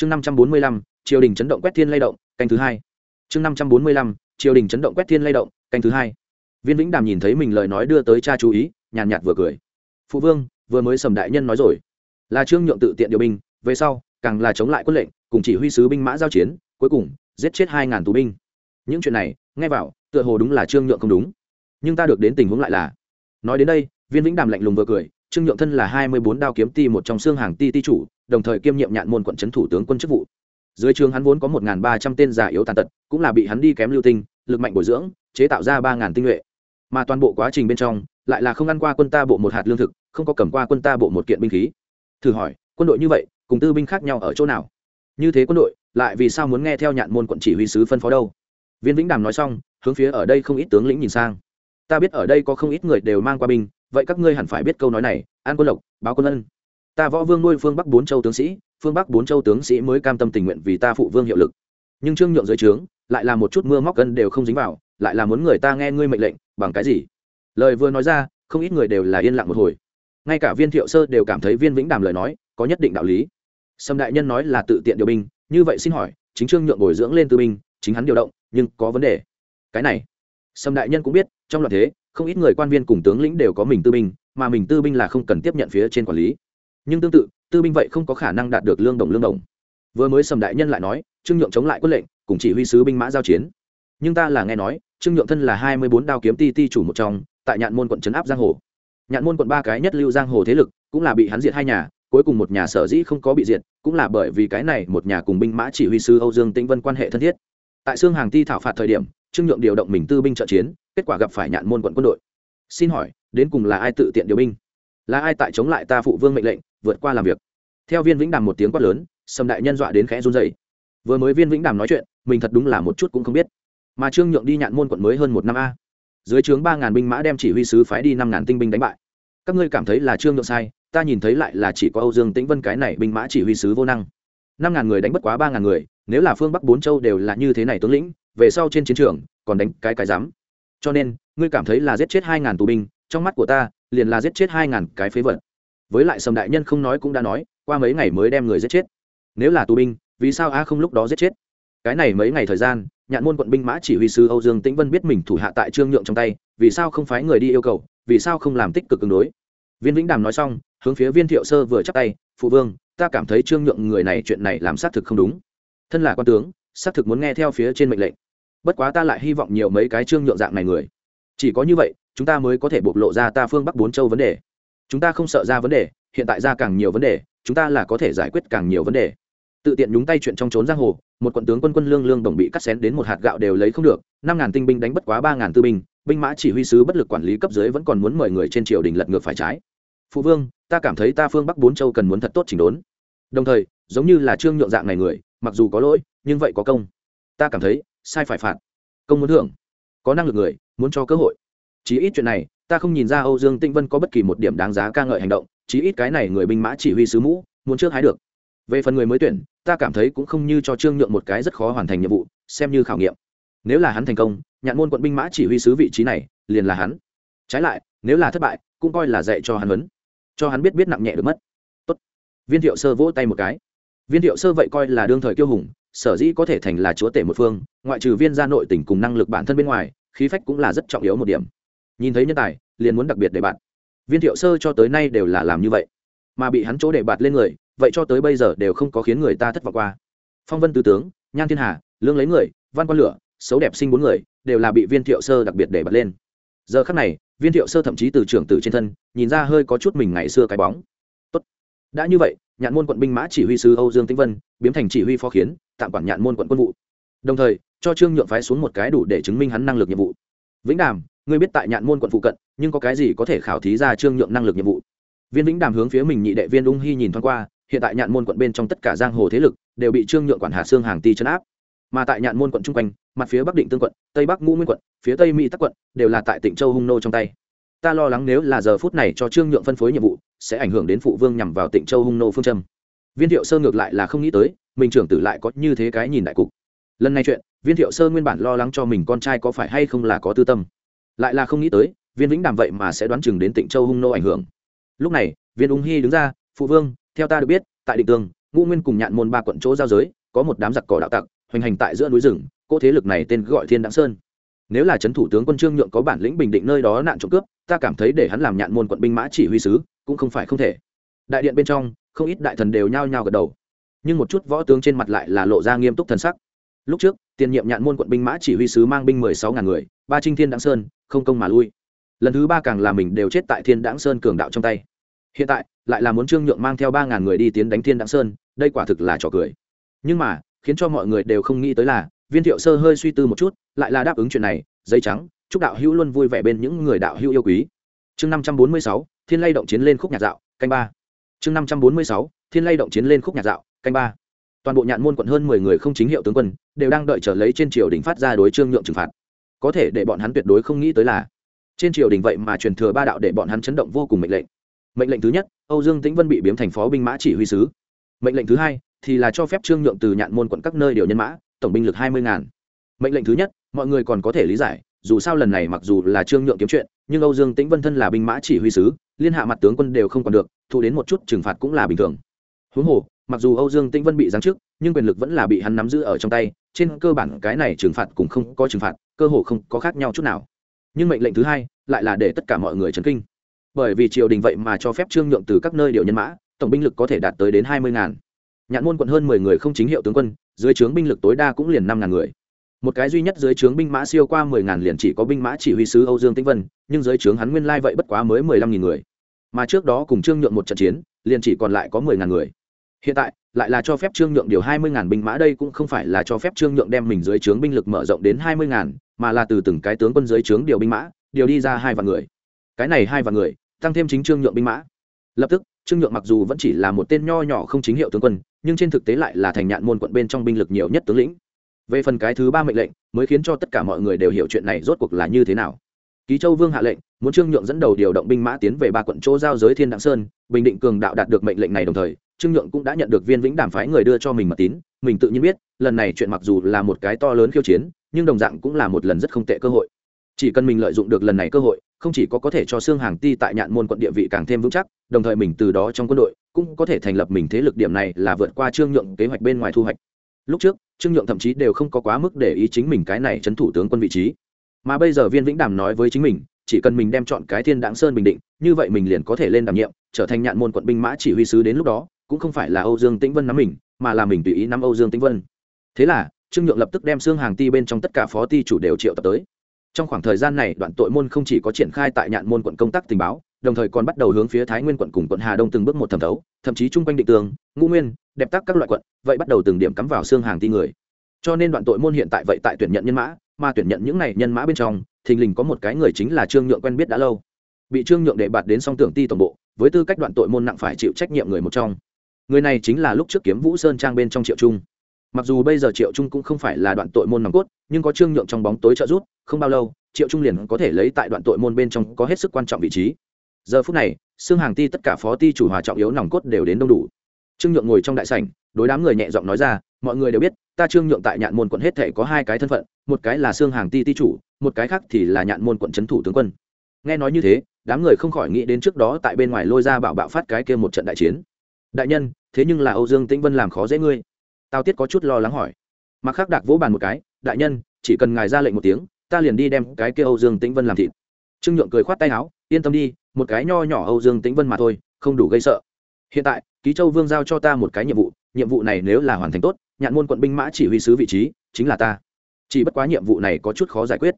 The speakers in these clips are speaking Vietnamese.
chương năm trăm bốn mươi lăm, triều đình chấn động quét thiên lay động, canh thứ hai. Chương năm trăm bốn mươi lăm, triều đình chấn động quét thiên lay động, canh thứ hai. Viên vĩnh đàm nhìn thấy mình lời nói đưa tới cha chú ý, nhàn nhạt vừa cười. Phụ vương, vừa mới sầm đại nhân nói rồi. Là trương nhượng tự tiện điều binh, về sau, càng là chống lại quân lệnh, cùng chỉ huy sứ binh mã giao chiến, cuối cùng, giết chết hai ngàn tù binh. Những chuyện này, nghe vào, tựa hồ đúng là trương nhượng không đúng. Nhưng ta được đến tình huống lại là, nói đến đây, viên vĩnh đàm lạnh lùng vừa cười, trương nhượng thân là hai mươi bốn đao kiếm ti một trong xương hàng ti ti chủ đồng thời kiêm nhiệm nhạn môn quận trấn thủ tướng quân chức vụ. Dưới trường hắn vốn có một ba trăm tên giả yếu tàn tật, cũng là bị hắn đi kém lưu tinh, lực mạnh bồi dưỡng, chế tạo ra ba tinh nhuệ. Mà toàn bộ quá trình bên trong, lại là không ăn qua quân ta bộ một hạt lương thực, không có cầm qua quân ta bộ một kiện binh khí. Thử hỏi, quân đội như vậy, cùng tư binh khác nhau ở chỗ nào? Như thế quân đội, lại vì sao muốn nghe theo nhạn môn quận chỉ huy sứ phân phó đâu? Viên vĩnh đàm nói xong, hướng phía ở đây không ít tướng lĩnh nhìn sang. Ta biết ở đây có không ít người đều mang qua binh, vậy các ngươi hẳn phải biết câu nói này, an quân lộc, báo quân ân ta võ vương nuôi phương bắc bốn châu tướng sĩ, phương bắc bốn châu tướng sĩ mới cam tâm tình nguyện vì ta phụ vương hiệu lực. Nhưng trương nhượng dưới trướng, lại là một chút mưa móc gân đều không dính vào, lại là muốn người ta nghe ngươi mệnh lệnh, bằng cái gì? Lời vừa nói ra, không ít người đều là yên lặng một hồi. Ngay cả viên thiệu sơ đều cảm thấy viên vĩnh đàm lời nói, có nhất định đạo lý. Sâm đại nhân nói là tự tiện điều binh, như vậy xin hỏi, chính trương nhượng bồi dưỡng lên tư binh, chính hắn điều động, nhưng có vấn đề. Cái này, sâm đại nhân cũng biết, trong loạt thế, không ít người quan viên cùng tướng lĩnh đều có mình tư binh, mà mình tư binh là không cần tiếp nhận phía trên quản lý nhưng tương tự, tư binh vậy không có khả năng đạt được lương đồng lương đồng. Vừa mới sầm đại nhân lại nói, trương nhượng chống lại quân lệnh, cùng chỉ huy sứ binh mã giao chiến. Nhưng ta là nghe nói, trương nhượng thân là hai mươi bốn đao kiếm ti ti chủ một trong, tại nhạn môn quận trấn áp giang hồ. Nhạn môn quận ba cái nhất lưu giang hồ thế lực, cũng là bị hắn diệt hai nhà, cuối cùng một nhà sở dĩ không có bị diệt, cũng là bởi vì cái này một nhà cùng binh mã chỉ huy sứ âu dương tĩnh vân quan hệ thân thiết. Tại xương hàng ti thảo phạt thời điểm, trương nhượng điều động mình tư binh trợ chiến, kết quả gặp phải nhạn môn quận quân đội. Xin hỏi, đến cùng là ai tự tiện điều binh? Là ai tại chống lại ta phụ vương mệnh lệnh, vượt qua làm việc. Theo viên vĩnh đàm một tiếng quát lớn, sầm đại nhân dọa đến khẽ run dày vừa mới viên vĩnh đàm nói chuyện, mình thật đúng là một chút cũng không biết. Mà trương nhượng đi nhạn môn quận mới hơn một năm a. Dưới trướng ba ngàn binh mã đem chỉ huy sứ phái đi năm ngàn tinh binh đánh bại. Các ngươi cảm thấy là trương nhượng sai, ta nhìn thấy lại là chỉ có âu dương tĩnh vân cái này binh mã chỉ huy sứ vô năng. Năm ngàn người đánh bất quá ba ngàn người, nếu là phương bắc bốn châu đều là như thế này tướng lĩnh, về sau trên chiến trường, còn đánh cái cái dám cho nên, ngươi cảm thấy là giết chết hai ngàn tù binh, trong mắt của ta liền là giết chết hai ngàn cái phế vật. Với lại sầm đại nhân không nói cũng đã nói, qua mấy ngày mới đem người giết chết. Nếu là tù binh, vì sao a không lúc đó giết chết? Cái này mấy ngày thời gian, nhạn môn quận binh mã chỉ huy sứ âu dương tĩnh vân biết mình thủ hạ tại trương nhượng trong tay, vì sao không phái người đi yêu cầu, vì sao không làm tích cực ứng đối? Viên vĩnh đàm nói xong, hướng phía viên thiệu sơ vừa chắc tay, phụ vương, ta cảm thấy trương nhượng người này chuyện này làm xác thực không đúng. Thân là quan tướng, xác thực muốn nghe theo phía trên mệnh lệnh. Bất quá ta lại hy vọng nhiều mấy cái trương nhượng dạng này người. Chỉ có như vậy chúng ta mới có thể bộc lộ ra ta phương bắc bốn châu vấn đề. Chúng ta không sợ ra vấn đề, hiện tại ra càng nhiều vấn đề, chúng ta là có thể giải quyết càng nhiều vấn đề. Tự tiện nhúng tay chuyện trong trốn giang hồ, một quận tướng quân quân lương lương đồng bị cắt xén đến một hạt gạo đều lấy không được, năm ngàn tinh binh đánh bất quá ba ngàn tư binh binh mã chỉ huy sứ bất lực quản lý cấp dưới vẫn còn muốn mời người trên triều đình lật ngược phải trái. Phụ vương, ta cảm thấy ta phương bắc bốn châu cần muốn thật tốt chỉnh đốn. Đồng thời, giống như là trương nhượng dạng này người, mặc dù có lỗi, nhưng vậy có công. Ta cảm thấy, sai phải phạt. Công muốn hưởng có năng lực người, muốn cho cơ hội chí ít chuyện này, ta không nhìn ra âu dương tĩnh vân có bất kỳ một điểm đáng giá ca ngợi hành động, chí ít cái này người binh mã chỉ huy sứ mũ, muốn trước hái được. Về phần người mới tuyển, ta cảm thấy cũng không như cho trương nhượng một cái rất khó hoàn thành nhiệm vụ, xem như khảo nghiệm. Nếu là hắn thành công, nhạn môn quận binh mã chỉ huy sứ vị trí này, liền là hắn. Trái lại, nếu là thất bại, cũng coi là dạy cho hắn vấn cho hắn biết biết nặng nhẹ được mất. Tốt. viên thiệu sơ vỗ tay một cái. Viên thiệu sơ vậy coi là đương thời kiêu hùng, sở dĩ có thể thành là chúa tể một phương, ngoại trừ viên gia nội tỉnh cùng năng lực bản thân bên ngoài, khí phách cũng là rất trọng yếu một điểm nhìn thấy nhân tài, liền muốn đặc biệt để bạn. Viên thiệu sơ cho tới nay đều là làm như vậy. Mà bị hắn chỗ để bạt lên người, vậy cho tới bây giờ đều không có khiến người ta thất vọng qua. Phong vân tứ tướng, nhan thiên hà, lương lấy người, văn quan lửa, xấu đẹp sinh bốn người, đều là bị viên thiệu sơ đặc biệt để bật lên. Giờ khắc này, viên thiệu sơ thậm chí từ trưởng tử trên thân, nhìn ra hơi có chút mình ngày xưa cái bóng. Tốt. đã như vậy, nhạn môn quận binh mã chỉ huy sứ âu dương tĩnh vân, biến thành chỉ huy phó khiến, tạm quản nhạn môn quận quân vụ. Đồng thời, cho trương nhượng phái xuống một cái đủ để chứng minh hắn năng lực nhiệm vụ. Vĩnh đàm ngươi biết tại nhạn môn quận phụ cận, nhưng có cái gì có thể khảo thí ra trương nhượng năng lực nhiệm vụ? Viên vĩnh đàm hướng phía mình nhị đệ viên ung hy nhìn thoáng qua, hiện tại nhạn môn quận bên trong tất cả giang hồ thế lực đều bị trương nhượng quản hạ xương hàng ti chấn áp. Mà tại nhạn môn quận chung quanh, mặt phía bắc định tương quận, tây bắc ngũ nguyên quận, phía tây mỹ tắc quận đều là tại tỉnh châu hung nô trong tay. Ta lo lắng nếu là giờ phút này cho trương nhượng phân phối nhiệm vụ, sẽ ảnh hưởng đến phụ vương nhằm vào tỉnh châu hung nô phương châm. Viên thiệu sơ ngược lại là không nghĩ tới, mình trưởng tử lại có như thế cái nhìn đại cục. Lần này chuyện, viên thiệu sơ nguyên bản lo lắng cho mình con trai có phải hay không là có tư tâm lại là không nghĩ tới, viên vĩnh đàm vậy mà sẽ đoán chừng đến Tịnh châu hung nô ảnh hưởng. Lúc này, viên ung hy đứng ra, phụ vương, theo ta được biết, tại định tương ngũ nguyên cùng nhạn môn ba quận chỗ giao giới, có một đám giặc cỏ đạo tặc, hoành hành tại giữa núi rừng cỗ thế lực này tên gọi thiên đáng sơn. Nếu là trấn thủ tướng quân trương nhượng có bản lĩnh bình định nơi đó nạn trộm cướp, ta cảm thấy để hắn làm nhạn môn quận binh mã chỉ huy sứ, cũng không phải không thể. Đại điện bên trong, không ít đại thần đều nhao nhao gật đầu. Nhưng một chút võ tướng trên mặt lại là lộ ra nghiêm túc thần sắc. Lúc trước tiền nhiệm nhạn môn quận binh mã chỉ huy sứ mang binh mười sáu ngàn người, ba trinh thiên đặng sơn, không công mà lui. Lần thứ ba càng là mình đều chết tại thiên đặng sơn cường đạo trong tay. Hiện tại, lại là muốn trương nhượng mang theo ba ngàn người đi tiến đánh thiên đặng sơn, đây quả thực là trò cười. Nhưng mà, khiến cho mọi người đều không nghĩ tới là, viên thiệu sơ hơi suy tư một chút, lại là đáp ứng chuyện này, giấy trắng, chúc đạo hữu luôn vui vẻ bên những người đạo hữu yêu quý. Chương năm trăm bốn mươi sáu, thiên lay động chiến lên khúc nhạc dạo, canh ba. Chương năm trăm bốn mươi sáu, thiên lay động chiến lên khúc nhạc dạo, canh ba toàn bộ nhạn môn quận hơn mười người không chính hiệu tướng quân, đều đang đợi trở lấy trên triều đình phát ra đối trương nhượng trừng phạt. Có thể để bọn hắn tuyệt đối không nghĩ tới là, trên triều đình vậy mà truyền thừa ba đạo để bọn hắn chấn động vô cùng mệnh lệnh. Mệnh lệnh thứ nhất, âu dương tĩnh vân bị biếm thành phó binh mã chỉ huy sứ. Mệnh lệnh thứ hai thì là cho phép trương nhượng từ nhạn môn quận các nơi điều nhân mã, tổng binh lực hai mươi ngàn. Mệnh lệnh thứ nhất, mọi người còn có thể lý giải, dù sao lần này mặc dù là trương nhượng kiếm chuyện, nhưng âu dương tĩnh vân thân là binh mã chỉ huy sứ, liên hạ mặt tướng quân đều không còn được thu đến một chút trừng phạt cũng là bình thường. Huống hồ mặc dù âu dương tĩnh vân bị giáng chức, nhưng quyền lực vẫn là bị hắn nắm giữ ở trong tay, trên cơ bản cái này trừng phạt cũng không có trừng phạt, cơ hồ không có khác nhau chút nào. Nhưng mệnh lệnh thứ hai lại là để tất cả mọi người chấn kinh. Bởi vì triều đình vậy mà cho phép trương nhượng từ các nơi điều nhân mã, tổng binh lực có thể đạt tới đến hai mươi ngàn. Nhạn môn quận hơn mười người không chính hiệu tướng quân, dưới trướng binh lực tối đa cũng liền năm ngàn người. Một cái duy nhất dưới trướng binh mã siêu qua mười ngàn liền chỉ có binh mã chỉ huy sứ âu dương tĩnh vân, nhưng dưới trướng hắn nguyên lai vậy bất quá mới mười lăm nghìn người. Mà trước đó cùng trương nhượng một trận chiến, liền chỉ còn lại có mười ngàn người hiện tại, lại là cho phép trương nhượng điều hai mươi ngàn binh mã. Đây cũng không phải là cho phép trương nhượng đem mình dưới trướng binh lực mở rộng đến hai mươi ngàn, mà là từ từng cái tướng quân dưới trướng điều binh mã, điều đi ra hai vạn người. Cái này hai vạn người, tăng thêm chính trương nhượng binh mã. Lập tức, trương nhượng mặc dù vẫn chỉ là một tên nho nhỏ không chính hiệu tướng quân, nhưng trên thực tế lại là thành nhạn môn quận bên trong binh lực nhiều nhất tướng lĩnh. Về phần cái thứ ba mệnh lệnh, mới khiến cho tất cả mọi người đều hiểu chuyện này rốt cuộc là như thế nào. Ký châu vương hạ lệnh, muốn trương nhượng dẫn đầu điều động binh mã tiến về ba quận chỗ giao giới thiên đặng sơn, bình định cường đạo đạt được mệnh lệnh này đồng thời trương nhượng cũng đã nhận được viên vĩnh đàm phái người đưa cho mình mật tín, mình tự nhiên biết, lần này chuyện mặc dù là một cái to lớn khiêu chiến, nhưng đồng dạng cũng là một lần rất không tệ cơ hội. Chỉ cần mình lợi dụng được lần này cơ hội, không chỉ có có thể cho xương hàng ti tại nhạn môn quận địa vị càng thêm vững chắc, đồng thời mình từ đó trong quân đội cũng có thể thành lập mình thế lực điểm này là vượt qua trương nhượng kế hoạch bên ngoài thu hoạch. Lúc trước, trương nhượng thậm chí đều không có quá mức để ý chính mình cái này chấn thủ tướng quân vị trí. Mà bây giờ viên vĩnh đàm nói với chính mình, chỉ cần mình đem chọn cái thiên đáng sơn bình định, như vậy mình liền có thể lên đảm nhiệm, trở thành nhạn môn quận binh mã chỉ huy sứ đến lúc đó cũng không phải là âu dương tĩnh vân nắm mình, mà là mình tùy ý nắm âu dương tĩnh vân. Thế là, trương nhượng lập tức đem xương hàng ti bên trong tất cả phó ti chủ đều triệu tập tới. Trong khoảng thời gian này, đoạn tội môn không chỉ có triển khai tại nhạn môn quận công tác tình báo, đồng thời còn bắt đầu hướng phía thái nguyên quận cùng quận hà đông từng bước một thẩm thấu, thậm chí chung quanh định tường, ngũ nguyên, đẹp tắc các loại quận, vậy bắt đầu từng điểm cắm vào xương hàng ti người. Cho nên đoạn tội môn hiện tại vậy tại tuyển nhận nhân mã, mà tuyển nhận những này nhân mã bên trong, thình lình có một cái người chính là trương nhượng quen biết đã lâu. Bị trương nhượng đệ bạt đến song tưởng ti tổng bộ, với tư cách đoạn tội môn nặng phải chịu trách nhiệm người một trong người này chính là lúc trước kiếm vũ sơn trang bên trong triệu trung. Mặc dù bây giờ triệu trung cũng không phải là đoạn tội môn nòng cốt, nhưng có trương nhượng trong bóng tối trợ giúp, không bao lâu, triệu trung liền có thể lấy tại đoạn tội môn bên trong có hết sức quan trọng vị trí. Giờ phút này xương hàng ti tất cả phó ti chủ hòa trọng yếu nòng cốt đều đến đông đủ. Trương nhượng ngồi trong đại sảnh, đối đám người nhẹ giọng nói ra, mọi người đều biết, ta trương nhượng tại nhạn môn quận hết thể có hai cái thân phận, một cái là xương hàng ti ti chủ, một cái khác thì là nhạn môn quận trấn thủ tướng quân. Nghe nói như thế, đám người không khỏi nghĩ đến trước đó tại bên ngoài lôi ra bảo bạo phát cái kia một trận đại chiến đại nhân, thế nhưng là âu dương tĩnh vân làm khó dễ ngươi. Tào tiết có chút lo lắng hỏi. Mặc khắc đạc vỗ bàn một cái, đại nhân, chỉ cần ngài ra lệnh một tiếng, ta liền đi đem cái kia âu dương tĩnh vân làm thịt. Trương nhượng cười khoát tay áo, yên tâm đi, một cái nho nhỏ âu dương tĩnh vân mà thôi, không đủ gây sợ. Hiện tại, ký châu vương giao cho ta một cái nhiệm vụ nhiệm vụ này nếu là hoàn thành tốt, nhạn môn quận binh mã chỉ huy sứ vị trí, chính là ta. Chỉ bất quá nhiệm vụ này có chút khó giải quyết.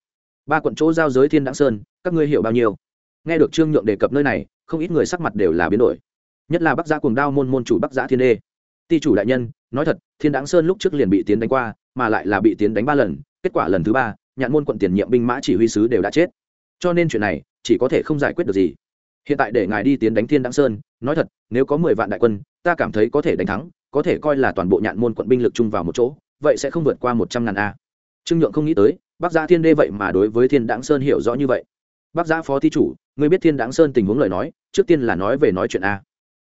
Ba quận chỗ giao giới thiên đặng sơn, các ngươi hiểu bao nhiêu? Nghe được trương nhượng đề cập nơi này, không ít người sắc mặt đều là biến đổi nhất là bắc giã cuồng đao môn môn chủ bắc giã thiên đê. Ti chủ đại nhân, nói thật, thiên đáng sơn lúc trước liền bị tiến đánh qua, mà lại là bị tiến đánh ba lần, kết quả lần thứ ba, nhạn môn quận tiền nhiệm binh mã chỉ huy sứ đều đã chết. Cho nên chuyện này, chỉ có thể không giải quyết được gì. Hiện tại để ngài đi tiến đánh thiên đáng sơn, nói thật, nếu có mười vạn đại quân, ta cảm thấy có thể đánh thắng, có thể coi là toàn bộ nhạn môn quận binh lực chung vào một chỗ, vậy sẽ không vượt qua một trăm ngàn a. Trương nhượng không nghĩ tới, bắc gia thiên đê vậy mà đối với thiên đáng sơn hiểu rõ như vậy. Bắc gia phó thi chủ người biết thiên đáng sơn tình huống lời nói, trước tiên là nói về nói chuyện a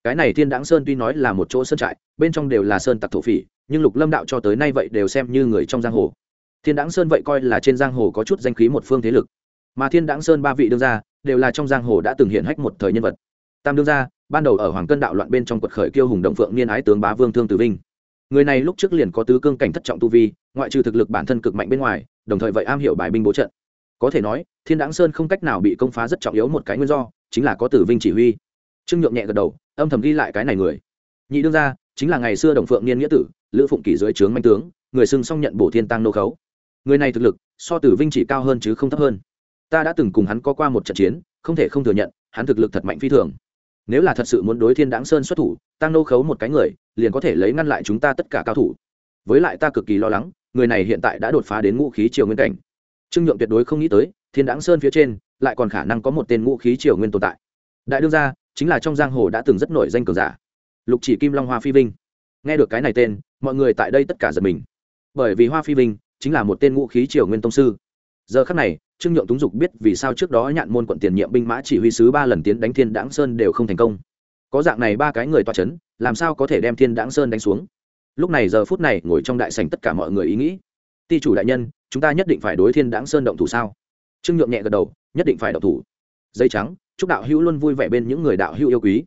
cái này thiên đáng sơn tuy nói là một chỗ sơn trại, bên trong đều là sơn tặc thổ phỉ, nhưng lục lâm đạo cho tới nay vậy đều xem như người trong giang hồ. Thiên đáng sơn vậy coi là trên giang hồ có chút danh khí một phương thế lực. Mà thiên đáng sơn ba vị đương gia, đều là trong giang hồ đã từng hiện hách một thời nhân vật. Tam đương gia, ban đầu ở hoàng cân đạo loạn bên trong quật khởi kiêu hùng động phượng niên ái tướng bá vương thương tử vinh. Người này lúc trước liền có tứ cương cảnh thất trọng tu vi, ngoại trừ thực lực bản thân cực mạnh bên ngoài, đồng thời vậy am hiểu bài binh bố trận. Có thể nói, thiên đáng sơn không cách nào bị công phá rất trọng yếu một cái nguyên do, chính là có tử vinh chỉ huy. Trương nhượng nhẹ gật đầu âm thầm ghi lại cái này người. Nhị đương gia, chính là ngày xưa đồng phượng niên nghĩa tử, lữ phụng kỷ dưới trướng manh tướng, người xưng xong nhận bổ thiên tăng nô khấu. Người này thực lực, so tử vinh chỉ cao hơn chứ không thấp hơn. Ta đã từng cùng hắn có qua một trận chiến, không thể không thừa nhận, hắn thực lực thật mạnh phi thường. Nếu là thật sự muốn đối thiên đáng sơn xuất thủ tăng nô khấu một cái người, liền có thể lấy ngăn lại chúng ta tất cả cao thủ. Với lại ta cực kỳ lo lắng, người này hiện tại đã đột phá đến ngũ khí triều nguyên cảnh. Trương nhượng tuyệt đối không nghĩ tới, thiên đáng sơn phía trên, lại còn khả năng có một tên ngũ khí triều nguyên tồn tại. Đại đương gia chính là trong giang hồ đã từng rất nổi danh cường giả. Lục chỉ kim long hoa phi vinh. Nghe được cái này tên, mọi người tại đây tất cả giật mình. Bởi vì hoa phi vinh chính là một tên ngũ khí triều nguyên tông sư. Giờ khắc này, trương nhượng túng dục biết vì sao trước đó nhạn môn quận tiền nhiệm binh mã chỉ huy sứ ba lần tiến đánh thiên đãng sơn đều không thành công. Có dạng này ba cái người toa c h ấ n làm sao có thể đem thiên đãng sơn đánh xuống? Lúc này giờ phút này ngồi trong đại sành tất cả mọi người ý nghĩ. Ti chủ đại nhân, chúng ta nhất định phải đối thiên đãng sơn động thủ sao? Trương nhượng nhẹ gật đầu, nhất định phải động thủ. Dây trắng chúc đạo hữu luôn vui vẻ bên những người đạo hữu yêu quý.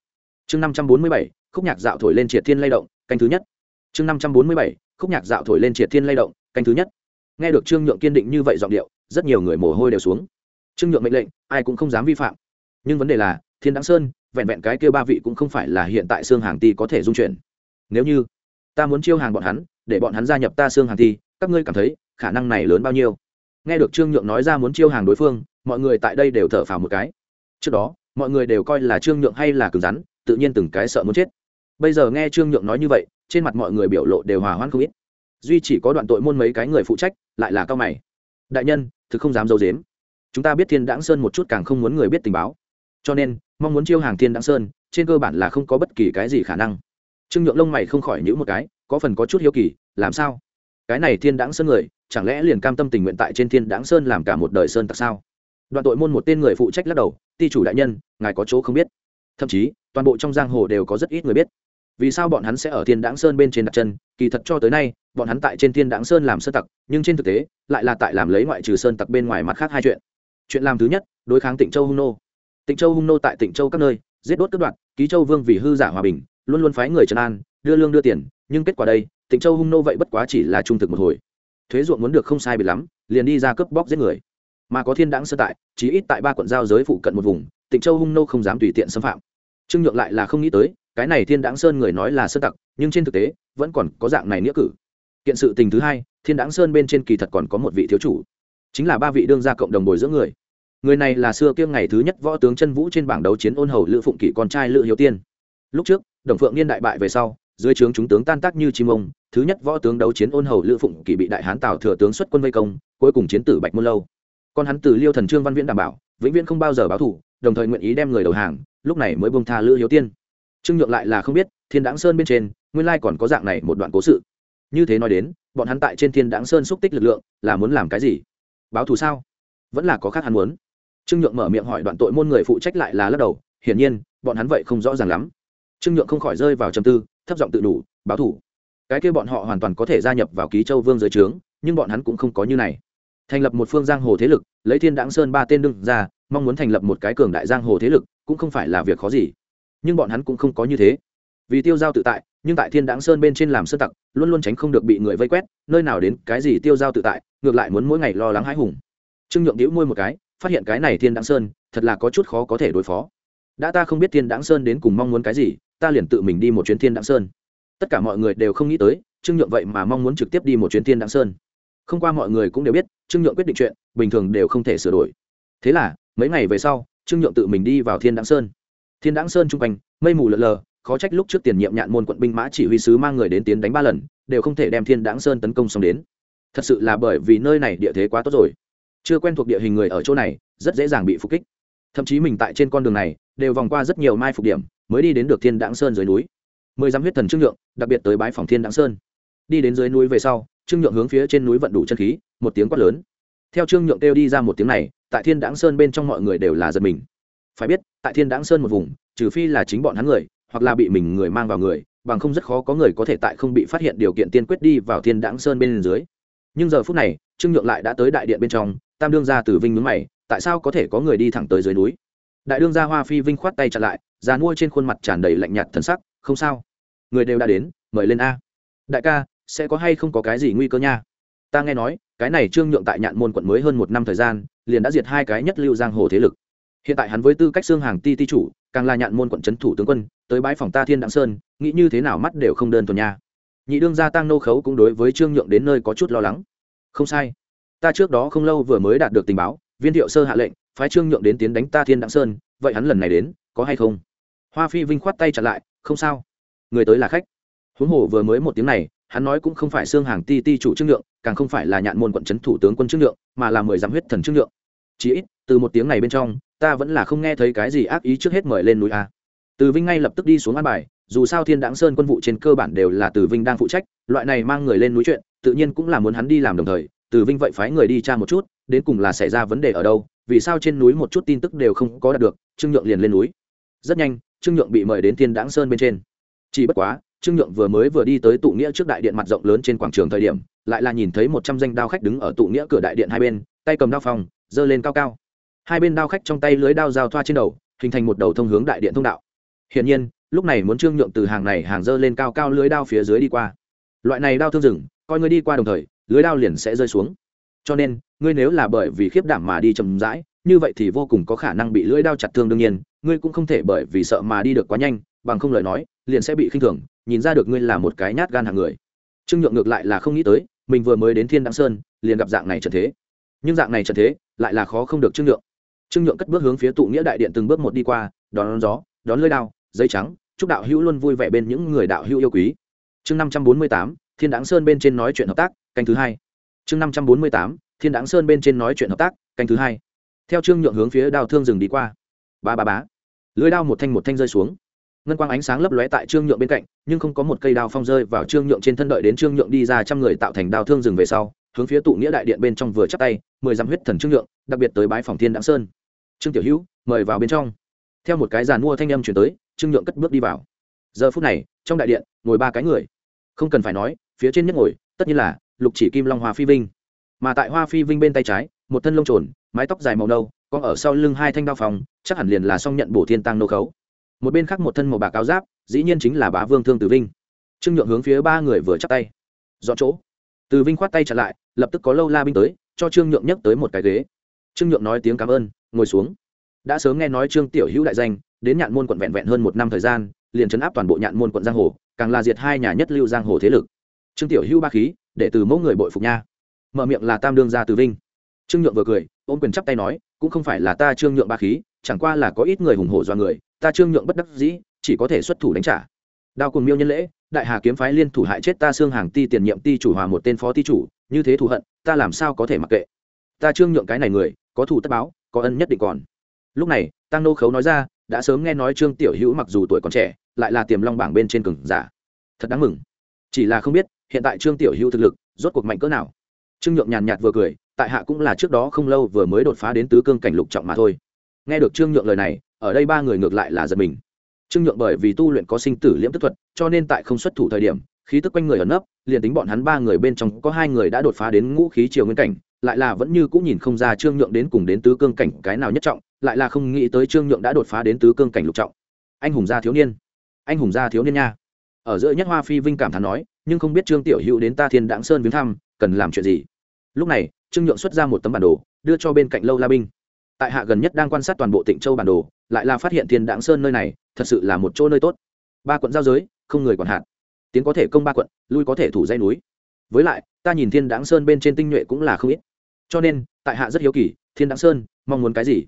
Chương năm trăm bốn mươi bảy, khúc nhạc dạo thổi lên triệt thiên lay động, canh thứ nhất. Chương năm trăm bốn mươi bảy, khúc nhạc dạo thổi lên triệt thiên lay động, canh thứ nhất. Nghe được trương nhượng kiên định như vậy giọng điệu, rất nhiều người mồ hôi đều xuống. Trương nhượng mệnh lệnh, ai cũng không dám vi phạm. Nhưng vấn đề là, thiên đáng sơn, vẹn vẹn cái kia ba vị cũng không phải là hiện tại xương hàng ti có thể dung chuyển. Nếu như ta muốn chiêu hàng bọn hắn, để bọn hắn gia nhập ta xương hàng ti, các ngươi cảm thấy khả năng này lớn bao nhiêu? Nghe được trương nhượng nói ra muốn chiêu hàng đối phương, mọi người tại đây đều thở phào một cái trước đó, mọi người đều coi là trương nhượng hay là cứng rắn, tự nhiên từng cái sợ muốn chết. Bây giờ nghe trương nhượng nói như vậy, trên mặt mọi người biểu lộ đều hòa hoãn không ít. Duy chỉ có đoạn tội môn mấy cái người phụ trách, lại là cao mày. Đại nhân, thực không dám d i ấ u dếm chúng ta biết thiên đãng sơn một chút càng không muốn người biết tình báo. Cho nên, mong muốn chiêu hàng thiên đãng sơn, trên cơ bản là không có bất kỳ cái gì khả năng. Trương nhượng lông mày không khỏi những một cái, có phần có chút hiếu kỳ, làm sao? Cái này thiên đãng sơn người, chẳng lẽ liền cam tâm tình nguyện tại trên thiên đãng sơn làm cả một đời sơn tặc sao? Đoàn tội môn một tên người phụ trách lắc đầu, ti chủ đại nhân, ngài có chỗ không biết. Thậm chí, toàn bộ trong giang hồ đều có rất ít người biết. Vì sao bọn hắn sẽ ở thiên đãng sơn bên trên đặt chân? Kỳ thật cho tới nay, bọn hắn tại trên thiên đãng sơn làm sơn tặc, nhưng trên thực tế, lại là tại làm lấy ngoại trừ sơn tặc bên ngoài mặt khác hai chuyện. Chuyện làm thứ nhất, đối kháng tịnh châu hung nô. Tịnh châu hung nô tại tịnh châu các nơi, giết đốt cướp đoạt, ký châu vương vì hư giả hòa bình, luôn luôn phái người trấn an, đưa lương đưa tiền, nhưng kết quả đây, tịnh châu hung nô vậy bất quá chỉ là trung thực một hồi. Thuế ruộng muốn được không sai bị lắm, liền đi ra cướp bóc giết người mà có thiên đãng sơ tại, chí ít tại ba quận giao giới phụ cận một vùng, tịnh châu hung nô không dám tùy tiện xâm phạm. Trương nhượng lại là không nghĩ tới, cái này thiên đáng sơn người nói là sơ tặc, nhưng trên thực tế, vẫn còn có dạng này nghĩa cử. Kiện sự tình thứ hai, thiên đáng sơn bên trên kỳ thật còn có một vị thiếu chủ, chính là ba vị đương gia cộng đồng bồi dưỡng người. Người này là xưa kiêng ngày thứ nhất võ tướng chân vũ trên bảng đấu chiến ôn hầu lữ phụng kỷ con trai lữ hiếu tiên. Lúc trước, đồng phượng niên đại bại về sau, dưới trướng chúng tướng tan tác như chim ông, thứ nhất võ tướng đấu chiến ôn hầu lữ phụng kỷ bị đại hán tào thừa tướng xuất quân vây công, cuối cùng chiến tử bạch môn lâu còn hắn từ liêu thần trương văn viễn đảm bảo, vĩnh viễn không bao giờ báo thủ, đồng thời nguyện ý đem người đầu hàng, lúc này mới bông tha lữ hiếu tiên. Trương nhượng lại là không biết, thiên đáng sơn bên trên, nguyên lai còn có dạng này một đoạn cố sự. Như thế nói đến, bọn hắn tại trên thiên đáng sơn xúc tích lực lượng, là muốn làm cái gì? Báo thù sao? Vẫn là có khác hắn muốn. Trương nhượng mở miệng hỏi đoạn tội môn người phụ trách lại là lắc đầu, hiển nhiên, bọn hắn vậy không rõ ràng lắm. Trương nhượng không khỏi rơi vào trầm tư, thấp giọng tự đủ, báo thù. Cái kia bọn họ hoàn toàn có thể gia nhập vào ký châu vương dưới trướng, nhưng bọn hắn cũng không có như này thành lập một phương giang hồ thế lực, lấy thiên đáng sơn ba tên đương ra, mong muốn thành lập một cái cường đại giang hồ thế lực, cũng không phải là việc khó gì. Nhưng bọn hắn cũng không có như thế. Vì tiêu giao tự tại, nhưng tại thiên đáng sơn bên trên làm sơn tặc, luôn luôn tránh không được bị người vây quét, nơi nào đến cái gì tiêu giao tự tại, ngược lại muốn mỗi ngày lo lắng hãi hùng. Trương nhượng đĩu môi một cái, phát hiện cái này thiên đáng sơn, thật là có chút khó có thể đối phó. Đã ta không biết thiên đáng sơn đến cùng mong muốn cái gì, ta liền tự mình đi một chuyến thiên đáng sơn. Tất cả mọi người đều không nghĩ tới, trương nhượng vậy mà mong muốn trực tiếp đi một chuyến thiên đáng sơn không qua mọi người cũng đều biết, trương nhượng quyết định chuyện, bình thường đều không thể sửa đổi. Thế là, mấy ngày về sau, trương nhượng tự mình đi vào thiên đáng sơn. Thiên đáng sơn chung quanh, mây mù lợn lờ, khó trách lúc trước tiền nhiệm nhạn môn quận binh mã chỉ huy sứ mang người đến tiến đánh ba lần, đều không thể đem thiên đáng sơn tấn công xong đến. Thật sự là bởi vì nơi này địa thế quá tốt rồi. Chưa quen thuộc địa hình người ở chỗ này, rất dễ dàng bị phục kích. Thậm chí mình tại trên con đường này, đều vòng qua rất nhiều mai phục điểm, mới đi đến được thiên đáng sơn dưới núi. Mười dám huyết thần trương nhượng, đặc biệt tới bái phòng thiên đáng sơn. Đi đến dưới núi về sau trương nhượng hướng phía trên núi vận đủ chân khí, một tiếng quát lớn. Theo trương nhượng kêu đi ra một tiếng này, tại thiên đáng sơn bên trong mọi người đều là giật mình. Phải biết, tại thiên đáng sơn một vùng, trừ phi là chính bọn hắn người, hoặc là bị mình người mang vào người, bằng không rất khó có người có thể tại không bị phát hiện điều kiện tiên quyết đi vào thiên đáng sơn bên dưới. Nhưng giờ phút này, trương nhượng lại đã tới đại điện bên trong, tam đương gia từ vinh mướn mày, tại sao có thể có người đi thẳng tới dưới núi? Đại đương gia hoa phi vinh khoát tay chặn lại già nuôi trên khuôn mặt tràn đầy lạnh nhạt thần sắc, không sao. Người đều đã đến, mời lên a. Đại ca sẽ có hay không có cái gì nguy cơ nha? Ta nghe nói, cái này trương nhượng tại nhạn môn quận mới hơn một năm thời gian, liền đã diệt hai cái nhất lưu giang hồ thế lực. Hiện tại hắn với tư cách xương hàng ti ti chủ, càng là nhạn môn quận trấn thủ tướng quân, tới bãi phòng ta thiên đặng sơn, nghĩ như thế nào mắt đều không đơn thuần nha. Nhị đương gia tăng nô khấu cũng đối với trương nhượng đến nơi có chút lo lắng. Không sai. Ta trước đó không lâu vừa mới đạt được tình báo, viên thiệu sơ hạ lệnh, phái trương nhượng đến tiến đánh ta thiên đặng sơn, vậy hắn lần này đến, có hay không? Hoa phi vinh khoát tay chặn lại, không sao. Người tới là khách. Huống hồ vừa mới một tiếng này hắn nói cũng không phải xương hàng ti ti chủ trương lượng, càng không phải là nhạn môn quận trấn thủ tướng quân trương lượng, mà là mười giám huyết thần trương lượng. chỉ ít từ một tiếng này bên trong ta vẫn là không nghe thấy cái gì ác ý trước hết mời lên núi a. Từ vinh ngay lập tức đi xuống an bài dù sao thiên đáng sơn quân vụ trên cơ bản đều là từ vinh đang phụ trách loại này mang người lên núi chuyện tự nhiên cũng là muốn hắn đi làm đồng thời từ vinh vậy phái người đi tra một chút đến cùng là xảy ra vấn đề ở đâu vì sao trên núi một chút tin tức đều không có đạt được trương nhượng liền lên núi. Rất nhanh trương nhượng bị mời đến thiên đáng sơn bên trên. Chỉ bất quá trương nhượng vừa mới vừa đi tới tụ nghĩa trước đại điện mặt rộng lớn trên quảng trường thời điểm, lại là nhìn thấy một trăm danh đao khách đứng ở tụ nghĩa cửa đại điện hai bên, tay cầm đao phòng giơ lên cao cao. Hai bên đao khách trong tay lưới đao giao thoa trên đầu, hình thành một đầu thông hướng đại điện thông đạo. Hiển nhiên, lúc này muốn trương nhượng từ hàng này hàng dơ lên cao cao lưới đao phía dưới đi qua. Loại này đao thương rừng coi ngươi đi qua đồng thời, lưới đao liền sẽ rơi xuống. Cho nên, ngươi nếu là bởi vì khiếp đảm mà đi chậm rãi, như vậy thì vô cùng có khả năng bị lưỡi đao chặt thương đương nhiên, ngươi cũng không thể bởi vì sợ mà đi được quá nhanh bằng không lời nói liền sẽ bị khinh thường nhìn ra được ngươi là một cái nhát gan hàng người. Trương nhượng ngược lại là không nghĩ tới mình vừa mới đến thiên đăng sơn liền gặp dạng này trận thế. Nhưng dạng này trận thế lại là khó không được trương nhượng. Trương nhượng cất bước hướng phía tụ nghĩa đại điện từng bước một đi qua đón, đón gió đón lưỡi đao dây trắng chúc đạo hữu luôn vui vẻ bên những người đạo hữu yêu quý. Chương năm trăm bốn mươi tám thiên đáng sơn bên trên nói chuyện hợp tác canh thứ hai. Chương năm trăm bốn mươi tám thiên đáng sơn bên trên nói chuyện hợp tác canh thứ hai. Theo trương nhượng hướng phía đao thương rừng đi qua. Ba ba bá lưới đao một thanh một thanh rơi xuống ngân quang ánh sáng lấp lóe tại trương nhượng bên cạnh, nhưng không có một cây đao phong rơi vào trương nhượng trên thân đợi đến trương nhượng đi ra trăm người tạo thành đao thương rừng về sau, hướng phía tụ nghĩa đại điện bên trong vừa chắp tay, mười dặm huyết thần trương nhượng, đặc biệt tới bái phòng thiên đặng sơn. Trương tiểu hữu, mời vào bên trong. Theo một cái giàn mua thanh âm chuyển tới, trương nhượng cất bước đi vào. Giờ phút này, trong đại điện, ngồi ba cái người. Không cần phải nói, phía trên nhất ngồi, tất nhiên là lục chỉ kim long hoa phi vinh. Mà tại hoa phi vinh bên tay trái, một thân lông trồn, mái tóc dài màu nâu còn ở sau lưng hai thanh đao phòng chắc hẳn liền là song nhận bổ thiên tăng nô khấu một bên khác một thân màu bạc áo giáp, dĩ nhiên chính là bá vương thương từ vinh. Trương nhượng hướng phía ba người vừa chắp tay. Dọn chỗ. Từ vinh khoát tay chặn lại, lập tức có lâu la binh tới, cho trương nhượng nhấc tới một cái ghế. Trương nhượng nói tiếng cảm ơn, ngồi xuống. Đã sớm nghe nói trương tiểu hữu đại danh, đến nhạn môn quận vẹn vẹn hơn một năm thời gian, liền chấn áp toàn bộ nhạn môn quận giang hồ, càng là diệt hai nhà nhất lưu giang hồ thế lực. Trương tiểu hữu ba khí, để từ mẫu người bội phục nha. Mở miệng là tam đương gia từ vinh. Trương nhượng vừa cười, ôm quyền chắp tay nói, cũng không phải là ta trương nhượng ba khí, chẳng qua là có ít người hùng hổ do người ta trương nhượng bất đắc dĩ, chỉ có thể xuất thủ đánh trả. Đao cùng miêu nhân lễ, đại hà kiếm phái liên thủ hại chết ta xương hàng ti tiền nhiệm ti chủ hòa một tên phó ti chủ, như thế thù hận, ta làm sao có thể mặc kệ. Ta trương nhượng cái này người, có thù tất báo, có ân nhất định còn. Lúc này tăng nô khấu nói ra, đã sớm nghe nói trương tiểu hữu mặc dù tuổi còn trẻ, lại là tiềm long bảng bên trên cường giả. Thật đáng mừng. Chỉ là không biết, hiện tại trương tiểu hữu thực lực, rốt cuộc mạnh cỡ nào. Trương nhượng nhàn nhạt vừa cười, tại hạ cũng là trước đó không lâu vừa mới đột phá đến tứ cương cảnh lục trọng mà thôi. Nghe được trương nhượng lời này ở đây ba người ngược lại là giật mình. Trương nhượng bởi vì tu luyện có sinh tử liễm tức thuật, cho nên tại không xuất thủ thời điểm, khí tức quanh người ẩn nấp, liền tính bọn hắn ba người bên trong có hai người đã đột phá đến ngũ khí chiều nguyên cảnh, lại là vẫn như cũng nhìn không ra trương nhượng đến cùng đến tứ cương cảnh cái nào nhất trọng, lại là không nghĩ tới trương nhượng đã đột phá đến tứ cương cảnh lục trọng. Anh hùng gia thiếu niên. Anh hùng gia thiếu niên nha. Ở giữa nhất hoa phi vinh cảm thán nói, nhưng không biết trương tiểu hữu đến ta thiên đãng sơn viếng thăm, cần làm chuyện gì. Lúc này, trương nhượng xuất ra một tấm bản đồ, đưa cho bên cạnh lâu la binh tại hạ gần nhất đang quan sát toàn bộ tỉnh châu bản đồ, lại là phát hiện thiên đãng sơn nơi này thật sự là một chỗ nơi tốt. Ba quận giao giới, không người còn hạn tiến có thể công ba quận, lui có thể thủ dây núi. Với lại, ta nhìn thiên đãng sơn bên trên tinh nhuệ cũng là không ít. Cho nên, tại hạ rất hiếu kỳ, thiên đãng sơn, mong muốn cái gì?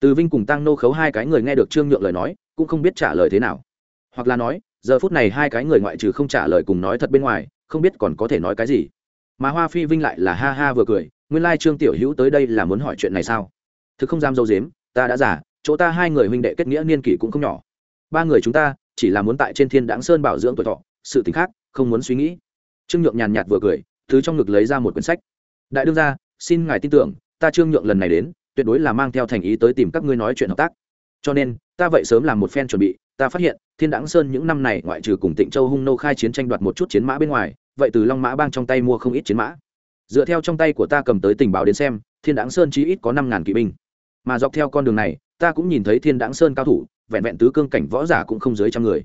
Từ vinh cùng tăng nô khấu hai cái người nghe được trương nhượng lời nói, cũng không biết trả lời thế nào. Hoặc là nói, giờ phút này hai cái người ngoại trừ không trả lời cùng nói thật bên ngoài, không biết còn có thể nói cái gì. Mà hoa phi vinh lại là ha ha vừa cười, nguyên lai trương tiểu hữu tới đây là muốn hỏi chuyện này sao? Thực không dám dâu dếm, ta đã giả chỗ ta hai người huynh đệ kết nghĩa niên kỷ cũng không nhỏ. Ba người chúng ta chỉ là muốn tại trên thiên đáng sơn bảo dưỡng tuổi thọ, sự t khác, không muốn suy nghĩ. Trương nhượng nhàn nhạt vừa cười, thứ trong ngực lấy ra một quyển sách. Đại đương gia, xin ngài tin tưởng, ta trương nhượng lần này đến, tuyệt đối là mang theo thành ý tới tìm các ngươi nói chuyện hợp tác. Cho nên, ta vậy sớm làm một phen chuẩn bị, ta phát hiện, thiên đãng sơn những năm này ngoại trừ cùng tịnh châu hung nô khai chiến tranh đoạt một chút chiến mã bên ngoài, vậy từ long mã bang trong tay mua không ít chiến mã. Dựa theo trong tay của ta cầm tới tình báo đến xem, thiên đãng sơn chí ít có năm ngàn kỵ binh mà dọc theo con đường này, ta cũng nhìn thấy thiên đáng sơn cao thủ, vẹn vẹn tứ cương cảnh võ giả cũng không dưới trăm người.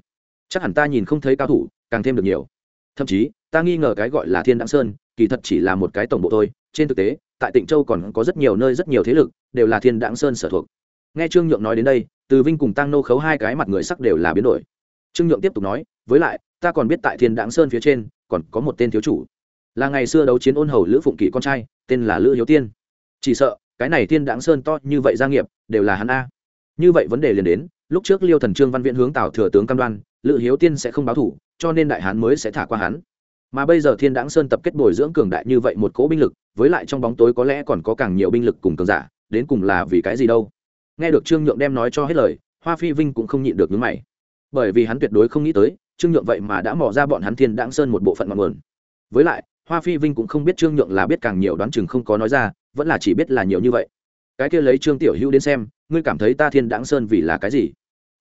Chắc hẳn ta nhìn không thấy cao thủ, càng thêm được nhiều. Thậm chí, ta nghi ngờ cái gọi là thiên đáng sơn, kỳ thật chỉ là một cái tổng bộ thôi. Trên thực tế, tại tịnh châu còn có rất nhiều nơi rất nhiều thế lực, đều là thiên đáng sơn sở thuộc. Nghe trương nhượng nói đến đây, từ vinh cùng tăng nô khấu hai cái mặt người sắc đều là biến đổi. Trương nhượng tiếp tục nói, với lại, ta còn biết tại thiên đáng sơn phía trên, còn có một tên thiếu chủ. Là ngày xưa đấu chiến ôn hầu lữ phụng kỷ con trai, tên là lữ hiếu tiên. Chỉ sợ cái này thiên đáng sơn to như vậy gia nghiệp, đều là hắn a. Như vậy vấn đề liền đến, lúc trước liêu thần trương văn viễn hướng tào thừa tướng cam đoan, lữ hiếu tiên sẽ không báo thủ, cho nên đại hán mới sẽ thả qua hắn. Mà bây giờ thiên đãng sơn tập kết bồi dưỡng cường đại như vậy một cỗ binh lực, với lại trong bóng tối có lẽ còn có càng nhiều binh lực cùng cường giả, đến cùng là vì cái gì đâu? Nghe được trương nhượng đem nói cho hết lời, hoa phi vinh cũng không nhịn được nhứ mày. Bởi vì hắn tuyệt đối không nghĩ tới, trương nhượng vậy mà đã mò ra bọn hắn thiên đãng sơn một bộ phận ngọn nguồn. Với lại, hoa phi vinh cũng không biết trương nhượng là biết càng nhiều đoán chừng không có nói ra vẫn là chỉ biết là nhiều như vậy. Cái kia lấy trương tiểu hữu đến xem, ngươi cảm thấy ta thiên đãng sơn vì là cái gì?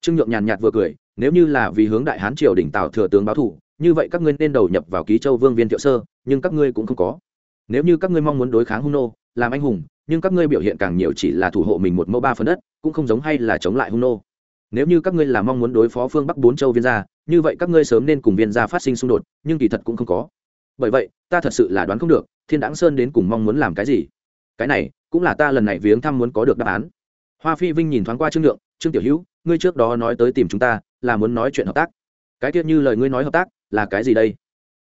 Trương nhượng nhàn nhạt vừa cười, nếu như là vì hướng đại hán triều đỉnh tào thừa tướng báo thủ như vậy các ngươi nên đầu nhập vào ký châu vương viên thiệu sơ, nhưng các ngươi cũng không có. Nếu như các ngươi mong muốn đối kháng hung nô, làm anh hùng, nhưng các ngươi biểu hiện càng nhiều chỉ là thủ hộ mình một mẫu ba phần đất, cũng không giống hay là chống lại hung nô. Nếu như các ngươi là mong muốn đối phó phương bắc bốn châu viên gia, như vậy các ngươi sớm nên cùng viên gia phát sinh xung đột, nhưng kỳ thật cũng không có. Bởi vậy, ta thật sự là đoán không được, thiên đáng sơn đến cùng mong muốn làm cái gì? Cái này cũng là ta lần này viếng thăm muốn có được đáp án. Hoa phi vinh nhìn thoáng qua trương lượng trương tiểu hữu, ngươi trước đó nói tới tìm chúng ta là muốn nói chuyện hợp tác. Cái tiết như lời ngươi nói hợp tác là cái gì đây?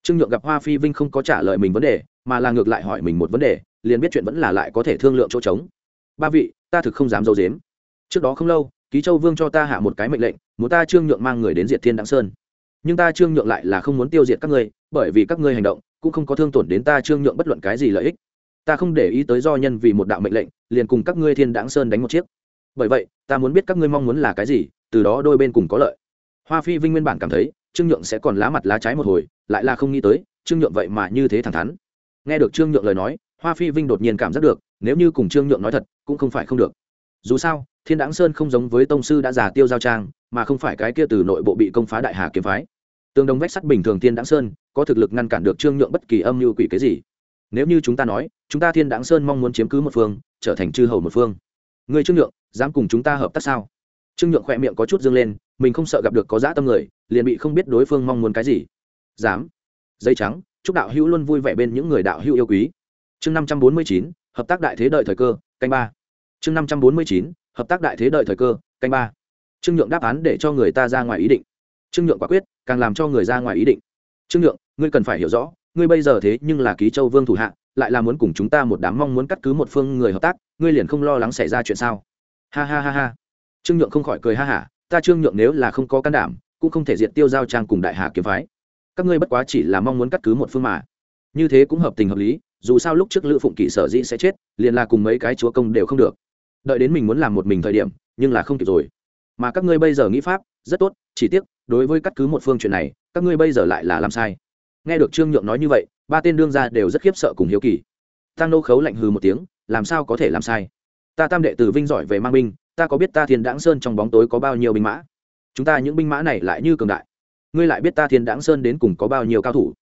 Trương nhượng gặp hoa phi vinh không có trả lời mình vấn đề, mà là ngược lại hỏi mình một vấn đề, liền biết chuyện vẫn là lại có thể thương lượng chỗ trống. Ba vị, ta thực không dám dâu dếm trước đó không lâu, ký châu vương cho ta hạ một cái mệnh lệnh, muốn ta trương nhượng mang người đến diệt thiên Đặng sơn. Nhưng ta trương nhượng lại là không muốn tiêu diệt các ngươi, bởi vì các ngươi hành động cũng không có thương tổn đến ta trương nhượng bất luận cái gì lợi ích ta không để ý tới do nhân vì một đạo mệnh lệnh, liền cùng các ngươi thiên đãng sơn đánh một chiếc. Bởi vậy, ta muốn biết các ngươi mong muốn là cái gì, từ đó đôi bên cùng có lợi. Hoa phi vinh nguyên bản cảm thấy, trương nhượng sẽ còn lá mặt lá trái một hồi, lại là không nghĩ tới, trương nhượng vậy mà như thế thẳng thắn. Nghe được trương nhượng lời nói, hoa phi vinh đột nhiên cảm giác được, nếu như cùng trương nhượng nói thật, cũng không phải không được. Dù sao, thiên đáng sơn không giống với tông sư đã già tiêu giao trang, mà không phải cái kia từ nội bộ bị công phá đại hà kiếm phái. Tương đồng vách sắt bình thường thiên đáng sơn, có thực lực ngăn cản được trương nhượng bất kỳ âm mưu quỷ cái gì nếu như chúng ta nói, chúng ta thiên đáng sơn mong muốn chiếm cứ một phương, trở thành chư hầu một phương. Người trương nhượng, dám cùng chúng ta hợp tác sao? Trương nhượng khỏe miệng có chút dâng lên, mình không sợ gặp được có dã tâm người, liền bị không biết đối phương mong muốn cái gì. Dám. Dây trắng, chúc đạo hữu luôn vui vẻ bên những người đạo hữu yêu quý. Chương năm trăm bốn mươi chín, hợp tác đại thế đợi thời cơ, canh ba. Chương năm trăm bốn mươi chín, hợp tác đại thế đợi thời cơ, canh ba. Trương nhượng đáp án để cho người ta ra ngoài ý định. Trương nhượng quả quyết, càng làm cho người ra ngoài ý định. Trương nhượng, ngươi cần phải hiểu rõ ngươi bây giờ thế nhưng là ký châu vương thủ hạ, lại là muốn cùng chúng ta một đám mong muốn cắt cứ một phương người hợp tác, ngươi liền không lo lắng xảy ra chuyện sao? Ha ha ha ha. Trương nhượng không khỏi cười ha hả, ta trương nhượng nếu là không có can đảm, cũng không thể diện tiêu giao trang cùng đại hà kiếm phái. Các ngươi bất quá chỉ là mong muốn cắt cứ một phương mà. Như thế cũng hợp tình hợp lý, dù sao lúc trước lữ phụng kỵ sở dĩ sẽ chết, liền là cùng mấy cái chúa công đều không được. Đợi đến mình muốn làm một mình thời điểm, nhưng là không kịp rồi. Mà các ngươi bây giờ nghĩ pháp, rất tốt, chỉ tiếc, đối với cắt cứ một phương chuyện này, các ngươi bây giờ lại là làm sai nghe được trương nhượng nói như vậy, ba tên đương gia đều rất khiếp sợ cùng hiếu kỳ. Tăng nô khấu lạnh hừ một tiếng, làm sao có thể làm sai? Ta tam đệ tử vinh giỏi về mang binh, ta có biết ta thiên đãng sơn trong bóng tối có bao nhiêu binh mã? Chúng ta những binh mã này lại như cường đại. Ngươi lại biết ta thiên đãng sơn đến cùng có bao nhiêu cao thủ?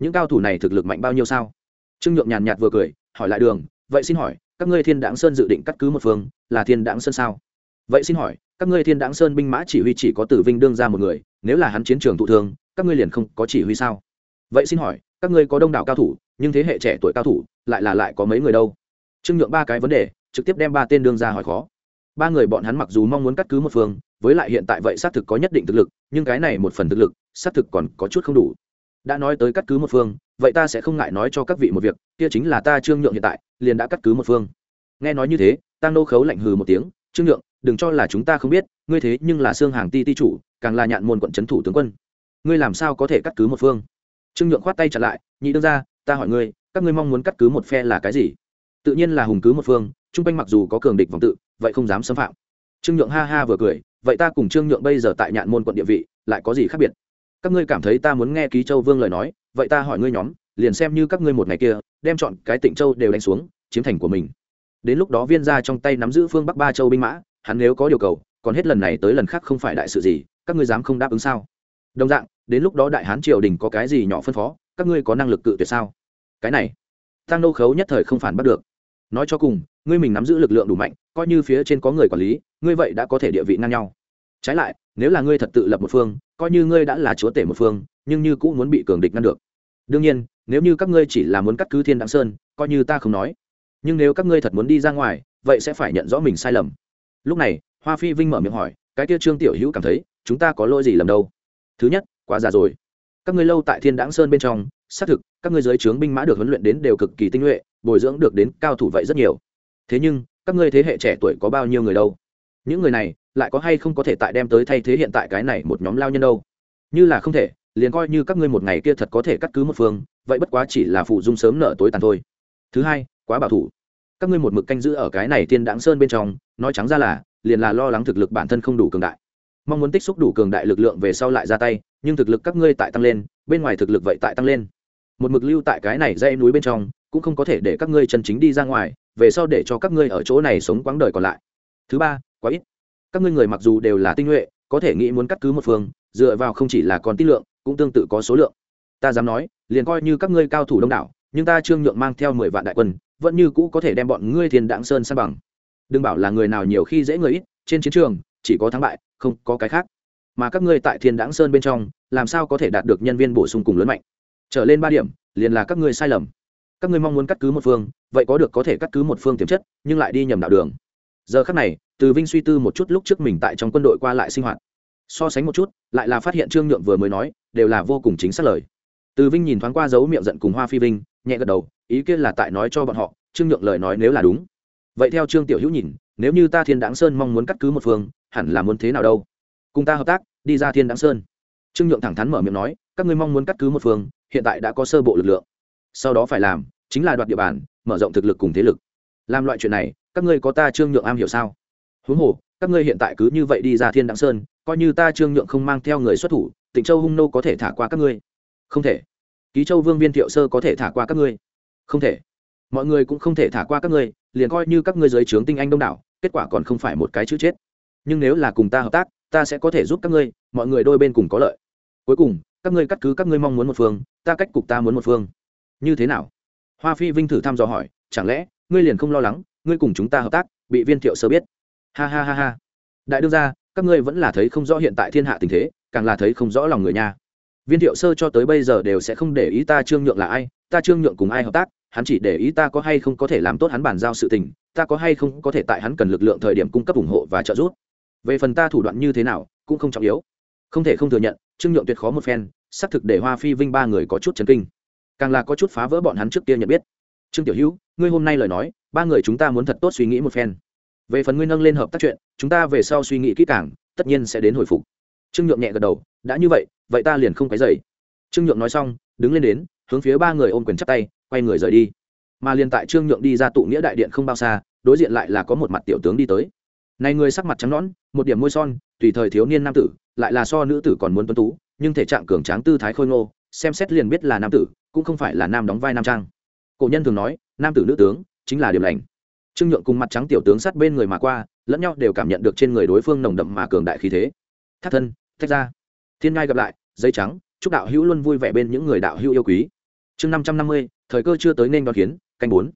Những cao thủ này thực lực mạnh bao nhiêu sao? Trương nhượng nhàn nhạt vừa cười, hỏi lại đường, vậy xin hỏi, các ngươi thiên đãng sơn dự định cắt cứ một phương, là thiên đãng sơn sao? Vậy xin hỏi, các ngươi thiên đãng sơn binh mã chỉ huy chỉ có tử vinh đương ra một người, nếu là hắn chiến trường thụ thương, các ngươi liền không có chỉ huy sao? Vậy xin hỏi, các ngươi có đông đảo cao thủ, nhưng thế hệ trẻ tuổi cao thủ, lại là lại có mấy người đâu? Trương nhượng ba cái vấn đề, trực tiếp đem ba tên đương ra hỏi khó. Ba người bọn hắn mặc dù mong muốn cắt cứ một phương, với lại hiện tại vậy xác thực có nhất định thực lực, nhưng cái này một phần thực lực, xác thực còn có chút không đủ. Đã nói tới cắt cứ một phương, vậy ta sẽ không ngại nói cho các vị một việc, kia chính là ta trương nhượng hiện tại, liền đã cắt cứ một phương. Nghe nói như thế tăng nô khấu lạnh hừ một tiếng, trương nhượng, đừng cho là chúng ta không biết, ngươi thế nhưng là xương hàng ti ti chủ, càng là nhạn môn quận trấn thủ tướng quân. Ngươi làm sao có thể cắt cứ một phương? Trương nhượng khoát tay trả lại, nhị đương ra ta hỏi ngươi, các ngươi mong muốn cắt cứ một phe là cái gì? Tự nhiên là hùng cứ một phương, trung quanh mặc dù có cường địch vòng tự, vậy không dám xâm phạm. Trương nhượng ha ha vừa cười, vậy ta cùng trương nhượng bây giờ tại nhạn môn quận địa vị, lại có gì khác biệt? Các ngươi cảm thấy ta muốn nghe ký châu vương lời nói, vậy ta hỏi ngươi nhóm, liền xem như các ngươi một ngày kia, đem chọn cái tịnh châu đều đánh xuống, chiếm thành của mình. Đến lúc đó viên ra trong tay nắm giữ phương bắc ba châu binh mã, hắn nếu có điều cầu, còn hết lần này tới lần khác không phải đại sự gì, các ngươi dám không đáp ứng sao? Đồng dạng, đến lúc đó đại hán triều đình có cái gì nhỏ phân phó, các ngươi có năng lực cự tuyệt sao? Cái này tăng nô khấu nhất thời không phản bắt được. Nói cho cùng, ngươi mình nắm giữ lực lượng đủ mạnh, coi như phía trên có người quản lý, ngươi vậy đã có thể địa vị ngang nhau. Trái lại, nếu là ngươi thật tự lập một phương, coi như ngươi đã là chúa tể một phương, nhưng như cũng muốn bị cường địch ngăn được. Đương nhiên, nếu như các ngươi chỉ là muốn cắt cứ thiên đặng sơn, coi như ta không nói. Nhưng nếu các ngươi thật muốn đi ra ngoài, vậy sẽ phải nhận rõ mình sai lầm. Lúc này, hoa phi vinh mở miệng hỏi, cái kia trương tiểu hữu cảm thấy, chúng ta có lỗi gì lầm đâu? Thứ nhất, quá già rồi. Các ngươi lâu tại thiên đãng sơn bên trong, xác thực, các ngươi giới trướng binh mã được huấn luyện đến đều cực kỳ tinh nhuệ, bồi dưỡng được đến cao thủ vậy rất nhiều. Thế nhưng, các ngươi thế hệ trẻ tuổi có bao nhiêu người đâu? Những người này, lại có hay không có thể tại đem tới thay thế hiện tại cái này một nhóm lao nhân đâu? Như là không thể, liền coi như các ngươi một ngày kia thật có thể cắt cứ một phương, vậy bất quá chỉ là phụ dung sớm nợ tối tàn thôi. Thứ hai, quá bảo thủ. Các ngươi một mực canh giữ ở cái này tiên đáng sơn bên trong, nói trắng ra là, liền là lo lắng thực lực bản thân không đủ cường đại mong muốn tích xúc đủ cường đại lực lượng về sau lại ra tay, nhưng thực lực các ngươi tại tăng lên, bên ngoài thực lực vậy tại tăng lên. Một mực lưu tại cái này dây núi bên trong, cũng không có thể để các ngươi chân chính đi ra ngoài, về sau để cho các ngươi ở chỗ này sống quãng đời còn lại. Thứ ba, quá ít. Các ngươi người mặc dù đều là tinh nhuệ, có thể nghĩ muốn cắt cứ một phương, dựa vào không chỉ là còn tích lượng, cũng tương tự có số lượng. Ta dám nói, liền coi như các ngươi cao thủ đông đảo, nhưng ta trương nhượng mang theo mười vạn đại quân, vẫn như cũ có thể đem bọn ngươi thiên đặng sơn san bằng. Đừng bảo là người nào nhiều khi dễ người ít, trên chiến trường chỉ có thắng bại, không có cái khác. Mà các ngươi tại thiên đãng sơn bên trong, làm sao có thể đạt được nhân viên bổ sung cùng lớn mạnh? Trở lên ba điểm, liền là các ngươi sai lầm. Các ngươi mong muốn cắt cứ một phương, vậy có được có thể cắt cứ một phương tiềm chất, nhưng lại đi nhầm đạo đường. Giờ khác này, từ vinh suy tư một chút lúc trước mình tại trong quân đội qua lại sinh hoạt. So sánh một chút, lại là phát hiện trương nhượng vừa mới nói, đều là vô cùng chính xác lời. Từ vinh nhìn thoáng qua dấu miệng giận cùng hoa phi vinh, nhẹ gật đầu, ý kiến là tại nói cho bọn họ, trương nhượng lời nói nếu là đúng. Vậy theo trương tiểu hữu nhìn nếu như ta thiên đáng sơn mong muốn cắt cứ một phương, hẳn là muốn thế nào đâu? Cùng ta hợp tác, đi ra thiên đáng sơn. Trương nhượng thẳng thắn mở miệng nói, các ngươi mong muốn cắt cứ một phương, hiện tại đã có sơ bộ lực lượng. Sau đó phải làm, chính là đoạt địa bàn, mở rộng thực lực cùng thế lực. Làm loại chuyện này, các ngươi có ta trương nhượng am hiểu sao? Huống hồ, các ngươi hiện tại cứ như vậy đi ra thiên đáng sơn, coi như ta trương nhượng không mang theo người xuất thủ, tịnh châu hung nô có thể thả qua các ngươi? Không thể. Ký châu vương viên thiệu sơ có thể thả qua các ngươi? Không thể. Mọi người cũng không thể thả qua các ngươi, liền coi như các ngươi giới trướng tinh anh đông đảo kết quả còn không phải một cái chữ chết. Nhưng nếu là cùng ta hợp tác, ta sẽ có thể giúp các ngươi, mọi người đôi bên cùng có lợi. Cuối cùng, các ngươi cắt cứ các ngươi mong muốn một phương, ta cách cục ta muốn một phương. Như thế nào? Hoa phi vinh thử thăm dò hỏi, chẳng lẽ, ngươi liền không lo lắng, ngươi cùng chúng ta hợp tác, bị viên thiệu sơ biết? Ha ha ha ha. Đại đương ra các ngươi vẫn là thấy không rõ hiện tại thiên hạ tình thế, càng là thấy không rõ lòng người nha. Viên thiệu sơ cho tới bây giờ đều sẽ không để ý ta trương nhượng là ai, ta trương nhượng cùng ai hợp tác hắn chỉ để ý ta có hay không có thể làm tốt hắn bàn giao sự tình, ta có hay không có thể tại hắn cần lực lượng thời điểm cung cấp ủng hộ và trợ giúp. Về phần ta thủ đoạn như thế nào, cũng không trọng yếu. Không thể không thừa nhận, trương nhượng tuyệt khó một phen, xác thực để hoa phi vinh ba người có chút chấn kinh. Càng là có chút phá vỡ bọn hắn trước kia nhận biết. Trương tiểu hữu, ngươi hôm nay lời nói, ba người chúng ta muốn thật tốt suy nghĩ một phen. Về phần ngươi nâng lên hợp tác chuyện, chúng ta về sau suy nghĩ kỹ càng, tất nhiên sẽ đến hồi phục. Trương nhượng nhẹ gật đầu, đã như vậy vậy ta liền không cái dậy trương nhượng nói xong, đứng lên đến, hướng phía ba người ôm quyền chắp tay quay người rời đi. Mà liền tại trương nhượng đi ra tụ nghĩa đại điện không bao xa, đối diện lại là có một mặt tiểu tướng đi tới. Này người sắc mặt trắng nõn, một điểm môi son, tùy thời thiếu niên nam tử, lại là so nữ tử còn muốn tuấn tú, nhưng thể trạng cường tráng tư thái khôi ngô, xem xét liền biết là nam tử, cũng không phải là nam đóng vai nam trang. Cổ nhân thường nói, nam tử nữ tướng, chính là điểm lành. Trương nhượng cùng mặt trắng tiểu tướng sát bên người mà qua, lẫn nhau đều cảm nhận được trên người đối phương nồng đậm mà cường đại khí thế. Thắt thân, thách ra thiên ngai gặp lại dây trắng, chúc đạo hữu luôn vui vẻ bên những người đạo hữu yêu quý chương năm trăm năm mươi, thời cơ chưa tới nên đón kiến, canh bốn.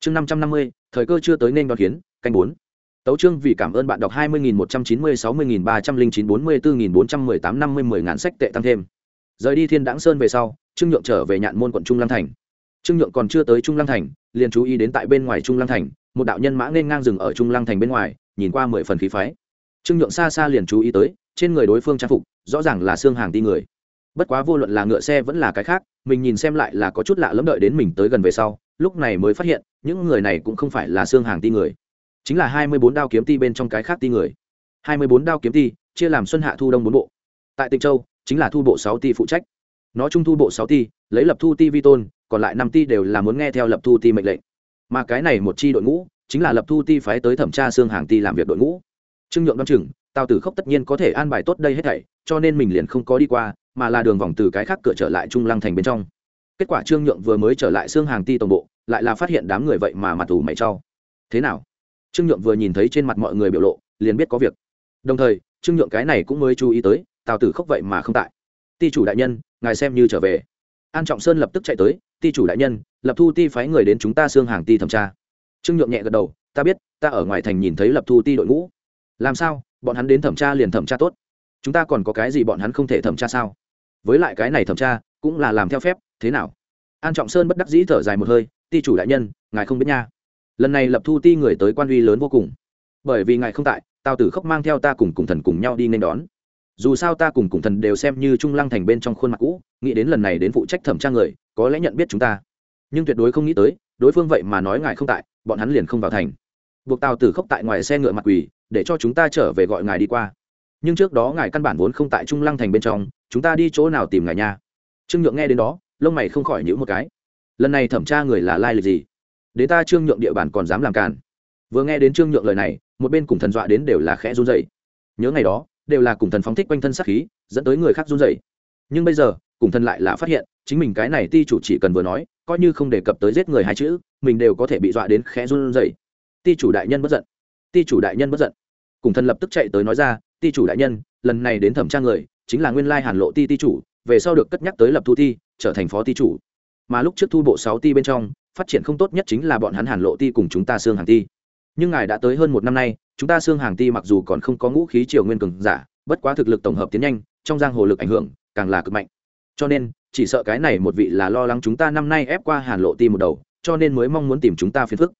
Chương năm trăm năm mươi, thời cơ chưa tới nên đón kiến, canh bốn. Tấu chương vì cảm ơn bạn đọc hai mươi nghìn một trăm chín mươi sáu mươi nghìn ba trăm linh chín bốn mươi bốn nghìn bốn trăm mười tám năm mươi mười ngàn sách tệ tăng thêm. Rời đi thiên đãng sơn về sau, trương nhượng trở về nhạn môn quận trung lăng thành. Trương nhượng còn chưa tới trung lăng thành, liền chú ý đến tại bên ngoài trung lăng thành, một đạo nhân mã nên ngang rừng ở trung lăng thành bên ngoài, nhìn qua mười phần khí phái. Trương nhượng xa xa liền chú ý tới, trên người đối phương trang phục, rõ ràng là xương hàng ti người bất quá vô luận là ngựa xe vẫn là cái khác, mình nhìn xem lại là có chút lạ lẫm đợi đến mình tới gần về sau, lúc này mới phát hiện, những người này cũng không phải là xương hàng ti người, chính là hai mươi bốn đao kiếm ti bên trong cái khác ti người. hai mươi bốn đao kiếm ti, chia làm xuân hạ thu đông bốn bộ. Tại tịnh châu, chính là thu bộ sáu ti phụ trách. Nó trung thu bộ sáu ti, lấy lập thu ti vi tôn, còn lại năm ti đều là muốn nghe theo lập thu ti mệnh lệnh. Mà cái này một chi đội ngũ, chính là lập thu ti phái tới thẩm tra xương hàng ti làm việc đội ngũ. Trương nhượng đ o á n chừng, tào tử khốc tất nhiên có thể an bài tốt đây hết thảy, cho nên mình liền không có đi qua mà là đường vòng từ cái khác cửa trở lại trung lăng thành bên trong. Kết quả trương nhượng vừa mới trở lại xương hàng ti tổng bộ, lại là phát hiện đám người vậy mà mặt ủ mày trau thế nào? Trương nhượng vừa nhìn thấy trên mặt mọi người biểu lộ, liền biết có việc. Đồng thời, trương nhượng cái này cũng mới chú ý tới, tào tử khóc vậy mà không tại. Ti chủ đại nhân, ngài xem như trở về. An trọng sơn lập tức chạy tới, ti chủ đại nhân, lập thu ti phái người đến chúng ta xương hàng ti thẩm tra. Trương nhượng nhẹ gật đầu, ta biết, ta ở ngoài thành nhìn thấy lập thu ti đội ngũ. Làm sao? Bọn hắn đến thẩm tra liền thẩm tra tốt. Chúng ta còn có cái gì bọn hắn không thể thẩm tra sao? Với lại cái này thẩm tra, cũng là làm theo phép, thế nào? An trọng sơn bất đắc dĩ thở dài một hơi, ti chủ đại nhân, ngài không biết nha. Lần này lập thu ti người tới quan uy lớn vô cùng. Bởi vì ngài không tại tào tử khốc mang theo ta cùng cùng thần cùng nhau đi nên đón. Dù sao ta cùng cùng thần đều xem như trung lăng thành bên trong khuôn mặt cũ, nghĩ đến lần này đến phụ trách thẩm tra người, có lẽ nhận biết chúng ta. Nhưng tuyệt đối không nghĩ tới, đối phương vậy mà nói ngài không tại, bọn hắn liền không vào thành. Buộc tào tử khốc tại ngoài xe ngựa mặt quỳ, để cho chúng ta trở về gọi ngài đi qua. Nhưng trước đó ngài căn bản vốn không tại trung lăng thành bên trong chúng ta đi chỗ nào tìm ngài nha. Trương nhượng nghe đến đó, lông mày không khỏi nhữ một cái. Lần này thẩm tra người là lai lịch gì? Đến ta trương nhượng địa bàn còn dám làm càn. Vừa nghe đến trương nhượng lời này, một bên cùng thần dọa đến đều là khẽ run dậy nhớ ngày đó, đều là cùng thần phóng thích quanh thân sát khí, dẫn tới người khác run dậy nhưng bây giờ, cùng thần lại là phát hiện, chính mình cái này ti chủ chỉ cần vừa nói, coi như không đề cập tới giết người hai chữ, mình đều có thể bị dọa đến khẽ run dậy ti chủ đại nhân bất giận. Ti chủ đại nhân bất giận. Cùng thần lập tức chạy tới nói ra, ti chủ đại nhân, lần này đến thẩm tra người chính là nguyên lai hàn lộ ti ti chủ, về sau được cất nhắc tới lập thu ti, trở thành phó ti chủ. Mà lúc trước thu bộ sáu ti bên trong, phát triển không tốt nhất chính là bọn hắn hàn lộ ti cùng chúng ta xương hàng ti. Nhưng ngài đã tới hơn một năm nay, chúng ta xương hàng ti mặc dù còn không có ngũ khí triều nguyên cường giả, bất quá thực lực tổng hợp tiến nhanh, trong giang hồ lực ảnh hưởng càng là cực mạnh. Cho nên, chỉ sợ cái này một vị là lo lắng chúng ta năm nay ép qua hàn lộ ti một đầu, cho nên mới mong muốn tìm chúng ta phiền phức.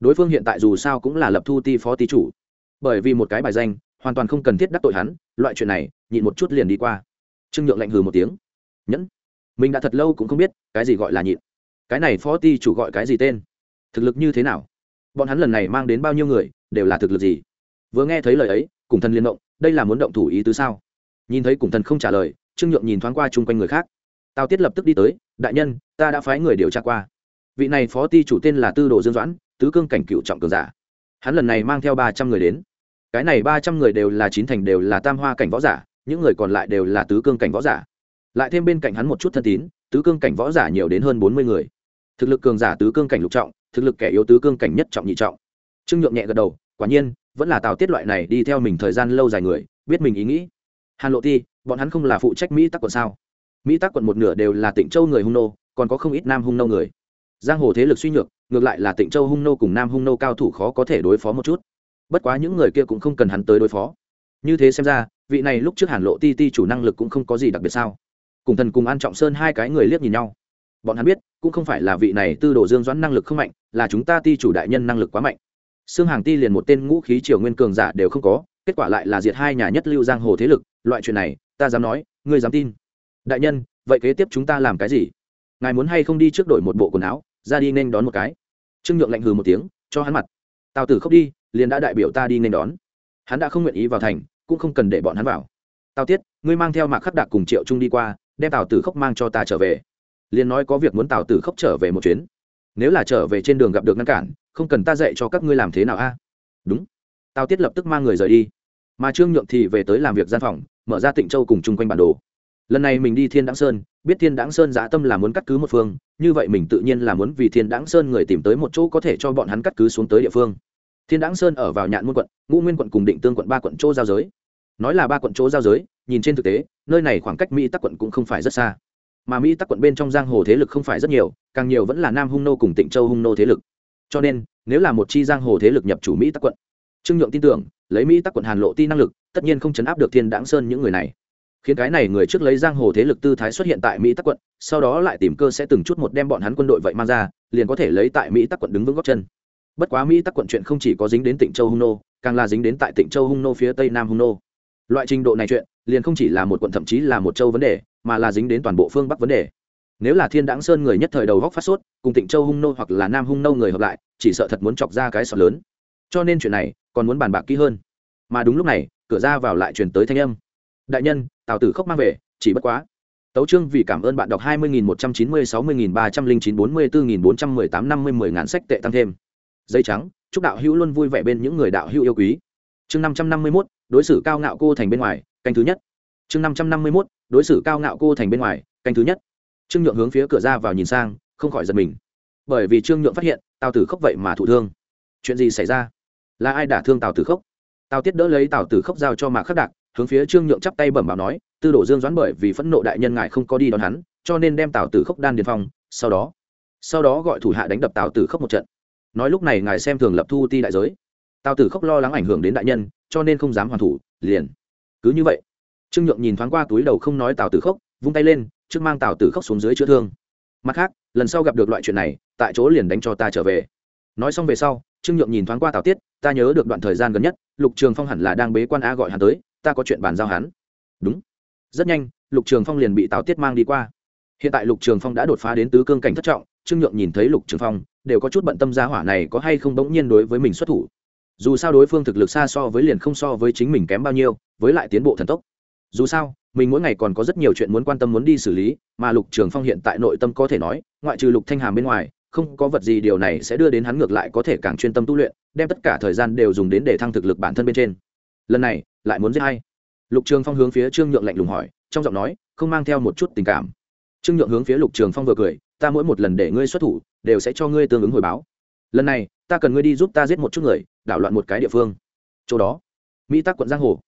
Đối phương hiện tại dù sao cũng là lập thu ti phó ti chủ. Bởi vì một cái bài danh hoàn toàn không cần thiết đắc tội hắn, loại chuyện này, nhịn một chút liền đi qua. Trương nhượng lạnh hừ một tiếng. Nhẫn. Mình đã thật lâu cũng không biết, cái gì gọi là nhịn. Cái này phó ti chủ gọi cái gì tên? Thực lực như thế nào? Bọn hắn lần này mang đến bao nhiêu người, đều là thực lực gì? Vừa nghe thấy lời ấy, cùng thần liên động, đây là muốn động thủ ý tứ sao? Nhìn thấy cùng thần không trả lời, trương nhượng nhìn thoáng qua chung quanh người khác. Tào tiết lập tức đi tới, đại nhân, ta đã phái người điều tra qua. Vị này phó ti chủ tên là tư đồ dương doãn, tứ cương cảnh cựu trọng cường giả. Hắn lần này mang theo ba trăm người đến cái này ba trăm người đều là chín thành đều là tam hoa cảnh võ giả, những người còn lại đều là tứ cương cảnh võ giả. Lại thêm bên cạnh hắn một chút thân tín, tứ cương cảnh võ giả nhiều đến hơn bốn mươi người. Thực lực cường giả tứ cương cảnh lục trọng, thực lực kẻ yếu tứ cương cảnh nhất trọng nhị trọng. Trương nhượng nhẹ gật đầu, quả nhiên, vẫn là tào tiết loại này đi theo mình thời gian lâu dài người, biết mình ý nghĩ. Hàn lộ ti, bọn hắn không là phụ trách mỹ tắc quận sao? Mỹ tắc quận một nửa đều là tịnh châu người hung nô, còn có không ít nam hung nô người. Giang hồ thế lực suy nhược, ngược lại là tịnh châu hung nô cùng nam hung nô cao thủ khó có thể đối phó một chút bất quá những người kia cũng không cần hắn tới đối phó. Như thế xem ra, vị này lúc trước hàn lộ ti ti chủ năng lực cũng không có gì đặc biệt sao? Cùng thần cùng an trọng sơn hai cái người liếc nhìn nhau. Bọn hắn biết, cũng không phải là vị này tư đồ dương doãn năng lực không mạnh, là chúng ta ti chủ đại nhân năng lực quá mạnh. Xương hàng ti liền một tên ngũ khí triều nguyên cường giả đều không có, kết quả lại là diệt hai nhà nhất lưu giang hồ thế lực, loại chuyện này, ta dám nói, ngươi dám tin. Đại nhân, vậy kế tiếp chúng ta làm cái gì? Ngài muốn hay không đi trước đổi một bộ quần áo, ra đi nên đón một cái. Trương nhượng lạnh hừ một tiếng, cho hắn mặt. Tào tử không đi liền đã đại biểu ta đi nên đón. Hắn đã không nguyện ý vào thành, cũng không cần để bọn hắn vào. Tào tiết, ngươi mang theo mạc khắc đạc cùng triệu trung đi qua, đem tào tử khốc mang cho ta trở về. Liền nói có việc muốn tào tử khốc trở về một chuyến. Nếu là trở về trên đường gặp được ngăn cản, không cần ta dạy cho các ngươi làm thế nào a? Đúng. Tào tiết lập tức mang người rời đi. Mà trương nhượng thì về tới làm việc gian phòng, mở ra tịnh châu cùng chung quanh bản đồ. Lần này mình đi thiên đáng sơn, biết thiên đáng sơn giã tâm là muốn cắt cứ một phương, như vậy mình tự nhiên là muốn vì thiên đáng sơn người tìm tới một chỗ có thể cho bọn hắn cắt cứ xuống tới địa phương thiên đáng sơn ở vào nhạn môn quận, ngũ nguyên quận cùng định tương quận ba quận chỗ giao giới. Nói là ba quận chỗ giao giới, nhìn trên thực tế, nơi này khoảng cách mỹ tắc quận cũng không phải rất xa. Mà mỹ tắc quận bên trong giang hồ thế lực không phải rất nhiều, càng nhiều vẫn là nam hung nô cùng tịnh châu hung nô thế lực. Cho nên, nếu là một chi giang hồ thế lực nhập chủ mỹ tắc quận, trương nhượng tin tưởng, lấy mỹ tắc quận hàn lộ ti năng lực, tất nhiên không chấn áp được thiên đáng sơn những người này. Khiến cái này người trước lấy giang hồ thế lực tư thái xuất hiện tại mỹ tắc quận, sau đó lại tìm cơ sẽ từng chút một đem bọn hắn quân đội vậy mang ra, liền có thể lấy tại mỹ tắc quận đứng vững góc chân bất quá mỹ tắc quận chuyện không chỉ có dính đến tỉnh châu hung nô, càng là dính đến tại tỉnh châu hung nô phía tây nam hung nô. Loại trình độ này chuyện, liền không chỉ là một quận thậm chí là một châu vấn đề, mà là dính đến toàn bộ phương bắc vấn đề. Nếu là thiên đáng sơn người nhất thời đầu góc phát sốt, cùng tịnh châu hung nô hoặc là nam hung nô người hợp lại, chỉ sợ thật muốn chọc ra cái sọt lớn. Cho nên chuyện này, còn muốn bàn bạc kỹ hơn. Mà đúng lúc này, cửa ra vào lại truyền tới thanh âm. Đại nhân, tào tử khóc mang về, chỉ bất quá. Tấu trương vì cảm ơn bạn đọc hai mươi nghìn một trăm chín mươi sáu mươi nghìn ba trăm linh chín bốn mươi bốn nghìn bốn trăm mười tám năm mươi mười ngàn sách tệ tăng thêm dây trắng, chúc đạo hữu luôn vui vẻ bên những người đạo hữu yêu quý. Chương năm trăm năm mươi mốt, đối xử cao ngạo cô thành bên ngoài, canh thứ nhất. Chương năm trăm năm mươi mốt, đối xử cao ngạo cô thành bên ngoài, canh thứ nhất. Trương nhượng hướng phía cửa ra vào nhìn sang, không khỏi giật mình. Bởi vì trương nhượng phát hiện, tào tử khốc vậy mà thụ thương. Chuyện gì xảy ra? Là ai đả thương tào tử khốc? Tào tiết đỡ lấy tào tử khốc giao cho mạc khắc đạc, hướng phía trương nhượng chắp tay bẩm báo nói, tư đổ dương doãn bởi vì phẫn nộ đại nhân ngài không có đi đón hắn, cho nên đem tào tử khốc đan điền phong, sau đó sau đó gọi thủ hạ đánh đập tào tử khốc một trận nói lúc này ngài xem thường lập thu ti đại giới. Tào tử khốc lo lắng ảnh hưởng đến đại nhân, cho nên không dám hoàn thủ, liền. Cứ như vậy, trương nhượng nhìn thoáng qua túi đầu không nói tào tử khốc, vung tay lên, trước mang tào tử khốc xuống dưới chữa thương. Mặt khác, lần sau gặp được loại chuyện này, tại chỗ liền đánh cho ta trở về. Nói xong về sau, trương nhượng nhìn thoáng qua tào tiết, ta nhớ được đoạn thời gian gần nhất, lục trường phong hẳn là đang bế quan a gọi hắn tới, ta có chuyện bàn giao hắn. Đúng. Rất nhanh, lục trường phong liền bị tào tiết mang đi qua. Hiện tại lục trường phong đã đột phá đến tứ cương cảnh thất trọng, trương nhượng nhìn thấy lục trường phong đều có chút bận tâm gia hỏa này có hay không bỗng nhiên đối với mình xuất thủ. Dù sao đối phương thực lực xa so với liền không so với chính mình kém bao nhiêu, với lại tiến bộ thần tốc. Dù sao, mình mỗi ngày còn có rất nhiều chuyện muốn quan tâm muốn đi xử lý, mà lục trường phong hiện tại nội tâm có thể nói, ngoại trừ lục thanh hàm bên ngoài, không có vật gì điều này sẽ đưa đến hắn ngược lại có thể càng chuyên tâm tu luyện, đem tất cả thời gian đều dùng đến để thăng thực lực bản thân bên trên. Lần này, lại muốn giết hay lục trường phong hướng phía trương nhượng lạnh lùng hỏi, trong giọng nói không mang theo một chút tình cảm. Trương nhượng hướng phía lục trường phong vừa cười ta mỗi một lần để ngươi xuất thủ, đều sẽ cho ngươi tương ứng hồi báo. Lần này, ta cần ngươi đi giúp ta giết một chút người, đảo loạn một cái địa phương. Chỗ đó, mỹ tắc quận giang hồ.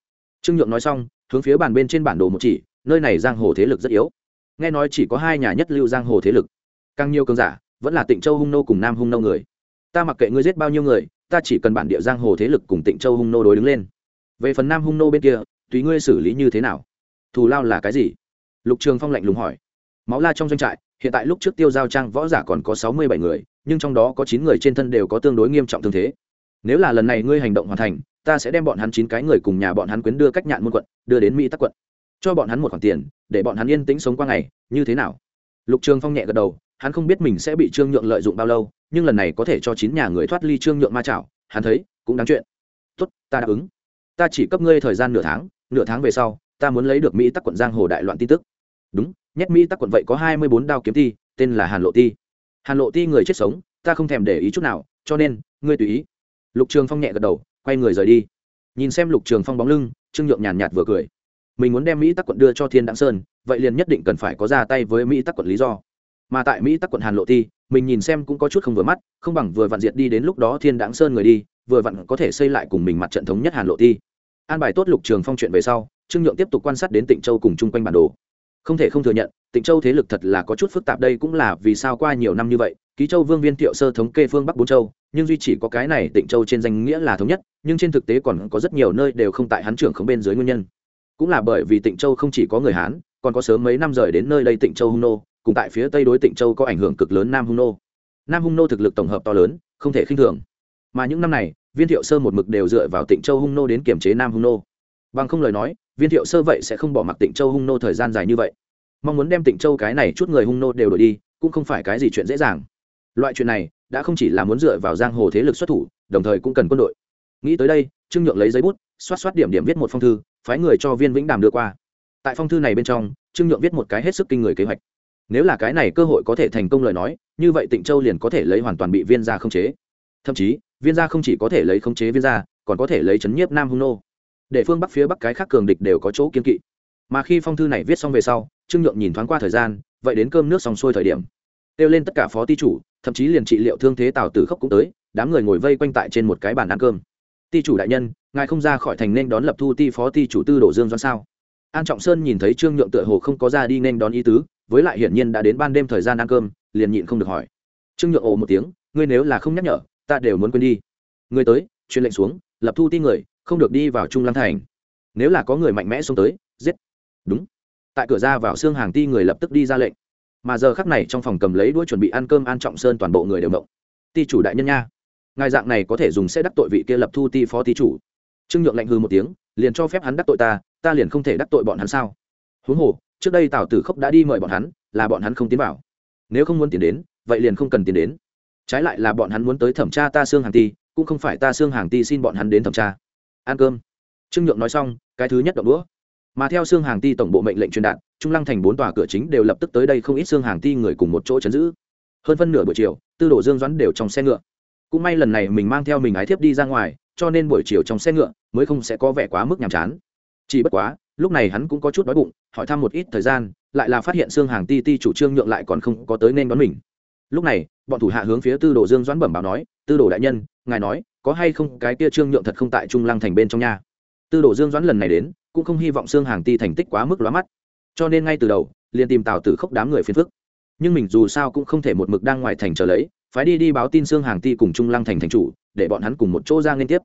Trương nhượng nói xong, hướng phía bàn bên trên bản đồ một chỉ, nơi này giang hồ thế lực rất yếu. Nghe nói chỉ có hai nhà nhất lưu giang hồ thế lực. Càng nhiều cường giả, vẫn là tịnh châu hung nô cùng nam hung nô người. Ta mặc kệ ngươi giết bao nhiêu người, ta chỉ cần bản địa giang hồ thế lực cùng tịnh châu hung nô đối đứng lên. Về phần nam hung nô bên kia, tùy ngươi xử lý như thế nào? Thù lao là cái gì? Lục trường phong lạnh lùng hỏi. Máu la trong doanh trại hiện tại lúc trước tiêu giao trang võ giả còn có sáu mươi bảy người, nhưng trong đó có chín người trên thân đều có tương đối nghiêm trọng thương thế. Nếu là lần này ngươi hành động hoàn thành, ta sẽ đem bọn hắn chín cái người cùng nhà bọn hắn quyến đưa cách nhạn môn quận, đưa đến mỹ tắc quận. Cho bọn hắn một khoản tiền, để bọn hắn yên tĩnh sống qua ngày, như thế nào? Lục trường phong nhẹ gật đầu, hắn không biết mình sẽ bị trương nhượng lợi dụng bao lâu, nhưng lần này có thể cho chín nhà người thoát ly trương nhượng ma chảo, hắn thấy, cũng đáng chuyện. Tốt, ta đáp ứng. Ta chỉ cấp ngươi thời gian nửa tháng nửa tháng về sau, ta muốn lấy được mỹ tắc quận giang hồ đại loạn tin tức. Đúng nhất mỹ tắc quận vậy có hai mươi bốn đao kiếm ti tên là hàn lộ ti. Hàn lộ ti người chết sống, ta không thèm để ý chút nào, cho nên, ngươi tùy ý. Lục trường phong nhẹ gật đầu, quay người rời đi. Nhìn xem lục trường phong bóng lưng, trương nhượng nhàn nhạt vừa cười. Mình muốn đem mỹ tắc quận đưa cho thiên đặng sơn, vậy liền nhất định cần phải có ra tay với mỹ tắc quận lý do. Mà tại mỹ tắc quận hàn lộ ti, mình nhìn xem cũng có chút không vừa mắt, không bằng vừa vặn diệt đi đến lúc đó thiên đặng sơn người đi, vừa vặn có thể xây lại cùng mình mặt trận thống nhất hàn lộ ti. An bài tốt lục trường phong chuyện về sau, trương nhượng tiếp tục quan sát đến tịnh châu cùng chung quanh bản đồ không thể không thừa nhận, tịnh châu thế lực thật là có chút phức tạp đây cũng là vì sao qua nhiều năm như vậy, ký châu, vương viên, thiệu sơ thống kê phương bắc bốn châu, nhưng duy chỉ có cái này tịnh châu trên danh nghĩa là thống nhất, nhưng trên thực tế còn có rất nhiều nơi đều không tại hắn trưởng không bên dưới nguyên nhân. Cũng là bởi vì tịnh châu không chỉ có người hán, còn có sớm mấy năm rời đến nơi đây tịnh châu hung nô, cùng tại phía tây đối tịnh châu có ảnh hưởng cực lớn nam hung nô. Nam hung nô thực lực tổng hợp to lớn, không thể khinh thường. Mà những năm này, viên thiệu sơ một mực đều dựa vào tịnh châu hung nô đến kiềm chế nam hung nô. Bằng không lời nói viên thiệu sơ vậy sẽ không bỏ mặc tịnh châu hung nô thời gian dài như vậy. Mong muốn đem tịnh châu cái này chút người hung nô đều đổi đi, cũng không phải cái gì chuyện dễ dàng. Loại chuyện này, đã không chỉ là muốn dựa vào giang hồ thế lực xuất thủ, đồng thời cũng cần quân đội. Nghĩ tới đây, trương nhượng lấy giấy bút, xoát xoát điểm điểm viết một phong thư, phái người cho viên vĩnh đàm đưa qua. Tại phong thư này bên trong, trương nhượng viết một cái hết sức kinh người kế hoạch. Nếu là cái này cơ hội có thể thành công lời nói, như vậy tịnh châu liền có thể lấy hoàn toàn bị viên gia không chế. Thậm chí, viên gia không chỉ có thể lấy khống chế viên gia, còn có thể lấy chấn nhiếp nam hung nô để phương bắc phía bắc cái khác cường địch đều có chỗ kiên kỵ. Mà khi phong thư này viết xong về sau, trương nhượng nhìn thoáng qua thời gian, vậy đến cơm nước xong xuôi thời điểm, kêu lên tất cả phó ty chủ, thậm chí liền trị liệu thương thế tào tử khốc cũng tới, đám người ngồi vây quanh tại trên một cái bàn ăn cơm. Ty chủ đại nhân, ngài không ra khỏi thành nên đón lập thu ti phó ty chủ tư đổ dương doan sao? An trọng sơn nhìn thấy trương nhượng tựa hồ không có ra đi nên đón ý tứ, với lại hiển nhiên đã đến ban đêm thời gian ăn cơm, liền nhịn không được hỏi. Trương nhượng ồ một tiếng, ngươi nếu là không nhắc nhở, ta đều muốn quên đi. Ngươi tới, truyền lệnh xuống, lập thu ti người không được đi vào trung lăng thành. Nếu là có người mạnh mẽ xông tới, giết. Đúng. Tại cửa ra vào xương hàng ti người lập tức đi ra lệnh. Mà giờ khắc này trong phòng cầm lấy đuôi chuẩn bị ăn cơm an trọng sơn toàn bộ người đều động. Ti chủ đại nhân nha. Ngài dạng này có thể dùng sẽ đắc tội vị kia lập thu ti phó ti chủ. Trương nhượng lệnh hư một tiếng, liền cho phép hắn đắc tội ta ta liền không thể đắc tội bọn hắn sao? Huống hồ, trước đây tào tử khốc đã đi mời bọn hắn, là bọn hắn không tiến vào. Nếu không muốn tiến đến, vậy liền không cần tiến đến. Trái lại là bọn hắn muốn tới thẩm tra ta xương hàng ti, cũng không phải ta xương hàng ti xin bọn hắn đến thẩm tra ăn cơm. Trương nhượng nói xong, cái thứ nhất động đũa. Mà theo xương hàng ti tổng bộ mệnh lệnh truyền đạt, trung lăng thành bốn tòa cửa chính đều lập tức tới đây không ít xương hàng ti người cùng một chỗ chấn giữ. Hơn phân nửa buổi chiều, tư đồ dương doãn đều trong xe ngựa. Cũng may lần này mình mang theo mình ái thiếp đi ra ngoài, cho nên buổi chiều trong xe ngựa mới không sẽ có vẻ quá mức nhàm chán. Chỉ bất quá, lúc này hắn cũng có chút đói bụng, hỏi thăm một ít thời gian, lại là phát hiện xương hàng ti ti chủ trương nhượng lại còn không có tới nên đón mình lúc này, bọn thủ hạ hướng phía tư đồ dương doãn bẩm báo nói, tư đồ đại nhân, ngài nói, có hay không cái kia trương nhượng thật không tại trung lăng thành bên trong nhà tư đồ dương doãn lần này đến, cũng không hy vọng xương hàng ti thành tích quá mức lóa mắt. Cho nên ngay từ đầu, liền tìm tào tử khốc đám người phiền phức. Nhưng mình dù sao cũng không thể một mực đang ngoài thành trở lấy phải đi đi báo tin xương hàng ti cùng trung lăng thành thành chủ, để bọn hắn cùng một chỗ ra liên tiếp.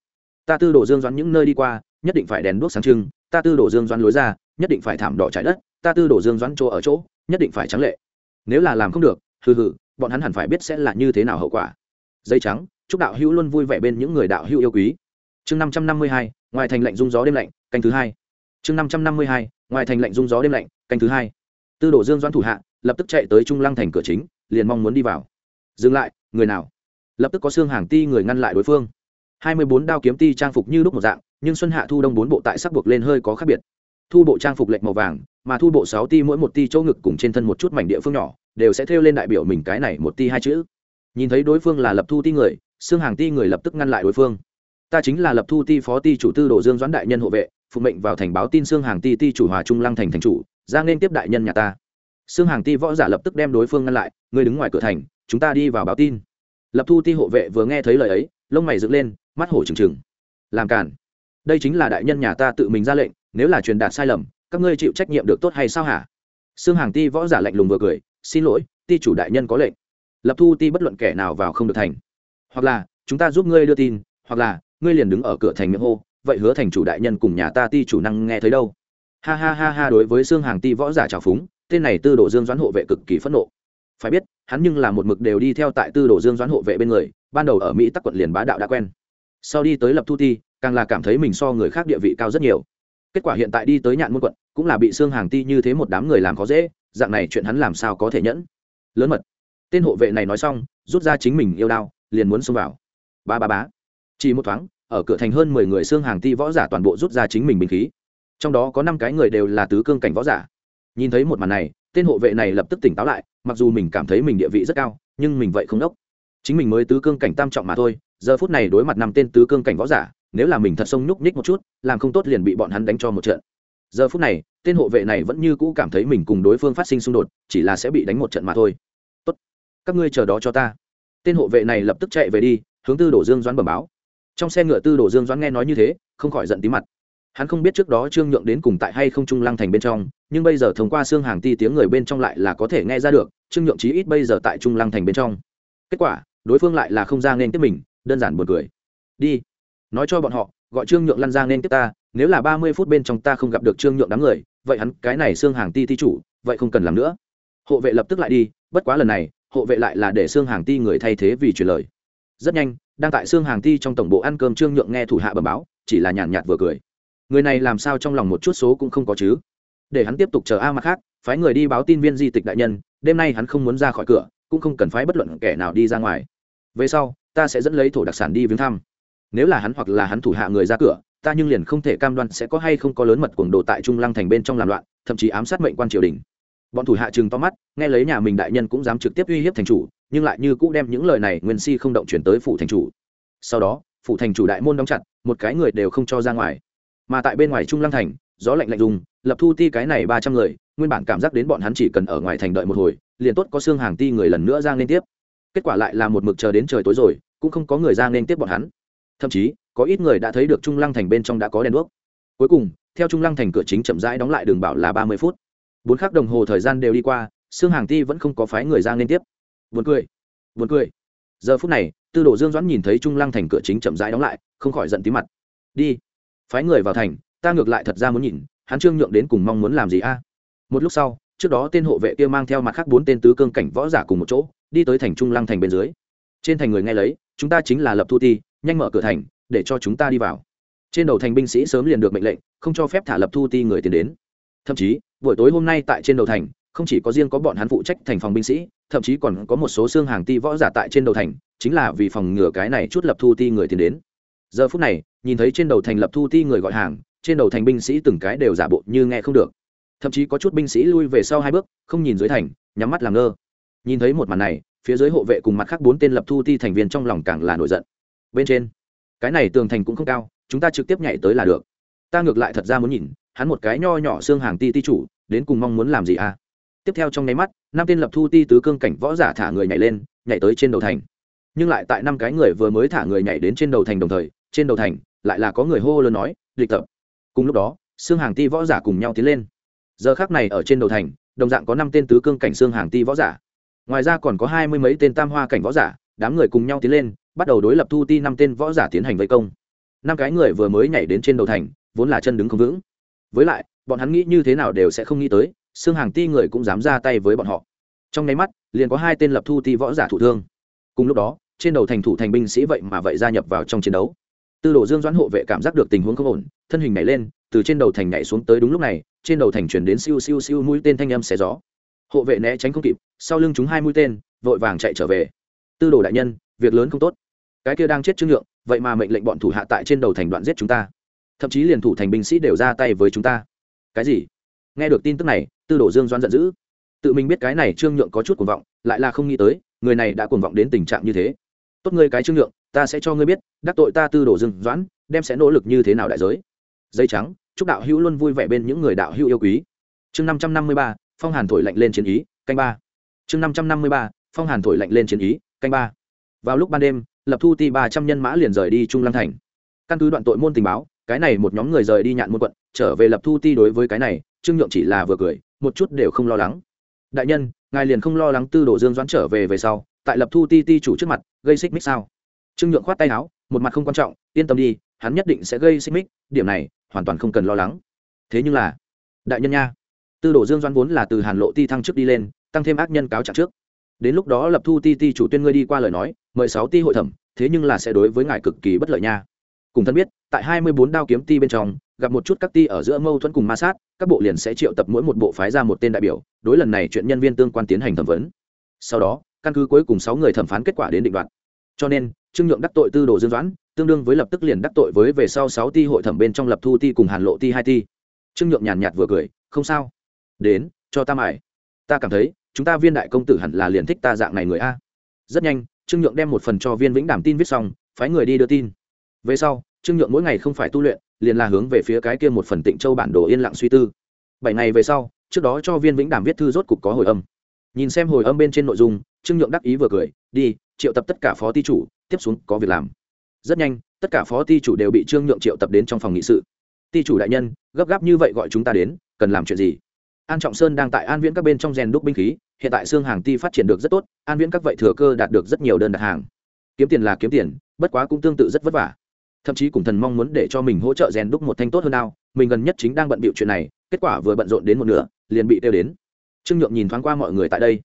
Ta tư đồ dương doãn những nơi đi qua, nhất định phải đèn đuốc sáng trưng, ta tư Đồ dương doãn lối ra, nhất định phải thảm đỏ trái đất, ta tư Đồ dương doãn chỗ ở chỗ, nhất định phải trắng lệ. Nếu là làm không được, hừ hừ bọn hắn hẳn phải biết sẽ là như thế nào hậu quả. Dây trắng, chúc đạo hữu luôn vui vẻ bên những người đạo hữu yêu quý. Chương năm trăm năm mươi hai, ngoài thành lạnh rung gió đêm lạnh, canh thứ hai. Chương năm trăm năm mươi hai, ngoài thành lạnh rung gió đêm lạnh, canh thứ hai. Tư đổ dương doãn thủ hạ, lập tức chạy tới trung lăng thành cửa chính, liền mong muốn đi vào. Dừng lại, người nào? Lập tức có xương hàng ti người ngăn lại đối phương. Hai mươi bốn đao kiếm ti trang phục như lúc một dạng, nhưng xuân hạ thu đông bốn bộ tại sắc buộc lên hơi có khác biệt thu bộ trang phục lệch màu vàng, mà thu bộ sáu ti mỗi một ti chỗ ngực cùng trên thân một chút mảnh địa phương nhỏ, đều sẽ thêu lên đại biểu mình cái này một ti hai chữ. Nhìn thấy đối phương là lập thu ti người, xương hàng ti người lập tức ngăn lại đối phương. Ta chính là lập thu ti phó ti chủ tư đồ dương doãn đại nhân hộ vệ, phụ mệnh vào thành báo tin xương hàng ti ti chủ hòa trung lăng thành thành chủ, ra nên tiếp đại nhân nhà ta. Xương hàng ti võ giả lập tức đem đối phương ngăn lại, người đứng ngoài cửa thành, chúng ta đi vào báo tin. Lập thu ti hộ vệ vừa nghe thấy lời ấy, lông mày dựng lên, mắt hổ trừng trừng. Làm cản đây chính là đại nhân nhà ta tự mình ra lệnh nếu là truyền đạt sai lầm, các ngươi chịu trách nhiệm được tốt hay sao hả? Xương hàng ti võ giả lạnh lùng vừa cười, xin lỗi, ti chủ đại nhân có lệnh. Lập thu ti bất luận kẻ nào vào không được thành. Hoặc là, chúng ta giúp ngươi đưa tin, hoặc là, ngươi liền đứng ở cửa thành miệng hô, vậy hứa thành chủ đại nhân cùng nhà ta ti chủ năng nghe thấy đâu. Ha ha ha ha đối với xương hàng ti võ giả trào phúng, tên này tư đồ dương doãn hộ vệ cực kỳ phẫn nộ. Phải biết, hắn nhưng là một mực đều đi theo tại tư đồ dương doãn hộ vệ bên người, ban đầu ở mỹ tắc quận liền bá đạo đã quen. Sau đi tới lập thu ti, càng là cảm thấy mình so người khác địa vị cao rất nhiều kết quả hiện tại đi tới nhạn môn quận, cũng là bị xương hàng ti như thế một đám người làm khó dễ, dạng này chuyện hắn làm sao có thể nhẫn? Lớn mật. Tên hộ vệ này nói xong, rút ra chính mình yêu đao, liền muốn xông vào. Ba ba bá chỉ một thoáng, ở cửa thành hơn mười người xương hàng ti võ giả toàn bộ rút ra chính mình bình khí. Trong đó có năm cái người đều là tứ cương cảnh võ giả. Nhìn thấy một màn này, tên hộ vệ này lập tức tỉnh táo lại, mặc dù mình cảm thấy mình địa vị rất cao, nhưng mình vậy không đốc. Chính mình mới tứ cương cảnh tam trọng mà thôi, giờ phút này đối mặt năm tên tứ cương cảnh võ giả nếu là mình thật sông nhúc nhích một chút, làm không tốt liền bị bọn hắn đánh cho một trận. Giờ phút này, tên hộ vệ này vẫn như cũ cảm thấy mình cùng đối phương phát sinh xung đột, chỉ là sẽ bị đánh một trận mà thôi. Tốt, các ngươi chờ đó cho ta. Tên hộ vệ này lập tức chạy về đi, hướng tư đổ dương doãn bẩm báo. Trong xe ngựa tư đổ dương doãn nghe nói như thế, không khỏi giận tí mặt. Hắn không biết trước đó trương nhượng đến cùng tại hay không trung lăng thành bên trong, nhưng bây giờ thông qua xương hàng ti tiếng người bên trong lại là có thể nghe ra được, trương nhượng chí ít bây giờ tại trung lăng thành bên trong. Kết quả, đối phương lại là không ra nên tiếp mình, đơn giản buồn cười. Đi nói cho bọn họ, gọi trương nhượng lăn ra nên tiếp ta, nếu là ba mươi phút bên trong ta không gặp được trương nhượng đám người, vậy hắn, cái này xương hàng ti ti chủ, vậy không cần làm nữa. Hộ vệ lập tức lại đi, bất quá lần này, hộ vệ lại là để xương hàng ti người thay thế vì truyền lời. Rất nhanh, đang tại xương hàng ti trong tổng bộ ăn cơm trương nhượng nghe thủ hạ bẩm báo, chỉ là nhàn nhạt vừa cười. Người này làm sao trong lòng một chút số cũng không có chứ? Để hắn tiếp tục chờ a mặt khác, phái người đi báo tin viên di tịch đại nhân, đêm nay hắn không muốn ra khỏi cửa, cũng không cần phái bất luận kẻ nào đi ra ngoài. Về sau, ta sẽ dẫn lấy thổ đặc sản đi viếng thăm nếu là hắn hoặc là hắn thủ hạ người ra cửa, ta nhưng liền không thể cam đoan sẽ có hay không có lớn mật cuồng đồ tại trung lăng thành bên trong làm loạn, thậm chí ám sát mệnh quan triều đình. Bọn thủ hạ chừng to mắt, nghe lấy nhà mình đại nhân cũng dám trực tiếp uy hiếp thành chủ, nhưng lại như cũ đem những lời này nguyên si không động chuyển tới phủ thành chủ. Sau đó, phủ thành chủ đại môn đóng chặt, một cái người đều không cho ra ngoài. Mà tại bên ngoài trung lăng thành, gió lạnh lạnh dùng lập thu ti cái này ba trăm người, nguyên bản cảm giác đến bọn hắn chỉ cần ở ngoài thành đợi một hồi, liền tốt có xương hàng ti người lần nữa ra nên tiếp. Kết quả lại là một mực chờ đến trời tối rồi, cũng không có người ra nên tiếp bọn hắn thậm chí, có ít người đã thấy được trung lăng thành bên trong đã có đèn đuốc. Cuối cùng, theo trung lăng thành cửa chính chậm rãi đóng lại đường bảo là ba mươi phút. Bốn khắc đồng hồ thời gian đều đi qua xương hàng ti vẫn không có phái người ra nên tiếp. Buồn cười buồn cười. Giờ phút này, tư đồ dương doãn nhìn thấy trung lăng thành cửa chính chậm rãi đóng lại, không khỏi giận tí mặt. Đi, phái người vào thành, ta ngược lại thật ra muốn nhìn, hắn trương nhượng đến cùng mong muốn làm gì a? Một lúc sau, trước đó tên hộ vệ kia mang theo mặt khác bốn tên tứ cương cảnh võ giả cùng một chỗ, đi tới thành trung lăng thành bên dưới. Trên thành người nghe lấy, chúng ta chính là lập thu ti nhanh mở cửa thành, để cho chúng ta đi vào. Trên đầu thành binh sĩ sớm liền được mệnh lệnh, không cho phép thả lập thu ti người tiến đến. Thậm chí, buổi tối hôm nay tại trên đầu thành, không chỉ có riêng có bọn hắn phụ trách thành phòng binh sĩ, thậm chí còn có một số xương hàng ti võ giả tại trên đầu thành, chính là vì phòng ngừa cái này chút lập thu ti người tiến đến. Giờ phút này, nhìn thấy trên đầu thành lập thu ti người gọi hàng, trên đầu thành binh sĩ từng cái đều giả bộ như nghe không được. Thậm chí có chút binh sĩ lui về sau hai bước, không nhìn dưới thành, nhắm mắt làm ngơ. Nhìn thấy một màn này, phía dưới hộ vệ cùng mặt khác bốn tên lập thu ti thành viên trong lòng càng là nổi giận bên trên. Cái này tường thành cũng không cao, chúng ta trực tiếp nhảy tới là được. Ta ngược lại thật ra muốn nhìn, hắn một cái nho nhỏ xương hàng ti ti chủ, đến cùng mong muốn làm gì à? Tiếp theo trong nháy mắt, năm tên lập thu ti tứ cương cảnh võ giả thả người nhảy lên, nhảy tới trên đầu thành. Nhưng lại tại năm cái người vừa mới thả người nhảy đến trên đầu thành đồng thời, trên đầu thành lại là có người hô hô lớn nói, lịch tập. Cùng lúc đó, xương hàng ti võ giả cùng nhau tiến lên. Giờ khác này ở trên đầu thành, đồng dạng có năm tên tứ cương cảnh xương hàng ti võ giả. Ngoài ra còn có hai mươi mấy tên tam hoa cảnh võ giả, đám người cùng nhau tiến lên bắt đầu đối lập thu ti năm tên võ giả tiến hành vây công. Năm cái người vừa mới nhảy đến trên đầu thành, vốn là chân đứng không vững. Với lại, bọn hắn nghĩ như thế nào đều sẽ không nghĩ tới, xương hàng ti người cũng dám ra tay với bọn họ. Trong nháy mắt, liền có hai tên lập thu ti võ giả thụ thương. Cùng lúc đó, trên đầu thành thủ thành binh sĩ vậy mà vậy gia nhập vào trong chiến đấu. Tư đồ dương doãn hộ vệ cảm giác được tình huống không ổn, thân hình nhảy lên, từ trên đầu thành nhảy xuống tới đúng lúc này, trên đầu thành chuyển đến siêu siêu siêu mũi tên thanh âm xé gió. Hộ vệ né tránh không kịp, sau lưng chúng hai mũi tên, vội vàng chạy trở về. Tư đồ đại nhân, việc lớn không tốt cái kia đang chết trương nhượng, vậy mà mệnh lệnh bọn thủ hạ tại trên đầu thành đoạn giết chúng ta. Thậm chí liền thủ thành binh sĩ đều ra tay với chúng ta. Cái gì? Nghe được tin tức này, tư đồ dương doan giận dữ. Tự mình biết cái này trương nhượng có chút cuồng vọng, lại là không nghĩ tới, người này đã cuồng vọng đến tình trạng như thế. Tốt ngươi cái trương nhượng, ta sẽ cho ngươi biết, đắc tội ta tư đồ dương doãn, đem sẽ nỗ lực như thế nào đại giới. Dây trắng, chúc đạo hữu luôn vui vẻ bên những người đạo hữu yêu quý. Chương năm trăm năm mươi ba, phong hàn thổi lạnh lên chiến ý, canh ba. Chương năm trăm năm mươi ba, phong hàn thổi lạnh lên chiến ý, canh ba. Vào lúc ban đêm lập thu ti ba trăm nhân mã liền rời đi trung lăng thành. Căn cứ đoạn tội môn tình báo, cái này một nhóm người rời đi nhạn môn quận, trở về lập thu ti đối với cái này, trương nhượng chỉ là vừa cười, một chút đều không lo lắng. Đại nhân, ngài liền không lo lắng tư đồ dương doãn trở về về sau, tại lập thu ti ti chủ trước mặt, gây xích mích sao? Trương nhượng khoát tay áo, một mặt không quan trọng, yên tâm đi, hắn nhất định sẽ gây xích mích, điểm này, hoàn toàn không cần lo lắng. Thế nhưng là, đại nhân nha, tư đồ dương doãn vốn là từ hàn lộ ti thăng trước đi lên, tăng thêm ác nhân cáo trạng trước. Đến lúc đó lập thu ti ti chủ tuyên ngươi đi qua lời nói mời sáu ti hội thẩm, thế nhưng là sẽ đối với ngài cực kỳ bất lợi nha. Cùng thân biết, tại hai mươi bốn đao kiếm ti bên trong, gặp một chút các ti ở giữa mâu thuẫn cùng ma sát, các bộ liền sẽ triệu tập mỗi một bộ phái ra một tên đại biểu, đối lần này chuyện nhân viên tương quan tiến hành thẩm vấn. Sau đó, căn cứ cuối cùng sáu người thẩm phán kết quả đến định đoạt. Cho nên, trương nhượng đắc tội tư đồ dương doãn, tương đương với lập tức liền đắc tội với về sau sáu ti hội thẩm bên trong lập thu ti cùng hàn lộ ti hai ti. Trương nhượng nhàn nhạt vừa cười, không sao. Đến, cho ta mải ta cảm thấy, chúng ta viên đại công tử hẳn là liền thích ta dạng này người a. Rất nhanh trương nhượng đem một phần cho viên vĩnh đảm tin viết xong, phái người đi đưa tin. Về sau, trương nhượng mỗi ngày không phải tu luyện, liền là hướng về phía cái kia một phần tịnh châu bản đồ yên lặng suy tư. Bảy ngày về sau, trước đó cho viên vĩnh đảm viết thư rốt cục có hồi âm. Nhìn xem hồi âm bên trên nội dung, trương nhượng đắc ý vừa cười, đi, triệu tập tất cả phó ty chủ, tiếp xuống có việc làm. Rất nhanh, tất cả phó ty chủ đều bị trương nhượng triệu tập đến trong phòng nghị sự. Ty chủ đại nhân, gấp gáp như vậy gọi chúng ta đến, cần làm chuyện gì? An trọng sơn đang tại an viễn các bên trong rèn đúc binh khí, hiện tại xương hàng ti phát triển được rất tốt, an viễn các vậy thừa cơ đạt được rất nhiều đơn đặt hàng. Kiếm tiền là kiếm tiền, bất quá cũng tương tự rất vất vả. Thậm chí cùng thần mong muốn để cho mình hỗ trợ rèn đúc một thanh tốt hơn nào, mình gần nhất chính đang bận bịu chuyện này, kết quả vừa bận rộn đến một nửa, liền bị tiêu đến. Trương nhượng nhìn thoáng qua mọi người tại đây.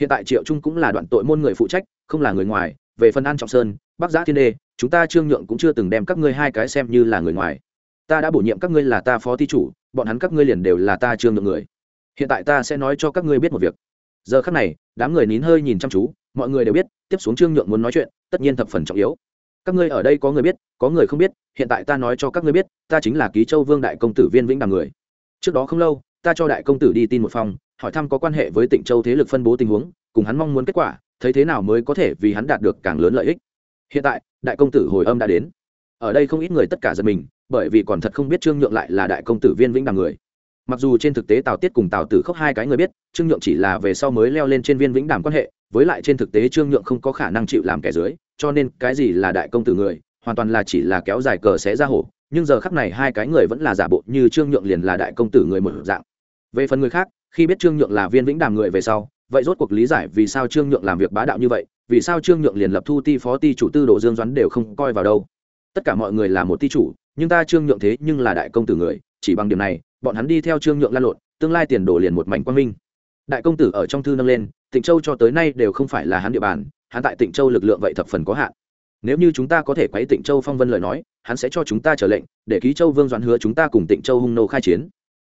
Hiện tại triệu trung cũng là đoạn tội môn người phụ trách, không là người ngoài, về phần an trọng sơn, bắc giã thiên đê, chúng ta trương nhượng cũng chưa từng đem các ngươi hai cái xem như là người ngoài. Ta đã bổ nhiệm các ngươi là ta phó thi chủ, bọn hắn các ngươi liền đều là ta trương nhượng người hiện tại ta sẽ nói cho các ngươi biết một việc. Giờ khắc này, đám người nín hơi nhìn chăm chú, mọi người đều biết, tiếp xuống trương nhượng muốn nói chuyện, tất nhiên thập phần trọng yếu. Các ngươi ở đây có người biết, có người không biết, hiện tại ta nói cho các ngươi biết, ta chính là ký châu vương đại công tử viên vĩnh đằng người. Trước đó không lâu, ta cho đại công tử đi tin một phòng, hỏi thăm có quan hệ với tỉnh châu thế lực phân bố tình huống, cùng hắn mong muốn kết quả, thấy thế nào mới có thể vì hắn đạt được càng lớn lợi ích. Hiện tại, đại công tử hồi âm đã đến. Ở đây không ít người tất cả giật mình, bởi vì còn thật không biết trương nhượng lại là đại công tử viên vĩnh đằng người mặc dù trên thực tế tào tiết cùng tào tử khóc hai cái người biết, trương nhượng chỉ là về sau mới leo lên trên viên vĩnh đàm quan hệ, với lại trên thực tế trương nhượng không có khả năng chịu làm kẻ dưới, cho nên cái gì là đại công tử người, hoàn toàn là chỉ là kéo dài cờ xé ra hổ. Nhưng giờ khắc này hai cái người vẫn là giả bộ như trương nhượng liền là đại công tử người một dạng. Về phần người khác, khi biết trương nhượng là viên vĩnh đàm người về sau, vậy rốt cuộc lý giải vì sao trương nhượng làm việc bá đạo như vậy, vì sao trương nhượng liền lập thu ti phó ti chủ tư đồ dương doãn đều không coi vào đâu. Tất cả mọi người là một ti chủ, nhưng ta trương nhượng thế nhưng là đại công tử người, chỉ bằng điểm này bọn hắn đi theo trương nhượng lan lộn, tương lai tiền đổ liền một mảnh quang minh. Đại công tử ở trong thư nâng lên, tịnh châu cho tới nay đều không phải là hắn địa bàn, hắn tại tịnh châu lực lượng vậy thập phần có hạn. Nếu như chúng ta có thể quấy tịnh châu phong vân lời nói, hắn sẽ cho chúng ta trở lệnh, để ký châu vương doãn hứa chúng ta cùng tịnh châu hung nô khai chiến.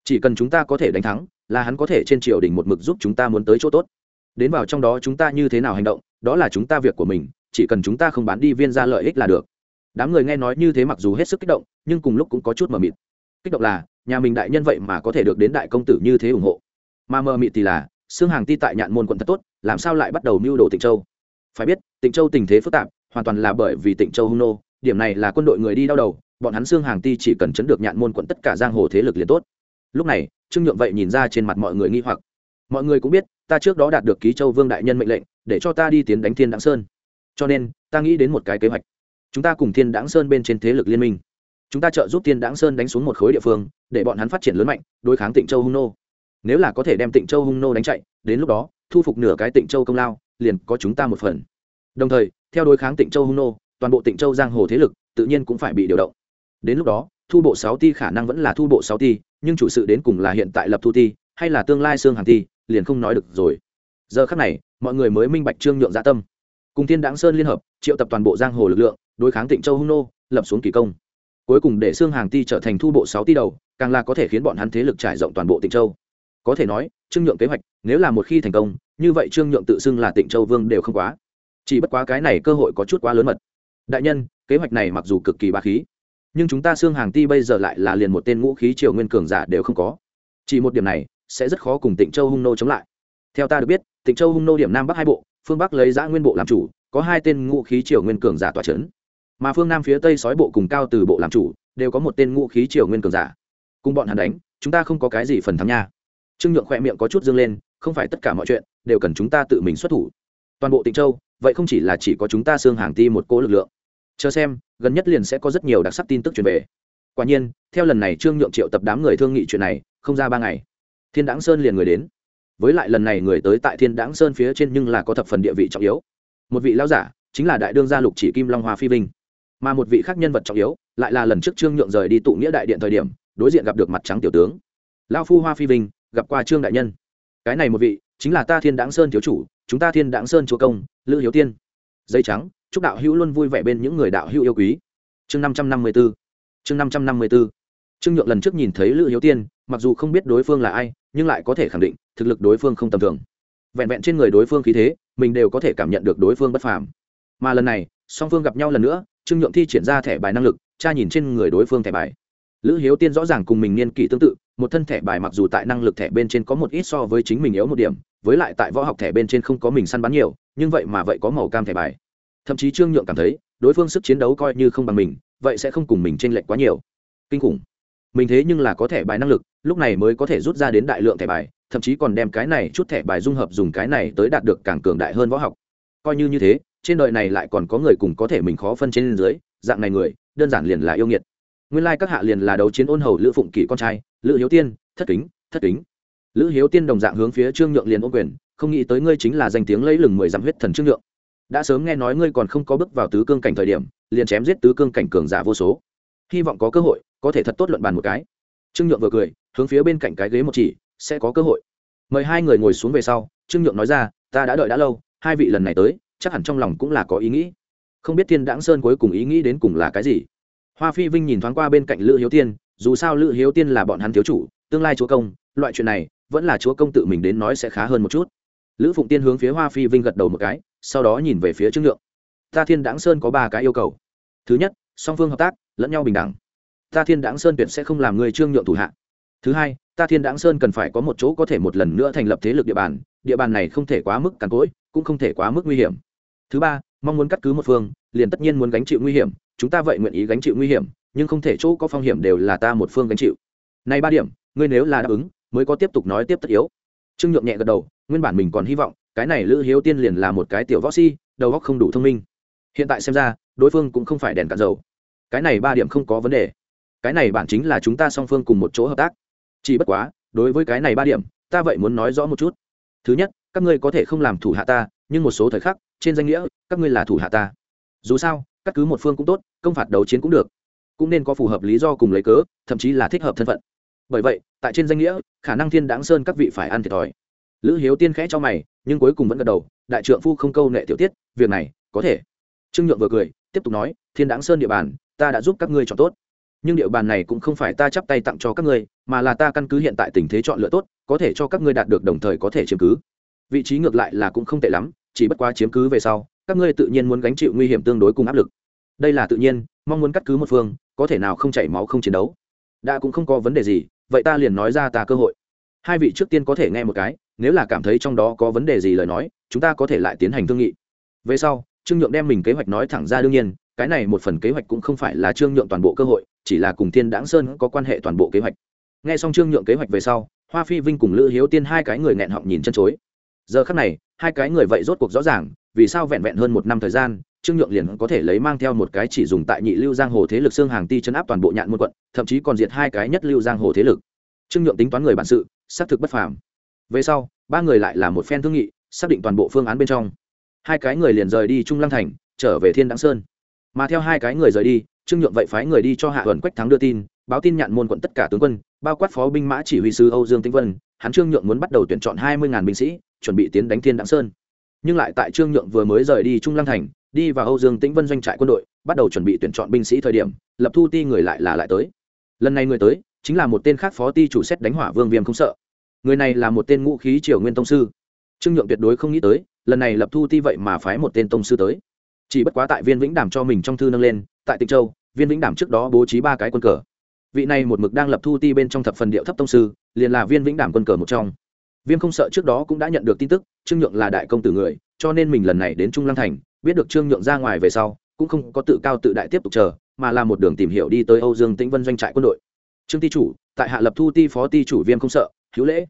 Chỉ cần chúng ta có thể đánh thắng, là hắn có thể trên triều đình một mực giúp chúng ta muốn tới chỗ tốt. Đến vào trong đó chúng ta như thế nào hành động, đó là chúng ta việc của mình, chỉ cần chúng ta không bán đi viên ra lợi ích là được. Đám người nghe nói như thế mặc dù hết sức kích động, nhưng cùng lúc cũng có chút mờ mịt. Kích động là nhà mình đại nhân vậy mà có thể được đến đại công tử như thế ủng hộ. Mà mờ mịt thì là, xương hàng ti tại nhạn môn quận thật tốt, làm sao lại bắt đầu mưu đồ tịnh châu? Phải biết, tịnh châu tình thế phức tạp, hoàn toàn là bởi vì tịnh châu hung nô, điểm này là quân đội người đi đau đầu, bọn hắn xương hàng ti chỉ cần chấn được nhạn môn quận tất cả giang hồ thế lực liền tốt. Lúc này, trương nhượng vậy nhìn ra trên mặt mọi người nghi hoặc. Mọi người cũng biết, ta trước đó đạt được ký châu vương đại nhân mệnh lệnh, để cho ta đi tiến đánh thiên đáng sơn. Cho nên, ta nghĩ đến một cái kế hoạch. Chúng ta cùng thiên đáng sơn bên trên thế lực liên minh chúng ta trợ giúp tiên đáng sơn đánh xuống một khối địa phương, để bọn hắn phát triển lớn mạnh, đối kháng tịnh châu hung nô. Nếu là có thể đem tịnh châu hung nô đánh chạy, đến lúc đó, thu phục nửa cái tịnh châu công lao, liền có chúng ta một phần. Đồng thời, theo đối kháng tịnh châu hung nô, toàn bộ tịnh châu giang hồ thế lực, tự nhiên cũng phải bị điều động. Đến lúc đó, thu bộ sáu ti khả năng vẫn là thu bộ sáu ti, nhưng chủ sự đến cùng là hiện tại lập thu ti, hay là tương lai xương hàng ti, liền không nói được rồi. Giờ khắc này, mọi người mới minh bạch trương nhượng dạ tâm. Cùng thiên đáng sơn liên hợp, triệu tập toàn bộ giang hồ lực lượng, đối kháng tịnh châu hung nô, lập xuống kỳ công cuối cùng để xương hàng ti trở thành thu bộ sáu ti đầu, càng là có thể khiến bọn hắn thế lực trải rộng toàn bộ tịnh châu. Có thể nói, trương nhượng kế hoạch, nếu là một khi thành công, như vậy trương nhượng tự xưng là tịnh châu vương đều không quá. Chỉ bất quá cái này cơ hội có chút quá lớn mật. Đại nhân, kế hoạch này mặc dù cực kỳ ba khí, nhưng chúng ta xương hàng ti bây giờ lại là liền một tên ngũ khí triều nguyên cường giả đều không có. Chỉ một điểm này, sẽ rất khó cùng tịnh châu hung nô chống lại. Theo ta được biết, tịnh châu hung nô điểm nam bắc hai bộ, phương bắc lấy giã nguyên bộ làm chủ, có hai tên ngũ khí triều nguyên cường giả tòa c mà phương nam phía tây sói bộ cùng cao từ bộ làm chủ, đều có một tên ngũ khí triều nguyên cường giả. Cùng bọn hắn đánh, chúng ta không có cái gì phần thắng nha. Trương nhượng khỏe miệng có chút dương lên, không phải tất cả mọi chuyện, đều cần chúng ta tự mình xuất thủ. Toàn bộ tịnh châu, vậy không chỉ là chỉ có chúng ta xương hàng ti một cỗ lực lượng. Chờ xem, gần nhất liền sẽ có rất nhiều đặc sắc tin tức truyền về. Quả nhiên, theo lần này trương nhượng triệu tập đám người thương nghị chuyện này, không ra ba ngày, thiên đáng sơn liền người đến. Với lại lần này người tới tại thiên đáng sơn phía trên nhưng là có thập phần địa vị trọng yếu. Một vị lao giả, chính là đại đương gia lục chỉ kim long hoa phi vinh mà một vị khác nhân vật trọng yếu lại là lần trước trương nhượng rời đi tụ nghĩa đại điện thời điểm đối diện gặp được mặt trắng tiểu tướng lao phu hoa phi vinh gặp qua trương đại nhân cái này một vị chính là ta thiên đáng sơn thiếu chủ chúng ta thiên đáng sơn chúa công lữ hiếu tiên dây trắng chúc đạo hữu luôn vui vẻ bên những người đạo hữu yêu quý chương năm trăm năm mươi b ố chương năm trăm năm mươi b ố trương nhượng lần trước nhìn thấy lữ hiếu tiên mặc dù không biết đối phương là ai nhưng lại có thể khẳng định thực lực đối phương không tầm thường vẹn vẹn trên người đối phương khí thế mình đều có thể cảm nhận được đối phương bất phàm mà lần này song phương gặp nhau lần nữa trương nhượng thi triển ra thẻ bài năng lực, cha nhìn trên người đối phương thẻ bài. Lữ hiếu tiên rõ ràng cùng mình niên kỷ tương tự, một thân thẻ bài mặc dù tại năng lực thẻ bên trên có một ít so với chính mình yếu một điểm, với lại tại võ học thẻ bên trên không có mình săn bắn nhiều, nhưng vậy mà vậy có màu cam thẻ bài. Thậm chí trương nhượng cảm thấy, đối phương sức chiến đấu coi như không bằng mình, vậy sẽ không cùng mình t r ê n lệch quá nhiều. Kinh khủng. Mình thế nhưng là có thẻ bài năng lực, lúc này mới có thể rút ra đến đại lượng thẻ bài, thậm chí còn đem cái này chút thẻ bài dung hợp dùng cái này tới đạt được càng cường đại hơn võ học. Coi như như thế trên đời này lại còn có người cùng có thể mình khó phân trên dưới, dạng này người, đơn giản liền là yêu nghiệt. Nguyên lai các hạ liền là đấu chiến ôn hầu lữ phụng kỷ con trai, lữ hiếu tiên, thất kính thất kính. Lữ hiếu tiên đồng dạng hướng phía trương nhượng liền ôn quyền, không nghĩ tới ngươi chính là danh tiếng lấy lừng mười dặm huyết thần trương nhượng. Đã sớm nghe nói ngươi còn không có bước vào tứ cương cảnh thời điểm, liền chém giết tứ cương cảnh cường giả vô số. Hy vọng có cơ hội, có thể thật tốt luận bàn một cái. Trương nhượng vừa cười, hướng phía bên cạnh cái ghế một chỉ, sẽ có cơ hội. Mời hai người ngồi xuống về sau, trương nhượng nói ra, ta đã đợi đã lâu, hai vị lần này tới chắc hẳn trong lòng cũng là có ý nghĩ. Không biết thiên đãng sơn cuối cùng ý nghĩ đến cùng là cái gì. Hoa phi vinh nhìn thoáng qua bên cạnh lữ hiếu tiên, dù sao lữ hiếu tiên là bọn hắn thiếu chủ, tương lai chúa công, loại chuyện này, vẫn là chúa công tự mình đến nói sẽ khá hơn một chút. Lữ phụng tiên hướng phía hoa phi vinh gật đầu một cái, sau đó nhìn về phía trương nhượng. Ta thiên đãng sơn có ba cái yêu cầu. Thứ nhất, song phương hợp tác, lẫn nhau bình đẳng. Ta thiên đáng sơn tuyệt sẽ không làm người trương nhượng thủ hạ. Thứ hai, ta thiên đáng sơn cần phải có một chỗ có thể một lần nữa thành lập thế lực địa bàn địa bàn này không thể quá mức càn cỗi, cũng không thể quá mức nguy hiểm thứ ba, mong muốn cắt cứ một phương, liền tất nhiên muốn gánh chịu nguy hiểm, chúng ta vậy nguyện ý gánh chịu nguy hiểm, nhưng không thể chỗ có phong hiểm đều là ta một phương gánh chịu. Này ba điểm, ngươi nếu là đáp ứng, mới có tiếp tục nói tiếp tất yếu. Trương nhượng nhẹ gật đầu, nguyên bản mình còn hy vọng, cái này lữ hiếu tiên liền là một cái tiểu võ si, đầu óc không đủ thông minh. Hiện tại xem ra, đối phương cũng không phải đèn cạn dầu. Cái này ba điểm không có vấn đề. Cái này bản chính là chúng ta song phương cùng một chỗ hợp tác. Chỉ bất quá, đối với cái này ba điểm, ta vậy muốn nói rõ một chút. Thứ nhất, các ngươi có thể không làm thủ hạ ta, nhưng một số thời khắc trên danh nghĩa, các ngươi là thủ hạ ta. Dù sao, các cứ một phương cũng tốt, công phạt đấu chiến cũng được. Cũng nên có phù hợp lý do cùng lấy cớ, thậm chí là thích hợp thân phận. Bởi vậy, tại trên danh nghĩa, khả năng thiên đáng sơn các vị phải ăn thiệt thòi. Lữ hiếu tiên khẽ cho mày, nhưng cuối cùng vẫn gật đầu, đại trượng phu không câu nệ tiểu tiết, việc này, có thể. Trương nhượng vừa cười, tiếp tục nói, thiên đáng sơn địa bàn, ta đã giúp các ngươi chọn tốt. Nhưng địa bàn này cũng không phải ta chắp tay tặng cho các ngươi, mà là ta căn cứ hiện tại tình thế chọn lựa tốt, có thể cho các ngươi đạt được đồng thời có thể chiếm cứ. Vị trí ngược lại là cũng không tệ lắm chỉ bất quá chiếm cứ về sau, các ngươi tự nhiên muốn gánh chịu nguy hiểm tương đối cùng áp lực. Đây là tự nhiên, mong muốn cắt cứ một phương, có thể nào không chảy máu không chiến đấu. Đã cũng không có vấn đề gì, vậy ta liền nói ra ta cơ hội. Hai vị trước tiên có thể nghe một cái, nếu là cảm thấy trong đó có vấn đề gì lời nói, chúng ta có thể lại tiến hành thương nghị. Về sau, trương nhượng đem mình kế hoạch nói thẳng ra đương nhiên, cái này một phần kế hoạch cũng không phải là trương nhượng toàn bộ cơ hội, chỉ là cùng thiên đáng sơn có quan hệ toàn bộ kế hoạch. Nghe xong trương nhượng kế hoạch về sau, hoa phi vinh cùng lữ hiếu tiên hai cái người nghẹn họng nhìn chân chối giờ khắc này, hai cái người vậy rốt cuộc rõ ràng, vì sao vẹn vẹn hơn một năm thời gian, trương nhượng liền có thể lấy mang theo một cái chỉ dùng tại nhị lưu giang hồ thế lực xương hàng ti chấn áp toàn bộ nhạn môn quận, thậm chí còn diệt hai cái nhất lưu giang hồ thế lực. Trương nhượng tính toán người bản sự, xác thực bất phàm. Về sau, ba người lại là một phen thương nghị, xác định toàn bộ phương án bên trong. Hai cái người liền rời đi trung lăng thành, trở về thiên đáng sơn. Mà theo hai cái người rời đi, trương nhượng vậy phái người đi cho hạ ẩn quách thắng đưa tin, báo tin nhạn môn quận tất cả tướng quân, bao quát phó binh mã chỉ huy sứ âu dương tĩnh vân. Hắn trương nhượng muốn bắt đầu tuyển chọn hai mươi binh sĩ chuẩn bị tiến đánh thiên đặng sơn. Nhưng lại tại trương nhượng vừa mới rời đi trung lăng thành, đi vào âu dương tĩnh vân doanh trại quân đội, bắt đầu chuẩn bị tuyển chọn binh sĩ thời điểm, lập thu ti người lại là lại tới. Lần này người tới, chính là một tên khác phó ti chủ xét đánh hỏa vương viêm không sợ. Người này là một tên ngũ khí triều nguyên tông sư. Trương nhượng tuyệt đối không nghĩ tới, lần này lập thu ti vậy mà phái một tên tông sư tới. Chỉ bất quá tại viên vĩnh đảm cho mình trong thư nâng lên, tại tịnh châu, viên vĩnh đảm trước đó bố trí ba cái quân cờ. Vị này một mực đang lập thu ti bên trong thập phần điệu thấp tông sư, liền là viên vĩnh đảm quân cờ một trong viêm không sợ trước đó cũng đã nhận được tin tức, trương nhượng là đại công tử người, cho nên mình lần này đến trung lăng thành, biết được trương nhượng ra ngoài về sau, cũng không có tự cao tự đại tiếp tục chờ, mà là một đường tìm hiểu đi tới âu dương tĩnh vân doanh trại quân đội. Trương ti chủ, tại hạ lập thu ti phó ti chủ viêm không sợ, hữu lễ.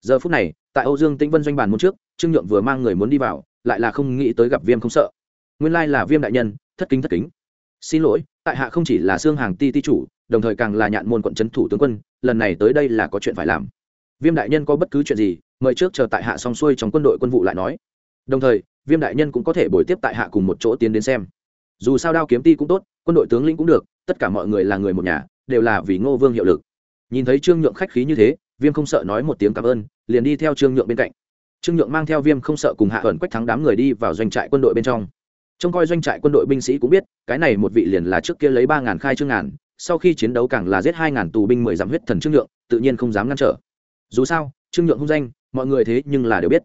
Giờ phút này, tại âu dương tĩnh vân doanh bàn môn trước, trương nhượng vừa mang người muốn đi vào, lại là không nghĩ tới gặp viêm không sợ. Nguyên lai là viêm đại nhân, thất kính thất kính. Xin lỗi, tại hạ không chỉ là xương hàng ti ti chủ, đồng thời càng là nhạn môn quận trấn thủ tướng quân, lần này tới đây là có chuyện phải làm viêm đại nhân có bất cứ chuyện gì, mời trước chờ tại hạ xong xuôi trong quân đội quân vụ lại nói. Đồng thời, viêm đại nhân cũng có thể bồi tiếp tại hạ cùng một chỗ tiến đến xem. Dù sao đao kiếm ti cũng tốt, quân đội tướng lĩnh cũng được, tất cả mọi người là người một nhà, đều là vì ngô vương hiệu lực. Nhìn thấy trương nhượng khách khí như thế, viêm không sợ nói một tiếng cảm ơn, liền đi theo trương nhượng bên cạnh. Trương nhượng mang theo viêm không sợ cùng hạ ẩn quách thắng đám người đi vào doanh trại quân đội bên trong. Trông coi doanh trại quân đội binh sĩ cũng biết, cái này một vị liền là trước kia lấy ba ngàn khai trương ngàn, sau khi chiến đấu càng là giết hai ngàn tù binh mười dặm huyết thần trương nhượng, tự nhiên không dám ngăn trở dù sao, trương nhượng hung danh, mọi người thế nhưng là đều biết.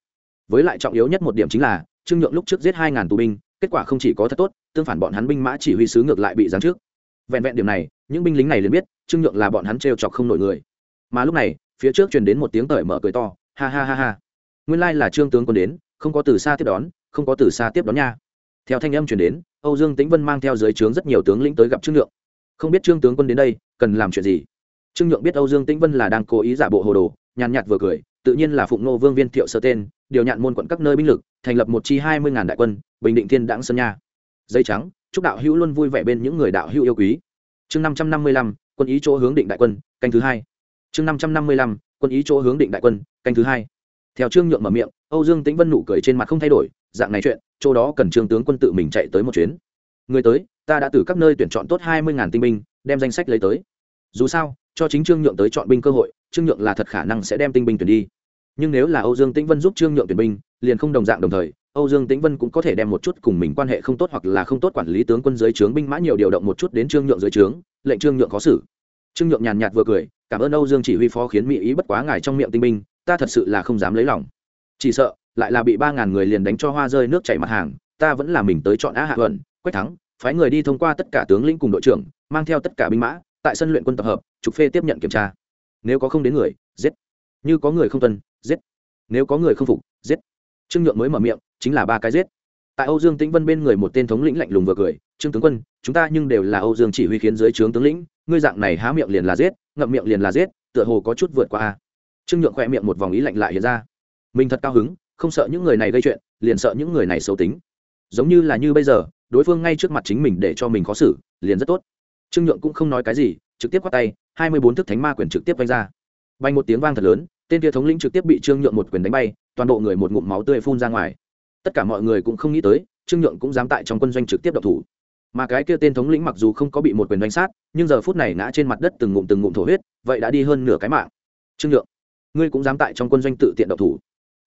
Với lại trọng yếu nhất một điểm chính là, trương nhượng lúc trước giết hai ngàn tù binh, kết quả không chỉ có thật tốt, tương phản bọn hắn binh mã chỉ huy sứ ngược lại bị giáng trước. Vẹn vẹn điểm này, những binh lính này liền biết, trương nhượng là bọn hắn t chọc không nổi người. Mà lúc này, phía trước truyền đến một tiếng tởi mở cười to, ha ha ha ha. Nguyên lai là trương tướng quân đến, không có từ xa tiếp đón, không có từ xa tiếp đón nha. Theo thanh âm truyền đến, âu dương tĩnh vân mang theo dưới trướng rất nhiều tướng lĩnh tới gặp trương nhượng. Không biết trương tướng quân đến đây, cần làm chuyện gì? Trương nhượng biết âu dương tĩnh vân là đang cố ý giả bộ hồ đồ nhàn nhạt vừa cười, tự nhiên là phụng nô vương viên thiệu sơ tên, điều nhạn môn quận các nơi binh lực, thành lập một chi hai mươi ngàn đại quân, bình định thiên đãng sơn nha. Dây trắng, chúc đạo hữu luôn vui vẻ bên những người đạo hữu yêu quý. Chương năm trăm năm mươi lăm, quân ý chỗ hướng định đại quân, canh thứ hai. Chương năm trăm năm mươi lăm, quân ý chỗ hướng định đại quân, canh thứ hai. Theo trương nhượng mở miệng, âu dương tĩnh vân nụ cười trên mặt không thay đổi, dạng này chuyện, chỗ đó cần trương tướng quân tự mình chạy tới một chuyến. Người tới, ta đã từ các nơi tuyển chọn tốt hai mươi ngàn tinh binh, đem danh sách lấy tới. Dù sao, cho chính trương nhượng tới chọn binh cơ hội trương nhượng là thật khả năng sẽ đem tinh binh tuyển đi. Nhưng nếu là âu dương tĩnh vân giúp trương nhượng tuyển binh, liền không đồng dạng đồng thời, âu dương tĩnh vân cũng có thể đem một chút cùng mình quan hệ không tốt hoặc là không tốt quản lý tướng quân dưới trướng binh mã nhiều điều động một chút đến trương nhượng dưới trướng, lệnh trương nhượng khó xử. Trương nhượng nhàn nhạt vừa cười, cảm ơn âu dương chỉ huy phó khiến mỹ ý bất quá ngài trong miệng tinh binh, ta thật sự là không dám lấy lòng. Chỉ sợ, lại là bị ba ngàn người liền đánh cho hoa rơi nước chảy mặt hàng, ta vẫn là mình tới chọn á hạ thuận quách thắng, phái người đi thông qua tất cả tướng lĩnh cùng đội trưởng, mang theo tất cả binh mã, tại sân luyện quân tập hợp, trục phê tiếp nhận kiểm tra nếu có không đến người, giết. Như có người không tuân, giết. Nếu có người không phục, giết. Trương nhượng mới mở miệng, chính là ba cái giết. Tại âu dương tĩnh vân bên người một tên thống lĩnh lạnh lùng vừa cười, trương tướng quân, chúng ta nhưng đều là âu dương chỉ huy khiến dưới trướng tướng lĩnh, ngươi dạng này há miệng liền là giết, ngậm miệng liền là giết, tựa hồ có chút vượt qua a. Trương nhượng khỏe miệng một vòng ý lạnh lại hiện ra. Mình thật cao hứng, không sợ những người này gây chuyện, liền sợ những người này xấu tính. Giống như là như bây giờ, đối phương ngay trước mặt chính mình để cho mình khó xử, liền rất tốt. Trương nhượng cũng không nói cái gì, trực tiếp quát tay hai mươi bốn thức thánh ma quyền trực tiếp vanh ra. Bay một tiếng vang thật lớn, tên kia thống lĩnh trực tiếp bị trương nhượng một quyền đánh bay, toàn bộ người một ngụm máu tươi phun ra ngoài. Tất cả mọi người cũng không nghĩ tới, trương nhượng cũng dám tại trong quân doanh trực tiếp độc thủ. Mà cái kia tên thống lĩnh mặc dù không có bị một quyền đánh sát, nhưng giờ phút này ngã trên mặt đất từng ngụm từng ngụm thổ huyết, vậy đã đi hơn nửa cái mạng. Trương nhượng, ngươi cũng dám tại trong quân doanh tự tiện độc thủ.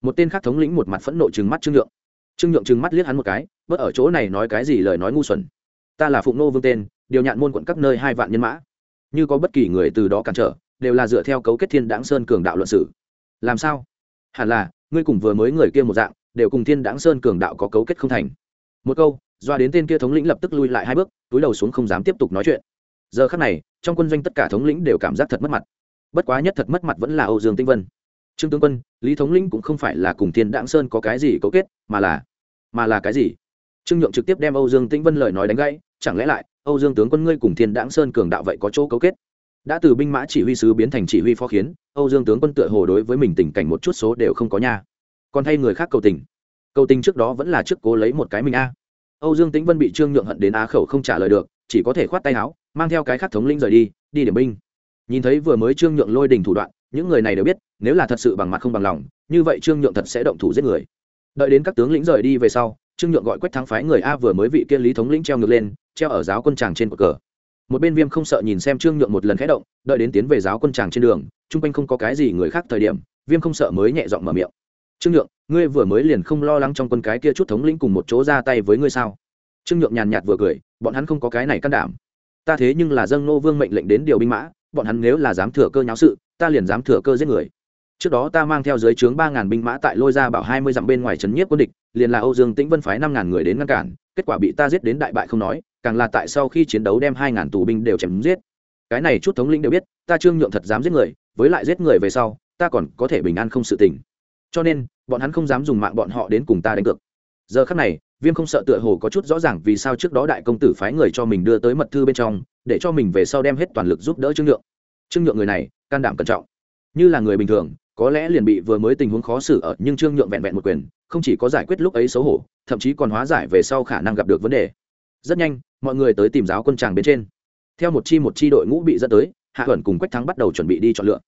Một tên khác thống lĩnh một mặt phẫn nộ trừng mắt trương nhượng. Trương nhượng trừng mắt liếc hắn một cái, bớt ở chỗ này nói cái gì lời nói ngu xuẩn. Ta là phụng nô vương tên, điều nhạn môn quận các nơi hai vạn nhân mã như có bất kỳ người từ đó cản trở, đều là dựa theo cấu kết thiên đáng sơn cường đạo luận sử. Làm sao? Hẳn là, ngươi cùng vừa mới người kia một dạng, đều cùng thiên đáng sơn cường đạo có cấu kết không thành. Một câu, doa đến tên kia thống lĩnh lập tức lui lại hai bước, túi đầu xuống không dám tiếp tục nói chuyện. Giờ khắc này, trong quân doanh tất cả thống lĩnh đều cảm giác thật mất mặt. Bất quá nhất thật mất mặt vẫn là âu dương tinh vân. Trương tướng quân, lý thống lĩnh cũng không phải là cùng thiên đặng sơn có cái gì cấu kết, mà là mà là cái gì? Trương nhượng trực tiếp đem âu dương tĩnh vân lời nói đánh gãy, chẳng lẽ lại âu dương tướng quân ngươi cùng thiên Đãng sơn cường đạo vậy có chỗ cấu kết? Đã từ binh mã chỉ huy sứ biến thành chỉ huy phó khiến, âu dương tướng quân tựa hồ đối với mình tình cảnh một chút số đều không có nha. Còn thay người khác cầu tình. Cầu tình trước đó vẫn là trước cố lấy một cái mình a. Âu dương tĩnh vân bị trương nhượng hận đến á khẩu không trả lời được, chỉ có thể khoát tay áo, mang theo cái khác thống lĩnh rời đi đi điểm binh. Nhìn thấy vừa mới trương nhượng lôi đình thủ đoạn, những người này đều biết, nếu là thật sự bằng mặt không bằng lòng, như vậy trương nhượng thật sẽ động thủ giết người. Đợi đến các tướng lĩnh rời đi về sau, trương nhượng gọi quách thắng phái người a vừa mới vị kia lý thống lĩnh treo ngược lên treo ở giáo quân tràng trên cột cờ. Một bên viêm không sợ nhìn xem trương nhượng một lần khẽ động, đợi đến tiến về giáo quân tràng trên đường, chung quanh không có cái gì người khác thời điểm, viêm không sợ mới nhẹ giọng mở miệng. Trương nhượng, ngươi vừa mới liền không lo lắng trong quân cái kia chút thống lĩnh cùng một chỗ ra tay với ngươi sao? Trương nhượng nhàn nhạt vừa cười, bọn hắn không có cái này can đảm. Ta thế nhưng là dâng nô vương mệnh lệnh đến điều binh mã, bọn hắn nếu là dám thừa cơ nháo sự, ta liền dám thừa cơ giết người. Trước đó ta mang theo dưới trướng ba ngàn binh mã tại lôi ra bảo hai mươi dặm bên ngoài trấn nhiếp quân địch, liền là âu dương tĩnh vân phái năm ngàn người đến ngăn cản, kết quả bị ta giết đến đại bại không nói càng là tại sau khi chiến đấu đem hai ngàn tù binh đều chém giết. Cái này chút thống lĩnh đều biết, ta trương nhượng thật dám giết người, với lại giết người về sau, ta còn có thể bình an không sự tình. Cho nên, bọn hắn không dám dùng mạng bọn họ đến cùng ta đánh cược. Giờ khắc này, viêm không sợ tựa hồ có chút rõ ràng vì sao trước đó đại công tử phái người cho mình đưa tới mật thư bên trong, để cho mình về sau đem hết toàn lực giúp đỡ trương nhượng. Trương nhượng người này, can đảm cẩn trọng. Như là người bình thường, có lẽ liền bị vừa mới tình huống khó xử ở, nhưng trương nhượng vẹn vẹn một quyền, không chỉ có giải quyết lúc ấy xấu hổ, thậm chí còn hóa giải về sau khả năng gặp được vấn đề rất nhanh, mọi người tới tìm giáo quân tràng bên trên. Theo một chi một chi đội ngũ bị dẫn tới, hạ thuần cùng quách thắng bắt đầu chuẩn bị đi chọn lựa.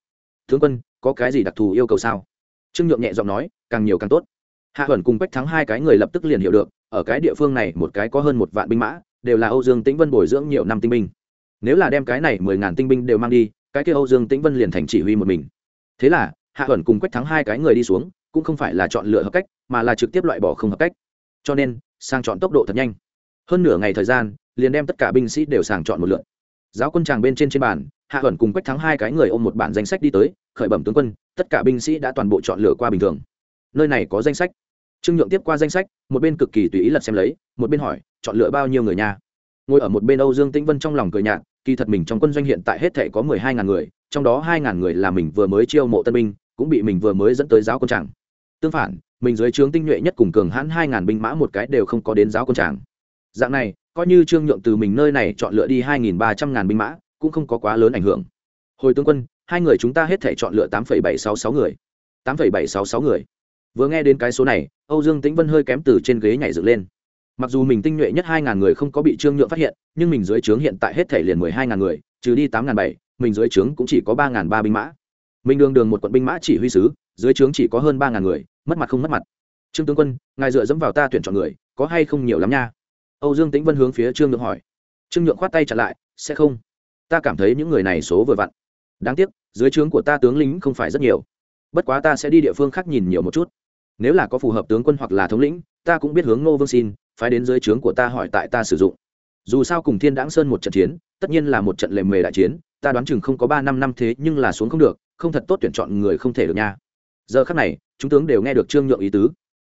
Tướng quân, có cái gì đặc thù yêu cầu sao? Trương nhượng nhẹ giọng nói, càng nhiều càng tốt. Hạ thuần cùng quách thắng hai cái người lập tức liền hiểu được, ở cái địa phương này một cái có hơn một vạn binh mã, đều là âu dương tĩnh vân bồi dưỡng nhiều năm tinh binh. Nếu là đem cái này mười ngàn tinh binh đều mang đi, cái kia âu dương tĩnh vân liền thành chỉ huy một mình. Thế là, hạ thuần cùng quách thắng hai cái người đi xuống, cũng không phải là chọn lựa hợp cách, mà là trực tiếp loại bỏ không hợp cách. Cho nên, sang chọn tốc độ thật nhanh hơn nửa ngày thời gian, liền đem tất cả binh sĩ đều sàng chọn một lượt. Giáo quân tràng bên trên trên bàn, hạ ẩn cùng quách thắng hai cái người ôm một bản danh sách đi tới, khởi bẩm tướng quân, tất cả binh sĩ đã toàn bộ chọn lựa qua bình thường. Nơi này có danh sách. Trương nhượng tiếp qua danh sách, một bên cực kỳ tùy ý lật xem lấy, một bên hỏi, chọn lựa bao nhiêu người nhà ngồi ở một bên âu dương tĩnh vân trong lòng cười nhạt, kỳ thật mình trong quân doanh hiện tại hết thể có mười hai ngàn người, trong đó hai ngàn người là mình vừa mới chiêu mộ tân binh, cũng bị mình vừa mới dẫn tới giáo quân tràng tương phản, mình dưới trướng tinh nhuệ nhất cùng cường hãn hai ngàn binh mã một cái đều không có đến giáo quân tràng dạng này, coi như trương nhượng từ mình nơi này chọn lựa đi hai nghìn ba trăm ngàn binh mã, cũng không có quá lớn ảnh hưởng. Hồi tướng quân, hai người chúng ta hết thể chọn lựa tám phẩy bảy sáu sáu người. tám phẩy bảy sáu sáu người. Vừa nghe đến cái số này, âu dương tĩnh vân hơi kém từ trên ghế nhảy dựng lên. Mặc dù mình tinh nhuệ nhất hai ngàn người không có bị trương nhượng phát hiện, nhưng mình dưới trướng hiện tại hết thể liền mười hai ngàn người, trừ đi tám ngàn bảy, mình dưới trướng cũng chỉ có ba ngàn ba binh mã. Mình đường đường một quận binh mã chỉ huy sứ, dưới trướng chỉ có hơn ba ngàn người, mất mặt không mất mặt. Trương tướng quân, ngài dựa dẫm vào ta tuyển chọn người, có hay không nhiều lắm nha? Âu dương tĩnh vân hướng phía trương nhượng hỏi. Trương nhượng khoát tay trả lại, sẽ không. Ta cảm thấy những người này số vừa vặn. Đáng tiếc, dưới trướng của ta tướng lính không phải rất nhiều. Bất quá ta sẽ đi địa phương khác nhìn nhiều một chút. Nếu là có phù hợp tướng quân hoặc là thống lĩnh, ta cũng biết hướng ngô vương xin, phái đến dưới trướng của ta hỏi tại ta sử dụng. Dù sao cùng thiên đáng sơn một trận chiến, tất nhiên là một trận lề mề đại chiến, ta đoán chừng không có ba năm năm thế nhưng là xuống không được, không thật tốt tuyển chọn người không thể được nha. Giờ khắc này, chúng tướng đều nghe được trương nhượng ý tứ.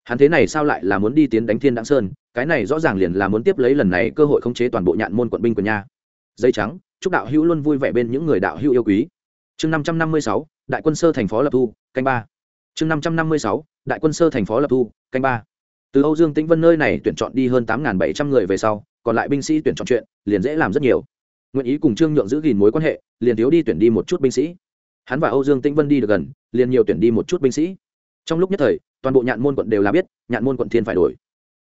Hắn thế này sao lại là muốn đi tiến đánh thiên đáng sơn? Cái này rõ ràng liền là muốn tiếp lấy lần này cơ hội khống chế toàn bộ nhạn môn quận binh của nha dây trắng, chúc đạo hữu luôn vui vẻ bên những người đạo hữu yêu quý. Chương năm trăm năm mươi sáu, đại quân sơ thành phó lập thu, canh ba. Chương năm trăm năm mươi sáu, đại quân sơ thành phó lập thu, canh ba. Từ âu dương tĩnh vân nơi này tuyển chọn đi hơn tám bảy trăm người về sau, còn lại binh sĩ tuyển chọn chuyện, liền dễ làm rất nhiều. Nguyện ý cùng trương nhượng giữ gìn mối quan hệ, liền thiếu đi tuyển đi một chút binh sĩ. Hắn và âu dương tĩnh vân đi được gần, liền nhiều tuyển đi một chút binh sĩ. Trong lúc nhất thời, toàn bộ nhạn môn quận đều là biết, nhạn môn quận thiên phải đổi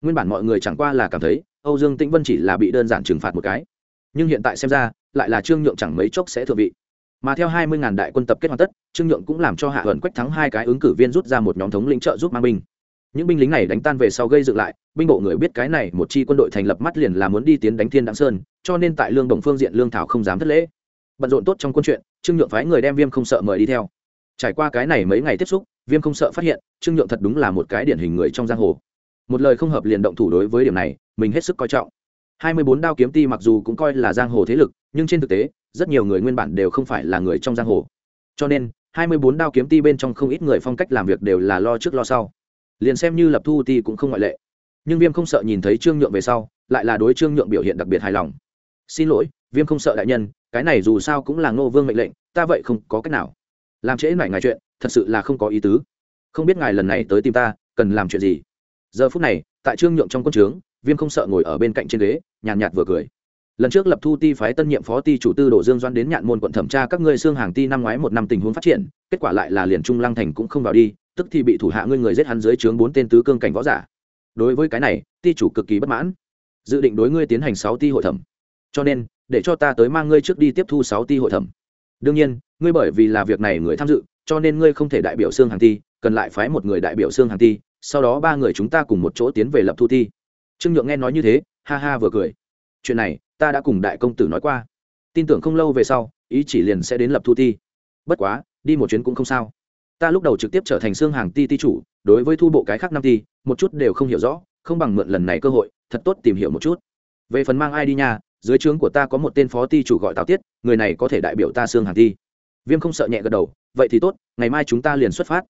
nguyên bản mọi người chẳng qua là cảm thấy âu dương tĩnh vân chỉ là bị đơn giản trừng phạt một cái. Nhưng hiện tại xem ra, lại là trương nhượng chẳng mấy chốc sẽ thượng vị. Mà theo hai mươi ngàn đại quân tập kết hoàn tất, trương nhượng cũng làm cho hạ ẩn quách thắng hai cái ứng cử viên rút ra một nhóm thống lĩnh trợ giúp mang binh. Những binh lính này đánh tan về sau gây dựng lại, binh bộ người biết cái này, một chi quân đội thành lập mắt liền là muốn đi tiến đánh thiên đặng sơn, cho nên tại lương đồng phương diện lương thảo không dám thất lễ. Bận rộn tốt trong quân chuyện, trương nhượng phái người đem viêm không sợ mời đi theo. Trải qua cái này mấy ngày tiếp xúc, viêm không sợ phát hiện, trương nhượng thật đúng là một cái điển hình người trong giang hồ một lời không hợp liền động thủ đối với điểm này, mình hết sức coi trọng. Hai mươi bốn đao kiếm ti mặc dù cũng coi là giang hồ thế lực, nhưng trên thực tế, rất nhiều người nguyên bản đều không phải là người trong giang hồ. Cho nên, hai mươi bốn đao kiếm ti bên trong không ít người phong cách làm việc đều là lo trước lo sau. Liền xem như lập thu ti cũng không ngoại lệ. Nhưng viêm không sợ nhìn thấy trương nhượng về sau, lại là đối trương nhượng biểu hiện đặc biệt hài lòng. Xin lỗi, viêm không sợ đại nhân, cái này dù sao cũng là ngô vương mệnh lệnh, ta vậy không có cách nào. Làm trễ mải ngài chuyện, thật sự là không có ý tứ. Không biết ngài lần này tới tìm ta, cần làm chuyện gì? Giờ phút này tại trương nhượng trong quân trướng viêm không sợ ngồi ở bên cạnh trên ghế nhàn nhạt, nhạt vừa cười. Lần trước lập thu ti phái tân nhiệm phó ti chủ tư đổ dương doan đến nhạn môn quận thẩm tra các ngươi xương hàng ti năm ngoái một năm tình huống phát triển kết quả lại là liền trung lăng thành cũng không vào đi tức thì bị thủ hạ ngươi người giết hắn dưới trướng bốn tên tứ cương cảnh võ giả. Đối với cái này ti chủ cực kỳ bất mãn. Dự định đối ngươi tiến hành sáu ti hội thẩm. Cho nên để cho ta tới mang ngươi trước đi tiếp thu sáu ti hội thẩm. Đương nhiên ngươi bởi vì là việc này người tham dự cho nên ngươi không thể đại biểu xương hàng ti cần lại phái một người đại biểu xương hàng ti sau đó ba người chúng ta cùng một chỗ tiến về lập thu thi. Trương nhượng nghe nói như thế, ha ha vừa cười. Chuyện này, ta đã cùng đại công tử nói qua. Tin tưởng không lâu về sau, ý chỉ liền sẽ đến lập thu ti bất quá, đi một chuyến cũng không sao. Ta lúc đầu trực tiếp trở thành xương hàng ti ti chủ, đối với thu bộ cái khác năm ti một chút đều không hiểu rõ, không bằng mượn lần này cơ hội, thật tốt tìm hiểu một chút. Về phần mang ai đi nhà dưới trướng của ta có một tên phó ti chủ gọi tào tiết, người này có thể đại biểu ta xương hàng ti. Viêm không sợ nhẹ gật đầu, vậy thì tốt, ngày mai chúng ta liền xuất phát.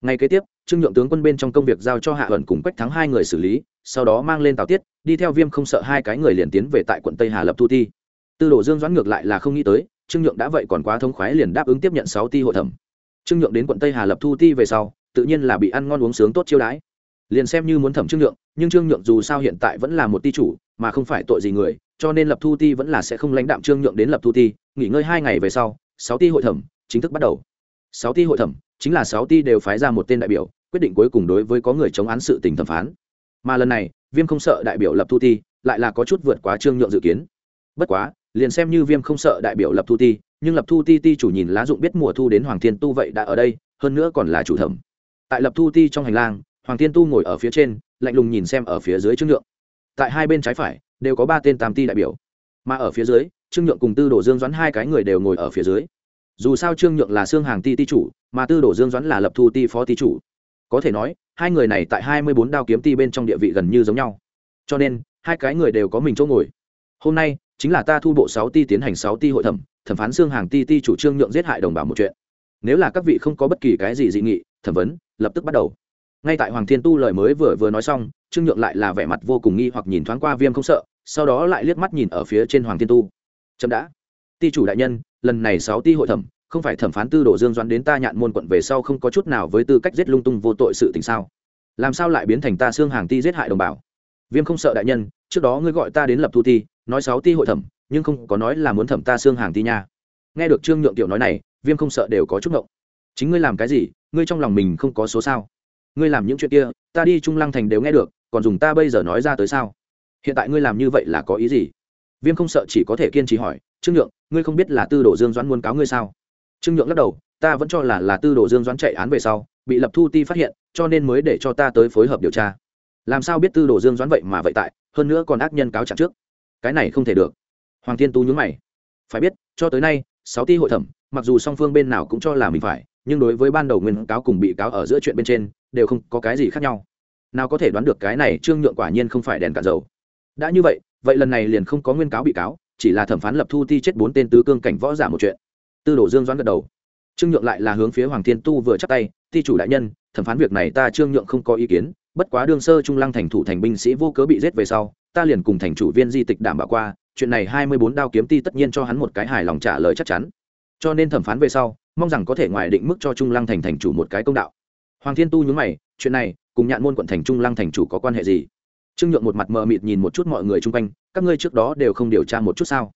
Ngày kế tiếp trương nhượng tướng quân bên trong công việc giao cho hạ ẩn cùng quách thắng hai người xử lý, sau đó mang lên tào tiết, đi theo viêm không sợ hai cái người liền tiến về tại quận tây hà lập thu ti. Tư đồ dương doãn ngược lại là không nghĩ tới, trương nhượng đã vậy còn quá thông khoái liền đáp ứng tiếp nhận sáu ti hội thẩm. Trương nhượng đến quận tây hà lập thu ti về sau, tự nhiên là bị ăn ngon uống sướng tốt chiêu đãi. Liền xem như muốn thẩm trương nhượng, nhưng trương nhượng dù sao hiện tại vẫn là một ti chủ, mà không phải tội gì người, cho nên lập thu ti vẫn là sẽ không lãnh đạm trương nhượng đến lập thu ti, nghỉ ngơi hai ngày về sau, sáu ti hội thẩm chính thức bắt đầu. Sáu ti hội thẩm chính là sáu ti đều phái ra một tên đại biểu quyết định cuối cùng đối với có người chống án sự tình thẩm phán. Mà lần này, viêm không sợ đại biểu lập thu ti lại là có chút vượt quá trương nhượng dự kiến. Bất quá, liền xem như viêm không sợ đại biểu lập thu ti nhưng lập thu ti ti chủ nhìn lá dụng biết mùa thu đến hoàng thiên tu vậy đã ở đây, hơn nữa còn là chủ thẩm. Tại lập thu ti trong hành lang, hoàng thiên tu ngồi ở phía trên, lạnh lùng nhìn xem ở phía dưới trương nhượng. Tại hai bên trái phải, đều có ba tên tam ti đại biểu. Mà ở phía dưới, trương nhượng cùng tư đồ dương doãn hai cái người đều ngồi ở phía dưới. Dù sao trương nhượng là xương hàng ti ti chủ, mà tư đồ dương doãn là lập thu ti phó ti chủ có thể nói, hai người này tại hai mươi bốn đao kiếm ti bên trong địa vị gần như giống nhau. Cho nên, hai cái người đều có mình chỗ ngồi. Hôm nay, chính là ta thu bộ sáu ti tiến hành sáu ti hội thẩm thẩm phán xương hàng ti ti chủ trương nhượng giết hại đồng bào một chuyện. Nếu là các vị không có bất kỳ cái gì dị nghị, thẩm vấn, lập tức bắt đầu. Ngay tại hoàng thiên tu lời mới vừa vừa nói xong, trương nhượng lại là vẻ mặt vô cùng nghi hoặc nhìn thoáng qua viêm không sợ, sau đó lại liếc mắt nhìn ở phía trên hoàng thiên tu. Chậm đã. Ti chủ đại nhân, lần này sáu ti hội thẩm không phải thẩm phán tư đồ dương doãn đến ta nhạn môn quận về sau không có chút nào với tư cách giết lung tung vô tội sự tình sao? Làm sao lại biến thành ta xương hàng ti giết hại đồng bào? Viêm không sợ đại nhân, trước đó ngươi gọi ta đến lập thu ti, nói sáu ti hội thẩm, nhưng không có nói là muốn thẩm ta xương hàng ti nha. Nghe được trương nhượng tiểu nói này, viêm không sợ đều có chút ngộng. Chính ngươi làm cái gì, ngươi trong lòng mình không có số sao? Ngươi làm những chuyện kia, ta đi trung lăng thành đều nghe được, còn dùng ta bây giờ nói ra tới sao? Hiện tại ngươi làm như vậy là có ý gì? Viêm không sợ chỉ có thể kiên trì hỏi, trương nhượng, ngươi không biết là tư đồ dương doãn muốn cáo ngươi sao? Trương nhượng lắc đầu, ta vẫn cho là là tư đồ dương doãn chạy án về sau, bị lập thu ti phát hiện, cho nên mới để cho ta tới phối hợp điều tra. Làm sao biết tư đồ dương doãn vậy mà vậy tại, hơn nữa còn ác nhân cáo trạng trước? Cái này không thể được. Hoàng thiên tu nhún mày. Phải biết, cho tới nay, sáu ti hội thẩm, mặc dù song phương bên nào cũng cho là mình phải, nhưng đối với ban đầu nguyên cáo cùng bị cáo ở giữa chuyện bên trên, đều không có cái gì khác nhau. Nào có thể đoán được cái này trương nhượng quả nhiên không phải đèn cả dầu. Đã như vậy vậy lần này liền không có nguyên cáo bị cáo, chỉ là thẩm phán lập thu ti chết bốn tên tứ cương cảnh võ giả một chuyện tư đồ dương doãn gật đầu. Trương nhượng lại là hướng phía hoàng thiên tu vừa chắc tay ti chủ đại nhân, thẩm phán việc này ta trương nhượng không có ý kiến, bất quá đương sơ trung lăng thành thủ thành binh sĩ vô cớ bị giết về sau, ta liền cùng thành chủ viên di tịch đảm bảo qua, chuyện này hai mươi bốn đao kiếm ti tất nhiên cho hắn một cái hài lòng trả lời chắc chắn. Cho nên thẩm phán về sau, mong rằng có thể ngoài định mức cho trung lăng thành thành chủ một cái công đạo. Hoàng thiên tu nhúng mày, chuyện này, cùng nhạn môn quận thành trung lăng thành chủ có quan hệ gì? Trương nhượng một mặt mờ mịt nhìn một chút mọi người chung quanh, các ngươi trước đó đều không điều tra một chút sao?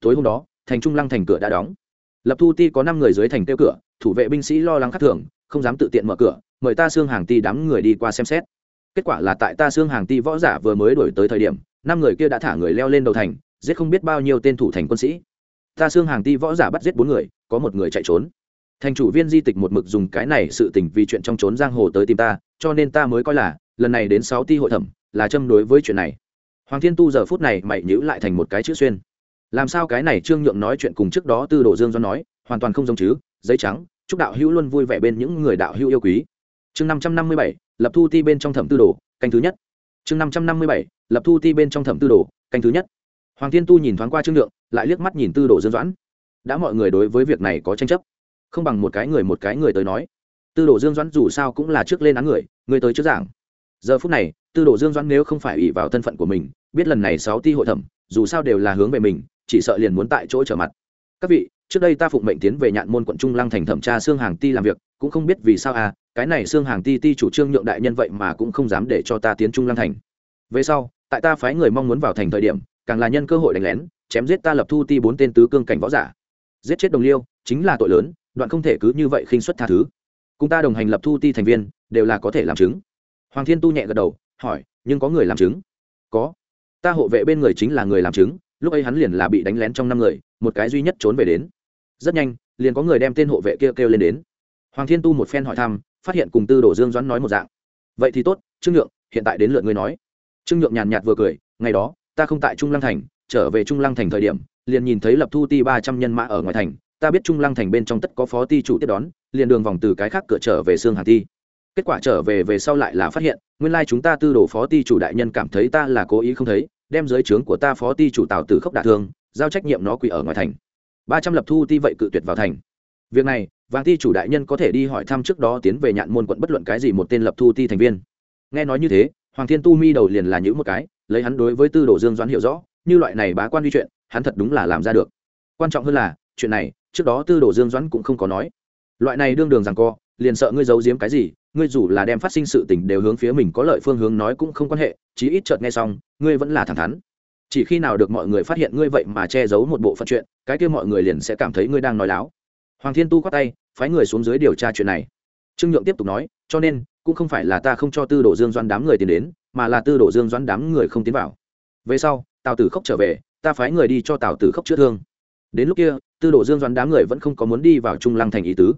Tối hôm đó, thành trung lăng thành cửa đã đóng lập thu ti có năm người dưới thành tiêu cửa, thủ vệ binh sĩ lo lắng khắc thường, không dám tự tiện mở cửa, mời ta xương hàng ti đám người đi qua xem xét. Kết quả là tại ta xương hàng ti võ giả vừa mới đổi tới thời điểm, năm người kia đã thả người leo lên đầu thành, giết không biết bao nhiêu tên thủ thành quân sĩ. Ta xương hàng ti võ giả bắt giết bốn người, có một người chạy trốn. Thành chủ viên di tịch một mực dùng cái này sự tình vì chuyện trong trốn giang hồ tới tìm ta, cho nên ta mới coi là, lần này đến sáu ti hội thẩm, là châm đối với chuyện này. Hoàng thiên tu giờ phút này mày nhữ lại thành một cái chữ xuyên làm sao cái này trương nhượng nói chuyện cùng trước đó tư đồ dương do nói, hoàn toàn không giống chứ, giấy trắng, chúc đạo hữu luôn vui vẻ bên những người đạo hữu yêu quý. Chương năm trăm năm mươi bảy, lập thu ti bên trong thẩm tư đồ, canh thứ nhất. Chương năm trăm năm mươi bảy, lập thu ti bên trong thẩm tư đồ, canh thứ nhất. Hoàng thiên tu nhìn thoáng qua trương nhượng, lại liếc mắt nhìn tư đồ dương doãn. Đã mọi người đối với việc này có tranh chấp. Không bằng một cái người một cái người tới nói. Tư đồ dương doãn dù sao cũng là trước lên án người người tới trước giảng. Giờ phút này, tư đồ dương doãn nếu không phải ủy vào thân phận của mình, biết lần này sáu ti hội thẩm, dù sao đều là hướng về mình chỉ sợ liền muốn tại chỗ trở mặt. Các vị, trước đây ta phụng mệnh tiến về nhạn môn quận trung lăng thành thẩm tra xương hàng ti làm việc, cũng không biết vì sao à cái này xương hàng ti ti chủ trương nhượng đại nhân vậy mà cũng không dám để cho ta tiến trung lăng thành. Về sau, tại ta phái người mong muốn vào thành thời điểm, càng là nhân cơ hội đánh lén, chém giết ta lập thu ti bốn tên tứ cương cảnh võ giả. Giết chết đồng liêu, chính là tội lớn, đoạn không thể cứ như vậy khinh xuất tha thứ. Cùng ta đồng hành lập thu ti thành viên, đều là có thể làm chứng. Hoàng thiên tu nhẹ gật đầu, hỏi, nhưng có người làm chứng? Có. Ta hộ vệ bên người chính là người làm chứng lúc ấy hắn liền là bị đánh lén trong năm người một cái duy nhất trốn về đến. Rất nhanh liền có người đem tên hộ vệ kia kêu, lên đến. Hoàng thiên tu một phen hỏi thăm phát hiện cùng tư đồ dương doãn nói một dạng. Vậy thì tốt trương nhượng hiện tại đến lượt ngươi nói. Trương nhượng nhàn nhạt vừa cười ngày đó ta không tại trung lăng thành trở về trung lăng thành thời điểm liền nhìn thấy lập thu ti ba trăm nhân mã ở ngoài thành ta biết trung lăng thành bên trong tất có phó ti chủ tiếp đón liền đường vòng từ cái khác cửa trở về xương hà ti. Kết quả trở về về sau lại là phát hiện nguyên lai chúng ta tư đồ phó ti chủ đại nhân cảm thấy ta là cố ý không thấy đem giới trướng của ta phó ti chủ tào tử khốc đả thương, giao trách nhiệm nó quỳ ở ngoài thành. Ba trăm lập thu ti vậy cự tuyệt vào thành. Việc này, vàng ti chủ đại nhân có thể đi hỏi thăm trước đó tiến về nhạn môn quận bất luận cái gì một tên lập thu ti thành viên. Nghe nói như thế, hoàng thiên tu mi đầu liền là những một cái, lấy hắn đối với tư đồ dương doãn hiểu rõ, như loại này bá quan đi chuyện, hắn thật đúng là làm ra được. Quan trọng hơn là, chuyện này, trước đó tư đồ dương doãn cũng không có nói. Loại này đương đường rằng co, liền sợ ngươi giấu giếm cái gì ngươi dù là đem phát sinh sự tình đều hướng phía mình có lợi phương hướng nói cũng không quan hệ, chí ít chợt nghe xong, ngươi vẫn là thẳng thắn. Chỉ khi nào được mọi người phát hiện ngươi vậy mà che giấu một bộ phận chuyện, cái kia mọi người liền sẽ cảm thấy ngươi đang nói láo. Hoàng thiên tu quát tay, phái người xuống dưới điều tra chuyện này. Trương nhượng tiếp tục nói, cho nên, cũng không phải là ta không cho tư đồ dương doãn đám người tiến đến, mà là tư đồ dương doãn đám người không tiến vào. Về sau, tào tử khốc trở về, ta phái người đi cho tào tử khốc chữa thương. Đến lúc kia, tư đồ dương doãn đám người vẫn không có muốn đi vào trung lăng thành ý tứ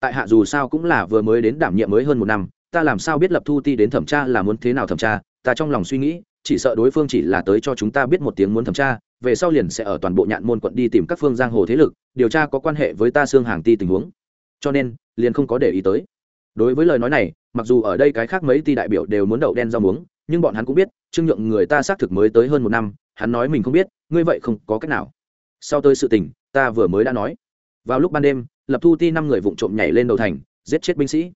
tại hạ dù sao cũng là vừa mới đến đảm nhiệm mới hơn một năm, ta làm sao biết lập thu ti đến thẩm tra là muốn thế nào thẩm tra, ta trong lòng suy nghĩ, chỉ sợ đối phương chỉ là tới cho chúng ta biết một tiếng muốn thẩm tra, về sau liền sẽ ở toàn bộ nhạn môn quận đi tìm các phương giang hồ thế lực, điều tra có quan hệ với ta xương hàng ti tình huống. Cho nên, liền không có để ý tới. Đối với lời nói này, mặc dù ở đây cái khác mấy ti đại biểu đều muốn đậu đen rau muống, nhưng bọn hắn cũng biết, trương nhượng người ta xác thực mới tới hơn một năm, hắn nói mình không biết, ngươi vậy không có cách nào. Sau tới sự tình, ta vừa mới đã nói. Vào lúc ban đêm lập thu ti năm người vụng trộm nhảy lên đầu thành, giết chết binh sĩ.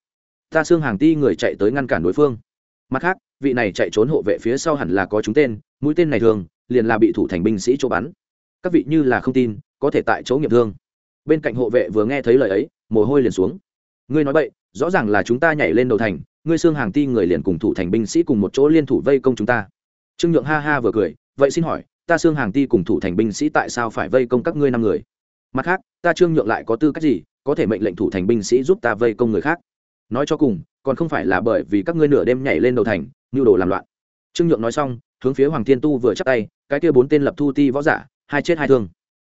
Ta xương hàng ti người chạy tới ngăn cản đối phương. Mặt khác, vị này chạy trốn hộ vệ phía sau hẳn là có chúng tên, mũi tên này thường, liền là bị thủ thành binh sĩ chỗ bắn. Các vị như là không tin, có thể tại chỗ nghiệm thương. Bên cạnh hộ vệ vừa nghe thấy lời ấy, mồ hôi liền xuống. Ngươi nói vậy rõ ràng là chúng ta nhảy lên đầu thành, ngươi xương hàng ti người liền cùng thủ thành binh sĩ cùng một chỗ liên thủ vây công chúng ta. Trương nhượng ha ha vừa cười, vậy xin hỏi, ta xương hàng ti cùng thủ thành binh sĩ tại sao phải vây công các ngươi năm người? Mặt khác, ta trương nhượng lại có tư cách gì, có thể mệnh lệnh thủ thành binh sĩ giúp ta vây công người khác? Nói cho cùng, còn không phải là bởi vì các ngươi nửa đêm nhảy lên đầu thành nhu đồ làm loạn. Trương nhượng nói xong, hướng phía hoàng thiên tu vừa chắc tay, cái kia bốn tên lập thu ti võ giả, hai chết hai thương.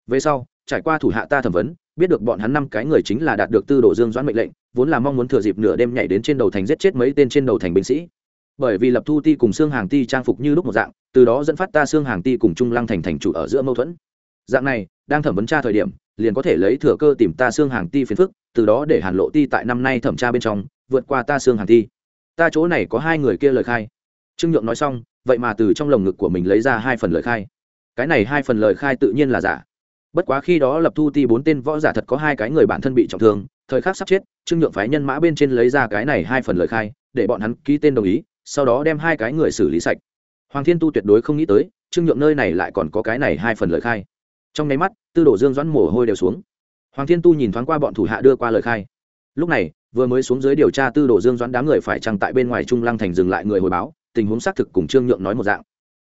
Về sau, trải qua thủ hạ ta thẩm vấn, biết được bọn hắn năm cái người chính là đạt được tư đồ dương doãn mệnh lệnh, vốn là mong muốn thừa dịp nửa đêm nhảy đến trên đầu thành giết chết mấy tên trên đầu thành binh sĩ. Bởi vì lập thu ti cùng xương hàng ti trang phục như lúc một dạng, từ đó dẫn phát ta xương hàng ti cùng trung lăng thành thành chủ ở giữa mâu thuẫn. Dạng này, đang thẩm vấn tra thời điểm liền có thể lấy thừa cơ tìm ta xương hàng ti phiền phức, từ đó để hàn lộ ti tại năm nay thẩm tra bên trong, vượt qua ta xương hàng ti. Ta chỗ này có hai người kia lời khai. Trương nhượng nói xong, vậy mà từ trong lồng ngực của mình lấy ra hai phần lời khai. Cái này hai phần lời khai tự nhiên là giả. Bất quá khi đó lập thu ti bốn tên võ giả thật có hai cái người bản thân bị trọng thương, thời khắc sắp chết, trương nhượng phái nhân mã bên trên lấy ra cái này hai phần lời khai, để bọn hắn ký tên đồng ý, sau đó đem hai cái người xử lý sạch. Hoàng thiên tu tuyệt đối không nghĩ tới, trương nhượng nơi này lại còn có cái này hai phần lời khai. Trong nháy mắt tư đồ dương doãn mồ hôi đều xuống. Hoàng thiên tu nhìn thoáng qua bọn thủ hạ đưa qua lời khai. Lúc này, vừa mới xuống dưới điều tra tư đồ dương doãn đám người phải trăng tại bên ngoài trung lăng thành dừng lại người hồi báo, tình huống xác thực cùng trương nhượng nói một dạng.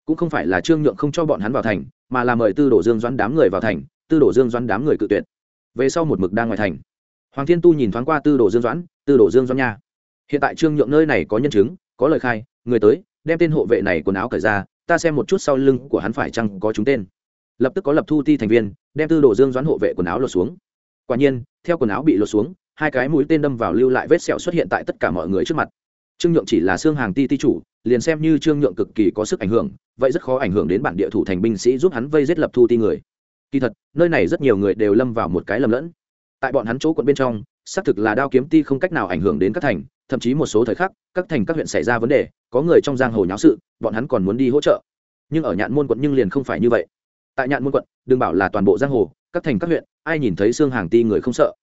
Cũng không phải là trương nhượng không cho bọn hắn vào thành, mà là mời tư đồ dương doãn đám người vào thành, tư đồ dương doãn đám người cự tuyệt. Về sau một mực đang ngoài thành. Hoàng thiên tu nhìn thoáng qua tư đồ dương doãn, tư đồ dương doãn nha. Hiện tại trương nhượng nơi này có nhân chứng, có lời khai, người tới, đem tên hộ vệ này quần áo cởi ra, ta xem một chút sau lưng của hắn phải chăng có chúng tên lập tức có lập thu ti thành viên, đem tư đồ dương doãn hộ vệ quần áo lột xuống. Quả nhiên, theo quần áo bị lột xuống, hai cái mũi tên đâm vào lưu lại vết sẹo xuất hiện tại tất cả mọi người trước mặt. Trương nhượng chỉ là xương hàng ti ti chủ, liền xem như trương nhượng cực kỳ có sức ảnh hưởng, vậy rất khó ảnh hưởng đến bản địa thủ thành binh sĩ giúp hắn vây giết lập thu ti người. Kỳ thật, nơi này rất nhiều người đều lâm vào một cái lầm lẫn. Tại bọn hắn chỗ quận bên trong, xác thực là đao kiếm ti không cách nào ảnh hưởng đến các thành, thậm chí một số thời khắc, các thành các huyện xảy ra vấn đề, có người trong giang hồ nháo sự, bọn hắn còn muốn đi hỗ trợ. Nhưng ở nhạn môn quận nhưng liền không phải như vậy tại nhạn môn quận, đừng bảo là toàn bộ giang hồ, các thành các huyện, ai nhìn thấy xương hàng ti người không sợ.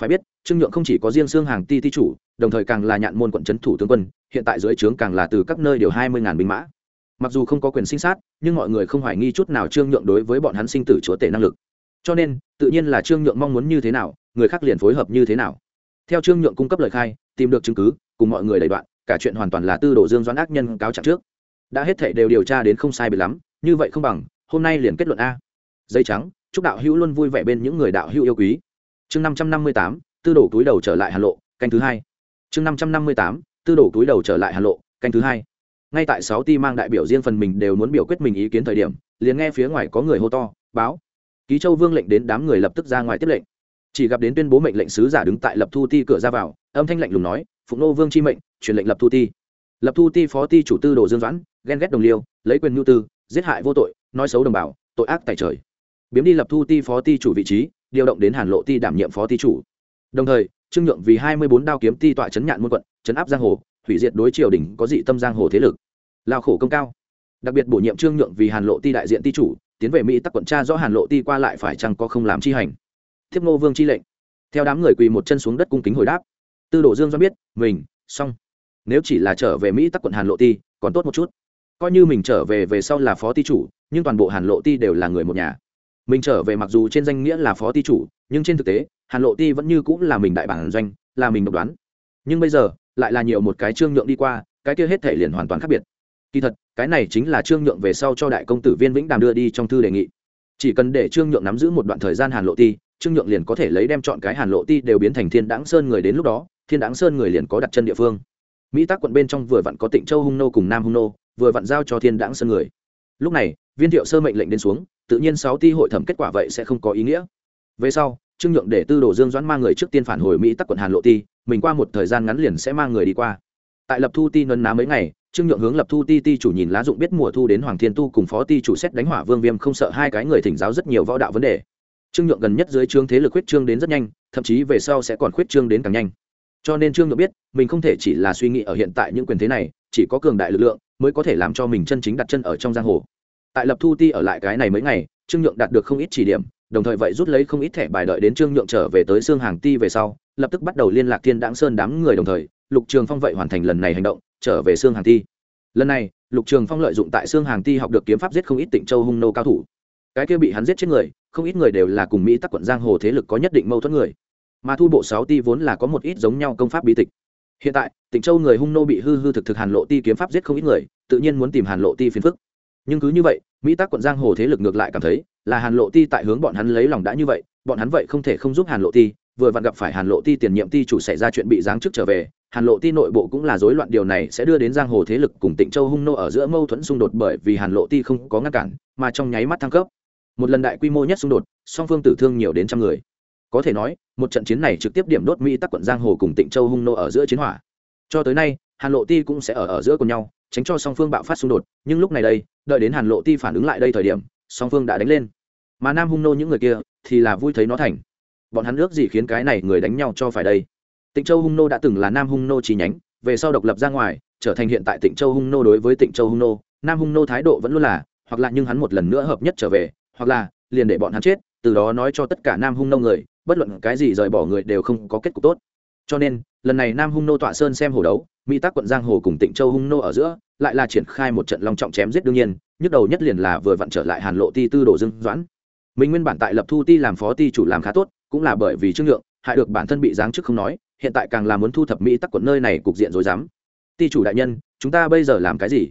Phải biết, trương nhượng không chỉ có riêng xương hàng ti ti chủ, đồng thời càng là nhạn môn quận trấn thủ tướng quân, hiện tại dưới trướng càng là từ các nơi điều hai mươi ngàn binh mã. Mặc dù không có quyền sinh sát, nhưng mọi người không hoài nghi chút nào trương nhượng đối với bọn hắn sinh tử chúa tể năng lực. Cho nên, tự nhiên là trương nhượng mong muốn như thế nào, người khác liền phối hợp như thế nào. Theo trương nhượng cung cấp lời khai, tìm được chứng cứ, cùng mọi người đầy đoạn, cả chuyện hoàn toàn là tư đồ dương doãn ác nhân cáo trạng trước. Đã hết thể đều điều tra đến không sai bị lắm, như vậy không bằng hôm nay liền kết luận a. Dây trắng, chúc đạo hữu luôn vui vẻ bên những người đạo hữu yêu quý. Chương năm trăm năm mươi tám, tư đổ túi đầu trở lại hà lộ, canh thứ hai. Chương năm trăm năm mươi tám, tư đổ túi đầu trở lại hà lộ, canh thứ hai. Ngay tại sáu ti mang đại biểu riêng phần mình đều muốn biểu quyết mình ý kiến thời điểm, liền nghe phía ngoài có người hô to, báo. Ký châu vương lệnh đến đám người lập tức ra ngoài tiếp lệnh. Chỉ gặp đến tuyên bố mệnh lệnh sứ giả đứng tại lập thu ti cửa ra vào, âm thanh lạnh lùng nói, phụng nô vương chi mệnh, truyền lệnh lập thu ti. Lập thu ti phó ti chủ tư đồ dương doãn, ghen ghét đồng liêu, lấy quyền nhu tư giết hại vô tội, nói xấu đồng bào, tội ác tại trời. Biếm đi lập thu ti phó ti chủ vị trí, điều động đến hàn lộ ti đảm nhiệm phó ti chủ. Đồng thời, trương nhượng vì hai mươi bốn đao kiếm ti tọa chấn nhạn môn quận, chấn áp giang hồ, hủy diệt đối triều đình có dị tâm giang hồ thế lực. Lao khổ công cao. Đặc biệt bổ nhiệm trương nhượng vì hàn lộ ti đại diện ti chủ, tiến về mỹ tắc quận tra do hàn lộ ti qua lại phải chăng có không làm chi hành. Thiếp nô vương chi lệnh. Theo đám người quỳ một chân xuống đất cung kính hồi đáp. Tư đồ dương do biết, mình, xong. Nếu chỉ là trở về mỹ tắc quận hàn lộ ti, còn tốt một chút coi như mình trở về về sau là phó ti chủ, nhưng toàn bộ hàn lộ ti đều là người một nhà. Mình trở về mặc dù trên danh nghĩa là phó ti chủ, nhưng trên thực tế, hàn lộ ti vẫn như cũng là mình đại bản doanh, là mình độc đoán. Nhưng bây giờ, lại là nhiều một cái trương nhượng đi qua, cái kia hết thể liền hoàn toàn khác biệt. Kỳ thật, cái này chính là trương nhượng về sau cho đại công tử viên vĩnh đàm đưa đi trong thư đề nghị. Chỉ cần để trương nhượng nắm giữ một đoạn thời gian hàn lộ ti, trương nhượng liền có thể lấy đem chọn cái hàn lộ ti đều biến thành thiên đáng sơn người đến lúc đó, thiên đáng sơn người liền có đặt chân địa phương. Mỹ tác quận bên trong vừa vặn có tịnh châu hung nô cùng nam hung nô vừa vặn giao cho thiên Đãng sơn người. Lúc này, viên thiệu sơ mệnh lệnh đến xuống, tự nhiên sáu ti hội thẩm kết quả vậy sẽ không có ý nghĩa. Về sau, trương nhượng để tư đồ dương doãn mang người trước tiên phản hồi mỹ tắc quận hàn lộ ti, mình qua một thời gian ngắn liền sẽ mang người đi qua. Tại lập thu ti nấn ná mấy ngày, trương nhượng hướng lập thu ti ti chủ nhìn lá dụng biết mùa thu đến hoàng thiên tu cùng phó ti chủ xét đánh hỏa vương viêm không sợ hai cái người thỉnh giáo rất nhiều võ đạo vấn đề. Trương nhượng gần nhất dưới trương thế lực khuyết trương đến rất nhanh, thậm chí về sau sẽ còn khuyết trương đến càng nhanh. Cho nên trương nhượng biết, mình không thể chỉ là suy nghĩ ở hiện tại những quyền thế này, chỉ có cường đại lực lượng mới có thể làm cho mình chân chính đặt chân ở trong giang hồ. Tại lập thu ti ở lại cái này mấy ngày, trương nhượng đạt được không ít chỉ điểm, đồng thời vậy rút lấy không ít thẻ bài đợi đến trương nhượng trở về tới xương hàng ti về sau, lập tức bắt đầu liên lạc thiên đãng sơn đám người đồng thời, lục trường phong vậy hoàn thành lần này hành động, trở về xương hàng ti. Lần này, lục trường phong lợi dụng tại xương hàng ti học được kiếm pháp giết không ít tịnh châu hung nô cao thủ. Cái kia bị hắn giết chết người, không ít người đều là cùng mỹ tắc quận giang hồ thế lực có nhất định mâu thuẫn người. Mà thu bộ sáu ti vốn là có một ít giống nhau công pháp bí tịch hiện tại tỉnh châu người hung nô bị hư hư thực thực hàn lộ ti kiếm pháp giết không ít người, tự nhiên muốn tìm hàn lộ ti phiền phức. Nhưng cứ như vậy, mỹ tác quận giang hồ thế lực ngược lại cảm thấy là hàn lộ ti tại hướng bọn hắn lấy lòng đã như vậy, bọn hắn vậy không thể không giúp hàn lộ ti, vừa vặn gặp phải hàn lộ ti tiền nhiệm ti chủ xảy ra chuyện bị giáng chức trở về, hàn lộ ti nội bộ cũng là rối loạn điều này sẽ đưa đến giang hồ thế lực cùng tịnh châu hung nô ở giữa mâu thuẫn xung đột bởi vì hàn lộ ti không có ngăn cản, mà trong nháy mắt thăng cấp. Một lần đại quy mô nhất xung đột, song phương tử thương nhiều đến trăm người có thể nói, một trận chiến này trực tiếp điểm đốt mỹ tắc quận giang hồ cùng tịnh châu hung nô ở giữa chiến hỏa. Cho tới nay, hàn lộ ti cũng sẽ ở ở giữa cùng nhau, tránh cho song phương bạo phát xung đột, nhưng lúc này đây, đợi đến hàn lộ ti phản ứng lại đây thời điểm, song phương đã đánh lên. Mà nam hung nô những người kia, thì là vui thấy nó thành. Bọn hắn ước gì khiến cái này người đánh nhau cho phải đây. Tịnh châu hung nô đã từng là nam hung nô chi nhánh, về sau độc lập ra ngoài, trở thành hiện tại tịnh châu hung nô đối với tịnh châu hung nô. Nam hung nô thái độ vẫn luôn là, hoặc là nhưng hắn một lần nữa hợp nhất trở về, hoặc là, liền để bọn hắn chết, từ đó nói cho tất cả nam hung nô người bất luận cái gì rời bỏ người đều không có kết cục tốt. Cho nên, lần này nam hung nô tọa sơn xem hồ đấu, mỹ tác quận giang hồ cùng tịnh châu hung nô ở giữa, lại là triển khai một trận long trọng chém giết đương nhiên, nhức đầu nhất liền là vừa vặn trở lại hàn lộ ti tư đồ dương doãn. Mình nguyên bản tại lập thu ti làm phó ti chủ làm khá tốt, cũng là bởi vì trương lượng, hại được bản thân bị giáng chức không nói, hiện tại càng là muốn thu thập mỹ tắc quận nơi này cục diện rồi dám ti chủ đại nhân, chúng ta bây giờ làm cái gì?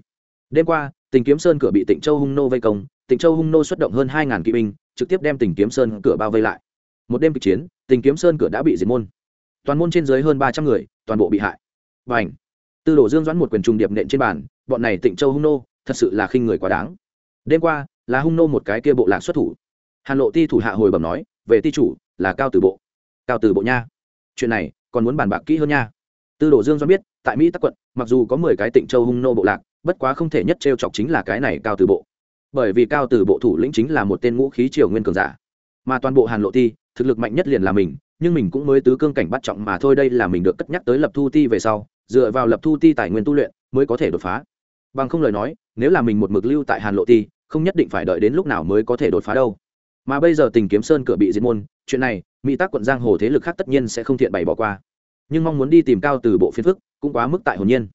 Đêm qua, tình kiếm sơn cửa bị tịnh châu hung nô vây công, tịnh châu hung nô xuất động hơn hai ngàn kỵ binh, trực tiếp đem tình kiếm sơn cửa bao vây lại một đêm kịch chiến, tình kiếm sơn cửa đã bị diệt môn. Toàn môn trên dưới hơn ba trăm người, toàn bộ bị hại. Và ảnh tư đồ dương doãn một quyền trùng điệp nện trên bàn, bọn này tịnh châu hung nô, thật sự là khinh người quá đáng. Đêm qua, là hung nô một cái kia bộ lạc xuất thủ. Hàn lộ ti thủ hạ hồi bẩm nói, về ti chủ, là cao từ bộ. Cao từ bộ nha. Chuyện này, còn muốn bàn bạc kỹ hơn nha. Tư đồ dương doãn biết, tại mỹ tắc quận, mặc dù có mười cái tịnh châu hung nô bộ lạc, bất quá không thể nhất t r e o chọc chính là cái này cao từ bộ. Bởi vì cao từ bộ thủ lĩnh chính là một tên ngũ khí triều nguyên cường giả mà toàn bộ hàn lộ ti, thực lực mạnh nhất liền là mình, nhưng mình cũng mới tứ cương cảnh bắt trọng mà thôi, đây là mình được cất nhắc tới lập thu ti về sau, dựa vào lập thu ti tài nguyên tu luyện mới có thể đột phá. Bằng không lời nói, nếu là mình một mực lưu tại hàn lộ ti, không nhất định phải đợi đến lúc nào mới có thể đột phá đâu. Mà bây giờ tình kiếm sơn cửa bị diệt môn, chuyện này, mỹ tác quận giang hồ thế lực khác tất nhiên sẽ không thiện bày bỏ qua. Nhưng mong muốn đi tìm cao từ bộ phiền phức, cũng quá mức tại hồn nhiên.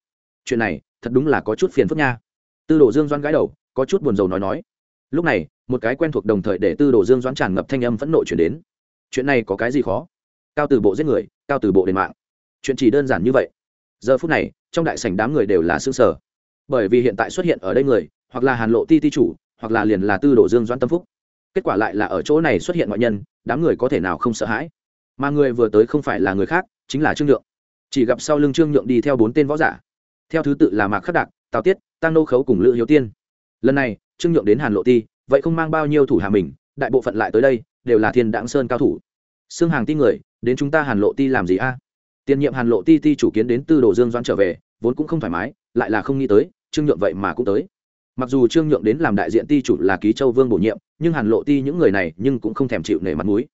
Chuyện này, thật đúng là có chút phiền phức nha. Tư đồ dương doãn gái đầu, có chút buồn rầu nói nói lúc này, một cái quen thuộc đồng thời để tư đồ dương doãn tràn ngập thanh âm phẫn nộ chuyển đến. Chuyện này có cái gì khó? Cao từ bộ giết người, cao từ bộ đền mạng. Chuyện chỉ đơn giản như vậy. Giờ phút này, trong đại sảnh đám người đều là xương sở bởi vì hiện tại xuất hiện ở đây người, hoặc là hàn lộ ti ti chủ, hoặc là liền là tư đồ dương doãn tâm phúc. Kết quả lại là ở chỗ này xuất hiện ngoại nhân, đám người có thể nào không sợ hãi? Mà người vừa tới không phải là người khác, chính là trương nhượng. Chỉ gặp sau lưng trương nhượng đi theo bốn tên võ giả. Theo thứ tự là mạc khắc đạc, tào tiết tăng nô khấu cùng lữ hiếu tiên. Lần này trương nhượng đến hàn lộ ti, vậy không mang bao nhiêu thủ hà mình, đại bộ phận lại tới đây, đều là thiên đãng sơn cao thủ. Xương hàng ti người, đến chúng ta hàn lộ ti làm gì a? Tiền nhiệm hàn lộ ti ti chủ kiến đến tư đồ dương doãn trở về, vốn cũng không thoải mái, lại là không nghĩ tới, trương nhượng vậy mà cũng tới. Mặc dù trương nhượng đến làm đại diện ti chủ là ký châu vương bổ nhiệm, nhưng hàn lộ ti những người này nhưng cũng không thèm chịu nể mặt mũi.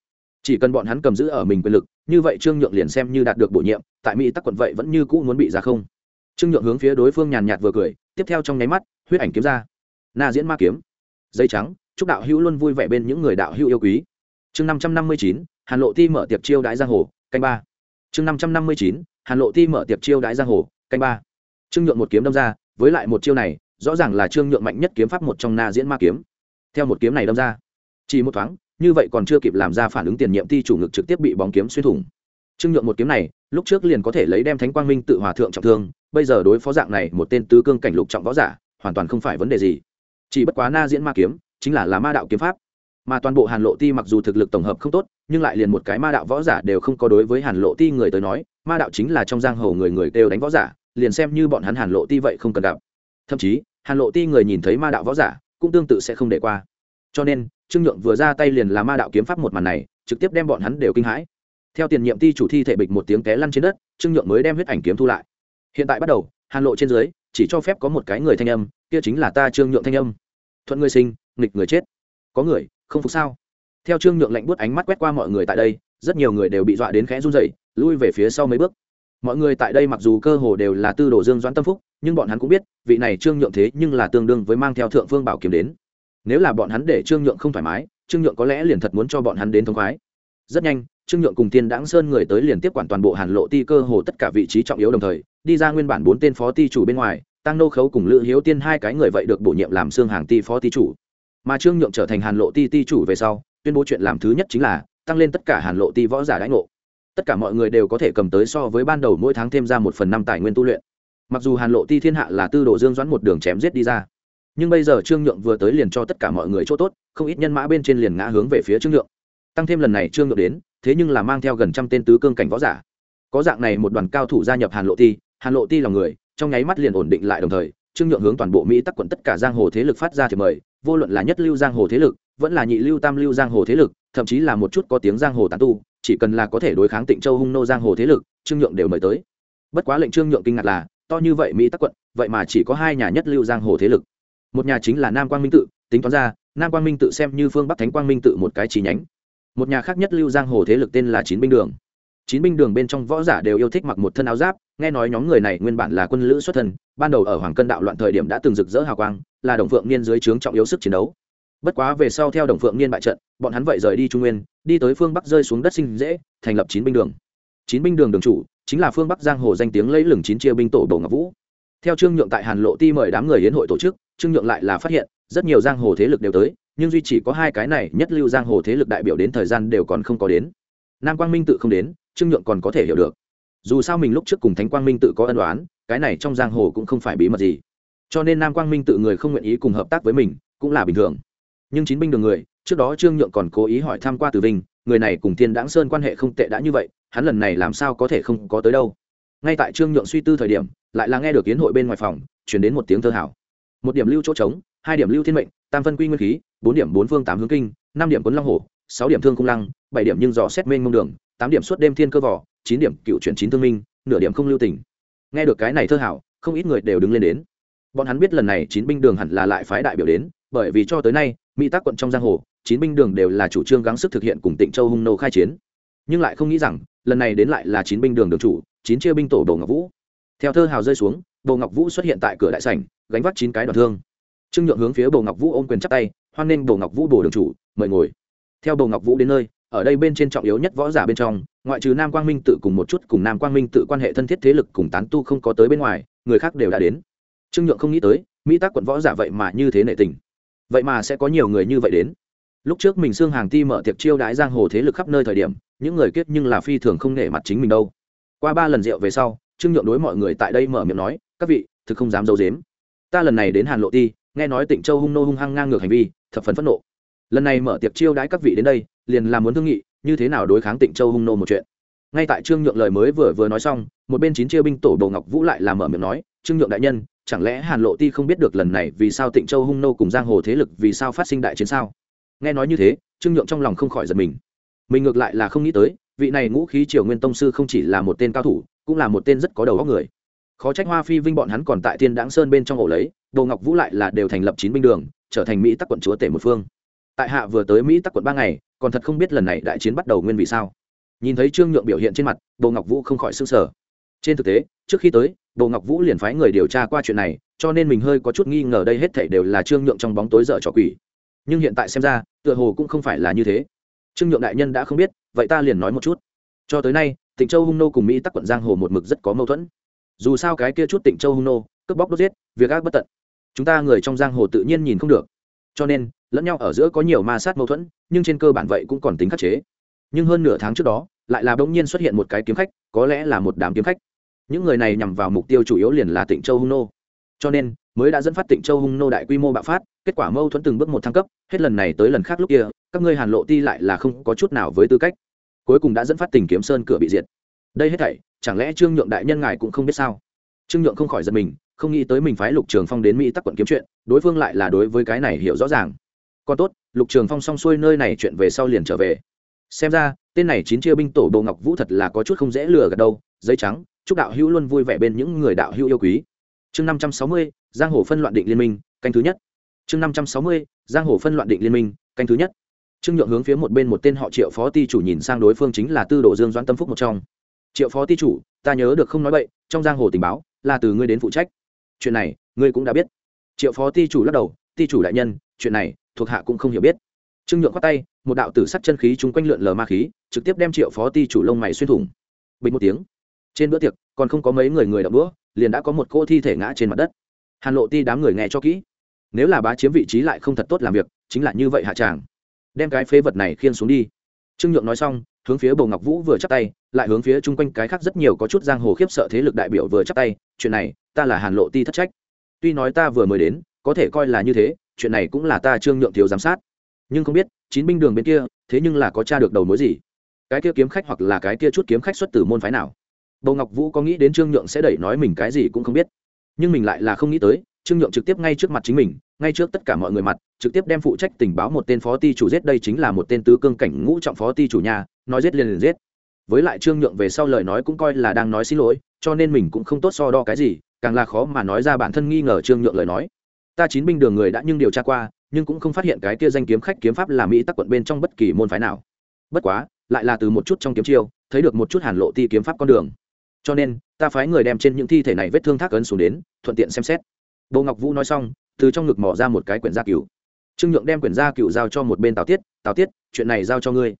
Chỉ cần bọn hắn cầm giữ ở mình quyền lực, như vậy trương nhượng liền xem như đạt được bổ nhiệm, tại mỹ tắc quận vậy vẫn như cũ muốn bị ra không. Trương nhượng hướng phía đối phương nhàn nhạt vừa cười, tiếp theo trong nháy mắt, huyết ảnh kiếm ra na diễn ma kiếm. Dây trắng, chúc đạo hữu luôn vui vẻ bên những người đạo hữu yêu quý. Chương năm trăm năm mươi chín, hàn lộ ti mở tiệp chiêu đãi giang hồ, canh ba. Chương năm trăm năm mươi chín, hàn lộ ti mở tiệp chiêu đãi giang hồ, canh ba. Trương nhượng một kiếm đâm ra, với lại một chiêu này, rõ ràng là trương nhượng mạnh nhất kiếm pháp một trong na diễn ma kiếm. Theo một kiếm này đâm ra, chỉ một thoáng, như vậy còn chưa kịp làm ra phản ứng tiền nhiệm ti chủ ngực trực tiếp bị bóng kiếm xuyên thủng. Trương nhượng một kiếm này, lúc trước liền có thể lấy đem thánh quang minh tự hòa thượng trọng thương, bây giờ đối phó dạng này một tên tứ cương cảnh lục trọng võ giả, hoàn toàn không phải vấn đề gì chỉ bất quá na diễn ma kiếm chính là là ma đạo kiếm pháp, mà toàn bộ hàn lộ ti mặc dù thực lực tổng hợp không tốt, nhưng lại liền một cái ma đạo võ giả đều không có đối với hàn lộ ti người tới nói, ma đạo chính là trong giang hồ người người đều đánh võ giả, liền xem như bọn hắn hàn lộ ti vậy không cần gặp. Thậm chí, hàn lộ ti người nhìn thấy ma đạo võ giả, cũng tương tự sẽ không để qua. Cho nên, trương nhượng vừa ra tay liền là ma đạo kiếm pháp một màn này, trực tiếp đem bọn hắn đều kinh hãi. Theo tiền nhiệm ti chủ thi thể bịch một tiếng té lăn trên đất, trương nhượng mới đem huyết ảnh kiếm thu lại. Hiện tại bắt đầu, hàn lộ trên dưới chỉ cho phép có một cái người thanh âm, kia chính là ta trương nhượng thanh âm. Thuận người sinh, nghịch người chết. Có người, không phục sao? Theo trương nhượng lạnh buốt ánh mắt quét qua mọi người tại đây, rất nhiều người đều bị dọa đến khẽ run dậy lui về phía sau mấy bước. Mọi người tại đây mặc dù cơ hồ đều là tư đồ dương doãn tâm phúc, nhưng bọn hắn cũng biết, vị này trương nhượng thế nhưng là tương đương với mang theo thượng phương bảo kiếm đến. Nếu là bọn hắn để trương nhượng không thoải mái, trương nhượng có lẽ liền thật muốn cho bọn hắn đến thông khoái. Rất nhanh trương nhượng cùng tiên đãng sơn người tới liền tiếp quản toàn bộ hàn lộ ti cơ hồ tất cả vị trí trọng yếu đồng thời, đi ra nguyên bản bốn tên phó ti chủ bên ngoài tăng nô khấu cùng lữ hiếu tiên hai cái người vậy được bổ nhiệm làm xương hàng ti phó ti chủ. Mà trương nhượng trở thành hàn lộ ti ti chủ về sau, tuyên bố chuyện làm thứ nhất chính là tăng lên tất cả hàn lộ ti võ giả đãi ngộ. Tất cả mọi người đều có thể cầm tới so với ban đầu mỗi tháng thêm ra một phần năm tài nguyên tu luyện. Mặc dù hàn lộ ti thiên hạ là tư đồ dương doãn một đường chém giết đi ra, nhưng bây giờ trương nhượng vừa tới liền cho tất cả mọi người chỗ tốt, không ít nhân mã bên trên liền ngã hướng về phía trương nhượng tăng thêm lần này trương nhượng đến, thế nhưng là mang theo gần trăm tên tứ cương cảnh võ giả. Có dạng này một đoàn cao thủ gia nhập hàn lộ ti, hàn lộ ti lòng người, trong nháy mắt liền ổn định lại đồng thời, trương nhượng hướng toàn bộ mỹ tắc quận tất cả giang hồ thế lực phát ra thì mời, vô luận là nhất lưu giang hồ thế lực, vẫn là nhị lưu tam lưu giang hồ thế lực, thậm chí là một chút có tiếng giang hồ tán tu, chỉ cần là có thể đối kháng tịnh châu hung nô giang hồ thế lực, trương nhượng đều mời tới. Bất quá lệnh trương nhượng kinh ngạc là, to như vậy mỹ tắc quận, vậy mà chỉ có hai nhà nhất lưu giang hồ thế lực. Một nhà chính là nam quang minh tự, tính toán ra, nam quang minh tự xem như phương bắc thánh quang minh tự một cái chi nhánh một nhà khác nhất lưu giang hồ thế lực tên là chín binh đường. Chín binh đường bên trong võ giả đều yêu thích mặc một thân áo giáp, nghe nói nhóm người này nguyên bản là quân lữ xuất thân, ban đầu ở hoàng cân đạo loạn thời điểm đã từng rực rỡ hào quang, là đồng phượng niên dưới trướng trọng yếu sức chiến đấu. Bất quá về sau theo đồng phượng niên bại trận, bọn hắn vậy rời đi trung nguyên, đi tới phương bắc rơi xuống đất sinh dễ, thành lập chín binh đường. Chín binh đường đường chủ chính là phương bắc giang hồ danh tiếng lấy lừng chín chia binh tổ đồ ngọc vũ. Theo trương nhượng tại hàn lộ ti mời đám người hiến hội tổ chức, trương nhượng lại là phát hiện, rất nhiều giang hồ thế lực đều tới nhưng duy chỉ có hai cái này nhất lưu giang hồ thế lực đại biểu đến thời gian đều còn không có đến. Nam quang minh tự không đến, trương nhượng còn có thể hiểu được. Dù sao mình lúc trước cùng thánh quang minh tự có ân đoán cái này trong giang hồ cũng không phải bí mật gì. Cho nên nam quang minh tự người không nguyện ý cùng hợp tác với mình, cũng là bình thường. Nhưng chín binh đường người, trước đó trương nhượng còn cố ý hỏi tham q u a từ vinh, người này cùng thiên đáng sơn quan hệ không tệ đã như vậy, hắn lần này làm sao có thể không có tới đâu? Ngay tại trương nhượng suy tư thời điểm, lại là nghe được kiến hội bên ngoài phòng, chuyển đến một tiếng thơ hảo một điểm lưu chỗ trống hai điểm lưu thiên mệnh, tam phân quy nguyên khí, bốn điểm bốn phương tám hướng kinh, năm điểm quấn long hổ, sáu điểm thương cung lăng, bảy điểm nhưng dò xét mênh mông đường, tám điểm suốt đêm thiên cơ vỏ chín điểm cựu chuyển chín thương minh, nửa điểm không lưu tình. Nghe được cái này thơ hảo, không ít người đều đứng lên đến. Bọn hắn biết lần này chín binh đường hẳn là lại phái đại biểu đến, bởi vì cho tới nay, mỹ tác quận trong giang hồ, chín binh đường đều là chủ trương gắng sức thực hiện cùng tịnh châu hung nô khai chiến. Nhưng lại không nghĩ rằng, lần này đến lại là chín binh đường đường chủ, chín chia binh tổ đồ ngọc vũ. Theo thơ hào rơi xuống đồ ngọc vũ xuất hiện tại cửa đại sảnh, gánh vác chín cái đoạn thương trương nhượng hướng phía bầu ngọc vũ ôm quyền chắp tay, hoan nghênh bầu ngọc vũ bồ đường chủ, mời ngồi. Theo bầu ngọc vũ đến nơi, ở đây bên trên trọng yếu nhất võ giả bên trong, ngoại trừ nam quang minh tự cùng một chút cùng nam quang minh tự quan hệ thân thiết thế lực cùng tán tu không có tới bên ngoài, người khác đều đã đến. Trương nhượng không nghĩ tới, mỹ tác quận võ giả vậy mà như thế nệ tình. Vậy mà sẽ có nhiều người như vậy đến. Lúc trước mình xương hàng ti mở tiệc chiêu đãi giang hồ thế lực khắp nơi thời điểm, những người kết nhưng là phi thường không nể mặt chính mình đâu. Qua ba lần rượu về sau, trương nhượng đối mọi người tại đây mở miệng nói, các vị, thực không dám d i ấ u dếm ta lần này đến hàn lộ ti nghe nói tịnh châu hung nô hung hăng ngang ngược hành vi, thập phần phẫn nộ. Lần này mở tiệc chiêu đãi các vị đến đây, liền làm muốn thương nghị, như thế nào đối kháng tịnh châu hung nô một chuyện. Ngay tại trương nhượng lời mới vừa vừa nói xong, một bên chín chia binh tổ đồ ngọc vũ lại làm mở miệng nói, trương nhượng đại nhân, chẳng lẽ hàn lộ ti không biết được lần này vì sao tịnh châu hung nô cùng giang hồ thế lực vì sao phát sinh đại chiến sao? Nghe nói như thế, trương nhượng trong lòng không khỏi giật mình. Mình ngược lại là không nghĩ tới, vị này ngũ khí triều nguyên tông sư không chỉ là một tên cao thủ, cũng là một tên rất có đầu óc người khó trách hoa phi vinh bọn hắn còn tại thiên đáng sơn bên trong ổ lấy, đồ ngọc vũ lại là đều thành lập chín binh đường, trở thành mỹ tắc quận chúa tể một phương. Tại hạ vừa tới mỹ tắc quận ba ngày, còn thật không biết lần này đại chiến bắt đầu nguyên vì sao. Nhìn thấy trương nhượng biểu hiện trên mặt, đồ ngọc vũ không khỏi s ư n g sở trên thực tế, trước khi tới, đồ ngọc vũ liền phái người điều tra qua chuyện này, cho nên mình hơi có chút nghi ngờ đây hết thể đều là trương nhượng trong bóng tối dở trò quỷ. Nhưng hiện tại xem ra, tựa hồ cũng không phải là như thế. Trương nhượng đại nhân đã không biết, vậy ta liền nói một chút. Cho tới nay, tịnh châu hung nô cùng mỹ tắc quận giang hồ một mực rất có mâu thuẫn dù sao cái kia chút tịnh châu hung nô, cướp bóc đốt giết, việc ác bất tận. Chúng ta người trong giang hồ tự nhiên nhìn không được. Cho nên, lẫn nhau ở giữa có nhiều ma sát mâu thuẫn, nhưng trên cơ bản vậy cũng còn tính khắc chế. Nhưng hơn nửa tháng trước đó, lại là bỗng nhiên xuất hiện một cái kiếm khách, có lẽ là một đám kiếm khách. Những người này nhằm vào mục tiêu chủ yếu liền là tịnh châu hung nô. Cho nên, mới đã dẫn phát tịnh châu hung nô đại quy mô bạo phát, kết quả mâu thuẫn từng bước một thăng cấp, hết lần này tới lần khác lúc kia, các ngươi hàn lộ ti lại là không có chút nào với tư cách. Cuối cùng đã dẫn phát tình kiếm sơn cửa bị diệt. Đây hết thảy chẳng lẽ trương nhượng đại nhân ngài cũng không biết sao? Trương nhượng không khỏi giật mình, không nghĩ tới mình phái lục trường phong đến mỹ tắc quận kiếm chuyện, đối phương lại là đối với cái này hiểu rõ ràng. Còn tốt, lục trường phong xong xuôi nơi này chuyện về sau liền trở về. Xem ra, tên này chín chia binh tổ đồ ngọc vũ thật là có chút không dễ lừa gạt đâu, giấy trắng, chúc đạo hữu luôn vui vẻ bên những người đạo hữu yêu quý. Chương năm trăm sáu mươi, giang hồ phân loạn định liên minh, canh thứ nhất. Chương năm trăm sáu mươi, giang hồ phân loạn định liên minh, canh thứ nhất. Trương nhượng hướng phía một bên một tên họ triệu phó ti chủ nhìn sang đối phương chính là tư đồ dương doãn tâm phúc một trong triệu phó ti chủ ta nhớ được không nói vậy, trong giang hồ tình báo là từ ngươi đến phụ trách. Chuyện này ngươi cũng đã biết. Triệu phó ti chủ lắc đầu ti chủ đại nhân chuyện này thuộc hạ cũng không hiểu biết. Trương nhượng khoát tay một đạo tử sắc chân khí chung quanh lượn lờ ma khí trực tiếp đem triệu phó ti chủ lông mày xuyên thủng. Bình một tiếng trên bữa tiệc còn không có mấy người người đập bữa, liền đã có một cô thi thể ngã trên mặt đất. Hàn lộ ti đám người nghe cho kỹ. Nếu là bá chiếm vị trí lại không thật tốt làm việc chính là như vậy hạ tràng. Đem cái phế vật này khiên xuống đi. Trương nhượng nói xong hướng phía bầu ngọc vũ vừa chắp tay, lại hướng phía chung quanh cái khác rất nhiều có chút giang hồ khiếp sợ thế lực đại biểu vừa chắp tay, chuyện này, ta là hàn lộ ti thất trách. Tuy nói ta vừa mới đến, có thể coi là như thế, chuyện này cũng là ta trương nhượng thiếu giám sát. Nhưng không biết, chín binh đường bên kia, thế nhưng là có tra được đầu mối gì? Cái kia kiếm khách hoặc là cái kia chút kiếm khách xuất từ môn phái nào? Bầu ngọc vũ có nghĩ đến trương nhượng sẽ đẩy nói mình cái gì cũng không biết. Nhưng mình lại là không nghĩ tới, trương nhượng trực tiếp ngay trước mặt chính mình, ngay trước tất cả mọi người mặt, trực tiếp đem phụ trách tình báo một tên phó ty chủ giết. Đây chính là một tên tứ cương cảnh ngũ trọng phó ty chủ nhà nói giết liền liền giết. Với lại trương nhượng về sau lời nói cũng coi là đang nói xin lỗi, cho nên mình cũng không tốt so đo cái gì, càng là khó mà nói ra bản thân nghi ngờ trương nhượng lời nói. Ta chín binh đường người đã nhưng điều tra qua, nhưng cũng không phát hiện cái kia danh kiếm khách kiếm pháp là mỹ tắc quận bên trong bất kỳ môn phái nào. Bất quá, lại là từ một chút trong kiếm chiêu, thấy được một chút hàn lộ ti kiếm pháp con đường. Cho nên, ta phái người đem trên những thi thể này vết thương thác ấn xuống đến, thuận tiện xem xét. Bồ ngọc vũ nói xong, từ trong ngực mỏ ra một cái quyển gia cửu. Trương nhượng đem quyển gia cửu giao cho một bên tào tiết tào tiết, chuyện này giao cho ngươi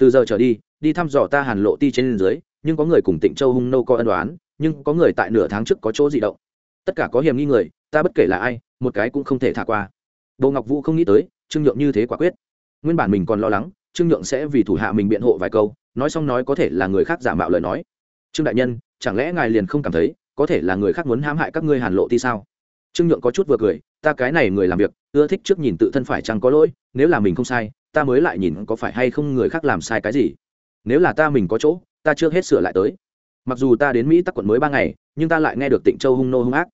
từ giờ trở đi đi thăm dò ta hàn lộ ti trên dưới, nhưng có người cùng tịnh châu hung nô có ân đoán nhưng có người tại nửa tháng trước có chỗ di động. Tất cả có hiểm nghi người, ta bất kể là ai, một cái cũng không thể thả qua. Đỗ ngọc vũ không nghĩ tới, trương nhượng như thế quả quyết. Nguyên bản mình còn lo lắng, trương nhượng sẽ vì thủ hạ mình biện hộ vài câu, nói xong nói có thể là người khác giả mạo lời nói. Trương đại nhân, chẳng lẽ ngài liền không cảm thấy, có thể là người khác muốn hãm hại các ngươi hàn lộ ti sao? Trương nhượng có chút vừa cười, ta cái này người làm việc, ưa thích trước nhìn tự thân phải chăng có lỗi, nếu là mình không sai ta mới lại nhìn có phải hay không người khác làm sai cái gì. Nếu là ta mình có chỗ, ta chưa hết sửa lại tới. Mặc dù ta đến mỹ tắc quận mới ba ngày, nhưng ta lại nghe được tịnh châu hung nô hung ác.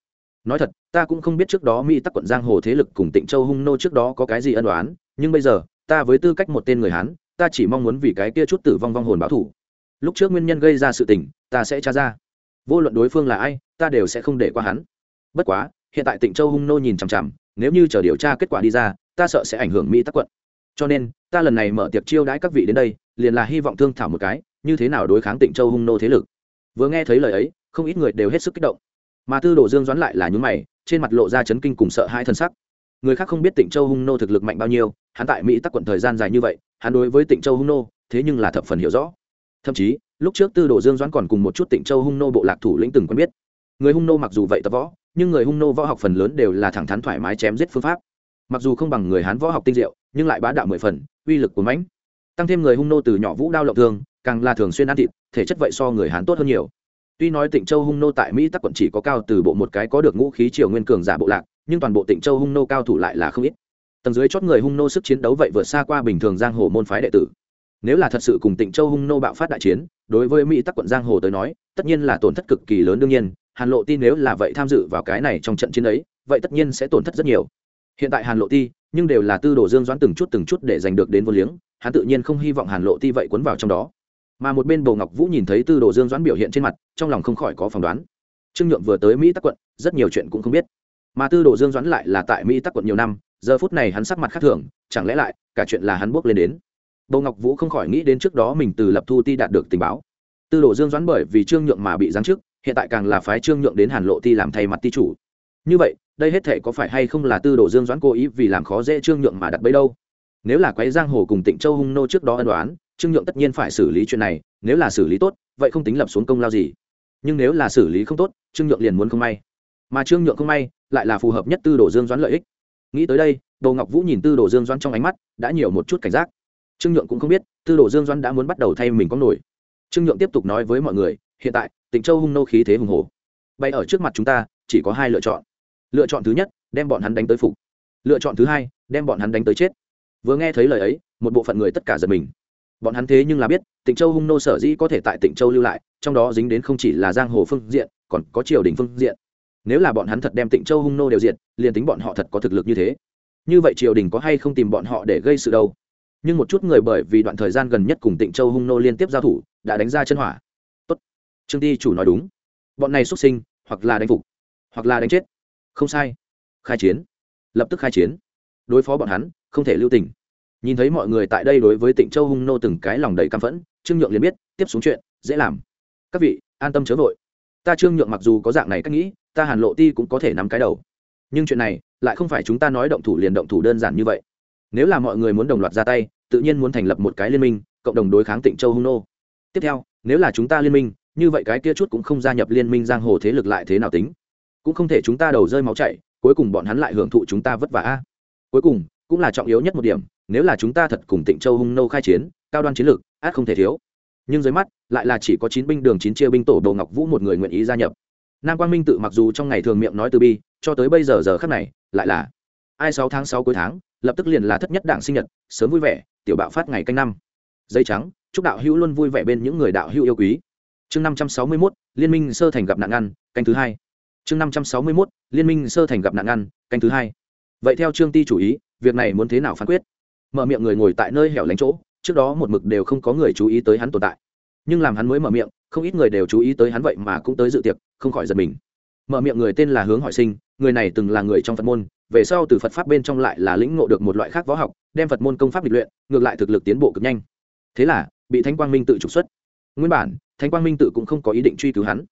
Nói thật, ta cũng không biết trước đó mỹ tắc quận giang hồ thế lực cùng tịnh châu hung nô trước đó có cái gì ân đoán nhưng bây giờ, ta với tư cách một tên người hán, ta chỉ mong muốn vì cái kia chút tử vong vong hồn báo thủ lúc trước nguyên nhân gây ra sự tình, ta sẽ tra ra. Vô luận đối phương là ai, ta đều sẽ không để qua hắn. Bất quá, hiện tại tịnh châu hung nô nhìn chằm chằm, nếu như chờ điều tra kết quả đi ra, ta sợ sẽ ảnh hưởng mỹ tắc quận cho nên, ta lần này mở tiệc chiêu đãi các vị đến đây, liền là hy vọng thương thảo một cái, như thế nào đối kháng tịnh châu hung nô thế lực. Vừa nghe thấy lời ấy, không ít người đều hết sức kích động. Mà tư đồ dương doãn lại là nhún mày, trên mặt lộ ra chấn kinh cùng sợ hai thân sắc. Người khác không biết tịnh châu hung nô thực lực mạnh bao nhiêu, hắn tại mỹ tắc quận thời gian dài như vậy, hắn đối với tịnh châu hung nô, thế nhưng là thập phần hiểu rõ. Thậm chí, lúc trước tư đồ dương doãn còn cùng một chút tịnh châu hung nô bộ lạc thủ lĩnh từng quen biết. Người hung nô mặc dù vậy tập võ, nhưng người hung nô võ học phần lớn đều là thẳng thắn thoải mái chém giết phương pháp mặc dù không bằng người hán võ học tinh diệu, nhưng lại bá đạo mười phần, uy lực của mãnh. Tăng thêm người hung nô từ nhỏ vũ đao lộng thương, càng là thường xuyên ăn thịt, thể chất vậy so người hán tốt hơn nhiều. Tuy nói tịnh châu hung nô tại mỹ tắc quận chỉ có cao từ bộ một cái có được ngũ khí triều nguyên cường giả bộ lạc, nhưng toàn bộ tịnh châu hung nô cao thủ lại là không ít. Tầng dưới chót người hung nô sức chiến đấu vậy vượt xa qua bình thường giang hồ môn phái đệ tử. Nếu là thật sự cùng tịnh châu hung nô bạo phát đại chiến, đối với mỹ tắc quận giang hồ tới nói, tất nhiên là tổn thất cực kỳ lớn đương nhiên. Hàn lộ tin nếu là vậy tham dự vào cái này trong trận chiến ấy, vậy tất nhiên sẽ tổn thất rất nhiều hiện tại hàn lộ ti, nhưng đều là tư đồ dương doãn từng chút từng chút để giành được đến vô liếng, hắn tự nhiên không hy vọng hàn lộ ti vậy cuốn vào trong đó. Mà một bên bầu ngọc vũ nhìn thấy tư đồ dương doãn biểu hiện trên mặt, trong lòng không khỏi có phỏng đoán. Trương nhượng vừa tới mỹ tắc quận, rất nhiều chuyện cũng không biết. Mà tư đồ dương doãn lại là tại mỹ tắc quận nhiều năm, giờ phút này hắn sắc mặt khác thường, chẳng lẽ lại, cả chuyện là hắn bước lên đến. Bầu ngọc vũ không khỏi nghĩ đến trước đó mình từ lập thu ti đạt được tình báo. Tư đồ dương doãn bởi vì trương nhượng mà bị giáng chức, hiện tại càng là phái trương nhượng đến hàn lộ ti làm thay mặt ti chủ như vậy, đây hết thể có phải hay không là tư đồ dương doãn cố ý vì làm khó dễ trương nhượng mà đặt bấy đâu? Nếu là quái giang hồ cùng tịnh châu hung nô trước đó ân đoán trương nhượng tất nhiên phải xử lý chuyện này, nếu là xử lý tốt, vậy không tính lập xuống công lao gì. Nhưng nếu là xử lý không tốt, trương nhượng liền muốn không may. Mà trương nhượng không may, lại là phù hợp nhất tư đồ dương doãn lợi ích. Nghĩ tới đây, đồ ngọc vũ nhìn tư đồ dương doãn trong ánh mắt, đã nhiều một chút cảnh giác. Trương nhượng cũng không biết, tư đồ dương doãn đã muốn bắt đầu thay mình có nổi. Trương nhượng tiếp tục nói với mọi người, hiện tại, Tịnh châu hung nô khí thế hùng hồ bay ở trước mặt chúng ta, chỉ có hai lựa chọn lựa chọn thứ nhất, đem bọn hắn đánh tới phục. Lựa chọn thứ hai, đem bọn hắn đánh tới chết. Vừa nghe thấy lời ấy, một bộ phận người tất cả giật mình. Bọn hắn thế nhưng là biết, Tịnh châu hung nô sở dĩ có thể tại Tịnh châu lưu lại, trong đó dính đến không chỉ là giang hồ phương diện, còn có triều đình phương diện. Nếu là bọn hắn thật đem Tịnh châu hung nô đều diện liền tính bọn họ thật có thực lực như thế. Như vậy triều đình có hay không tìm bọn họ để gây sự đâu? Nhưng một chút người bởi vì đoạn thời gian gần nhất cùng tịnh châu hung nô liên tiếp giao thủ, đã đánh ra chân hỏa. Tốt. Trương ti chủ nói đúng. Bọn này xuất sinh, hoặc là đánh phục, hoặc là đánh chết không sai. Khai chiến. Lập tức khai chiến. Đối phó bọn hắn, không thể lưu tình. Nhìn thấy mọi người tại đây đối với tịnh châu hung nô từng cái lòng đầy căm phẫn, trương nhượng liền biết, tiếp xuống chuyện, dễ làm. Các vị, an tâm chớ vội. Ta trương nhượng mặc dù có dạng này cách nghĩ, ta hàn lộ ti cũng có thể nắm cái đầu. Nhưng chuyện này, lại không phải chúng ta nói động thủ liền động thủ đơn giản như vậy. Nếu là mọi người muốn đồng loạt ra tay, tự nhiên muốn thành lập một cái liên minh, cộng đồng đối kháng tịnh châu hung nô. Tiếp theo, nếu là chúng ta liên minh, như vậy cái kia chút cũng không gia nhập liên minh giang hồ thế lực lại thế nào tính? Cũng không thể chúng ta đầu rơi máu chảy, cuối cùng bọn hắn lại hưởng thụ chúng ta vất vả cuối cùng, cũng là trọng yếu nhất một điểm, nếu là chúng ta thật cùng tịnh châu hung nô khai chiến, cao đoan chiến lược, át không thể thiếu. Nhưng dưới mắt, lại là chỉ có chín binh đường chín chia binh tổ đồ ngọc vũ một người nguyện ý gia nhập. Nam quang minh tự mặc dù trong ngày thường miệng nói từ bi, cho tới bây giờ giờ khắc này, lại là ai sáu tháng sáu cuối tháng, lập tức liền là thất nhất đảng sinh nhật, sớm vui vẻ, tiểu bạo phát ngày canh năm. Dây trắng, chúc đạo hữu luôn vui vẻ bên những người đạo hữu yêu quý. Chương năm trăm sáu mươi mốt, liên minh sơ thành gặp nạn ngăn, canh thứ hai chương năm trăm sáu mươi mốt, liên minh sơ thành gặp nạn ngăn, canh thứ hai. Vậy theo trương ti chủ ý, việc này muốn thế nào phán quyết? Mở miệng người ngồi tại nơi hẻo lánh chỗ, trước đó một mực đều không có người chú ý tới hắn tồn tại. Nhưng làm hắn mới mở miệng, không ít người đều chú ý tới hắn vậy mà cũng tới dự tiệc, không khỏi giật mình. Mở miệng người tên là hướng hỏi sinh, người này từng là người trong phật môn, về sau từ phật pháp bên trong lại là lĩnh ngộ được một loại khác võ học, đem phật môn công pháp lịch luyện, ngược lại thực lực tiến bộ cực nhanh. Thế là, bị thánh quang minh tự trục xuất. Nguyên bản, thánh quang minh tự cũng không có ý định truy cứu hắn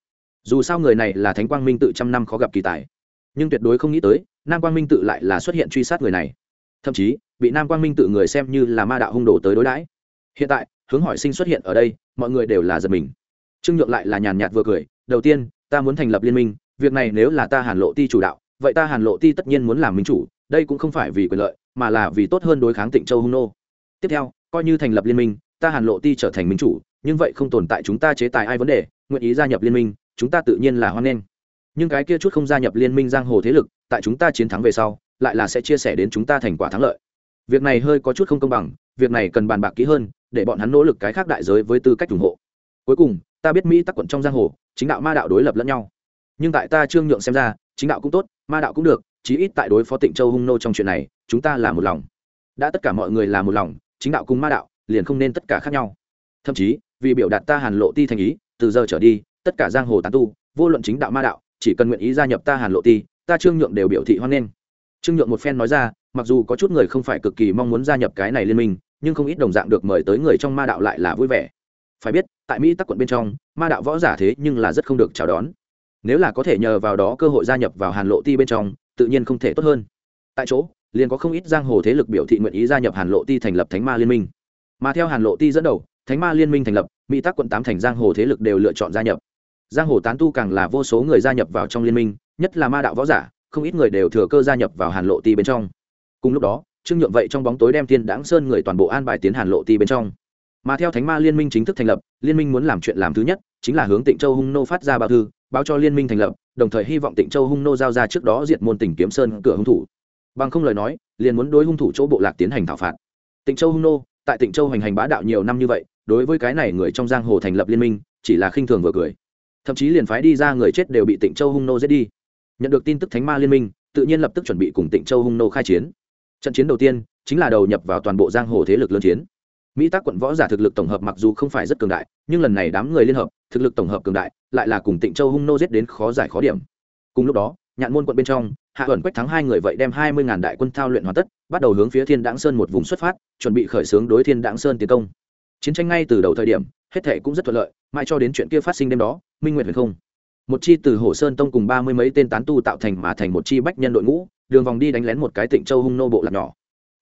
dù sao người này là thánh quang minh tự trăm năm khó gặp kỳ tài. Nhưng tuyệt đối không nghĩ tới, nam quang minh tự lại là xuất hiện truy sát người này. Thậm chí, bị nam quang minh tự người xem như là ma đạo hung đồ tới đối đãi. Hiện tại, hướng hỏi sinh xuất hiện ở đây, mọi người đều là giật mình. Trương nhượng lại là nhàn nhạt vừa cười, đầu tiên, ta muốn thành lập liên minh, việc này nếu là ta hàn lộ ti chủ đạo, vậy ta hàn lộ ti tất nhiên muốn làm minh chủ, đây cũng không phải vì quyền lợi, mà là vì tốt hơn đối kháng tịnh châu hung nô. Tiếp theo, coi như thành lập liên minh, ta hàn lộ ti trở thành minh chủ, nhưng vậy không tồn tại chúng ta chế tài ai vấn đề, nguyện ý gia nhập liên minh chúng ta tự nhiên là hoan nghênh. Nhưng cái kia chút không gia nhập liên minh giang hồ thế lực, tại chúng ta chiến thắng về sau, lại là sẽ chia sẻ đến chúng ta thành quả thắng lợi. Việc này hơi có chút không công bằng, việc này cần bàn bạc kỹ hơn, để bọn hắn nỗ lực cái khác đại giới với tư cách ủng hộ. Cuối cùng, ta biết mỹ tắc quận trong giang hồ, chính đạo ma đạo đối lập lẫn nhau. Nhưng tại ta trương nhượng xem ra, chính đạo cũng tốt, ma đạo cũng được, chí ít tại đối phó tịnh châu hung nô trong chuyện này, chúng ta là một lòng. Đã tất cả mọi người là một lòng, chính đạo cùng ma đạo, liền không nên tất cả khác nhau. Thậm chí, vì biểu đạt ta hàn lộ ti thành ý, từ giờ trở đi tất cả giang hồ tán tu, vô luận chính đạo ma đạo, chỉ cần nguyện ý gia nhập ta hàn lộ ti, ta trương nhượng đều biểu thị hoan nghênh. Trương nhượng một phen nói ra, mặc dù có chút người không phải cực kỳ mong muốn gia nhập cái này liên minh, nhưng không ít đồng dạng được mời tới người trong ma đạo lại là vui vẻ. Phải biết, tại mỹ tắc quận bên trong, ma đạo võ giả thế nhưng là rất không được chào đón. Nếu là có thể nhờ vào đó cơ hội gia nhập vào hàn lộ ti bên trong, tự nhiên không thể tốt hơn. Tại chỗ, liền có không ít giang hồ thế lực biểu thị nguyện ý gia nhập hàn lộ ti thành lập thánh ma liên minh. Mà theo hàn lộ ti dẫn đầu, thánh ma liên minh thành lập, mỹ tắc quận tám thành giang hồ thế lực đều lựa chọn gia nhập giang hồ tán tu càng là vô số người gia nhập vào trong liên minh, nhất là ma đạo võ giả, không ít người đều thừa cơ gia nhập vào hàn lộ ti bên trong. Cùng lúc đó, trương nhượng vậy trong bóng tối đem tiên đáng sơn người toàn bộ an bài tiến hàn lộ ti bên trong. Mà theo thánh ma liên minh chính thức thành lập, liên minh muốn làm chuyện làm thứ nhất, chính là hướng tịnh châu hung nô phát ra bao thư, báo cho liên minh thành lập, đồng thời hy vọng tịnh châu hung nô giao ra trước đó diệt môn tỉnh kiếm sơn cửa hung thủ. Bằng không lời nói, liền muốn đối hung thủ chỗ bộ lạc tiến hành thảo phạt. Tịnh châu hung nô, tại tịnh châu hành hành bá đạo nhiều năm như vậy, đối với cái này người trong giang hồ thành lập liên minh, chỉ là khinh thường vừa cười thậm chí liền phái đi ra người chết đều bị tịnh châu hung nô giết đi. Nhận được tin tức thánh ma liên minh, tự nhiên lập tức chuẩn bị cùng tịnh châu hung nô khai chiến. Trận chiến đầu tiên chính là đầu nhập vào toàn bộ giang hồ thế lực lớn chiến. Mỹ tác quận võ giả thực lực tổng hợp mặc dù không phải rất cường đại, nhưng lần này đám người liên hợp, thực lực tổng hợp cường đại, lại là cùng tịnh châu hung nô giết đến khó giải khó điểm. Cùng lúc đó, nhạn môn quận bên trong, hạ ẩn quách thắng hai người vậy đem hai mươi ngàn đại quân thao luyện hoàn tất, bắt đầu hướng phía thiên đãng sơn một vùng xuất phát, chuẩn bị khởi xướng đối thiên đãng sơn tiến công. Chiến tranh ngay từ đầu thời điểm, hết thể cũng rất thuận lợi mãi cho đến chuyện kia phát sinh đêm đó, minh nguyệt huyền không. Một chi từ hồ sơn tông cùng ba mươi mấy tên tán tu tạo thành mà thành một chi bách nhân đội ngũ, đường vòng đi đánh lén một cái tịnh châu hung nô bộ lạc nhỏ.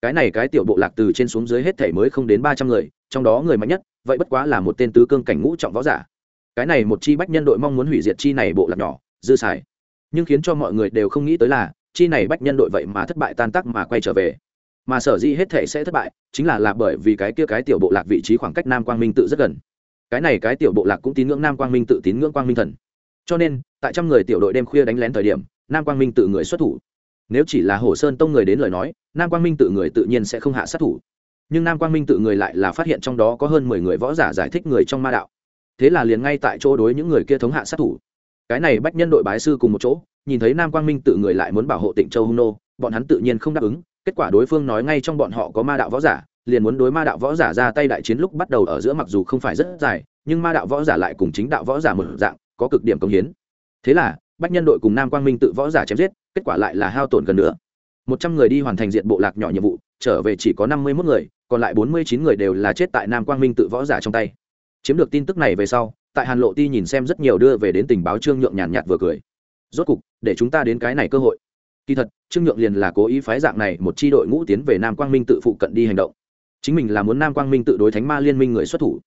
Cái này cái tiểu bộ lạc từ trên xuống dưới hết thể mới không đến ba trăm người, trong đó người mạnh nhất, vậy bất quá là một tên tứ cương cảnh ngũ trọng võ giả. Cái này một chi bách nhân đội mong muốn hủy diệt chi này bộ lạc nhỏ, dư xài. Nhưng khiến cho mọi người đều không nghĩ tới là, chi này bách nhân đội vậy mà thất bại tan tác mà quay trở về. Mà sở dĩ hết thể sẽ thất bại, chính là là bởi vì cái kia cái tiểu bộ lạc vị trí khoảng cách nam quang minh tự rất gần cái này cái tiểu bộ lạc cũng tín ngưỡng nam quang minh tự tín ngưỡng quang minh thần. Cho nên, tại trăm người tiểu đội đêm khuya đánh lén thời điểm, nam quang minh tự người xuất thủ. Nếu chỉ là hồ sơn tông người đến lời nói, nam quang minh tự người tự nhiên sẽ không hạ sát thủ. Nhưng nam quang minh tự người lại là phát hiện trong đó có hơn mười người võ giả giải thích người trong ma đạo. Thế là liền ngay tại chỗ đối những người kia thống hạ sát thủ. Cái này bách nhân đội bái sư cùng một chỗ, nhìn thấy nam quang minh tự người lại muốn bảo hộ tịnh châu hung nô, bọn hắn tự nhiên không đáp ứng. Kết quả đối phương nói ngay trong bọn họ có ma đạo võ giả liền muốn đối ma đạo võ giả ra tay đại chiến lúc bắt đầu ở giữa mặc dù không phải rất dài, nhưng ma đạo võ giả lại cùng chính đạo võ giả một dạng, có cực điểm công hiến. Thế là, bách nhân đội cùng nam quang minh tự võ giả chém giết, kết quả lại là hao tổn gần nữa. Một trăm người đi hoàn thành diện bộ lạc nhỏ nhiệm vụ, trở về chỉ có năm mươi mốt người, còn lại bốn mươi chín người đều là chết tại nam quang minh tự võ giả trong tay. Chiếm được tin tức này về sau, tại hàn lộ ti nhìn xem rất nhiều đưa về đến tình báo trương nhượng nhàn nhạt vừa cười. Rốt cục, để chúng ta đến cái này cơ hội. Kỳ thật, trương nhượng liền là cố ý phái dạng này một c h i đội ngũ tiến về nam quang minh tự phụ cận đi hành động chính mình là muốn nam quang minh tự đối thánh ma liên minh người xuất thủ.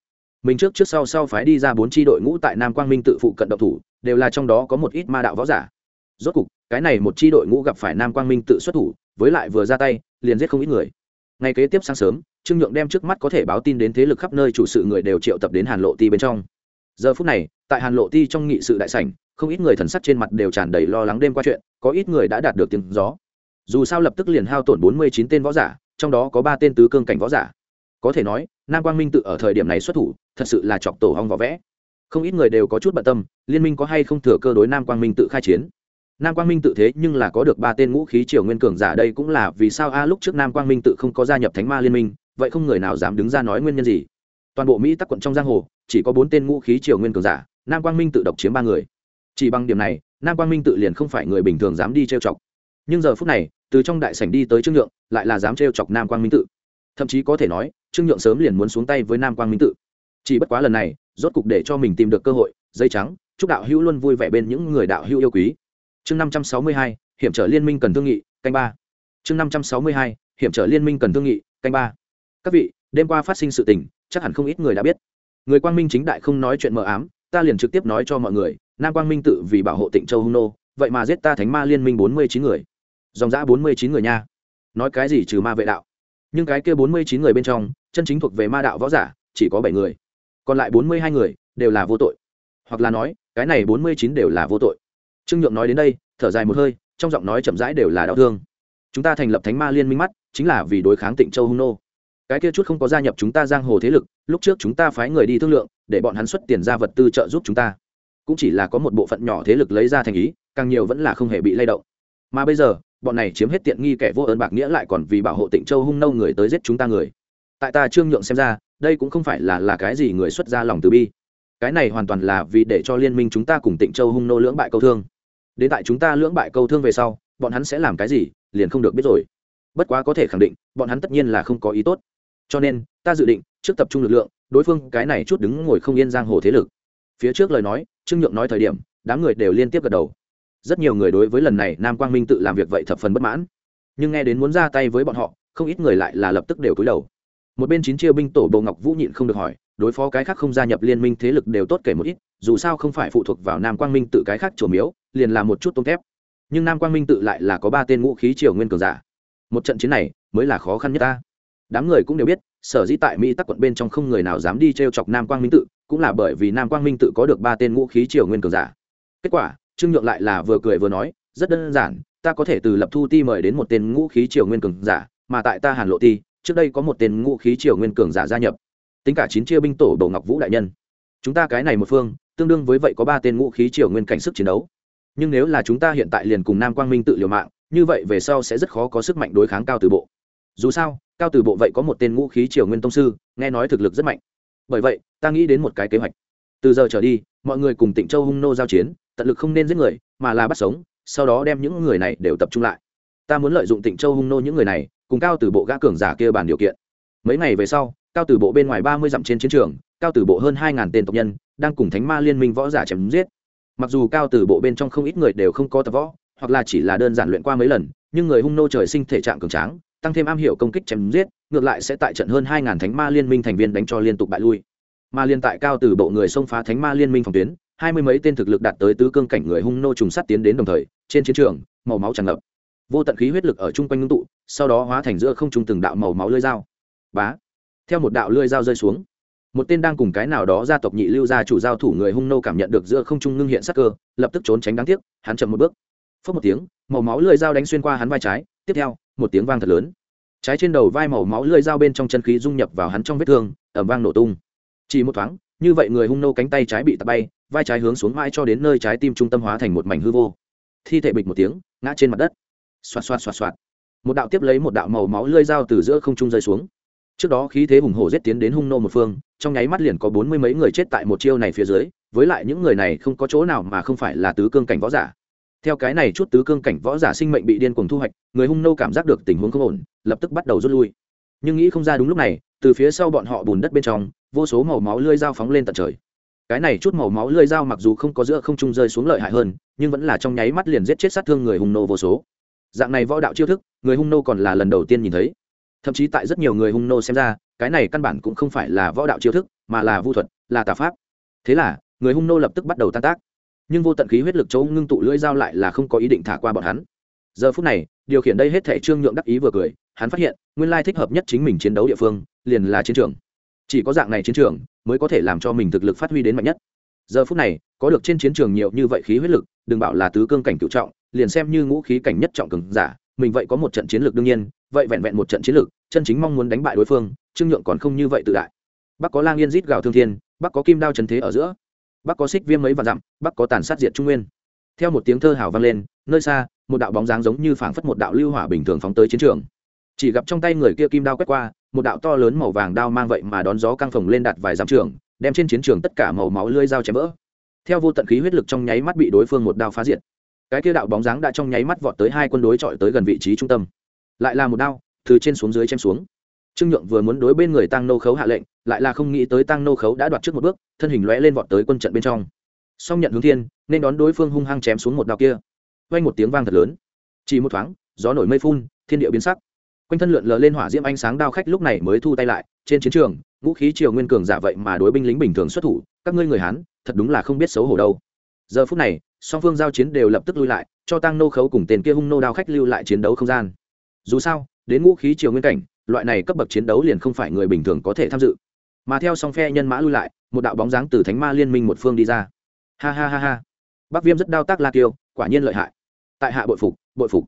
Mình trước trước sau sau phái đi ra bốn tri đội ngũ tại nam quang minh tự phụ cận động thủ, đều là trong đó có một ít ma đạo võ giả. Rốt cục, cái này một tri đội ngũ gặp phải nam quang minh tự xuất thủ, với lại vừa ra tay, liền giết không ít người. Ngay kế tiếp sáng sớm, trương nhượng đem trước mắt có thể báo tin đến thế lực khắp nơi chủ sự người đều triệu tập đến hàn lộ ti bên trong. Giờ phút này, tại hàn lộ ti trong nghị sự đại sảnh, không ít người thần sắc trên mặt đều tràn đầy lo lắng đêm qua chuyện, có ít người đã đạt được tiếng gió. Dù sao lập tức liền hao tổn bốn mươi chín tên võ giả trong đó có ba tên tứ cương cảnh võ giả. Có thể nói, nam quang minh tự ở thời điểm này xuất thủ, thật sự là chọc tổ hong võ vẽ. Không ít người đều có chút bận tâm, liên minh có hay không thừa cơ đối nam quang minh tự khai chiến? Nam quang minh tự thế nhưng là có được ba tên ngũ khí triều nguyên cường giả đây cũng là vì sao a lúc trước nam quang minh tự không có gia nhập thánh ma liên minh, vậy không người nào dám đứng ra nói nguyên nhân gì? Toàn bộ mỹ tắc quận trong giang hồ, chỉ có bốn tên ngũ khí triều nguyên cường giả, nam quang minh tự độc chiếm ba người. Chỉ bằng điểm này, nam quang minh tự liền không phải người bình thường dám đi trêu chọc nhưng giờ phút này, từ trong đại sảnh đi tới trương nhượng, lại là dám trêu chọc nam quang minh tự. Thậm chí có thể nói, trương nhượng sớm liền muốn xuống tay với nam quang minh tự. Chỉ bất quá lần này, rốt cục để cho mình tìm được cơ hội, dây trắng, chúc đạo hữu luôn vui vẻ bên những người đạo hữu yêu quý. Chương năm trăm sáu mươi hai, hiểm trở liên minh cần thương nghị, canh ba. Chương năm trăm sáu mươi hai, hiểm trở liên minh cần thương nghị, canh ba. Các vị, đêm qua phát sinh sự tình, chắc hẳn không ít người đã biết. Người quang minh chính đại không nói chuyện mờ ám, ta liền trực tiếp nói cho mọi người, nam quang minh tự vì bảo hộ tịnh châu hung nô, vậy mà giết ta thánh ma liên minh bốn mươi chín người dòng dã bốn mươi chín người nha. Nói cái gì trừ ma vệ đạo? Nhưng cái kia bốn mươi chín người bên trong, chân chính thuộc về ma đạo võ giả, chỉ có bảy người. Còn lại bốn mươi hai người đều là vô tội. Hoặc là nói, cái này bốn mươi chín đều là vô tội. Trương nhượng nói đến đây, thở dài một hơi, trong giọng nói chậm rãi đều là đau thương. Chúng ta thành lập thánh ma liên minh mắt, chính là vì đối kháng tịnh châu hung nô. Cái kia chút không có gia nhập chúng ta giang hồ thế lực, lúc trước chúng ta phái người đi thương lượng, để bọn hắn xuất tiền ra vật tư trợ giúp chúng ta. Cũng chỉ là có một bộ phận nhỏ thế lực lấy ra thành ý, càng nhiều vẫn là không hề bị lay động. Mà bây giờ bọn này chiếm hết tiện nghi kẻ vô ơn bạc nghĩa lại còn vì bảo hộ tịnh châu hung nâu người tới giết chúng ta người. Tại ta trương nhượng xem ra, đây cũng không phải là là cái gì người xuất ra lòng từ bi. Cái này hoàn toàn là vì để cho liên minh chúng ta cùng tịnh châu hung nô lưỡng bại câu thương. Đến tại chúng ta lưỡng bại câu thương về sau, bọn hắn sẽ làm cái gì, liền không được biết rồi. Bất quá có thể khẳng định, bọn hắn tất nhiên là không có ý tốt. Cho nên, ta dự định, trước tập trung lực lượng, đối phương cái này chút đứng ngồi không yên giang hồ thế lực. Phía trước lời nói, trương nhượng nói thời điểm, đám người đều liên tiếp gật đầu rất nhiều người đối với lần này nam quang minh tự làm việc vậy thập phần bất mãn. Nhưng nghe đến muốn ra tay với bọn họ, không ít người lại là lập tức đều cúi đầu. Một bên chín chia binh tổ bầu ngọc vũ nhịn không được hỏi, đối phó cái khác không gia nhập liên minh thế lực đều tốt kể một ít, dù sao không phải phụ thuộc vào nam quang minh tự cái khác chủ miếu, liền là một chút tôm thép. Nhưng nam quang minh tự lại là có ba tên ngũ khí triều nguyên cường giả. Một trận chiến này mới là khó khăn nhất ta. Đám người cũng đều biết, sở dĩ tại mỹ tắc quận bên trong không người nào dám đi t r e o chọc nam quang minh tự, cũng là bởi vì nam quang minh tự có được ba tên ngũ khí triều nguyên cường giả. Kết quả trương nhượng lại là vừa cười vừa nói, rất đơn giản, ta có thể từ lập thu ti mời đến một tên ngũ khí triều nguyên cường giả, mà tại ta hàn lộ ti, trước đây có một tên ngũ khí triều nguyên cường giả gia nhập. Tính cả chín chia binh tổ bầu ngọc vũ đại nhân. Chúng ta cái này một phương, tương đương với vậy có ba tên ngũ khí triều nguyên cảnh sức chiến đấu. Nhưng nếu là chúng ta hiện tại liền cùng nam quang minh tự liều mạng, như vậy về sau sẽ rất khó có sức mạnh đối kháng cao từ bộ. Dù sao, cao từ bộ vậy có một tên ngũ khí triều nguyên tông sư, nghe nói thực lực rất mạnh. Bởi vậy, ta nghĩ đến một cái kế hoạch. Từ giờ trở đi, mọi người cùng tịnh châu hung nô giao chiến tận lực không nên giết người, mà là bắt sống, sau đó đem những người này đều tập trung lại. Ta muốn lợi dụng tịnh châu hung nô những người này, cùng cao từ bộ gã cường giả kia bàn điều kiện. Mấy ngày về sau, cao từ bộ bên ngoài ba mươi dặm trên chiến trường, cao từ bộ hơn hai ngàn tên tộc nhân, đang cùng thánh ma liên minh võ giả chém giết. Mặc dù cao từ bộ bên trong không ít người đều không có tập võ, hoặc là chỉ là đơn giản luyện qua mấy lần, nhưng người hung nô trời sinh thể trạng cường tráng, tăng thêm am hiểu công kích chém giết, ngược lại sẽ tại trận hơn hai ngàn thánh ma liên minh thành viên đánh cho liên tục bại lui. Mà liên tại cao từ bộ người xông phá thánh ma liên minh phòng tuyến hai mươi mấy tên thực lực đạt tới tứ cương cảnh người hung nô trùng sát tiến đến đồng thời, trên chiến trường, màu máu tràn ngập. Vô tận khí huyết lực ở chung quanh ngưng tụ, sau đó hóa thành giữa không trung từng đạo màu máu lưỡi dao. Bá! Theo một đạo lưỡi dao rơi xuống, một tên đang cùng cái nào đó gia tộc nhị lưu gia chủ giao thủ người hung nô cảm nhận được giữa không trung ngưng hiện sắc cơ, lập tức trốn tránh đáng tiếc, hắn chậm một bước. Phớt một tiếng, màu máu lưỡi dao đánh xuyên qua hắn vai trái, tiếp theo, một tiếng vang thật lớn. Trái trên đầu vai màu máu lưỡi dao bên trong chân khí dung nhập vào hắn trong vết thương ẩm vang nổ tung. Chỉ một thoáng, như vậy người hung nô cánh tay trái bị tạt bay vai trái hướng xuống mãi cho đến nơi trái tim trung tâm hóa thành một mảnh hư vô. Thi thể bịch một tiếng, ngã trên mặt đất. Xoạt xoạt xoạt xoạt. Một đạo tiếp lấy một đạo màu máu lơi dao từ giữa không trung rơi xuống. Trước đó khí thế hùng hổ giết tiến đến hung nô một phương, trong nháy mắt liền có bốn mươi mấy người chết tại một chiêu này phía dưới, với lại những người này không có chỗ nào mà không phải là tứ cương cảnh võ giả. Theo cái này chút tứ cương cảnh võ giả sinh mệnh bị điên cuồng thu hoạch, người hung nô cảm giác được tình huống không ổn, lập tức bắt đầu rút lui. Nhưng nghĩ không ra đúng lúc này, từ phía sau bọn họ bùn đất bên trong, vô số màu máu lưỡi dao phóng lên tận trời cái này chút màu máu lưỡi dao mặc dù không có giữa không trung rơi xuống lợi hại hơn, nhưng vẫn là trong nháy mắt liền giết chết sát thương người hung nô vô số. Dạng này võ đạo chiêu thức, người hung nô còn là lần đầu tiên nhìn thấy. Thậm chí tại rất nhiều người hung nô xem ra, cái này căn bản cũng không phải là võ đạo chiêu thức, mà là vu thuật, là tà pháp. Thế là, người hung nô lập tức bắt đầu tan tác. Nhưng vô tận khí huyết lực chỗ ngưng tụ lưỡi dao lại là không có ý định thả qua bọn hắn. Giờ phút này, điều khiển đây hết thể trương nhượng đắc ý vừa cười, hắn phát hiện, nguyên lai thích hợp nhất chính mình chiến đấu địa phương, liền là chiến trường chỉ có dạng này chiến trường mới có thể làm cho mình thực lực phát huy đến mạnh nhất. Giờ phút này, có được trên chiến trường nhiều như vậy khí huyết lực, đừng bảo là tứ cương cảnh cựu trọng, liền xem như ngũ khí cảnh nhất trọng cường giả, mình vậy có một trận chiến lược đương nhiên, vậy vẹn vẹn một trận chiến lược, chân chính mong muốn đánh bại đối phương, trương nhượng còn không như vậy tự đại. Bắc có lang yên rít gào thương thiên, bắc có kim đao trần thế ở giữa, bắc có xích viêm mấy và dặm, bắc có tàn sát diệt trung nguyên. Theo một tiếng thơ hào vang lên, nơi xa, một đạo bóng dáng giống như phảng phất một đạo lưu hỏa bình thường phóng tới chiến trường. Chỉ gặp trong tay người kia kim đao quét qua một đạo to lớn màu vàng đao mang vậy mà đón gió căng phồng lên đạt vài dặm trường, đem trên chiến trường tất cả màu máu lưỡi dao chém vỡ. Theo vô tận khí huyết lực trong nháy mắt bị đối phương một đao phá diệt. Cái kia đạo bóng dáng đã trong nháy mắt vọt tới hai quân đối chọi tới gần vị trí trung tâm. Lại là một đao, từ trên xuống dưới chém xuống. Trương nhượng vừa muốn đối bên người tăng nô khấu hạ lệnh, lại là không nghĩ tới tăng nô khấu đã đoạt trước một bước, thân hình lóe lên vọt tới quân trận bên trong. Song nhận hướng thiên, nên đón đối phương hung hăng chém xuống một đao kia. Vang một tiếng vang thật lớn. Chỉ một thoáng, gió nổi mây phun, thiên địa biến sắc quanh thân lượn lờ lên hỏa diễm ánh sáng đao khách lúc này mới thu tay lại, trên chiến trường, ngũ khí triều nguyên cường giả vậy mà đối binh lính bình thường xuất thủ, các ngươi người hán, thật đúng là không biết xấu hổ đâu. Giờ phút này, song phương giao chiến đều lập tức lui lại, cho tăng nô khấu cùng tên kia hung nô đao khách lưu lại chiến đấu không gian. Dù sao, đến ngũ khí triều nguyên cảnh, loại này cấp bậc chiến đấu liền không phải người bình thường có thể tham dự. Mà theo song phe nhân mã lui lại, một đạo bóng dáng từ thánh ma liên minh một phương đi ra. Ha ha ha ha. Bắc viêm rất đao tác la kiêu, quả nhiên lợi hại. Tại hạ bội phục bội phục.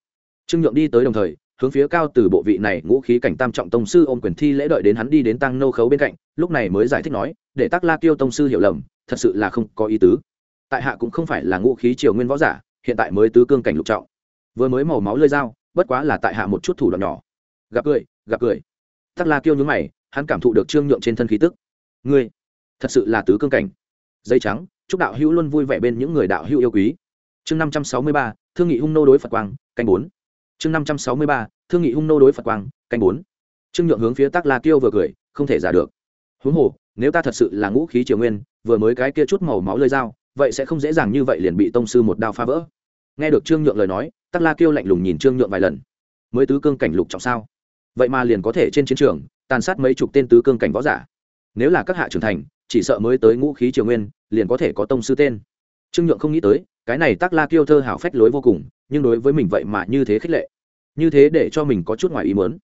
Trương nhượng đi tới đồng thời hướng phía cao từ bộ vị này ngũ khí cảnh tam trọng tông sư ôm quyền thi lễ đợi đến hắn đi đến tăng nô khấu bên cạnh, lúc này mới giải thích nói, để tác la kiêu tông sư hiểu lầm, thật sự là không có ý tứ. Tại hạ cũng không phải là ngũ khí triều nguyên võ giả, hiện tại mới tứ cương cảnh lục trọng. Vừa mới màu máu lơi dao, bất quá là tại hạ một chút thủ đoạn nhỏ. Gặp cười gặp cười. Tắc la kiêu nhúng mày, hắn cảm thụ được trương nhượng trên thân khí tức. Ngươi, thật sự là tứ cương cảnh. Dây trắng, chúc đạo hữu luôn vui vẻ bên những người đạo hữu yêu quý. Chương năm trăm sáu mươi ba, thương nghị hung nô đối phật quang, canh bốn chương năm trăm sáu mươi ba, thương nghị hung nô đối phật quang, canh bốn. Trương nhượng hướng phía tắc la kiêu vừa cười, không thể giả được. Huống hồ, nếu ta thật sự là ngũ khí triều nguyên, vừa mới cái kia chút màu máu lơi dao, vậy sẽ không dễ dàng như vậy liền bị tông sư một đao phá vỡ. Nghe được trương nhượng lời nói, tắc la kiêu lạnh lùng nhìn trương nhượng vài lần. Mới tứ cương cảnh lục trọng sao? Vậy mà liền có thể trên chiến trường, tàn sát mấy chục tên tứ cương cảnh võ giả. Nếu là các hạ trưởng thành, chỉ sợ mới tới ngũ khí triều nguyên, liền có thể có tông sư tên. Trương nhượng không nghĩ tới cái này tắc la kiêu thơ hảo phách lối vô cùng, nhưng đối với mình vậy mà như thế khích lệ. Như thế để cho mình có chút ngoài ý muốn.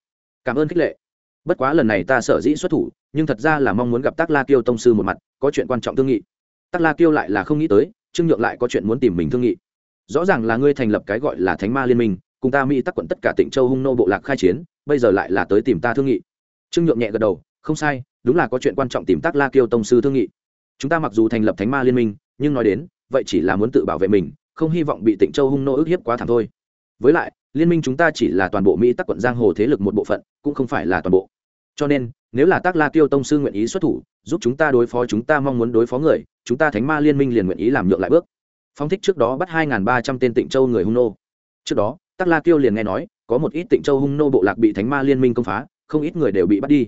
Cảm ơn khích lệ. Bất quá lần này ta sở dĩ xuất thủ, nhưng thật ra là mong muốn gặp tắc la kiêu tông sư một mặt, có chuyện quan trọng thương nghị. Tắc la kiêu lại là không nghĩ tới, trương nhượng lại có chuyện muốn tìm mình thương nghị. Rõ ràng là ngươi thành lập cái gọi là thánh ma liên minh, cùng ta mỹ tắc quận tất cả tỉnh châu hung nô bộ lạc khai chiến, bây giờ lại là tới tìm ta thương nghị. Trương nhượng nhẹ gật đầu, không sai, đúng là có chuyện quan trọng tìm tác la kiêu tông sư thương nghị. Chúng ta mặc dù thành lập thánh ma liên minh, nhưng nói đến vậy chỉ là muốn tự bảo vệ mình, không hy vọng bị Tịnh châu hung nô ức hiếp quá thảm thôi. Với lại, liên minh chúng ta chỉ là toàn bộ mỹ tắc quận giang hồ thế lực một bộ phận, cũng không phải là toàn bộ. Cho nên, nếu là tác la Tiêu tông sư nguyện ý xuất thủ, giúp chúng ta đối phó chúng ta mong muốn đối phó người, chúng ta thánh ma liên minh liền nguyện ý làm nhượng lại bước. Phong thích trước đó bắt hai ba trăm tên tịnh châu người hung nô. Trước đó, tắc la Tiêu liền nghe nói, có một ít tịnh châu hung nô bộ lạc bị thánh ma liên minh công phá, không ít người đều bị bắt đi.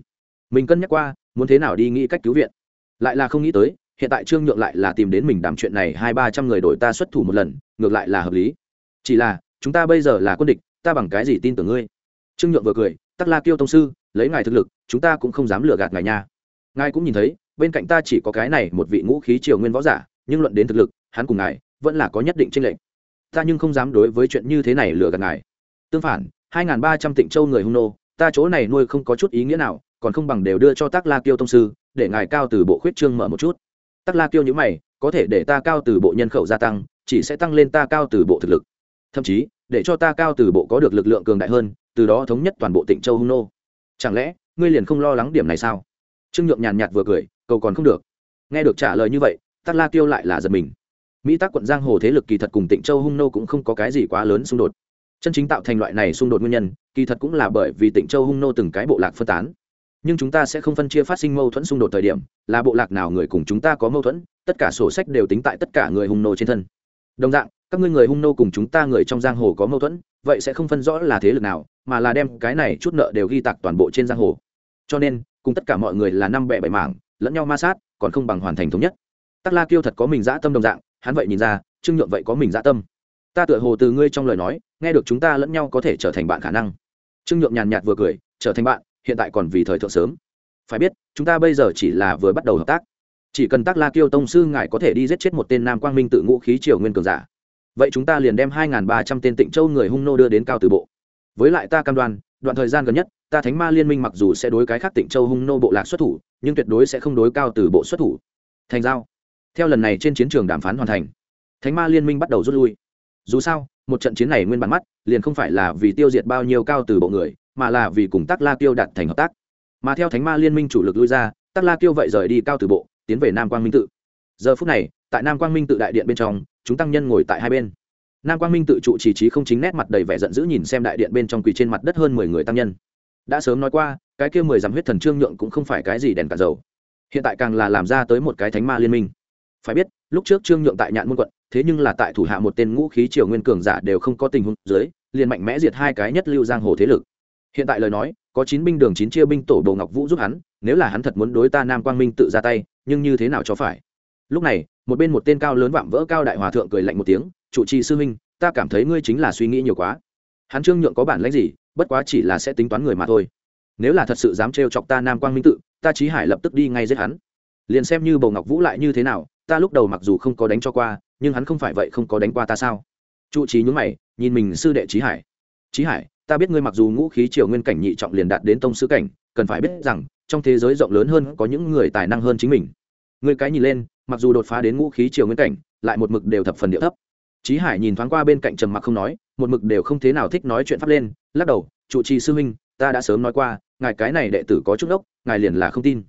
Mình cân nhắc qua, muốn thế nào đi nghĩ cách cứu viện. Lại là không nghĩ tới hiện tại trương nhượng lại là tìm đến mình đàm chuyện này hai ba trăm người đổi ta xuất thủ một lần, ngược lại là hợp lý. Chỉ là, chúng ta bây giờ là quân địch, ta bằng cái gì tin tưởng ngươi? Trương nhượng vừa cười, tắc la kiêu tông sư, lấy ngài thực lực, chúng ta cũng không dám lừa gạt ngài nha. Ngài cũng nhìn thấy, bên cạnh ta chỉ có cái này một vị ngũ khí triều nguyên võ giả, nhưng luận đến thực lực, hắn cùng ngài vẫn là có nhất định tranh lệch. Ta nhưng không dám đối với chuyện như thế này lừa gạt ngài. Tương phản, hai n ba trăm tịnh châu người hung nô, ta chỗ này nuôi không có chút ý nghĩa nào, còn không bằng đều đưa cho tác la kiêu tông sư, để ngài cao từ bộ khuyết trương mở một chút. Tắc la kêu nhữ mày, có thể để ta cao từ bộ nhân khẩu gia tăng, chỉ sẽ tăng lên ta cao từ bộ thực lực. Thậm chí, để cho ta cao từ bộ có được lực lượng cường đại hơn, từ đó thống nhất toàn bộ tịnh châu hung nô. Chẳng lẽ, ngươi liền không lo lắng điểm này sao? Trương nhượng nhàn nhạt vừa cười, cầu còn không được. Nghe được trả lời như vậy, tắc la tiêu lại là giật mình. Mỹ tác quận giang hồ thế lực kỳ thật cùng tịnh châu hung nô cũng không có cái gì quá lớn xung đột. Chân chính tạo thành loại này xung đột nguyên nhân, kỳ thật cũng là bởi vì tịnh châu hung nô từng cái bộ lạc phân tán nhưng chúng ta sẽ không phân chia phát sinh mâu thuẫn xung đột thời điểm, là bộ lạc nào người cùng chúng ta có mâu thuẫn, tất cả sổ sách đều tính tại tất cả người hung nô trên thân. Đồng dạng, các ngươi người hung nô cùng chúng ta người trong giang hồ có mâu thuẫn, vậy sẽ không phân rõ là thế lực nào, mà là đem cái này chút nợ đều ghi tạc toàn bộ trên giang hồ. Cho nên, cùng tất cả mọi người là năm bẹ bảy mảng, lẫn nhau ma sát, còn không bằng hoàn thành thống nhất. Tắc la kiêu thật có mình dã tâm đồng dạng, hắn vậy nhìn ra, trương nhượng vậy có mình dã tâm. Ta tựa hồ từ ngươi trong lời nói, nghe được chúng ta lẫn nhau có thể trở thành bạn khả năng. Trương nhượng nhàn nhạt vừa cười, trở thành bạn hiện tại còn vì thời thượng sớm. Phải biết, chúng ta bây giờ chỉ là vừa bắt đầu hợp tác. Chỉ cần tác la kiêu tông sư ngài có thể đi giết chết một tên nam quang minh tự ngũ khí triều nguyên cường giả, vậy chúng ta liền đem hai ba trăm tên tịnh châu người hung nô đưa đến cao từ bộ. Với lại ta cam đoan, đoạn thời gian gần nhất, ta thánh ma liên minh mặc dù sẽ đối cái khác tịnh châu hung nô bộ lạc xuất thủ, nhưng tuyệt đối sẽ không đối cao từ bộ xuất thủ. Thành giao. Theo lần này trên chiến trường đàm phán hoàn thành, thánh ma liên minh bắt đầu rút lui. Dù sao, một trận chiến này nguyên bản mắt, liền không phải là vì tiêu diệt bao nhiêu cao từ bộ người mà là vì cùng Tắc la tiêu đạt thành hợp tác. Mà theo thánh ma liên minh chủ lực lui ra, Tắc la tiêu vậy rời đi cao từ bộ, tiến về nam quang minh tự. Giờ phút này, tại nam quang minh tự đại điện bên trong, chúng tăng nhân ngồi tại hai bên. Nam quang minh tự trụ chỉ trí không chính nét mặt đầy vẻ giận dữ nhìn xem đại điện bên trong quỳ trên mặt đất hơn mười người tăng nhân. Đã sớm nói qua, cái kia mười dặm huyết thần trương nhượng cũng không phải cái gì đèn cả dầu. Hiện tại càng là làm ra tới một cái thánh ma liên minh. Phải biết, lúc trước trương nhượng tại nhạn môn quận, thế nhưng là tại thủ hạ một tên ngũ khí triều nguyên cường giả đều không có tình huống dưới, liền mạnh mẽ diệt hai cái nhất lưu giang hồ thế lực hiện tại lời nói, có chín binh đường chín chia binh tổ đồ ngọc vũ giúp hắn, nếu là hắn thật muốn đối ta nam quang minh tự ra tay, nhưng như thế nào cho phải? Lúc này, một bên một tên cao lớn vạm vỡ cao đại hòa thượng cười lạnh một tiếng, chủ trì sư huynh, ta cảm thấy ngươi chính là suy nghĩ nhiều quá. Hắn trương nhượng có bản lãnh gì, bất quá chỉ là sẽ tính toán người mà thôi. Nếu là thật sự dám trêu chọc ta nam quang minh tự, ta trí hải lập tức đi ngay giết hắn. Liền xem như bầu ngọc vũ lại như thế nào, ta lúc đầu mặc dù không có đánh cho qua, nhưng hắn không phải vậy không có đánh qua ta sao? Trụ trí nhúng mày, nhìn mình sư đệ trí hải. Trí hải ta biết ngươi mặc dù ngũ khí triều nguyên cảnh nhị trọng liền đạt đến tông sư cảnh, cần phải biết rằng, trong thế giới rộng lớn hơn có những người tài năng hơn chính mình. Ngươi cái nhìn lên, mặc dù đột phá đến ngũ khí triều nguyên cảnh, lại một mực đều thập phần địa thấp. Trí hải nhìn thoáng qua bên cạnh trầm mặc không nói, một mực đều không thế nào thích nói chuyện pháp lên, lắc đầu, trụ trì sư huynh, ta đã sớm nói qua, ngài cái này đệ tử có chút ốc ngài liền là không tin.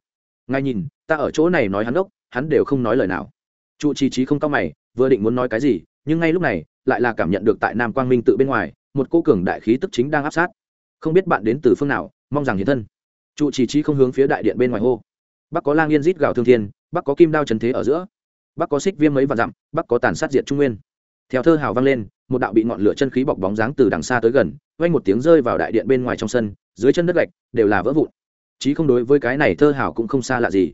Ngài nhìn, ta ở chỗ này nói hắn ốc hắn đều không nói lời nào. Trụ trì trí không cao mày, vừa định muốn nói cái gì, nhưng ngay lúc này, lại là cảm nhận được tại nam quang minh tự bên ngoài một cô cường đại khí tức chính đang áp sát. Không biết bạn đến từ phương nào, mong rằng hiện thân. Trụ chỉ trí không hướng phía đại điện bên ngoài hô. Bắc có lang yên rít gào thương thiên, bắc có kim đao trần thế ở giữa. Bắc có xích viêm mấy và dặm, bắc có tàn sát diệt trung nguyên. Theo thơ hào vang lên, một đạo bị ngọn lửa chân khí bọc bóng dáng từ đằng xa tới gần, vang một tiếng rơi vào đại điện bên ngoài trong sân, dưới chân đất gạch, đều là vỡ vụn. Chí không đối với cái này thơ hào cũng không xa lạ gì.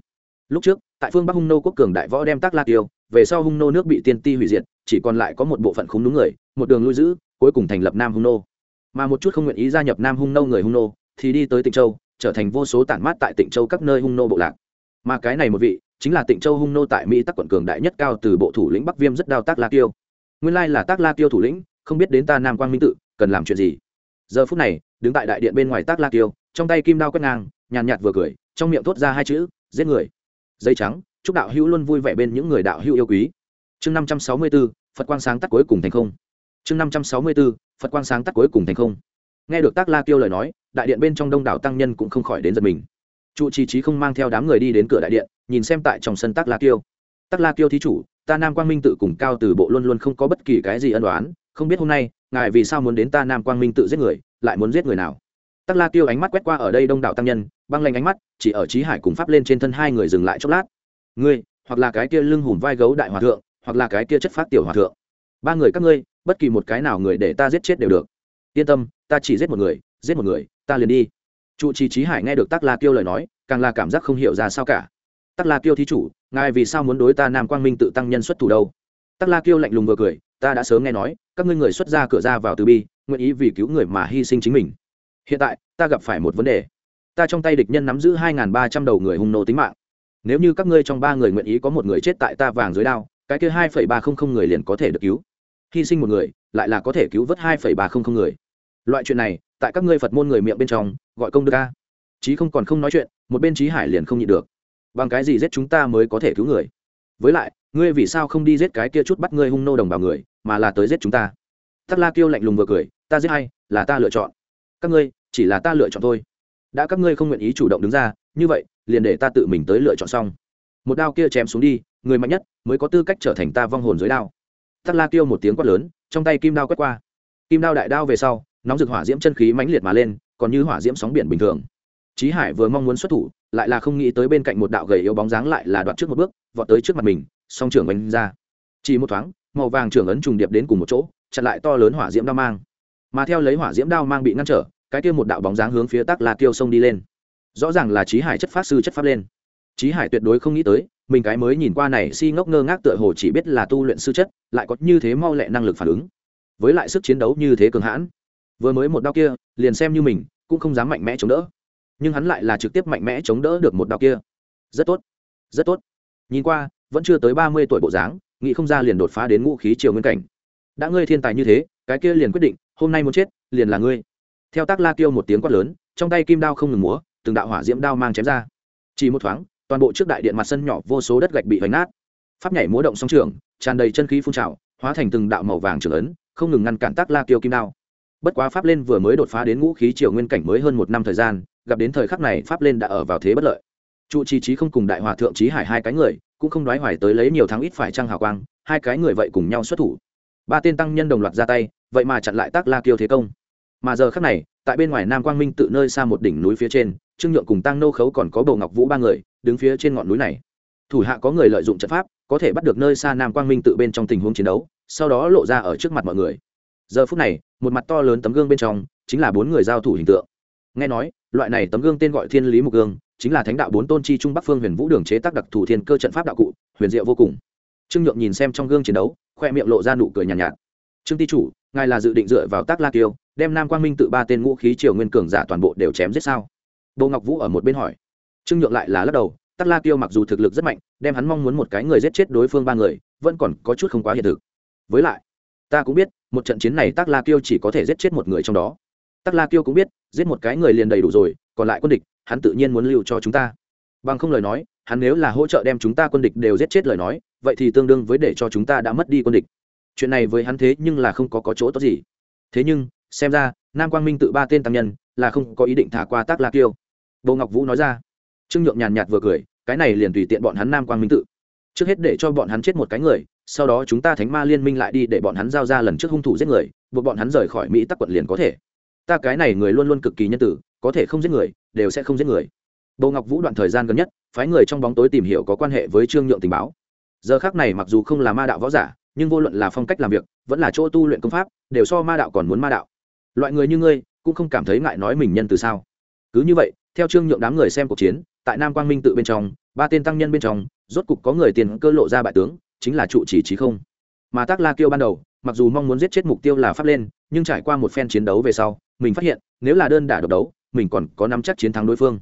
Lúc trước, tại phương bắc hung nô quốc cường đại võ đem tác la tiêu, về sau hung nô nước bị tiên ti hủy diệt, chỉ còn lại có một bộ phận khúng đúng người, một đường lui giữ cuối cùng thành lập nam hung nô. Mà một chút không nguyện ý gia nhập nam hung nô người hung nô thì đi tới tịnh châu, trở thành vô số tản mát tại tịnh châu các nơi hung nô bộ lạc. Mà cái này một vị chính là tịnh châu hung nô tại mỹ tắc quận cường đại nhất cao từ bộ thủ lĩnh bắc viêm rất đao tác la tiêu nguyên lai là tác la tiêu thủ lĩnh, không biết đến ta nam quang minh tự, cần làm chuyện gì. Giờ phút này, đứng tại đại điện bên ngoài tác la tiêu trong tay kim đao quét ngang, nhàn nhạt vừa cười, trong miệng thốt ra hai chữ, giết người. Dây trắng, chúc đạo hữu luôn vui vẻ bên những người đạo hữu yêu quý. Chương năm trăm sáu mươi b ố phật quang sáng tắt cuối cùng thành không chương năm trăm sáu mươi bốn phật quang sáng tắt cuối cùng thành không. Nghe được tác la tiêu lời nói, đại điện bên trong đông đảo tăng nhân cũng không khỏi đến giật mình. Trụ trì trí không mang theo đám người đi đến cửa đại điện, nhìn xem tại trong sân tác la tiêu tác la tiêu thí chủ, ta nam quang minh tự cùng cao từ bộ luôn luôn không có bất kỳ cái gì ân đoán không biết hôm nay, ngài vì sao muốn đến ta nam quang minh tự giết người, lại muốn giết người nào? Tắc la tiêu ánh mắt quét qua ở đây đông đảo tăng nhân, băng lanh ánh mắt, chỉ ở trí hải cùng pháp lên trên thân hai người dừng lại chốc lát. Ngươi, hoặc là cái kia lưng hùm vai gấu đại hòa thượng, hoặc là cái kia chất phát tiểu hòa thượng. Ba người các ngươi bất kỳ một cái nào người để ta giết chết đều được. Yên tâm, ta chỉ giết một người, giết một người, ta liền đi. Trụ trì trí hải nghe được tắc la kiêu lời nói, càng là cảm giác không hiểu ra sao cả. Tắc la kiêu thí chủ, ngài vì sao muốn đối ta nam quang minh tự tăng nhân xuất thủ đâu? Tắc la kiêu lạnh lùng vừa cười, ta đã sớm nghe nói, các ngươi người xuất ra cửa ra vào từ bi, nguyện ý vì cứu người mà hy sinh chính mình. Hiện tại, ta gặp phải một vấn đề. Ta trong tay địch nhân nắm giữ hai ba trăm đầu người hung nô tính mạng. Nếu như các ngươi trong ba người nguyện ý có một người chết tại ta vàng dưới đao, cái kia hai phẩy ba không không người liền có thể được cứu hy sinh một người, lại là có thể cứu vớt hai phẩy ba không không người. Loại chuyện này, tại các ngươi phật môn người miệng bên trong, gọi công đức ca chí không còn không nói chuyện, một bên trí hải liền không nhịn được. Bằng cái gì giết chúng ta mới có thể cứu người? Với lại, ngươi vì sao không đi giết cái kia chút bắt ngươi hung nô đồng bào người, mà là tới giết chúng ta? Tắc la kêu lạnh lùng vừa cười, ta giết hay là ta lựa chọn. Các ngươi, chỉ là ta lựa chọn thôi. Đã các ngươi không nguyện ý chủ động đứng ra, như vậy, liền để ta tự mình tới lựa chọn xong. Một đao kia chém xuống đi, người mạnh nhất, mới có tư cách trở thành ta vong hồn dưới đao tắc la kêu một tiếng quát lớn trong tay kim đao quét qua kim đao đại đao về sau nóng rực hỏa diễm chân khí mãnh liệt mà lên còn như hỏa diễm sóng biển bình thường Chí Hải vừa mong muốn xuất thủ, lại là không nghĩ tới bên cạnh một đạo gầy yếu bóng dáng lại là đoạt trước một bước, vọt tới trước mặt mình, song trưởng đánh ra. Chỉ một thoáng, màu vàng trưởng ấn trùng điệp đến cùng một chỗ, chặn lại to lớn hỏa diễm đao mang. Mà theo lấy hỏa diễm đao mang bị ngăn trở, cái kia một đạo bóng dáng hướng phía Tắc La Kiêu sông đi lên. Rõ ràng là Chí Hải chất phát sư chất pháp lên. Chí Hải tuyệt đối không nghĩ tới, mình cái mới nhìn qua này si ngốc ngơ ngác tựa hồ chỉ biết là tu luyện sư chất, lại có như thế mau lẹ năng lực phản ứng. Với lại sức chiến đấu như thế cường hãn. Vừa mới một đao kia, liền xem như mình, cũng không dám mạnh mẽ chống đỡ. Nhưng hắn lại là trực tiếp mạnh mẽ chống đỡ được một đao kia. Rất tốt rất tốt. Nhìn qua vẫn chưa tới ba mươi tuổi bộ dáng nghĩ không ra liền đột phá đến ngũ khí triều nguyên cảnh. Đã ngươi thiên tài như thế cái kia liền quyết định hôm nay muốn chết liền là ngươi. Theo tác la Kiêu một tiếng quát lớn trong tay kim đao không ngừng múa từng đạo hỏa diễm đao mang chém ra. Chỉ một thoáng toàn bộ trước đại điện mặt sân nhỏ vô số đất gạch bị vánh nát. Pháp nhảy múa động song trường, tràn đầy chân khí phun trào, hóa thành từng đạo màu vàng trưởng ấn, không ngừng ngăn cản tác la kiêu kim đao. Bất quá pháp lên vừa mới đột phá đến ngũ khí triều nguyên cảnh mới hơn một năm thời gian, gặp đến thời khắc này pháp lên đã ở vào thế bất lợi. Trụ trì trí không cùng đại hòa thượng trí hải hai cái người, cũng không đoái hoài tới lấy nhiều tháng ít phải trăng hào quang, hai cái người vậy cùng nhau xuất thủ. Ba tên tăng nhân đồng loạt ra tay, vậy mà chặn lại tác la kiêu thế công. Mà giờ khắc này, tại bên ngoài nam quang minh tự nơi xa một đỉnh núi phía trên, trương nhượng cùng tăng nô khấu còn có bầu ngọc vũ ba người đứng phía trên ngọn núi này. Thủ hạ có người lợi dụng trận pháp có thể bắt được nơi xa nam quang minh tự bên trong tình huống chiến đấu sau đó lộ ra ở trước mặt mọi người. Giờ phút này một mặt to lớn tấm gương bên trong chính là bốn người giao thủ hình tượng. Nghe nói loại này tấm gương tên gọi thiên lý mục gương chính là thánh đạo bốn tôn chi trung bắc phương huyền vũ đường chế tác đặc thù thiên cơ trận pháp đạo cụ huyền diệu vô cùng. Trương nhượng nhìn xem trong gương chiến đấu khoe miệng lộ ra nụ cười nhàn nhạt, nhạt. Trương ti chủ ngài là dự định dựa vào tác la kiêu đem nam quang minh tự ba tên ngũ khí triều nguyên cường giả toàn bộ đều chém giết sao? Bồ ngọc vũ ở một bên hỏi trương nhượng lại là lắc đầu Tắc la Tiêu mặc dù thực lực rất mạnh đem hắn mong muốn một cái người giết chết đối phương ba người vẫn còn có chút không quá hiện thực. Với lại ta cũng biết một trận chiến này Tắc la Tiêu chỉ có thể giết chết một người trong đó. Tắc la Tiêu cũng biết giết một cái người liền đầy đủ rồi còn lại quân địch hắn tự nhiên muốn lưu cho chúng ta. Bằng không lời nói hắn nếu là hỗ trợ đem chúng ta quân địch đều giết chết lời nói vậy thì tương đương với để cho chúng ta đã mất đi quân địch. Chuyện này với hắn thế nhưng là không có, có chỗ tốt gì. Thế nhưng xem ra nam quang minh tự ba tên tăng nhân là không có ý định thả qua tác la kiêu. Bầu ngọc vũ nói ra trương nhượng nhàn nhạt vừa cười, cái này liền tùy tiện bọn hắn nam quang minh tự. Trước hết để cho bọn hắn chết một cái người, sau đó chúng ta thánh ma liên minh lại đi để bọn hắn giao ra lần trước hung thủ giết người, buộc bọn hắn rời khỏi mỹ tắc quận liền có thể. Ta cái này người luôn luôn cực kỳ nhân tử, có thể không giết người, đều sẽ không giết người. Bầu ngọc vũ đoạn thời gian gần nhất, phái người trong bóng tối tìm hiểu có quan hệ với trương nhượng tình báo. Giờ khác này mặc dù không là ma đạo võ giả, nhưng vô luận là phong cách làm việc, vẫn là chỗ tu luyện công pháp, đều so ma đạo còn muốn ma đạo. Loại người như ngươi, cũng không cảm thấy ngại nói mình nhân từ sao. Cứ như vậy, theo trương nhượng đám người xem cuộc chiến tại nam quang minh tự bên trong, ba tên tăng nhân bên trong, rốt cục có người tiền cơ lộ ra bại tướng, chính là trụ chỉ trí không. Mà tác la kêu ban đầu, mặc dù mong muốn giết chết mục tiêu là pháp lên, nhưng trải qua một phen chiến đấu về sau, mình phát hiện, nếu là đơn đả độc đấu, mình còn có nắm chắc chiến thắng đối phương.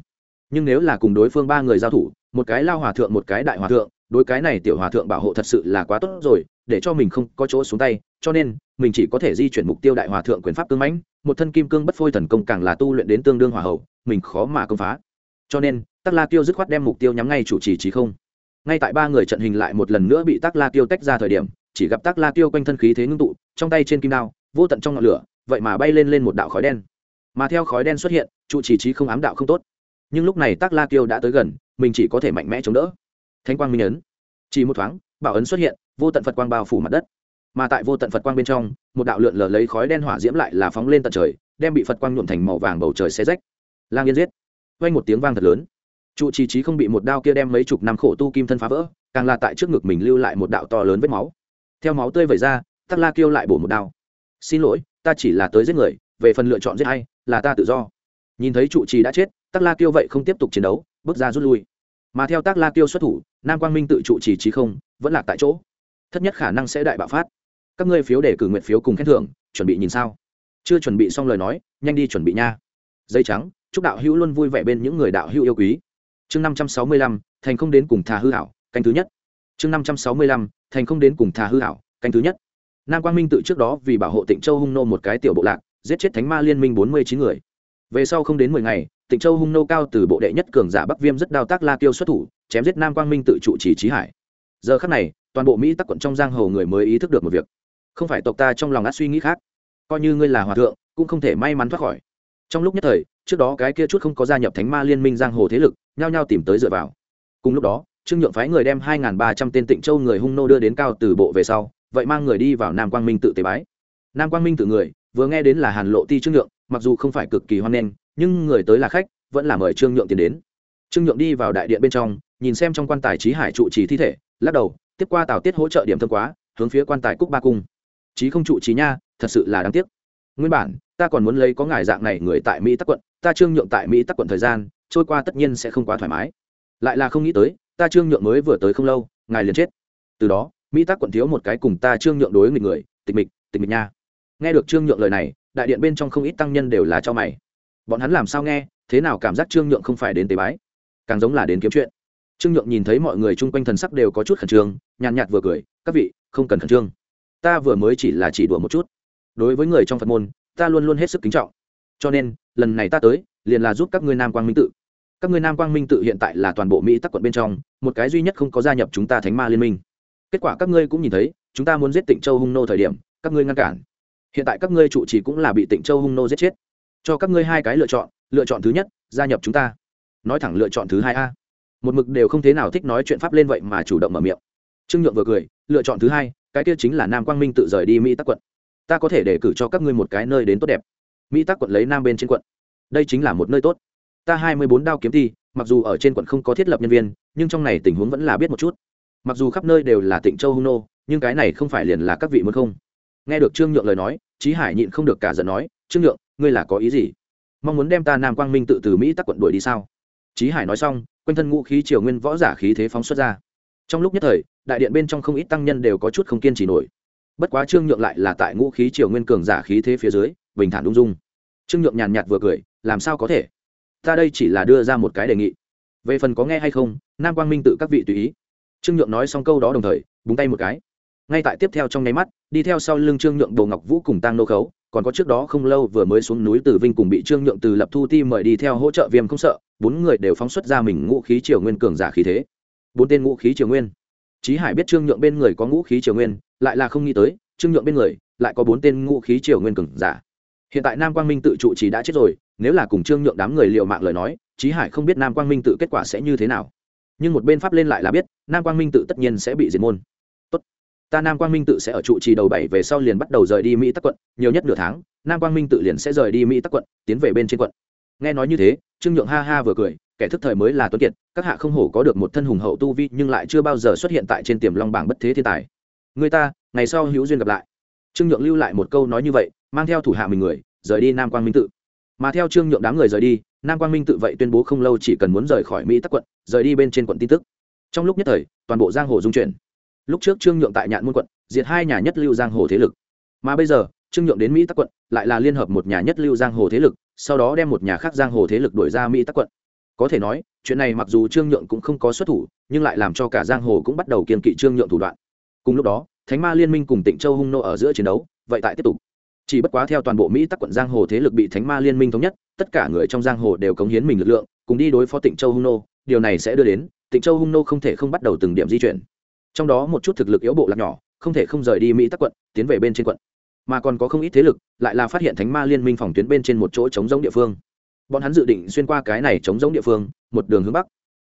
Nhưng nếu là cùng đối phương ba người giao thủ, một cái lao hòa thượng, một cái đại hòa thượng, đối cái này tiểu hòa thượng bảo hộ thật sự là quá tốt rồi, để cho mình không có chỗ xuống tay, cho nên, mình chỉ có thể di chuyển mục tiêu đại hòa thượng quyền pháp cương mãnh, một thân kim cương bất phôi thần công càng là tu luyện đến tương đương hòa hậu, mình khó mà công phá cho nên, tắc la tiêu dứt khoát đem mục tiêu nhắm ngay chủ trì trí không. Ngay tại ba người trận hình lại một lần nữa bị tắc la tiêu tách ra thời điểm, chỉ gặp tắc la tiêu quanh thân khí thế ngưng tụ, trong tay trên kim đao, vô tận trong ngọn lửa, vậy mà bay lên lên một đạo khói đen. Mà theo khói đen xuất hiện trụ trì trí không ám đạo không tốt. Nhưng lúc này tắc la kiêu đã tới gần, mình chỉ có thể mạnh mẽ chống đỡ. Thanh quang minh ấn. Chỉ một thoáng, bảo ấn xuất hiện, vô tận phật quang bao phủ mặt đất. Mà tại vô tận phật quang bên trong, một đạo lượn lờ lấy khói đen hỏa diễm lại là phóng lên tận trời, đem bị phật quang nhuộm thành màu vàng bầu trời xe rách. Lang yên giết vang một tiếng vang thật lớn. Trụ trì trí không bị một đao kia đem mấy chục năm khổ tu kim thân phá vỡ, càng là tại trước ngực mình lưu lại một đạo to lớn vết máu. Theo máu tươi vẩy ra, tắc la kêu lại bổ một đao. Xin lỗi, ta chỉ là tới giết người, về phần lựa chọn giết hay là ta tự do. Nhìn thấy trụ trì đã chết, tắc la kêu vậy không tiếp tục chiến đấu, bước ra rút lui. Mà theo tắc la kêu xuất thủ, nam quang minh tự trụ trì trí không, vẫn lạc tại chỗ. Thất nhất khả năng sẽ đại bạo phát. Các ngươi phiếu để cử nguyện phiếu cùng khen thưởng, chuẩn bị nhìn sao? Chưa chuẩn bị xong lời nói, nhanh đi chuẩn bị nha. Dây trắng chúc đạo hữu luôn vui vẻ bên những người đạo hữu yêu quý. Chương năm trăm sáu mươi lăm, thành không đến cùng thà hư hảo, canh thứ nhất. Chương năm trăm sáu mươi lăm, thành không đến cùng thà hư hảo, canh thứ nhất. Nam quang minh tự trước đó vì bảo hộ tịnh châu hung nô một cái tiểu bộ lạc, giết chết thánh ma liên minh bốn mươi chín người. Về sau không đến mười ngày, tịnh châu hung nô cao từ bộ đệ nhất cường giả bắc viêm rất đao tác la tiêu xuất thủ, chém giết nam quang minh tự trụ chỉ trí hải. Giờ khắc này, toàn bộ mỹ tắc quận trong giang hồ người mới ý thức được một việc. Không phải tộc ta trong lòng át suy nghĩ khác. Coi như ngươi là hòa thượng, cũng không thể may mắn thoát khỏi. Trong lúc nhất thời trước đó cái kia chút không có gia nhập thánh ma liên minh giang hồ thế lực, nhao nhao tìm tới dựa vào. Cùng lúc đó, trương nhượng phái người đem hai ba trăm tên tịnh châu người hung nô đưa đến cao từ bộ về sau, vậy mang người đi vào nam quang minh tự tế bái. Nam quang minh tự người, vừa nghe đến là hàn lộ ti trương nhượng, mặc dù không phải cực kỳ hoan nghênh, nhưng người tới là khách, vẫn là mời trương nhượng tiến đến. Trương nhượng đi vào đại điện bên trong, nhìn xem trong quan tài trí hải trụ trì thi thể, lắc đầu, tiếp qua tào tiết hỗ trợ điểm thâm quá, hướng phía quan tài cúc ba cung. Trí không trụ trí nha, thật sự là đáng tiếc. Nguyên bản, ta còn muốn lấy có ngài dạng này người tại mỹ tắc quận ta trương nhượng tại mỹ tắc quận thời gian, trôi qua tất nhiên sẽ không quá thoải mái. Lại là không nghĩ tới, ta trương nhượng mới vừa tới không lâu, ngài liền chết. Từ đó, mỹ tắc quận thiếu một cái cùng ta trương nhượng đối nghịch người, tịch mịch tịch mịch nha. Nghe được trương nhượng lời này, đại điện bên trong không ít tăng nhân đều là cho mày. Bọn hắn làm sao nghe, thế nào cảm giác trương nhượng không phải đến tế bái? Càng giống là đến kiếm chuyện. Trương nhượng nhìn thấy mọi người chung quanh thần sắc đều có chút khẩn trương, nhàn nhạt vừa cười, các vị, không cần khẩn trương. Ta vừa mới chỉ là chỉ đùa một chút. Đối với người trong phật môn, ta luôn luôn hết sức kính trọng. Cho nên lần này ta tới, liền là giúp các ngươi nam quang minh tự. Các ngươi nam quang minh tự hiện tại là toàn bộ mỹ tắc quận bên trong, một cái duy nhất không có gia nhập chúng ta thánh ma liên minh. Kết quả các ngươi cũng nhìn thấy, chúng ta muốn giết tịnh châu hung nô thời điểm, các ngươi ngăn cản. Hiện tại các ngươi trụ trì cũng là bị tịnh châu hung nô giết chết. Cho các ngươi hai cái lựa chọn lựa chọn thứ nhất, gia nhập chúng ta. Nói thẳng lựa chọn thứ hai a. Một mực đều không thế nào thích nói chuyện pháp lên vậy mà chủ động mở miệng. Trương nhượng vừa cười, lựa chọn thứ hai, cái kia chính là nam quang minh tự rời đi mỹ tắc quận. Ta có thể để cử cho các ngươi một cái nơi đến tốt đẹp mỹ tắc quận lấy nam bên trên quận. Đây chính là một nơi tốt. Ta hai mươi bốn đao kiếm thi mặc dù ở trên quận không có thiết lập nhân viên, nhưng trong này tình huống vẫn là biết một chút. Mặc dù khắp nơi đều là tịnh châu hung nô, nhưng cái này không phải liền là các vị muốn không? Nghe được trương nhượng lời nói trí hải nhịn không được cả giận nói, trương nhượng, ngươi là có ý gì? Mong muốn đem ta nam quang minh tự từ mỹ tắc quận đuổi đi sao? Trí hải nói xong, quanh thân ngũ khí triều nguyên võ giả khí thế phóng xuất ra. Trong lúc nhất thời, đại điện bên trong không ít tăng nhân đều có chút không kiên trì nổi. Bất quá trương nhượng lại là tại ngũ khí triều nguyên cường giả khí thế phía dưới bình thản ung dung. Trương nhượng nhàn nhạt vừa cười, làm sao có thể? Ta đây chỉ là đưa ra một cái đề nghị. Về phần có nghe hay không, nam quang minh tự các vị tùy ý. Trương nhượng nói xong câu đó đồng thời, búng tay một cái. Ngay tại tiếp theo trong nháy mắt, đi theo sau lưng trương nhượng đồ ngọc vũ cùng tăng nô khấu, còn có trước đó không lâu vừa mới xuống núi từ vinh cùng bị trương nhượng từ lập thu ti mời đi theo hỗ trợ viêm không sợ, bốn người đều phóng xuất ra mình ngũ khí triều nguyên cường giả khí thế. Bốn tên ngũ khí triều nguyên. Trí hải biết trương nhượng bên người có ngũ khí triều nguyên, lại là không nghĩ tới, trương nhượng bên người lại có bốn tên ngũ khí triều nguyên cường giả hiện tại nam quang minh tự trụ chỉ đã chết rồi nếu là cùng trương nhượng đám người liệu mạng lời nói trí hải không biết nam quang minh tự kết quả sẽ như thế nào. Nhưng một bên pháp lên lại là biết nam quang minh tự tất nhiên sẽ bị diệt môn. Tốt, ta nam quang minh tự sẽ ở trụ trì đầu bảy về sau liền bắt đầu rời đi mỹ tắc quận nhiều nhất nửa tháng nam quang minh tự liền sẽ rời đi mỹ tắc quận tiến về bên trên quận. Nghe nói như thế trương nhượng ha ha vừa cười kẻ thức thời mới là tuấn kiệt các hạ không hổ có được một thân hùng hậu tu vi nhưng lại chưa bao giờ xuất hiện tại trên tiềm long bảng bất thế thiên tài. Người ta ngày sau hữu duyên gặp lại. Trương nhượng lưu lại một câu nói như vậy mang theo thủ hạ mình người, rời đi nam quang minh tự. Mà theo trương nhượng đám người rời đi, nam quang minh tự vậy tuyên bố không lâu chỉ cần muốn rời khỏi mỹ tắc quận, rời đi bên trên quận tin tức. Trong lúc nhất thời, toàn bộ giang hồ dung chuyển. Lúc trước trương nhượng tại nhạn môn quận, diệt hai nhà nhất lưu giang hồ thế lực. Mà bây giờ, trương nhượng đến mỹ tắc quận, lại là liên hợp một nhà nhất lưu giang hồ thế lực, sau đó đem một nhà khác giang hồ thế lực đổi ra mỹ tắc quận. Có thể nói, chuyện này mặc dù trương nhượng cũng không có xuất thủ, nhưng lại làm cho cả giang hồ cũng bắt đầu kiên kỵ trương nhượng thủ đoạn. Cùng lúc đó, thánh ma liên minh cùng tịnh châu hung nô ở giữa chiến đấu, vậy tại tiếp tục chỉ bất quá theo toàn bộ mỹ tắc quận giang hồ thế lực bị thánh ma liên minh thống nhất, tất cả người trong giang hồ đều cống hiến mình lực lượng, cùng đi đối phó tịnh châu hung nô. Điều này sẽ đưa đến, tịnh châu hung nô không thể không bắt đầu từng điểm di chuyển. Trong đó một chút thực lực yếu bộ lạc nhỏ, không thể không rời đi mỹ tắc quận, tiến về bên trên quận. Mà còn có không ít thế lực, lại là phát hiện thánh ma liên minh phòng tuyến bên trên một chỗ chống giống địa phương. Bọn hắn dự định xuyên qua cái này chống giống địa phương, một đường hướng bắc.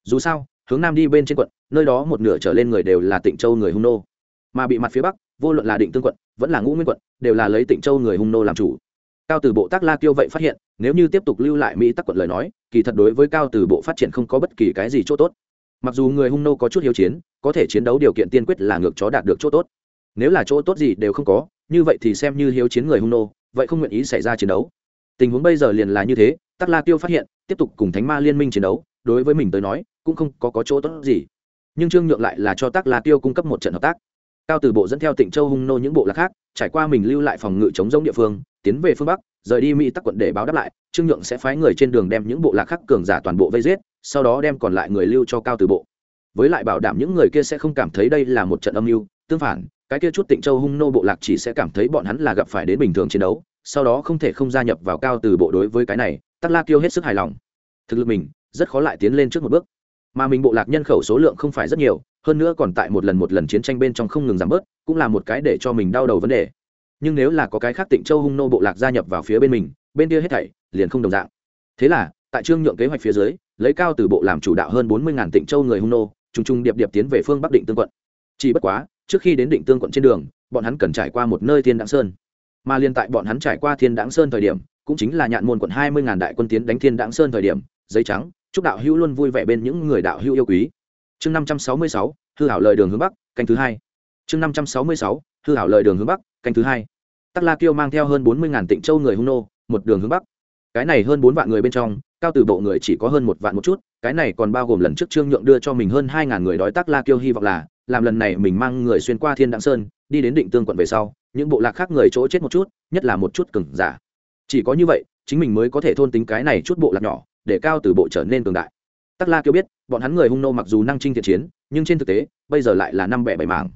Dù sao, hướng nam đi bên trên quận, nơi đó một nửa trở lên người đều là tịnh châu người hung nô. Mà bị mặt phía bắc, vô luận là định tương quận vẫn là ngũ nguyên quận đều là lấy tịnh châu người hung nô làm chủ. Cao từ bộ tác la kiêu vậy phát hiện nếu như tiếp tục lưu lại mỹ tắc quận lời nói kỳ thật đối với cao từ bộ phát triển không có bất kỳ cái gì chỗ tốt. Mặc dù người hung nô có chút hiếu chiến có thể chiến đấu điều kiện tiên quyết là ngược chó đạt được chỗ tốt. Nếu là chỗ tốt gì đều không có như vậy thì xem như hiếu chiến người hung nô vậy không nguyện ý xảy ra chiến đấu. Tình huống bây giờ liền là như thế tắc la tiêu phát hiện tiếp tục cùng thánh ma liên minh chiến đấu đối với mình tới nói cũng không có, có chỗ tốt gì. Nhưng trương nhượng lại là cho tắc la tiêu cung cấp một trận hợp tác cao từ bộ dẫn theo tỉnh châu hung nô những bộ lạc khác, trải qua mình lưu lại phòng ngự chống giống địa phương, tiến về phương bắc, rời đi mỹ tắc quận để báo đáp lại, trương nhượng sẽ phái người trên đường đem những bộ lạc khác cường giả toàn bộ vây giết, sau đó đem còn lại người lưu cho cao từ bộ. Với lại bảo đảm những người kia sẽ không cảm thấy đây là một trận âm mưu, tương phản, cái kia chút tịnh châu hung nô bộ lạc chỉ sẽ cảm thấy bọn hắn là gặp phải đến bình thường chiến đấu, sau đó không thể không gia nhập vào cao từ bộ đối với cái này, tắc la kiêu hết sức hài lòng. Thực lực mình, rất khó lại tiến lên trước một bước. Mà mình bộ lạc nhân khẩu số lượng không phải rất nhiều hơn nữa còn tại một lần một lần chiến tranh bên trong không ngừng giảm bớt, cũng là một cái để cho mình đau đầu vấn đề. Nhưng nếu là có cái khác tịnh châu hung nô bộ lạc gia nhập vào phía bên mình, bên kia hết thảy liền không đồng dạng. Thế là, tại trương nhượng kế hoạch phía dưới, lấy cao từ bộ làm chủ đạo hơn bốn mươi ngàn tịnh châu người hung nô, trùng trùng điệp điệp tiến về phương bắc định tương quận. Chỉ bất quá, trước khi đến định tương quận trên đường, bọn hắn cần trải qua một nơi thiên đãng sơn. Mà liên tại bọn hắn trải qua thiên đãng sơn thời điểm, cũng chính là nhạn môn quận hai mươi ngàn đại quân tiến đánh thiên đãng sơn thời điểm, giấy trắng, chúc đạo hữu luôn vui vẻ bên những người đạo hữu yêu quý chương năm trăm sáu mươi sáu, hư hảo lời đường hướng bắc, canh thứ hai. Chương năm trăm sáu mươi sáu, hư hảo lời đường hướng bắc, canh thứ hai. Tắc la kiêu mang theo hơn bốn mươi ngàn tịnh châu người hung nô, một đường hướng bắc. Cái này hơn bốn vạn người bên trong, cao từ bộ người chỉ có hơn một vạn một chút, cái này còn bao gồm lần trước trương nhượng đưa cho mình hơn hai ngàn người đói tắc la kiêu hy vọng là, làm lần này mình mang người xuyên qua thiên đặng sơn, đi đến định tương quận về sau, những bộ lạc khác người chỗ chết một chút, nhất là một chút cừng giả. Chỉ có như vậy, chính mình mới có thể thôn tính cái này chút bộ lạc nhỏ, để cao từ bộ trở nên cường đại tắc la kêu biết, bọn hắn người hung nô mặc dù năng trinh thiện chiến, nhưng trên thực tế, bây giờ lại là năm bẻ bảy mảng.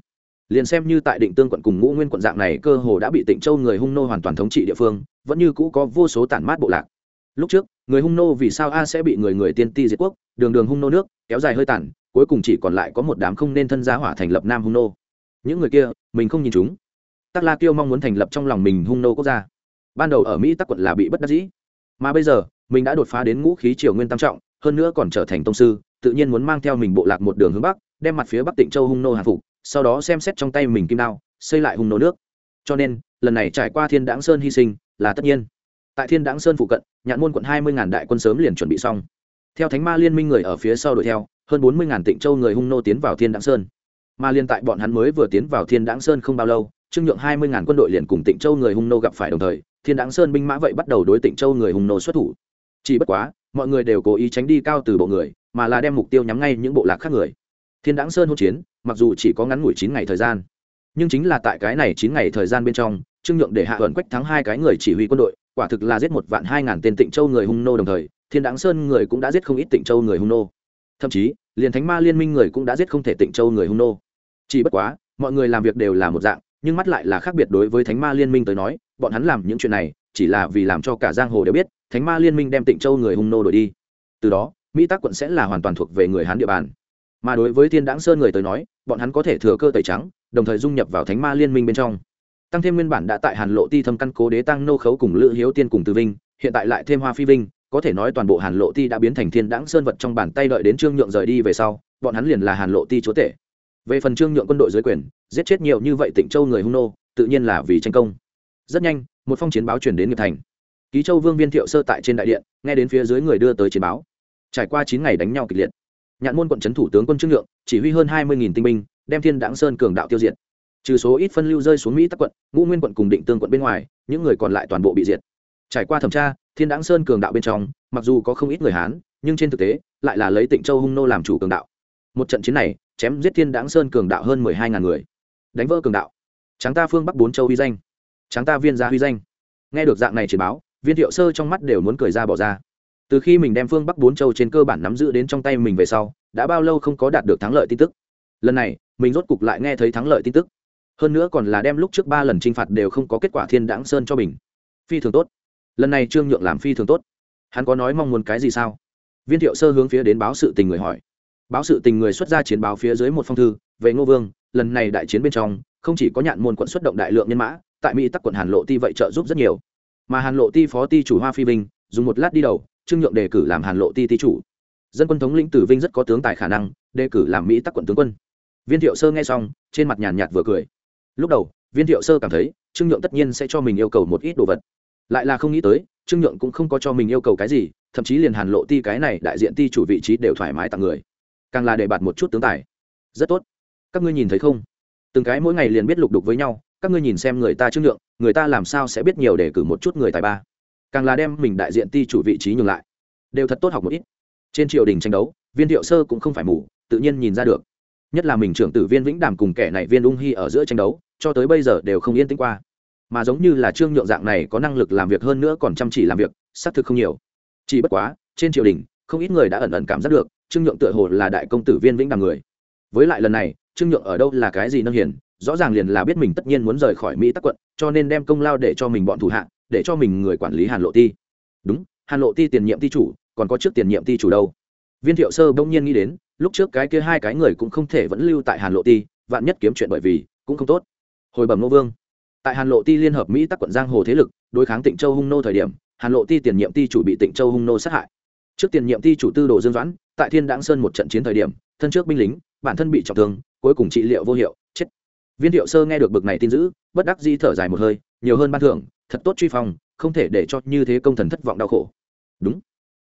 Liền xem như tại định tương quận cùng ngũ nguyên quận dạng này, cơ hồ đã bị tịnh châu người hung nô hoàn toàn thống trị địa phương, vẫn như cũ có vô số tản mát bộ lạc. Lúc trước, người hung nô vì sao a sẽ bị người người tiên ti diệt quốc, đường đường hung nô nước, kéo dài hơi tản cuối cùng chỉ còn lại có một đám không nên thân giá hỏa thành lập nam hung nô. Những người kia, mình không nhìn chúng. Tắc la kiêu mong muốn thành lập trong lòng mình hung nô quốc gia. Ban đầu ở mỹ tắc quận là bị bất đắc dĩ. Mà bây giờ, mình đã đột phá đến ngũ khí triều nguyên tam trọng hơn nữa còn trở thành tông sư, tự nhiên muốn mang theo mình bộ lạc một đường hướng bắc, đem mặt phía bắc tịnh châu hung nô hạ phục, sau đó xem xét trong tay mình kim đao, xây lại hung nô nước. Cho nên, lần này trải qua thiên đáng sơn hy sinh là tất nhiên. Tại thiên đáng sơn phụ cận, nhạn môn quận hai mươi ngàn đại quân sớm liền chuẩn bị xong. Theo thánh ma liên minh người ở phía sau đuổi theo, hơn bốn mươi ngàn tịnh châu người hung nô tiến vào thiên đáng sơn. Mà liên tại bọn hắn mới vừa tiến vào thiên đáng sơn không bao lâu, trương nhượng hai mươi ngàn quân đội liền cùng tịnh châu người hung nô gặp phải đồng thời, thiên đáng sơn binh mã vậy bắt đầu đối tịnh châu người hung nô xuất thủ. Chỉ bất quá mọi người đều cố ý tránh đi cao từ bộ người, mà là đem mục tiêu nhắm ngay những bộ lạc khác người. Thiên đáng sơn hỗn chiến, mặc dù chỉ có ngắn ngủi chín ngày thời gian, nhưng chính là tại cái này chín ngày thời gian bên trong, trương nhượng để hạ tuần quách thắng hai cái người chỉ huy quân đội, quả thực là giết một vạn hai ngàn tên tịnh châu người hung nô đồng thời, thiên đáng sơn người cũng đã giết không ít tịnh châu người hung nô. Thậm chí liền thánh ma liên minh người cũng đã giết không thể tịnh châu người hung nô. Chỉ bất quá, mọi người làm việc đều là một dạng, nhưng mắt lại là khác biệt đối với thánh ma liên minh tới nói, bọn hắn làm những chuyện này, chỉ là vì làm cho cả giang hồ đều biết thánh ma liên minh đem tịnh châu người hung nô đổi đi. Từ đó, mỹ tác quận sẽ là hoàn toàn thuộc về người hán địa bàn. Mà đối với thiên đáng sơn người tới nói, bọn hắn có thể thừa cơ tẩy trắng, đồng thời dung nhập vào thánh ma liên minh bên trong. Tăng thêm nguyên bản đã tại hàn lộ ti thâm căn cố đế tăng nô khấu cùng lữ hiếu tiên cùng từ vinh, hiện tại lại thêm hoa phi vinh, có thể nói toàn bộ hàn lộ ti đã biến thành thiên đáng sơn vật trong bàn tay đợi đến trương nhượng rời đi về sau, bọn hắn liền là hàn lộ ti chúa tể. Về phần trương nhượng quân đội dưới quyền, giết chết nhiều như vậy tịnh châu người hung nô, tự nhiên là vì tranh công. Rất nhanh, một phong chiến báo chuyển đến nghiệp thành ký châu vương viên thiệu sơ tại trên đại điện, nghe đến phía dưới người đưa tới chiến báo. Trải qua chín ngày đánh nhau kịch liệt, nhạn môn quận trấn thủ tướng quân trương lượng chỉ huy hơn hai mươi tinh binh, đem thiên đảng sơn cường đạo tiêu diệt. Trừ số ít phân lưu rơi xuống mỹ tắc quận, ngũ nguyên quận cùng định tương quận bên ngoài, những người còn lại toàn bộ bị diệt. Trải qua thẩm tra, thiên đảng sơn cường đạo bên trong, mặc dù có không ít người hán, nhưng trên thực tế, lại là lấy tịnh châu hung nô làm chủ cường đạo. Một trận chiến này, chém giết thiên đảng sơn cường đạo hơn mười hai ngàn người. Đánh vỡ cường đạo. Tráng ta phương bắc bốn châu huy danh. Tráng ta viên gia huy danh. Nghe được dạng này chỉ báo viên thiệu sơ trong mắt đều muốn cười ra bỏ ra. Từ khi mình đem phương bắc bốn châu trên cơ bản nắm giữ đến trong tay mình về sau, đã bao lâu không có đạt được thắng lợi tin tức. Lần này, mình rốt cục lại nghe thấy thắng lợi tin tức. Hơn nữa còn là đem lúc trước ba lần t r i n h phạt đều không có kết quả thiên đáng sơn cho mình. Phi thường tốt. Lần này trương nhượng làm phi thường tốt. Hắn có nói mong muốn cái gì sao? Viên thiệu sơ hướng phía đến báo sự tình người hỏi. Báo sự tình người xuất ra chiến báo phía dưới một phong thư, về ngô vương, lần này đại chiến bên trong, không chỉ có nhạn môn quận xuất động đại lượng nhân mã, tại mỹ tắc quận hàn lộ ti vậy trợ giúp rất nhiều mà hàn lộ ti phó ti chủ hoa phi vinh dùng một lát đi đầu trương nhượng đề cử làm hàn lộ ti ti chủ dân quân thống lĩnh tử vinh rất có tướng tài khả năng đề cử làm mỹ tắc quận tướng quân viên thiệu sơ nghe xong trên mặt nhàn nhạt vừa cười lúc đầu viên thiệu sơ cảm thấy trương nhượng tất nhiên sẽ cho mình yêu cầu một ít đồ vật lại là không nghĩ tới trương nhượng cũng không có cho mình yêu cầu cái gì thậm chí liền hàn lộ ti cái này đại diện ti chủ vị trí đều thoải mái tặng người càng là để bạt một chút tướng tài rất tốt các ngươi nhìn thấy không từng cái mỗi ngày liền biết lục đục với nhau các ngươi nhìn xem người ta trương nhượng, người ta làm sao sẽ biết nhiều để cử một chút người tài ba? Càng là đem mình đại diện ti chủ vị trí nhường lại. Đều thật tốt học một ít. Trên triều đình tranh đấu, viên thiệu sơ cũng không phải mù, tự nhiên nhìn ra được. Nhất là mình trưởng tử viên vĩnh đàm cùng kẻ này viên ung hy ở giữa tranh đấu, cho tới bây giờ đều không yên tĩnh qua. Mà giống như là trương nhượng dạng này có năng lực làm việc hơn nữa còn chăm chỉ làm việc, xác thực không nhiều. Chỉ bất quá, trên triều đình, không ít người đã ẩn ẩn cảm giác được trương nhượng tựa hồ là đại công tử viên vĩnh đàm người. Với lại lần này trương nhượng ở đâu là cái gì nâng hiền rõ ràng liền là biết mình tất nhiên muốn rời khỏi mỹ tắc quận, cho nên đem công lao để cho mình bọn thủ hạ, để cho mình người quản lý hàn lộ ti. Đúng, hàn lộ ti tiền nhiệm ti chủ, còn có trước tiền nhiệm ti chủ đâu? Viên thiệu sơ bỗng nhiên nghĩ đến, lúc trước cái kia hai cái người cũng không thể vẫn lưu tại hàn lộ ti, vạn nhất kiếm chuyện bởi vì, cũng không tốt. Hồi bẩm nô vương. Tại hàn lộ ti liên hợp mỹ tắc quận giang hồ thế lực, đối kháng tịnh châu hung nô thời điểm, hàn lộ ti tiền nhiệm ti chủ bị tịnh châu hung nô sát hại. Trước tiền nhiệm ti chủ tư đồ dương doãn, tại thiên đãng sơn một trận chiến thời điểm, thân trước binh lính, bản thân bị trọng thương, cuối cùng trị liệu vô hiệu viên thiệu sơ nghe được bực này tin dữ bất đắc di thở dài một hơi nhiều hơn ban thưởng thật tốt truy phòng, không thể để cho như thế công thần thất vọng đau khổ. Đúng.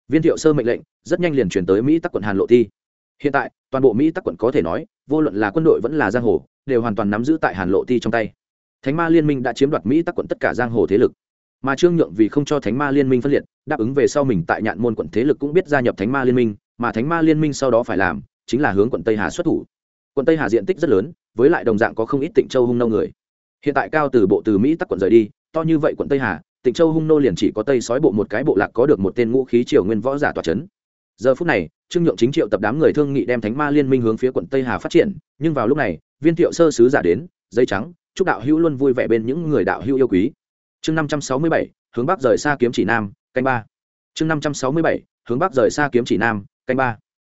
Viên thiệu sơ mệnh lệnh rất nhanh liền chuyển tới mỹ tắc quận hàn lộ thi. hiện tại toàn bộ mỹ tắc quận có thể nói vô luận là quân đội vẫn là giang hồ đều hoàn toàn nắm giữ tại hàn lộ thi trong tay. Thánh ma liên minh đã chiếm đoạt mỹ tắc quận tất cả giang hồ thế lực. Mà trương nhượng vì không cho thánh ma liên minh phân liệt đáp ứng về sau mình tại nhạn môn quận thế lực cũng biết gia nhập thánh ma liên minh mà thánh ma liên minh sau đó phải làm chính là hướng quận tây hà xuất thủ. Quận tây hà diện tích rất lớn với lại đồng dạng có không ít tịnh châu hung nô người. Hiện tại cao từ bộ từ mỹ tắc quận rời đi, to như vậy quận tây hà, tịnh châu hung nô liền chỉ có tây sói bộ một cái bộ lạc có được một tên ngũ khí triều nguyên võ giả tòa c h ấ n giờ phút này, trương nhượng chính triệu tập đám người thương nghị đem thánh ma liên minh hướng phía quận tây hà phát triển, nhưng vào lúc này, viên thiệu sơ sứ giả đến, dây trắng, chúc đạo hữu luôn vui vẻ bên những người đạo hữu yêu quý. Chương năm trăm sáu mươi bảy, hướng bắc rời xa kiếm chỉ nam, canh ba. Chương năm trăm sáu mươi bảy, hướng bắc rời xa kiếm chỉ nam, canh ba.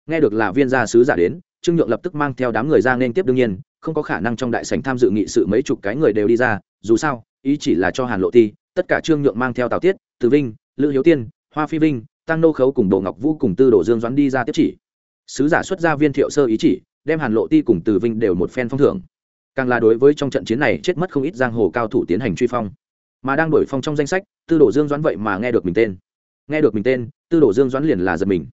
Nghe được là viên gia sứ giả đến, trương nhượng lập tức mang theo đám người ra nên tiếp đương nhiên không có khả năng trong đại sảnh tham dự nghị sự mấy chục cái người đều đi ra, dù sao, ý chỉ là cho hàn lộ ti, tất cả trương nhượng mang theo tào tiết, từ vinh, lữ hiếu tiên, hoa phi vinh, tăng nô khấu cùng đồ ngọc vũ cùng tư đồ dương doãn đi ra tiếp chỉ. Sứ giả xuất ra viên thiệu sơ ý chỉ, đem hàn lộ ti cùng từ vinh đều một phen phong thưởng. Càng là đối với trong trận chiến này chết mất không ít giang hồ cao thủ tiến hành truy phong. Mà đang đổi phong trong danh sách, tư đồ dương doãn vậy mà nghe được mình tên. Nghe được mình tên, tư đồ dương doãn liền là giật mình.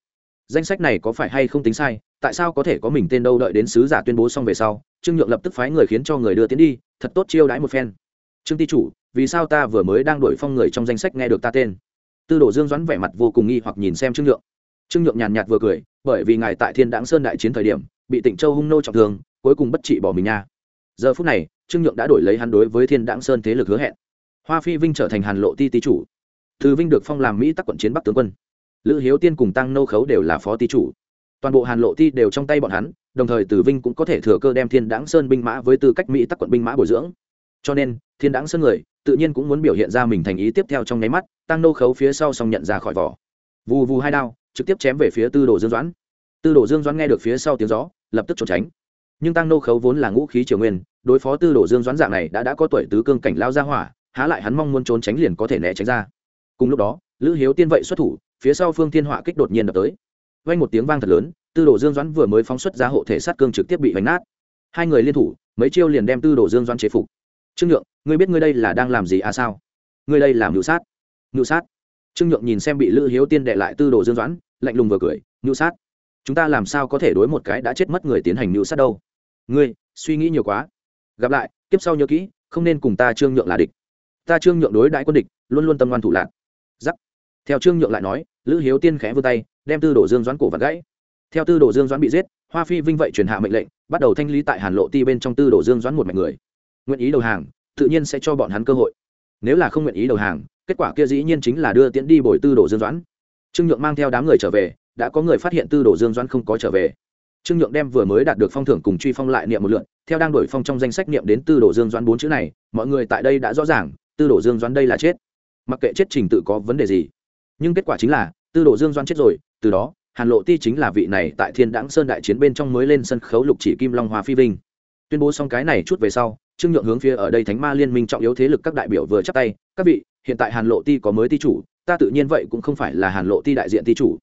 Danh sách này có phải hay không tính sai tại sao có thể có mình tên đâu đợi đến sứ giả tuyên bố xong về sau, trương nhượng lập tức phái người khiến cho người đưa tiến đi, thật tốt chiêu đãi một phen. Trương ti chủ, vì sao ta vừa mới đang đổi phong người trong danh sách nghe được ta tên? Tư đồ dương doãn vẻ mặt vô cùng nghi hoặc nhìn xem trương nhượng. Trương nhượng nhàn nhạt vừa cười, bởi vì ngài tại thiên đãng sơn đại chiến thời điểm, bị tịnh châu hung nô trọng thương, cuối cùng bất trị bỏ mình nha. Giờ phút này, trương nhượng đã đổi lấy hắn đối với thiên đãng sơn thế lực hứa hẹn. Hoa phi vinh trở thành hàn lộ ti tý chủ. Thư vinh được phong làm mỹ tắc quận chiến bắc tướng quân. Lữ hiếu tiên cùng tăng nô khấu đều là phó tý chủ toàn bộ hàn lộ ti đều trong tay bọn hắn, đồng thời tử vinh cũng có thể thừa cơ đem thiên đáng sơn binh mã với tư cách mỹ tắc quận binh mã bồi dưỡng. Cho nên, thiên đáng sơn người tự nhiên cũng muốn biểu hiện ra mình thành ý tiếp theo trong nháy mắt, tăng nô khấu phía sau xong nhận ra khỏi vỏ. Vù vù hai đao, trực tiếp chém về phía tư đồ dương doãn. Tư đồ dương doãn nghe được phía sau tiếng gió, lập tức trốn tránh. Nhưng tăng nô khấu vốn là ngũ khí triều nguyên, đối phó tư đồ dương doãn dạng này đã đã có tuổi tứ cương cảnh lao ra hỏa, há lại hắn mong muốn trốn tránh liền có thể né tránh ra. Cùng lúc đó, lữ hiếu tiên vậy xuất thủ, phía sau phương thiên họa kích đột nhiên đập tới vang một tiếng vang thật lớn, tư đồ dương doãn vừa mới phóng xuất ra hộ thể sát cương trực tiếp bị vánh nát. Hai người liên thủ, mấy chiêu liền đem tư đồ dương doãn chế phục. Trương nhượng, ngươi biết ngươi đây là đang làm gì à sao? Ngươi đây làm ngự sát. Ngự sát? Trương nhượng nhìn xem bị lữ hiếu tiên đệ lại tư đồ dương doãn, lạnh lùng vừa cười ngự sát? Chúng ta làm sao có thể đối một cái đã chết mất người tiến hành ngự sát đâu? Ngươi, suy nghĩ nhiều quá. Gặp lại tiếp sau nhớ kỹ, không nên cùng ta trương nhượng là địch. Ta trương nhượng đối đãi quân địch, luôn luôn tâm ngoan thủ lạc. Giắc. Theo trương nhượng lại nói lữ hiếu tiên khẽ vươn tay, đem tư đồ dương doãn cổ vặt gãy. Theo tư đồ dương doãn bị giết, hoa phi vinh vậy truyền hạ mệnh lệnh, bắt đầu thanh lý tại hàn lộ ti bên trong tư đồ dương doãn một mạch người. Nguyện ý đầu hàng, tự nhiên sẽ cho bọn hắn cơ hội. Nếu là không nguyện ý đầu hàng, kết quả kia dĩ nhiên chính là đưa tiễn đi bồi tư đồ dương doãn. Trương nhượng mang theo đám người trở về, đã có người phát hiện tư đồ dương doãn không có trở về. Trương nhượng đem vừa mới đạt được phong thưởng cùng truy phong lại niệm một lượn theo đang đổi phong trong danh sách niệm đến tư đồ dương doãn bốn chữ này, mọi người tại đây đã rõ ràng, tư đồ dương doãn đây là chết. Mặc kệ chết trình tự có vấn đề gì nhưng kết quả chính là, tư đồ dương doan chết rồi, từ đó, hàn lộ ti chính là vị này tại thiên đãng sơn đại chiến bên trong mới lên sân khấu lục chỉ kim long hoa phi vinh. Tuyên bố xong cái này chút về sau, trương nhượng hướng phía ở đây thánh ma liên minh trọng yếu thế lực các đại biểu vừa chắp tay, các vị, hiện tại hàn lộ ti có mới ti chủ, ta tự nhiên vậy cũng không phải là hàn lộ ti đại diện ti chủ.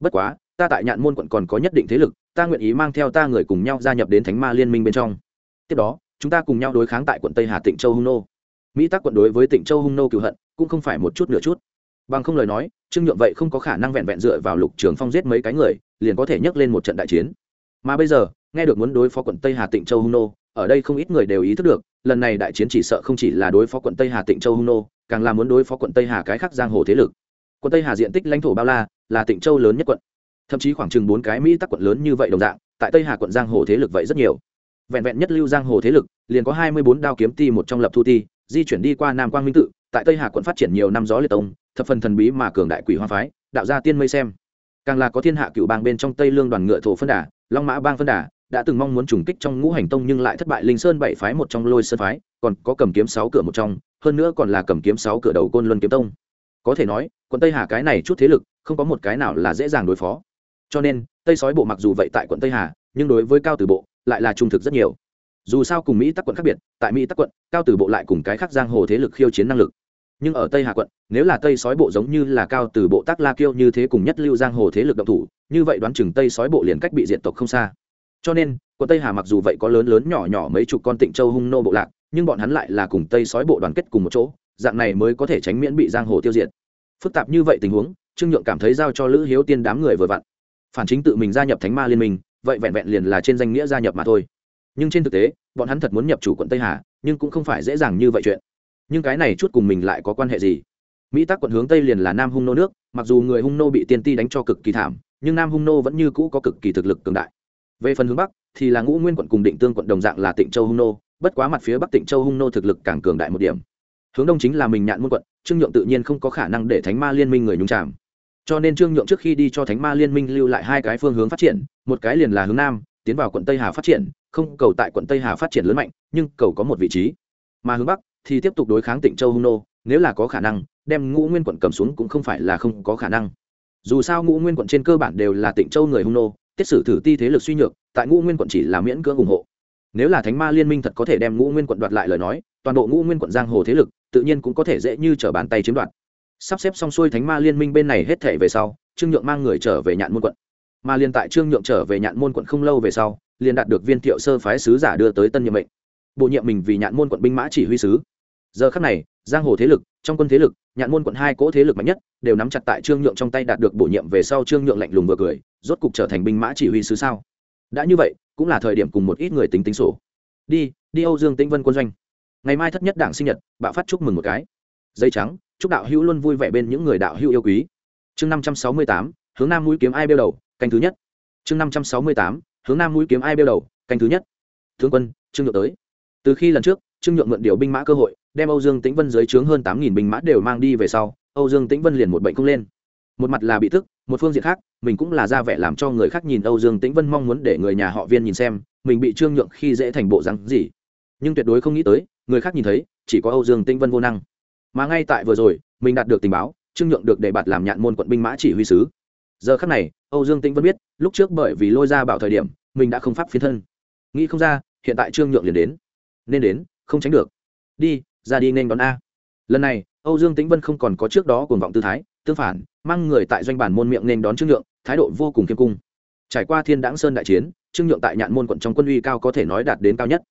Bất quá, ta tại nhạn môn quận còn có nhất định thế lực, ta nguyện ý mang theo ta người cùng nhau gia nhập đến thánh ma liên minh bên trong. Tiếp đó, chúng ta cùng nhau đối kháng tại quận tây hà tịnh châu hung nô. Mỹ tác quận đối với tịnh châu hung nô cựu hận, cũng không phải một chút nửa chút bằng không lời nói, trương nhượng vậy không có khả năng vẹn vẹn dựa vào lục trường phong giết mấy cái người, liền có thể nhấc lên một trận đại chiến. Mà bây giờ, nghe được muốn đối phó quận tây hà tịnh châu hung nô, ở đây không ít người đều ý thức được, lần này đại chiến chỉ sợ không chỉ là đối phó quận tây hà tịnh châu hung nô, càng là muốn đối phó quận tây hà cái khác giang hồ thế lực. Quận tây hà diện tích lãnh thổ bao la, là tịnh châu lớn nhất quận. Thậm chí khoảng chừng bốn cái mỹ tắc quận lớn như vậy đồng dạng, tại tây hà quận giang hồ thế lực vậy rất nhiều. Vẹn vẹn nhất lưu giang hồ thế lực, liền có hai mươi bốn đao kiếm ti một trong lập thu ti, di chuyển đi qua nam quang minh tự, tại tây hà quận phát triển nhiều năm gió liệt tông thập phần thần bí mà cường đại quỷ hoa phái, đạo gia tiên mây xem. Càng là có thiên hạ cựu bang bên trong tây lương đoàn ngựa thổ phân đà, long mã bang phân đà, đã từng mong muốn trùng kích trong ngũ hành tông nhưng lại thất bại linh sơn bảy phái một trong lôi sơn phái, còn có cầm kiếm sáu cửa một trong, hơn nữa còn là cầm kiếm sáu cửa đầu côn luân kiếm tông. Có thể nói, quận tây hà cái này chút thế lực, không có một cái nào là dễ dàng đối phó. Cho nên, tây sói bộ mặc dù vậy tại quận tây hà, nhưng đối với cao tử bộ, lại là trung thực rất nhiều. Dù sao cùng mỹ tắc quận khác biệt, tại mỹ tắc quận, cao tử bộ lại cùng cái khác giang hồ thế lực khiêu chiến năng lực nhưng ở tây hà quận, nếu là tây sói bộ giống như là cao từ bộ tác la kiêu như thế cùng nhất lưu giang hồ thế lực động thủ, như vậy đoán chừng tây sói bộ liền cách bị diệt tộc không xa. Cho nên, quận tây hà mặc dù vậy có lớn lớn nhỏ nhỏ mấy chục con tịnh châu hung nô bộ lạc, nhưng bọn hắn lại là cùng tây sói bộ đoàn kết cùng một chỗ, dạng này mới có thể tránh miễn bị giang hồ tiêu diệt. Phức tạp như vậy tình huống, trương nhượng cảm thấy giao cho lữ hiếu tiên đám người vừa vặn. Phản chính tự mình gia nhập thánh ma liên minh, vậy vẹn vẹn liền là trên danh nghĩa gia nhập mà thôi. Nhưng trên thực tế, bọn hắn thật muốn nhập chủ quận tây hà, nhưng cũng không phải dễ dàng như vậy chuyện nhưng cái này chút cùng mình lại có quan hệ gì? Mỹ tắc quận hướng tây liền là nam hung nô nước, mặc dù người hung nô bị tiên ti đánh cho cực kỳ thảm, nhưng nam hung nô vẫn như cũ có cực kỳ thực lực cường đại. Về phần hướng bắc, thì là ngũ nguyên quận cùng định tương quận đồng dạng là tịnh châu hung nô, bất quá mặt phía bắc tịnh châu hung nô thực lực càng cường đại một điểm. Hướng đông chính là mình nhạn môn quận, trương nhượng tự nhiên không có khả năng để thánh ma liên minh người nhung tràm cho nên trương nhượng trước khi đi cho thánh ma liên minh lưu lại hai cái phương hướng phát triển, một cái liền là hướng nam, tiến vào quận tây hà phát triển, không, cầu tại quận tây hà phát triển lớn mạnh, nhưng cầu có một vị trí. Mà hướng bắc thì tiếp tục đối kháng tịnh châu hung nô, nếu là có khả năng, đem ngũ nguyên quận cầm xuống cũng không phải là không có khả năng. Dù sao ngũ nguyên quận trên cơ bản đều là tịnh châu người hung nô, tiết sử thử ti thế lực suy nhược, tại ngũ nguyên quận chỉ là miễn cưỡng ủng hộ. Nếu là thánh ma liên minh thật có thể đem ngũ nguyên quận đoạt lại lời nói, toàn bộ ngũ nguyên quận giang hồ thế lực, tự nhiên cũng có thể dễ như t bàn tay chiếm đoạt. Sắp xếp xong xuôi thánh ma liên minh bên này hết thể về sau, trương nhượng mang người trở về nhạn môn quận. Mà liền tại trương nhượng trở về nhạn môn quận không lâu về sau, liền đạt được viên thiệu sơ phái sứ giả đưa tới tân nhiệm mệnh bổ nhiệm mình vì nhạn môn quận binh mã chỉ huy sứ. Giờ khắc này, giang hồ thế lực, trong quân thế lực, nhạn môn quận hai cỗ thế lực mạnh nhất, đều nắm chặt tại trương nhượng trong tay đạt được bổ nhiệm về sau trương nhượng lạnh lùng vừa cười, rốt cục trở thành binh mã chỉ huy sứ sao? Đã như vậy, cũng là thời điểm cùng một ít người tính tính sổ. Đi đi âu dương tĩnh vân quân doanh. Ngày mai thất nhất đảng sinh nhật bạo phát chúc mừng một cái. Dây trắng, chúc đạo hữu luôn vui vẻ bên những người đạo hữu yêu quý. Chương năm trăm sáu mươi tám, hướng nam mũi kiếm ai bêu đầu, canh thứ nhất. Chương năm trăm sáu mươi tám, hướng nam mũi kiếm ai bêu đầu, canh thứ nhất. Thương quân, trương nhượng tới từ khi lần trước, trương nhượng mượn điều binh mã cơ hội, đem âu dương tĩnh vân dưới trướng hơn tám nghìn binh mã đều mang đi về sau, âu dương tĩnh vân liền một bệnh không lên. Một mặt là bị tức, một phương diện khác, mình cũng là ra vẻ làm cho người khác nhìn âu dương tĩnh vân mong muốn để người nhà họ viên nhìn xem, mình bị trương nhượng khi dễ thành bộ rắn gì. Nhưng tuyệt đối không nghĩ tới, người khác nhìn thấy, chỉ có âu dương tĩnh vân vô năng. Mà ngay tại vừa rồi, mình đạt được tình báo, trương nhượng được đề bạt làm nhạn môn quận binh mã chỉ huy sứ. Giờ khắc này, âu dương tĩnh vân biết, lúc trước bởi vì lôi ra bảo thời điểm, mình đã không pháp phiến thân. Nghĩ không ra, hiện tại trương nhượng liền đến nên đến, không tránh được. Đi, ra đi nên đón a. Lần này, âu dương tĩnh vân không còn có trước đó cuồng vọng tư thái, tương phản, mang người tại doanh bản môn miệng nên đón trương nhượng, thái độ vô cùng kiêm cung. Trải qua thiên đãng sơn đại chiến, trương nhượng tại nhạn môn quận trong quân uy cao có thể nói đạt đến cao nhất.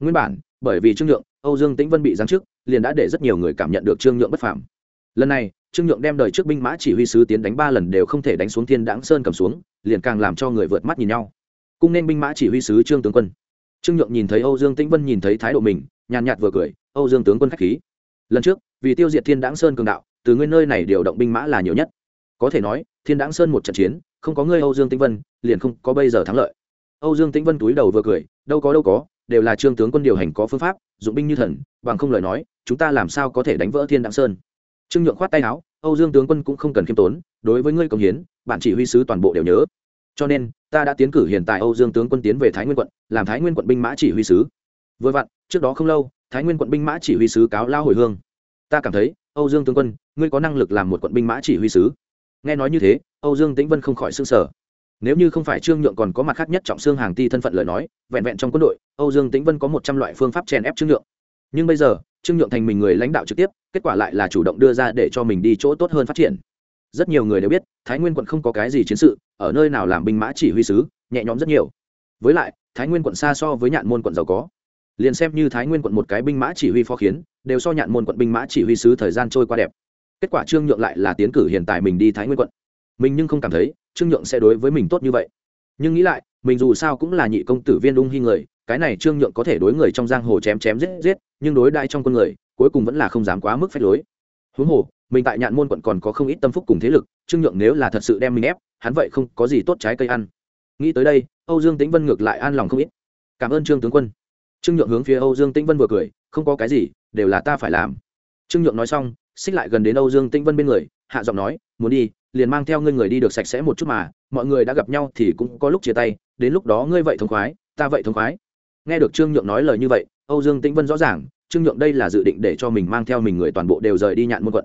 Nguyên bản, bởi vì trương nhượng, âu dương tĩnh vân bị giáng chức, liền đã để rất nhiều người cảm nhận được trương nhượng bất phạm lần này, trương nhượng đem đời trước binh mã chỉ huy sứ tiến đánh ba lần đều không thể đánh xuống thiên đãng sơn cầm xuống, liền càng làm cho người vượt mắt nhìn nhau. Cung nên binh mã chỉ huy sứ trương tướng quân trương nhượng nhìn thấy âu dương tĩnh vân nhìn thấy thái độ mình, nhàn nhạt vừa cười, âu dương tướng quân khách khí. Lần trước, vì tiêu diệt thiên đãng sơn cường đạo, từ ngươi nơi này điều động binh mã là nhiều nhất. Có thể nói, thiên đãng sơn một trận chiến, không có ngươi âu dương tĩnh vân, liền không có bây giờ thắng lợi. Âu dương tĩnh vân túi đầu vừa cười, đâu có đâu có, đều là trương tướng quân điều hành có phương pháp, dụng binh như thần, bằng không lời nói, chúng ta làm sao có thể đánh vỡ thiên đãng sơn? Trương nhượng khoát tay áo, âu dương tướng quân cũng không cần khiêm tốn, đối với ngươi công hiến bạn chỉ huy sứ toàn bộ đều nhớ. Cho nên ta đã tiến cử hiện tại âu dương tướng quân tiến về thái nguyên quận, làm thái nguyên quận binh mã chỉ huy sứ. Vừa vặn, trước đó không lâu, thái nguyên quận binh mã chỉ huy sứ cáo lao hồi hương. Ta cảm thấy, âu dương tướng quân, ngươi có năng lực làm một quận binh mã chỉ huy sứ. Nghe nói như thế, âu dương tĩnh vân không khỏi s sở nếu như không phải trương nhượng còn có mặt khác nhất trọng xương hàng ti thân phận lời nói, vẹn vẹn trong quân đội, âu dương tĩnh vân có một trăm loại phương pháp chèn ép trương nhượng. Nhưng bây giờ, trương nhượng thành mình người lãnh đạo trực tiếp, kết quả lại là chủ động đưa ra để cho mình đi chỗ tốt hơn phát triển rất nhiều người đều biết, thái nguyên quận không có cái gì chiến sự, ở nơi nào làm binh mã chỉ huy sứ, nhẹ nhõm rất nhiều. Với lại, thái nguyên quận xa so với nhạn môn quận giàu có. Liền xem như thái nguyên quận một cái binh mã chỉ huy phó khiến, đều so nhạn môn quận binh mã chỉ huy sứ thời gian trôi qua đẹp. Kết quả trương nhượng lại là tiến cử hiện tại mình đi thái nguyên quận. Mình nhưng không cảm thấy, trương nhượng sẽ đối với mình tốt như vậy. Nhưng nghĩ lại, mình dù sao cũng là nhị công tử viên ung hy người, cái này trương nhượng có thể đối người trong giang hồ chém chém giết giết, nhưng đối đại trong con người, cuối cùng vẫn là không dám quá mức phép lối. Huống hồ mình tại nhạn môn quận còn có không ít tâm phúc cùng thế lực, trương nhượng nếu là thật sự đem mình ép, hắn vậy không có gì tốt trái cây ăn. Nghĩ tới đây, âu dương tĩnh vân ngược lại an lòng không ít. Cảm ơn trương tướng quân. Trương nhượng hướng phía âu dương tĩnh vân vừa cười, không có cái gì, đều là ta phải làm. Trương nhượng nói xong, xích lại gần đến âu dương tĩnh vân bên người, hạ giọng nói, muốn đi, liền mang theo ngươi người đi được sạch sẽ một chút mà, mọi người đã gặp nhau thì cũng có lúc chia tay, đến lúc đó ngươi vậy thống khoái, ta vậy thống khoái. Nghe được trương nhượng nói lời như vậy, âu dương tĩnh vân rõ ràng, trương nhượng đây là dự định để cho mình mang theo mình người toàn bộ đều rời đi nhạn môn quận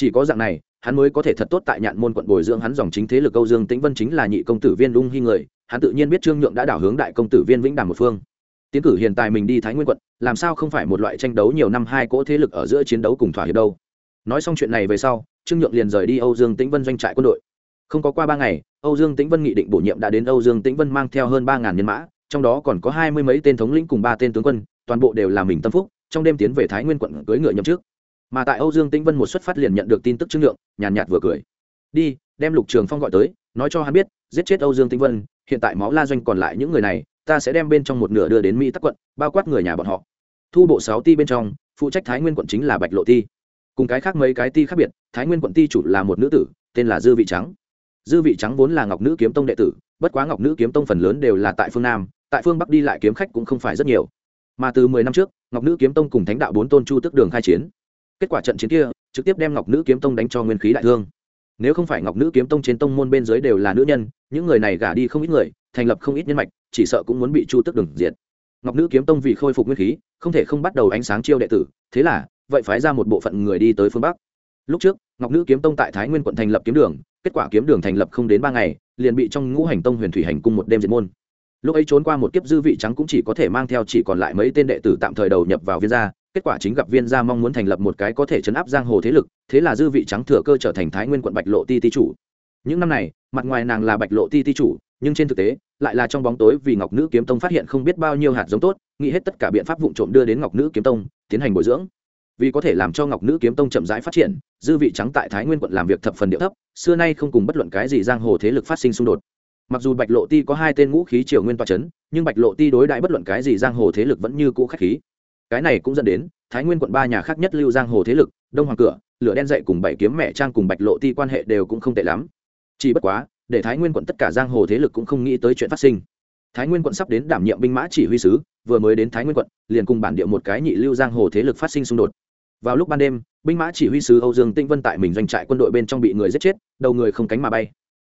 chỉ có dạng này, hắn mới có thể thật tốt tại nhạn môn quận bồi dưỡng hắn dòng chính thế lực âu dương tĩnh vân chính là nhị công tử viên lung hy người, hắn tự nhiên biết trương nhượng đã đảo hướng đại công tử viên vĩnh đàm một phương. Tiến cử hiện tại mình đi thái nguyên quận, làm sao không phải một loại tranh đấu nhiều năm hai cỗ thế lực ở giữa chiến đấu cùng thỏa hiệp đâu. Nói xong chuyện này về sau, trương nhượng liền rời đi âu dương tĩnh vân doanh trại quân đội. Không có qua ba ngày, âu dương tĩnh vân nghị định bổ nhiệm đã đến âu dương tĩnh vân mang theo hơn ba ngàn nhân mã, trong đó còn có hai mươi mấy tên thống lĩnh cùng ba tên tướng quân, toàn bộ đều là mình tâm phúc, trong đêm tiến về thái nguyên quận cưới ngựa nhậm trước mà tại âu dương tĩnh vân một xuất phát liền nhận được tin tức chứng lượng, nhàn nhạt vừa cười. Đi, đem lục trường phong gọi tới, nói cho hắn biết, giết chết âu dương tĩnh vân, hiện tại máu la doanh còn lại những người này, ta sẽ đem bên trong một nửa đưa đến mỹ tắc quận, bao quát người nhà bọn họ. Thu bộ sáu ti bên trong, phụ trách thái nguyên quận chính là bạch lộ ti. Cùng cái khác mấy cái ti khác biệt, thái nguyên quận ti chủ là một nữ tử, tên là dư vị trắng. Dư vị trắng vốn là ngọc nữ kiếm tông đệ tử, bất quá ngọc nữ kiếm tông phần lớn đều là tại phương nam, tại phương bắc đi lại kiếm khách cũng không phải rất nhiều. Mà từ mười năm trước, ngọc nữ kiếm tông cùng thánh đạo bốn tôn chu tức đường khai chiến kết quả trận chiến kia trực tiếp đem ngọc nữ kiếm tông đánh cho nguyên khí đại thương. Nếu không phải ngọc nữ kiếm tông trên tông môn bên dưới đều là nữ nhân, những người này gả đi không ít người, thành lập không ít nhân mạch, chỉ sợ cũng muốn bị chu tức đường diệt. Ngọc nữ kiếm tông vì khôi phục nguyên khí, không thể không bắt đầu ánh sáng chiêu đệ tử, thế là, vậy phái ra một bộ phận người đi tới phương bắc. Lúc trước, ngọc nữ kiếm tông tại thái nguyên quận thành lập kiếm đường, kết quả kiếm đường thành lập không đến ba ngày, liền bị trong ngũ hành tông huyền thủy hành cung một đêm diệt môn. Lúc ấy trốn qua một kiếp dư vị trắng cũng chỉ có thể mang theo chỉ còn lại mấy tên đệ tử tạm thời đầu nhập vào viên gia kết quả chính gặp viên gia mong muốn thành lập một cái có thể chấn áp giang hồ thế lực, thế là dư vị trắng thừa cơ trở thành thái nguyên quận bạch lộ ti ti chủ. Những năm này, mặt ngoài nàng là bạch lộ ti ti chủ, nhưng trên thực tế, lại là trong bóng tối vì ngọc nữ kiếm tông phát hiện không biết bao nhiêu hạt giống tốt, nghĩ hết tất cả biện pháp vụ trộm đưa đến ngọc nữ kiếm tông, tiến hành bồi dưỡng. Vì có thể làm cho ngọc nữ kiếm tông chậm rãi phát triển, dư vị trắng tại thái nguyên quận làm việc thập phần địa thấp, xưa nay không cùng bất luận cái gì giang hồ thế lực phát sinh xung đột. Mặc dù bạch lộ ti có hai tên ngũ khí triều nguyên toa c h ấ n nhưng bạch lộ ti đối đại bất luận cái gì giang hồ thế lực vẫn như cũ k h á c h khí cái này cũng dẫn đến thái nguyên quận ba nhà khác nhất lưu giang hồ thế lực, đông hoàng cửa, lửa đen dậy cùng bảy kiếm mẹ trang cùng bạch lộ ti quan hệ đều cũng không tệ lắm. Chỉ bất quá, để thái nguyên quận tất cả giang hồ thế lực cũng không nghĩ tới chuyện phát sinh. Thái nguyên quận sắp đến đảm nhiệm binh mã chỉ huy sứ, vừa mới đến thái nguyên quận, liền cùng bản địa một cái nhị lưu giang hồ thế lực phát sinh xung đột. Vào lúc ban đêm, binh mã chỉ huy sứ âu dương tinh vân tại mình doanh trại quân đội bên trong bị người giết chết, đầu người không cánh mà bay.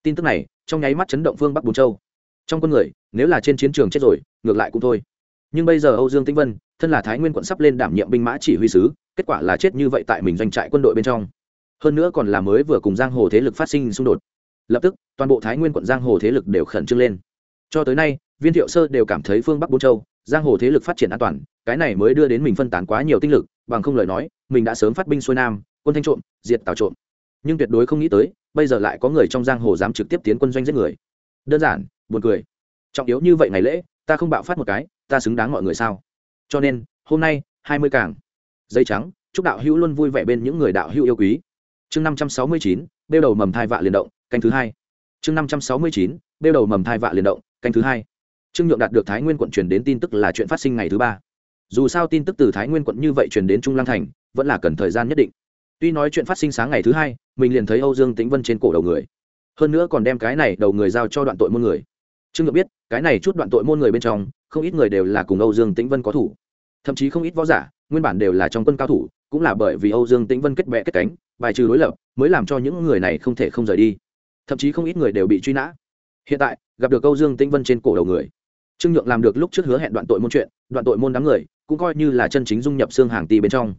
Tin tức này, trong nháy mắt chấn động phương bắc bùn châu. Trong quân người, nếu là trên chiến trường chết rồi, ngược lại cũng thôi nhưng bây giờ âu dương tĩnh vân, thân là thái nguyên quận sắp lên đảm nhiệm binh mã chỉ huy sứ, kết quả là chết như vậy tại mình doanh trại quân đội bên trong. Hơn nữa còn là mới vừa cùng giang hồ thế lực phát sinh xung đột. Lập tức, toàn bộ thái nguyên quận giang hồ thế lực đều khẩn trương lên. Cho tới nay, viên thiệu sơ đều cảm thấy phương bắc bốn châu, giang hồ thế lực phát triển an toàn, cái này mới đưa đến mình phân tán quá nhiều tinh lực, bằng không lời nói, mình đã sớm phát binh xuôi nam, quân thanh trộm, diệt tào trộm. Nhưng tuyệt đối không nghĩ tới, bây giờ lại có người trong giang hồ dám trực tiếp tiến quân doanh giết người. Đơn giản, buồn cười. Trọng yếu như vậy ngày lễ, ta không bạo phát một cái ta xứng đáng mọi người sao? Cho nên, hôm nay, hai mươi càng dây trắng, chúc đạo hữu luôn vui vẻ bên những người đạo hữu yêu quý. Chương năm trăm sáu mươi chín đeo đầu mầm thai vạ liền động, canh thứ hai. Chương năm trăm sáu mươi chín đeo đầu mầm thai vạ liền động, canh thứ hai. Trương nhượng đạt được thái nguyên quận truyền đến tin tức là chuyện phát sinh ngày thứ ba. Dù sao tin tức từ thái nguyên quận như vậy truyền đến trung lăng thành, vẫn là cần thời gian nhất định. Tuy nói chuyện phát sinh sáng ngày thứ hai, mình liền thấy âu dương tĩnh vân trên cổ đầu người. Hơn nữa còn đem cái này đầu người giao cho đoạn tội môn người. Trương nhượng biết, cái này chút đoạn tội môn người bên trong không ít người đều là cùng âu dương tĩnh vân có thủ. Thậm chí không ít võ giả, nguyên bản đều là trong quân cao thủ, cũng là bởi vì âu dương tĩnh vân kết bệ kết cánh, bài trừ đối lập, mới làm cho những người này không thể không rời đi. Thậm chí không ít người đều bị truy nã. Hiện tại, gặp được âu dương tĩnh vân trên cổ đầu người. Trương nhượng làm được lúc trước hứa hẹn đoạn tội môn chuyện, đoạn tội môn đám người, cũng coi như là chân chính dung nhập xương hàng ti bên trong.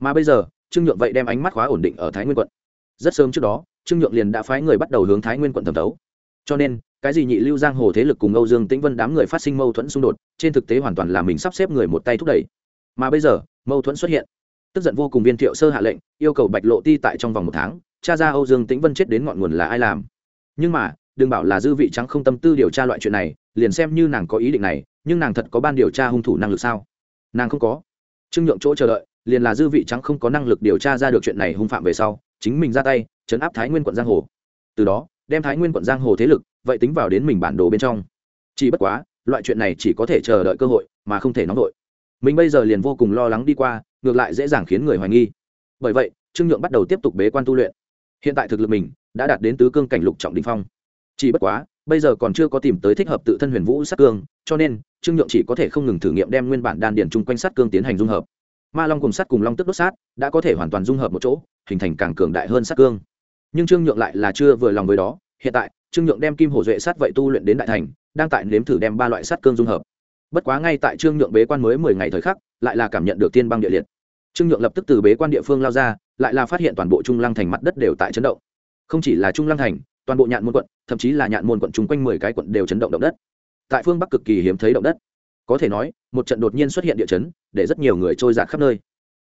Mà bây giờ, trương nhượng vậy đem ánh mắt khóa ổn định ở thái nguyên quận. Rất sớm trước đó, trương nhượng liền đã phái người bắt đầu hướng thái nguyên quận thẩm thấu. Cho nên cái gì nhị lưu giang hồ thế lực cùng âu dương tĩnh vân đám người phát sinh mâu thuẫn xung đột, trên thực tế hoàn toàn là mình sắp xếp người một tay thúc đẩy. Mà bây giờ, mâu thuẫn xuất hiện. Tức giận vô cùng viên thiệu sơ hạ lệnh, yêu cầu bạch lộ ti tại trong vòng một tháng cha ra âu dương tĩnh vân chết đến ngọn nguồn là ai làm. Nhưng mà, đừng bảo là dư vị trắng không tâm tư điều tra loại chuyện này, liền xem như nàng có ý định này, nhưng nàng thật có ban điều tra hung thủ năng lực sao? Nàng không có. Trương nhượng chỗ chờ đợi, liền là dư vị trắng không có năng lực điều tra ra được chuyện này hung phạm về sau, chính mình ra tay chấn áp thái nguyên quận giang hồ. Từ đó đem thái nguyên quận giang hồ thế lực, vậy tính vào đến mình bản đồ bên trong. Chỉ bất quá, loại chuyện này chỉ có thể chờ đợi cơ hội, mà không thể nóng vội. Mình bây giờ liền vô cùng lo lắng đi qua, ngược lại dễ dàng khiến người hoài nghi. Bởi vậy, trương nhượng bắt đầu tiếp tục bế quan tu luyện. Hiện tại thực lực mình đã đạt đến tứ cương cảnh lục trọng đình phong. Chỉ bất quá, bây giờ còn chưa có tìm tới thích hợp tự thân huyền vũ sát cương, cho nên trương nhượng chỉ có thể không ngừng thử nghiệm đem nguyên bản đan điển chung quanh sát cương tiến hành dung hợp. Ma long cùng sắt cùng long tức đốt sát, đã có thể hoàn toàn dung hợp một chỗ, hình thành càng cường đại hơn sát cương nhưng trương nhượng lại là chưa vừa lòng với đó. Hiện tại, trương nhượng đem kim hổ duệ sát vậy tu luyện đến đại thành, đang tại nếm thử đem ba loại sát cương dung hợp. Bất quá ngay tại trương nhượng bế quan mới mười ngày thời khắc, lại là cảm nhận được tiên băng địa liệt. Trương nhượng lập tức từ bế quan địa phương lao ra, lại là phát hiện toàn bộ trung lăng thành mặt đất đều tại chấn động. Không chỉ là trung lăng thành, toàn bộ nhạn môn quận, thậm chí là nhạn môn quận chung quanh mười cái quận đều chấn động động đất. Tại phương bắc cực kỳ hiếm thấy động đất. Có thể nói, một trận đột nhiên xuất hiện địa chấn, để rất nhiều người trôi giạt khắp nơi.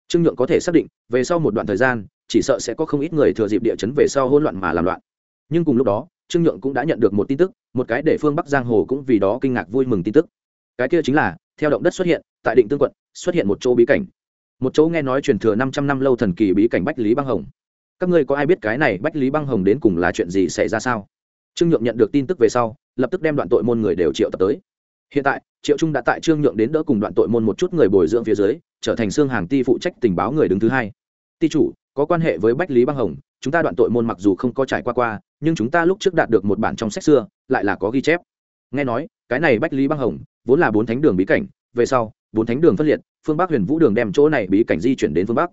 Trương nhượng có thể xác định, về sau một đoạn thời gian chỉ sợ sẽ có không ít người thừa dịp địa chấn về sau hỗn loạn mà làm loạn. Nhưng cùng lúc đó, trương nhượng cũng đã nhận được một tin tức, một cái để phương bắc giang hồ cũng vì đó kinh ngạc vui mừng tin tức. Cái kia chính là, theo động đất xuất hiện, tại định tương quận, xuất hiện một chỗ bí cảnh. Một chỗ nghe nói truyền thừa năm trăm năm lâu thần kỳ bí cảnh bách lý băng hồng. Các ngươi có ai biết cái này bách lý băng hồng đến cùng là chuyện gì xảy ra sao? Trương nhượng nhận được tin tức về sau, lập tức đem đoạn tội môn người đều triệu tập tới. Hiện tại, triệu trung đã tại trương nhượng đến đỡ cùng đoạn tội môn một chút người bồi dưỡng phía dưới, trở thành xương hàng ti phụ trách tình báo người đứng thứ hai. Ti chủ có quan hệ với bách lý băng hồng, chúng ta đoạn tội môn mặc dù không có trải qua qua, nhưng chúng ta lúc trước đạt được một bản trong sách xưa, lại là có ghi chép. Nghe nói, cái này bách lý băng hồng, vốn là bốn thánh đường bí cảnh, về sau, bốn thánh đường phân liệt, phương bắc huyền vũ đường đem chỗ này bí cảnh di chuyển đến phương bắc.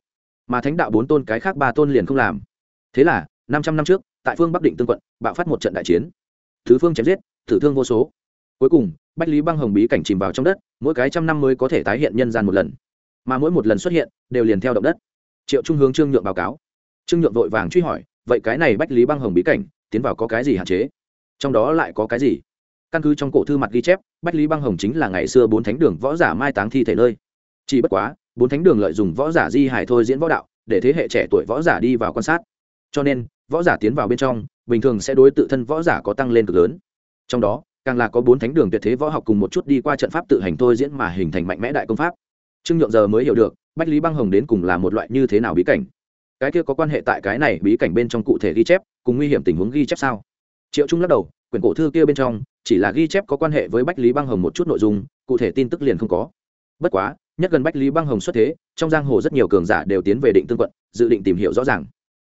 Mà thánh đạo bốn tôn cái khác ba tôn liền không làm. Thế là, năm trăm năm trước, tại phương bắc định tương quận, bạo phát một trận đại chiến. Thứ phương chém giết thử thương vô số. Cuối cùng, bách lý băng hồng bí cảnh chìm vào trong đất, mỗi cái trăm năm mới có thể tái hiện nhân gian một lần. Mà mỗi một lần xuất hiện, đều liền theo động đất triệu trung hướng trương nhượng báo cáo. Trương nhượng vội vàng truy hỏi, vậy cái này bách lý băng hồng bí cảnh, tiến vào có cái gì hạn chế? Trong đó lại có cái gì? Căn cứ trong cổ thư mặt ghi chép, bách lý băng hồng chính là ngày xưa bốn thánh đường võ giả mai táng thi thể nơi. Chỉ bất quá, bốn thánh đường lợi dụng võ giả di hải thôi diễn võ đạo, để thế hệ trẻ tuổi võ giả đi vào quan sát. Cho nên, võ giả tiến vào bên trong, bình thường sẽ đối tự thân võ giả có tăng lên cực lớn. Trong đó, càng là có bốn thánh đường tuyệt thế võ học cùng một chút đi qua trận pháp tự hành thôi diễn mà hình thành mạnh mẽ đại công pháp. Trương nhượng giờ mới hiểu được bách lý băng hồng đến cùng là một loại như thế nào bí cảnh? Cái kia có quan hệ tại cái này bí cảnh bên trong cụ thể ghi chép, cùng nguy hiểm tình huống ghi chép sao? Triệu trung lắc đầu, quyển cổ thư kia bên trong, chỉ là ghi chép có quan hệ với bách lý băng hồng một chút nội dung, cụ thể tin tức liền không có. Bất quá, nhất gần bách lý băng hồng xuất thế, trong giang hồ rất nhiều cường giả đều tiến về định tương quận, dự định tìm hiểu rõ ràng.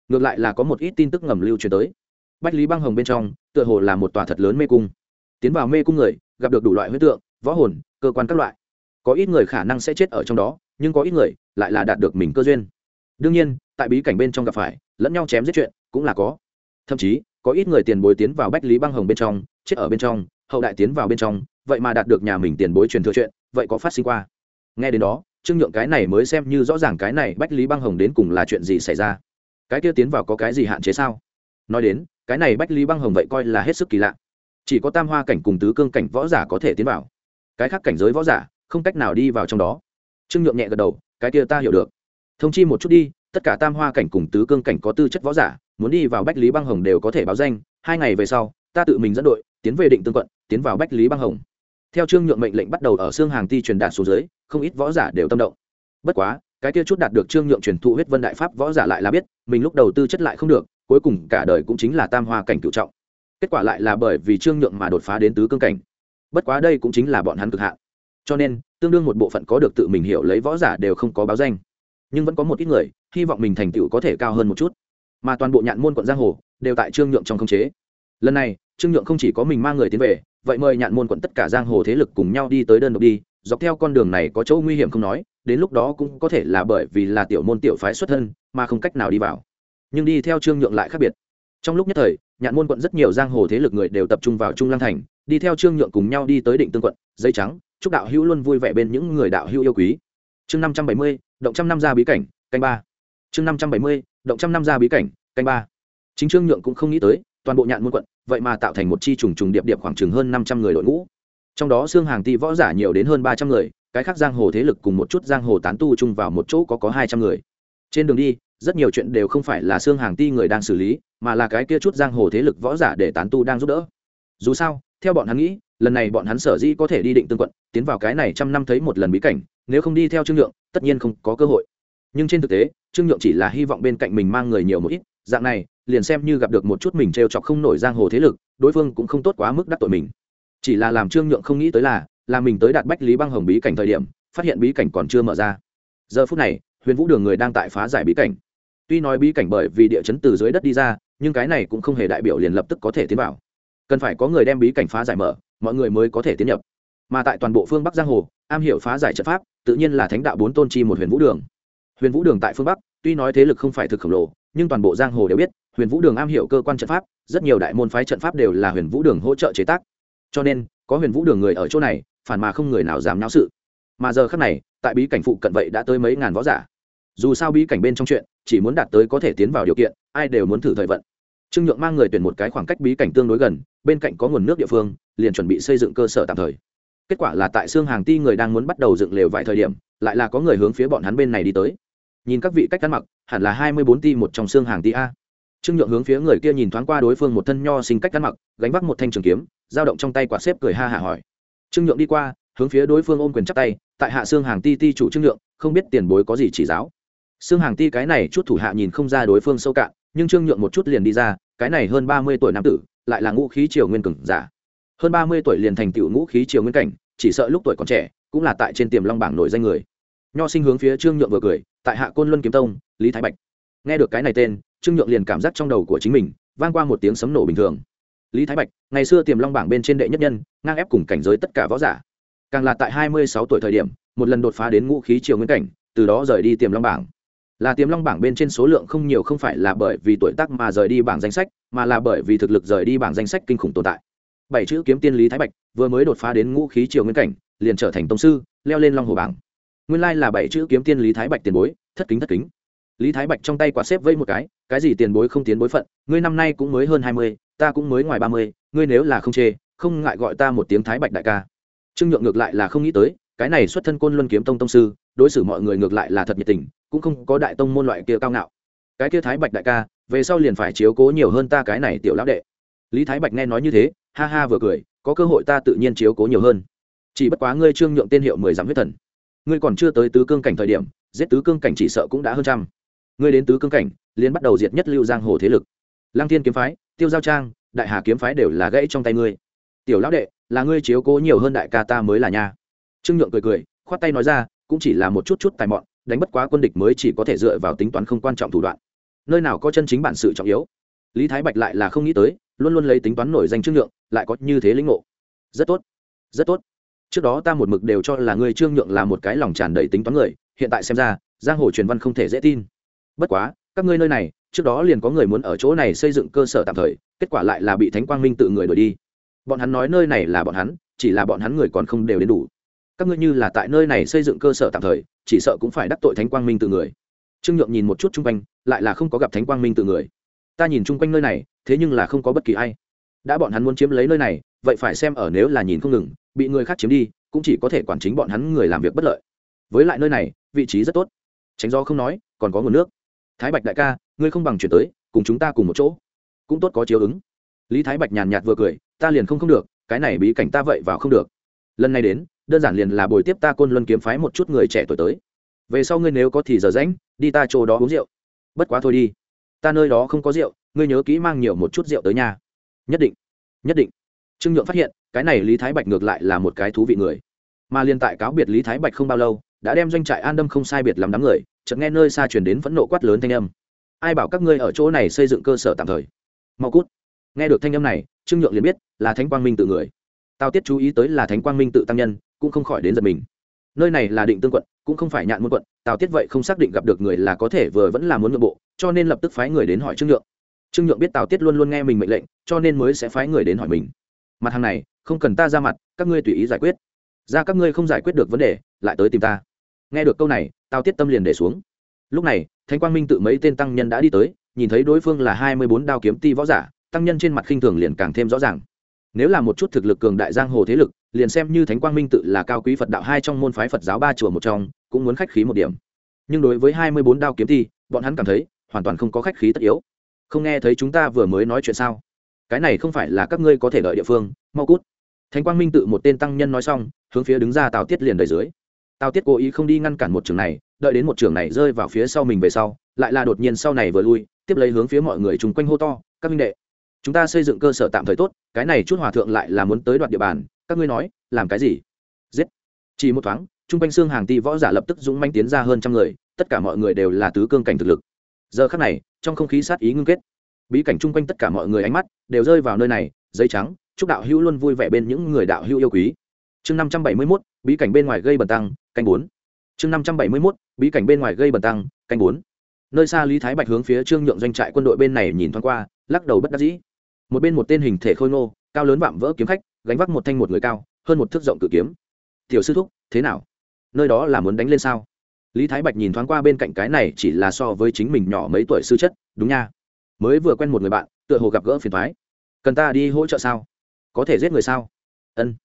Ngược lại là có một ít tin tức ngầm lưu truyền tới. Bách lý băng hồng bên trong, tựa hồ là một tòa thật lớn mê cung. Tiến vào mê cung người, gặp được đủ loại huyết tượng, võ hồn, cơ quan các loại có ít người khả năng sẽ chết ở trong đó, nhưng có ít người lại là đạt được mình cơ duyên. Đương nhiên, tại bí cảnh bên trong gặp phải, lẫn nhau chém giết chuyện cũng là có. Thậm chí, có ít người tiền bối tiến vào bách lý băng hồng bên trong, chết ở bên trong, hậu đại tiến vào bên trong, vậy mà đạt được nhà mình tiền bối truyền thừa chuyện, vậy có phát sinh qua? Nghe đến đó, trương nhượng cái này mới xem như rõ ràng cái này bách lý băng hồng đến cùng là chuyện gì xảy ra. Cái kia tiến vào có cái gì hạn chế sao? Nói đến, cái này bách lý băng hồng vậy coi là hết sức kỳ lạ. Chỉ có tam hoa cảnh cùng tứ cương cảnh võ giả có thể tiến vào. Cái khác cảnh giới võ giả không cách nào đi vào trong đó. Trương nhượng nhẹ gật đầu, cái kia ta hiểu được. Thông chi một chút đi, tất cả tam hoa cảnh cùng tứ cương cảnh có tư chất võ giả, muốn đi vào bách lý băng hồng đều có thể báo danh, hai ngày về sau, ta tự mình dẫn đội, tiến về định tương quận, tiến vào bách lý băng hồng. Theo trương nhượng mệnh lệnh bắt đầu ở xương hàng ti truyền đạt số dưới, không ít võ giả đều tâm động. Bất quá, cái kia chút đạt được trương nhượng truyền thụ huyết vân đại pháp võ giả lại là biết, mình lúc đầu tư chất lại không được, cuối cùng cả đời cũng chính là tam hoa cảnh cựu trọng. Kết quả lại là bởi vì trương nhượng mà đột phá đến tứ cương cảnh. Bất quá đây cũng chính là bọn hắn cực hạn cho nên, tương đương một bộ phận có được tự mình hiểu lấy võ giả đều không có báo danh. Nhưng vẫn có một ít người, hy vọng mình thành tựu có thể cao hơn một chút. Mà toàn bộ nhạn môn quận giang hồ, đều tại trương nhượng trong khống chế. Lần này, trương nhượng không chỉ có mình mang người tiến về, vậy mời nhạn môn quận tất cả giang hồ thế lực cùng nhau đi tới đơn độc đi, dọc theo con đường này có chỗ nguy hiểm không nói, đến lúc đó cũng có thể là bởi vì là tiểu môn tiểu phái xuất thân, mà không cách nào đi vào. Nhưng đi theo trương nhượng lại khác biệt. Trong lúc nhất thời, nhạn môn quận rất nhiều giang hồ thế lực người đều tập trung vào trung lang thành, đi theo trương nhượng cùng nhau đi tới định tương quận, dây trắng chúc đạo hữu luôn vui vẻ bên những người đạo hữu yêu quý. Chương năm trăm bảy mươi, động trăm năm ra bí cảnh, canh ba. Chương năm trăm bảy mươi, động trăm năm ra bí cảnh, canh ba. Chính trương nhượng cũng không nghĩ tới, toàn bộ nhạn môn quận, vậy mà tạo thành một chi trùng trùng điệp điệp khoảng chừng hơn năm trăm người đội ngũ. Trong đó xương hàng ti võ giả nhiều đến hơn ba trăm người, cái khác giang hồ thế lực cùng một chút giang hồ tán tu chung vào một chỗ có có hai trăm người. Trên đường đi, rất nhiều chuyện đều không phải là xương hàng ti người đang xử lý, mà là cái kia chút giang hồ thế lực võ giả để tán tu đang giúp đỡ. Dù sao theo bọn hắn nghĩ, lần này bọn hắn sở dĩ có thể đi định tương quận, tiến vào cái này trăm năm thấy một lần bí cảnh, nếu không đi theo trương nhượng, tất nhiên không có cơ hội. Nhưng trên thực tế, trương nhượng chỉ là hy vọng bên cạnh mình mang người nhiều một ít, dạng này, liền xem như gặp được một chút mình t r e o chọc không nổi giang hồ thế lực, đối phương cũng không tốt quá mức đắc tội mình. Chỉ là làm trương nhượng không nghĩ tới là là mình tới đạt bách lý băng hồng bí cảnh thời điểm, phát hiện bí cảnh còn chưa mở ra. Giờ phút này, huyền vũ đường người đang tại phá giải bí cảnh. Tuy nói bí cảnh bởi vì địa chấn từ dưới đất đi ra, nhưng cái này cũng không hề đại biểu liền lập tức có thể tiến vào cần phải có người đem bí cảnh phá giải mở, mọi người mới có thể tiến nhập. Mà tại toàn bộ phương bắc giang hồ, am hiểu phá giải trận pháp, tự nhiên là thánh đạo bốn tôn chi một huyền vũ đường. Huyền vũ đường tại phương bắc, tuy nói thế lực không phải thực khổng lồ, nhưng toàn bộ giang hồ đều biết, huyền vũ đường am hiểu cơ quan trận pháp, rất nhiều đại môn phái trận pháp đều là huyền vũ đường hỗ trợ chế tác. Cho nên, có huyền vũ đường người ở chỗ này, phản mà không người nào dám náo sự. Mà giờ khác này, tại bí cảnh phụ cận vậy đã tới mấy ngàn võ giả. Dù sao bí cảnh bên trong chuyện, chỉ muốn đạt tới có thể tiến vào điều kiện, ai đều muốn thử thời vận trương nhượng mang người tuyển một cái khoảng cách bí cảnh tương đối gần, bên cạnh có nguồn nước địa phương, liền chuẩn bị xây dựng cơ sở tạm thời. Kết quả là tại xương hàng ti người đang muốn bắt đầu dựng lều vài thời điểm, lại là có người hướng phía bọn hắn bên này đi tới. Nhìn các vị cách ăn mặc, hẳn là hai mươi bốn ti một trong xương hàng ti a. Trương nhượng hướng phía người kia nhìn thoáng qua đối phương một thân nho sinh cách ăn mặc, gánh vác một thanh trường kiếm, dao động trong tay quả xếp cười ha hả hỏi. Trương nhượng đi qua, hướng phía đối phương ôm quyền chắc tay, tại hạ xương hàng ti ti chủ trương nhượng, không biết tiền bối có gì chỉ giáo. Xương hàng ti cái này chút thủ hạ nhìn không ra đối phương sâu cạn nhưng trương nhượng một chút liền đi ra, cái này hơn ba mươi tuổi nam tử, lại là ngũ khí triều nguyên cường giả. Hơn ba mươi tuổi liền thành tựu ngũ khí triều nguyên cảnh, chỉ sợ lúc tuổi còn trẻ, cũng là tại trên tiềm long bảng nổi danh người. Nho sinh hướng phía trương nhượng vừa cười, tại hạ côn luân kiếm tông, lý thái bạch. Nghe được cái này tên, trương nhượng liền cảm giác trong đầu của chính mình, vang qua một tiếng sấm nổ bình thường. Lý thái bạch, ngày xưa tiềm long bảng bên trên đệ nhất nhân, ngang ép cùng cảnh giới tất cả võ giả. Càng là tại hai mươi sáu tuổi thời điểm, một lần đột phá đến ngũ khí triều nguyên cảnh, từ đó rời đi tiềm long bảng là tiềm long bảng bên trên số lượng không nhiều không phải là bởi vì tuổi tác mà rời đi bảng danh sách, mà là bởi vì thực lực rời đi bảng danh sách kinh khủng tồn tại. Bảy chữ kiếm tiên lý thái bạch vừa mới đột phá đến ngũ khí triều nguyên cảnh, liền trở thành tông sư, leo lên long hồ bảng. Nguyên lai là bảy chữ kiếm tiên lý thái bạch tiền bối, thất kính thất kính. Lý thái bạch trong tay quả xếp vây một cái cái gì tiền bối không tiến bối phận, ngươi năm nay cũng mới hơn hai mươi, ta cũng mới ngoài ba mươi, ngươi nếu là không chê, không ngại gọi ta một tiếng thái bạch đại ca. Trương nhượng ngược lại là không nghĩ tới, cái này xuất thân côn luân kiếm tông tông sư, đối xử mọi người ngược lại là thật nhiệt tình cũng không có đại tông môn loại kia cao ngạo. Cái kia thái bạch đại ca, về sau liền phải chiếu cố nhiều hơn ta cái này tiểu lão đệ. Lý thái bạch nghe nói như thế, ha ha vừa cười, có cơ hội ta tự nhiên chiếu cố nhiều hơn. Chỉ bất quá ngươi trương nhượng tên hiệu mười dặm huyết thần. Ngươi còn chưa tới tứ cương cảnh thời điểm, giết tứ cương cảnh chỉ sợ cũng đã hơn trăm. Ngươi đến tứ cương cảnh, liền bắt đầu diệt nhất lưu giang hồ thế lực. Lang thiên kiếm phái, tiêu giao trang, đại hà kiếm phái đều là gãy trong tay ngươi. Tiểu lão đệ, là ngươi chiếu cố nhiều hơn đại ca ta mới là nha. Trương nhượng cười cười, khoát tay nói ra, cũng chỉ là một chút chút tài mọn đánh bất quá quân địch mới chỉ có thể dựa vào tính toán không quan trọng thủ đoạn. Nơi nào có chân chính bản sự trọng yếu? Lý thái bạch lại là không nghĩ tới, luôn luôn lấy tính toán nổi danh trương nhượng lại có như thế lĩnh ngộ. Rất tốt rất tốt. Trước đó ta một mực đều cho là ngươi trương nhượng là một cái lòng tràn đầy tính toán người, hiện tại xem ra, giang hồ truyền văn không thể dễ tin. Bất quá, các ngươi nơi này, trước đó liền có người muốn ở chỗ này xây dựng cơ sở tạm thời, kết quả lại là bị thánh quang minh tự người đuổi đi. Bọn hắn nói nơi này là bọn hắn, chỉ là bọn hắn người còn không đều đến đủ các ngươi như là tại nơi này xây dựng cơ sở tạm thời, chỉ sợ cũng phải đắc tội thánh quang minh tự người. Trương nhượng nhìn một chút chung quanh, lại là không có gặp thánh quang minh tự người. Ta nhìn chung quanh nơi này, thế nhưng là không có bất kỳ ai. Đã bọn hắn muốn chiếm lấy nơi này, vậy phải xem ở nếu là nhìn không ngừng, bị người khác chiếm đi, cũng chỉ có thể quản chính bọn hắn người làm việc bất lợi. Với lại nơi này, vị trí rất tốt. Tránh do không nói, còn có nguồn nước. Thái bạch đại ca, ngươi không bằng chuyển tới, cùng chúng ta cùng một chỗ. Cũng tốt có chiếu ứng. Lý thái bạch nhàn nhạt vừa cười, ta liền không không được, cái này bí cảnh ta vậy vào không được. Lần này đến đơn giản liền là buổi tiếp ta côn luân kiếm phái một chút người trẻ tuổi tới. Về sau ngươi nếu có thì giờ rãnh đi ta chỗ đó uống rượu. Bất quá thôi đi. Ta nơi đó không có rượu, ngươi nhớ kỹ mang nhiều một chút rượu tới nhà nhất định nhất định. Trương nhượng phát hiện, cái này lý thái bạch ngược lại là một cái thú vị người. Mà liên tại cáo biệt lý thái bạch không bao lâu, đã đem doanh trại an đâm không sai biệt làm đám người, chợt nghe nơi xa chuyển đến phẫn nộ quát lớn thanh âm. Ai bảo các ngươi ở chỗ này xây dựng cơ sở tạm thời? Mau cút. Nghe được thanh âm này, trương nhượng liền biết là thánh quang minh tự người. Tao tiết chú ý tới là thánh quang minh tự tăng nhân cũng không khỏi đến giật mình. Nơi này là định tương quận, cũng không phải nhạn môn quận, tào tiết vậy không xác định gặp được người là có thể vừa vẫn là muốn nội bộ, cho nên lập tức phái người đến hỏi trương nhượng. Trương nhượng biết tào tiết luôn luôn nghe mình mệnh lệnh, cho nên mới sẽ phái người đến hỏi mình. Mặt hàng này, không cần ta ra mặt, các ngươi tùy ý giải quyết. Ra các ngươi không giải quyết được vấn đề, lại tới tìm ta. Nghe được câu này, tào tiết tâm liền để xuống. Lúc này, thánh quang minh tự mấy tên tăng nhân đã đi tới, nhìn thấy đối phương là hai mươi bốn đao kiếm ti võ giả, tăng nhân trên mặt khinh thường liền càng thêm rõ ràng nếu là một chút thực lực cường đại giang hồ thế lực, liền xem như thánh quang minh tự là cao quý phật đạo hai trong môn phái phật giáo ba chùa một trong, cũng muốn khách khí một điểm. Nhưng đối với hai mươi bốn đao kiếm thi, bọn hắn cảm thấy, hoàn toàn không có khách khí tất yếu. Không nghe thấy chúng ta vừa mới nói chuyện sao? Cái này không phải là các ngươi có thể đợi địa phương, mau cút. Thánh quang minh tự một tên tăng nhân nói xong, hướng phía đứng ra tào tiết liền đời dưới. Tào tiết cố ý không đi ngăn cản một trường này, đợi đến một trường này rơi vào phía sau mình về sau, lại là đột nhiên sau này vừa lui, tiếp lấy hướng phía mọi người chung quanh hô to, các minh đệ chúng ta xây dựng cơ sở tạm thời tốt, cái này chút hòa thượng lại là muốn tới đoạt địa bàn, các ngươi nói, làm cái gì? Giết. Chỉ một thoáng chung quanh xương hàng ti võ giả lập tức dũng manh tiến ra hơn trăm người, tất cả mọi người đều là tứ cương cảnh thực lực. Giờ khắc này, trong không khí sát ý ngưng kết. Bí cảnh chung quanh tất cả mọi người ánh mắt đều rơi vào nơi này, giấy trắng, chúc đạo hữu luôn vui vẻ bên những người đạo hữu yêu quý. Chương năm trăm bảy mươi mốt, bí cảnh bên ngoài gây bần tăng, canh bốn. Chương năm trăm bảy mươi mốt, bí cảnh bên ngoài gây bần tăng, canh bốn. Nơi xa lý thái bạch hướng phía trương nhượng doanh trại quân đội bên này nhìn thoáng qua, lắc đầu bất đắc dĩ một bên một tên hình thể khôi ngô, cao lớn vạm vỡ kiếm khách, gánh vác một thanh một người cao, hơn một thước rộng cự kiếm. Tiểu sư thúc, thế nào? Nơi đó là muốn đánh lên sao? Lý thái bạch nhìn thoáng qua bên cạnh cái này chỉ là so với chính mình nhỏ mấy tuổi sư chất, đúng nha. Mới vừa quen một người bạn, tựa hồ gặp gỡ phiền thoái cần ta đi hỗ trợ sao? Có thể giết người sao? Ân.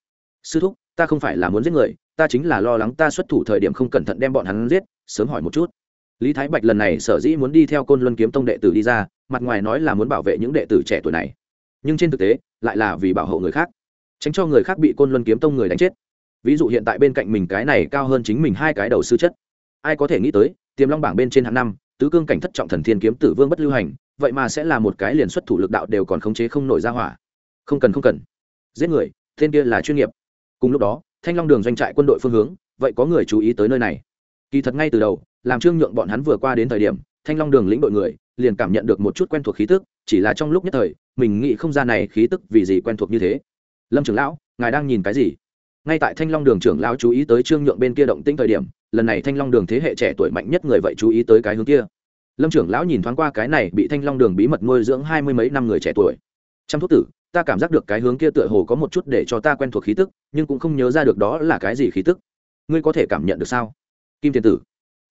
Sư thúc, ta không phải là muốn giết người, ta chính là lo lắng ta xuất thủ thời điểm không cẩn thận đem bọn hắn giết, sớm hỏi một chút. Lý thái bạch lần này sở dĩ muốn đi theo côn luân kiếm tông đệ tử đi ra, mặt ngoài nói là muốn bảo vệ những đệ tử trẻ tuổi này nhưng trên thực tế, lại là vì bảo hộ người khác, tránh cho người khác bị côn luân kiếm tông người đánh chết. Ví dụ hiện tại bên cạnh mình cái này cao hơn chính mình hai cái đầu sư chất. Ai có thể nghĩ tới, tiềm long bảng bên trên hạng năm, tứ cương cảnh thất trọng thần thiên kiếm tử vương bất lưu hành, vậy mà sẽ là một cái liền xuất thủ lực đạo đều còn khống chế không nổi ra hỏa. Không cần không cần. Giết người, tên kia là chuyên nghiệp. Cùng lúc đó, thanh long đường doanh trại quân đội phương hướng, vậy có người chú ý tới nơi này. Kỳ thật ngay từ đầu, làm trương nhượng bọn hắn vừa qua đến thời điểm, thanh long đường lĩnh đội người, liền cảm nhận được một chút quen thuộc khí tức, chỉ là trong lúc nhất thời mình nghĩ không ra này khí tức vì gì quen thuộc như thế. Lâm trưởng lão, ngài đang nhìn cái gì? Ngay tại thanh long đường trưởng lão chú ý tới trương nhượng bên kia động tĩnh thời điểm, lần này thanh long đường thế hệ trẻ tuổi mạnh nhất người vậy chú ý tới cái hướng kia. Lâm trưởng lão nhìn thoáng qua cái này bị thanh long đường bí mật nuôi dưỡng hai mươi mấy năm người trẻ tuổi. Trăm thuốc tử, ta cảm giác được cái hướng kia tựa hồ có một chút để cho ta quen thuộc khí tức, nhưng cũng không nhớ ra được đó là cái gì khí tức. Ngươi có thể cảm nhận được sao? Kim tiền tử.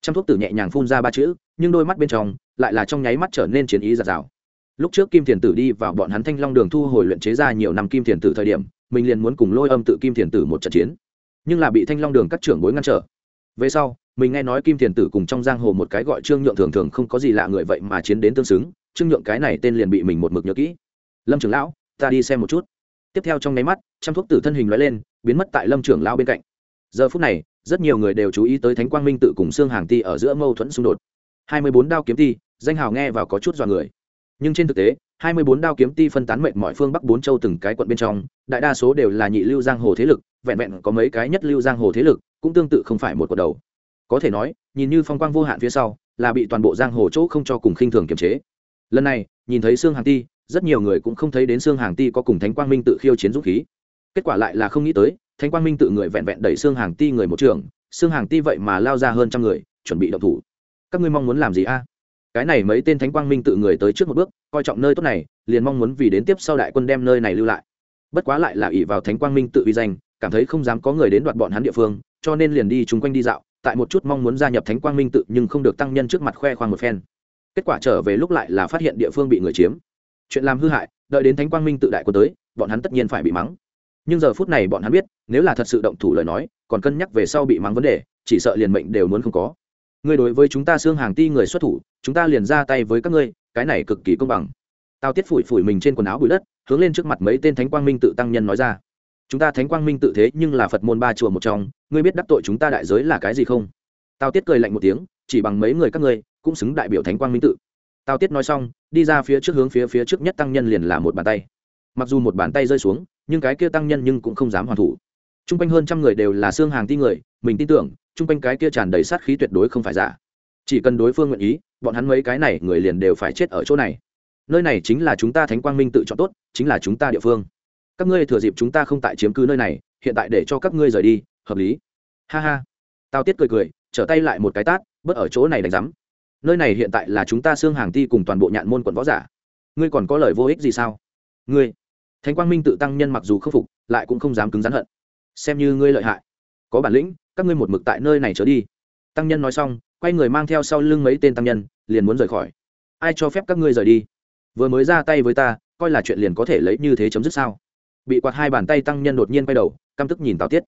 Trăm thuốc tử nhẹ nhàng phun ra ba chữ, nhưng đôi mắt bên trong lại là trong nháy mắt trở nên chiến ý giạt rào lúc trước kim thiền tử đi vào bọn hắn thanh long đường thu hồi luyện chế ra nhiều năm kim thiền tử thời điểm, mình liền muốn cùng lôi âm tự kim thiền tử một trận chiến. Nhưng là bị thanh long đường các trưởng bối ngăn trở. Về sau, mình nghe nói kim thiền tử cùng trong giang hồ một cái gọi trương nhượng thường thường không có gì lạ người vậy mà chiến đến tương xứng, trương nhượng cái này tên liền bị mình một mực nhớ kỹ. Lâm trưởng lão, ta đi xem một chút. Tiếp theo trong nháy mắt, trăm thuốc tử thân hình loại lên, biến mất tại lâm trưởng lão bên cạnh. Giờ phút này, rất nhiều người đều chú ý tới thánh quang minh tự cùng xương hàng ti ở giữa mâu thuẫn xung đột. Hai mươi bốn đao kiếm ti, danh hào nghe vào có chút dọa người nhưng trên thực tế, hai mươi bốn đao kiếm ti phân tán mệnh mọi phương bắc bốn châu từng cái quận bên trong, đại đa số đều là nhị lưu giang hồ thế lực, vẹn vẹn có mấy cái nhất lưu giang hồ thế lực, cũng tương tự không phải một quận đầu. Có thể nói, nhìn như phong quang vô hạn phía sau, là bị toàn bộ giang hồ chỗ không cho cùng khinh thường kiềm chế. Lần này, nhìn thấy xương hàng ti, rất nhiều người cũng không thấy đến xương hàng ti có cùng thánh quang minh tự khiêu chiến dũng khí. Kết quả lại là không nghĩ tới, thánh quang minh tự người vẹn vẹn đẩy xương hàng ti người một trường xương hàng ti vậy mà lao ra hơn trăm người, chuẩn bị động thủ. Các ngươi mong muốn làm gì a? Cái này mấy tên thánh quang minh tự người tới trước một bước, coi trọng nơi tốt này, liền mong muốn vì đến tiếp sau đại quân đem nơi này lưu lại. Bất quá lại là ỷ vào thánh quang minh tự uy danh, cảm thấy không dám có người đến đoạt bọn hắn địa phương, cho nên liền đi chung quanh đi dạo, tại một chút mong muốn gia nhập thánh quang minh tự nhưng không được tăng nhân trước mặt khoe khoang một phen. Kết quả trở về lúc lại là phát hiện địa phương bị người chiếm. Chuyện làm hư hại, đợi đến thánh quang minh tự đại quân tới, bọn hắn tất nhiên phải bị mắng. Nhưng giờ phút này bọn hắn biết, nếu là thật sự động thủ lời nói, còn cân nhắc về sau bị mắng vấn đề, chỉ sợ liền mệnh đều muốn không có ngươi đối với chúng ta xương hàng ti người xuất thủ, chúng ta liền ra tay với các ngươi, cái này cực kỳ công bằng. Tao tiết phủi phủi mình trên quần áo bụi đất, hướng lên trước mặt mấy tên thánh quang minh tự tăng nhân nói ra. Chúng ta thánh quang minh tự thế nhưng là phật môn ba chùa một trong, ngươi biết đắc tội chúng ta đại giới là cái gì không? Tao tiết cười lạnh một tiếng, chỉ bằng mấy người các ngươi, cũng xứng đại biểu thánh quang minh tự. Tao tiết nói xong, đi ra phía trước hướng phía phía trước nhất tăng nhân liền là một bàn tay. Mặc dù một bàn tay rơi xuống, nhưng cái kia tăng nhân nhưng cũng không dám hoàn thủ. T r u n g quanh hơn trăm người đều là xương hàng ti người, mình tin tưởng chung quanh cái kia tràn đầy sát khí tuyệt đối không phải giả. Chỉ cần đối phương nguyện ý, bọn hắn mấy cái này người liền đều phải chết ở chỗ này. Nơi này chính là chúng ta thánh quang minh tự chọn tốt, chính là chúng ta địa phương. Các ngươi thừa dịp chúng ta không tại chiếm cứ nơi này, hiện tại để cho các ngươi rời đi, hợp lý. Ha ha. Tao tiết cười cười, trở tay lại một cái tát, bớt ở chỗ này đánh rắm nơi này hiện tại là chúng ta xương hàng ti cùng toàn bộ nhạn môn quận võ giả. Ngươi còn có lời vô ích gì sao? Ngươi. Thánh quang minh tự tăng nhân mặc dù không phục, lại cũng không dám cứng rắn hận. Xem như ngươi lợi hại. Có bản lĩnh các ngươi một mực tại nơi này trở đi. Tăng nhân nói xong, quay người mang theo sau lưng mấy tên tăng nhân, liền muốn rời khỏi. Ai cho phép các ngươi rời đi? Vừa mới ra tay với ta, coi là chuyện liền có thể lấy như thế chấm dứt sao? Bị quạt hai bàn tay tăng nhân đột nhiên quay đầu, căm tức nhìn tào tiết.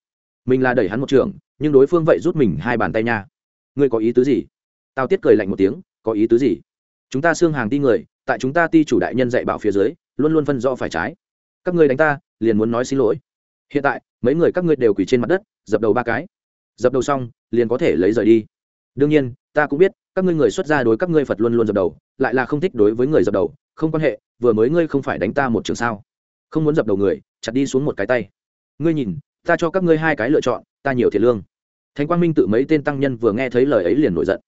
Mình là đẩy hắn một trường, nhưng đối phương vậy rút mình hai bàn tay nha. Ngươi có ý tứ gì? Tào tiết cười lạnh một tiếng, có ý tứ gì? Chúng ta xương hàng ti người, tại chúng ta ti chủ đại nhân dạy bảo phía dưới, luôn luôn phân rõ phải trái. Các ngươi đánh ta, liền muốn nói xin lỗi. Hiện tại, mấy người các ngươi đều quỳ trên mặt đất, dập đầu ba cái dập đầu xong, liền có thể lấy rời đi. Đương nhiên, ta cũng biết, các ngươi người xuất gia đối các ngươi phật luôn luôn dập đầu, lại là không thích đối với người dập đầu, không quan hệ, vừa mới ngươi không phải đánh ta một trường sao? Không muốn dập đầu người, chặt đi xuống một cái tay. Ngươi nhìn, ta cho các ngươi hai cái lựa chọn, ta nhiều thiệt lương. Thánh quang minh tự mấy tên tăng nhân vừa nghe thấy lời ấy liền nổi giận.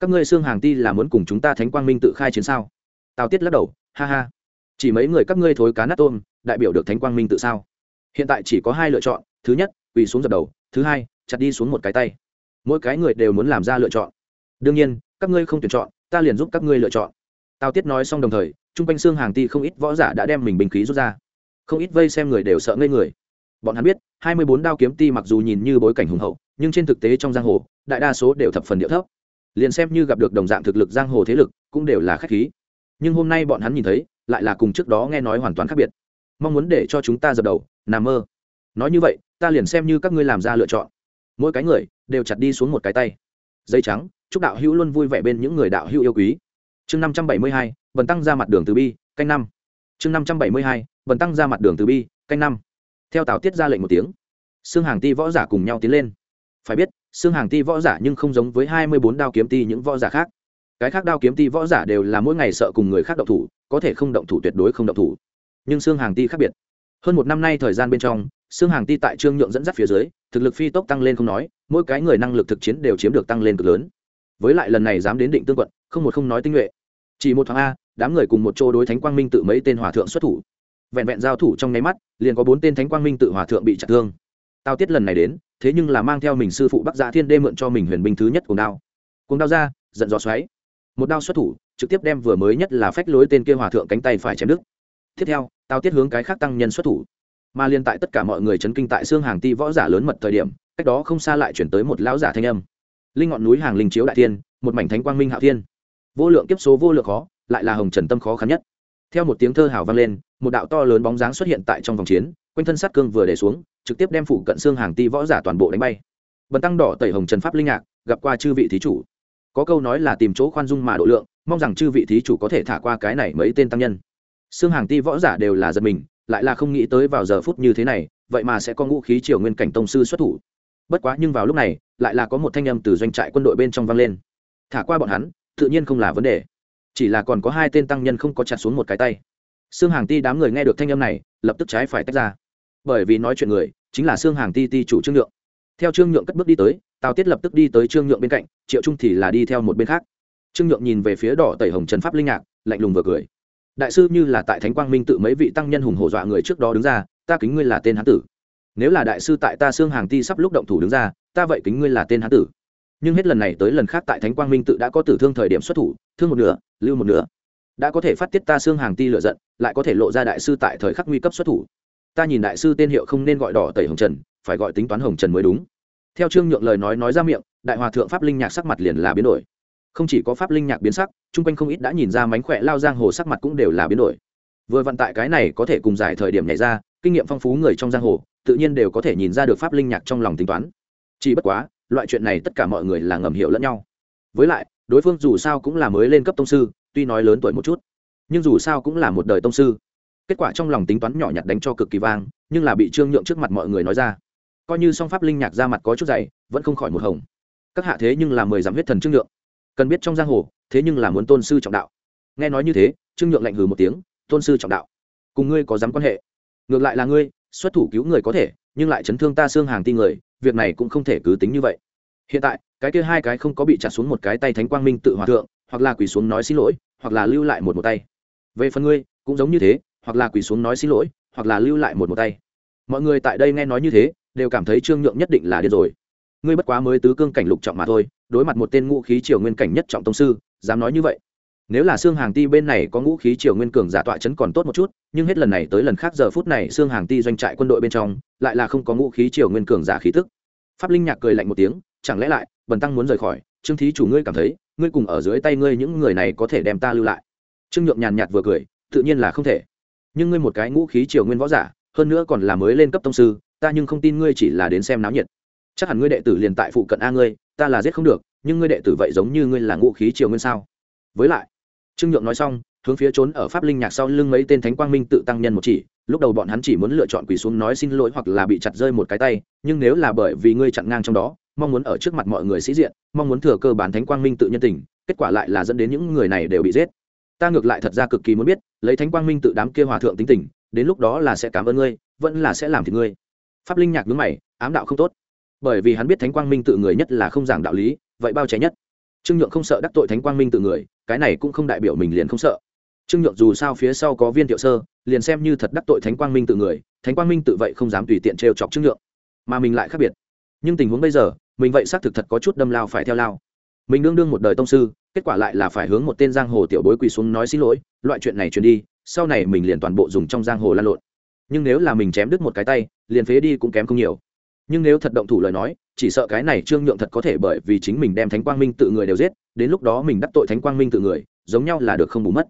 Các ngươi xương hàng ti là muốn cùng chúng ta thánh quang minh tự khai chiến sao? Tào tiết lắc đầu, ha ha. Chỉ mấy người các ngươi thối cá nát tôm, đại biểu được thánh quang minh tự sao? Hiện tại chỉ có hai lựa chọn, thứ nhất, quỳ xuống dập đầu, thứ hai chặt đi xuống một cái tay. Mỗi cái người đều muốn làm ra lựa chọn. Đương nhiên, các ngươi không tuyển chọn, ta liền giúp các ngươi lựa chọn. Tào tiết nói xong đồng thời trung quanh xương hàng ti không ít võ giả đã đem mình bình khí rút ra. Không ít vây xem người đều sợ ngây người. Bọn hắn biết, hai mươi bốn đao kiếm ti mặc dù nhìn như bối cảnh hùng hậu, nhưng trên thực tế trong giang hồ, đại đa số đều thập phần điệu thấp. Liền xem như gặp được đồng dạng thực lực giang hồ thế lực, cũng đều là khách khí. Nhưng hôm nay bọn hắn nhìn thấy, lại là cùng trước đó nghe nói hoàn toàn khác biệt. Mong muốn để cho chúng ta dập đầu, nằm mơ. Nói như vậy, ta liền xem như các ngươi làm ra lựa chọn mỗi cái người đều chặt đi xuống một cái tay. Dây trắng, chúc đạo hữu luôn vui vẻ bên những người đạo hữu yêu quý. Chương năm trăm bảy mươi hai, bần tăng ra mặt đường từ bi, canh năm. Chương năm trăm bảy mươi hai, bần tăng ra mặt đường từ bi, canh năm. Theo tào tiết ra lệnh một tiếng xương hàng ti võ giả cùng nhau tiến lên. Phải biết xương hàng ti võ giả nhưng không giống với hai mươi bốn đao kiếm ti những võ giả khác. Cái khác đao kiếm ti võ giả đều là mỗi ngày sợ cùng người khác động thủ, có thể không động thủ tuyệt đối không động thủ. Nhưng xương hàng ti khác biệt. Hơn một năm nay thời gian bên trong xương hàng ti tại trương nhượng dẫn dắt phía dưới, thực lực phi tốc tăng lên không nói, mỗi cái người năng lực thực chiến đều chiếm được tăng lên cực lớn. Với lại lần này dám đến định tương quận, không một không nói tinh nhuệ. Chỉ một tháng a, đám người cùng một chỗ đối thánh quang minh tự mấy tên hòa thượng xuất thủ. Vẹn vẹn giao thủ trong nháy mắt, liền có bốn tên thánh quang minh tự hòa thượng bị chặt thương. Tao tiết lần này đến, thế nhưng là mang theo mình sư phụ bắc dạ thiên đê mượn cho mình huyền binh thứ nhất cùng đao. Cùng đao ra, giận dò xoáy. Một đao xuất thủ, trực tiếp đem vừa mới nhất là phách lối tên kia hòa thượng cánh tay phải chém đứt. Tiếp theo, tao tiết hướng cái khác tăng nhân xuất thủ mà liên tại tất cả mọi người chấn kinh tại xương hàng ti võ giả lớn mật thời điểm, cách đó không xa lại chuyển tới một lão giả thanh âm. Linh ngọn núi hàng linh chiếu đại thiên, một mảnh thánh quang minh hạo thiên. Vô lượng kiếp số vô lượng khó, lại là hồng trần tâm khó khăn nhất. Theo một tiếng thơ hào vang lên, một đạo to lớn bóng dáng xuất hiện tại trong vòng chiến, quanh thân sát cương vừa để xuống, trực tiếp đem phủ cận xương hàng ti võ giả toàn bộ đánh bay. Bần tăng đỏ tẩy hồng trần pháp linh ngạc gặp qua chư vị thí chủ. Có câu nói là tìm chỗ khoan dung mà độ lượng, mong rằng chư vị thí chủ có thể thả qua cái này mấy tên tăng nhân. Xương hàng ti võ giả đều là giật mình lại là không nghĩ tới vào giờ phút như thế này, vậy mà sẽ có ngũ khí triều nguyên cảnh tông sư xuất thủ. Bất quá nhưng vào lúc này, lại là có một thanh âm từ doanh trại quân đội bên trong vang lên. Thả qua bọn hắn, tự nhiên không là vấn đề. Chỉ là còn có hai tên tăng nhân không có chặt xuống một cái tay. Xương hàng ti đám người nghe được thanh âm này, lập tức trái phải tách ra. Bởi vì nói chuyện người, chính là xương hàng ti ti chủ trương nhượng. Theo trương nhượng cất bước đi tới, tào tiết lập tức đi tới trương nhượng bên cạnh, triệu trung thì là đi theo một bên khác. Trương nhượng nhìn về phía đỏ tẩy hồng trần pháp linh ngạc lạnh lùng vừa cười đại sư như là tại thánh quang minh tự mấy vị tăng nhân hùng hổ dọa người trước đó đứng ra, ta kính ngươi là tên hán tử. Nếu là đại sư tại ta xương hàng ti sắp lúc động thủ đứng ra, ta vậy kính ngươi là tên hán tử. Nhưng hết lần này tới lần khác tại thánh quang minh tự đã có tử thương thời điểm xuất thủ, thương một nửa, lưu một nửa. Đã có thể phát tiết ta xương hàng ti lựa giận, lại có thể lộ ra đại sư tại thời khắc nguy cấp xuất thủ. Ta nhìn đại sư tên hiệu không nên gọi đỏ tẩy hồng trần, phải gọi tính toán hồng trần mới đúng. Theo trương nhượng lời nói nói ra miệng, đại hòa thượng pháp linh nhạc sắc mặt liền là biến đổi không chỉ có pháp linh nhạc biến sắc, chung quanh không ít đã nhìn ra mánh khỏe lao giang hồ sắc mặt cũng đều là biến đổi. Vừa vận tại cái này có thể cùng giải thời điểm nhảy ra, kinh nghiệm phong phú người trong giang hồ, tự nhiên đều có thể nhìn ra được pháp linh nhạc trong lòng tính toán. Chỉ bất quá, loại chuyện này tất cả mọi người là ngầm hiểu lẫn nhau. Với lại, đối phương dù sao cũng là mới lên cấp tông sư, tuy nói lớn tuổi một chút, nhưng dù sao cũng là một đời tông sư. Kết quả trong lòng tính toán nhỏ nhặt đánh cho cực kỳ vang, nhưng là bị trương nhượng trước mặt mọi người nói ra. Coi như song pháp linh nhạc ra mặt có chút dày, vẫn không khỏi một hồng. Các hạ thế nhưng là mười dặm huyết thần trương nhượng cần biết trong giang hồ, thế nhưng là muốn tôn sư trọng đạo. Nghe nói như thế, trương nhượng lạnh hừ một tiếng, tôn sư trọng đạo. Cùng ngươi có dám quan hệ? Ngược lại là ngươi, xuất thủ cứu người có thể, nhưng lại chấn thương ta xương hàng ti người, việc này cũng không thể cứ tính như vậy. Hiện tại, cái kia hai cái không có bị chặt xuống một cái tay thánh quang minh tự hòa thượng, hoặc là quỳ xuống nói xin lỗi, hoặc là lưu lại một một tay. Về phần ngươi, cũng giống như thế, hoặc là quỳ xuống nói xin lỗi, hoặc là lưu lại một một tay. Mọi người tại đây nghe nói như thế, đều cảm thấy trương nhượng nhất định là điên rồi. Ngươi bất quá mới tứ cương cảnh lục trọng mà thôi đối mặt một tên ngũ khí triều nguyên cảnh nhất trọng tông sư, dám nói như vậy. Nếu là xương hàng ti bên này có ngũ khí triều nguyên cường giả tọa chấn còn tốt một chút, nhưng hết lần này tới lần khác giờ phút này xương hàng ti doanh trại quân đội bên trong, lại là không có ngũ khí triều nguyên cường giả khí tức. Pháp linh nhạc cười lạnh một tiếng, chẳng lẽ lại, bần tăng muốn rời khỏi? Trương thí chủ ngươi cảm thấy, ngươi cùng ở dưới tay ngươi những người này có thể đem ta lưu lại? Trương nhượng nhàn nhạt vừa cười, tự nhiên là không thể. Nhưng ngươi một cái ngũ khí triều nguyên võ giả, hơn nữa còn là mới lên cấp tông sư, ta nhưng không tin ngươi chỉ là đến xem náo nhiệt. Chắc hẳn ngươi đệ tử liền tại phụ cận a ngươi ta là giết không được, nhưng ngươi đệ tử vậy giống như ngươi là ngũ khí triều nguyên sao? Với lại, trương nhượng nói xong, hướng phía trốn ở pháp linh nhạc sau lưng mấy tên thánh quang minh tự tăng nhân một chỉ, lúc đầu bọn hắn chỉ muốn lựa chọn quỳ xuống nói xin lỗi hoặc là bị chặt rơi một cái tay, nhưng nếu là bởi vì ngươi chặn ngang trong đó, mong muốn ở trước mặt mọi người sĩ diện, mong muốn thừa cơ bán thánh quang minh tự nhân tình, kết quả lại là dẫn đến những người này đều bị giết. Ta ngược lại thật ra cực kỳ muốn biết, lấy thánh quang minh tự đám kia hòa thượng tính tình, đến lúc đó là sẽ cảm ơn ngươi, vẫn là sẽ làm thì ngươi. Pháp linh nhạc nhướng mày, ám đạo không tốt bởi vì hắn biết thánh quang minh tự người nhất là không giảng đạo lý, vậy bao trẻ nhất? Trương nhượng không sợ đắc tội thánh quang minh tự người, cái này cũng không đại biểu mình liền không sợ. Trương nhượng dù sao phía sau có viên thiệu sơ, liền xem như thật đắc tội thánh quang minh tự người, thánh quang minh tự vậy không dám tùy tiện trêu chọc trương nhượng. Mà mình lại khác biệt. Nhưng tình huống bây giờ, mình vậy xác thực thật có chút đâm lao phải theo lao. Mình đương đương một đời tông sư, kết quả lại là phải hướng một tên giang hồ tiểu bối quỳ xuống nói xin lỗi, loại chuyện này truyền đi, sau này mình liền toàn bộ dùng trong giang hồ lan lộn. Nhưng nếu là mình chém đứt một cái tay, liền phế đi cũng kém không nhiều nhưng nếu thật động thủ lời nói, chỉ sợ cái này trương nhượng thật có thể bởi vì chính mình đem thánh quang minh tự người đều giết, đến lúc đó mình đắc tội thánh quang minh tự người, giống nhau là được không bù mất.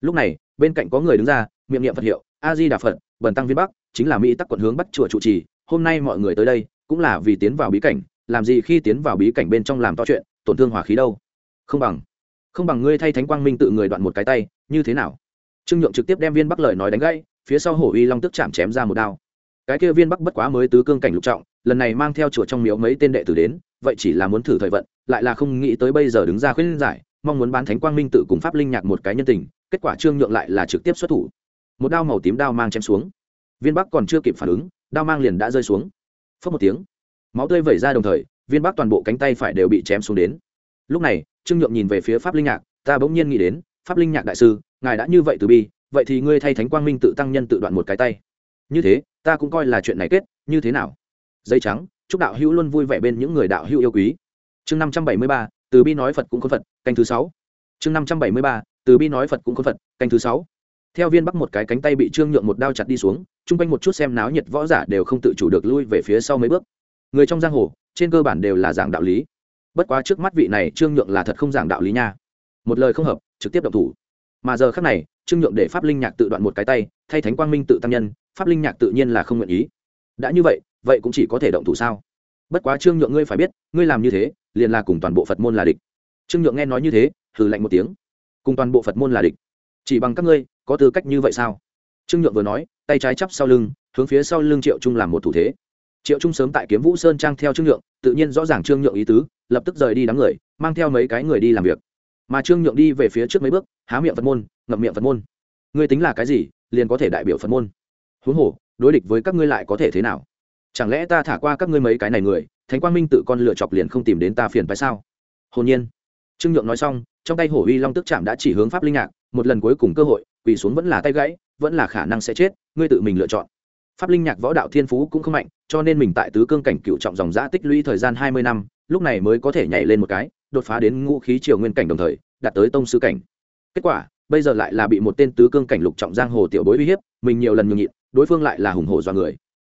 Lúc này, bên cạnh có người đứng ra, miệng niệm phật hiệu a di đà phật, bần tăng viên bắc, chính là mỹ tắc quận hướng bắt chùa trụ trì, hôm nay mọi người tới đây, cũng là vì tiến vào bí cảnh, làm gì khi tiến vào bí cảnh bên trong làm to chuyện, tổn thương hỏa khí đâu? Không bằng không bằng ngươi thay thánh quang minh tự người đoạn một cái tay, như thế nào? Trương nhượng trực tiếp đem viên bắc lời nói đánh gãy, phía sau hổ uy long tức chạm chém ra một đao cái kia viên bắc bất quá mới tứ cương cảnh lục trọng, lần này mang theo chùa trong miếu mấy tên đệ tử đến, vậy chỉ là muốn thử thời vận, lại là không nghĩ tới bây giờ đứng ra khuyên giải, mong muốn bán thánh quang minh tự cùng pháp linh nhạc một cái nhân tình, kết quả trương nhượng lại là trực tiếp xuất thủ. Một đao màu tím đao mang chém xuống. Viên bắc còn chưa kịp phản ứng, đao mang liền đã rơi xuống. Phớt một tiếng, máu tươi vẩy ra đồng thời, viên bắc toàn bộ cánh tay phải đều bị chém xuống đến. Lúc này, trương nhượng nhìn về phía pháp linh nhạc, ta bỗng nhiên nghĩ đến, pháp linh nhạc đại sư, ngài đã như vậy từ bi, vậy thì ngươi thay thánh quang minh tự tăng nhân tự đoạn một cái tay. Như thế ta cũng coi là chuyện này kết, như thế nào? Dây trắng, chúc đạo hữu luôn vui vẻ bên những người đạo hữu yêu quý. Chương năm trăm bảy mươi ba, từ bi nói phật cũng có phật, canh thứ sáu. Chương năm trăm bảy mươi ba, từ bi nói phật cũng có phật, canh thứ sáu. Theo viên bắc một cái cánh tay bị trương nhượng một đao chặt đi xuống, chung quanh một chút xem náo nhiệt võ giả đều không tự chủ được lui về phía sau mấy bước. Người trong giang hồ, trên cơ bản đều là giảng đạo lý. Bất quá trước mắt vị này trương nhượng là thật không giảng đạo lý nha. Một lời không hợp, trực tiếp động thủ. Mà giờ khác này, trương nhượng để pháp linh nhạc tự đoạn một cái tay, thay thánh quang minh tự tăng nhân pháp linh nhạc tự nhiên là không nguyện ý. Đã như vậy vậy cũng chỉ có thể động thủ sao? Bất quá trương nhượng ngươi phải biết, ngươi làm như thế, liền là cùng toàn bộ phật môn là địch. Trương nhượng nghe nói như thế, hừ lạnh một tiếng. Cùng toàn bộ phật môn là địch. Chỉ bằng các ngươi, có tư cách như vậy sao? Trương nhượng vừa nói, tay trái chắp sau lưng, hướng phía sau lưng triệu trung làm một thủ thế. Triệu trung sớm tại kiếm vũ sơn trang theo trương nhượng, tự nhiên rõ ràng trương nhượng ý tứ, lập tức rời đi đám người, mang theo mấy cái người đi làm việc. Mà trương nhượng đi về phía trước mấy bước, há miệng phật môn, ngậm miệng phật môn. Ngươi tính là cái gì, liền có thể đại biểu phật môn huống hồ, đối địch với các ngươi lại có thể thế nào? Chẳng lẽ ta thả qua các ngươi mấy cái này người, thánh quang minh tự con lựa chọc liền không tìm đến ta phiền phải sao? Hồn nhiên. Trương nhượng nói xong, trong tay hổ uy long tức chạm đã chỉ hướng pháp linh nhạc một lần cuối cùng cơ hội, quỳ xuống vẫn là tay gãy, vẫn là khả năng sẽ chết, ngươi tự mình lựa chọn. Pháp linh nhạc võ đạo thiên phú cũng không mạnh, cho nên mình tại tứ cương cảnh cựu trọng dòng giã tích lũy thời gian hai mươi năm, lúc này mới có thể nhảy lên một cái, đột phá đến ngũ khí triều nguyên cảnh đồng thời, đạt tới tông sư cảnh. Kết quả, bây giờ lại là bị một tên tứ cương cảnh lục trọng giang hồ tiểu bối uy hiếp, mình nhiều lần nhường nhịn đối phương lại là hùng hổ do người.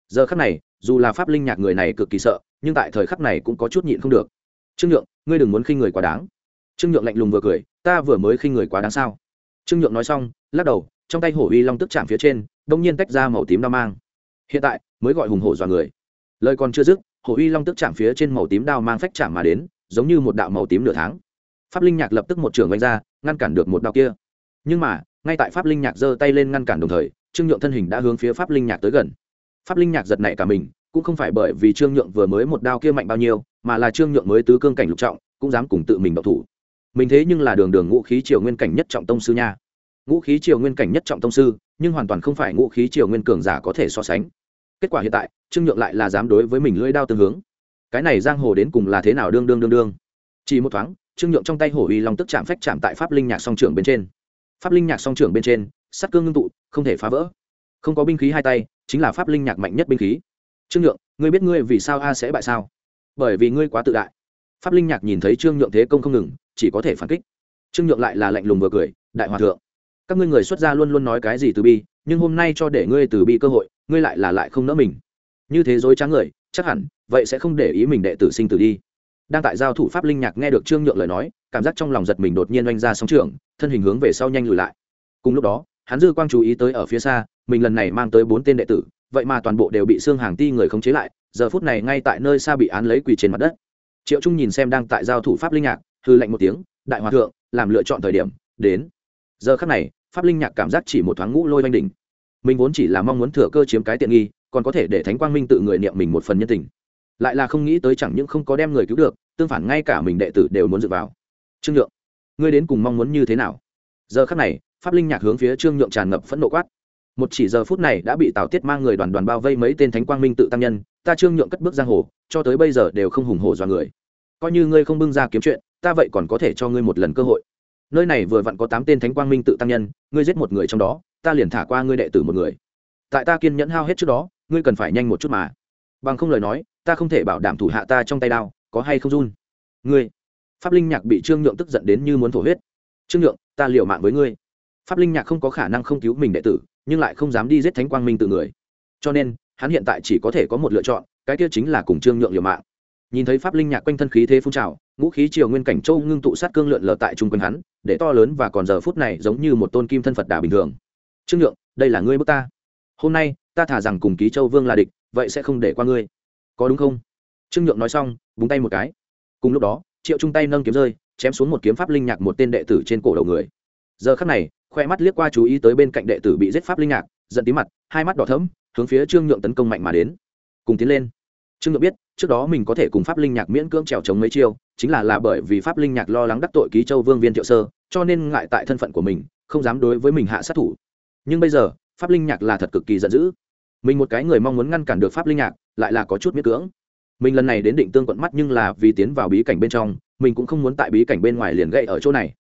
Giờ khắc này, dù là pháp linh nhạc người này cực kỳ sợ, nhưng tại thời khắc này cũng có chút nhịn không được. Trương nhượng, ngươi đừng muốn khinh người quá đáng. Trương nhượng lạnh lùng vừa cười, ta vừa mới khinh người quá đáng sao? Trương nhượng nói xong, lắc đầu, trong tay hổ uy long tức chạm phía trên, đông nhiên tách ra màu tím đao mang. Hiện tại, mới gọi hùng hổ dọa người. Lời còn chưa dứt, hổ uy long tức chạm phía trên màu tím đao mang phách chạm mà đến, giống như một đạo màu tím nửa tháng. Pháp linh nhạc lập tức một trường vanh ra, ngăn cản được một đạo kia. Nhưng mà, ngay tại pháp linh nhạc giơ tay lên ngăn cản đồng thời trương nhượng thân hình đã hướng phía pháp linh nhạc tới gần. Pháp linh nhạc giật nảy cả mình, cũng không phải bởi vì trương nhượng vừa mới một đao kia mạnh bao nhiêu, mà là trương nhượng mới tứ cương cảnh lục trọng, cũng dám cùng tự mình độc thủ. Mình thế nhưng là đường đường ngũ khí triều nguyên cảnh nhất trọng tông sư nha. Ngũ khí triều nguyên cảnh nhất trọng tông sư, nhưng hoàn toàn không phải ngũ khí triều nguyên cường giả có thể so sánh. Kết quả hiện tại, trương nhượng lại là dám đối với mình lưỡi đao tương hướng. Cái này giang hồ đến cùng là thế nào đương đương đương đương? Chỉ một thoáng, trương nhượng trong tay hổ uy long tức chạm phách chạm tại pháp linh nhạc song trưởng bên trên. Pháp linh nhạc song trưởng bên trên sắt cương ngưng tụ, không thể phá vỡ. Không có binh khí hai tay, chính là pháp linh nhạc mạnh nhất binh khí. Trương nhượng, ngươi biết ngươi vì sao a sẽ bại sao? Bởi vì ngươi quá tự đại. Pháp linh nhạc nhìn thấy trương nhượng thế công không ngừng, chỉ có thể phản kích. Trương nhượng lại là lạnh lùng vừa cười, đại hòa thượng, các ngươi người xuất gia luôn luôn nói cái gì từ bi, nhưng hôm nay cho để ngươi từ bi cơ hội, ngươi lại là lại không nỡ mình. Như thế dối trá người, chắc hẳn, vậy sẽ không để ý mình đệ tử sinh tử đi. Đang tại giao thủ pháp linh nhạc nghe được trương nhượng lời nói, cảm giác trong lòng giật mình đột nhiên oanh ra sóng trường, thân hình hướng về sau nhanh lùi lại. Cùng lúc đó hắn dư quang chú ý tới ở phía xa, mình lần này mang tới bốn tên đệ tử, vậy mà toàn bộ đều bị xương hàng ti người khống chế lại, giờ phút này ngay tại nơi xa bị án lấy quỳ trên mặt đất. Triệu trung nhìn xem đang tại giao thủ pháp linh nhạc hư lạnh một tiếng, đại hòa thượng, làm lựa chọn thời điểm, đến. Giờ khắc này, pháp linh nhạc cảm giác chỉ một thoáng ngũ lôi oanh đỉnh. Mình vốn chỉ là mong muốn thừa cơ chiếm cái tiện nghi, còn có thể để thánh quang minh tự người niệm mình một phần nhân tình. Lại là không nghĩ tới chẳng những không có đem người cứu được, tương phản ngay cả mình đệ tử đều muốn dựa vào. Trương nhượng, ngươi đến cùng mong muốn như thế nào? Giờ khắc này pháp linh nhạc hướng phía trương nhượng tràn ngập phẫn nộ quát. Một chỉ giờ phút này đã bị tào tiết mang người đoàn đoàn bao vây mấy tên thánh quang minh tự tăng nhân, ta trương nhượng cất bước giang hồ, cho tới bây giờ đều không hùng hổ do người. Coi như ngươi không bưng ra kiếm chuyện, ta vậy còn có thể cho ngươi một lần cơ hội. Nơi này vừa vặn có tám tên thánh quang minh tự tăng nhân, ngươi giết một người trong đó, ta liền thả qua ngươi đệ tử một người. Tại ta kiên nhẫn hao hết trước đó, ngươi cần phải nhanh một chút mà. Bằng không lời nói, ta không thể bảo đảm thủ hạ ta trong tay đao, có hay không run? Ngươi. Pháp linh nhạc bị trương nhượng tức giận đến như muốn thổ huyết. Trương nhượng, ta liều mạng với ngươi pháp linh nhạc không có khả năng không cứu mình đệ tử, nhưng lại không dám đi giết thánh quang minh tự người. Cho nên, hắn hiện tại chỉ có thể có một lựa chọn, cái kia chính là cùng trương nhượng liều mạng. Nhìn thấy pháp linh nhạc quanh thân khí thế phun trào, ngũ khí triều nguyên cảnh châu ngưng tụ sát cương lượn lờ tại chung quanh hắn, để to lớn và còn giờ phút này giống như một tôn kim thân phật đà bình thường. Trương nhượng, đây là ngươi bước ta. Hôm nay, ta thả rằng cùng ký châu vương là địch, vậy sẽ không để qua ngươi. Có đúng không? Trương nhượng nói xong, búng tay một cái. Cùng lúc đó, triệu trung tay nâng kiếm rơi, chém xuống một kiếm pháp linh nhạc một tên đệ tử trên cổ đầu người. Giờ khắc này khoe mắt liếc qua chú ý tới bên cạnh đệ tử bị giết pháp linh nhạc giận tí mặt, hai mắt đỏ thẫm, hướng phía trương nhượng tấn công mạnh mà đến. Cùng tiến lên. Trương nhượng biết, trước đó mình có thể cùng pháp linh nhạc miễn cưỡng trèo chống mấy chiêu, chính là là bởi vì pháp linh nhạc lo lắng đắc tội ký châu vương viên thiệu sơ, cho nên ngại tại thân phận của mình, không dám đối với mình hạ sát thủ. Nhưng bây giờ, pháp linh nhạc là thật cực kỳ giận dữ. Mình một cái người mong muốn ngăn cản được pháp linh nhạc, lại là có chút miễn cưỡng. Mình lần này đến định tương quận mắt nhưng là vì tiến vào bí cảnh bên trong, mình cũng không muốn tại bí cảnh bên ngoài liền gậy ở chỗ này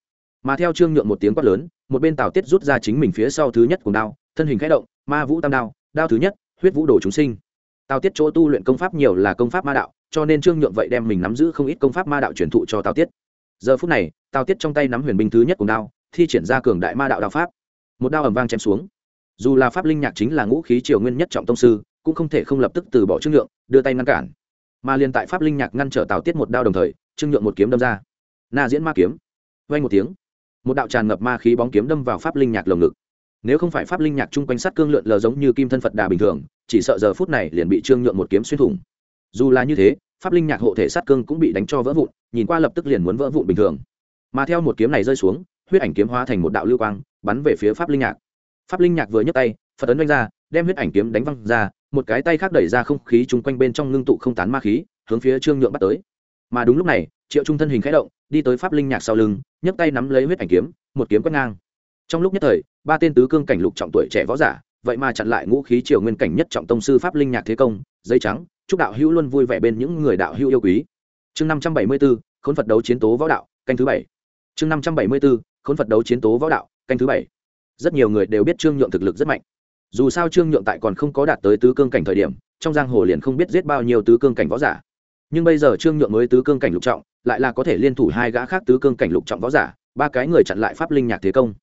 mà theo trương nhượng một tiếng quát lớn, một bên tào tiết rút ra chính mình phía sau thứ nhất cùng đao, thân hình khẽ động, ma vũ tam đao đao thứ nhất, huyết vũ đồ chúng sinh. Tào tiết chỗ tu luyện công pháp nhiều là công pháp ma đạo, cho nên trương nhượng vậy đem mình nắm giữ không ít công pháp ma đạo truyền thụ cho tào tiết. Giờ phút này, tào tiết trong tay nắm huyền binh thứ nhất cùng đao, thi triển ra cường đại ma đạo đạo pháp. Một đao ầm vang chém xuống. Dù là pháp linh nhạc chính là ngũ khí triều nguyên nhất trọng tông sư, cũng không thể không lập tức từ bỏ trương nhượng, đưa tay ngăn cản. Mà liền tại pháp linh nhạc ngăn trở tào tiết một đao đồng thời, trương nhượng một kiếm đâm ra. Na diễn ma kiếm. Vay một tiếng một đạo tràn ngập ma khí bóng kiếm đâm vào pháp linh nhạc lồng ngực. Nếu không phải pháp linh nhạc chung quanh sát cương lượn lờ giống như kim thân phật đà bình thường, chỉ sợ giờ phút này liền bị trương nhượng một kiếm xuyên thủng. Dù là như thế, pháp linh nhạc hộ thể sát cương cũng bị đánh cho vỡ vụn, nhìn qua lập tức liền muốn vỡ vụn bình thường. Mà theo một kiếm này rơi xuống, huyết ảnh kiếm hóa thành một đạo lưu quang, bắn về phía pháp linh nhạc. Pháp linh nhạc vừa nhấc tay, phật ấn đánh ra, đem huyết ảnh kiếm đánh văng ra, một cái tay khác đẩy ra không khí chung quanh bên trong ngưng tụ không tán ma khí, hướng phía trương nhượng bắt tới. Mà đúng lúc này, triệu trung thân hình khẽ động đi tới pháp linh nhạc sau lưng, nhấc tay nắm lấy huyết ảnh kiếm, một kiếm quét ngang. Trong lúc nhất thời, ba tên tứ cương cảnh lục trọng tuổi trẻ võ giả, vậy mà chặn lại ngũ khí triều nguyên cảnh nhất trọng tông sư pháp linh nhạc thế công, dây trắng, chúc đạo hữu luôn vui vẻ bên những người đạo hữu yêu quý. Chương năm trăm bảy mươi b ố khốn phật đấu chiến tố võ đạo, canh thứ bảy. Chương năm trăm bảy mươi b ố khốn phật đấu chiến tố võ đạo, canh thứ bảy. Rất nhiều người đều biết trương nhượng thực lực rất mạnh. Dù sao trương nhượng tại còn không có đạt tới tứ cương cảnh thời điểm, trong giang hồ liền không biết giết bao nhiêu tứ cương cảnh võ giả nhưng bây giờ trương nhượng mới tứ cương cảnh lục trọng, lại là có thể liên thủ hai gã khác tứ cương cảnh lục trọng võ giả, ba cái người chặn lại pháp linh nhạc thế công.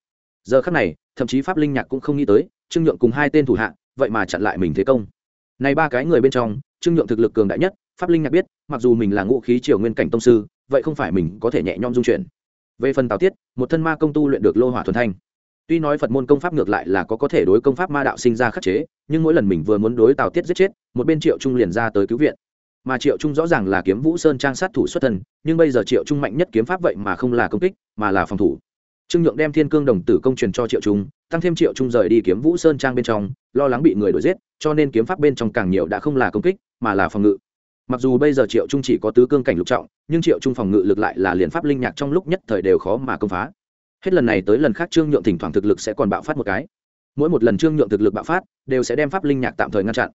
Giờ khác này, thậm chí pháp linh nhạc cũng không nghĩ tới, trương nhượng cùng hai tên thủ hạ, vậy mà chặn lại mình thế công. Này ba cái người bên trong, trương nhượng thực lực cường đại nhất, pháp linh nhạc biết, mặc dù mình là ngũ khí triều nguyên cảnh tông sư, vậy không phải mình có thể nhẹ nhõm dung chuyển. Về phần tào tiết, một thân ma công tu luyện được lô hỏa thuần thanh. Tuy nói phật môn công pháp ngược lại là có có thể đối công pháp ma đạo sinh ra khắc chế, nhưng mỗi lần mình vừa muốn đối tào tiết giết chết, một bên triệu trung liền ra tới cứu viện mà triệu trung rõ ràng là kiếm vũ sơn trang sát thủ xuất thân, nhưng bây giờ triệu trung mạnh nhất kiếm pháp vậy mà không là công kích, mà là phòng thủ. Trương nhượng đem thiên cương đồng tử công truyền cho triệu trung, tăng thêm triệu trung rời đi kiếm vũ sơn trang bên trong, lo lắng bị người đuổi giết, cho nên kiếm pháp bên trong càng nhiều đã không là công kích, mà là phòng ngự. Mặc dù bây giờ triệu trung chỉ có tứ cương cảnh lục trọng, nhưng triệu trung phòng ngự lực lại là liền pháp linh nhạc trong lúc nhất thời đều khó mà công phá. Hết lần này tới lần khác trương nhượng thỉnh thoảng thực lực sẽ còn bạo phát một cái. Mỗi một lần trương nhượng thực lực bạo phát, đều sẽ đem pháp linh nhạc tạm thời ngăn chặn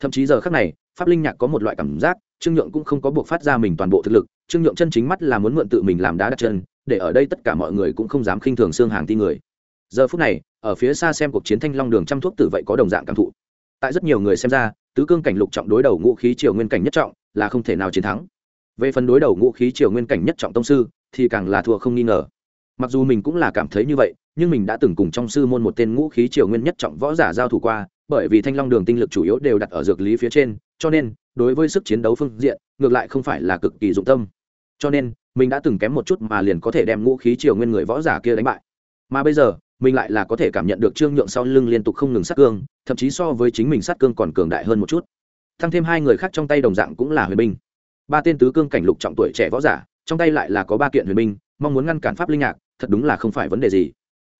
thậm chí giờ khác này, pháp linh nhạc có một loại cảm giác, trương nhượng cũng không có buộc phát ra mình toàn bộ thực lực, trương nhượng chân chính mắt là muốn mượn tự mình làm đá đặt chân, để ở đây tất cả mọi người cũng không dám khinh thường xương hàng ti người. Giờ phút này, ở phía xa xem cuộc chiến thanh long đường trăm thuốc tử vậy có đồng dạng cảm thụ. Tại rất nhiều người xem ra, tứ cương cảnh lục trọng đối đầu ngũ khí triều nguyên cảnh nhất trọng là không thể nào chiến thắng. Về phần đối đầu ngũ khí triều nguyên cảnh nhất trọng tông sư, thì càng là thua không nghi ngờ. Mặc dù mình cũng là cảm thấy như vậy, nhưng mình đã từng cùng trong sư môn một tên ngũ khí triều nguyên nhất trọng võ giả giao thủ qua bởi vì thanh long đường tinh lực chủ yếu đều đặt ở dược lý phía trên, cho nên, đối với sức chiến đấu phương diện, ngược lại không phải là cực kỳ dụng tâm. Cho nên, mình đã từng kém một chút mà liền có thể đem ngũ khí triều nguyên người võ giả kia đánh bại. Mà bây giờ, mình lại là có thể cảm nhận được trương nhượng sau lưng liên tục không ngừng sát cương, thậm chí so với chính mình sát cương còn cường đại hơn một chút. Thăng thêm hai người khác trong tay đồng dạng cũng là huyền binh. Ba tên tứ cương cảnh lục trọng tuổi trẻ võ giả, trong tay lại là có ba kiện huyền binh, mong muốn ngăn cản pháp linh nhạc, thật đúng là không phải vấn đề gì.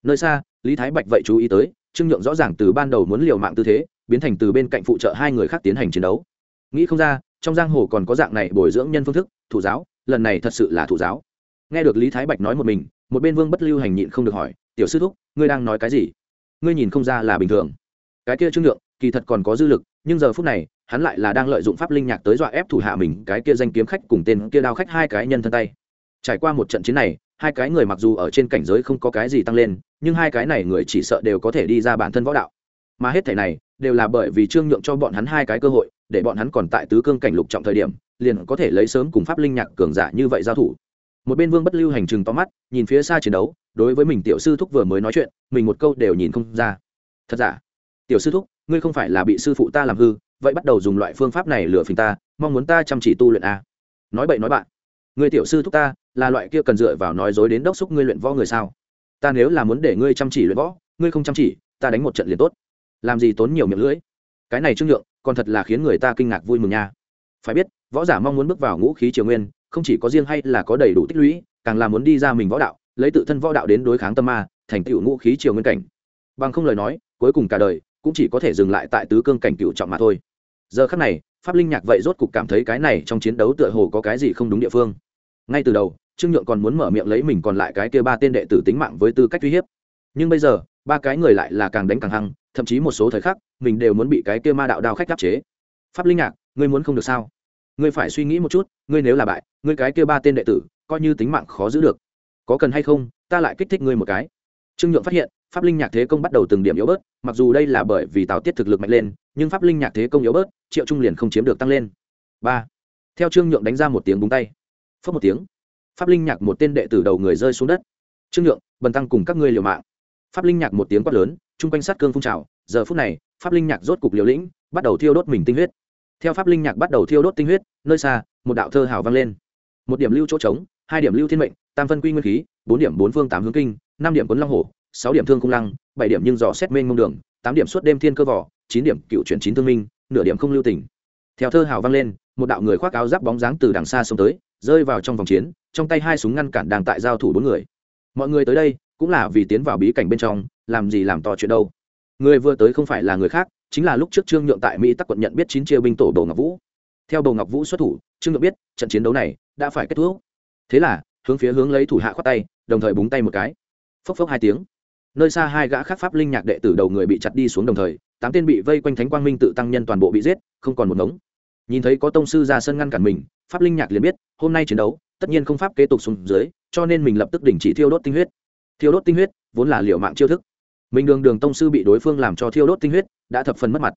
Nơi xa, lý thái bạch vậy chú ý tới trương nhượng rõ ràng từ ban đầu muốn liều mạng tư thế, biến thành từ bên cạnh phụ trợ hai người khác tiến hành chiến đấu. Nghĩ không ra, trong giang hồ còn có dạng này bồi dưỡng nhân phương thức, thủ giáo, lần này thật sự là thủ giáo. Nghe được lý thái bạch nói một mình, một bên vương bất lưu hành nhịn không được hỏi, tiểu sư thúc, ngươi đang nói cái gì? Ngươi nhìn không ra là bình thường. Cái kia trương nhượng, kỳ thật còn có dư lực, nhưng giờ phút này, hắn lại là đang lợi dụng pháp linh nhạc tới dọa ép thủ hạ mình, cái kia danh kiếm khách cùng tên kia đao khách hai cái nhân thân tay. Trải qua một trận chiến này, hai cái người mặc dù ở trên cảnh giới không có cái gì tăng lên nhưng hai cái này người chỉ sợ đều có thể đi ra bản thân võ đạo. Mà hết thể này đều là bởi vì trương nhượng cho bọn hắn hai cái cơ hội, để bọn hắn còn tại tứ cương cảnh lục trọng thời điểm, liền có thể lấy sớm cùng pháp linh nhạc cường giả như vậy giao thủ. Một bên vương bất lưu hành trừng to mắt, nhìn phía xa chiến đấu, đối với mình tiểu sư thúc vừa mới nói chuyện, mình một câu đều nhìn không ra. Thật giả? Tiểu sư thúc, ngươi không phải là bị sư phụ ta làm hư, vậy bắt đầu dùng loại phương pháp này lừa phình ta, mong muốn ta chăm chỉ tu luyện a à? nói bậy nói bạn. Người tiểu sư thúc ta, là loại kia cần dựa vào nói dối đến đốc xúc ngươi luyện võ người sao? Ta nếu là muốn để ngươi chăm chỉ luyện võ, ngươi không chăm chỉ, ta đánh một trận liền tốt. Làm gì tốn nhiều miệng lưỡi? Cái này trương nhượng, còn thật là khiến người ta kinh ngạc vui mừng nha. Phải biết, võ giả mong muốn bước vào ngũ khí triều nguyên, không chỉ có riêng hay là có đầy đủ tích lũy, càng là muốn đi ra mình võ đạo, lấy tự thân võ đạo đến đối kháng tâm ma, thành tựu ngũ khí triều nguyên cảnh. Bằng không lời nói, cuối cùng cả đời cũng chỉ có thể dừng lại tại tứ cương cảnh cựu trọng mà thôi. Giờ khắc này, pháp linh nhạc vậy rốt cục cảm thấy cái này trong chiến đấu tựa hồ có cái gì không đúng địa phương. Ngay từ đầu trương nhượng còn muốn mở miệng lấy mình còn lại cái kia ba tên đệ tử tính mạng với tư cách uy hiếp. Nhưng bây giờ, ba cái người lại là càng đánh càng hăng, thậm chí một số thời khắc, mình đều muốn bị cái kia ma đạo đao khách áp chế. Pháp linh nhạc, ngươi muốn không được sao? Ngươi phải suy nghĩ một chút, ngươi nếu là bại, ngươi cái kia ba tên đệ tử, coi như tính mạng khó giữ được. Có cần hay không, ta lại kích thích ngươi một cái. Trương nhượng phát hiện, pháp linh nhạc thế công bắt đầu từng điểm yếu bớt, mặc dù đây là bởi vì tào tiết thực lực mạnh lên, nhưng pháp linh nhạc thế công yếu bớt, triệu trung liền không chiếm được tăng lên. Ba. Theo trương nhượng đánh ra một tiếng búng tay. Phớt một tiếng pháp linh nhạc một tên đệ tử đầu người rơi xuống đất. Trương nhượng, bần tăng cùng các ngươi liều mạng. Pháp linh nhạc một tiếng quát lớn, chung quanh sát cương phun trào. Giờ phút này, pháp linh nhạc rốt cục liều lĩnh, bắt đầu thiêu đốt mình tinh huyết. Theo pháp linh nhạc bắt đầu thiêu đốt tinh huyết, nơi xa, một đạo thơ hào vang lên. Một điểm lưu chỗ trống, hai điểm lưu thiên mệnh, tam phân quy nguyên khí, bốn điểm bốn phương tám hướng kinh, năm điểm quấn long hổ, sáu điểm thương cung lăng, bảy điểm nhưng dò xét mênh mông đường, tám điểm suốt đêm thiên cơ vỏ, chín điểm cựu chuyển chín thương minh, nửa điểm không lưu tỉnh theo thơ hào vang lên, một đạo người khoác áo giáp bóng dáng từ đằng xa xông tới rơi vào trong vòng chiến, trong tay hai súng ngăn cản đang tại giao thủ bốn người. Mọi người tới đây, cũng là vì tiến vào bí cảnh bên trong, làm gì làm to chuyện đâu. Người vừa tới không phải là người khác, chính là lúc trước trương nhượng tại mỹ tắc quận nhận biết chín chia binh tổ bầu ngọc vũ. Theo bầu ngọc vũ xuất thủ, trương nhượng biết trận chiến đấu này đã phải kết thúc. Thế là, hướng phía hướng lấy thủ hạ khoát tay, đồng thời búng tay một cái. Phốc phốc hai tiếng. Nơi xa hai gã khác pháp linh nhạc đệ tử đầu người bị chặt đi xuống đồng thời, tám tên bị vây quanh thánh quang minh tự tăng nhân toàn bộ bị giết, không còn một ngống nhìn thấy có tông sư ra sân ngăn cản mình, pháp linh nhạc liền biết, hôm nay chiến đấu, tất nhiên không pháp kế tục xuống dưới, cho nên mình lập tức đình chỉ thiêu đốt tinh huyết. Thiêu đốt tinh huyết, vốn là liệu mạng chiêu thức. Mình đường đường tông sư bị đối phương làm cho thiêu đốt tinh huyết, đã thập phần mất mặt.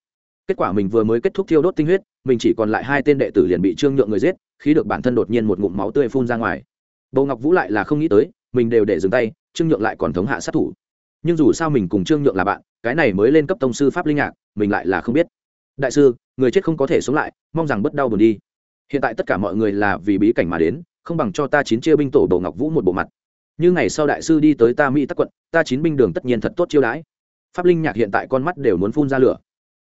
Kết quả mình vừa mới kết thúc thiêu đốt tinh huyết, mình chỉ còn lại hai tên đệ tử liền bị trương nhượng người giết khi được bản thân đột nhiên một ngụm máu tươi phun ra ngoài. Bầu ngọc vũ lại là không nghĩ tới, mình đều để dừng tay, trương nhượng lại còn thống hạ sát thủ. Nhưng dù sao mình cùng trương nhượng là bạn, cái này mới lên cấp tông sư pháp linh nhạc, mình lại là không biết đại sư, người chết không có thể sống lại, mong rằng bất đau buồn đi. Hiện tại tất cả mọi người là vì bí cảnh mà đến, không bằng cho ta chín chia binh tổ bầu ngọc vũ một bộ mặt. Như ngày sau đại sư đi tới ta mỹ tắc quận, ta chín binh đường tất nhiên thật tốt chiêu đãi. Pháp linh nhạc hiện tại con mắt đều muốn phun ra lửa.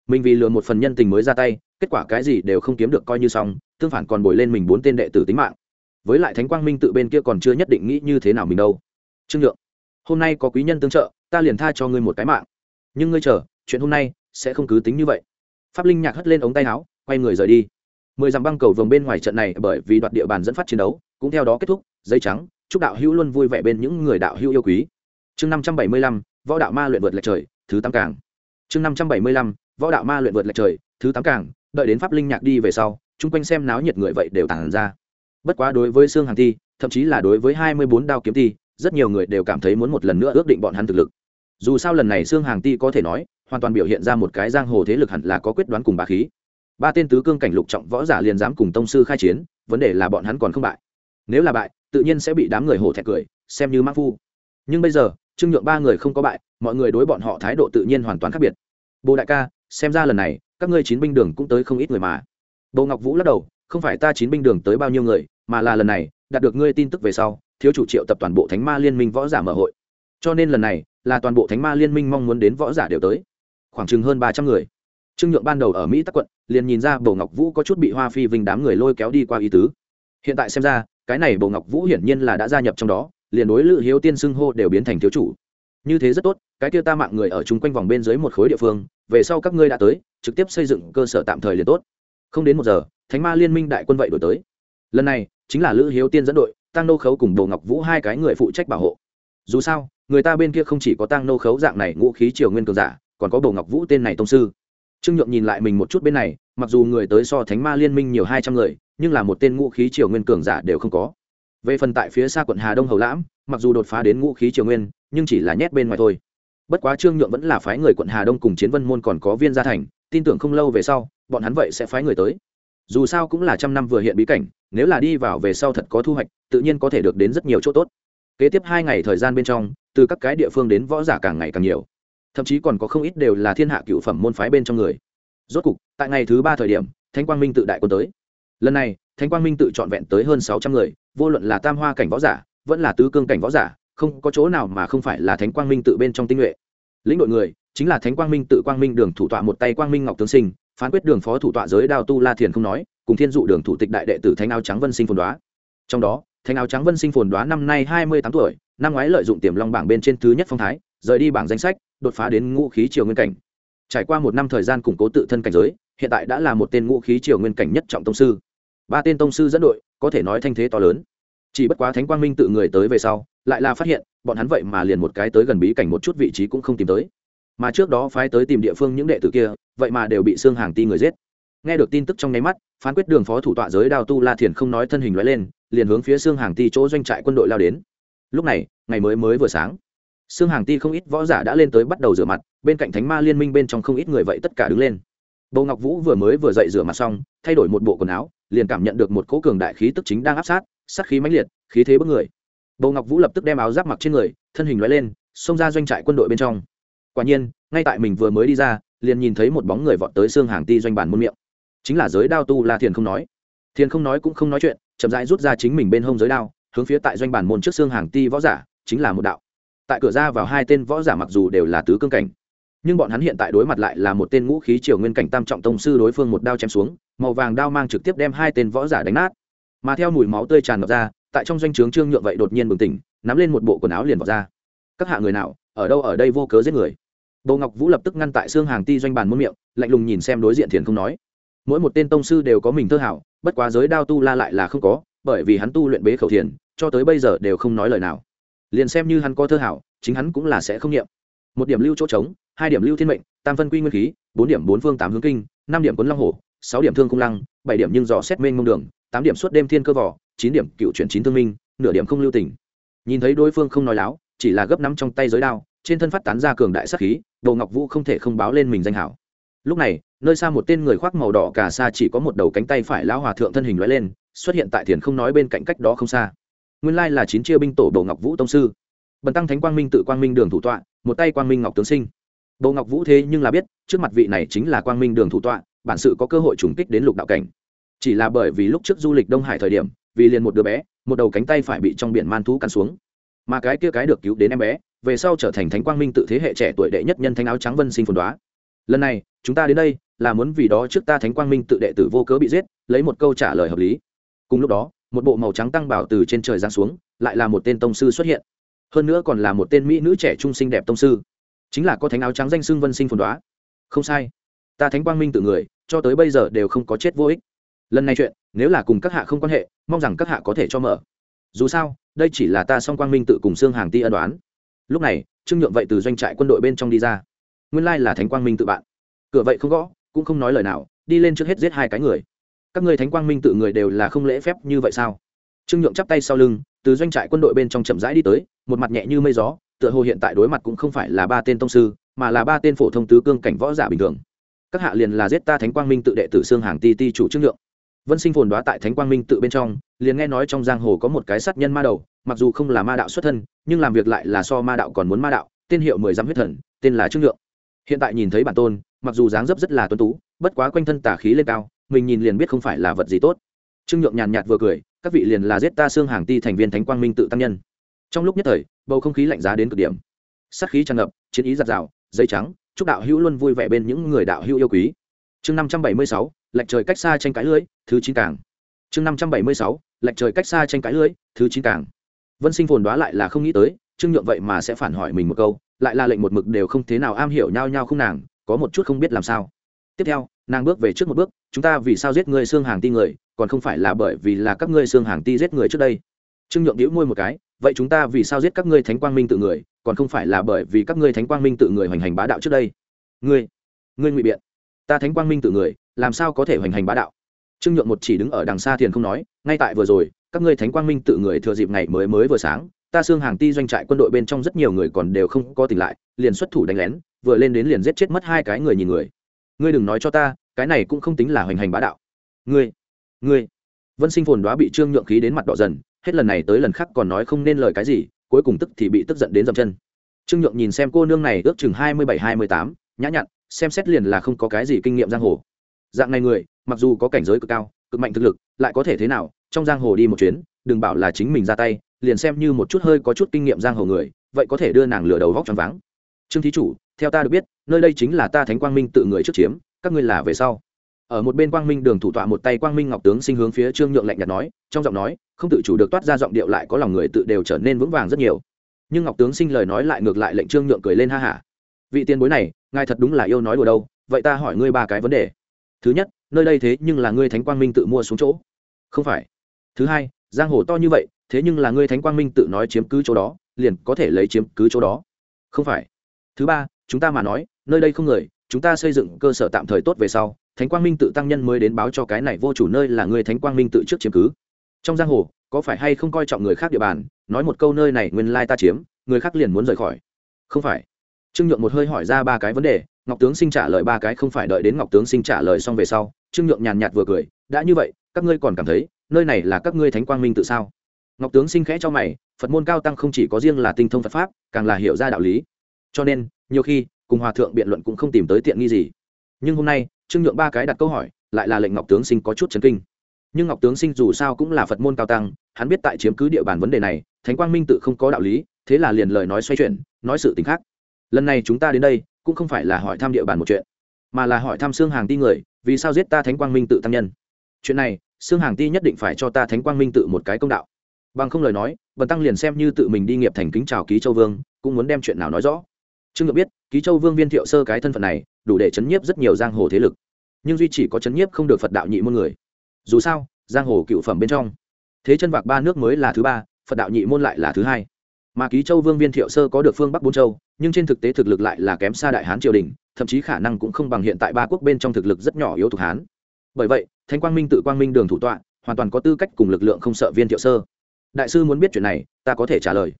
Mình vì lừa một phần nhân tình mới ra tay, kết quả cái gì đều không kiếm được coi như xong, tương phản còn bồi lên mình bốn tên đệ tử tính mạng. Với lại thánh quang minh tự bên kia còn chưa nhất định nghĩ như thế nào mình đâu. Trương nhượng, hôm nay có quý nhân tương trợ, ta liền tha cho ngươi một cái mạng. Nhưng ngươi chờ, chuyện hôm nay sẽ không cứ tính như vậy pháp linh nhạc hất lên ống tay áo, quay người rời đi. Mười dặm băng cầu vòng bên ngoài trận này bởi vì đoạt địa bàn dẫn phát chiến đấu, cũng theo đó kết thúc, dây trắng, chúc đạo hữu luôn vui vẻ bên những người đạo hữu yêu quý. Chương năm trăm bảy mươi lăm, võ đạo ma luyện vượt lệch trời, thứ tám càng. Chương năm trăm bảy mươi lăm, võ đạo ma luyện vượt lệch trời, thứ tám càng, đợi đến pháp linh nhạc đi về sau, chung quanh xem náo nhiệt người vậy đều tản ra. Bất quá đối với xương hàng thi, thậm chí là đối với hai mươi bốn đao kiếm thi, rất nhiều người đều cảm thấy muốn một lần nữa ước định bọn hắn thực lực. Dù sao lần này xương hàng ti có thể nói hoàn toàn biểu hiện ra một cái giang hồ thế lực hẳn là có quyết đoán cùng bà khí. Ba tên tứ cương cảnh lục trọng võ giả liền dám cùng tông sư khai chiến, vấn đề là bọn hắn còn không bại. Nếu là bại, tự nhiên sẽ bị đám người hổ thẹn cười, xem như mắc phu. Nhưng bây giờ, trương nhượng ba người không có bại, mọi người đối bọn họ thái độ tự nhiên hoàn toàn khác biệt. Bồ đại ca, xem ra lần này, các ngươi chín binh đường cũng tới không ít người mà. Bồ ngọc vũ lắc đầu, không phải ta chín binh đường tới bao nhiêu người, mà là lần này, đạt được ngươi tin tức về sau, thiếu chủ triệu tập toàn bộ thánh ma liên minh võ giả mở hội. Cho nên lần này, là toàn bộ thánh ma liên minh mong muốn đến võ giả đều tới khoảng chừng hơn ba trăm người. Trương nhượng ban đầu ở mỹ tắc quận, liền nhìn ra bầu ngọc vũ có chút bị hoa phi vinh đám người lôi kéo đi qua ý tứ. Hiện tại xem ra, cái này bầu ngọc vũ hiển nhiên là đã gia nhập trong đó, liền đối lự hiếu tiên xưng hô đều biến thành thiếu chủ. Như thế rất tốt, cái kia ta mạng người ở chung quanh vòng bên dưới một khối địa phương, về sau các ngươi đã tới, trực tiếp xây dựng cơ sở tạm thời liền tốt. Không đến một giờ, thánh ma liên minh đại quân vậy đổi tới. Lần này, chính là lữ hiếu tiên dẫn đội tăng nô khấu cùng đồ ngọc vũ hai cái người phụ trách bảo hộ. Dù sao, người ta bên kia không chỉ có tăng nô khấu dạng này ngũ khí triều nguyên cường giả còn có bầu ngọc vũ tên này tông sư. Trương nhượng nhìn lại mình một chút bên này, mặc dù người tới so thánh ma liên minh nhiều hai trăm người, nhưng là một tên ngũ khí triều nguyên cường giả đều không có. Về phần tại phía xa quận hà đông hầu lãm, mặc dù đột phá đến ngũ khí triều nguyên, nhưng chỉ là nhét bên ngoài thôi. Bất quá trương nhượng vẫn là phái người quận hà đông cùng chiến vân môn còn có viên gia thành, tin tưởng không lâu về sau, bọn hắn vậy sẽ phái người tới. Dù sao cũng là trăm năm vừa hiện bí cảnh, nếu là đi vào về sau thật có thu hoạch, tự nhiên có thể được đến rất nhiều chỗ tốt. Kế tiếp hai ngày thời gian bên trong, từ các cái địa phương đến võ giả càng ngày càng nhiều thậm chí còn có không ít đều là thiên hạ cựu phẩm môn phái bên trong người. Rốt cục, tại ngày thứ ba thời điểm, thánh quang minh tự đại quân tới. Lần này, thánh quang minh tự trọn vẹn tới hơn sáu trăm người, vô luận là tam hoa cảnh võ giả, vẫn là tứ cương cảnh võ giả, không có chỗ nào mà không phải là thánh quang minh tự bên trong tinh nhuệ. Lĩnh đội người, chính là thánh quang minh tự quang minh đường thủ tọa một tay quang minh ngọc tướng sinh, phán quyết đường phó thủ tọa giới đào tu la thiền không nói, cùng thiên dụ đường thủ tịch đại đệ tử thánh áo trắng vân sinh phồn đoá. Trong đó, thánh áo trắng vân sinh phồn đoá năm nay hai mươi tám tuổi, năm ngoái lợi dụng tiềm long bảng bên trên thứ nhất phong thái, rời đi bảng danh sách đột phá đến ngũ khí triều nguyên cảnh. Trải qua một năm thời gian củng cố tự thân cảnh giới, hiện tại đã là một tên ngũ khí triều nguyên cảnh nhất trọng tông sư. Ba tên tông sư dẫn đội, có thể nói thanh thế to lớn. Chỉ bất quá thánh quang minh tự người tới về sau, lại là phát hiện, bọn hắn vậy mà liền một cái tới gần bí cảnh một chút vị trí cũng không tìm tới. Mà trước đó phái tới tìm địa phương những đệ tử kia, vậy mà đều bị xương hàng ti người giết. Nghe được tin tức trong nháy mắt, phán quyết đường phó thủ tọa giới đào tu la thiền không nói thân hình loại lên, liền hướng phía xương hàng ti chỗ doanh trại quân đội lao đến. Lúc này, ngày mới mới vừa sáng xương hàng ti không ít võ giả đã lên tới bắt đầu rửa mặt, bên cạnh thánh ma liên minh bên trong không ít người vậy tất cả đứng lên. Bầu ngọc vũ vừa mới vừa dậy rửa mặt xong, thay đổi một bộ quần áo, liền cảm nhận được một cỗ cường đại khí tức chính đang áp sát sát khí mãnh liệt, khí thế bất người. Bầu ngọc vũ lập tức đem áo giáp mặc trên người, thân hình loại lên, xông ra doanh trại quân đội bên trong. Quả nhiên, ngay tại mình vừa mới đi ra, liền nhìn thấy một bóng người vọt tới xương hàng ti doanh bản muôn miệng. Chính là giới đao tu la thiền không nói. Thiền không nói cũng không nói chuyện, chậm rãi rút ra chính mình bên hông giới đao, hướng phía tại doanh bản môn trước xương hàng ti võ giả, chính là một đạo tại cửa ra vào hai tên võ giả mặc dù đều là tứ cương cảnh, nhưng bọn hắn hiện tại đối mặt lại là một tên ngũ khí triều nguyên cảnh tam trọng tông sư đối phương một đao chém xuống, màu vàng đao mang trực tiếp đem hai tên võ giả đánh nát. Mà theo mùi máu tươi tràn ngập ra, tại trong doanh trướng trương nhượng vậy đột nhiên bừng tỉnh, nắm lên một bộ quần áo liền vào ra. Các hạ người nào, ở đâu ở đây vô cớ giết người? Bầu ngọc vũ lập tức ngăn tại xương hàng ti doanh bàn muôn miệng, lạnh lùng nhìn xem đối diện thiền không nói. Mỗi một tên tông sư đều có mình thơ hảo, bất quá giới đao tu la lại là không có, bởi vì hắn tu luyện bế khẩu thiền, cho tới bây giờ đều không nói lời nào liền xem như hắn có thơ hảo, chính hắn cũng là sẽ không nghiệm một điểm lưu chỗ trống, hai điểm lưu thiên mệnh, tam phân quy nguyên khí, bốn điểm bốn phương tám hướng kinh, năm điểm quấn long hổ, sáu điểm thương cung lăng, bảy điểm nhưng dò xét mênh mông đường, tám điểm suốt đêm thiên cơ vỏ chín điểm cựu chuyển chín thương minh, nửa điểm không lưu tình. Nhìn thấy đối phương không nói láo, chỉ là gấp nắm trong tay giới đao, trên thân phát tán ra cường đại sắc khí đồ ngọc vũ không thể không báo lên mình danh hảo. Lúc này, nơi xa một tên người khoác màu đỏ cả xa chỉ có một đầu cánh tay phải lão hòa thượng thân hình lóe lên, xuất hiện tại thiền không nói bên cạnh cách đó không xa nguyên lai là chín chia binh tổ bộ ngọc vũ tông sư. Bần tăng thánh quang minh tự quang minh đường thủ tọa, một tay quang minh ngọc tướng sinh. Bộ ngọc vũ thế nhưng là biết, trước mặt vị này chính là quang minh đường thủ tọa, bản sự có cơ hội trùng kích đến lục đạo cảnh. Chỉ là bởi vì lúc trước du lịch đông hải thời điểm, vì liền một đứa bé, một đầu cánh tay phải bị trong biển man thú cắn xuống. Mà cái kia cái được cứu đến em bé, về sau trở thành thánh quang minh tự thế hệ trẻ tuổi đệ nhất nhân thánh áo trắng vân sinh phồn đoá. Lần này, chúng ta đến đây, là muốn vì đó trước ta thánh quang minh tự đệ tử vô cớ bị giết, lấy một câu trả lời hợp lý. Cùng lúc đó một bộ màu trắng tăng bảo từ trên trời giáng xuống, lại là một tên tông sư xuất hiện. Hơn nữa còn là một tên mỹ nữ trẻ trung sinh đẹp tông sư. Chính là có thánh áo trắng danh xưng vân sinh phồn đoá. Không sai. Ta thánh quang minh tự người, cho tới bây giờ đều không có chết vô ích. Lần này chuyện, nếu là cùng các hạ không quan hệ, mong rằng các hạ có thể cho mở. Dù sao, đây chỉ là ta song quang minh tự cùng xương hàng ti ân đoán. Lúc này, trương nhượng vậy từ doanh trại quân đội bên trong đi ra. Nguyên lai là thánh quang minh tự bạn. Cửa vậy không gõ, cũng không nói lời nào, đi lên trước hết giết hai cái người các người thánh quang minh tự người đều là không lễ phép như vậy sao? Trương nhượng chắp tay sau lưng, từ doanh trại quân đội bên trong chậm rãi đi tới, một mặt nhẹ như mây gió, tựa hồ hiện tại đối mặt cũng không phải là ba tên tông sư, mà là ba tên phổ thông tứ cương cảnh võ giả bình thường. Các hạ liền là giết ta thánh quang minh tự đệ tử xương hàng ti ti chủ trương nhượng. Vân sinh phồn đoá tại thánh quang minh tự bên trong, liền nghe nói trong giang hồ có một cái sát nhân ma đầu, mặc dù không là ma đạo xuất thân, nhưng làm việc lại là so ma đạo còn muốn ma đạo, tên hiệu mười dăm huyết thần, tên là trương nhượng. Hiện tại nhìn thấy bản tôn, mặc dù dáng dấp rất là tuấn tú, bất quá quanh thân tả khí lên cao mình nhìn liền biết không phải là vật gì tốt. Trương nhượng nhàn nhạt vừa cười, các vị liền là giết ta xương hàng ti thành viên thánh quang minh tự tăng nhân. Trong lúc nhất thời, bầu không khí lạnh giá đến cực điểm. Sát khí tràn ngập, chiến ý giặt rào giấy trắng, chúc đạo hữu luôn vui vẻ bên những người đạo hữu yêu quý. Chương năm trăm bảy mươi sáu, lệch trời cách xa tranh cãi lưới, thứ chín càng. Chương năm trăm bảy mươi sáu, lệch trời cách xa tranh cãi lưới, thứ chín càng. Vân sinh phồn đoá lại là không nghĩ tới, trương nhượng vậy mà sẽ phản hỏi mình một câu, lại là lệnh một mực đều không thế nào am hiểu nhau nhau không nàng, có một chút không biết làm sao tiếp theo, nàng bước về trước một bước, chúng ta vì sao giết người xương hàng ti người, còn không phải là bởi vì là các ngươi xương hàng ti giết người trước đây? Trương nhượng đĩu môi một cái, vậy chúng ta vì sao giết các ngươi thánh quang minh tự người, còn không phải là bởi vì các ngươi thánh quang minh tự người hoành hành bá đạo trước đây? Ngươi ngươi ngụy biện, ta thánh quang minh tự người, làm sao có thể hoành hành bá đạo? Trương nhượng một chỉ đứng ở đằng xa thiền không nói, ngay tại vừa rồi, các ngươi thánh quang minh tự người thừa dịp ngày mới mới vừa sáng, ta xương hàng ti doanh trại quân đội bên trong rất nhiều người còn đều không có tỉnh lại, liền xuất thủ đánh lén, vừa lên đến liền giết chết mất hai cái người nhìn người ngươi đừng nói cho ta, cái này cũng không tính là hoành hành bá đạo. Ngươi ngươi. Vân sinh phồn đoá bị trương nhượng khí đến mặt đỏ dần, hết lần này tới lần khác còn nói không nên lời cái gì, cuối cùng tức thì bị tức giận đến dậm chân. Trương nhượng nhìn xem cô nương này ước chừng hai mươi bảy, hai mươi tám, nhã nhặn, xem xét liền là không có cái gì kinh nghiệm giang hồ. Dạng này người, mặc dù có cảnh giới cực cao, cực mạnh thực lực, lại có thể thế nào, trong giang hồ đi một chuyến, đừng bảo là chính mình ra tay, liền xem như một chút hơi có chút kinh nghiệm giang hồ người, vậy có thể đưa nàng lừa đầu vóc tròn váng. Trương thí chủ theo ta được biết, nơi đây chính là ta thánh quang minh tự người trước chiếm, các ngươi là về sau. Ở một bên quang minh đường thủ tọa một tay quang minh ngọc tướng sinh hướng phía trương nhượng lạnh nhạt nói, trong giọng nói, không tự chủ được toát ra giọng điệu lại có lòng người tự đều trở nên vững vàng rất nhiều. Nhưng ngọc tướng sinh lời nói lại ngược lại lệnh trương nhượng cười lên ha hả. Vị tiền bối này, ngài thật đúng là yêu nói đùa đâu, vậy ta hỏi ngươi ba cái vấn đề. Thứ nhất, nơi đây thế nhưng là ngươi thánh quang minh tự mua xuống chỗ. Không phải. Thứ hai, giang hồ to như vậy, thế nhưng là ngươi thánh quang minh tự nói chiếm cứ chỗ đó, liền có thể lấy chiếm cứ chỗ đó. Không phải. Thứ ba chúng ta mà nói, nơi đây không người, chúng ta xây dựng cơ sở tạm thời tốt về sau, thánh quang minh tự tăng nhân mới đến báo cho cái này vô chủ nơi là người thánh quang minh tự trước chiếm cứ. Trong giang hồ, có phải hay không coi trọng người khác địa bàn? Nói một câu nơi này nguyên lai ta chiếm, người khác liền muốn rời khỏi. Không phải. Trương nhượng một hơi hỏi ra ba cái vấn đề, ngọc tướng sinh trả lời ba cái không phải đợi đến ngọc tướng sinh trả lời xong về sau, trương nhượng nhàn nhạt vừa cười, đã như vậy, các ngươi còn cảm thấy, nơi này là các ngươi thánh quang minh tự sao? Ngọc tướng sinh khẽ cho mày, phật môn cao tăng không chỉ có riêng là tinh thông phật pháp, càng là hiểu ra đạo lý. Cho nên nhiều khi, cùng hòa thượng biện luận cũng không tìm tới tiện nghi gì. Nhưng hôm nay, trương nhượng ba cái đặt câu hỏi, lại là lệnh ngọc tướng sinh có chút chấn kinh. Nhưng ngọc tướng sinh dù sao cũng là phật môn cao tăng, hắn biết tại chiếm cứ địa bàn vấn đề này, thánh quang minh tự không có đạo lý, thế là liền lời nói xoay chuyển, nói sự t ì n h khác. Lần này chúng ta đến đây, cũng không phải là hỏi thăm địa bàn một chuyện, mà là hỏi thăm xương hàng ti người, vì sao giết ta thánh quang minh tự tăng nhân. Chuyện này xương hàng ti nhất định phải cho ta thánh quang minh tự một cái công đạo. Bằng không lời nói, bần tăng liền xem như tự mình đi nghiệp thành kính trào ký châu vương, cũng muốn đem chuyện nào nói rõ trương ngược biết, ký châu vương viên thiệu sơ cái thân phận này, đủ để chấn nhiếp rất nhiều giang hồ thế lực. Nhưng duy chỉ có chấn nhiếp không được phật đạo nhị môn người. Dù sao, giang hồ cựu phẩm bên trong, thế chân vạc ba nước mới là thứ ba, phật đạo nhị môn lại là thứ hai. Mà ký châu vương viên thiệu sơ có được phương bắc bốn châu, nhưng trên thực tế thực lực lại là kém xa đại hán triều đình, thậm chí khả năng cũng không bằng hiện tại ba quốc bên trong thực lực rất nhỏ yếu thuộc hán. Bởi vậy thanh quang minh tự quang minh đường thủ tọa, hoàn toàn có tư cách cùng lực lượng không sợ viên thiệu sơ. Đại sư muốn biết chuyện này, ta có thể trả lời.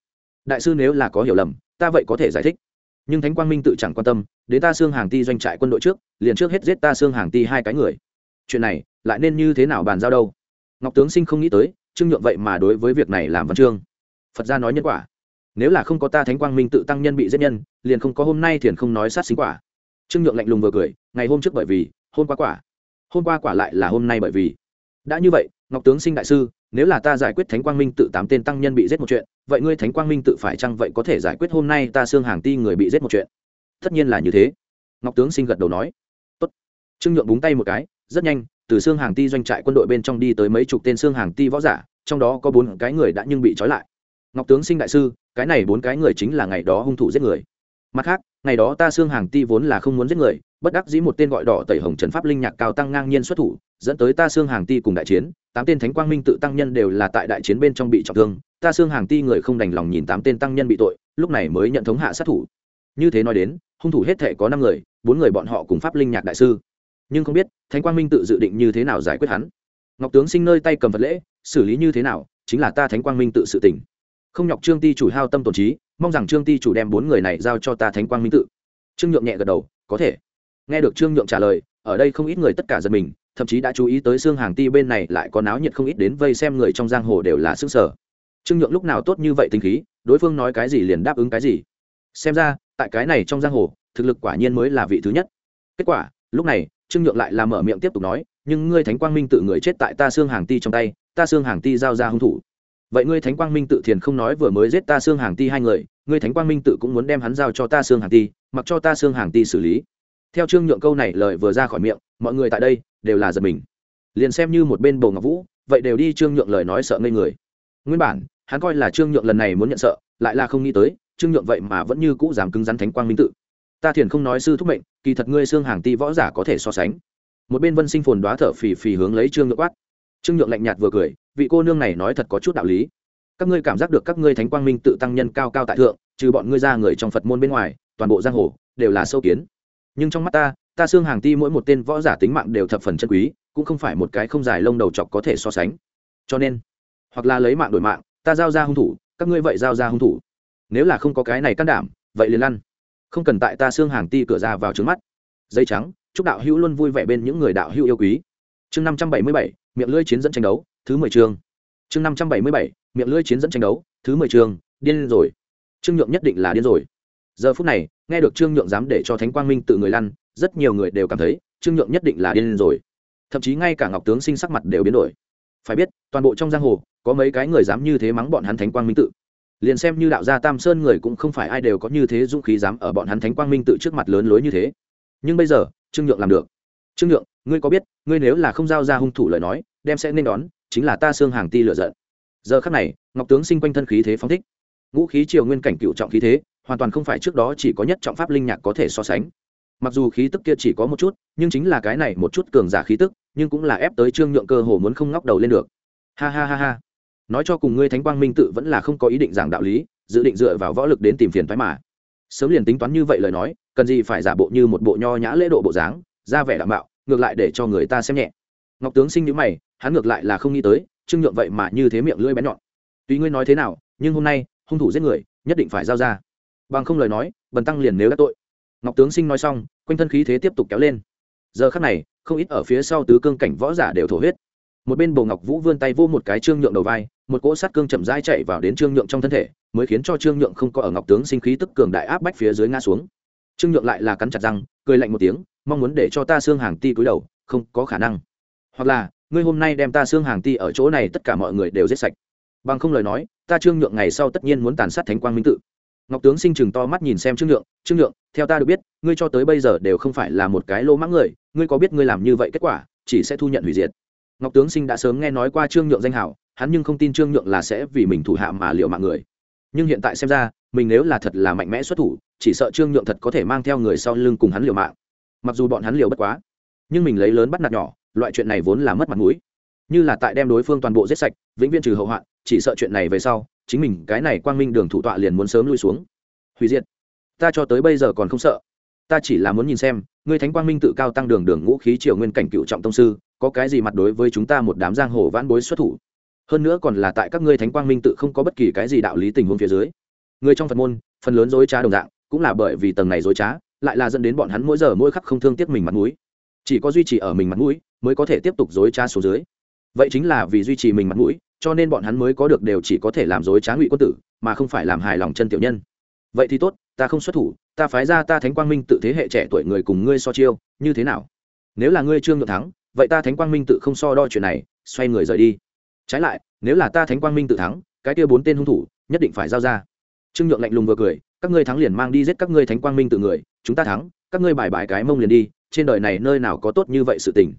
Đại sư nếu là có hiểu lầm, ta vậy có thể giải thích nhưng thánh quang minh tự chẳng quan tâm đến ta xương hàng ti doanh trại quân đội trước, liền trước hết giết ta xương hàng ti hai cái người. Chuyện này, lại nên như thế nào bàn giao đâu? Ngọc tướng sinh không nghĩ tới, trương nhượng vậy mà đối với việc này làm văn chương. Phật gia nói nhân quả. Nếu là không có ta thánh quang minh tự tăng nhân bị giết nhân, liền không có hôm nay thiền không nói sát sinh quả. Trương nhượng lạnh lùng vừa cười, ngày hôm trước bởi vì, hôm qua quả. Hôm qua quả lại là hôm nay bởi vì. Đã như vậy, ngọc tướng sinh đại sư nếu là ta giải quyết thánh quang minh tự tám tên tăng nhân bị giết một chuyện, vậy ngươi thánh quang minh tự phải chăng vậy có thể giải quyết hôm nay ta xương hàng ti người bị giết một chuyện? Tất nhiên là như thế. Ngọc tướng sinh gật đầu nói. Tốt. trương nhượng búng tay một cái, rất nhanh, từ xương hàng ti doanh trại quân đội bên trong đi tới mấy chục tên xương hàng ti võ giả, trong đó có bốn cái người đã nhưng bị trói lại. Ngọc tướng sinh đại sư, cái này bốn cái người chính là ngày đó hung thủ giết người. Mặt khác, ngày đó ta xương hàng ti vốn là không muốn giết người bất đắc dĩ một tên gọi đỏ tẩy hồng trần pháp linh nhạc cao tăng ngang nhiên xuất thủ, dẫn tới ta xương hàng ti cùng đại chiến, tám tên thánh quang minh tự tăng nhân đều là tại đại chiến bên trong bị trọng thương, ta xương hàng ti người không đành lòng nhìn tám tên tăng nhân bị tội, lúc này mới nhận thống hạ sát thủ. Như thế nói đến, hung thủ hết thể có năm người, bốn người bọn họ cùng pháp linh nhạc đại sư. Nhưng không biết, thánh quang minh tự dự định như thế nào giải quyết hắn? Ngọc tướng sinh nơi tay cầm vật lễ, xử lý như thế nào, chính là ta thánh quang minh tự sự tỉnh không nhọc trương ti chủ hao tâm tổn trí, mong rằng trương ti chủ đem bốn người này giao cho ta thánh quang minh tự. Trương nhượng nhẹ gật đầu, có thể nghe được trương nhượng trả lời, ở đây không ít người tất cả giật mình, thậm chí đã chú ý tới xương hàng ti bên này lại có náo nhiệt không ít đến vây xem người trong giang hồ đều là xương sở trương nhượng lúc nào tốt như vậy tình khí, đối phương nói cái gì liền đáp ứng cái gì. Xem ra, tại cái này trong giang hồ, thực lực quả nhiên mới là vị thứ nhất. Kết quả, lúc này, trương nhượng lại làm mở miệng tiếp tục nói, nhưng ngươi thánh quang minh tự người chết tại ta xương hàng ti trong tay, ta xương hàng ti giao ra hung thủ. Vậy ngươi thánh quang minh tự thiền không nói vừa mới giết ta xương hàng ti hai người, ngươi thánh quang minh tự cũng muốn đem hắn giao cho ta xương hàng ti, mặc cho ta xương hàng ti xử lý theo trương nhượng câu này lời vừa ra khỏi miệng, mọi người tại đây đều là giật mình. Liền xem như một bên bầu ngọc vũ, vậy đều đi trương nhượng lời nói sợ ngây người. Nguyên bản, hắn coi là trương nhượng lần này muốn nhận sợ, lại là không nghĩ tới, trương nhượng vậy mà vẫn như cũ dám cứng rắn thánh quang minh tự. Ta thiền không nói sư thúc mệnh, kỳ thật ngươi xương hàng ti võ giả có thể so sánh. Một bên vân sinh phồn đoá thở phì phì hướng lấy trương nhượng quát. Trương nhượng lạnh nhạt vừa cười, vị cô nương này nói thật có chút đạo lý. Các ngươi cảm giác được các ngươi thánh quang minh tự tăng nhân cao cao tại thượng, trừ bọn ngươi ra người trong phật môn bên ngoài, toàn bộ giang hồ đều là sâu kiến nhưng trong mắt ta ta xương hàng ti mỗi một tên võ giả tính mạng đều thập phần chân quý, cũng không phải một cái không dài lông đầu chọc có thể so sánh. Cho nên, hoặc là lấy mạng đổi mạng, ta giao ra hung thủ, các ngươi vậy giao ra hung thủ. Nếu là không có cái này can đảm, vậy liền lăn. Không cần tại ta xương hàng ti cửa ra vào trứng mắt. Dây trắng, chúc đạo hữu luôn vui vẻ bên những người đạo hữu yêu quý. Chương năm trăm bảy mươi bảy, miệng lưỡi chiến dẫn tranh đấu, thứ mười chương. Chương năm trăm bảy mươi bảy, miệng lưỡi chiến dẫn tranh đấu, thứ mười chương, điên rồi. Trương nhượng nhất định là điên rồi giờ phút này, nghe được trương nhượng dám để cho thánh quang minh tự người lăn, rất nhiều người đều cảm thấy trương nhượng nhất định là điên rồi. Thậm chí ngay cả ngọc tướng sinh sắc mặt đều biến đổi. Phải biết, toàn bộ trong giang hồ, có mấy cái người dám như thế mắng bọn hắn thánh quang minh tự. Liền xem như đạo gia tam sơn người cũng không phải ai đều có như thế dũng khí dám ở bọn hắn thánh quang minh tự trước mặt lớn lối như thế. Nhưng bây giờ, trương nhượng làm được. Trương nhượng, ngươi có biết, ngươi nếu là không giao ra hung thủ lời nói, đem sẽ nên đón, chính là ta xương hàng ti lựa giận. Giờ khắc này, ngọc tướng sinh quanh thân khí thế phóng thích. Ngũ khí triều nguyên cảnh cựu trọng khí thế hoàn toàn không phải trước đó chỉ có nhất trọng pháp linh nhạc có thể so sánh. Mặc dù khí tức kia chỉ có một chút, nhưng chính là cái này một chút cường giả khí tức, nhưng cũng là ép tới trương nhượng cơ hồ muốn không ngóc đầu lên được. Ha ha ha ha. Nói cho cùng ngươi thánh quang minh tự vẫn là không có ý định giảng đạo lý, dự định dựa vào võ lực đến tìm phiền thoái mà. Sớm liền tính toán như vậy lời nói, cần gì phải giả bộ như một bộ nho nhã lễ độ bộ dáng, ra vẻ đảm bảo ngược lại để cho người ta xem nhẹ. Ngọc tướng sinh nhữ mày, hắn ngược lại là không nghĩ tới, trương nhượng vậy mà như thế miệng lưỡi bén nhọn. Tuy ngươi nói thế nào, nhưng hôm nay, hung thủ giết người, nhất định phải giao ra bằng không lời nói, bần tăng liền nếu đã tội. Ngọc tướng sinh nói xong, quanh thân khí thế tiếp tục kéo lên. Giờ khắc này, không ít ở phía sau tứ cương cảnh võ giả đều thổ huyết. Một bên bồ ngọc vũ vươn tay vô một cái trương nhượng đầu vai, một cỗ sát cương chậm rãi chạy vào đến trương nhượng trong thân thể, mới khiến cho trương nhượng không có ở ngọc tướng sinh khí tức cường đại áp bách phía dưới ngã xuống. Trương nhượng lại là cắn chặt răng, cười lạnh một tiếng, mong muốn để cho ta xương hàng ti cúi đầu, không có khả năng. Hoặc là, ngươi hôm nay đem ta xương hàng ti ở chỗ này tất cả mọi người đều giết sạch. Bằng không lời nói, ta trương nhượng ngày sau tất nhiên muốn tàn sát thánh quang minh tự ngọc tướng sinh chừng to mắt nhìn xem trương nhượng trương nhượng, theo ta được biết, ngươi cho tới bây giờ đều không phải là một cái lô mãng người, ngươi có biết ngươi làm như vậy kết quả, chỉ sẽ thu nhận hủy diệt. Ngọc tướng sinh đã sớm nghe nói qua trương nhượng danh hảo hắn nhưng không tin trương nhượng là sẽ vì mình thủ hạ mà liệu mạng người. Nhưng hiện tại xem ra, mình nếu là thật là mạnh mẽ xuất thủ, chỉ sợ trương nhượng thật có thể mang theo người sau lưng cùng hắn liều mạng. Mặc dù bọn hắn liều bất quá, nhưng mình lấy lớn bắt nạt nhỏ, loại chuyện này vốn là mất mặt mũi. Như là tại đem đối phương toàn bộ giết sạch, vĩnh viễn trừ hậu hoạn, chỉ sợ chuyện này về sau chính mình cái này quang minh đường thủ tọa liền muốn sớm lui xuống. Hủy diệt. Ta cho tới bây giờ còn không sợ. Ta chỉ là muốn nhìn xem, ngươi thánh quang minh tự cao tăng đường đường ngũ khí triều nguyên cảnh cựu trọng tông sư, có cái gì mặt đối với chúng ta một đám giang hồ vãn bối xuất thủ? Hơn nữa còn là tại các ngươi thánh quang minh tự không có bất kỳ cái gì đạo lý tình huống phía dưới. Người trong phật môn, phần lớn dối trá đồng dạng, cũng là bởi vì tầng này dối trá, lại là dẫn đến bọn hắn mỗi giờ mỗi khắc không thương tiếc mình mặt mũi. Chỉ có duy trì ở mình mặt mũi, mới có thể tiếp tục dối trá xuống dưới. Vậy chính là vì duy trì mình mặt mũi cho nên bọn hắn mới có được đều chỉ có thể làm dối trá ngụy quân tử, mà không phải làm hài lòng chân tiểu nhân. Vậy thì tốt, ta không xuất thủ, ta phái ra ta thánh quang minh tự thế hệ trẻ tuổi người cùng ngươi so chiêu, như thế nào? Nếu là ngươi trương nhượng thắng, vậy ta thánh quang minh tự không so đo chuyện này, xoay người rời đi. Trái lại, nếu là ta thánh quang minh tự thắng, cái kia bốn tên hung thủ, nhất định phải giao ra. Trương nhượng lạnh lùng vừa cười, các ngươi thắng liền mang đi giết các ngươi thánh quang minh tự người, chúng ta thắng, các ngươi bài bài cái mông liền đi, trên đời này nơi nào có tốt như vậy sự tình.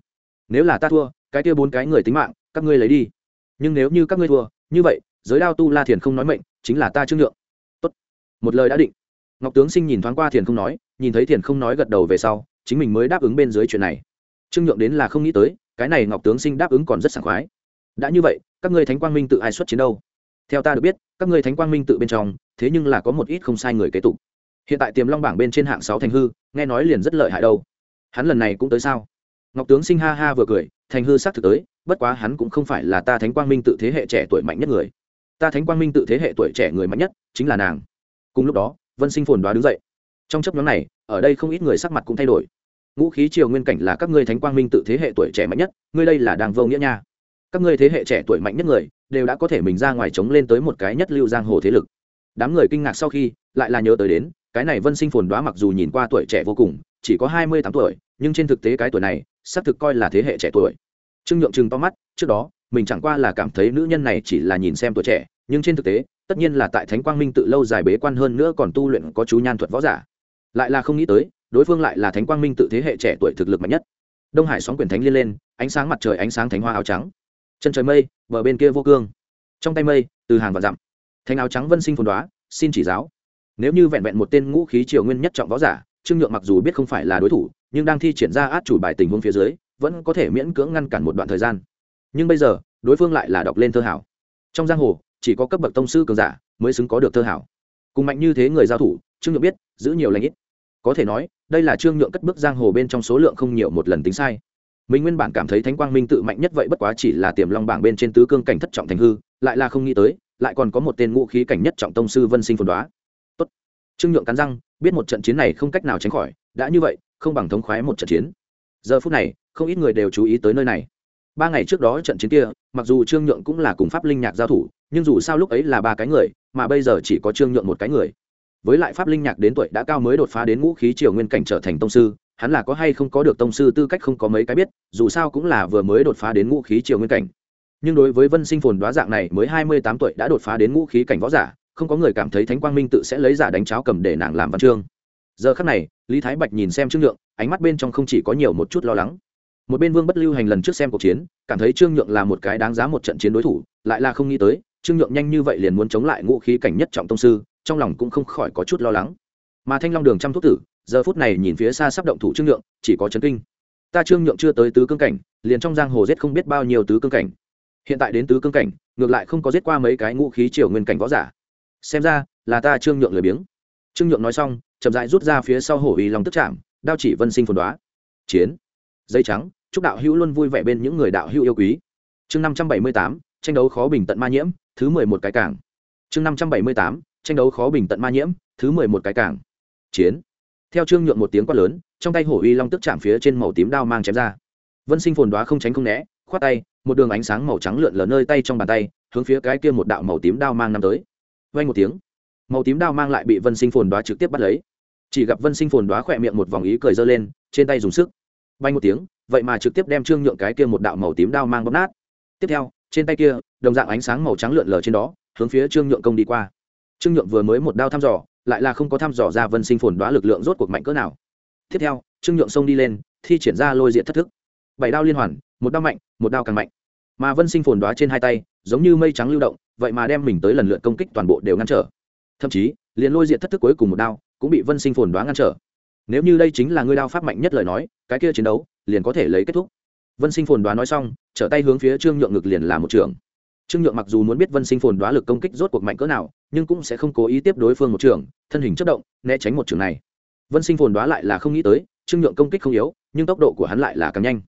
Nếu là ta thua, cái kia bốn cái người tính mạng, các ngươi lấy đi nhưng nếu như các ngươi thua, như vậy, giới đao tu la thiền không nói mệnh, chính là ta trương nhượng. Tốt. một lời đã định. Ngọc tướng sinh nhìn thoáng qua thiền không nói, nhìn thấy thiền không nói gật đầu về sau, chính mình mới đáp ứng bên dưới chuyện này. Trương nhượng đến là không nghĩ tới, cái này ngọc tướng sinh đáp ứng còn rất sảng khoái. Đã như vậy, các ngươi thánh quang minh tự ai xuất chiến đâu? Theo ta được biết, các ngươi thánh quang minh tự bên trong, thế nhưng là có một ít không sai người kế tục. Hiện tại tiềm long bảng bên trên hạng sáu thành hư, nghe nói liền rất lợi hại đâu. Hắn lần này cũng tới sao? Ngọc tướng sinh ha ha vừa cười, thành hư xác thực tới bất quá hắn cũng không phải là ta thánh quang minh tự thế hệ trẻ tuổi mạnh nhất người. Ta thánh quang minh tự thế hệ tuổi trẻ người mạnh nhất chính là nàng. Cùng lúc đó, vân sinh phồn đoá đứng dậy. Trong chấp nhóm này, ở đây không ít người sắc mặt cũng thay đổi. Ngũ khí triều nguyên cảnh là các ngươi thánh quang minh tự thế hệ tuổi trẻ mạnh nhất, ngươi đây là đang vô nghĩa nha. Các ngươi thế hệ trẻ tuổi mạnh nhất người, đều đã có thể mình ra ngoài chống lên tới một cái nhất lưu giang hồ thế lực. Đám người kinh ngạc sau khi, lại là nhớ tới đến, cái này vân sinh phồn đoá mặc dù nhìn qua tuổi trẻ vô cùng, chỉ có hai mươi tám tuổi, nhưng trên thực tế cái tuổi này, xác thực coi là thế hệ trẻ tuổi trương nhượng chừng to mắt, trước đó, mình chẳng qua là cảm thấy nữ nhân này chỉ là nhìn xem tuổi trẻ, nhưng trên thực tế, tất nhiên là tại thánh quang minh tự lâu dài bế quan hơn nữa còn tu luyện có chú nhan thuật võ giả. Lại là không nghĩ tới, đối phương lại là thánh quang minh tự thế hệ trẻ tuổi thực lực mạnh nhất. Đông hải sóng quyền thánh liên lên, ánh sáng mặt trời, ánh sáng thánh hoa áo trắng. Chân trời mây, bờ bên kia vô cương. Trong tay mây, từ hàng và dặm. Thánh áo trắng vân sinh phồn đoá, xin chỉ giáo. Nếu như vẹn vẹn một tên ngũ khí triều nguyên nhất trọng võ giả, trương nhượng mặc dù biết không phải là đối thủ, nhưng đang thi triển ra át chủ bài tình huống phía dưới vẫn có thể miễn cưỡng ngăn cản một đoạn thời gian. Nhưng bây giờ, đối phương lại là đọc lên thơ hảo. Trong giang hồ, chỉ có cấp bậc tông sư cường giả mới xứng có được thơ hảo. Cùng mạnh như thế người giao thủ, trương nhượng biết, giữ nhiều lãnh ít. Có thể nói, đây là trương nhượng cất bước giang hồ bên trong số lượng không nhiều một lần tính sai. Mình nguyên bản cảm thấy thánh quang minh tự mạnh nhất vậy bất quá chỉ là tiềm long bảng bên trên tứ cương cảnh thất trọng thành hư, lại là không nghĩ tới, lại còn có một tên ngũ khí cảnh nhất trọng tông sư vân sinh phồn đoá. Tốt. Trương nhượng cắn răng, biết một trận chiến này không cách nào tránh khỏi, đã như vậy, không bằng thống khoái một trận chiến. Giờ phút này không ít người đều chú ý tới nơi này. Ba ngày trước đó trận chiến kia, mặc dù trương nhượng cũng là cùng pháp linh nhạc giao thủ, nhưng dù sao lúc ấy là ba cái người, mà bây giờ chỉ có trương nhượng một cái người. Với lại pháp linh nhạc đến tuổi đã cao mới đột phá đến ngũ khí triều nguyên cảnh trở thành tông sư, hắn là có hay không có được tông sư tư cách không có mấy cái biết, dù sao cũng là vừa mới đột phá đến ngũ khí triều nguyên cảnh. Nhưng đối với vân sinh phồn đoá dạng này mới hai mươi tám tuổi đã đột phá đến ngũ khí cảnh võ giả, không có người cảm thấy thánh quang minh tự sẽ lấy giả đánh cháo cầm để nàng làm văn chương. Giờ khắc này, lý thái bạch nhìn xem trương nhượng, ánh mắt bên trong không chỉ có nhiều một chút lo lắng một bên vương bất lưu hành lần trước xem cuộc chiến, cảm thấy trương nhượng là một cái đáng giá một trận chiến đối thủ, lại là không nghĩ tới, trương nhượng nhanh như vậy liền muốn chống lại ngũ khí cảnh nhất trọng tông sư, trong lòng cũng không khỏi có chút lo lắng. Mà thanh long đường trăm thuốc tử, giờ phút này nhìn phía xa sắp động thủ trương nhượng, chỉ có chấn kinh. Ta trương nhượng chưa tới tứ cương cảnh, liền trong giang hồ giết không biết bao nhiêu tứ cương cảnh. Hiện tại đến tứ cương cảnh, ngược lại không có giết qua mấy cái ngũ khí triều nguyên cảnh võ giả. Xem ra, là ta trương nhượng lười biếng. Trương nhượng nói xong, chậm dại rút ra phía sau hổ uy long tức chạm, đao chỉ vân sinh phồn đoá. Chiến. Dây trắng chúc đạo hữu luôn vui vẻ bên những người đạo hữu yêu quý. Chương năm trăm bảy mươi tám, tranh đấu khó bình tận ma nhiễm, thứ mười một cái cảng. Chương năm trăm bảy mươi tám, tranh đấu khó bình tận ma nhiễm, thứ mười một cái cảng. Chiến. Theo trương nhượng một tiếng quát lớn, trong tay hổ uy long tức chạm phía trên màu tím đao mang chém ra. Vân sinh phồn đoá không tránh không né, khoát tay, một đường ánh sáng màu trắng lượn lờ nơi tay trong bàn tay, hướng phía cái kia một đạo màu tím đao mang năm tới. Vay một tiếng, màu tím đao mang lại bị vân sinh phồn đoá trực tiếp bắt lấy. Chỉ gặp vân sinh phồn đoá khỏe miệng một vòng ý cười dơ lên, trên tay dùng sức. Bay một tiếng vậy mà trực tiếp đem trương nhượng cái kia một đạo màu tím đao mang bóp nát. Tiếp theo, trên tay kia, đồng dạng ánh sáng màu trắng lượn lờ trên đó, hướng phía trương nhượng công đi qua. Trương nhượng vừa mới một đao thăm dò, lại là không có thăm dò ra vân sinh phồn đoá lực lượng rốt cuộc mạnh cỡ nào. Tiếp theo, trương nhượng xông đi lên, thi triển ra lôi diện thất thức. Bảy đao liên hoàn, một đao mạnh, một đao càng mạnh. Mà vân sinh phồn đoá trên hai tay, giống như mây trắng lưu động, vậy mà đem mình tới lần lượt công kích toàn bộ đều ngăn trở. Thậm chí, liền lôi diện thất thức cuối cùng một đao, cũng bị vân sinh phồn đoá ngăn trở. Nếu như đây chính là ngươi đao pháp mạnh nhất lời nói, cái kia chiến đấu liền có thể lấy kết thúc. Vân sinh phồn đoá nói xong, trở tay hướng phía trương nhượng ngực liền là một trường. Trương nhượng mặc dù muốn biết vân sinh phồn đoá lực công kích rốt cuộc mạnh cỡ nào, nhưng cũng sẽ không cố ý tiếp đối phương một trường, thân hình chất động, né tránh một trường này. Vân sinh phồn đoá lại là không nghĩ tới, trương nhượng công kích không yếu, nhưng tốc độ của hắn lại là càng nhanh.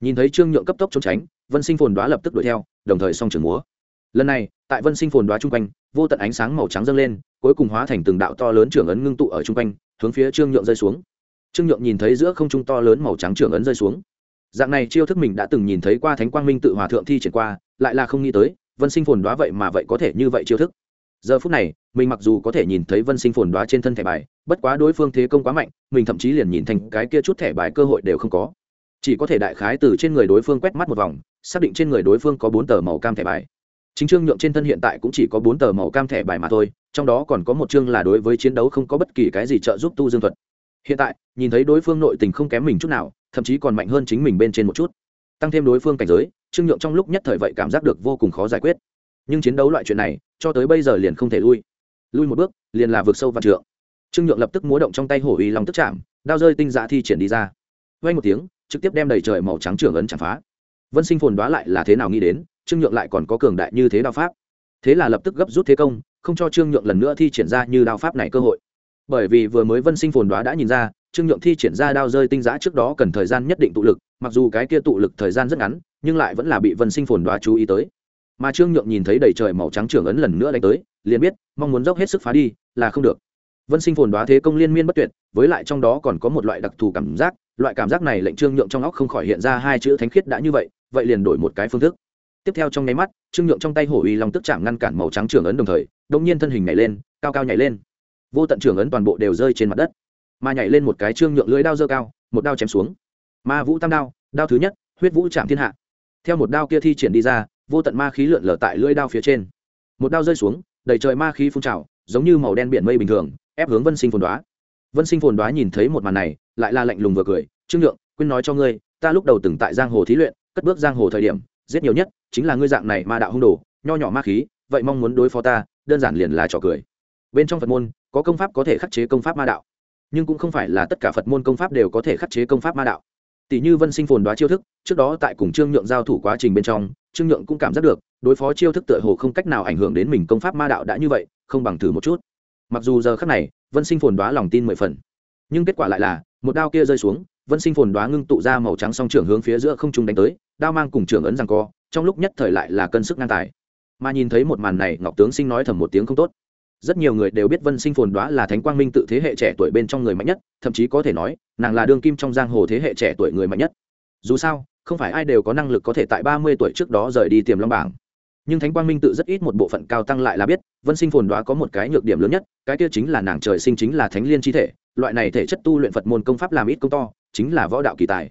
Nhìn thấy trương nhượng cấp tốc trốn tránh, vân sinh phồn đoá lập tức đuổi theo, đồng thời song trường múa. Lần này, tại vân sinh phồn đoá chung quanh, vô tận ánh sáng màu trắng dâng lên, cuối cùng hóa thành từng đạo to lớn trưởng ấn ngưng tụ ở chung quanh, hướng phía trương nhượng rơi xuống trương nhượng nhìn thấy giữa không trung to lớn màu trắng trưởng ấn rơi xuống. Dạng này chiêu thức mình đã từng nhìn thấy qua thánh quang minh tự hòa thượng thi triển qua, lại là không nghĩ tới, vân sinh phồn đoá vậy mà vậy có thể như vậy chiêu thức. Giờ phút này, mình mặc dù có thể nhìn thấy vân sinh phồn đoá trên thân thẻ bài, bất quá đối phương thế công quá mạnh, mình thậm chí liền nhìn thành cái kia chút thẻ bài cơ hội đều không có. Chỉ có thể đại khái từ trên người đối phương quét mắt một vòng, xác định trên người đối phương có bốn tờ màu cam thẻ bài. Chính trương nhượng trên thân hiện tại cũng chỉ có bốn tờ màu cam thẻ bài mà thôi, trong đó còn có một chương là đối với chiến đấu không có bất kỳ cái gì trợ giúp tu dương thuật hiện tại, nhìn thấy đối phương nội tình không kém mình chút nào, thậm chí còn mạnh hơn chính mình bên trên một chút. Tăng thêm đối phương cảnh giới, trương nhượng trong lúc nhất thời vậy cảm giác được vô cùng khó giải quyết. Nhưng chiến đấu loại chuyện này, cho tới bây giờ liền không thể lui. Lui một bước, liền là vượt sâu và trượng. Trương nhượng lập tức múa động trong tay hổ uy lòng tức chạm, đao rơi tinh dạ thi triển đi ra. Vay một tiếng, trực tiếp đem đầy trời màu trắng trưởng ấn chạm phá. Vân sinh phồn đoá lại là thế nào nghĩ đến, trương nhượng lại còn có cường đại như thế đao pháp. Thế là lập tức gấp rút thế công, không cho trương nhượng lần nữa thi triển ra như đao pháp này cơ hội bởi vì vừa mới vân sinh phồn đoá đã nhìn ra, trương nhượng thi triển ra đao rơi tinh giã trước đó cần thời gian nhất định tụ lực, mặc dù cái kia tụ lực thời gian rất ngắn, nhưng lại vẫn là bị vân sinh phồn đoá chú ý tới. Mà trương nhượng nhìn thấy đầy trời màu trắng trưởng ấn lần nữa đánh tới, liền biết, mong muốn dốc hết sức phá đi, là không được. Vân sinh phồn đoá thế công liên miên bất tuyệt, với lại trong đó còn có một loại đặc thù cảm giác, loại cảm giác này lệnh trương nhượng trong óc không khỏi hiện ra hai chữ thánh khiết đã như vậy vậy liền đổi một cái phương thức. Tiếp theo trong nháy mắt, trương nhượng trong tay hổ uy long tức chạm ngăn cản màu trắng trưởng ấn đồng thời đông nhiên thân hình nhảy lên, cao cao nhảy lên vô tận trưởng ấn toàn bộ đều rơi trên mặt đất. Mà nhảy lên một cái trương nhượng lưới đao dơ cao, một đao chém xuống. Ma vũ tam đao đao thứ nhất, huyết vũ chạm thiên hạ. Theo một đao kia thi triển đi ra, vô tận ma khí lượn lở tại lưỡi đao phía trên. Một đao rơi xuống, đầy trời ma khí phun trào, giống như màu đen biển mây bình thường, ép hướng vân sinh phồn đoá. Vân sinh phồn đoá nhìn thấy một màn này, lại là lạnh lùng vừa cười, trương nhượng, quên nói cho ngươi, ta lúc đầu từng tại giang hồ thí luyện, cất bước giang hồ thời điểm, giết nhiều nhất chính là ngươi dạng này ma đạo hung đồ, nho nhỏ ma khí, vậy mong muốn đối phó ta, đơn giản liền là trò cười bên trong phật môn có công pháp có thể khắc chế công pháp ma đạo nhưng cũng không phải là tất cả phật môn công pháp đều có thể khắc chế công pháp ma đạo tỷ như vân sinh phồn đoá chiêu thức trước đó tại cùng trương nhượng giao thủ quá trình bên trong trương nhượng cũng cảm giác được đối phó chiêu thức tựa hồ không cách nào ảnh hưởng đến mình công pháp ma đạo đã như vậy không bằng thử một chút mặc dù giờ khắc này vân sinh phồn đoá lòng tin mười phần nhưng kết quả lại là một đao kia rơi xuống vân sinh phồn đoá ngưng tụ ra màu trắng song trưởng hướng phía giữa không trung đánh tới đao mang cùng trưởng ấn rằng co trong lúc nhất thời lại là cân sức ngang tài mà nhìn thấy một màn này ngọc tướng sinh nói thầm một tiếng không tốt rất nhiều người đều biết vân sinh phồn đoá là thánh quang minh tự thế hệ trẻ tuổi bên trong người mạnh nhất, thậm chí có thể nói, nàng là đương kim trong giang hồ thế hệ trẻ tuổi người mạnh nhất. Dù sao, không phải ai đều có năng lực có thể tại ba mươi tuổi trước đó rời đi tiềm long bảng. Nhưng thánh quang minh tự rất ít một bộ phận cao tăng lại là biết, vân sinh phồn đoá có một cái nhược điểm lớn nhất, cái kia chính là nàng trời sinh chính là thánh liên chi thể, loại này thể chất tu luyện phật môn công pháp làm ít công to, chính là võ đạo kỳ tài.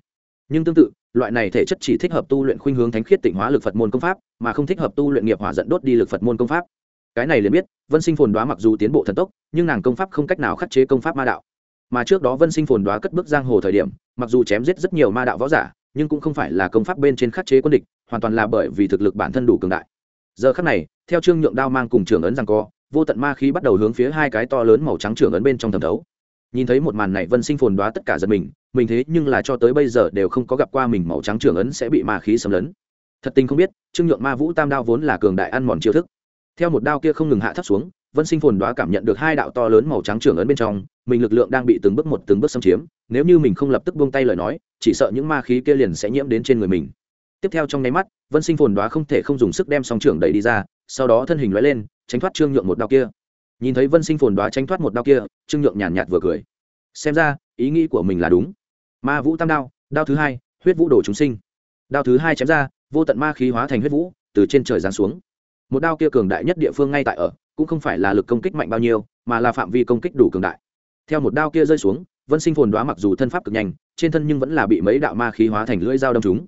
Nhưng tương tự, loại này thể chất chỉ thích hợp tu luyện khuynh hướng thánh khiết tịnh hóa lực phật môn công pháp, mà không thích hợp tu luyện nghiệp hỏa dẫn đốt đi lực phật môn công pháp cái này liền biết, vân sinh phồn đoá mặc dù tiến bộ thần tốc, nhưng nàng công pháp không cách nào khắc chế công pháp ma đạo. Mà trước đó vân sinh phồn đoá cất bước giang hồ thời điểm, mặc dù chém giết rất nhiều ma đạo võ giả, nhưng cũng không phải là công pháp bên trên khắc chế quân địch, hoàn toàn là bởi vì thực lực bản thân đủ cường đại. Giờ khắc này, theo trương nhượng đao mang cùng trường ấn rằng co, vô tận ma khí bắt đầu hướng phía hai cái to lớn màu trắng trường ấn bên trong thẩm thấu. Nhìn thấy một màn này, vân sinh phồn đoá tất cả giật mình mình thế nhưng là cho tới bây giờ đều không có gặp qua mình màu trắng trường ấn sẽ bị ma khí xâm lấn. Thật tình không biết, trương nhượng ma vũ tam đao vốn là cường đại ăn mòn chiêu thức theo một đao kia không ngừng hạ thấp xuống, vân sinh phồn đoá cảm nhận được hai đạo to lớn màu trắng trưởng ấn bên trong, mình lực lượng đang bị từng bước một từng bước xâm chiếm, nếu như mình không lập tức buông tay lời nói, chỉ sợ những ma khí kia liền sẽ nhiễm đến trên người mình. Tiếp theo trong nháy mắt, vân sinh phồn đoá không thể không dùng sức đem song trưởng đẩy đi ra, sau đó thân hình lóe lên, tránh thoát trương nhượng một đao kia. Nhìn thấy vân sinh phồn đoá tránh thoát một đao kia, trương nhượng nhàn nhạt vừa cười. Xem ra, ý nghĩ của mình là đúng. Ma vũ tam đao đao thứ hai, huyết vũ đồ chúng sinh. Đao thứ hai chém ra, vô tận ma khí hóa thành huyết vũ, từ trên trời giáng xuống một đao kia cường đại nhất địa phương ngay tại ở, cũng không phải là lực công kích mạnh bao nhiêu, mà là phạm vi công kích đủ cường đại. Theo một đao kia rơi xuống, vân sinh phồn đoá mặc dù thân pháp cực nhanh, trên thân nhưng vẫn là bị mấy đạo ma khí hóa thành lưỡi dao đâm chúng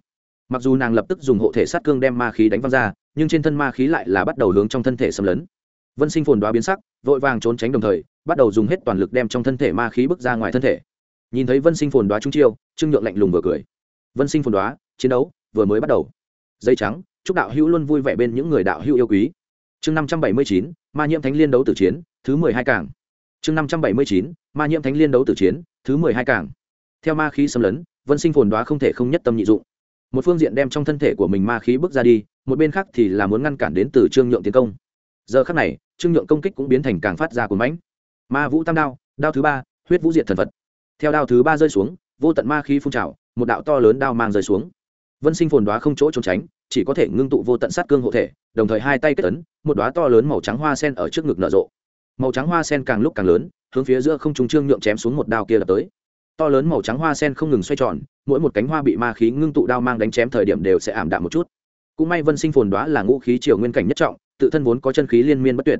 mặc dù nàng lập tức dùng hộ thể sát cương đem ma khí đánh văng ra, nhưng trên thân ma khí lại là bắt đầu hướng trong thân thể xâm lấn. Vân sinh phồn đoá biến sắc, vội vàng trốn tránh đồng thời, bắt đầu dùng hết toàn lực đem trong thân thể ma khí bước ra ngoài thân thể. Nhìn thấy vân sinh phồn đoá trung chiêu, trương nhượng lạnh lùng vừa cười. Vân sinh phồn đoá, chiến đấu vừa mới bắt đầu. Dây trắng chúc đạo hữu luôn vui vẻ bên những người đạo hữu yêu quý. Chương năm trăm bảy mươi chín, ma nhiễm thánh liên đấu tử chiến, thứ mười hai cảng. Chương năm trăm bảy mươi chín, ma nhiễm thánh liên đấu tử chiến, thứ mười hai cảng. Theo ma khí xâm lấn, vân sinh phồn đoá không thể không nhất tâm nhị dụng. Một phương diện đem trong thân thể của mình ma khí bước ra đi, một bên khác thì là muốn ngăn cản đến từ trương nhượng tiến công. Giờ khác này, trương nhượng công kích cũng biến thành càng phát ra của mãnh. Ma vũ tam đao đao thứ ba, huyết vũ diệt thần phật. Theo đao thứ ba rơi xuống, vô tận ma khí phun trào, một đạo to lớn đao mang rơi xuống. Vân sinh phồn đoá không chỗ trốn tránh chỉ có thể ngưng tụ vô tận sát cương hộ thể, đồng thời hai tay kết ấn, một đoá to lớn màu trắng hoa sen ở trước ngực nở rộ. Màu trắng hoa sen càng lúc càng lớn, hướng phía giữa không trung trương nhượng chém xuống một đao kia đập tới. To lớn màu trắng hoa sen không ngừng xoay tròn, mỗi một cánh hoa bị ma khí ngưng tụ đao mang đánh chém thời điểm đều sẽ ảm đạm một chút. Cũng may vân sinh phồn đoá là ngũ khí triều nguyên cảnh nhất trọng, tự thân vốn có chân khí liên miên bất tuyệt.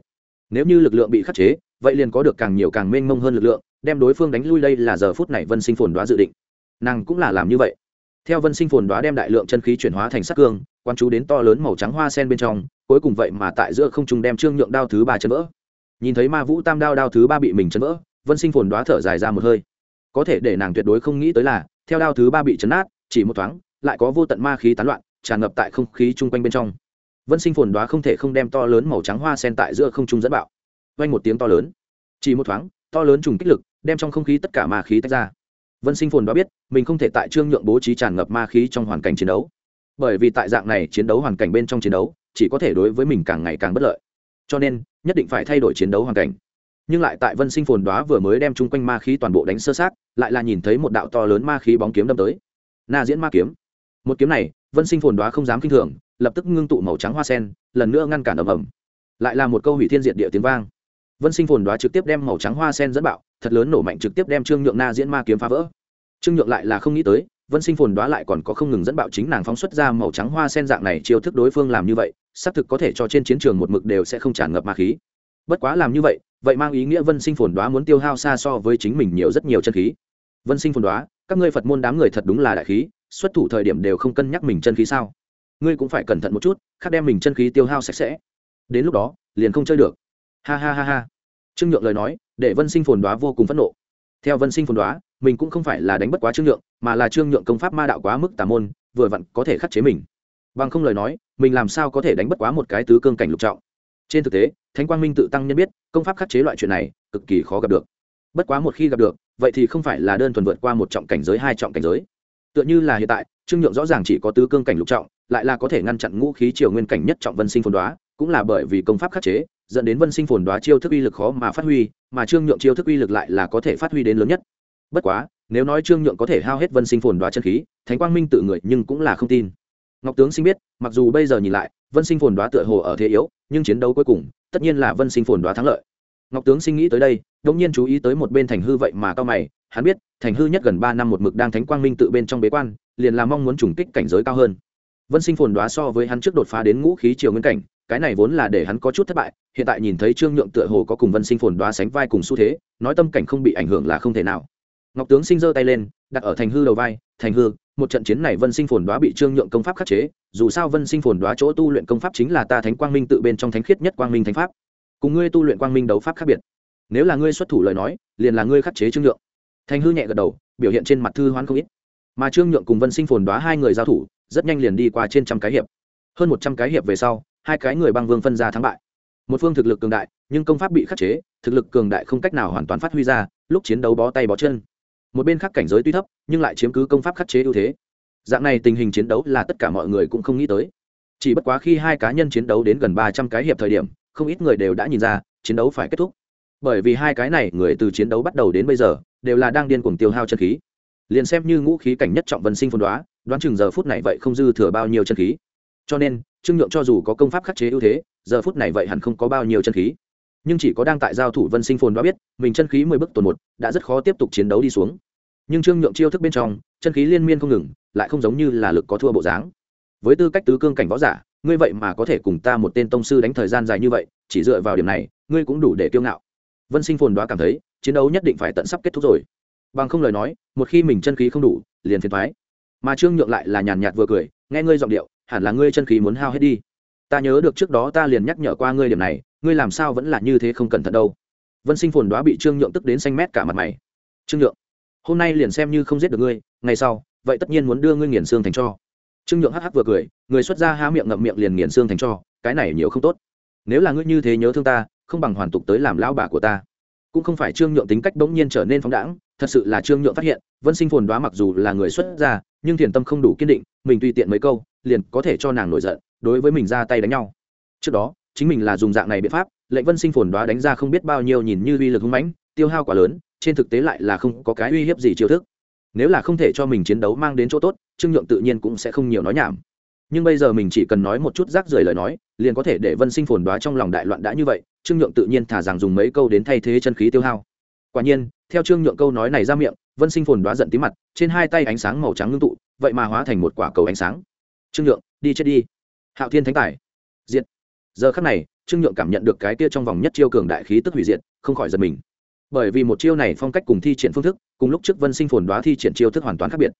Nếu như lực lượng bị khắc chế, vậy liền có được càng nhiều càng mênh mông hơn lực lượng, đem đối phương đánh lui đây là giờ phút này vân sinh phồn đoá dự định. Nàng cũng là làm như vậy. Theo vân sinh phồn đoá đem đại lượng chân khí chuyển hóa thành sắc cương quan chú đến to lớn màu trắng hoa sen bên trong, cuối cùng vậy mà tại giữa không trung đem trương nhượng đao thứ ba chân vỡ. Nhìn thấy ma vũ tam đao đao thứ ba bị mình chân vỡ, vân sinh phồn đoá thở dài ra một hơi. Có thể để nàng tuyệt đối không nghĩ tới là, theo đao thứ ba bị chấn nát, chỉ một thoáng, lại có vô tận ma khí tán loạn, tràn ngập tại không khí chung quanh bên trong. Vân sinh phồn đoá không thể không đem to lớn màu trắng hoa sen tại giữa không trung dẫn bạo. Vang một tiếng to lớn. Chỉ một thoáng, to lớn trùng kích lực, đem trong không khí tất cả ma khí tách ra. Vân sinh phồn đoá biết, mình không thể tại trương nhượng bố trí tràn ngập ma khí trong hoàn cảnh chiến đấu bởi vì tại dạng này chiến đấu hoàn cảnh bên trong chiến đấu, chỉ có thể đối với mình càng ngày càng bất lợi. Cho nên, nhất định phải thay đổi chiến đấu hoàn cảnh. Nhưng lại tại vân sinh phồn đoá vừa mới đem chung quanh ma khí toàn bộ đánh sơ sát lại là nhìn thấy một đạo to lớn ma khí bóng kiếm đâm tới. Na diễn ma kiếm. Một kiếm này, vân sinh phồn đoá không dám kinh thường, lập tức ngưng tụ màu trắng hoa sen, lần nữa ngăn cản ầm ầm. Lại là một câu hủy thiên diện địa tiếng vang. Vân sinh phồn đoá trực tiếp đem màu trắng hoa sen dẫn bạo, thật lớn nổ mạnh trực tiếp đem trương nhượng na diễn ma kiếm phá vỡ. Trương nhượng lại là không nghĩ tới vân sinh phồn đoá lại còn có không ngừng dẫn bạo chính nàng phóng xuất ra màu trắng hoa sen dạng này chiêu thức đối phương làm như vậy, xác thực có thể cho trên chiến trường một mực đều sẽ không tràn ngập ma khí. Bất quá làm như vậy vậy mang ý nghĩa vân sinh phồn đoá muốn tiêu hao xa so với chính mình nhiều rất nhiều chân khí. Vân sinh phồn đoá, các ngươi phật môn đám người thật đúng là đại khí, xuất thủ thời điểm đều không cân nhắc mình chân khí sao? Ngươi cũng phải cẩn thận một chút, khác đem mình chân khí tiêu hao sạch sẽ. Đến lúc đó, liền không chơi được. Ha ha ha ha. Trương nhượng lời nói, để vân sinh phồn đoá vô cùng phẫn nộ. Theo vân sinh phồn đoá mình cũng không phải là đánh bất quá trương nhượng, mà là trương nhượng công pháp ma đạo quá mức tà môn, vừa vặn có thể khắc chế mình. Bằng không lời nói, mình làm sao có thể đánh bất quá một cái tứ cương cảnh lục trọng? Trên thực tế, thánh quang minh tự tăng nhân biết, công pháp khắc chế loại chuyện này, cực kỳ khó gặp được. Bất quá một khi gặp được, vậy thì không phải là đơn thuần vượt qua một trọng cảnh giới, hai trọng cảnh giới. Tựa như là hiện tại, trương nhượng rõ ràng chỉ có tứ cương cảnh lục trọng, lại là có thể ngăn chặn ngũ khí triều nguyên cảnh nhất trọng vân sinh phồn đoá, cũng là bởi vì công pháp khắc chế, dẫn đến vân sinh phồn đoá chiêu thức uy lực khó mà phát huy, mà trương nhượng chiêu thức uy lực lại là có thể phát huy đến lớn nhất bất quá, nếu nói trương nhượng có thể hao hết vân sinh phồn đoá chân khí, thánh quang minh tự người nhưng cũng là không tin. Ngọc tướng sinh biết, mặc dù bây giờ nhìn lại, vân sinh phồn đoá tựa hồ ở thế yếu, nhưng chiến đấu cuối cùng, tất nhiên là vân sinh phồn đoá thắng lợi. Ngọc tướng sinh nghĩ tới đây đống nhiên chú ý tới một bên thành hư vậy mà cao mày, hắn biết, thành hư nhất gần ba năm một mực đang thánh quang minh tự bên trong bế quan, liền là mong muốn trùng kích cảnh giới cao hơn. Vân sinh phồn đoá so với hắn trước đột phá đến ngũ khí triều nguyên cảnh, cái này vốn là để hắn có chút thất bại, hiện tại nhìn thấy trương nhượng tựa hồ có cùng vân sinh phồn đoá sánh vai cùng xu thế, nói tâm cảnh không bị ảnh hưởng là không thể nào ngọc tướng sinh giơ tay lên, đặt ở thành hư đầu vai, thành hư, một trận chiến này vân sinh phồn đoá bị trương nhượng công pháp khắc chế, dù sao vân sinh phồn đoá chỗ tu luyện công pháp chính là ta thánh quang minh tự bên trong thánh khiết nhất quang minh thánh pháp. Cùng ngươi tu luyện quang minh đấu pháp khác biệt. Nếu là ngươi xuất thủ lời nói, liền là ngươi khắc chế trương nhượng. Thành hư nhẹ gật đầu, biểu hiện trên mặt thư hoán không ít. Mà trương nhượng cùng vân sinh phồn đoá hai người giao thủ, rất nhanh liền đi qua trên trăm cái hiệp. Hơn một trăm cái hiệp về sau, hai cái người băng vương phân ra thắng bại. Một phương thực lực cường đại, nhưng công pháp bị khắc chế, thực lực cường đại không cách nào hoàn toàn phát huy ra, lúc chiến đấu bó tay bó chân một bên khác cảnh giới tuy thấp, nhưng lại chiếm cứ công pháp khắc chế ưu thế. Dạng này tình hình chiến đấu là tất cả mọi người cũng không nghĩ tới. Chỉ bất quá khi hai cá nhân chiến đấu đến gần ba trăm cái hiệp thời điểm, không ít người đều đã nhìn ra, chiến đấu phải kết thúc. Bởi vì hai cái này người từ chiến đấu bắt đầu đến bây giờ, đều là đang điên cuồng tiêu hao chân khí. Liền xem như ngũ khí cảnh nhất trọng vân sinh phân đoá, đoán chừng giờ phút này vậy không dư thừa bao nhiêu chân khí. Cho nên, trương nhượng cho dù có công pháp khắc chế ưu thế, giờ phút này vậy hẳn không có bao nhiêu chân khí nhưng chỉ có đang tại giao thủ vân sinh phồn đã biết, mình chân khí mười bước tuần một, đã rất khó tiếp tục chiến đấu đi xuống. Nhưng trương nhượng chiêu thức bên trong, chân khí liên miên không ngừng, lại không giống như là lực có thua bộ dáng. Với tư cách tứ cương cảnh võ giả, ngươi vậy mà có thể cùng ta một tên tông sư đánh thời gian dài như vậy, chỉ dựa vào điểm này, ngươi cũng đủ để kiêu ngạo. Vân sinh phồn đoá cảm thấy, chiến đấu nhất định phải tận sắp kết thúc rồi. Bằng không lời nói, một khi mình chân khí không đủ, liền phiền thoái mà trương nhượng lại là nhàn nhạt vừa cười, nghe ngươi giọng điệu, hẳn là ngươi chân khí muốn hao hết đi. Ta nhớ được trước đó ta liền nhắc nhở qua ngươi điểm này ngươi làm sao vẫn là như thế không cẩn thận đâu? Vân sinh phồn đoá bị trương nhượng tức đến xanh mét cả mặt mày. Trương nhượng, hôm nay liền xem như không giết được ngươi, ngày sau, vậy tất nhiên muốn đưa ngươi nghiền xương thành cho. Trương nhượng hắc hắc vừa cười, người xuất ra há miệng ngậm miệng liền nghiền xương thành cho, cái này nhiều không tốt. Nếu là ngươi như thế nhớ thương ta, không bằng hoàn tục tới làm lão bà của ta. Cũng không phải trương nhượng tính cách bỗng nhiên trở nên phóng đãng, thật sự là trương nhượng phát hiện, vân sinh phồn đoá mặc dù là người xuất gia, nhưng thiền tâm không đủ kiên định, mình tùy tiện mấy câu, liền có thể cho nàng nổi giận, đối với mình ra tay đánh nhau. Trước đó chính mình là dùng dạng này biện pháp, lệnh vân sinh phồn đoá đánh ra không biết bao nhiêu nhìn như uy lực hung mãnh, tiêu hao quá lớn, trên thực tế lại là không có cái uy hiếp gì chiêu thức. Nếu là không thể cho mình chiến đấu mang đến chỗ tốt, trương nhượng tự nhiên cũng sẽ không nhiều nói nhảm. Nhưng bây giờ mình chỉ cần nói một chút rác rưởi lời nói, liền có thể để vân sinh phồn đoá trong lòng đại loạn đã như vậy, trương nhượng tự nhiên thả rằng dùng mấy câu đến thay thế chân khí tiêu hao. Quả nhiên, theo trương nhượng câu nói này ra miệng, vân sinh phồn đoá giận tí mặt, trên hai tay ánh sáng màu trắng ngưng tụ, vậy mà hóa thành một quả cầu ánh sáng. Trương nhượng, đi chết đi. Hạo thiên thánh tài. Diện giờ khắc này, trương nhượng cảm nhận được cái kia trong vòng nhất chiêu cường đại khí tức hủy diệt, không khỏi giật mình. Bởi vì một chiêu này phong cách cùng thi triển phương thức, cùng lúc trước vân sinh phồn đoá thi triển chiêu thức hoàn toàn khác biệt.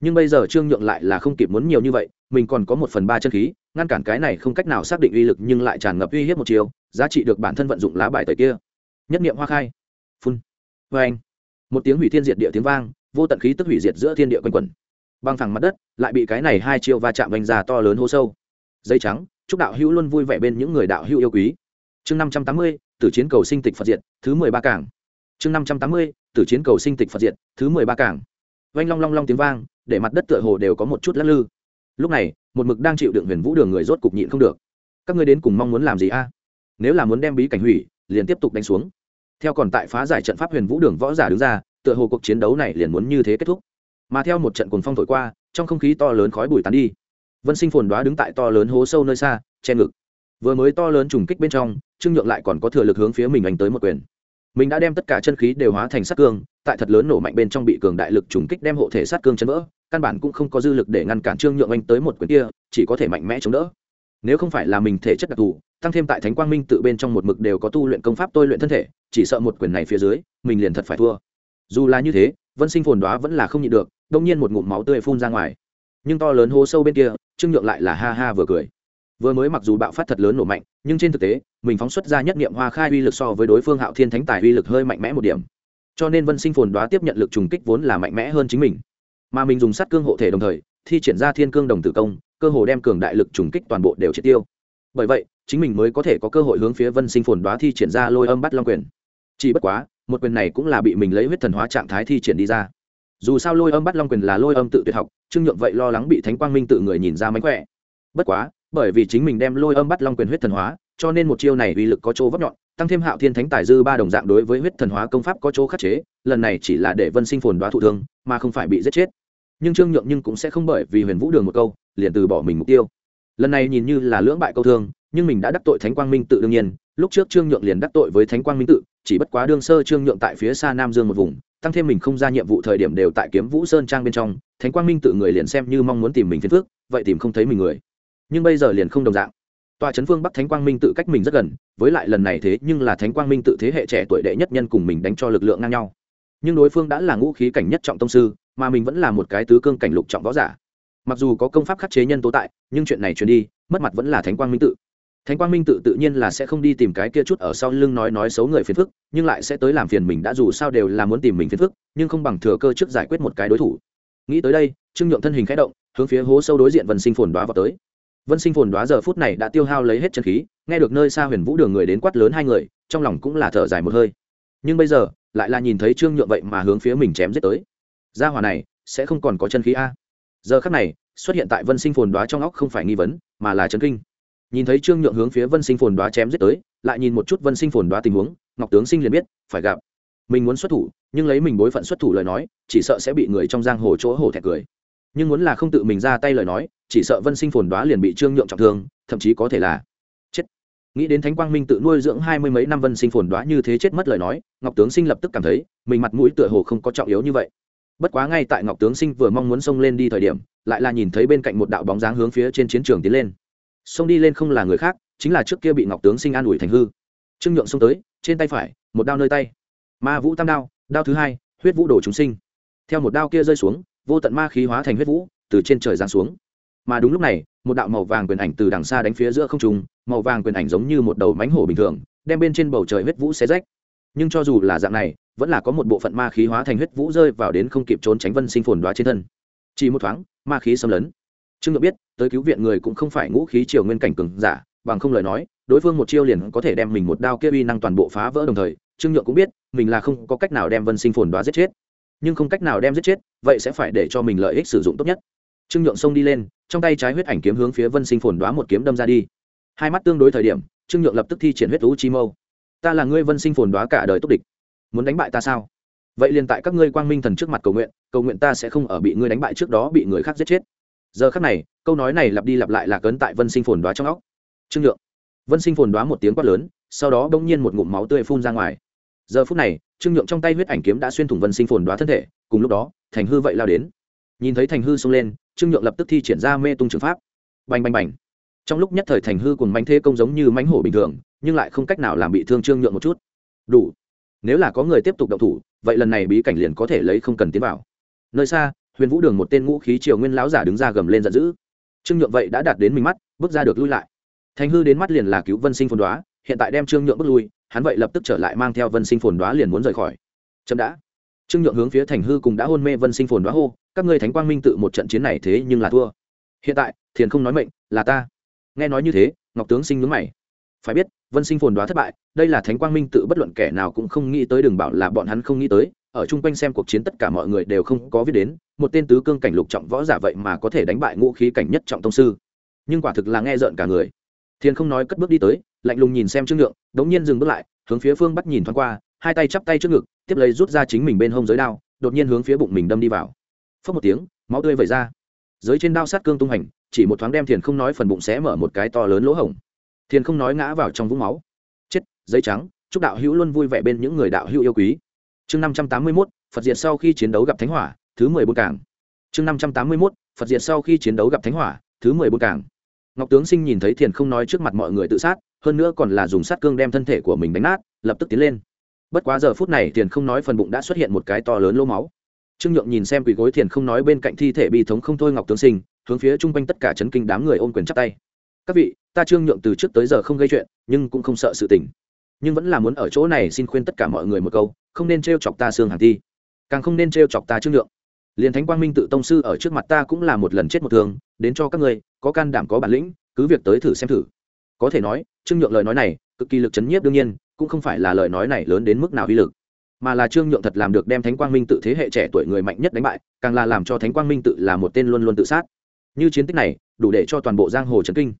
Nhưng bây giờ trương nhượng lại là không kịp muốn nhiều như vậy, mình còn có một phần ba chân khí, ngăn cản cái này không cách nào xác định uy lực nhưng lại tràn ngập uy hiếp một chiêu, giá trị được bản thân vận dụng lá bài tời kia. Nhất niệm hoa khai. Phun. Vê anh một tiếng hủy thiên diệt địa tiếng vang, vô tận khí tức hủy diệt giữa thiên địa quanh quẩn. Băng thẳng mặt đất, lại bị cái này hai chiêu va chạm vành ra to lớn hô sâu. Dây trắng chúc đạo hữu luôn vui vẻ bên những người đạo hữu yêu quý. Chương năm trăm tám mươi, tử chiến cầu sinh tịch phật diệt, thứ mười ba cảng. Chương năm trăm tám mươi, tử chiến cầu sinh tịch phật diệt, thứ mười ba cảng. Vanh long long long tiếng vang, để mặt đất tựa hồ đều có một chút lắc lư. Lúc này, một mực đang chịu đựng huyền vũ đường người rốt cục nhịn không được. Các ngươi đến cùng mong muốn làm gì a? Nếu là muốn đem bí cảnh hủy, liền tiếp tục đánh xuống. Theo còn tại phá giải trận pháp huyền vũ đường võ giả đứng ra, tựa hồ cuộc chiến đấu này liền muốn như thế kết thúc. Mà theo một trận cuồng phong thổi qua, trong không khí to lớn khói bụi tán đi vân sinh phồn đoá đứng tại to lớn hố sâu nơi xa, che ngực. Vừa mới to lớn trùng kích bên trong, trương nhượng lại còn có thừa lực hướng phía mình đánh tới một quyền. Mình đã đem tất cả chân khí đều hóa thành sát cương, tại thật lớn nổ mạnh bên trong bị cường đại lực trùng kích đem hộ thể sát cương chấn vỡ, căn bản cũng không có dư lực để ngăn cản trương nhượng anh tới một quyền kia, chỉ có thể mạnh mẽ chống đỡ. Nếu không phải là mình thể chất đặc thù, tăng thêm tại thánh quang minh tự bên trong một mực đều có tu luyện công pháp tôi luyện thân thể, chỉ sợ một quyền này phía dưới, mình liền thật phải thua. Dù là như thế, vân sinh phồn đoá vẫn là không nhịn được, đông nhiên một ngụm máu tươi phun ra ngoài nhưng to lớn hố sâu bên kia, trương nhượng lại là ha ha vừa cười. Vừa mới mặc dù bạo phát thật lớn nổ mạnh, nhưng trên thực tế, mình phóng xuất ra nhất niệm hoa khai uy lực so với đối phương hạo thiên thánh tài uy lực hơi mạnh mẽ một điểm. Cho nên vân sinh phồn đoá tiếp nhận lực trùng kích vốn là mạnh mẽ hơn chính mình. Mà mình dùng sát cương hộ thể đồng thời, thi triển ra thiên cương đồng tử công, cơ hồ đem cường đại lực trùng kích toàn bộ đều triệt tiêu. Bởi vậy, chính mình mới có thể có cơ hội hướng phía vân sinh phồn đoá thi triển ra lôi âm bắt long quyền. Chỉ bất quá, một quyền này cũng là bị mình lấy huyết thần hóa trạng thái thi triển đi ra dù sao lôi âm bắt long quyền là lôi âm tự tuyệt học, trương nhượng vậy lo lắng bị thánh quang minh tự người nhìn ra mánh khỏe. Bất quá, bởi vì chính mình đem lôi âm bắt long quyền huyết thần hóa, cho nên một chiêu này uy lực có chỗ vấp nhọn, tăng thêm hạo thiên thánh tài dư ba đồng dạng đối với huyết thần hóa công pháp có chỗ khắc chế, lần này chỉ là để vân sinh phồn đoá thụ thương, mà không phải bị giết chết. Nhưng trương nhượng nhưng cũng sẽ không bởi vì huyền vũ đường một câu, liền từ bỏ mình mục tiêu. Lần này nhìn như là lưỡng bại câu thương, nhưng mình đã đắc tội thánh quang minh tự đương nhiên, lúc trước trương nhượng liền đắc tội với thánh quang minh tự chỉ bất quá đương sơ trương nhượng tại phía xa nam dương một vùng, tăng thêm mình không ra nhiệm vụ thời điểm đều tại kiếm vũ sơn trang bên trong, thánh quang minh tự người liền xem như mong muốn tìm mình phiền phước vậy tìm không thấy mình người. Nhưng bây giờ liền không đồng dạng. Tòa trấn phương bắc thánh quang minh tự cách mình rất gần, với lại lần này thế nhưng là thánh quang minh tự thế hệ trẻ tuổi đệ nhất nhân cùng mình đánh cho lực lượng ngang nhau. Nhưng đối phương đã là ngũ khí cảnh nhất trọng tông sư, mà mình vẫn là một cái tứ cương cảnh lục trọng võ giả. Mặc dù có công pháp khắc chế nhân tố tại, nhưng chuyện này truyền đi, mất mặt vẫn là thánh quang minh tự thánh quang minh tự tự nhiên là sẽ không đi tìm cái kia chút ở sau lưng nói nói xấu người phiền phức, nhưng lại sẽ tới làm phiền mình đã dù sao đều là muốn tìm mình phiền phức, nhưng không bằng thừa cơ trước giải quyết một cái đối thủ. Nghĩ tới đây, trương nhượng thân hình khẽ động, hướng phía hố sâu đối diện vân sinh phồn đoá vào tới. Vân sinh phồn đoá giờ phút này đã tiêu hao lấy hết chân khí, nghe được nơi xa huyền vũ đường người đến quát lớn hai người, trong lòng cũng là thở dài một hơi. Nhưng bây giờ, lại là nhìn thấy trương nhượng vậy mà hướng phía mình chém giết tới. Gia hỏa này, sẽ không còn có chân khí a. Giờ khắc này, xuất hiện tại vân sinh phồn đoá trong óc không phải nghi vấn, mà là chấn kinh nhìn thấy trương nhượng hướng phía vân sinh phồn đoá chém giết tới, lại nhìn một chút vân sinh phồn đoá tình huống, ngọc tướng sinh liền biết, phải gặp. Mình muốn xuất thủ, nhưng lấy mình bối phận xuất thủ lời nói, chỉ sợ sẽ bị người trong giang hồ chỗ hổ thẹt cười. Nhưng muốn là không tự mình ra tay lời nói, chỉ sợ vân sinh phồn đoá liền bị trương nhượng trọng thương, thậm chí có thể là chết. Nghĩ đến thánh quang minh tự nuôi dưỡng hai mươi mấy năm vân sinh phồn đoá như thế chết mất lời nói, ngọc tướng sinh lập tức cảm thấy, mình mặt mũi tựa hồ không có trọng yếu như vậy. Bất quá ngay tại ngọc tướng sinh vừa mong muốn xông lên đi thời điểm, lại là nhìn thấy bên cạnh một đạo bóng dáng hướng phía trên chiến trường tiến lên xông đi lên không là người khác, chính là trước kia bị ngọc tướng sinh an ủi thành hư. Trương nhượng xông tới, trên tay phải, một đao nơi tay. Ma vũ tam đao đao thứ hai, huyết vũ đổ chúng sinh. Theo một đao kia rơi xuống, vô tận ma khí hóa thành huyết vũ, từ trên trời giáng xuống. Mà đúng lúc này, một đạo màu vàng quyền ảnh từ đằng xa đánh phía giữa không trung, màu vàng quyền ảnh giống như một đầu mánh hổ bình thường, đem bên trên bầu trời huyết vũ xé rách. Nhưng cho dù là dạng này, vẫn là có một bộ phận ma khí hóa thành huyết vũ rơi vào đến không kịp trốn tránh vân sinh phồn đoá trên thân. Chỉ một thoáng, ma khí xâm lấn trương ngự biết, tới cứu viện người cũng không phải ngũ khí triều nguyên cảnh cường giả, bằng không lời nói, đối phương một chiêu liền có thể đem mình một đao kia uy năng toàn bộ phá vỡ đồng thời, trương nhượng cũng biết, mình là không có cách nào đem vân sinh phồn đoá giết chết. Nhưng không cách nào đem giết chết, vậy sẽ phải để cho mình lợi ích sử dụng tốt nhất. Trương nhượng xông đi lên, trong tay trái huyết ảnh kiếm hướng phía vân sinh phồn đoá một kiếm đâm ra đi. Hai mắt tương đối thời điểm, trương nhượng lập tức thi triển huyết lũ chi mâu. Ta là ngươi vân sinh phồn đoá cả đời tốt địch. Muốn đánh bại ta sao? Vậy liền tại các ngươi quang minh thần trước mặt cầu nguyện cầu nguyện ta sẽ không ở bị ngươi đánh bại trước đó bị người khác giết chết giờ khắc này, câu nói này lặp đi lặp lại là cấn tại vân sinh phồn đoá trong óc. Trương nhượng. Vân sinh phồn đoá một tiếng quát lớn, sau đó bỗng nhiên một ngụm máu tươi phun ra ngoài. Giờ phút này, trương nhượng trong tay huyết ảnh kiếm đã xuyên thủng vân sinh phồn đoá thân thể, cùng lúc đó, thành hư vậy lao đến. Nhìn thấy thành hư xông lên, trương nhượng lập tức thi triển ra mê tung trường pháp. Bành bành bành. Trong lúc nhất thời thành hư cùng mánh thế công giống như mánh hổ bình thường, nhưng lại không cách nào làm bị thương trương nhượng một chút. Đủ. Nếu là có người tiếp tục động thủ, vậy lần này bí cảnh liền có thể lấy không cần tiến vào. Nơi xa huyền vũ đường một tên ngũ khí triều nguyên lão giả đứng ra gầm lên giận dữ. Trương nhượng vậy đã đạt đến mình mắt, bước ra được lui lại. Thành hư đến mắt liền là cứu vân sinh phồn đoá, hiện tại đem trương nhượng bước lui, hắn vậy lập tức trở lại mang theo vân sinh phồn đoá liền muốn rời khỏi. Chậm đã. Trương nhượng hướng phía thành hư cùng đã hôn mê vân sinh phồn đoá hô, các ngươi thánh quang minh tự một trận chiến này thế nhưng là thua. Hiện tại, thiền không nói mệnh, là ta. Nghe nói như thế, ngọc tướng sinh nhướng mày. Phải biết, vân sinh phồn đoá thất bại, đây là thánh quang minh tự bất luận kẻ nào cũng không nghĩ tới, đừng bảo là bọn hắn không nghĩ tới ở chung quanh xem cuộc chiến tất cả mọi người đều không có viết đến, một tên tứ cương cảnh lục trọng võ giả vậy mà có thể đánh bại ngũ khí cảnh nhất trọng tông sư. Nhưng quả thực là nghe rợn cả người. Thiên không nói cất bước đi tới, lạnh lùng nhìn xem trương nhượng, đống nhiên dừng bước lại, hướng phía phương bắt nhìn thoáng qua, hai tay chắp tay trước ngực, tiếp lấy rút ra chính mình bên hông giới đao, đột nhiên hướng phía bụng mình đâm đi vào. Phất một tiếng, máu tươi vẩy ra. Giới trên đao sát cương tung hành, chỉ một thoáng đem thiền không nói phần bụng sẽ mở một cái to lớn lỗ hổng. Thiền không nói ngã vào trong vũng máu. Chết, giấy trắng, chúc đạo hữu luôn vui vẻ bên những người đạo hữu yêu quý chương năm trăm tám mươi mốt, phật diệt sau khi chiến đấu gặp thánh hỏa, thứ mười bốn cảng. Chương năm trăm tám mươi mốt, phật diệt sau khi chiến đấu gặp thánh hỏa, thứ mười bốn cảng. Ngọc tướng sinh nhìn thấy thiền không nói trước mặt mọi người tự sát, hơn nữa còn là dùng sát cương đem thân thể của mình đánh nát, lập tức tiến lên. Bất quá giờ phút này thiền không nói phần bụng đã xuất hiện một cái to lớn lỗ máu. Trương nhượng nhìn xem quỳ gối thiền không nói bên cạnh thi thể bi thống không thôi ngọc tướng sinh, hướng phía chung quanh tất cả chấn kinh đám người ôm quyền chắp tay. Các vị, ta trương nhượng từ trước tới giờ không gây chuyện, nhưng cũng không sợ sự tình. Nhưng vẫn là muốn ở chỗ này xin khuyên tất cả mọi người một câu không nên t chọc ta xương hàn thi, càng không nên t chọc ta trương nhượng liền thánh quang minh tự tông sư ở trước mặt ta cũng là một lần chết một thường đến cho các ngươi, có can đảm có bản lĩnh, cứ việc tới thử xem thử. Có thể nói, trương nhượng lời nói này, cực kỳ lực chấn nhiếp đương nhiên, cũng không phải là lời nói này lớn đến mức nào uy lực, mà là trương nhượng thật làm được đem thánh quang minh tự thế hệ trẻ tuổi người mạnh nhất đánh bại, càng là làm cho thánh quang minh tự là một tên luôn luôn tự sát. Như chiến tích này, đủ để cho toàn bộ giang hồ trấn kinh.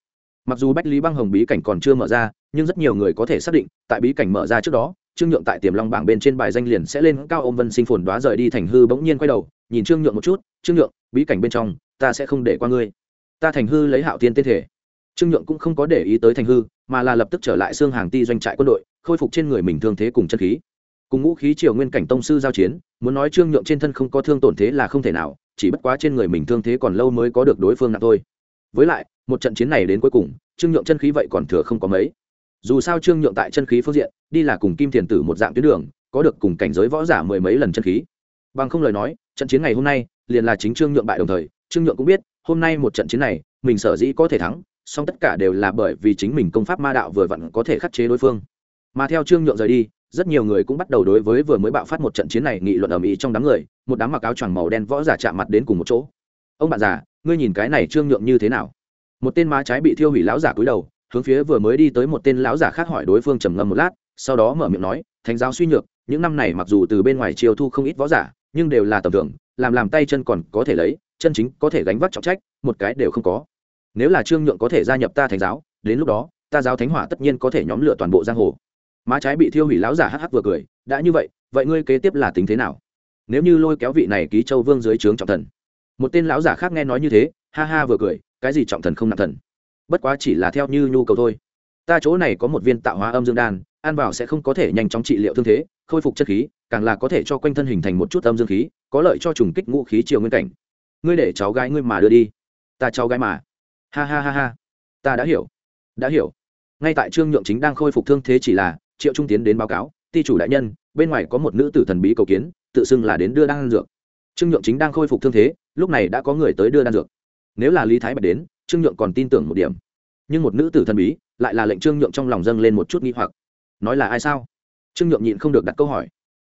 Mặc dù bách lý băng hồng bí cảnh còn chưa mở ra, nhưng rất nhiều người có thể xác định, tại bí cảnh mở ra trước đó trương nhượng tại tiềm long bảng bên trên bài danh liền sẽ lên cao ôm vân sinh phồn đoá rời đi thành hư bỗng nhiên quay đầu, nhìn trương nhượng một chút, trương nhượng, bí cảnh bên trong, ta sẽ không để qua ngươi. Ta thành hư lấy hạo tiên tên thể. Trương nhượng cũng không có để ý tới thành hư, mà là lập tức trở lại xương hàng ti doanh trại quân đội, khôi phục trên người mình thương thế cùng chân khí. Cùng ngũ khí triều nguyên cảnh tông sư giao chiến, muốn nói trương nhượng trên thân không có thương tổn thế là không thể nào, chỉ bất quá trên người mình thương thế còn lâu mới có được đối phương nặng thôi. Với lại, một trận chiến này đến cuối cùng, trương nhượng chân khí vậy còn thừa không có mấy dù sao trương nhượng tại chân khí phương diện, đi là cùng kim thiền tử một dạng tuyến đường, có được cùng cảnh giới võ giả mười mấy lần chân khí. Bằng không lời nói, trận chiến ngày hôm nay, liền là chính trương nhượng bại đồng thời, trương nhượng cũng biết, hôm nay một trận chiến này, mình sở dĩ có thể thắng, song tất cả đều là bởi vì chính mình công pháp ma đạo vừa vặn có thể khắc chế đối phương. Mà theo trương nhượng rời đi, rất nhiều người cũng bắt đầu đối với vừa mới bạo phát một trận chiến này nghị luận ở mỹ trong đám người, một đám mặc áo choàng màu đen võ giả chạm mặt đến cùng một chỗ. Ông bạn già, ngươi nhìn cái này trương nhượng như thế nào? Một tên má trái bị thiêu hủy lão giả cúi đầu hướng phía vừa mới đi tới một tên lão giả khác hỏi đối phương trầm ngâm một lát, sau đó mở miệng nói, thánh giáo suy nhược, những năm này mặc dù từ bên ngoài chiêu thu không ít võ giả, nhưng đều là tầm thường, làm làm tay chân còn có thể lấy, chân chính có thể gánh vác trọng trách, một cái đều không có. Nếu là trương nhượng có thể gia nhập ta thánh giáo, đến lúc đó, ta giáo thánh hỏa tất nhiên có thể nhóm lửa toàn bộ giang hồ. Má trái bị thiêu hủy lão giả hắc hắc vừa cười, đã như vậy vậy ngươi kế tiếp là tính thế nào? Nếu như lôi kéo vị này ký châu vương dưới trướng trọng thần. Một tên lão giả khác nghe nói như thế, ha ha vừa cười, cái gì trọng thần không nặng thần? Bất quá chỉ là theo như nhu cầu thôi. Ta chỗ này có một viên tạo hóa âm dương đan, ăn vào sẽ không có thể nhanh chóng trị liệu thương thế, khôi phục chất khí, càng là có thể cho quanh thân hình thành một chút âm dương khí, có lợi cho trùng kích ngũ khí triều nguyên cảnh. Ngươi để cháu gái ngươi mà đưa đi. Ta cháu gái mà. Ha ha ha ha. Ta đã hiểu. Đã hiểu. Ngay tại trương nhượng chính đang khôi phục thương thế chỉ là, triệu trung tiến đến báo cáo ty chủ đại nhân, bên ngoài có một nữ tử thần bí cầu kiến, tự xưng là đến đưa đan dược. Trương nhượng chính đang khôi phục thương thế, lúc này đã có người tới đưa đan dược. Nếu là lý thái bạch đến trương nhượng còn tin tưởng một điểm. Nhưng một nữ tử thần bí lại là lệnh trương nhượng trong lòng dâng lên một chút nghi hoặc. Nói là ai sao? Trương nhượng nhịn không được đặt câu hỏi.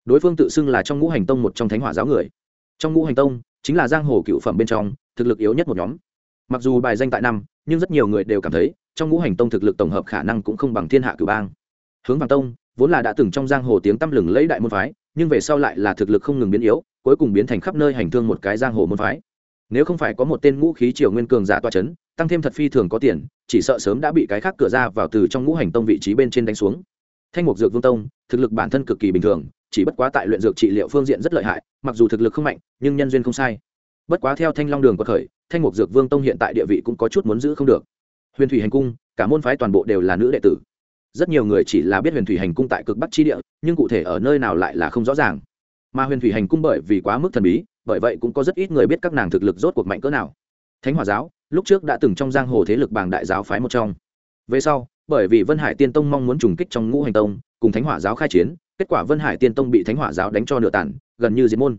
Đối phương tự xưng là trong ngũ hành tông một trong thánh hỏa giáo người. Trong ngũ hành tông chính là giang hồ cựu phẩm bên trong thực lực yếu nhất một nhóm. Mặc dù bài danh tại năm, nhưng rất nhiều người đều cảm thấy trong ngũ hành tông thực lực tổng hợp khả năng cũng không bằng thiên hạ cửu bang. Hướng vàng tông vốn là đã từng trong giang hồ tiếng tăm lừng lấy đại môn phái, nhưng về sau lại là thực lực không ngừng biến yếu, cuối cùng biến thành khắp nơi hành thương một cái giang hồ môn phái nếu không phải có một tên ngũ khí triều nguyên cường giả toa c h ấ n tăng thêm thật phi thường có tiền, chỉ sợ sớm đã bị cái khác cửa ra vào từ trong ngũ hành tông vị trí bên trên đánh xuống. Thanh mục dược vương tông, thực lực bản thân cực kỳ bình thường, chỉ bất quá tại luyện dược trị liệu phương diện rất lợi hại, mặc dù thực lực không mạnh, nhưng nhân duyên không sai. Bất quá theo thanh long đường có khởi, thanh mục dược vương tông hiện tại địa vị cũng có chút muốn giữ không được. Huyền thủy hành cung, cả môn phái toàn bộ đều là nữ đệ tử. Rất nhiều người chỉ là biết huyền thủy hành cung tại cực bắc chi địa, nhưng cụ thể ở nơi nào lại là không rõ ràng mà huyền thủy hành cung bởi vì quá mức thần bí, bởi vậy cũng có rất ít người biết các nàng thực lực rốt cuộc mạnh cỡ nào. Thánh hỏa giáo, lúc trước đã từng trong giang hồ thế lực bảng đại giáo phái một trong. Về sau, bởi vì vân hải tiên tông mong muốn trùng kích trong ngũ hành tông, cùng thánh hỏa giáo khai chiến, kết quả vân hải tiên tông bị thánh hỏa giáo đánh cho nửa tản, gần như diệt môn.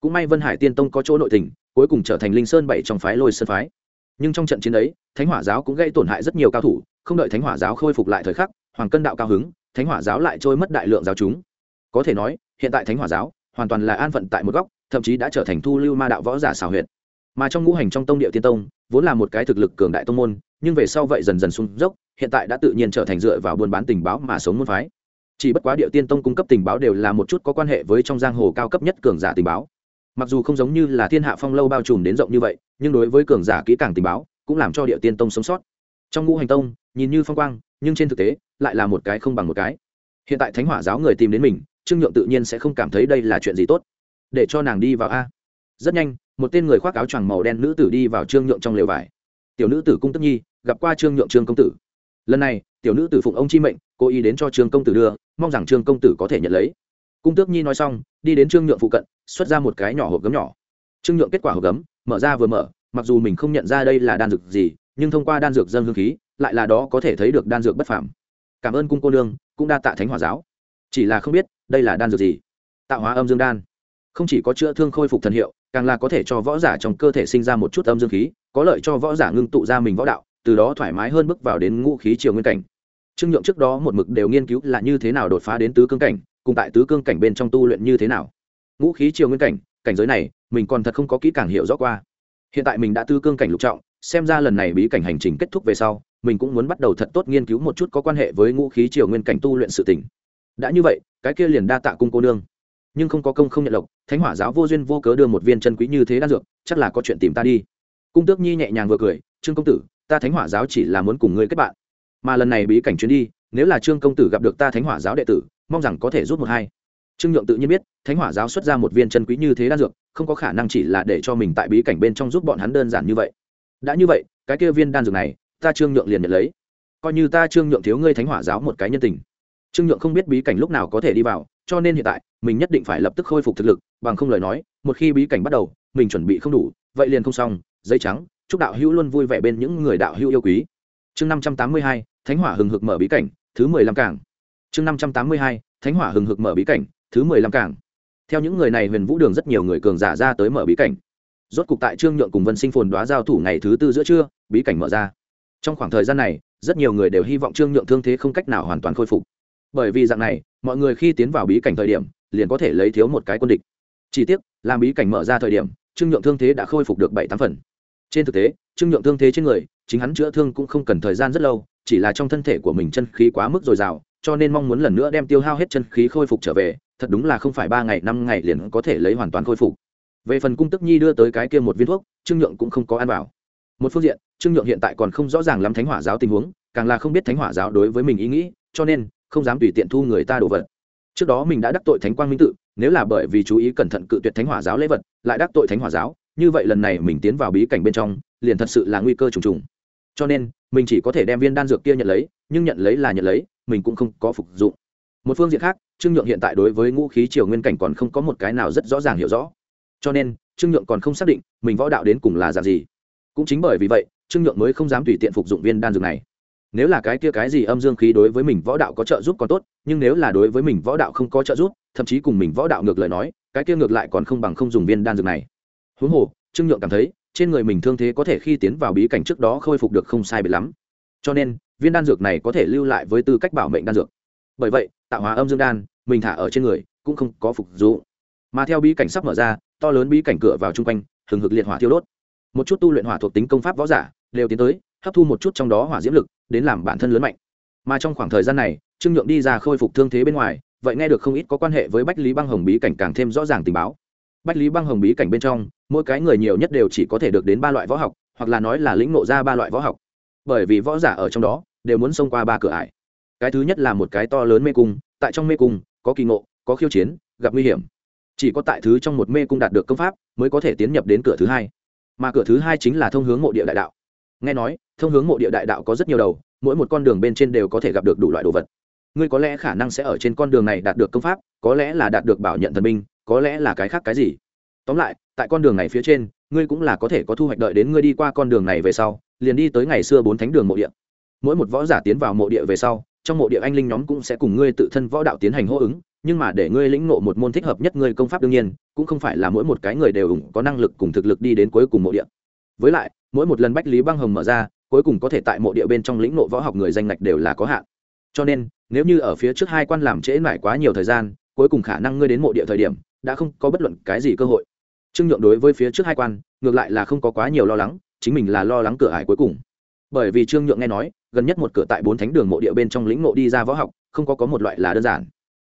Cũng may vân hải tiên tông có chỗ nội tình, cuối cùng trở thành linh sơn bảy trong phái lôi sơn phái. Nhưng trong trận chiến ấy, thánh hỏa giáo cũng gây tổn hại rất nhiều cao thủ, không đợi thánh hỏa giáo khôi phục lại thời khắc, hoàng cân đạo cao hứng, thánh hỏa giáo lại trôi mất đại lượng giáo chúng. Có thể nói, hiện tại thánh hỏa giáo hoàn toàn là an phận tại một góc, thậm chí đã trở thành thu lưu ma đạo võ giả xào huyệt. Mà trong ngũ hành trong tông địa tiên tông, vốn là một cái thực lực cường đại tông môn, nhưng về sau vậy dần dần xuống dốc, hiện tại đã tự nhiên trở thành dựa vào buôn bán tình báo mà sống môn phái. Chỉ bất quá địa tiên tông cung cấp tình báo đều là một chút có quan hệ với trong giang hồ cao cấp nhất cường giả tình báo. Mặc dù không giống như là thiên hạ phong lâu bao trùm đến rộng như vậy, nhưng đối với cường giả kỹ càng tình báo, cũng làm cho địa tiên tông sống sót. Trong ngũ hành tông, nhìn như phong quang, nhưng trên thực tế, lại là một cái không bằng một cái. Hiện tại thánh hỏa giáo người tìm đến mình trương nhượng tự nhiên sẽ không cảm thấy đây là chuyện gì tốt. Để cho nàng đi vào a. Rất nhanh, một tên người khoác áo choàng màu đen nữ tử đi vào trương nhượng trong lều vải. Tiểu nữ tử cung tức nhi, gặp qua trương nhượng trương công tử. Lần này, tiểu nữ tử phụng ông chi mệnh, cố ý đến cho trương công tử đưa, mong rằng trương công tử có thể nhận lấy. Cung tước nhi nói xong, đi đến trương nhượng phụ cận, xuất ra một cái nhỏ hộp gấm nhỏ. Trương nhượng kết quả hộp gấm, mở ra vừa mở, mặc dù mình không nhận ra đây là đan dược gì, nhưng thông qua đan dược dân hương khí, lại là đó có thể thấy được đan dược bất phàm. Cảm ơn cung cô nương, cũng đa tạ thánh hòa giáo. Chỉ là không biết đây là đan dược gì? Tạo hóa âm dương đan. Không chỉ có chữa thương khôi phục thần hiệu, càng là có thể cho võ giả trong cơ thể sinh ra một chút âm dương khí, có lợi cho võ giả ngưng tụ ra mình võ đạo, từ đó thoải mái hơn bước vào đến ngũ khí triều nguyên cảnh. Trương nhượng trước đó một mực đều nghiên cứu là như thế nào đột phá đến tứ cương cảnh, cùng tại tứ cương cảnh bên trong tu luyện như thế nào. Ngũ khí triều nguyên cảnh cảnh giới này, mình còn thật không có kỹ càng hiểu rõ qua. Hiện tại mình đã tứ cương cảnh lục trọng, xem ra lần này bí cảnh hành trình kết thúc về sau, mình cũng muốn bắt đầu thật tốt nghiên cứu một chút có quan hệ với ngũ khí triều nguyên cảnh tu luyện sự tỉnh đã như vậy cái kia liền đa tạ cung cô nương. Nhưng không có công không nhận lộc, thánh hỏa giáo vô duyên vô cớ đưa một viên chân quý như thế đan dược, chắc là có chuyện tìm ta đi. Cung tước nhi nhẹ nhàng vừa cười, trương công tử, ta thánh hỏa giáo chỉ là muốn cùng ngươi kết bạn. Mà lần này bí cảnh chuyến đi, nếu là trương công tử gặp được ta thánh hỏa giáo đệ tử, mong rằng có thể rút một hai. Trương nhượng tự nhiên biết, thánh hỏa giáo xuất ra một viên chân quý như thế đan dược, không có khả năng chỉ là để cho mình tại bí cảnh bên trong giúp bọn hắn đơn giản như vậy. Đã như vậy, cái kia viên đan dược này, ta trương nhượng liền nhận lấy. Coi như ta trương nhượng thiếu ngươi thánh hỏa giáo một cái nhân tình trương nhượng không biết bí cảnh lúc nào có thể đi vào, cho nên hiện tại, mình nhất định phải lập tức khôi phục thực lực, bằng không lời nói, một khi bí cảnh bắt đầu, mình chuẩn bị không đủ, vậy liền không xong dây trắng, chúc đạo hữu luôn vui vẻ bên những người đạo hữu yêu quý. Chương năm trăm tám mươi hai, thánh hỏa hừng hực mở bí cảnh, thứ mười lăm cảng. Chương năm trăm tám mươi hai, thánh hỏa hừng hực mở bí cảnh, thứ mười lăm cảng. Theo những người này huyền vũ đường rất nhiều người cường giả ra tới mở bí cảnh. Rốt cục tại trương nhượng cùng vân sinh phồn đoá giao thủ ngày thứ tư giữa trưa, bí cảnh mở ra. Trong khoảng thời gian này, rất nhiều người đều hy vọng trương nhượng thương thế không cách nào hoàn toàn khôi phục bởi vì dạng này, mọi người khi tiến vào bí cảnh thời điểm, liền có thể lấy thiếu một cái quân địch. Chỉ tiếc, làm bí cảnh mở ra thời điểm, trương nhượng thương thế đã khôi phục được bảy tám phần. Trên thực tế, trương nhượng thương thế trên người, chính hắn chữa thương cũng không cần thời gian rất lâu, chỉ là trong thân thể của mình chân khí quá mức dồi dào, cho nên mong muốn lần nữa đem tiêu hao hết chân khí khôi phục trở về, thật đúng là không phải ba ngày, năm ngày liền có thể lấy hoàn toàn khôi phục. Về phần cung tức nhi đưa tới cái kia một viên thuốc, trương nhượng cũng không có ăn vào. Một phương diện, trương nhượng hiện tại còn không rõ ràng lắm thánh hỏa giáo tình huống, càng là không biết thánh hỏa giáo đối với mình ý nghĩ, cho nên không dám tùy tiện thu người ta đồ vật. Trước đó mình đã đắc tội thánh quang minh tự, nếu là bởi vì chú ý cẩn thận cự tuyệt thánh hỏa giáo lễ vật, lại đắc tội thánh hỏa giáo, như vậy lần này mình tiến vào bí cảnh bên trong, liền thật sự là nguy cơ trùng trùng. Cho nên, mình chỉ có thể đem viên đan dược kia nhận lấy, nhưng nhận lấy là nhận lấy, mình cũng không có phục dụng. Một phương diện khác, trương nhượng hiện tại đối với ngũ khí triều nguyên cảnh còn không có một cái nào rất rõ ràng hiểu rõ. Cho nên, trương nhượng còn không xác định mình võ đạo đến cùng là dạng gì. Cũng chính bởi vì vậy, trương nhượng mới không dám tùy tiện phục dụng viên đan dược này nếu là cái kia cái gì âm dương khí đối với mình võ đạo có trợ giúp còn tốt, nhưng nếu là đối với mình võ đạo không có trợ giúp, thậm chí cùng mình võ đạo ngược lời nói, cái kia ngược lại còn không bằng không dùng viên đan dược này. Huống hồ, trương nhượng cảm thấy, trên người mình thương thế có thể khi tiến vào bí cảnh trước đó khôi phục được không sai biệt lắm. Cho nên, viên đan dược này có thể lưu lại với tư cách bảo mệnh đan dược. Bởi vậy, tạo hóa âm dương đan, mình thả ở trên người, cũng không có phục dụng. Mà theo bí cảnh sắp mở ra, to lớn bí cảnh cửa vào chung quanh, hừng hực liệt hỏa thiêu đốt. Một chút tu luyện hỏa thuộc tính công pháp võ giả, đều tiến tới hấp thu một chút trong đó hỏa diễm lực, đến làm bản thân lớn mạnh. Mà trong khoảng thời gian này, trương nhượng đi ra khôi phục thương thế bên ngoài, vậy nghe được không ít có quan hệ với bách lý băng hồng bí cảnh càng thêm rõ ràng tình báo. Bách lý băng hồng bí cảnh bên trong, mỗi cái người nhiều nhất đều chỉ có thể được đến ba loại võ học, hoặc là nói là lĩnh ngộ ra ba loại võ học. Bởi vì võ giả ở trong đó, đều muốn xông qua ba cửa ải. Cái thứ nhất là một cái to lớn mê cung, tại trong mê cung, có kỳ ngộ, có khiêu chiến, gặp nguy hiểm. Chỉ có tại thứ trong một mê cung đạt được công pháp, mới có thể tiến nhập đến cửa thứ hai. Mà cửa thứ hai chính là thông hướng mộ địa đại đạo nghe nói, thông hướng mộ địa đại đạo có rất nhiều đầu, mỗi một con đường bên trên đều có thể gặp được đủ loại đồ vật. Ngươi có lẽ khả năng sẽ ở trên con đường này đạt được công pháp, có lẽ là đạt được bảo nhận thần binh, có lẽ là cái khác cái gì. Tóm lại, tại con đường này phía trên, ngươi cũng là có thể có thu hoạch đợi đến ngươi đi qua con đường này về sau, liền đi tới ngày xưa bốn thánh đường mộ địa. Mỗi một võ giả tiến vào mộ địa về sau, trong mộ địa anh linh nhóm cũng sẽ cùng ngươi tự thân võ đạo tiến hành hô ứng, nhưng mà để ngươi lĩnh ngộ một môn thích hợp nhất ngươi công pháp đương nhiên, cũng không phải là mỗi một cái người đều ủng có năng lực cùng thực lực đi đến cuối cùng mộ địa. Với lại mỗi một lần bách lý băng hồng mở ra, cuối cùng có thể tại mộ địa bên trong lĩnh nộ võ học người danh ngạch đều là có hạn. Cho nên, nếu như ở phía trước hai quan làm trễ mãi quá nhiều thời gian, cuối cùng khả năng ngươi đến mộ địa thời điểm, đã không có bất luận cái gì cơ hội. Trương nhượng đối với phía trước hai quan, ngược lại là không có quá nhiều lo lắng, chính mình là lo lắng cửa ải cuối cùng. Bởi vì trương nhượng nghe nói, gần nhất một cửa tại bốn thánh đường mộ địa bên trong lĩnh mộ đi ra võ học, không có có một loại là đơn giản.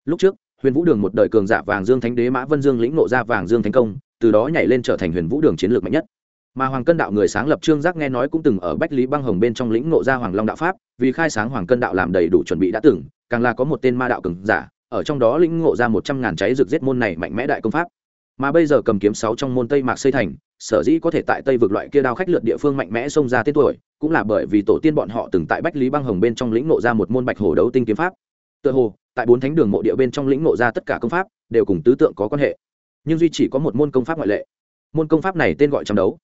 Lúc trước, huyền vũ đường một đời cường giả vàng dương thánh đế mã vân dương lĩnh mộ ra vàng dương thánh công, từ đó nhảy lên trở thành huyền vũ đường chiến lược mạnh nhất mà hoàng cân đạo người sáng lập trương giác nghe nói cũng từng ở bách lý băng hồng bên trong lĩnh ngộ ra hoàng long đạo pháp, vì khai sáng hoàng cân đạo làm đầy đủ chuẩn bị đã từng, càng là có một tên ma đạo cường giả, ở trong đó lĩnh ngộ ra một trăm ngàn cháy rực giết môn này mạnh mẽ đại công pháp. Mà bây giờ cầm kiếm sáu trong môn tây mạc xây thành, sở dĩ có thể tại tây vực loại kia đao khách lượt địa phương mạnh mẽ xông ra tên tuổi, cũng là bởi vì tổ tiên bọn họ từng tại bách lý băng hồng bên trong lĩnh ngộ ra một môn bạch hổ đấu tinh kiếm pháp. Tựa hồ, tại bốn thánh đường mộ địa bên trong lĩnh ngộ ra tất cả công pháp, đều cùng tứ tượng có quan hệ. Nhưng duy chỉ có một môn công pháp ngoại lệ. Môn công pháp này tên gọi trăm đấu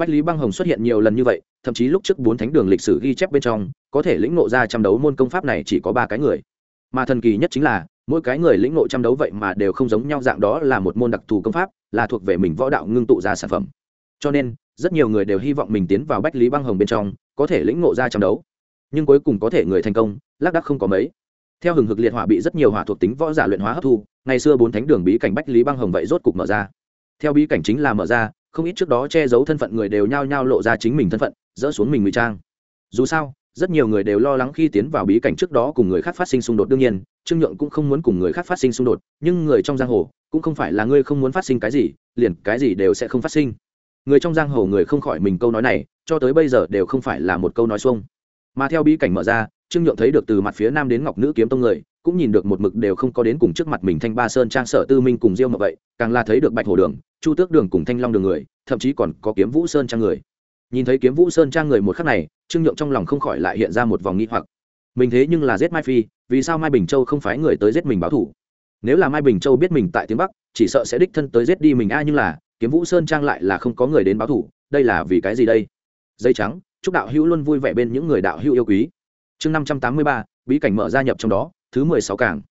bách lý băng hồng xuất hiện nhiều lần như vậy, thậm chí lúc trước bốn thánh đường lịch sử ghi chép bên trong, có thể lĩnh ngộ ra trăm đấu môn công pháp này chỉ có ba cái người. Mà thần kỳ nhất chính là, mỗi cái người lĩnh ngộ trăm đấu vậy mà đều không giống nhau dạng đó là một môn đặc thù công pháp, là thuộc về mình võ đạo ngưng tụ ra sản phẩm. Cho nên, rất nhiều người đều hy vọng mình tiến vào bách lý băng hồng bên trong, có thể lĩnh ngộ ra trăm đấu. Nhưng cuối cùng có thể người thành công, lác đắc không có mấy. Theo hừng hực liệt hỏa bị rất nhiều hỏa thuộc tính võ giả luyện hóa hấp thu, ngày xưa bốn thánh đường bí cảnh bách lý băng hồng vậy rốt cục mở ra. Theo bí cảnh chính là mở ra không ít trước đó che giấu thân phận người đều nhao nhao lộ ra chính mình thân phận, dỡ xuống mình ngụy trang. Dù sao, rất nhiều người đều lo lắng khi tiến vào bí cảnh trước đó cùng người khác phát sinh xung đột. Đương nhiên, trương nhượng cũng không muốn cùng người khác phát sinh xung đột, nhưng người trong giang hồ cũng không phải là ngươi không muốn phát sinh cái gì, liền cái gì đều sẽ không phát sinh. Người trong giang hồ người không khỏi mình câu nói này, cho tới bây giờ đều không phải là một câu nói xuông. Mà theo bí cảnh mở ra, trương nhượng thấy được từ mặt phía nam đến ngọc nữ kiếm tông người cũng nhìn được một mực đều không có đến cùng trước mặt mình thanh ba sơn trang sở tư minh cùng diêu mà vậy, càng là thấy được bạch hồ đường, chu tước đường cùng thanh long đường người, thậm chí còn có kiếm vũ sơn trang người. Nhìn thấy kiếm vũ sơn trang người một khắc này, trương nhượng trong lòng không khỏi lại hiện ra một vòng nghi hoặc. Mình thế nhưng là giết mai phi, vì sao mai bình châu không phái người tới giết mình báo thủ? Nếu là mai bình châu biết mình tại tiếng bắc, chỉ sợ sẽ đích thân tới giết đi mình a, nhưng là, kiếm vũ sơn trang lại là không có người đến báo thủ, đây là vì cái gì đây? Dây trắng, chúc đạo hữu luôn vui vẻ bên những người đạo hữu yêu quý. Chương năm trăm tám mươi ba, bí cảnh mở gia nhập trong đó thứ mười sáu cảng.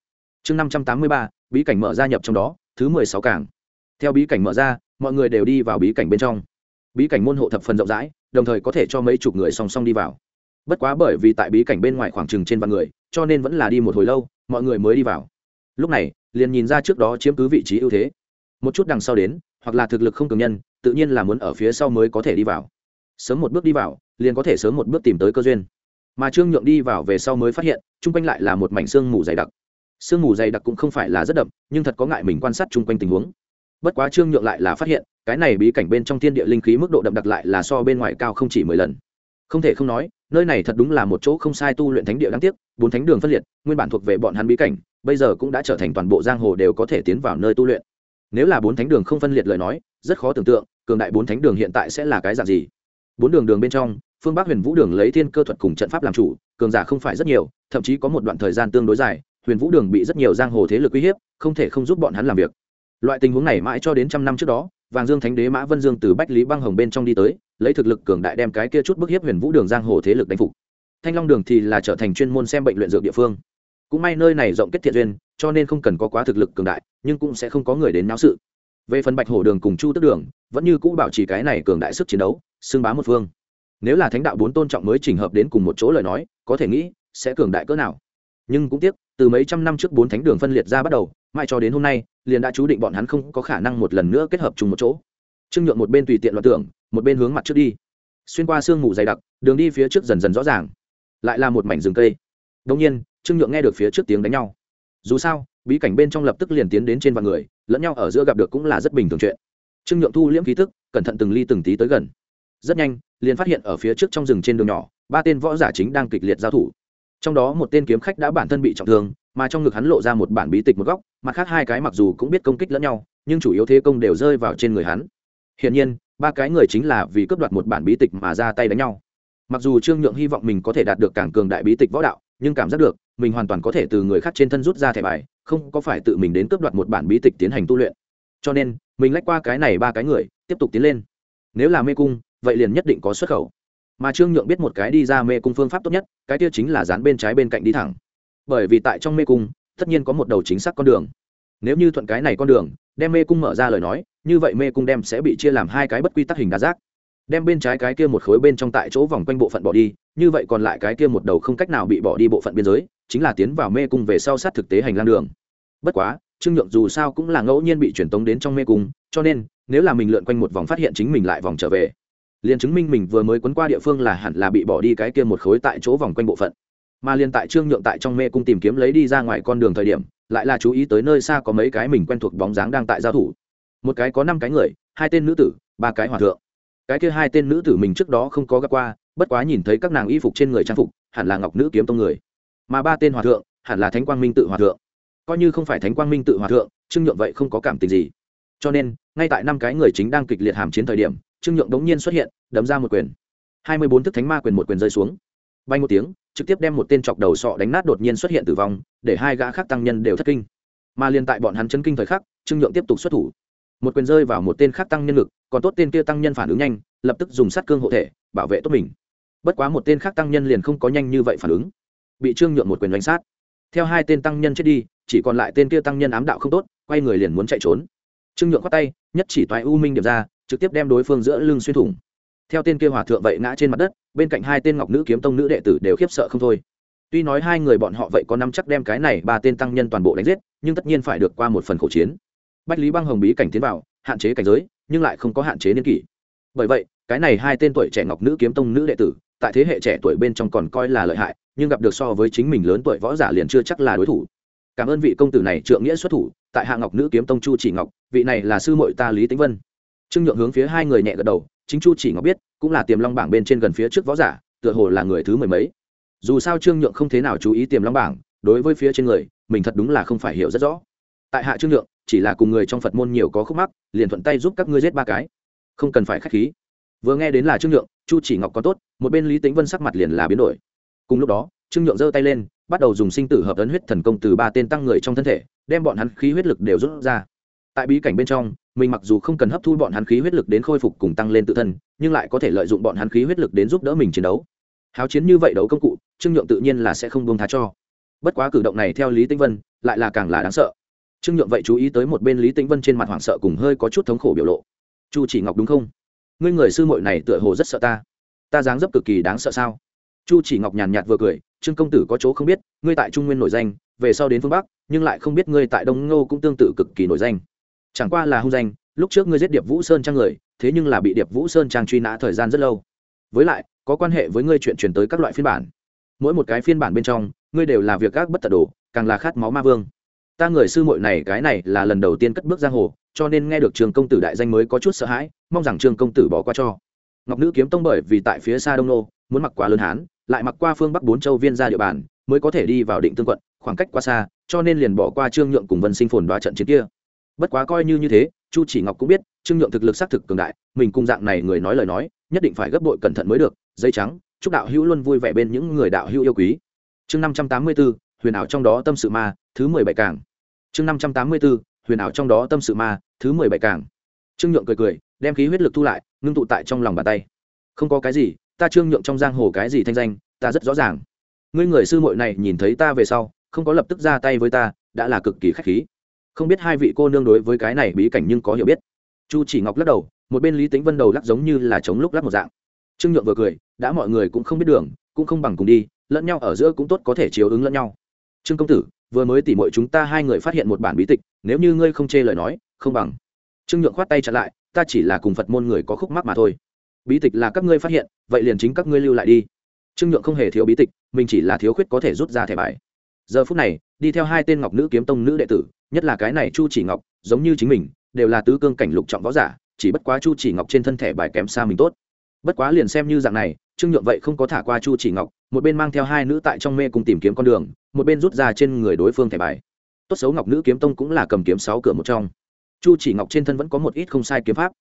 Chương năm trăm tám mươi ba, bí cảnh mở ra nhập trong đó, thứ mười sáu cảng. Theo bí cảnh mở ra, mọi người đều đi vào bí cảnh bên trong. Bí cảnh môn hộ thập phần rộng rãi, đồng thời có thể cho mấy chục người song song đi vào. Bất quá bởi vì tại bí cảnh bên ngoài khoảng trừng trên vạn người, cho nên vẫn là đi một hồi lâu, mọi người mới đi vào. Lúc này, liền nhìn ra trước đó chiếm cứ vị trí ưu thế. Một chút đằng sau đến, hoặc là thực lực không cường nhân, tự nhiên là muốn ở phía sau mới có thể đi vào. Sớm một bước đi vào, liền có thể sớm một bước tìm tới cơ duyên mà trương nhượng đi vào về sau mới phát hiện, chung quanh lại là một mảnh sương mù dày đặc. Sương mù dày đặc cũng không phải là rất đậm, nhưng thật có ngại mình quan sát chung quanh tình huống. Bất quá trương nhượng lại là phát hiện, cái này bí cảnh bên trong thiên địa linh khí mức độ đậm đặc lại là so bên ngoài cao không chỉ mười lần. Không thể không nói, nơi này thật đúng là một chỗ không sai tu luyện thánh địa đáng tiếc, bốn thánh đường phân liệt, nguyên bản thuộc về bọn hắn bí cảnh, bây giờ cũng đã trở thành toàn bộ giang hồ đều có thể tiến vào nơi tu luyện. Nếu là bốn thánh đường không phân liệt lời nói, rất khó tưởng tượng, cường đại bốn thánh đường hiện tại sẽ là cái dạng gì. Bốn đường đường bên trong phương bắc huyền vũ đường lấy thiên cơ thuật cùng trận pháp làm chủ, cường giả không phải rất nhiều, thậm chí có một đoạn thời gian tương đối dài, huyền vũ đường bị rất nhiều giang hồ thế lực uy hiếp, không thể không giúp bọn hắn làm việc. Loại tình huống này mãi cho đến trăm năm trước đó, vàng dương thánh đế mã vân dương từ bách lý băng hồng bên trong đi tới, lấy thực lực cường đại đem cái kia chút bức hiếp huyền vũ đường giang hồ thế lực đánh phục. Thanh long đường thì là trở thành chuyên môn xem bệnh luyện dược địa phương. Cũng may nơi này rộng kết thiện duyên, cho nên không cần có quá thực lực cường đại, nhưng cũng sẽ không có người đến náo sự. Về phần bạch hổ đường cùng chu tức đường, vẫn như cũ bảo trì cái này cường đại sức chiến đấu, xưng bá một phương nếu là thánh đạo bốn tôn trọng mới trình hợp đến cùng một chỗ lời nói, có thể nghĩ, sẽ cường đại cỡ nào. Nhưng cũng tiếc, từ mấy trăm năm trước bốn thánh đường phân liệt ra bắt đầu, mãi cho đến hôm nay, liền đã chú định bọn hắn không có khả năng một lần nữa kết hợp chung một chỗ. Trương nhượng một bên tùy tiện loạt tưởng, một bên hướng mặt trước đi. Xuyên qua sương mù dày đặc, đường đi phía trước dần dần rõ ràng. Lại là một mảnh rừng cây. Đông nhiên, trương nhượng nghe được phía trước tiếng đánh nhau. Dù sao, bí cảnh bên trong lập tức liền tiến đến trên vạn người, lẫn nhau ở giữa gặp được cũng là rất bình thường chuyện. Trương nhượng thu liễm khí thức cẩn thận từng ly từng tí tới gần. Rất nhanh liền phát hiện ở phía trước trong rừng trên đường nhỏ, ba tên võ giả chính đang kịch liệt giao thủ. Trong đó một tên kiếm khách đã bản thân bị trọng thương, mà trong ngực hắn lộ ra một bản bí tịch một góc, mặt khác hai cái mặc dù cũng biết công kích lẫn nhau, nhưng chủ yếu thế công đều rơi vào trên người hắn. Hiển nhiên, ba cái người chính là vì cướp đoạt một bản bí tịch mà ra tay đánh nhau. Mặc dù trương nhượng hy vọng mình có thể đạt được càng cường đại bí tịch võ đạo, nhưng cảm giác được, mình hoàn toàn có thể từ người khác trên thân rút ra thẻ bài, không có phải tự mình đến cướp đoạt một bản bí tịch tiến hành tu luyện. Cho nên, mình lách qua cái này ba cái người, tiếp tục tiến lên. Nếu là mê cung vậy liền nhất định có xuất khẩu. Mà trương nhượng biết một cái đi ra mê cung phương pháp tốt nhất, cái kia chính là dán bên trái bên cạnh đi thẳng. Bởi vì tại trong mê cung, tất nhiên có một đầu chính xác con đường. Nếu như thuận cái này con đường, đem mê cung mở ra lời nói, như vậy mê cung đem sẽ bị chia làm hai cái bất quy tắc hình đa giác. Đem bên trái cái kia một khối bên trong tại chỗ vòng quanh bộ phận bỏ đi, như vậy còn lại cái kia một đầu không cách nào bị bỏ đi bộ phận biên giới, chính là tiến vào mê cung về sau sát thực tế hành lang đường. Bất quá, trương nhượng dù sao cũng là ngẫu nhiên bị truyền tống đến trong mê cung, cho nên, nếu là mình lượn quanh một vòng phát hiện chính mình lại vòng trở về liền chứng minh mình vừa mới quấn qua địa phương là hẳn là bị bỏ đi cái kia một khối tại chỗ vòng quanh bộ phận. Mà liền tại trương nhượng tại trong mê cung tìm kiếm lấy đi ra ngoài con đường thời điểm, lại là chú ý tới nơi xa có mấy cái mình quen thuộc bóng dáng đang tại giao thủ. Một cái có năm cái người, hai tên nữ tử, ba cái hòa thượng. Cái kia hai tên nữ tử mình trước đó không có gặp qua, bất quá nhìn thấy các nàng y phục trên người trang phục, hẳn là ngọc nữ kiếm tông người. Mà ba tên hòa thượng, hẳn là thánh quang minh tự hòa thượng. Coi như không phải thánh quang minh tự hòa thượng, trương nhượng vậy không có cảm tình gì. Cho nên, ngay tại năm cái người chính đang kịch liệt hàm chiến thời điểm trương nhượng đống nhiên xuất hiện, đấm ra một quyền. Hai mươi bốn thức thánh ma quyền một quyền rơi xuống. Bay một tiếng, trực tiếp đem một tên chọc đầu sọ đánh nát đột nhiên xuất hiện tử vong, để hai gã khác tăng nhân đều thất kinh. Mà liên tại bọn hắn chấn kinh thời khắc, trương nhượng tiếp tục xuất thủ. Một quyền rơi vào một tên khác tăng nhân lực còn tốt tên kia tăng nhân phản ứng nhanh, lập tức dùng sát cương hộ thể, bảo vệ tốt mình. Bất quá một tên khác tăng nhân liền không có nhanh như vậy phản ứng. Bị trương nhượng một quyền đánh sát. Theo hai tên tăng nhân chết đi, chỉ còn lại tên kia tăng nhân ám đạo không tốt, quay người liền muốn chạy trốn. Trương nhượng khoát tay, nhất chỉ toại u minh điểm ra trực tiếp đem đối phương giữa lưng xuyên thủng. Theo tên kia hòa thượng vậy ngã trên mặt đất, bên cạnh hai tên ngọc nữ kiếm tông nữ đệ tử đều khiếp sợ không thôi. Tuy nói hai người bọn họ vậy có năm chắc đem cái này ba tên tăng nhân toàn bộ đánh giết, nhưng tất nhiên phải được qua một phần khẩu chiến. Bách lý băng hồng bí cảnh tiến vào, hạn chế cảnh giới, nhưng lại không có hạn chế niên kỷ. Bởi vậy, cái này hai tên tuổi trẻ ngọc nữ kiếm tông nữ đệ tử, tại thế hệ trẻ tuổi bên trong còn coi là lợi hại, nhưng gặp được so với chính mình lớn tuổi võ giả liền chưa chắc là đối thủ. Cảm ơn vị công tử này trượng nghĩa xuất thủ, tại hạ ngọc nữ kiếm tông chu chỉ ngọc, vị này là sư muội ta lý tĩnh vân trương nhượng hướng phía hai người nhẹ gật đầu, chính chu chỉ ngọc biết, cũng là tiềm long bảng bên trên gần phía trước võ giả, tựa hồ là người thứ mười mấy. Dù sao trương nhượng không thế nào chú ý tiềm long bảng, đối với phía trên người, mình thật đúng là không phải hiểu rất rõ. Tại hạ trương nhượng, chỉ là cùng người trong phật môn nhiều có khúc mắc, liền thuận tay giúp các ngươi giết ba cái. Không cần phải k h á c h khí. Vừa nghe đến là trương nhượng, chu chỉ ngọc có tốt, một bên lý tính vân sắc mặt liền là biến đổi. Cùng lúc đó, trương nhượng giơ tay lên, bắt đầu dùng sinh tử hợp ấn huyết thần công từ ba tên tăng người trong thân thể, đem bọn hắn khí huyết lực đều rút ra. Tại bí cảnh bên trong mình mặc dù không cần hấp thu bọn hắn khí huyết lực đến khôi phục cùng tăng lên tự thân, nhưng lại có thể lợi dụng bọn hắn khí huyết lực đến giúp đỡ mình chiến đấu. Háo chiến như vậy đấu công cụ, trương nhượng tự nhiên là sẽ không buông tha cho. Bất quá cử động này theo lý tĩnh vân, lại là càng là đáng sợ. Trương nhượng vậy chú ý tới một bên lý tĩnh vân trên mặt hoảng sợ cùng hơi có chút thống khổ biểu lộ. Chu chỉ ngọc đúng không? Ngươi người sư muội này tựa hồ rất sợ ta. Ta dáng dấp cực kỳ đáng sợ sao? Chu chỉ ngọc nhàn nhạt vừa cười, trương công tử có chỗ không biết, ngươi tại trung nguyên nổi danh, về sau đến phương bắc, nhưng lại không biết ngươi tại đông ngô cũng tương tự cực kỳ nổi danh chẳng qua là hung danh, lúc trước ngươi giết điệp vũ sơn trang người, thế nhưng là bị điệp vũ sơn trang truy nã thời gian rất lâu. Với lại, có quan hệ với ngươi chuyện chuyển tới các loại phiên bản. Mỗi một cái phiên bản bên trong, ngươi đều là việc các bất tật đồ, càng là khát máu ma vương. Ta người sư muội này, cái này là lần đầu tiên cất bước giang hồ, cho nên nghe được trường công tử đại danh mới có chút sợ hãi, mong rằng trường công tử bỏ qua cho. Ngọc nữ kiếm tông bởi vì tại phía xa đông nô, muốn mặc quá lớn hán, lại mặc qua phương bắc bốn châu viên ra địa bàn, mới có thể đi vào định tương quận, khoảng cách quá xa, cho nên liền bỏ qua trương nhượng cùng vân sinh phồn đoá trận chiến kia bất quá coi như như thế, chu chỉ ngọc cũng biết, trương nhượng thực lực xác thực cường đại, mình cùng dạng này người nói lời nói, nhất định phải gấp bội cẩn thận mới được, dây trắng, chúc đạo hữu luôn vui vẻ bên những người đạo hữu yêu quý. Chương năm trăm tám mươi b ố huyền ảo trong đó tâm sự ma, thứ mười bảy cảng chương năm trăm tám mươi b ố huyền ảo trong đó tâm sự ma, thứ mười bảy cảng trương nhượng cười cười, đem khí huyết lực thu lại, ngưng tụ tại trong lòng bàn tay. Không có cái gì, ta trương nhượng trong giang hồ cái gì thanh danh, ta rất rõ ràng. Ngươi người sư muội này nhìn thấy ta về sau, không có lập tức ra tay với ta, đã là cực kỳ khách khí không biết hai vị cô nương đối với cái này bí cảnh nhưng có hiểu biết. Chu chỉ ngọc lắc đầu, một bên lý tính vân đầu lắc giống như là chống lúc lắc một dạng. Trương nhượng vừa cười, đã mọi người cũng không biết đường, cũng không bằng cùng đi, lẫn nhau ở giữa cũng tốt có thể chiếu ứng lẫn nhau. Trương công tử, vừa mới tỉ mội chúng ta hai người phát hiện một bản bí tịch, nếu như ngươi không chê lời nói, không bằng. Trương nhượng khoát tay chặn lại, ta chỉ là cùng phật môn người có khúc mắc mà thôi. Bí tịch là các ngươi phát hiện, vậy liền chính các ngươi lưu lại đi. Trương nhượng không hề thiếu bí tịch, mình chỉ là thiếu khuyết có thể rút ra thẻ bài. Giờ phút này đi theo hai tên ngọc nữ kiếm tông nữ đệ tử, nhất là cái này chu chỉ ngọc, giống như chính mình, đều là tứ cương cảnh lục trọng võ giả, chỉ bất quá chu chỉ ngọc trên thân thể bài kém xa mình tốt. Bất quá liền xem như dạng này, trương nhượng vậy không có thả qua chu chỉ ngọc, một bên mang theo hai nữ tại trong mê cùng tìm kiếm con đường, một bên rút ra trên người đối phương thẻ bài. Tốt xấu ngọc nữ kiếm tông cũng là cầm kiếm sáu cửa một trong. Chu chỉ ngọc trên thân vẫn có một ít không sai kiếm pháp.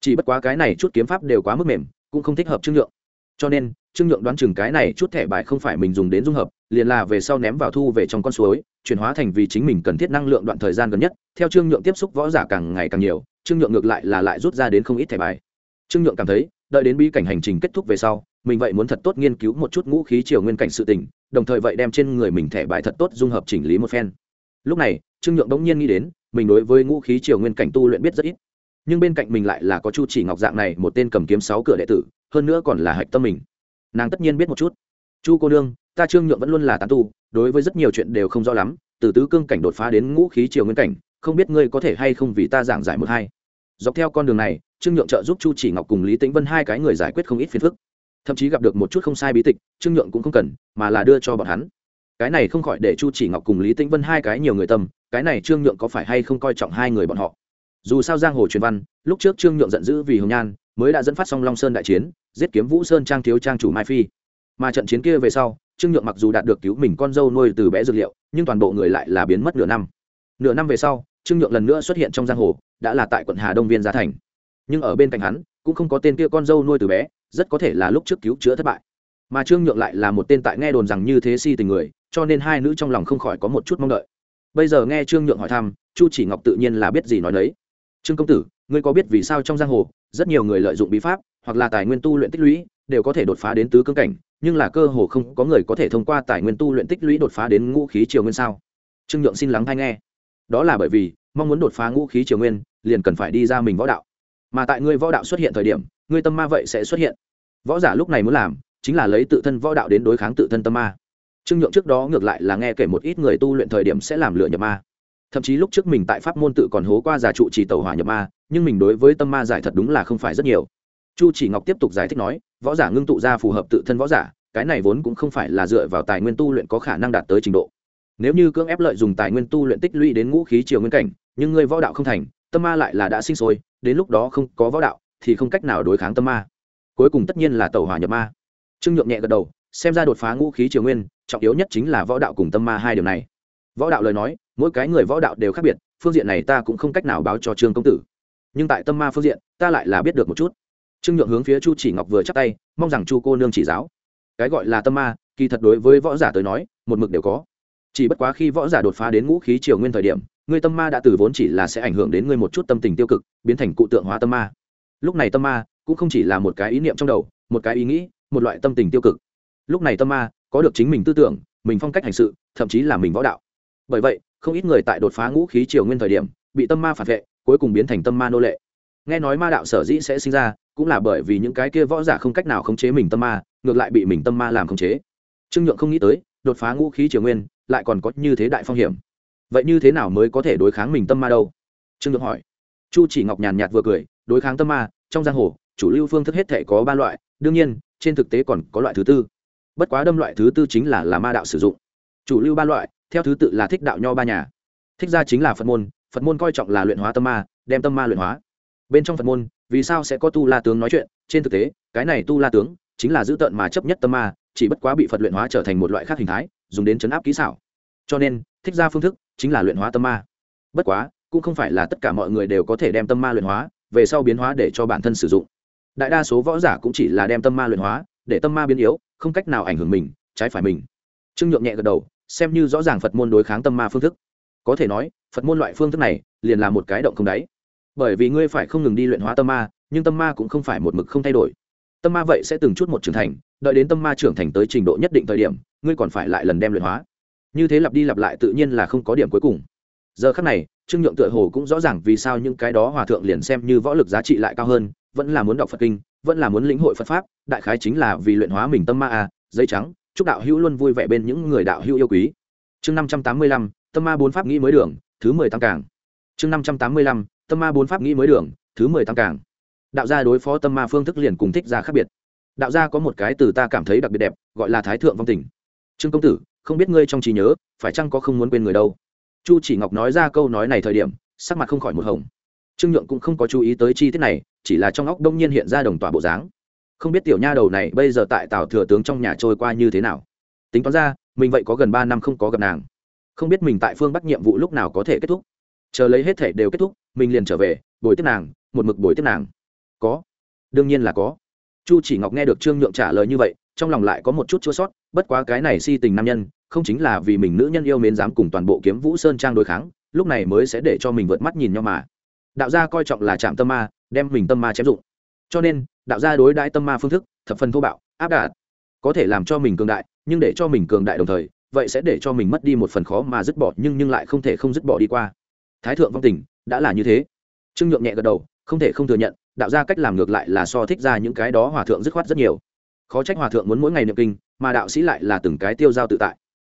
Chỉ bất quá cái này chút kiếm pháp đều quá mức mềm, cũng không thích hợp trương nhượng. Cho nên trương nhượng đoán chừng cái này chút thẻ bài không phải mình dùng đến dung hợp, liền là về sau ném vào thu về trong con suối, chuyển hóa thành vì chính mình cần thiết năng lượng đoạn thời gian gần nhất. Theo trương nhượng tiếp xúc võ giả càng ngày càng nhiều, trương nhượng ngược lại là lại rút ra đến không ít thẻ bài. Trương nhượng cảm thấy, đợi đến bí cảnh hành trình kết thúc về sau, mình vậy muốn thật tốt nghiên cứu một chút ngũ khí triều nguyên cảnh sự tình, đồng thời vậy đem trên người mình thẻ bài thật tốt dung hợp chỉnh lý một phen. Lúc này, trương nhượng bỗng nhiên nghĩ đến, mình đối với ngũ khí triều nguyên cảnh tu luyện biết rất ít. Nhưng bên cạnh mình lại là có chu chỉ ngọc dạng này, một tên cầm kiếm sáu cửa đệ tử, hơn nữa còn là hạch tâm mình nàng tất nhiên biết một chút. Chu cô nương, ta trương nhượng vẫn luôn là tán tu, đối với rất nhiều chuyện đều không rõ lắm, từ tứ cương cảnh đột phá đến ngũ khí triều nguyên cảnh, không biết ngươi có thể hay không vì ta giảng giải một hai. Dọc theo con đường này, trương nhượng trợ giúp chu chỉ ngọc cùng lý tĩnh vân hai cái người giải quyết không ít phiền phức. Thậm chí gặp được một chút không sai bí tịch, trương nhượng cũng không cần, mà là đưa cho bọn hắn. Cái này không khỏi để chu chỉ ngọc cùng lý tĩnh vân hai cái nhiều người tâm, cái này trương nhượng có phải hay không coi trọng hai người bọn họ? Dù sao giang hồ truyền văn, lúc trước trương nhượng giận dữ vì hồng nhan mới đã dẫn phát xong long sơn đại chiến, giết kiếm vũ sơn trang thiếu trang chủ mai phi. Mà trận chiến kia về sau, trương nhượng mặc dù đạt được cứu mình con dâu nuôi từ bé dược liệu, nhưng toàn bộ người lại là biến mất nửa năm. Nửa năm về sau, trương nhượng lần nữa xuất hiện trong giang hồ, đã là tại quận hà đông viên gia thành. Nhưng ở bên cạnh hắn, cũng không có tên kia con dâu nuôi từ bé, rất có thể là lúc trước cứu chữa thất bại. Mà trương nhượng lại là một tên tại nghe đồn rằng như thế si tình người, cho nên hai nữ trong lòng không khỏi có một chút mong đợi. Bây giờ nghe trương nhượng hỏi thăm, chu chỉ ngọc tự nhiên là biết gì nói đấy trương công tử, ngươi có biết vì sao trong giang hồ, rất nhiều người lợi dụng bí pháp, hoặc là tài nguyên tu luyện tích lũy, đều có thể đột phá đến tứ cương cảnh, nhưng là cơ hồ không có người có thể thông qua tài nguyên tu luyện tích lũy đột phá đến ngũ khí triều nguyên sao? Trương nhượng xin lắng hay nghe. Đó là bởi vì, mong muốn đột phá ngũ khí triều nguyên, liền cần phải đi ra mình võ đạo. Mà tại ngươi võ đạo xuất hiện thời điểm, ngươi tâm ma vậy sẽ xuất hiện. Võ giả lúc này muốn làm, chính là lấy tự thân võ đạo đến đối kháng tự thân tâm ma. Trương nhượng trước đó ngược lại là nghe kể một ít người tu luyện thời điểm sẽ làm lựa nhập ma thậm chí lúc trước mình tại pháp môn tự còn hố qua giả trụ chỉ tàu hỏa nhập ma, nhưng mình đối với tâm ma giải thật đúng là không phải rất nhiều. Chu chỉ ngọc tiếp tục giải thích nói, võ giả ngưng tụ ra phù hợp tự thân võ giả, cái này vốn cũng không phải là dựa vào tài nguyên tu luyện có khả năng đạt tới trình độ. Nếu như cưỡng ép lợi dùng tài nguyên tu luyện tích lũy đến ngũ khí triều nguyên cảnh, nhưng người võ đạo không thành, tâm ma lại là đã sinh sôi, đến lúc đó không có võ đạo, thì không cách nào đối kháng tâm ma. Cuối cùng tất nhiên là tẩu hỏa nhập ma. Trương nhượng nhẹ gật đầu, xem ra đột phá ngũ khí triều nguyên, trọng yếu nhất chính là võ đạo cùng tâm ma hai điều này. Võ đạo lời nói mỗi cái người võ đạo đều khác biệt, phương diện này ta cũng không cách nào báo cho trương công tử. Nhưng tại tâm ma phương diện, ta lại là biết được một chút. Trương nhượng hướng phía chu chỉ ngọc vừa chắc tay, mong rằng chu cô nương chỉ giáo. Cái gọi là tâm ma, kỳ thật đối với võ giả tới nói, một mực đều có. Chỉ bất quá khi võ giả đột phá đến ngũ khí triều nguyên thời điểm, người tâm ma đã từ vốn chỉ là sẽ ảnh hưởng đến ngươi một chút tâm tình tiêu cực, biến thành cụ tượng hóa tâm ma. Lúc này tâm ma cũng không chỉ là một cái ý niệm trong đầu, một cái ý nghĩ, một loại tâm tình tiêu cực. Lúc này tâm ma có được chính mình tư tưởng, mình phong cách hành sự, thậm chí là mình võ đạo bởi vậy, không ít người tại đột phá ngũ khí triều nguyên thời điểm, bị tâm ma phản vệ, cuối cùng biến thành tâm ma nô lệ. Nghe nói ma đạo sở dĩ sẽ sinh ra, cũng là bởi vì những cái kia võ giả không cách nào khống chế mình tâm ma, ngược lại bị mình tâm ma làm khống chế. Trương nhượng không nghĩ tới, đột phá ngũ khí triều nguyên, lại còn có như thế đại phong hiểm. Vậy như thế nào mới có thể đối kháng mình tâm ma đâu? Trương nhượng hỏi. Chu chỉ ngọc nhàn nhạt vừa cười, đối kháng tâm ma, trong giang hồ, chủ lưu phương thức hết thể có ba loại, đương nhiên, trên thực tế còn có loại thứ tư. Bất quá đâm loại thứ tư chính là là ma đạo sử dụng. Chủ lưu ba loại theo thứ tự là thích đạo nho ba nhà. Thích ra chính là phật môn phật môn coi trọng là luyện hóa tâm ma, đem tâm ma luyện hóa. Bên trong phật môn, vì sao sẽ có tu la tướng nói chuyện? Trên thực tế, cái này tu la tướng chính là giữ tợn mà chấp nhất tâm ma, chỉ bất quá bị phật luyện hóa trở thành một loại khác hình thái, dùng đến chấn áp kỹ xảo. Cho nên, thích ra phương thức chính là luyện hóa tâm ma. Bất quá, cũng không phải là tất cả mọi người đều có thể đem tâm ma luyện hóa, về sau biến hóa để cho bản thân sử dụng. Đại đa số võ giả cũng chỉ là đem tâm ma luyện hóa, để tâm ma biến yếu, không cách nào ảnh hưởng mình, trái phải mình. Trương nhượng nhẹ gật đầu xem như rõ ràng phật môn đối kháng tâm ma phương thức. Có thể nói, phật môn loại phương thức này liền là một cái động không đáy. Bởi vì ngươi phải không ngừng đi luyện hóa tâm ma, nhưng tâm ma cũng không phải một mực không thay đổi. Tâm ma vậy sẽ từng chút một trưởng thành, đợi đến tâm ma trưởng thành tới trình độ nhất định thời điểm, ngươi còn phải lại lần đem luyện hóa. Như thế lặp đi lặp lại tự nhiên là không có điểm cuối cùng. Giờ khắc này, trương nhượng tựa hồ cũng rõ ràng vì sao những cái đó hòa thượng liền xem như võ lực giá trị lại cao hơn, vẫn là muốn đọc phật kinh, vẫn là muốn lĩnh hội phật pháp, đại khái chính là vì luyện hóa mình tâm ma à dây trắng chúc đạo hữu luôn vui vẻ bên những người đạo hữu yêu quý. Chương năm trăm tám mươi lăm, tâm ma bốn pháp nghĩ mới đường, thứ mười tăng càng chương năm trăm tám mươi lăm, tâm ma bốn pháp nghĩ mới đường, thứ mười tăng càng đạo gia đối phó tâm ma phương thức liền cùng thích ra khác biệt. Đạo gia có một cái từ ta cảm thấy đặc biệt đẹp, gọi là thái thượng vong tình. Trương công tử, không biết ngươi trong trí nhớ, phải chăng có không muốn quên người đâu? Chu chỉ ngọc nói ra câu nói này thời điểm, sắc mặt không khỏi một hồng. Trương nhượng cũng không có chú ý tới chi tiết này, chỉ là trong óc đông nhiên hiện ra đồng tòa bộ dáng không biết tiểu nha đầu này bây giờ tại tào thừa tướng trong nhà trôi qua như thế nào. Tính toán ra, mình vậy có gần ba năm không có gặp nàng. Không biết mình tại phương bắc nhiệm vụ lúc nào có thể kết thúc. Chờ lấy hết thể đều kết thúc, mình liền trở về, bồi tiếp nàng, một mực bồi tiếp nàng. Có. Đương nhiên là có. Chu chỉ ngọc nghe được trương nhượng trả lời như vậy, trong lòng lại có một chút chua sót, bất quá cái này si tình nam nhân, không chính là vì mình nữ nhân yêu mến dám cùng toàn bộ kiếm vũ sơn trang đối kháng, lúc này mới sẽ để cho mình vượt mắt nhìn nhau mà. Đạo gia coi trọng là chạm tâm ma, đem mình tâm ma chém dụng. Cho nên đạo gia đối đãi tâm ma phương thức, thập phần thô bạo, áp đạt có thể làm cho mình cường đại, nhưng để cho mình cường đại đồng thời, vậy sẽ để cho mình mất đi một phần khó mà dứt bỏ, nhưng nhưng lại không thể không dứt bỏ đi qua. Thái thượng vong tình, đã là như thế. Trương nhượng nhẹ gật đầu, không thể không thừa nhận, đạo gia cách làm ngược lại là so thích ra những cái đó hòa thượng dứt khoát rất nhiều. Khó trách hòa thượng muốn mỗi ngày niệm kinh, mà đạo sĩ lại là từng cái tiêu giao tự tại.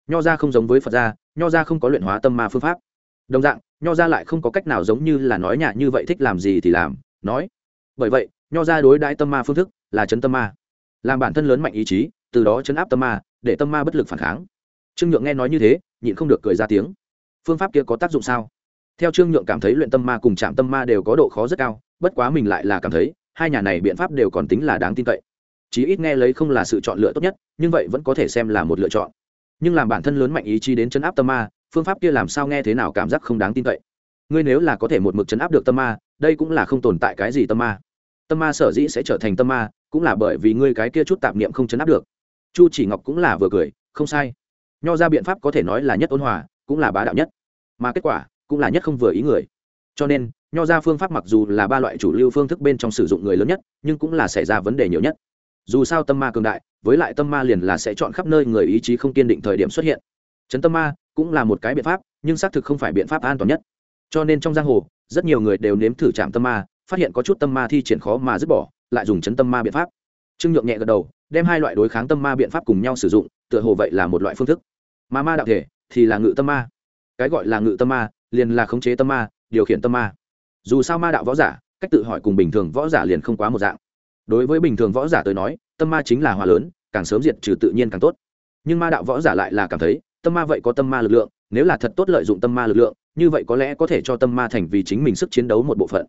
Nho gia không giống với phật gia, nho gia không có luyện hóa tâm ma phương pháp. Đồng dạng, nho gia lại không có cách nào giống như là nói nhạ như vậy, thích làm gì thì làm, nói. Bởi vậy nho ra đối đãi tâm ma phương thức là chấn tâm ma, làm bản thân lớn mạnh ý chí, từ đó chấn áp tâm ma, để tâm ma bất lực phản kháng. Trương nhượng nghe nói như thế, nhịn không được cười ra tiếng. Phương pháp kia có tác dụng sao? Theo trương nhượng cảm thấy luyện tâm ma cùng chạm tâm ma đều có độ khó rất cao, bất quá mình lại là cảm thấy, hai nhà này biện pháp đều còn tính là đáng tin cậy. Chí ít nghe lấy không là sự chọn lựa tốt nhất, nhưng vậy vẫn có thể xem là một lựa chọn. Nhưng làm bản thân lớn mạnh ý chí đến chấn áp tâm ma, phương pháp kia làm sao nghe thế nào cảm giác không đáng tin cậy? Ngươi nếu là có thể một mực chấn áp được tâm ma, đây cũng là không tồn tại cái gì tâm ma tâm ma sở dĩ sẽ trở thành tâm ma, cũng là bởi vì ngươi cái kia chút tạp niệm không chấn áp được. Chu chỉ ngọc cũng là vừa cười, không sai. Nho ra biện pháp có thể nói là nhất ôn hòa, cũng là bá đạo nhất. Mà kết quả, cũng là nhất không vừa ý người. Cho nên, nho ra phương pháp mặc dù là ba loại chủ lưu phương thức bên trong sử dụng người lớn nhất, nhưng cũng là xảy ra vấn đề nhiều nhất. Dù sao tâm ma cường đại, với lại tâm ma liền là sẽ chọn khắp nơi người ý chí không kiên định thời điểm xuất hiện. Chấn tâm ma cũng là một cái biện pháp, nhưng xác thực không phải biện pháp an toàn nhất. Cho nên trong giang hồ, rất nhiều người đều nếm thử chạm tâm ma phát hiện có chút tâm ma thi triển khó mà dứt bỏ, lại dùng chấn tâm ma biện pháp. Trương nhượng nhẹ gật đầu, đem hai loại đối kháng tâm ma biện pháp cùng nhau sử dụng, tựa hồ vậy là một loại phương thức. Mà ma đạo thể thì là ngự tâm ma. Cái gọi là ngự tâm ma, liền là khống chế tâm ma, điều khiển tâm ma. Dù sao ma đạo võ giả, cách tự hỏi cùng bình thường võ giả liền không quá một dạng. Đối với bình thường võ giả tới nói, tâm ma chính là hòa lớn, càng sớm diệt trừ tự nhiên càng tốt. Nhưng ma đạo võ giả lại là cảm thấy, tâm ma vậy có tâm ma lực lượng, nếu là thật tốt lợi dụng tâm ma lực lượng, như vậy có lẽ có thể cho tâm ma thành vì chính mình sức chiến đấu một bộ phận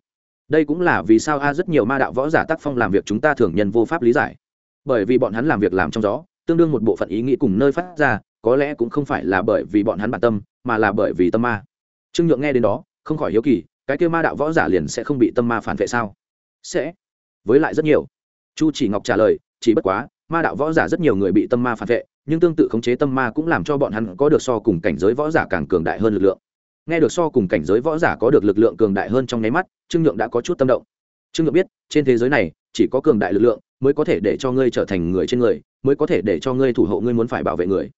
đây cũng là vì sao a rất nhiều ma đạo võ giả tác phong làm việc chúng ta thường nhân vô pháp lý giải. Bởi vì bọn hắn làm việc làm trong gió, tương đương một bộ phận ý nghĩ cùng nơi phát ra, có lẽ cũng không phải là bởi vì bọn hắn bản tâm, mà là bởi vì tâm ma. Trương nhượng nghe đến đó, không khỏi hiếu kỳ, cái kêu ma đạo võ giả liền sẽ không bị tâm ma phản vệ sao? Sẽ. Với lại rất nhiều. Chu chỉ ngọc trả lời, chỉ bất quá, ma đạo võ giả rất nhiều người bị tâm ma phản vệ, nhưng tương tự khống chế tâm ma cũng làm cho bọn hắn có được so cùng cảnh giới võ giả càng cường đại hơn lực lượng nghe được so cùng cảnh giới võ giả có được lực lượng cường đại hơn trong nháy mắt, trương nhượng đã có chút tâm động. Trương nhượng biết, trên thế giới này, chỉ có cường đại lực lượng mới có thể để cho ngươi trở thành người trên người, mới có thể để cho ngươi thủ hộ ngươi muốn phải bảo vệ người.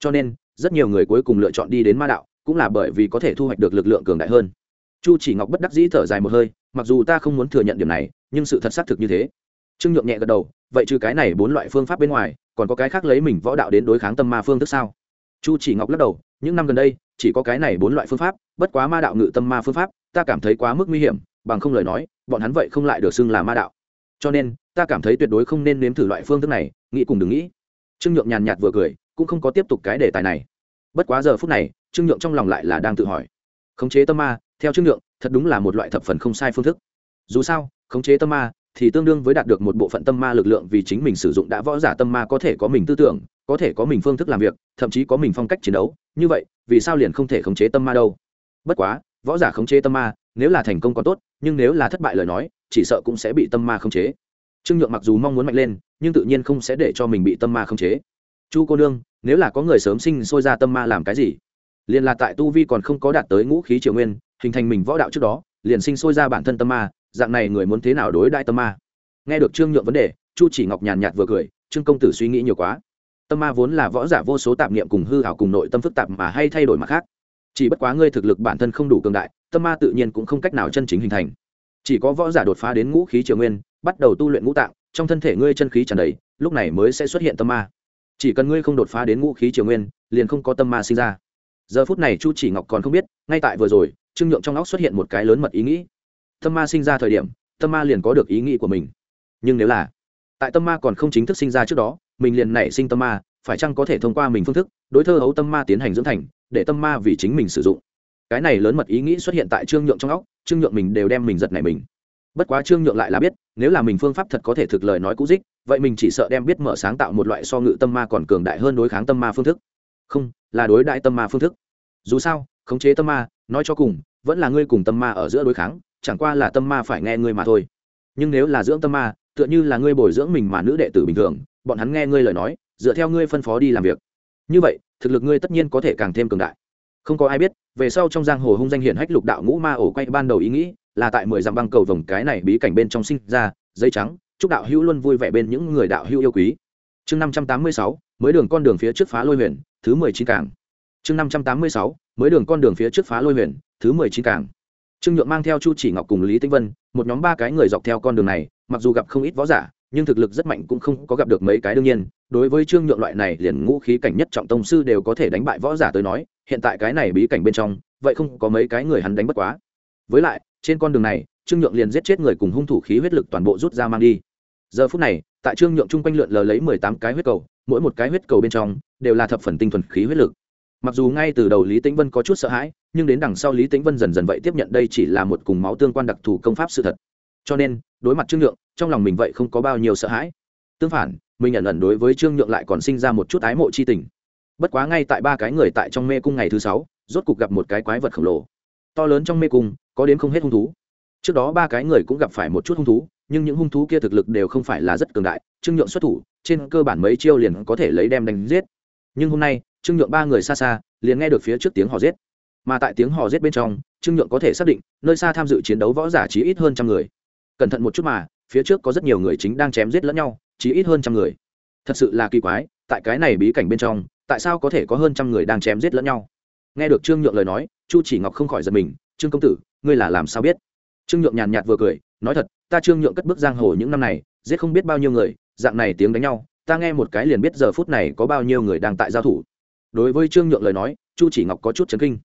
Cho nên, rất nhiều người cuối cùng lựa chọn đi đến ma đạo, cũng là bởi vì có thể thu hoạch được lực lượng cường đại hơn. Chu chỉ ngọc bất đắc dĩ thở dài một hơi, mặc dù ta không muốn thừa nhận điểm này, nhưng sự thật xác thực như thế. Trương nhượng nhẹ gật đầu, vậy trừ cái này bốn loại phương pháp bên ngoài, còn có cái khác lấy mình võ đạo đến đối kháng tâm ma phương thức sao? Chu chỉ ngọc lắc đầu, những năm gần đây chỉ có cái này bốn loại phương pháp, bất quá ma đạo ngự tâm ma phương pháp, ta cảm thấy quá mức nguy hiểm, bằng không lời nói, bọn hắn vậy không lại được xưng là ma đạo. Cho nên, ta cảm thấy tuyệt đối không nên nếm thử loại phương thức này, nghĩ cùng đừng nghĩ. Trương nhượng nhàn nhạt vừa cười, cũng không có tiếp tục cái đề tài này. Bất quá giờ phút này, trương nhượng trong lòng lại là đang tự hỏi. Khống chế tâm ma, theo trương nhượng, thật đúng là một loại thập phần không sai phương thức. Dù sao, khống chế tâm ma thì tương đương với đạt được một bộ phận tâm ma lực lượng vì chính mình sử dụng đã võ giả tâm ma có thể có mình tư tưởng có thể có mình phương thức làm việc, thậm chí có mình phong cách chiến đấu, như vậy, vì sao liền không thể khống chế tâm ma đâu? Bất quá, võ giả khống chế tâm ma, nếu là thành công còn tốt, nhưng nếu là thất bại lời nói, chỉ sợ cũng sẽ bị tâm ma khống chế. Trương nhượng mặc dù mong muốn mạnh lên, nhưng tự nhiên không sẽ để cho mình bị tâm ma khống chế. Chu cô nương, nếu là có người sớm sinh sôi ra tâm ma làm cái gì? Liền là tại tu vi còn không có đạt tới ngũ khí triều nguyên, hình thành mình võ đạo trước đó, liền sinh sôi ra bản thân tâm ma, dạng này người muốn thế nào đối đại tâm ma? Nghe được trương nhượng vấn đề, chu chỉ ngọc nhàn nhạt vừa cười, trương công tử suy nghĩ nhiều quá tâm ma vốn là võ giả vô số tạp niệm cùng hư hảo cùng nội tâm phức tạp mà hay thay đổi mặt khác. Chỉ bất quá ngươi thực lực bản thân không đủ cường đại, tâm ma tự nhiên cũng không cách nào chân chính hình thành. Chỉ có võ giả đột phá đến ngũ khí triều nguyên, bắt đầu tu luyện ngũ tạng, trong thân thể ngươi chân khí tràn đầy, lúc này mới sẽ xuất hiện tâm ma. Chỉ cần ngươi không đột phá đến ngũ khí triều nguyên, liền không có tâm ma sinh ra. Giờ phút này chu chỉ ngọc còn không biết, ngay tại vừa rồi, trương nhượng trong óc xuất hiện một cái lớn mật ý nghĩ. Tâm ma sinh ra thời điểm, tâm ma liền có được ý nghĩ của mình. Nhưng nếu là, tại tâm ma còn không chính thức sinh ra trước đó mình liền nảy sinh tâm ma, phải chăng có thể thông qua mình phương thức, đối thơ hấu tâm ma tiến hành dưỡng thành, để tâm ma vì chính mình sử dụng. Cái này lớn mật ý nghĩ xuất hiện tại trương nhượng trong óc, trương nhượng mình đều đem mình giật này mình. Bất quá trương nhượng lại là biết, nếu là mình phương pháp thật có thể thực lời nói cũ dích, vậy mình chỉ sợ đem biết mở sáng tạo một loại so ngự tâm ma còn cường đại hơn đối kháng tâm ma phương thức. Không, là đối đại tâm ma phương thức. Dù sao, khống chế tâm ma, nói cho cùng, vẫn là ngươi cùng tâm ma ở giữa đối kháng, chẳng qua là tâm ma phải nghe ngươi mà thôi. Nhưng nếu là dưỡng tâm ma, tựa như là ngươi bồi dưỡng mình mà nữ đệ tử bình thường bọn hắn nghe ngươi lời nói, dựa theo ngươi phân phó đi làm việc. Như vậy, thực lực ngươi tất nhiên có thể càng thêm cường đại. Không có ai biết, về sau trong giang hồ hung danh hiển hách lục đạo ngũ ma ổ quay ban đầu ý nghĩ là tại mười dặm băng cầu vòng cái này bí cảnh bên trong sinh ra, dây trắng, chúc đạo hữu luôn vui vẻ bên những người đạo hữu yêu quý. Chương năm trăm tám mươi sáu, mới đường con đường phía trước phá lôi huyền, thứ mười chín cảng chương năm trăm tám mươi sáu, mới đường con đường phía trước phá lôi huyền, thứ mười chín cảng trương nhượng mang theo chu chỉ ngọc cùng lý tĩnh vân, một nhóm ba cái người dọc theo con đường này, mặc dù gặp không ít võ giả nhưng thực lực rất mạnh cũng không có gặp được mấy cái đương nhiên. Đối với trương nhượng loại này, liền ngũ khí cảnh nhất trọng tông sư đều có thể đánh bại võ giả tới nói, hiện tại cái này bí cảnh bên trong, vậy không có mấy cái người hắn đánh bất quá. Với lại, trên con đường này, trương nhượng liền giết chết người cùng hung thủ khí huyết lực toàn bộ rút ra mang đi. Giờ phút này, tại trương nhượng chung quanh lượn lờ lấy mười tám cái huyết cầu, mỗi một cái huyết cầu bên trong, đều là thập phần tinh thuần khí huyết lực. Mặc dù ngay từ đầu lý tĩnh vân có chút sợ hãi, nhưng đến đằng sau lý tĩnh vân dần dần vậy tiếp nhận đây chỉ là một cùng máu tương quan đặc thù công pháp sự thật. Cho nên, đối mặt trương nhượng trong lòng mình vậy không có bao nhiêu sợ hãi. Tương phản, mình ẩn ẩn đối với trương nhượng lại còn sinh ra một chút ái mộ c h i tình. Bất quá ngay tại ba cái người tại trong mê cung ngày thứ sáu, rốt cục gặp một cái quái vật khổng lồ. To lớn trong mê cung, có đến không hết hung thú. Trước đó ba cái người cũng gặp phải một chút hung thú, nhưng những hung thú kia thực lực đều không phải là rất cường đại, trương nhượng xuất thủ, trên cơ bản mấy chiêu liền có thể lấy đem đánh giết. Nhưng hôm nay, trương nhượng ba người xa xa, liền nghe được phía trước tiếng hò giết. Mà tại tiếng hò giết bên trong, trương nhượng có thể xác định, nơi xa tham dự chiến đấu võ giả chí ít hơn trăm người. Cẩn thận một chút mà phía trước có rất nhiều người chính đang chém giết lẫn nhau chỉ ít hơn trăm người. Thật sự là kỳ quái, tại cái này bí cảnh bên trong, tại sao có thể có hơn trăm người đang chém giết lẫn nhau? Nghe được trương nhượng lời nói, chu chỉ ngọc không khỏi giật mình, trương công tử, ngươi là làm sao biết? Trương nhượng nhàn nhạt vừa cười, nói thật, ta trương nhượng cất bước giang hồ những năm này, giết không biết bao nhiêu người, dạng này tiếng đánh nhau, ta nghe một cái liền biết giờ phút này có bao nhiêu người đang tại giao thủ. Đối với trương nhượng lời nói, chu chỉ ngọc có chút chấn kinh.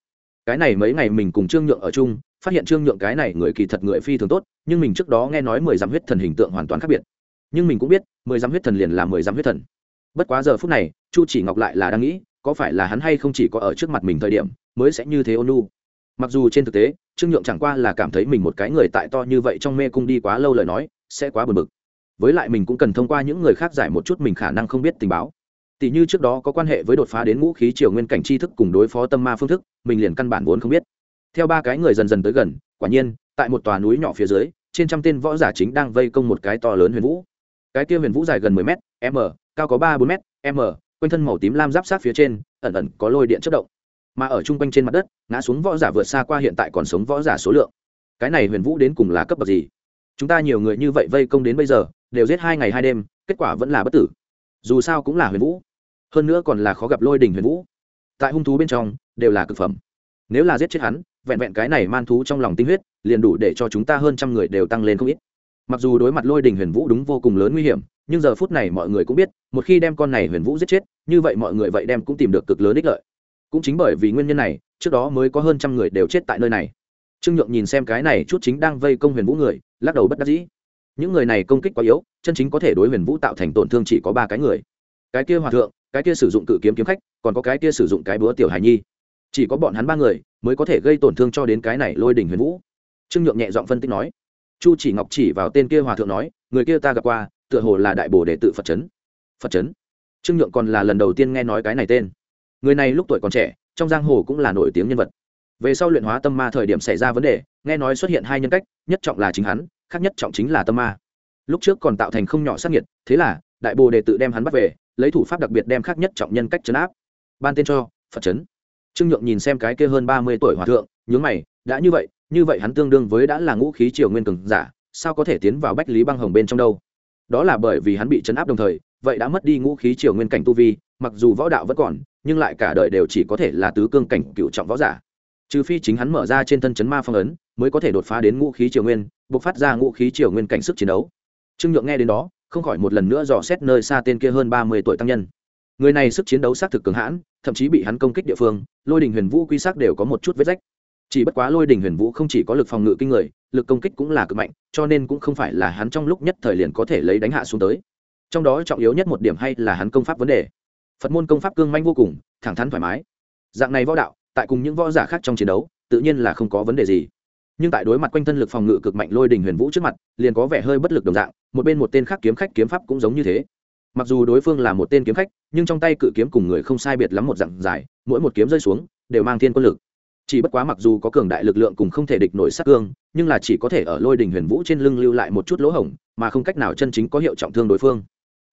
Cái này mấy ngày mình cùng trương nhượng ở chung, phát hiện trương nhượng cái này người kỳ thật người phi thường tốt nhưng mình trước đó nghe nói mười dặm huyết thần hình tượng hoàn toàn khác biệt. Nhưng mình cũng biết, mười dặm huyết thần liền là mười dặm huyết thần. Bất quá giờ phút này, chu chỉ ngọc lại là đang nghĩ, có phải là hắn hay không chỉ có ở trước mặt mình thời điểm, mới sẽ như thế ôn lu mặc dù trên thực tế, trương nhượng chẳng qua là cảm thấy mình một cái người tại to như vậy trong mê cung đi quá lâu lời nói, sẽ quá bực bực. Với lại mình cũng cần thông qua những người khác giải một chút mình khả năng không biết tình báo. Tỷ như trước đó có quan hệ với đột phá đến ngũ khí triều nguyên cảnh tri thức cùng đối phó tâm ma phương thức, mình liền căn bản vốn không biết. Theo ba cái người dần dần tới gần, quả nhiên, tại một tòa núi nhỏ phía dưới trên trăm tên võ giả chính đang vây công một cái to lớn huyền vũ. Cái kia huyền vũ dài gần mười m m, cao có ba bốn m m, quanh thân màu tím lam giáp sát phía trên, ẩn ẩn có lôi điện chất động. Mà ở chung quanh trên mặt đất, ngã xuống võ giả vượt xa qua hiện tại còn sống võ giả số lượng. Cái này huyền vũ đến cùng là cấp bậc gì? Chúng ta nhiều người như vậy vây công đến bây giờ, đều giết hai ngày hai đêm, kết quả vẫn là bất tử. Dù sao cũng là huyền vũ. Hơn nữa còn là khó gặp lôi đình huyền vũ. Tại hung thú bên trong, đều là cực phẩm. Nếu là giết chết hắn vẹn vẹn cái này man thú trong lòng tinh huyết, liền đủ để cho chúng ta hơn trăm người đều tăng lên không ít. Mặc dù đối mặt lôi đình huyền vũ đúng vô cùng lớn nguy hiểm, nhưng giờ phút này mọi người cũng biết, một khi đem con này huyền vũ giết chết, như vậy mọi người vậy đem cũng tìm được cực lớn ích lợi. Cũng chính bởi vì nguyên nhân này, trước đó mới có hơn trăm người đều chết tại nơi này. Trương nhượng nhìn xem cái này chút chính đang vây công huyền vũ người, lắc đầu bất đắc dĩ. Những người này công kích quá yếu, chân chính có thể đối huyền vũ tạo thành tổn thương chỉ có ba cái người. Cái kia hòa thượng, cái kia sử dụng cự kiếm kiếm khách, còn có cái kia sử dụng cái búa tiểu hài nhi chỉ có bọn hắn ba người mới có thể gây tổn thương cho đến cái này lôi đỉnh huyền vũ. Trương nhượng nhẹ giọng phân tích nói. Chu chỉ ngọc chỉ vào tên kia hòa thượng nói, người kia ta gặp qua, tựa hồ là đại bồ đệ tự phật trấn phật trấn trương nhượng còn là lần đầu tiên nghe nói cái này tên. Người này lúc tuổi còn trẻ, trong giang hồ cũng là nổi tiếng nhân vật. Về sau luyện hóa tâm ma thời điểm xảy ra vấn đề, nghe nói xuất hiện hai nhân cách, nhất trọng là chính hắn, khác nhất trọng chính là tâm ma. Lúc trước còn tạo thành không nhỏ sát nhiệt thế là, đại bồ đề tự đem hắn bắt về, lấy thủ pháp đặc biệt đem khác nhất trọng nhân cách chấn áp. Ban tên cho, phật trấn trương nhượng nhìn xem cái kia hơn ba mươi tuổi hòa thượng, nhướng mày, đã như vậy như vậy hắn tương đương với đã là ngũ khí triều nguyên cường giả, sao có thể tiến vào bách lý băng hồng bên trong đâu? Đó là bởi vì hắn bị chấn áp đồng thời, vậy đã mất đi ngũ khí triều nguyên cảnh tu vi, mặc dù võ đạo vẫn còn, nhưng lại cả đời đều chỉ có thể là tứ cương cảnh cựu trọng võ giả. Trừ phi chính hắn mở ra trên thân chấn ma phong ấn, mới có thể đột phá đến ngũ khí triều nguyên buộc phát ra ngũ khí triều nguyên cảnh sức chiến đấu. Trương nhượng nghe đến đó, không khỏi một lần nữa dò xét nơi xa tên kia hơn ba mươi tuổi tăng nhân người này sức chiến đấu xác thực cường hãn, thậm chí bị hắn công kích địa phương, lôi đình huyền vũ quy xác đều có một chút vết rách. Chỉ bất quá lôi đình huyền vũ không chỉ có lực phòng ngự kinh người, lực công kích cũng là cực mạnh, cho nên cũng không phải là hắn trong lúc nhất thời liền có thể lấy đánh hạ xuống tới. Trong đó trọng yếu nhất một điểm hay là hắn công pháp vấn đề. Phật môn công pháp cương manh vô cùng, thẳng thắn thoải mái. Dạng này võ đạo, tại cùng những võ giả khác trong chiến đấu, tự nhiên là không có vấn đề gì. Nhưng tại đối mặt quanh thân lực phòng ngự cực mạnh lôi đình huyền vũ trước mặt, liền có vẻ hơi bất lực đồng dạng, một bên một tên khác kiếm khách kiếm pháp cũng giống như thế mặc dù đối phương là một tên kiếm khách, nhưng trong tay cự kiếm cùng người không sai biệt lắm một dặn dài, mỗi một kiếm rơi xuống, đều mang thiên quân lực. Chỉ bất quá mặc dù có cường đại lực lượng cùng không thể địch nổi sát cương, nhưng là chỉ có thể ở lôi đình huyền vũ trên lưng lưu lại một chút lỗ hổng, mà không cách nào chân chính có hiệu trọng thương đối phương.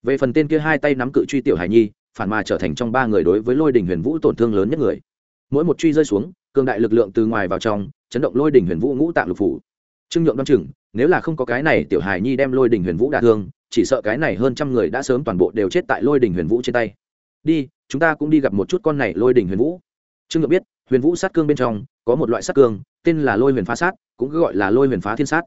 Về phần tên kia hai tay nắm cự truy tiểu hải nhi, phản mà trở thành trong ba người đối với lôi đình huyền vũ tổn thương lớn nhất người. Mỗi một truy rơi xuống, cường đại lực lượng từ ngoài vào trong, chấn động lôi đình huyền vũ ngũ tạng lục phủ. Trương nhượng đoan chừng, nếu là không có cái này tiểu hải nhi đem lôi đình huyền vũ đả thương chỉ sợ cái này hơn trăm người đã sớm toàn bộ đều chết tại lôi đình huyền vũ trên tay. Đi, chúng ta cũng đi gặp một chút con này lôi đình huyền vũ. Trương ngự biết, huyền vũ sát cương bên trong, có một loại sát cương, tên là lôi huyền phá sát, cũng cứ gọi là lôi huyền phá thiên sát.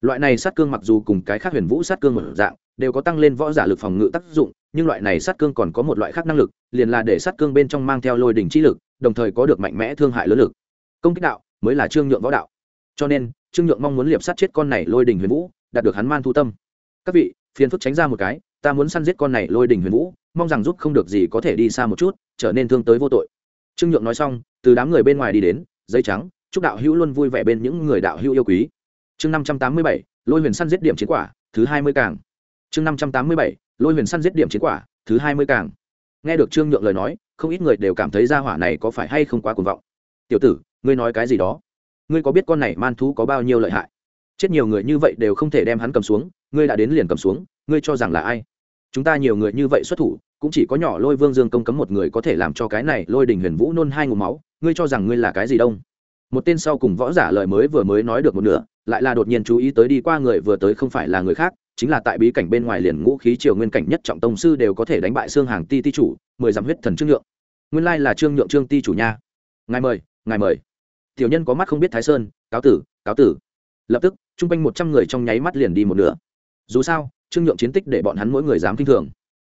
Loại này sát cương mặc dù cùng cái khác huyền vũ sát cương một dạng, đều có tăng lên võ giả lực phòng ngự tác dụng, nhưng loại này sát cương còn có một loại khác năng lực, liền là để sát cương bên trong mang theo lôi đỉnh chi lực, đồng thời có được mạnh mẽ thương hại lớn lực. Công kích đạo, mới là trương nhượng võ đạo. Cho nên, trương nhượng mong muốn liệp sát chết con này lôi đỉnh huyền vũ, đạt được hắn man thu tâm. Các vị phiền phức tránh ra một cái, ta muốn săn giết con này lôi đình huyền vũ, mong rằng giúp không được gì có thể đi xa một chút, trở nên thương tới vô tội. Trương nhượng nói xong, từ đám người bên ngoài đi đến Dây trắng, chúc đạo hữu luôn vui vẻ bên những người đạo hữu yêu quý. Chương năm trăm tám mươi bảy, lôi huyền săn giết điểm chiến quả, thứ hai mươi càng. Chương năm trăm tám mươi bảy, lôi huyền săn giết điểm chiến quả, thứ hai mươi càng. Nghe được trương nhượng lời nói, không ít người đều cảm thấy gia hỏa này có phải hay không quá cuồng vọng. Tiểu tử, ngươi nói cái gì đó? Ngươi có biết con này man thú có bao nhiêu lợi hại? Chết nhiều người như vậy đều không thể đem hắn cầm xuống ngươi đã đến liền cầm xuống, ngươi cho rằng là ai? Chúng ta nhiều người như vậy xuất thủ, cũng chỉ có nhỏ lôi vương dương công cấm một người có thể làm cho cái này lôi đình huyền vũ nôn hai ngụm máu, ngươi cho rằng ngươi là cái gì đông? Một tên sau cùng võ giả lời mới vừa mới nói được một nửa, lại là đột nhiên chú ý tới đi qua người vừa tới không phải là người khác, chính là tại bí cảnh bên ngoài liền ngũ khí triều nguyên cảnh nhất trọng tông sư đều có thể đánh bại xương hàng ti ti chủ, mười dặm huyết thần trương nhượng. Nguyên lai là trương nhượng trương ti chủ nha. Ngài mời ngài mời. Tiểu nhân có mắt không biết thái sơn, cáo tử cáo tử. Lập tức t r u n g quanh một trăm người trong nháy mắt liền đi một nửa dù sao, trương nhượng chiến tích để bọn hắn mỗi người dám kinh thường.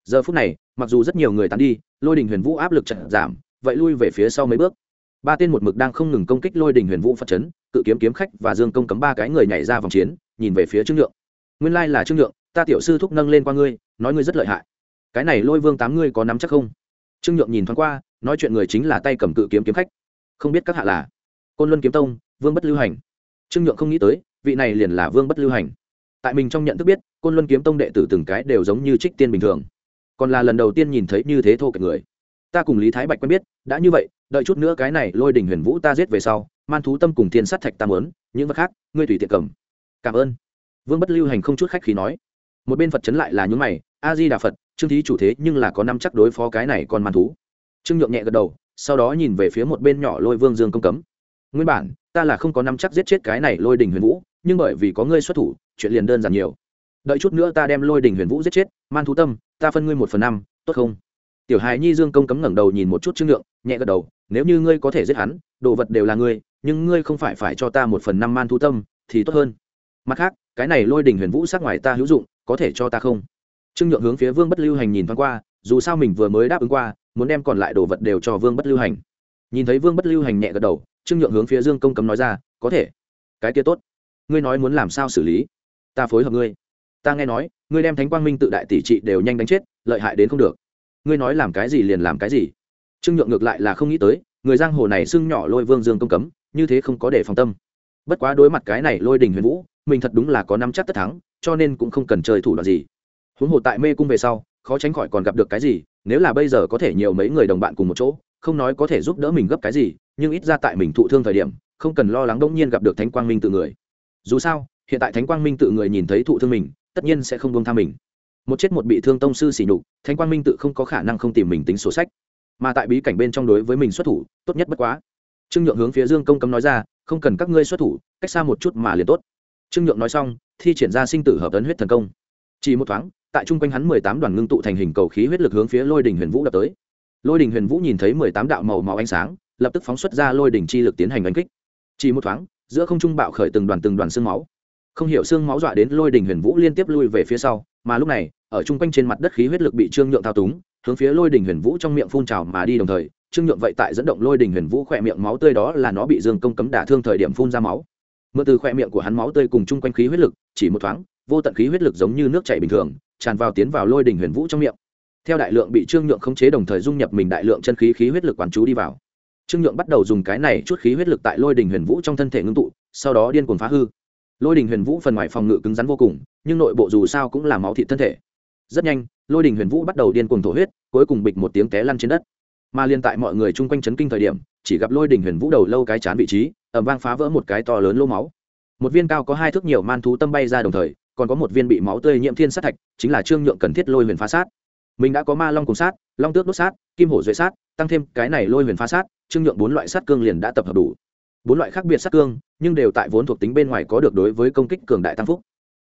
Giờ phút này, mặc dù rất nhiều người tán đi, lôi đình huyền vũ áp lực chậm giảm, vậy lui về phía sau mấy bước. Ba tên một mực đang không ngừng công kích lôi đình huyền vũ phật chấn, cự kiếm kiếm khách và dương công cấm ba cái người nhảy ra vòng chiến, nhìn về phía trương nhượng. Nguyên lai là trương nhượng, ta tiểu sư thúc nâng lên qua ngươi, nói ngươi rất lợi hại. Cái này lôi vương tám ngươi có nắm chắc không? Trương nhượng nhìn thoáng qua, nói chuyện người chính là tay cầm cự kiếm kiếm khách. Không biết các hạ là côn luân kiếm tông, vương bất lưu hành. Trương nhượng không nghĩ tới, vị này liền là vương bất lưu hành tại mình trong nhận thức biết, côn luân kiếm tông đệ tử từng cái đều giống như trích tiên bình thường. Còn là lần đầu tiên nhìn thấy như thế thô kệch người. Ta cùng lý thái bạch quen biết, đã như vậy, đợi chút nữa cái này lôi đình huyền vũ ta giết về sau, man thú tâm cùng thiên sát thạch ta mớn những vật khác, ngươi tùy tiện cầm. Cảm ơn. Vương bất lưu hành không chút khách khí nói. Một bên phật chấn lại là những mày a di đà phật, trương thí chủ thế nhưng là có năm chắc đối phó cái này còn man thú. Trương nhượng nhẹ gật đầu, sau đó nhìn về phía một bên nhỏ lôi vương dương công cấm. Nguyên bản, ta là không có năm chắc giết chết cái này lôi đình huyền vũ, nhưng bởi vì có ngươi xuất thủ chuyện liền đơn giản nhiều. Đợi chút nữa ta đem lôi đình huyền vũ giết chết, man thú tâm, ta phân ngươi một phần năm, tốt không? Tiểu hài nhi dương công cấm ngẩng đầu nhìn một chút trương nhượng nhẹ gật đầu, nếu như ngươi có thể giết hắn, đồ vật đều là ngươi, nhưng ngươi không phải phải cho ta một phần năm man thú tâm, thì tốt hơn. Mặt khác, cái này lôi đình huyền vũ sát ngoài ta hữu dụng, có thể cho ta không? Trương nhượng hướng phía vương bất lưu hành nhìn thoáng qua, dù sao mình vừa mới đáp ứng qua, muốn đem còn lại đồ vật đều cho vương bất lưu hành. Nhìn thấy vương bất lưu hành nhẹ gật đầu, trương nhượng hướng phía dương công cấm nói ra, có thể. Cái kia tốt. Ngươi nói muốn làm sao xử lý? Ta phối hợp ngươi. Ta nghe nói, ngươi đem thánh quang minh tự đại tỷ trị đều nhanh đánh chết, lợi hại đến không được. Ngươi nói làm cái gì liền làm cái gì. Trương nhượng ngược lại là không nghĩ tới, người giang hồ này xưng nhỏ lôi vương dương công cấm, như thế không có để phòng tâm. Bất quá đối mặt cái này lôi đình huyền vũ, mình thật đúng là có năm chắc tất thắng, cho nên cũng không cần chơi thủ đoạn gì. Huống hồ tại mê cung về sau, khó tránh khỏi còn gặp được cái gì, nếu là bây giờ có thể nhiều mấy người đồng bạn cùng một chỗ, không nói có thể giúp đỡ mình gấp cái gì, nhưng ít ra tại mình thụ thương thời điểm, không cần lo lắng đông nhiên gặp được thánh quang minh tự người. Dù sao hiện tại thánh quang minh tự người nhìn thấy thụ thương mình, tất nhiên sẽ không buông tha mình. Một chết một bị thương tông sư xỉ nhục, thánh quang minh tự không có khả năng không tìm mình tính sổ sách. Mà tại bí cảnh bên trong đối với mình xuất thủ, tốt nhất bất quá. Trương nhượng hướng phía dương công cấm nói ra, không cần các ngươi xuất thủ, cách xa một chút mà liền tốt. Trương nhượng nói xong, thi triển ra sinh tử hợp tấn huyết thần công. Chỉ một thoáng, tại chung quanh hắn mười tám đoàn ngưng tụ thành hình cầu khí huyết lực hướng phía lôi đình huyền vũ đập tới. Lôi đình huyền vũ nhìn thấy mười tám đạo màu màu ánh sáng, lập tức phóng xuất ra lôi đình chi lực tiến hành đánh kích. Chỉ một thoáng, giữa không trung bạo khởi từng đoàn từng đoàn xương máu không hiểu xương máu dọa đến lôi đình huyền vũ liên tiếp lui về phía sau, mà lúc này, ở chung quanh trên mặt đất khí huyết lực bị trương nhượng thao túng, hướng phía lôi đình huyền vũ trong miệng phun trào mà đi đồng thời, trương nhượng vậy tại dẫn động lôi đình huyền vũ khỏe miệng máu tươi đó là nó bị dương công cấm đả thương thời điểm phun ra máu. Mượn từ khỏe miệng của hắn máu tươi cùng chung quanh khí huyết lực, chỉ một thoáng, vô tận khí huyết lực giống như nước chảy bình thường, tràn vào tiến vào lôi đình huyền vũ trong miệng. Theo đại lượng bị trương nhượng khống chế đồng thời dung nhập mình đại lượng chân khí khí huyết lực quán chú đi vào. Trương nhượng bắt đầu dùng cái này chút khí huyết lực tại lôi đình huyền vũ trong thân thể ngưng tụ, sau đó điên cuồng phá hư lôi đình huyền vũ phần ngoài phòng ngự cứng rắn vô cùng, nhưng nội bộ dù sao cũng là máu thịt thân thể. Rất nhanh, lôi đình huyền vũ bắt đầu điên cuồng thổ huyết, cuối cùng bịch một tiếng té lăn trên đất. Mà liên tại mọi người chung quanh chấn kinh thời điểm, chỉ gặp lôi đình huyền vũ đầu lâu cái chán vị trí ẩm vang phá vỡ một cái to lớn lô máu. Một viên cao có hai thước nhiều man thú tâm bay ra đồng thời, còn có một viên bị máu tươi nhiễm thiên sát thạch, chính là trương nhượng cần thiết lôi huyền phá sát. Mình đã có ma long cùng sát, long tước đốt sát, kim hổ duệ sát, tăng thêm cái này lôi huyền phá sát, trương nhượng bốn loại sát cương liền đã tập hợp đủ bốn loại khác biệt sát cương, nhưng đều tại vốn thuộc tính bên ngoài có được đối với công kích cường đại tăng phúc.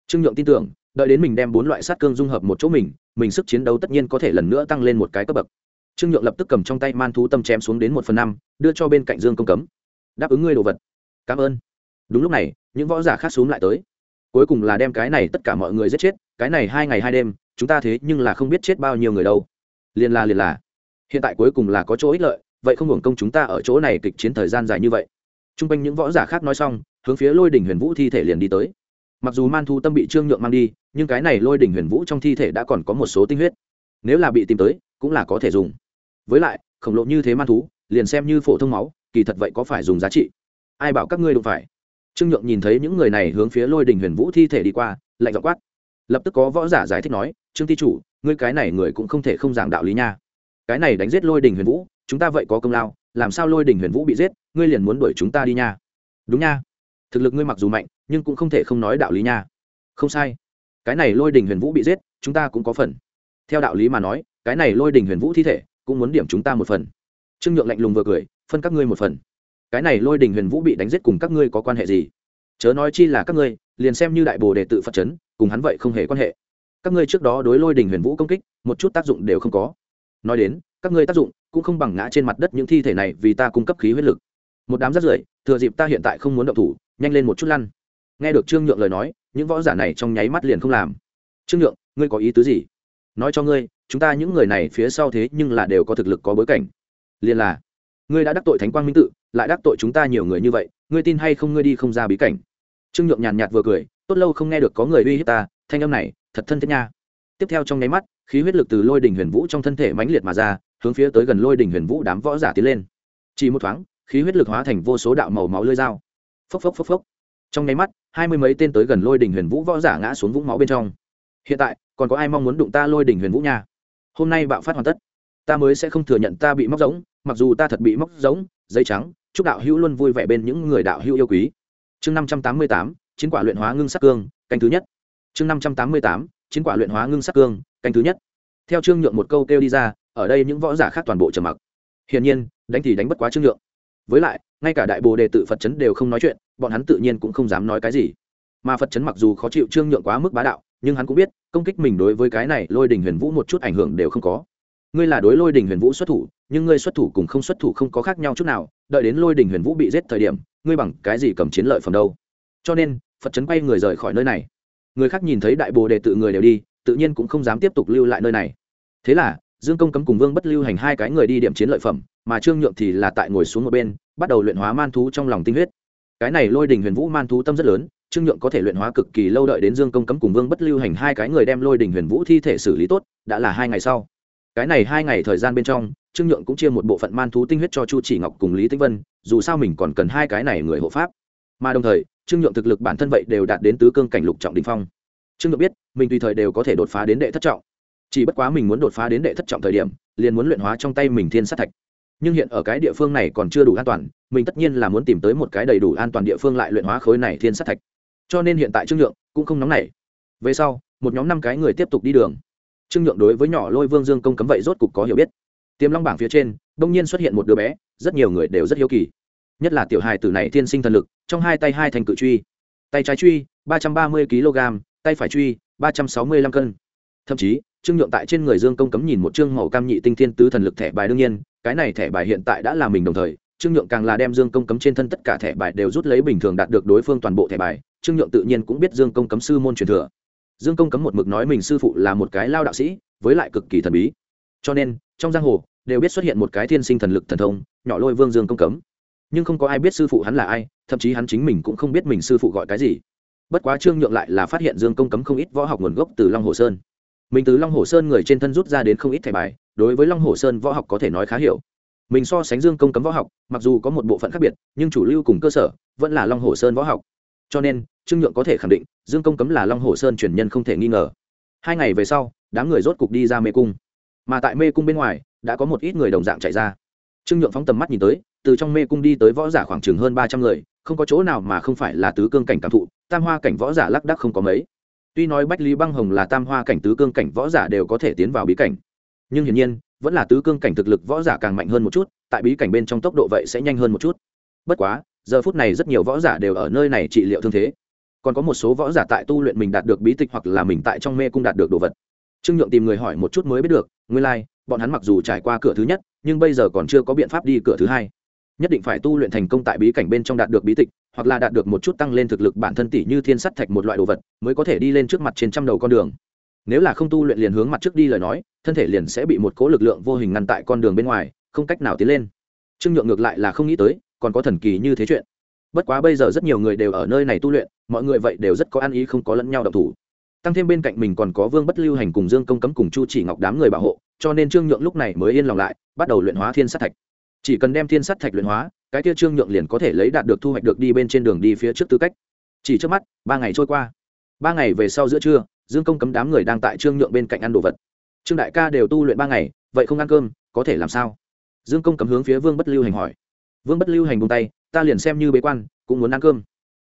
Trương nhượng tin tưởng, đợi đến mình đem bốn loại sát cương dung hợp một chỗ mình mình sức chiến đấu tất nhiên có thể lần nữa tăng lên một cái cấp bậc. Trương nhượng lập tức cầm trong tay man thú tâm chém xuống đến một phần năm, đưa cho bên cạnh dương công cấm. Đáp ứng ngươi đồ vật. Cảm ơn. Đúng lúc này, những võ giả khác xuống lại tới. Cuối cùng là đem cái này tất cả mọi người giết chết, cái này hai ngày hai đêm, chúng ta thế nhưng là không biết chết bao nhiêu người đâu. Liền là liền là hiện tại cuối cùng là có chỗ ích lợi, vậy không hưởng công chúng ta ở chỗ này kịch chiến thời gian dài như vậy t r u n g quanh những võ giả khác nói xong, hướng phía lôi đỉnh huyền vũ thi thể liền đi tới. Mặc dù man thu tâm bị trương nhượng mang đi, nhưng cái này lôi đỉnh huyền vũ trong thi thể đã còn có một số tinh huyết. Nếu là bị tìm tới, cũng là có thể dùng. Với lại, khổng lộ như thế man thú liền xem như phổ thông máu, kỳ thật vậy có phải dùng giá trị? Ai bảo các ngươi đụng phải? Trương nhượng nhìn thấy những người này hướng phía lôi đỉnh huyền vũ thi thể đi qua, lạnh dọ quát. Lập tức có võ giả giải thích nói, trương ti chủ, ngươi cái này người cũng không thể không giảng đạo lý nha. Cái này đánh giết lôi đình huyền vũ, chúng ta vậy có công lao, làm sao lôi đình huyền vũ bị giết? Ngươi liền muốn đuổi chúng ta đi nha. Đúng nha. Thực lực ngươi mặc dù mạnh, nhưng cũng không thể không nói đạo lý nha. Không sai. Cái này lôi đình huyền vũ bị giết, chúng ta cũng có phần. Theo đạo lý mà nói, cái này lôi đình huyền vũ thi thể, cũng muốn điểm chúng ta một phần. Trương nhượng lạnh lùng vừa cười, phân các ngươi một phần. Cái này lôi đình huyền vũ bị đánh giết cùng các ngươi có quan hệ gì? Chớ nói chi là các ngươi, liền xem như đại bồ đề tự phật chấn, cùng hắn vậy không hề quan hệ. Các ngươi trước đó đối lôi đình huyền vũ công kích, một chút tác dụng đều không có. Nói đến, các ngươi tác dụng cũng không bằng ngã trên mặt đất những thi thể này vì ta cung cấp khí huyết lực một đám rất rưởi, thừa dịp ta hiện tại không muốn động thủ, nhanh lên một chút lăn. Nghe được trương nhượng lời nói, những võ giả này trong nháy mắt liền không làm. Trương nhượng, ngươi có ý tứ gì? Nói cho ngươi, chúng ta những người này phía sau thế nhưng là đều có thực lực có bối cảnh. Liền là, ngươi đã đắc tội thánh quang minh tự, lại đắc tội chúng ta nhiều người như vậy, ngươi tin hay không ngươi đi không ra bí cảnh? Trương nhượng nhàn nhạt vừa cười, tốt lâu không nghe được có người uy hiếp ta, thanh âm này, thật thân thiết nha. Tiếp theo trong nháy mắt, khí huyết lực từ lôi đình huyền vũ trong thân thể mãnh liệt mà ra, hướng phía tới gần lôi đình huyền vũ đám võ giả tiến lên. Chỉ một thoáng khí huyết lực hóa thành vô số đạo màu máu lưỡi dao. Phốc phốc phốc phốc. Trong nháy mắt, hai mươi mấy tên tới gần lôi đỉnh huyền vũ võ giả ngã xuống vũng máu bên trong. Hiện tại, còn có ai mong muốn đụng ta lôi đỉnh huyền vũ nha? Hôm nay bạo phát hoàn tất. Ta mới sẽ không thừa nhận ta bị móc giống, mặc dù ta thật bị móc giống, dây trắng, chúc đạo hữu luôn vui vẻ bên những người đạo hữu yêu quý. Chương năm trăm tám mươi tám, chiến quả luyện hóa ngưng sắc cương, canh thứ nhất. Chương năm trăm tám mươi tám, chiến quả luyện hóa ngưng sắc cương, canh thứ nhất. Theo trương nhượng một câu kêu đi ra, ở đây những võ giả khác toàn bộ trầm mặc. Hiển nhiên, đánh thì đánh bất quá trương nhượng với lại, ngay cả đại bồ đề tự phật chấn đều không nói chuyện, bọn hắn tự nhiên cũng không dám nói cái gì. Mà phật chấn mặc dù khó chịu trương nhượng quá mức bá đạo, nhưng hắn cũng biết, công kích mình đối với cái này lôi đình huyền vũ một chút ảnh hưởng đều không có. Ngươi là đối lôi đình huyền vũ xuất thủ, nhưng ngươi xuất thủ cùng không xuất thủ không có khác nhau chút nào, đợi đến lôi đình huyền vũ bị giết thời điểm, ngươi bằng cái gì cầm chiến lợi phẩm đâu? Cho nên, phật chấn quay người rời khỏi nơi này. Người khác nhìn thấy đại bồ đề tự người đều đi, tự nhiên cũng không dám tiếp tục lưu lại nơi này. Thế là dương công cấm cùng vương bất lưu hành hai cái người đi điểm chiến lợi phẩm, mà trương nhượng thì là tại ngồi xuống một bên, bắt đầu luyện hóa man thú trong lòng tinh huyết. Cái này lôi đình huyền vũ man thú tâm rất lớn, trương nhượng có thể luyện hóa cực kỳ lâu đợi đến dương công cấm cùng vương bất lưu hành hai cái người đem lôi đình huyền vũ thi thể xử lý tốt, đã là hai ngày sau. Cái này hai ngày thời gian bên trong, trương nhượng cũng chia một bộ phận man thú tinh huyết cho chu chỉ ngọc cùng lý tĩnh vân, dù sao mình còn cần hai cái này người hộ pháp. Mà đồng thời, trương nhượng thực lực bản thân vậy đều đạt đến tứ cương cảnh lục trọng đình phong. Trương nhượng biết, mình tùy thời đều có thể đột phá đến đệ thất trọng chỉ bất quá mình muốn đột phá đến đệ thất trọng thời điểm, liền muốn luyện hóa trong tay mình thiên sát thạch. Nhưng hiện ở cái địa phương này còn chưa đủ an toàn, mình tất nhiên là muốn tìm tới một cái đầy đủ an toàn địa phương lại luyện hóa khối này thiên sát thạch. Cho nên hiện tại trương nhượng cũng không nóng nảy. Về sau, một nhóm năm cái người tiếp tục đi đường. Trương nhượng đối với nhỏ lôi vương dương công cấm vậy rốt cục có hiểu biết. Tiềm long bảng phía trên đông nhiên xuất hiện một đứa bé, rất nhiều người đều rất hiếu kỳ. Nhất là tiểu hài tử này thiên sinh thần lực, trong hai tay hai thành cự truy. Tay trái truy, ba trăm ba mươi kg tay phải truy, ba trăm sáu mươi lăm cân. Thậm chí trương nhượng tại trên người dương công cấm nhìn một chương màu cam nhị tinh thiên tứ thần lực thẻ bài đương nhiên, cái này thẻ bài hiện tại đã là mình đồng thời, trương nhượng càng là đem dương công cấm trên thân tất cả thẻ bài đều rút lấy bình thường đạt được đối phương toàn bộ thẻ bài, trương nhượng tự nhiên cũng biết dương công cấm sư môn truyền thừa. Dương công cấm một mực nói mình sư phụ là một cái lao đạo sĩ, với lại cực kỳ thần bí. Cho nên, trong giang hồ, đều biết xuất hiện một cái thiên sinh thần lực thần thông, nhỏ lôi vương dương công cấm. Nhưng không có ai biết sư phụ hắn là ai, thậm chí hắn chính mình cũng không biết mình sư phụ gọi cái gì. Bất quá trương nhượng lại là phát hiện dương công cấm không ít võ học nguồn gốc từ long hồ sơn mình từ long hồ sơn người trên thân rút ra đến không ít thẻ bài, đối với long hồ sơn võ học có thể nói khá hiểu. Mình so sánh dương công cấm võ học, mặc dù có một bộ phận khác biệt, nhưng chủ lưu cùng cơ sở vẫn là long hồ sơn võ học. Cho nên, trương nhượng có thể khẳng định, dương công cấm là long hồ sơn truyền nhân không thể nghi ngờ. Hai ngày về sau, đám người rốt cục đi ra mê cung. Mà tại mê cung bên ngoài, đã có một ít người đồng dạng chạy ra. Trương nhượng phóng tầm mắt nhìn tới, từ trong mê cung đi tới võ giả khoảng chừng hơn ba trăm người, không có chỗ nào mà không phải là tứ cương cảnh cảm thụ, tam hoa cảnh võ giả lác đắc không có mấy tuy nói bách lý băng hồng là tam hoa cảnh tứ cương cảnh võ giả đều có thể tiến vào bí cảnh. Nhưng hiển nhiên vẫn là tứ cương cảnh thực lực võ giả càng mạnh hơn một chút tại bí cảnh bên trong tốc độ vậy sẽ nhanh hơn một chút. Bất quá giờ phút này rất nhiều võ giả đều ở nơi này trị liệu thương thế. Còn có một số võ giả tại tu luyện mình đạt được bí tịch hoặc là mình tại trong mê cung đạt được đồ vật. Trương nhượng tìm người hỏi một chút mới biết được nguyên lai、like, bọn hắn mặc dù trải qua cửa thứ nhất nhưng bây giờ còn chưa có biện pháp đi cửa thứ hai nhất định phải tu luyện thành công tại bí cảnh bên trong đạt được bí tịch, hoặc là đạt được một chút tăng lên thực lực bản thân tỷ như thiên sắt thạch một loại đồ vật, mới có thể đi lên trước mặt trên trăm đầu con đường. Nếu là không tu luyện liền hướng mặt trước đi lời nói, thân thể liền sẽ bị một cố lực lượng vô hình ngăn tại con đường bên ngoài, không cách nào tiến lên. Trương nhượng ngược lại là không nghĩ tới, còn có thần kỳ như thế chuyện. Bất quá bây giờ rất nhiều người đều ở nơi này tu luyện, mọi người vậy đều rất có ăn ý không có lẫn nhau độc thủ. Tăng thêm bên cạnh mình còn có vương bất lưu hành cùng dương công cấm cùng chu chỉ ngọc đám người bảo hộ, cho nên trương nhượng lúc này mới yên lòng lại, bắt đầu luyện hóa thiên sát thạch chỉ cần đem thiên sắt thạch luyện hóa, cái kia trương nhượng liền có thể lấy đạt được thu hoạch được đi bên trên đường đi phía trước tư cách. Chỉ trước mắt, ba ngày trôi qua. Ba ngày về sau giữa trưa, dương công cấm đám người đang tại trương nhượng bên cạnh ăn đồ vật. Trương đại ca đều tu luyện ba ngày, vậy không ăn cơm, có thể làm sao? Dương công cấm hướng phía vương bất lưu hành hỏi. Vương bất lưu hành buông tay, ta liền xem như bế quan, cũng muốn ăn cơm.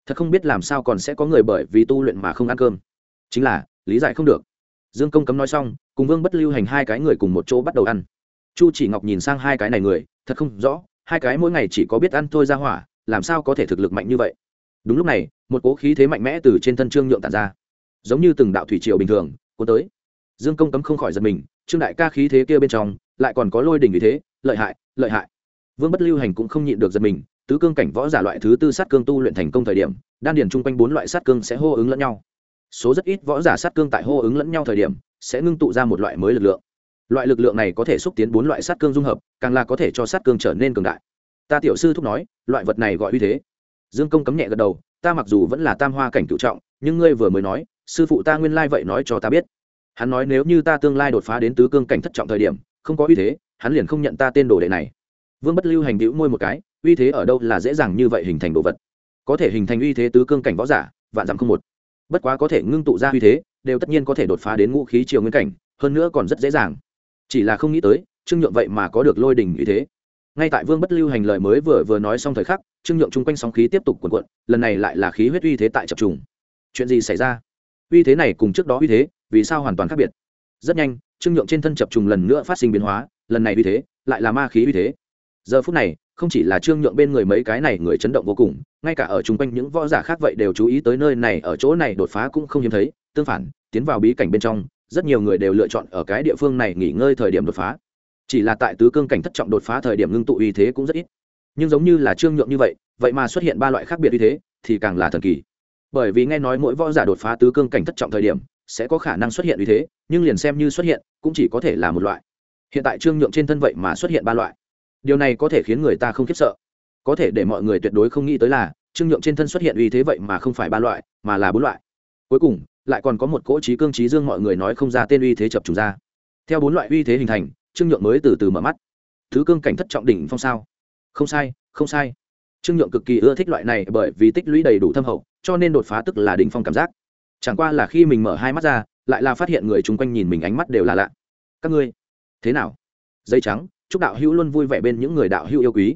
Thật không biết làm sao còn sẽ có người bởi vì tu luyện mà không ăn cơm. Chính là, lý giải không được. Dương công cấm nói xong, cùng vương bất lưu hành hai cái người cùng một chỗ bắt đầu ăn chu chỉ ngọc nhìn sang hai cái này người, thật không rõ, hai cái mỗi ngày chỉ có biết ăn thôi ra hỏa, làm sao có thể thực lực mạnh như vậy? Đúng lúc này, một cố khí thế mạnh mẽ từ trên thân trương nhượng tàn ra. Giống như từng đạo thủy triều bình thường, cuốn tới. Dương công cấm không khỏi giật mình, trương đại ca khí thế kia bên trong, lại còn có lôi đỉnh vì thế, lợi hại lợi hại. Vương bất lưu hành cũng không nhịn được giật mình, tứ cương cảnh võ giả loại thứ tư sát cương tu luyện thành công thời điểm, đan điền chung quanh bốn loại sát cương sẽ hô ứng lẫn nhau. Số rất ít võ giả sát cương tại hô ứng lẫn nhau thời điểm, sẽ ngưng tụ ra một loại mới lực lượng loại lực lượng này có thể xúc tiến bốn loại sát cương dung hợp, càng là có thể cho sát cương trở nên cường đại. Ta tiểu sư thúc nói, loại vật này gọi uy thế. Dương công cấm nhẹ gật đầu, ta mặc dù vẫn là tam hoa cảnh cựu trọng, nhưng ngươi vừa mới nói, sư phụ ta nguyên lai vậy nói cho ta biết. Hắn nói nếu như ta tương lai đột phá đến tứ cương cảnh thất trọng thời điểm, không có uy thế, hắn liền không nhận ta tên đồ đệ này. Vương bất lưu hành đĩu môi một cái, uy thế ở đâu là dễ dàng như vậy hình thành đồ vật. Có thể hình thành uy thế tứ cương cảnh võ giả, vạn dặm không một. Bất quá có thể ngưng tụ ra uy thế, đều tất nhiên có thể đột phá đến ngũ khí triều nguyên cảnh, hơn nữa còn rất dễ dàng chỉ là không nghĩ tới, trương nhượng vậy mà có được lôi đỉnh uy thế. Ngay tại vương bất lưu hành lời mới vừa vừa nói xong thời khắc, trương nhượng chung quanh sóng khí tiếp tục cuộn cuộn, lần này lại là khí huyết uy thế tại chập trùng. Chuyện gì xảy ra? Uy thế này cùng trước đó uy thế, vì sao hoàn toàn khác biệt? Rất nhanh, trương nhượng trên thân chập trùng lần nữa phát sinh biến hóa, lần này uy thế, lại là ma khí uy thế. Giờ phút này, không chỉ là trương nhượng bên người mấy cái này người chấn động vô cùng, ngay cả ở chung quanh những võ giả khác vậy đều chú ý tới nơi này, ở chỗ này đột phá cũng không hiếm thấy, tương phản, tiến vào bí cảnh bên trong rất nhiều người đều lựa chọn ở cái địa phương này nghỉ ngơi thời điểm đột phá. Chỉ là tại tứ cương cảnh thất trọng đột phá thời điểm ngưng tụ uy thế cũng rất ít. Nhưng giống như là trương nhượng như vậy vậy mà xuất hiện ba loại khác biệt uy thế, thì càng là thần kỳ. Bởi vì nghe nói mỗi võ giả đột phá tứ cương cảnh thất trọng thời điểm, sẽ có khả năng xuất hiện uy thế, nhưng liền xem như xuất hiện, cũng chỉ có thể là một loại. Hiện tại trương nhượng trên thân vậy mà xuất hiện ba loại. Điều này có thể khiến người ta không khiếp sợ. Có thể để mọi người tuyệt đối không nghĩ tới là, trương nhượng trên thân xuất hiện uy thế vậy mà không phải ba loại, mà là bốn loại. Cuối cùng lại còn có một cỗ trí cương trí dương mọi người nói không ra tên uy thế chập trùng ra. Theo bốn loại uy thế hình thành, trương nhượng mới từ từ mở mắt. Thứ cương cảnh thất trọng đỉnh phong sao? Không sai không sai. Trương nhượng cực kỳ ưa thích loại này bởi vì tích lũy đầy đủ thâm hậu, cho nên đột phá tức là đỉnh phong cảm giác. Chẳng qua là khi mình mở hai mắt ra, lại là phát hiện người chung quanh nhìn mình ánh mắt đều là lạ. Các ngươi, thế nào? Dây trắng, chúc đạo hữu luôn vui vẻ bên những người đạo hữu yêu quý.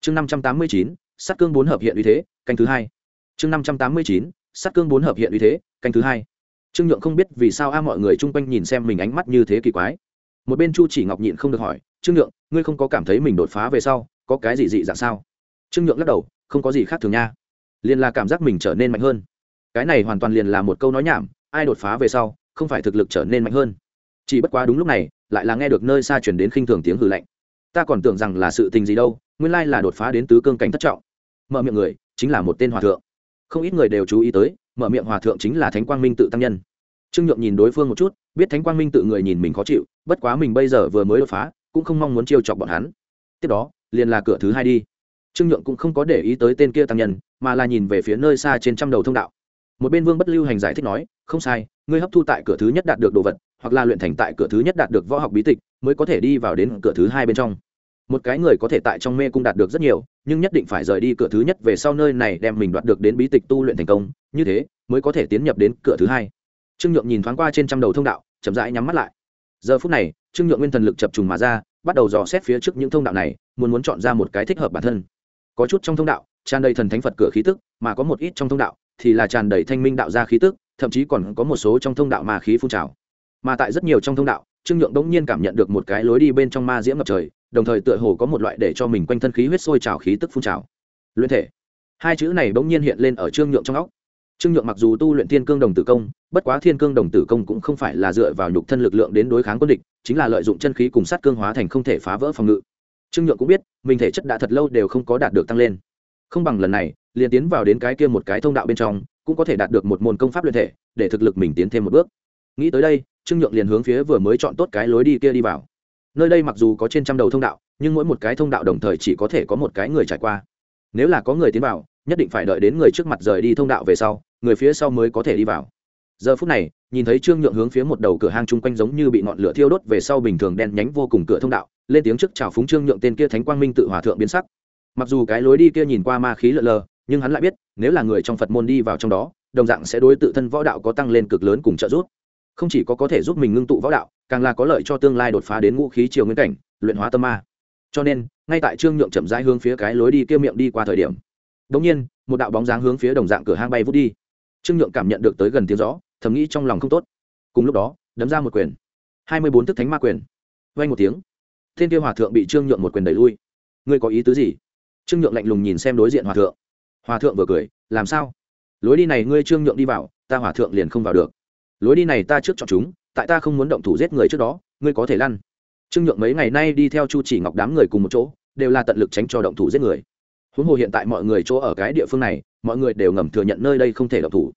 Chương năm trăm tám mươi chín, sát cương bốn hợp hiện uy thế, canh thứ hai. Chương năm trăm tám mươi chín sát cương bốn hợp hiện uy thế, canh thứ hai. Trương nhượng không biết vì sao a mọi người chung quanh nhìn xem mình ánh mắt như thế kỳ quái. Một bên chu chỉ ngọc nhịn không được hỏi, trương nhượng, ngươi không có cảm thấy mình đột phá về sau, có cái gì dị dạng sao? Trương nhượng lắc đầu, không có gì khác thường nha. Liền là cảm giác mình trở nên mạnh hơn. Cái này hoàn toàn liền là một câu nói nhảm, ai đột phá về sau, không phải thực lực trở nên mạnh hơn. Chỉ bất quá đúng lúc này, lại là nghe được nơi xa chuyển đến khinh thường tiếng hư lạnh. Ta còn tưởng rằng là sự tình gì đâu, nguyên lai là đột phá đến tứ cương cảnh thất trọng. Mở miệng người, chính là một tên hòa thượng không ít người đều chú ý tới, mở miệng hòa thượng chính là thánh quang minh tự tăng nhân. Trương nhượng nhìn đối phương một chút, biết thánh quang minh tự người nhìn mình khó chịu, bất quá mình bây giờ vừa mới đột phá, cũng không mong muốn chiêu chọc bọn hắn. Tiếp đó, liền là cửa thứ hai đi. Trương nhượng cũng không có để ý tới tên kia tăng nhân, mà là nhìn về phía nơi xa trên trăm đầu thông đạo. Một bên vương bất lưu hành giải thích nói, không sai, ngươi hấp thu tại cửa thứ nhất đạt được đồ vật, hoặc là luyện thành tại cửa thứ nhất đạt được võ học bí tịch, mới có thể đi vào đến cửa thứ hai bên trong một cái người có thể tại trong mê cung đạt được rất nhiều, nhưng nhất định phải rời đi cửa thứ nhất về sau nơi này đem mình đoạt được đến bí tịch tu luyện thành công, như thế mới có thể tiến nhập đến cửa thứ hai. Trương nhượng nhìn thoáng qua trên trăm đầu thông đạo, chậm rãi nhắm mắt lại. Giờ phút này, trương nhượng nguyên thần lực chập trùng mà ra, bắt đầu dò xét phía trước những thông đạo này, muốn muốn chọn ra một cái thích hợp bản thân. Có chút trong thông đạo, tràn đầy thần thánh phật cửa khí tức, mà có một ít trong thông đạo thì là tràn đầy thanh minh đạo gia khí tức, thậm chí còn có một số trong thông đạo ma khí phun trào. Mà tại rất nhiều trong thông đạo, trương nhượng đống nhiên cảm nhận được một cái lối đi bên trong ma diễm ngập trời đồng thời tựa hồ có một loại để cho mình quanh thân khí huyết sôi trào, khí tức phun trào. Luyện thể. Hai chữ này bỗng nhiên hiện lên ở trương nhượng trong óc. Trương nhượng mặc dù tu luyện thiên cương đồng tử công, bất quá thiên cương đồng tử công cũng không phải là dựa vào nhục thân lực lượng đến đối kháng quân địch, chính là lợi dụng chân khí cùng sát cương hóa thành không thể phá vỡ phòng ngự. Trương nhượng cũng biết, mình thể chất đã thật lâu đều không có đạt được tăng lên. Không bằng lần này, liền tiến vào đến cái kia một cái thông đạo bên trong, cũng có thể đạt được một môn công pháp luyện thể, để thực lực mình tiến thêm một bước. Nghĩ tới đây, trương nhượng liền hướng phía vừa mới chọn tốt cái lối đi kia đi vào nơi đây mặc dù có trên trăm đầu thông đạo, nhưng mỗi một cái thông đạo đồng thời chỉ có thể có một cái người trải qua. Nếu là có người tiến vào, nhất định phải đợi đến người trước mặt rời đi thông đạo về sau, người phía sau mới có thể đi vào. Giờ phút này, nhìn thấy trương nhượng hướng phía một đầu cửa hang chung quanh giống như bị ngọn lửa thiêu đốt về sau bình thường đen nhánh vô cùng cửa thông đạo, lên tiếng trước chào phúng trương nhượng tên kia thánh quang minh tự hòa thượng biến sắc. Mặc dù cái lối đi kia nhìn qua ma khí lợ lờ, nhưng hắn lại biết, nếu là người trong phật môn đi vào trong đó, đồng dạng sẽ đối tự thân võ đạo có tăng lên cực lớn cùng trợ giúp không chỉ có có thể giúp mình ngưng tụ võ đạo càng là có lợi cho tương lai đột phá đến ngũ khí triều nguyên cảnh luyện hóa tâm ma. Cho nên ngay tại trương nhượng chậm rãi hướng phía cái lối đi kia miệng đi qua thời điểm đ nhiên một đạo bóng dáng hướng phía đồng dạng cửa hang bay vút đi. Trương nhượng cảm nhận được tới gần tiếng rõ, thầm nghĩ trong lòng không tốt. Cùng lúc đó đấm ra một quyền. Hai mươi bốn thức thánh ma quyền. Vay một tiếng thiên tiêu hòa thượng bị trương nhượng một quyền đẩy lui. Ngươi có ý tứ gì? Trương nhượng lạnh lùng nhìn xem đối diện hòa thượng. Hòa thượng vừa cười làm sao? Lối đi này ngươi trương nhượng đi vào ta hòa thượng liền không vào được lối đi này ta trước chọn chúng, tại ta không muốn động thủ giết người trước đó, ngươi có thể lăn. Trương nhượng mấy ngày nay đi theo chu chỉ ngọc đám người cùng một chỗ, đều là tận lực tránh cho động thủ giết người. Huống hồ hiện tại mọi người chỗ ở cái địa phương này, mọi người đều ngầm thừa nhận nơi đây không thể động thủ.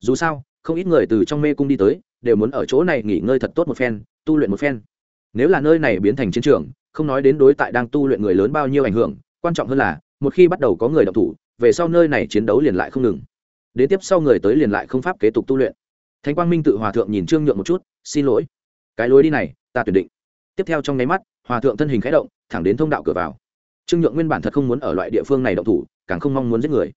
Dù sao, không ít người từ trong mê cung đi tới, đều muốn ở chỗ này nghỉ ngơi thật tốt một phen, tu luyện một phen. Nếu là nơi này biến thành chiến trường, không nói đến đối tại đang tu luyện người lớn bao nhiêu ảnh hưởng, quan trọng hơn là, một khi bắt đầu có người động thủ, về sau nơi này chiến đấu liền lại không ngừng. Đến tiếp sau người tới liền lại không pháp kế tục tu luyện thánh quang minh tự hòa thượng nhìn trương nhượng một chút, xin lỗi, cái lối đi này ta tuyển định. Tiếp theo trong nháy mắt, hòa thượng thân hình khẽ động, thẳng đến thông đạo cửa vào. Trương nhượng nguyên bản thật không muốn ở loại địa phương này động thủ, càng không mong muốn giết người.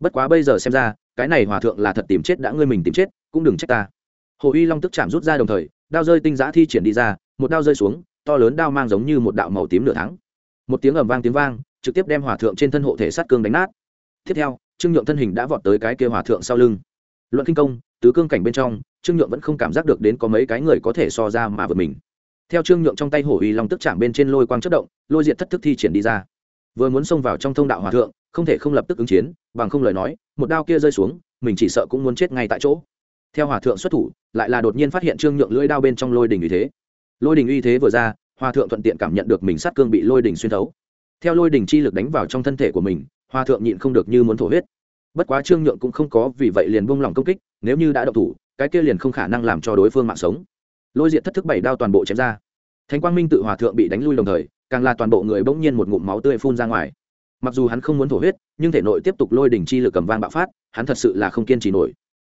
Bất quá bây giờ xem ra, cái này hòa thượng là thật tìm chết đã ngươi mình tìm chết, cũng đừng trách ta. Hồ uy long tức chạm rút ra đồng thời, đao rơi tinh giã thi triển đi ra, một đao rơi xuống, to lớn đao mang giống như một đạo màu tím nửa thắng một tiếng ầm vang tiếng vang, trực tiếp đem hòa thượng trên thân hộ thể sát cương đánh nát. Tiếp theo, trương nhượng thân hình đã vọt tới cái kia hòa thượng sau lưng. Luận kinh công tứ cương cảnh bên trong, trương nhượng vẫn không cảm giác được đến có mấy cái người có thể so ra mà vượt mình. Theo trương nhượng trong tay hổ uy long tức chạm bên trên lôi quang chất động, lôi diện thất thức thi triển đi ra. Vừa muốn xông vào trong thông đạo hòa thượng, không thể không lập tức ứng chiến, bằng không lời nói, một đao kia rơi xuống, mình chỉ sợ cũng muốn chết ngay tại chỗ. Theo hòa thượng xuất thủ, lại là đột nhiên phát hiện trương nhượng lưỡi đao bên trong lôi đình uy thế. Lôi đình uy thế vừa ra, hòa thượng thuận tiện cảm nhận được mình sát cương bị lôi đình xuyên thấu. Theo lôi đình chi lực đánh vào trong thân thể của mình, hòa thượng nhịn không được như muốn thổ huyết bất quá trương nhượng cũng không có vì vậy liền buông lỏng công kích, nếu như đã đậu thủ, cái kia liền không khả năng làm cho đối phương mạng sống. Lôi diện thất thức bảy đao toàn bộ chém ra. Thánh quang minh tự hòa thượng bị đánh lui đồng thời, càng là toàn bộ người bỗng nhiên một ngụm máu tươi phun ra ngoài. Mặc dù hắn không muốn thổ huyết, nhưng thể nội tiếp tục lôi đỉnh chi lực cầm vang bạo phát, hắn thật sự là không kiên trì nổi.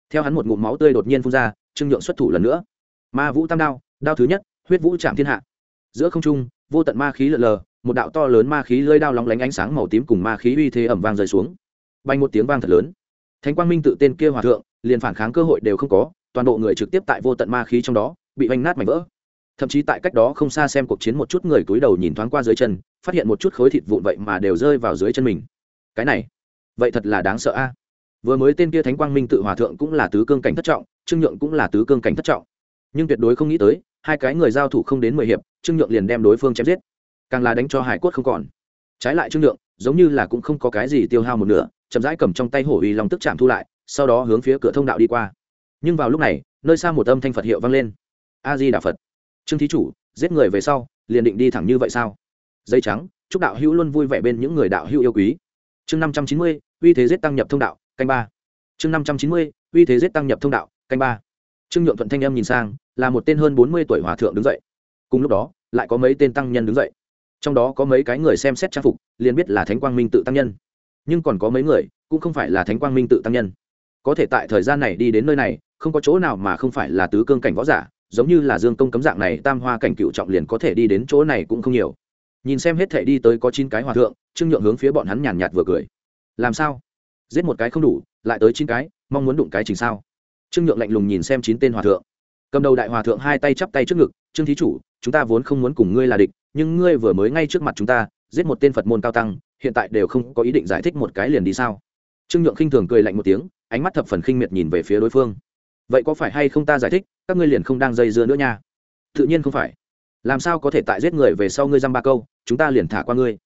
Theo hắn một ngụm máu tươi đột nhiên phun ra, trương nhượng xuất thủ lần nữa. Ma vũ tam đao đao thứ nhất, huyết vũ chạm thiên hạ. Giữa không trung, vô tận ma khí lờ lờ, một đạo to lớn ma khí lơi đao lóng lánh ánh sáng màu tím cùng ma khí uy thế ẩm vang rơi xuống bay một tiếng vang thật lớn. Thánh quang minh tự tên kia hòa thượng, liền phản kháng cơ hội đều không có, toàn bộ người trực tiếp tại vô tận ma khí trong đó, bị oanh nát mảnh vỡ. Thậm chí tại cách đó không xa xem cuộc chiến một chút người túi đầu nhìn thoáng qua dưới chân, phát hiện một chút khối thịt vụn vậy mà đều rơi vào dưới chân mình. Cái này, vậy thật là đáng sợ a. Vừa mới tên kia thánh quang minh tự hòa thượng cũng là tứ cương cảnh thất trọng, trương nhượng cũng là tứ cương cảnh thất trọng. Nhưng tuyệt đối không nghĩ tới, hai cái người giao thủ không đến mười hiệp, trương nhượng liền đem đối phương chém giết. Càng là đánh cho hải quất không còn. Trái lại trương nhượng giống như là cũng không có cái gì tiêu hao một nửa, chậm rãi cầm trong tay hổ uy lòng tức chạm thu lại, sau đó hướng phía cửa thông đạo đi qua. Nhưng vào lúc này, nơi xa một âm thanh phật hiệu vang lên. A di đà phật. Trương thí chủ, giết người về sau, liền định đi thẳng như vậy sao? Dây trắng, chúc đạo hữu luôn vui vẻ bên những người đạo hữu yêu quý. Chương năm trăm chín mươi, uy thế giết tăng nhập thông đạo, canh ba. Chương năm trăm chín mươi, uy thế giết tăng nhập thông đạo, canh ba. Trương nhượng thuận thanh em nhìn sang, là một tên hơn bốn mươi tuổi hòa thượng đứng dậy. Cùng lúc đó, lại có mấy tên tăng nhân đứng dậy trong đó có mấy cái người xem xét trang phục, liền biết là thánh quang minh tự tăng nhân. Nhưng còn có mấy người, cũng không phải là thánh quang minh tự tăng nhân. Có thể tại thời gian này đi đến nơi này, không có chỗ nào mà không phải là tứ cương cảnh võ giả, giống như là dương công cấm dạng này, tam hoa cảnh cựu trọng liền có thể đi đến chỗ này cũng không nhiều. Nhìn xem hết thể đi tới có chín cái hòa thượng, trương nhượng hướng phía bọn hắn nhàn nhạt vừa cười. Làm sao? Giết một cái không đủ, lại tới chín cái, mong muốn đụng cái trình sao? Trương nhượng lạnh lùng nhìn xem chín tên hòa thượng. Cầm đầu đại hòa thượng hai tay chắp tay trước ngực, trương thí chủ, chúng ta vốn không muốn cùng ngươi là địch nhưng ngươi vừa mới ngay trước mặt chúng ta, giết một tên phật môn cao tăng, hiện tại đều không có ý định giải thích một cái liền đi sao? Trương nhượng khinh thường cười lạnh một tiếng, ánh mắt thập phần khinh miệt nhìn về phía đối phương. Vậy có phải hay không ta giải thích, các ngươi liền không đang dây dưa nữa nha? Tự nhiên không phải. Làm sao có thể tại giết người về sau ngươi dăm ba câu, chúng ta liền thả qua ngươi?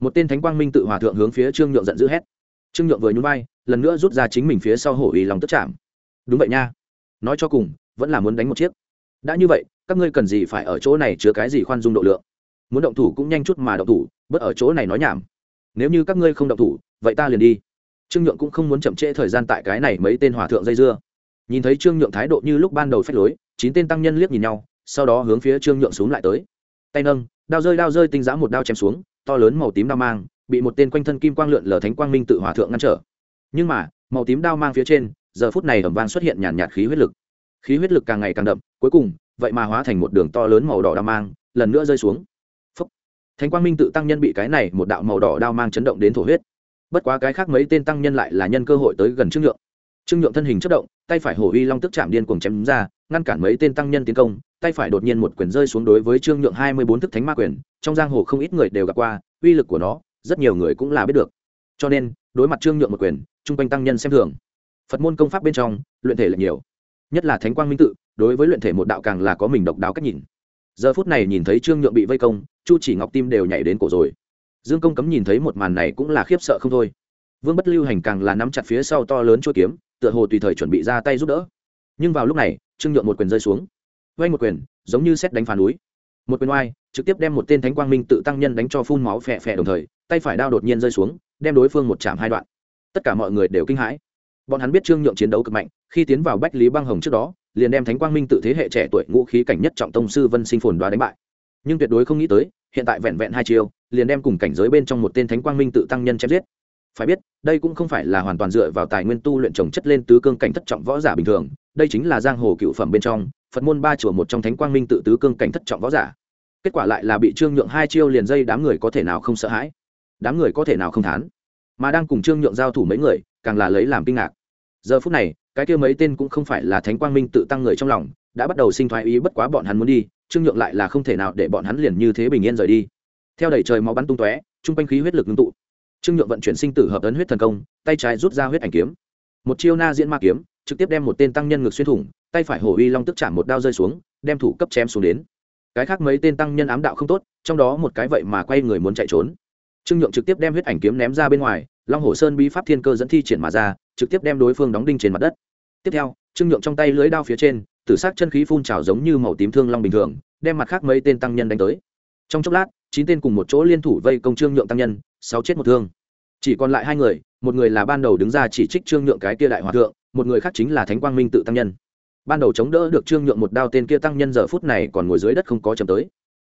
Một tên thánh quang minh tự hòa thượng hướng phía trương nhượng giận dữ hét. Trương nhượng vừa nhún vai, lần nữa rút ra chính mình phía sau hổ ý lòng tức chạm. Đúng vậy nha. Nói cho cùng, vẫn là muốn đánh một chiếc. Đã như vậy, các ngươi cần gì phải ở chỗ này chứa cái gì khoan dung độ lượng? Muốn động thủ cũng nhanh chút mà động thủ, bớt ở chỗ này nói nhảm. Nếu như các ngươi không động thủ, vậy ta liền đi. Trương nhượng cũng không muốn chậm trễ thời gian tại cái này mấy tên hòa thượng dây dưa. Nhìn thấy trương nhượng thái độ như lúc ban đầu phách lối, chín tên tăng nhân liếc nhìn nhau, sau đó hướng phía trương nhượng xuống lại tới. Tay nâng, đao rơi đao rơi tinh giã một đao chém xuống, to lớn màu tím đao mang, bị một tên quanh thân kim quang lượn lờ thánh quang minh tự hòa thượng ngăn trở. Nhưng mà, màu tím đao mang phía trên, giờ phút này ẩm vang xuất hiện nhàn nhạt khí huyết lực. Khí huyết lực càng ngày càng đậm, cuối cùng, vậy mà hóa thành một đường to lớn màu đỏ đao mang, lần nữa rơi xuống thánh quang minh tự tăng nhân bị cái này một đạo màu đỏ đao mang chấn động đến thổ huyết. Bất quá cái khác mấy tên tăng nhân lại là nhân cơ hội tới gần trương nhượng. Trương nhượng thân hình chất động, tay phải hổ uy long tức chạm điên cuồng chém ra, ngăn cản mấy tên tăng nhân tiến công, tay phải đột nhiên một quyền rơi xuống đối với trương nhượng hai mươi bốn thức thánh ma quyền, trong giang hồ không ít người đều gặp qua, uy lực của nó, rất nhiều người cũng là biết được. Cho nên, đối mặt trương nhượng một quyền, chung quanh tăng nhân xem thường. Phật môn công pháp bên trong, luyện thể là nhiều. Nhất là thánh quang minh tự, đối với luyện thể một đạo càng là có mình độc đáo cách nhìn. Giờ phút này nhìn thấy trương nhượng bị vây công chu chỉ ngọc tim đều nhảy đến cổ rồi. Dương công cấm nhìn thấy một màn này cũng là khiếp sợ không thôi. Vương bất lưu hành càng là nắm chặt phía sau to lớn chuỗi kiếm, tựa hồ tùy thời chuẩn bị ra tay giúp đỡ. Nhưng vào lúc này, trương nhượng một quyền rơi xuống. Vay một quyền, giống như xét đánh phá núi. Một quyền oai, trực tiếp đem một tên thánh quang minh tự tăng nhân đánh cho phun máu phè phè đồng thời, tay phải đao đột nhiên rơi xuống, đem đối phương một chạm hai đoạn. Tất cả mọi người đều kinh hãi. Bọn hắn biết trương nhượng chiến đấu cực mạnh, khi tiến vào bách lý băng hồng trước đó, liền đem thánh quang minh tự thế hệ trẻ tuổi ngũ khí cảnh nhất trọng tông sư vân sinh phồn đoá đánh bại nhưng tuyệt đối không nghĩ tới, hiện tại vẹn vẹn hai chiêu, liền đem cùng cảnh giới bên trong một tên thánh quang minh tự tăng nhân chém giết. Phải biết, đây cũng không phải là hoàn toàn dựa vào tài nguyên tu luyện trồng chất lên tứ cương cảnh thất trọng võ giả bình thường, đây chính là giang hồ cựu phẩm bên trong, phật môn ba chùa một trong thánh quang minh tự tứ cương cảnh thất trọng võ giả. Kết quả lại là bị trương nhượng hai chiêu liền dây đám người có thể nào không sợ hãi, đám người có thể nào không thán. Mà đang cùng trương nhượng giao thủ mấy người, càng là lấy làm kinh ngạc. Giờ phút này, cái kia mấy tên cũng không phải là thánh quang minh tự tăng người trong lòng, đã bắt đầu sinh thoái ý bất quá bọn hắn muốn đi trương nhượng lại là không thể nào để bọn hắn liền như thế bình yên rời đi. Theo đẩy trời máu bắn tung tóe chung quanh khí huyết lực ngưng tụ. Trương nhượng vận chuyển sinh tử hợp ấn huyết thần công, tay trái rút ra huyết ảnh kiếm. Một chiêu na diễn ma kiếm, trực tiếp đem một tên tăng nhân ngực xuyên thủng, tay phải hổ uy long tức chạm một đao rơi xuống, đem thủ cấp chém xuống đến. Cái khác mấy tên tăng nhân ám đạo không tốt, trong đó một cái vậy mà quay người muốn chạy trốn. Trương nhượng trực tiếp đem huyết ảnh kiếm ném ra bên ngoài, long hồ sơn bí pháp thiên cơ dẫn thi triển mà ra, trực tiếp đem đối phương đóng đinh trên mặt đất tiếp theo, trương nhượng trong tay lưới đao phía trên, tử s ắ c chân khí phun trào giống như màu tím thương long bình thường, đem mặt khác mấy tên tăng nhân đánh tới. Trong chốc lát, chín tên cùng một chỗ liên thủ vây công trương nhượng tăng nhân, sáu chết một thương. Chỉ còn lại hai người, một người là ban đầu đứng ra chỉ trích trương nhượng cái kia đại hòa thượng, một người khác chính là thánh quang minh tự tăng nhân. Ban đầu chống đỡ được trương nhượng một đao tên kia tăng nhân giờ phút này còn ngồi dưới đất không có chấm tới.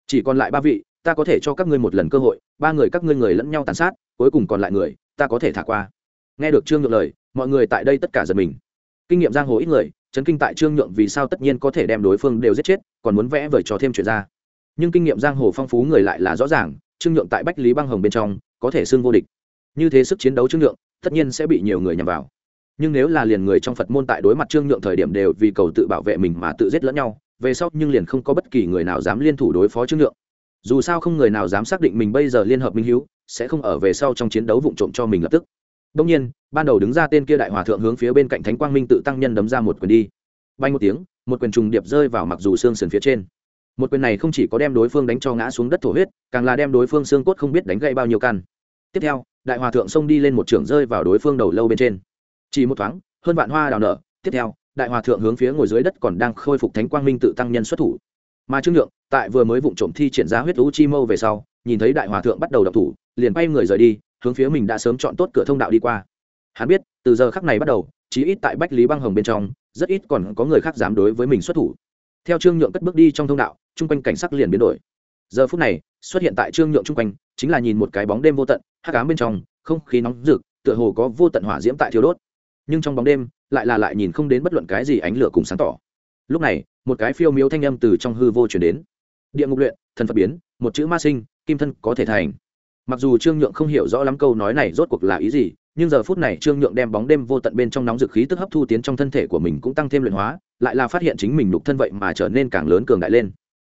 Chỉ còn lại ba vị, ta có thể cho các ngươi một lần cơ hội, ba người các ngươi người lẫn nhau tàn sát, cuối cùng còn lại người, ta có thể thả qua. Nghe được trương nhượng lời, mọi người tại đây tất cả giật mình kinh nghiệm giang hồ ít người, chấn kinh tại trương nhượng vì sao tất nhiên có thể đem đối phương đều giết chết, còn muốn vẽ vời cho thêm chuyện ra. Nhưng kinh nghiệm giang hồ phong phú người lại là rõ ràng, trương nhượng tại bách lý băng hồng bên trong, có thể xưng vô địch. Như thế sức chiến đấu trương nhượng, tất nhiên sẽ bị nhiều người nhằm vào. Nhưng nếu là liền người trong phật môn tại đối mặt trương nhượng thời điểm đều vì cầu tự bảo vệ mình mà tự giết lẫn nhau, về sau nhưng liền không có bất kỳ người nào dám liên thủ đối phó trương nhượng. Dù sao không người nào dám xác định mình bây giờ liên hợp minh hữu, sẽ không ở về sau trong chiến đấu vụng trộm cho mình lập tức đông nhiên, ban đầu đứng ra tên kia đại hòa thượng hướng phía bên cạnh thánh quang minh tự tăng nhân đấm ra một quyền đi. Bay một tiếng, một quyền trùng điệp rơi vào mặc dù xương sườn phía trên. Một quyền này không chỉ có đem đối phương đánh cho ngã xuống đất thổ huyết, càng là đem đối phương xương cốt không biết đánh gậy bao nhiêu căn. Tiếp theo, đại hòa thượng xông đi lên một trường rơi vào đối phương đầu lâu bên trên. Chỉ một thoáng, hơn vạn hoa đào nở. Tiếp theo, đại hòa thượng hướng phía ngồi dưới đất còn đang khôi phục thánh quang minh tự tăng nhân xuất thủ. Mà trương nhượng, tại vừa mới vụng trộm thi triển ra huyết lũ chi mâu về sau, nhìn thấy đại hòa thượng bắt đầu đập thủ, liền bay người rời đi hướng phía mình đã sớm chọn tốt cửa thông đạo đi qua. Hắn biết, từ giờ khắc này bắt đầu, chí ít tại bách lý băng hồng bên trong, rất ít còn có người khác dám đối với mình xuất thủ. Theo trương nhượng cất bước đi trong thông đạo, chung quanh cảnh sắc liền biến đổi. Giờ phút này, xuất hiện tại trương nhượng chung quanh, chính là nhìn một cái bóng đêm vô tận, hắc ám bên trong, không khí nóng rực, tựa hồ có vô tận hỏa diễm tại thiếu đốt. Nhưng trong bóng đêm, lại là lại nhìn không đến bất luận cái gì ánh lửa cùng sáng tỏ. Lúc này, một cái phiêu miếu thanh âm từ trong hư vô chuyển đến. Địa ngục luyện, thần phật biến, một chữ ma sinh, kim thân có thể thành mặc dù trương nhượng không hiểu rõ lắm câu nói này rốt cuộc là ý gì, nhưng giờ phút này trương nhượng đem bóng đêm vô tận bên trong nóng dực khí tức hấp thu tiến trong thân thể của mình cũng tăng thêm luyện hóa, lại là phát hiện chính mình lục thân vậy mà trở nên càng lớn cường đại lên.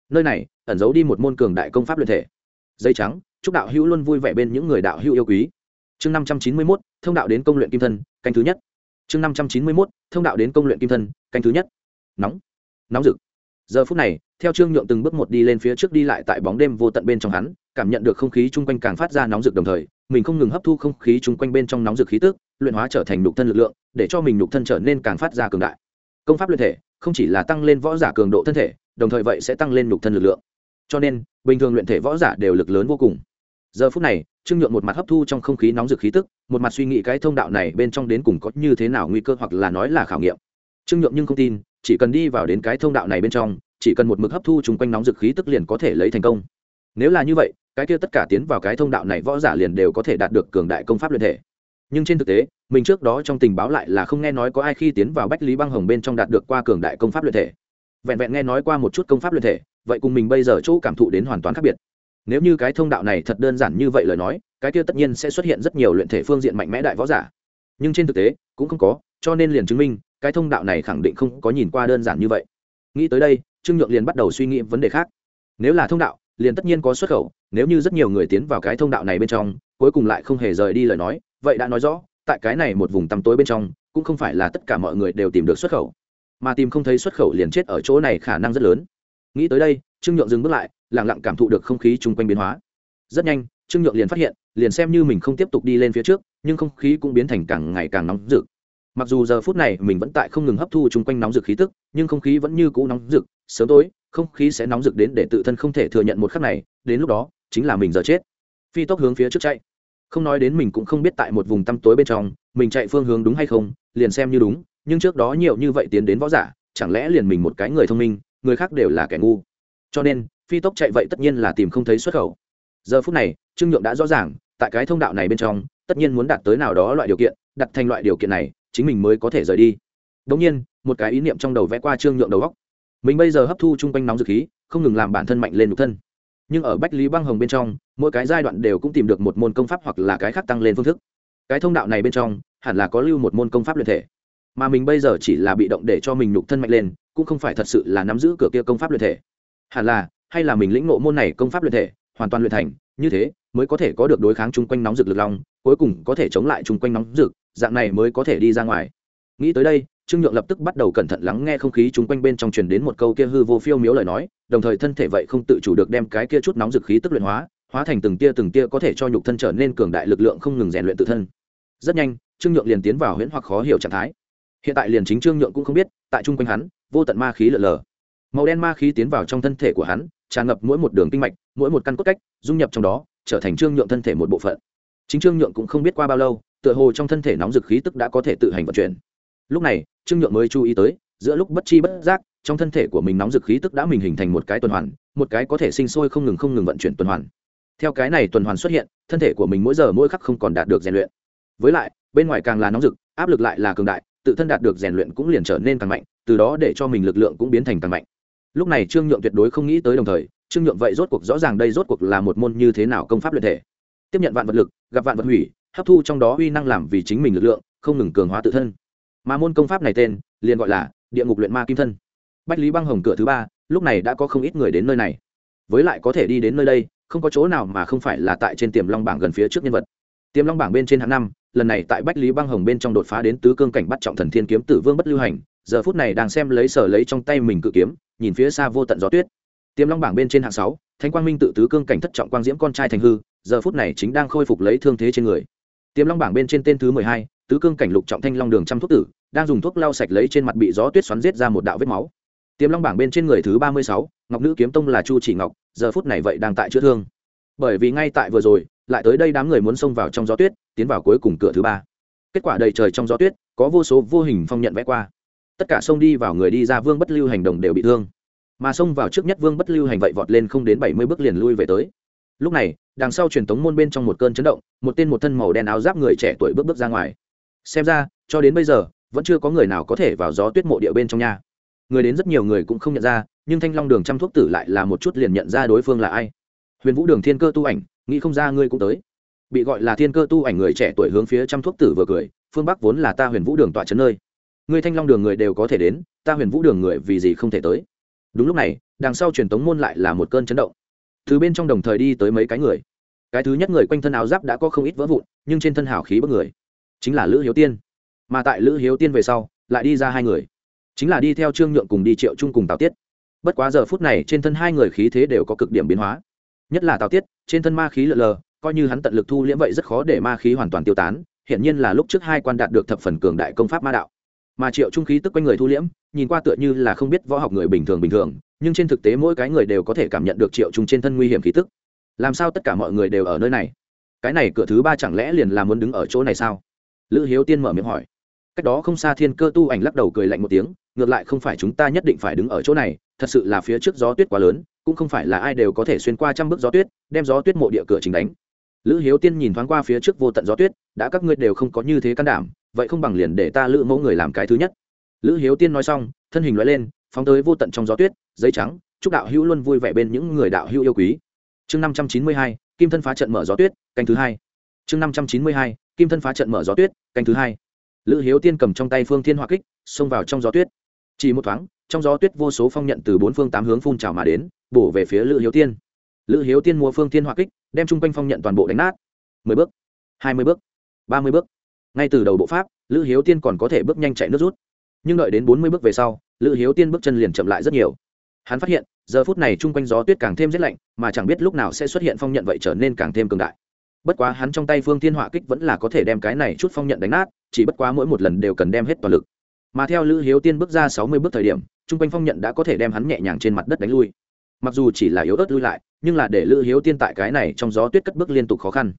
Nơi này, ẩn giấu đi một môn cường đại công pháp luyện thể. Dây trắng, chúc đạo hữu luôn vui vẻ bên những người đạo hữu yêu quý. Chương năm trăm chín mươi mốt, thông đạo đến công luyện kim thân, canh thứ nhất. Chương năm trăm chín mươi mốt, thông đạo đến công luyện kim thân, canh thứ nhất. Nóng. Nóng rực giờ phút này, theo trương nhượng từng bước một đi lên phía trước đi lại tại bóng đêm vô tận bên trong hắn cảm nhận được không khí chung quanh càng phát ra nóng rực đồng thời, mình không ngừng hấp thu không khí chung quanh bên trong nóng rực khí tức, luyện hóa trở thành nhục thân lực lượng, để cho mình nhục thân trở nên càng phát ra cường đại. Công pháp luyện thể không chỉ là tăng lên võ giả cường độ thân thể, đồng thời vậy sẽ tăng lên nhục thân lực lượng. Cho nên, bình thường luyện thể võ giả đều lực lớn vô cùng. Giờ phút này, trương nhượng một mặt hấp thu trong không khí nóng rực khí tức, một mặt suy nghĩ cái thông đạo này bên trong đến cùng có như thế nào nguy cơ hoặc là nói là khảo nghiệm. Trương nhượng nhưng không tin, chỉ cần đi vào đến cái thông đạo này bên trong, chỉ cần một mực hấp thu chung quanh nóng dực khí tức liền có thể lấy thành công nếu là như vậy, cái kia tất cả tiến vào cái thông đạo này võ giả liền đều có thể đạt được cường đại công pháp luyện thể. Nhưng trên thực tế, mình trước đó trong tình báo lại là không nghe nói có ai khi tiến vào bách lý băng hồng bên trong đạt được qua cường đại công pháp luyện thể. Vẹn vẹn nghe nói qua một chút công pháp luyện thể, vậy cùng mình bây giờ chỗ cảm thụ đến hoàn toàn khác biệt. Nếu như cái thông đạo này thật đơn giản như vậy lời nói, cái kia tất nhiên sẽ xuất hiện rất nhiều luyện thể phương diện mạnh mẽ đại võ giả. Nhưng trên thực tế, cũng không có, cho nên liền chứng minh, cái thông đạo này khẳng định không có nhìn qua đơn giản như vậy. Nghĩ tới đây, trương nhượng liền bắt đầu suy nghĩ vấn đề khác. Nếu là thông đạo liền tất nhiên có xuất khẩu, nếu như rất nhiều người tiến vào cái thông đạo này bên trong, cuối cùng lại không hề rời đi lời nói, vậy đã nói rõ, tại cái này một vùng tăm tối bên trong, cũng không phải là tất cả mọi người đều tìm được xuất khẩu. Mà tìm không thấy xuất khẩu liền chết ở chỗ này khả năng rất lớn. Nghĩ tới đây, trương nhượng dừng bước lại lẳng lặng cảm thụ được không khí chung quanh biến hóa. Rất nhanh, trương nhượng liền phát hiện, liền xem như mình không tiếp tục đi lên phía trước, nhưng không khí cũng biến thành càng ngày càng nóng rực. Mặc dù giờ phút này mình vẫn tại không ngừng hấp thu chung quanh nóng rực khí tức, nhưng không khí vẫn như cũ nóng rực, sớm tối không khí sẽ nóng rực đến để tự thân không thể thừa nhận một khắc này, đến lúc đó, chính là mình giờ chết. Phi tốc hướng phía trước chạy. Không nói đến mình cũng không biết tại một vùng tăm tối bên trong, mình chạy phương hướng đúng hay không, liền xem như đúng, nhưng trước đó nhiều như vậy tiến đến võ giả, chẳng lẽ liền mình một cái người thông minh, người khác đều là kẻ ngu. Cho nên, phi tốc chạy vậy tất nhiên là tìm không thấy xuất khẩu. Giờ phút này, trương nhượng đã rõ ràng, tại cái thông đạo này bên trong, tất nhiên muốn đạt tới nào đó loại điều kiện, đặt thành loại điều kiện này, chính mình mới có thể rời đi. Đống nhiên, một cái ý niệm trong đầu vẽ qua trương nhượng đầu góc mình bây giờ hấp thu chung quanh nóng dược khí, không ngừng làm bản thân mạnh lên nhục thân. Nhưng ở bách lý băng hồng bên trong, mỗi cái giai đoạn đều cũng tìm được một môn công pháp hoặc là cái khác tăng lên phương thức. Cái thông đạo này bên trong, hẳn là có lưu một môn công pháp luyện thể. Mà mình bây giờ chỉ là bị động để cho mình nhục thân mạnh lên, cũng không phải thật sự là nắm giữ cửa kia công pháp luyện thể. Hẳn là, hay là mình lĩnh ngộ môn này công pháp luyện thể, hoàn toàn luyện thành, như thế, mới có thể có được đối kháng chung quanh nóng rực lực long, cuối cùng có thể chống lại chung quanh nóng rực dạng này mới có thể đi ra ngoài. Nghĩ tới đây trương nhượng lập tức bắt đầu cẩn thận lắng nghe không khí chung quanh bên trong truyền đến một câu kia hư vô phiêu miếu lời nói, đồng thời thân thể vậy không tự chủ được đem cái kia chút nóng dực khí tức luyện hóa hóa thành từng tia từng tia có thể cho nhục thân trở nên cường đại lực lượng không ngừng rèn luyện tự thân. Rất nhanh, trương nhượng liền tiến vào huyễn hoặc khó hiểu trạng thái. Hiện tại liền chính trương nhượng cũng không biết, tại chung quanh hắn, vô tận ma khí lợn lờ màu đen ma khí tiến vào trong thân thể của hắn, tràn ngập mỗi một đường kinh mạch, mỗi một căn cốt cách, dung nhập trong đó, trở thành trương nhượng thân thể một bộ phận. Chính trương nhượng cũng không biết qua bao lâu, tựa hồ trong thân thể nóng dực khí tức đã có thể tự hành vận chuyển lúc này, trương nhượng mới chú ý tới, giữa lúc bất chi bất giác, trong thân thể của mình nóng dực khí tức đã mình hình thành một cái tuần hoàn, một cái có thể sinh sôi không ngừng không ngừng vận chuyển tuần hoàn. Theo cái này tuần hoàn xuất hiện, thân thể của mình mỗi giờ mỗi khắc không còn đạt được rèn luyện. Với lại, bên ngoài càng là nóng rực áp lực lại là cường đại, tự thân đạt được rèn luyện cũng liền trở nên càng mạnh, từ đó để cho mình lực lượng cũng biến thành càng mạnh. Lúc này trương nhượng tuyệt đối không nghĩ tới đồng thời, trương nhượng vậy rốt cuộc rõ ràng đây rốt cuộc là một môn như thế nào công pháp luyện thể. Tiếp nhận vạn vật lực, gặp vạn vật hủy, hấp thu trong đó uy năng làm vì chính mình lực lượng, không ngừng cường hóa tự thân mà môn công pháp này tên, liền gọi là địa ngục luyện ma kim thân. Bách lý băng hồng cửa thứ ba, lúc này đã có không ít người đến nơi này. Với lại có thể đi đến nơi đây, không có chỗ nào mà không phải là tại trên tiềm long bảng gần phía trước nhân vật. Tiềm long bảng bên trên hạng năm, lần này tại bách lý băng hồng bên trong đột phá đến tứ cương cảnh bắt trọng thần thiên kiếm tử vương bất lưu hành, giờ phút này đang xem lấy sở lấy trong tay mình cự kiếm, nhìn phía xa vô tận gió tuyết. Tiềm long bảng bên trên hạng sáu thanh quang minh tự tứ cương cảnh thất trọng quang diễm con trai thành hư, giờ phút này chính đang khôi phục lấy thương thế trên người. Tiềm long bảng bên trên tên thứ mười hai tứ cương cảnh lục trọng thanh long đường trăm thuốc tử, đang dùng thuốc lau sạch lấy trên mặt bị gió tuyết xoắn giết ra một đạo vết máu. Tiềm long bảng bên trên người thứ ba mươi sáu, ngọc nữ kiếm tông là chu chỉ ngọc, giờ phút này vậy đang tại chữa thương. Bởi vì ngay tại vừa rồi, lại tới đây đám người muốn xông vào trong gió tuyết, tiến vào cuối cùng cửa thứ ba. Kết quả đầy trời trong gió tuyết, có vô số vô hình phong nhận vẽ qua. Tất cả xông đi vào người đi ra vương bất lưu hành động đều bị thương. Mà xông vào trước nhất vương bất lưu hành vậy vọt lên không đến bảy mươi bước liền lui về tới. Lúc này, đằng sau truyền thống môn bên trong một cơn chấn động, một tên một thân màu đen áo giáp người trẻ tuổi bước bước ra ngoài xem ra, cho đến bây giờ, vẫn chưa có người nào có thể vào gió tuyết mộ địa bên trong nhà người đến rất nhiều người cũng không nhận ra, nhưng thanh long đường chăm thuốc tử lại là một chút liền nhận ra đối phương là ai. Huyền vũ đường thiên cơ tu ảnh, nghĩ không ra ngươi cũng tới. Bị gọi là thiên cơ tu ảnh người trẻ tuổi hướng phía chăm thuốc tử vừa cười, phương bắc vốn là ta huyền vũ đường tọa trấn nơi. Ngươi thanh long đường người đều có thể đến, ta huyền vũ đường người vì gì không thể tới. Đúng lúc này, đằng sau truyền tống môn lại là một cơn chấn động. Từ bên trong đồng thời đi tới mấy cái người. Cái thứ nhất người quanh thân áo giáp đã có không ít vỡ vụn, nhưng trên thân hào khí bất người chính là lữ hiếu tiên mà tại lữ hiếu tiên về sau lại đi ra hai người chính là đi theo trương nhượng cùng đi triệu chung cùng tào tiết bất quá giờ phút này trên thân hai người khí thế đều có cực điểm biến hóa nhất là tào tiết trên thân ma khí lờ lờ coi như hắn tận lực thu liễm vậy rất khó để ma khí hoàn toàn tiêu tán hiện nhiên là lúc trước hai quan đạt được thập phần cường đại công pháp ma đạo mà triệu trung khí tức quanh người thu liễm nhìn qua tựa như là không biết võ học người bình thường bình thường nhưng trên thực tế mỗi cái người đều có thể cảm nhận được triệu trung trên thân nguy hiểm khí tức làm sao tất cả mọi người đều ở nơi này cái này cửa thứ ba chẳng lẽ liền là muốn đứng ở chỗ này sao lữ hiếu tiên mở miệng hỏi. Cách đó không xa thiên cơ tu ảnh lắc đầu cười lạnh một tiếng, ngược lại không phải chúng ta nhất định phải đứng ở chỗ này, thật sự là phía trước gió tuyết quá lớn, cũng không phải là ai đều có thể xuyên qua trăm bước gió tuyết, đem gió tuyết mộ địa cửa chính đánh. Lữ hiếu tiên nhìn thoáng qua phía trước vô tận gió tuyết, đã các ngươi đều không có như thế can đảm, vậy không bằng liền để ta lữ mẫu người làm cái thứ nhất. Lữ hiếu tiên nói xong, thân hình loại lên, phóng tới vô tận trong gió tuyết, giấy trắng, chúc đạo hữu luôn vui vẻ bên những người đạo hữu yêu quý. Chương năm trăm chín mươi hai, kim thân phá trận mở gió tuyết, canh thứ hai. Chương năm trăm chín mươi hai kim thân phá trận mở gió tuyết, canh thứ hai. Lữ hiếu tiên cầm trong tay phương thiên hỏa kích, xông vào trong gió tuyết. Chỉ một thoáng, trong gió tuyết vô số phong nhận từ bốn phương tám hướng phun trào mà đến, bổ về phía lữ hiếu tiên. Lữ hiếu tiên mua phương thiên hỏa kích, đem chung quanh phong nhận toàn bộ đánh nát. Mười bước, hai mươi bước, ba mươi bước. Ngay từ đầu bộ pháp, lữ hiếu tiên còn có thể bước nhanh chạy nước rút. Nhưng đợi đến bốn mươi bước về sau, lữ hiếu tiên bước chân liền chậm lại rất nhiều. Hắn phát hiện, giờ phút này chung quanh gió tuyết càng thêm rét lạnh, mà chẳng biết lúc nào sẽ xuất hiện phong nhận vậy trở nên càng thêm cường đại bất quá hắn trong tay phương thiên họa kích vẫn là có thể đem cái này chút phong nhận đánh nát, chỉ bất quá mỗi một lần đều cần đem hết toàn lực. Mà theo lữ hiếu tiên bước ra sáu mươi bước thời điểm chung quanh phong nhận đã có thể đem hắn nhẹ nhàng trên mặt đất đánh lui. Mặc dù chỉ là yếu ớt lui lại, nhưng là để lữ hiếu tiên tại cái này trong gió tuyết cất bước liên tục khó khăn.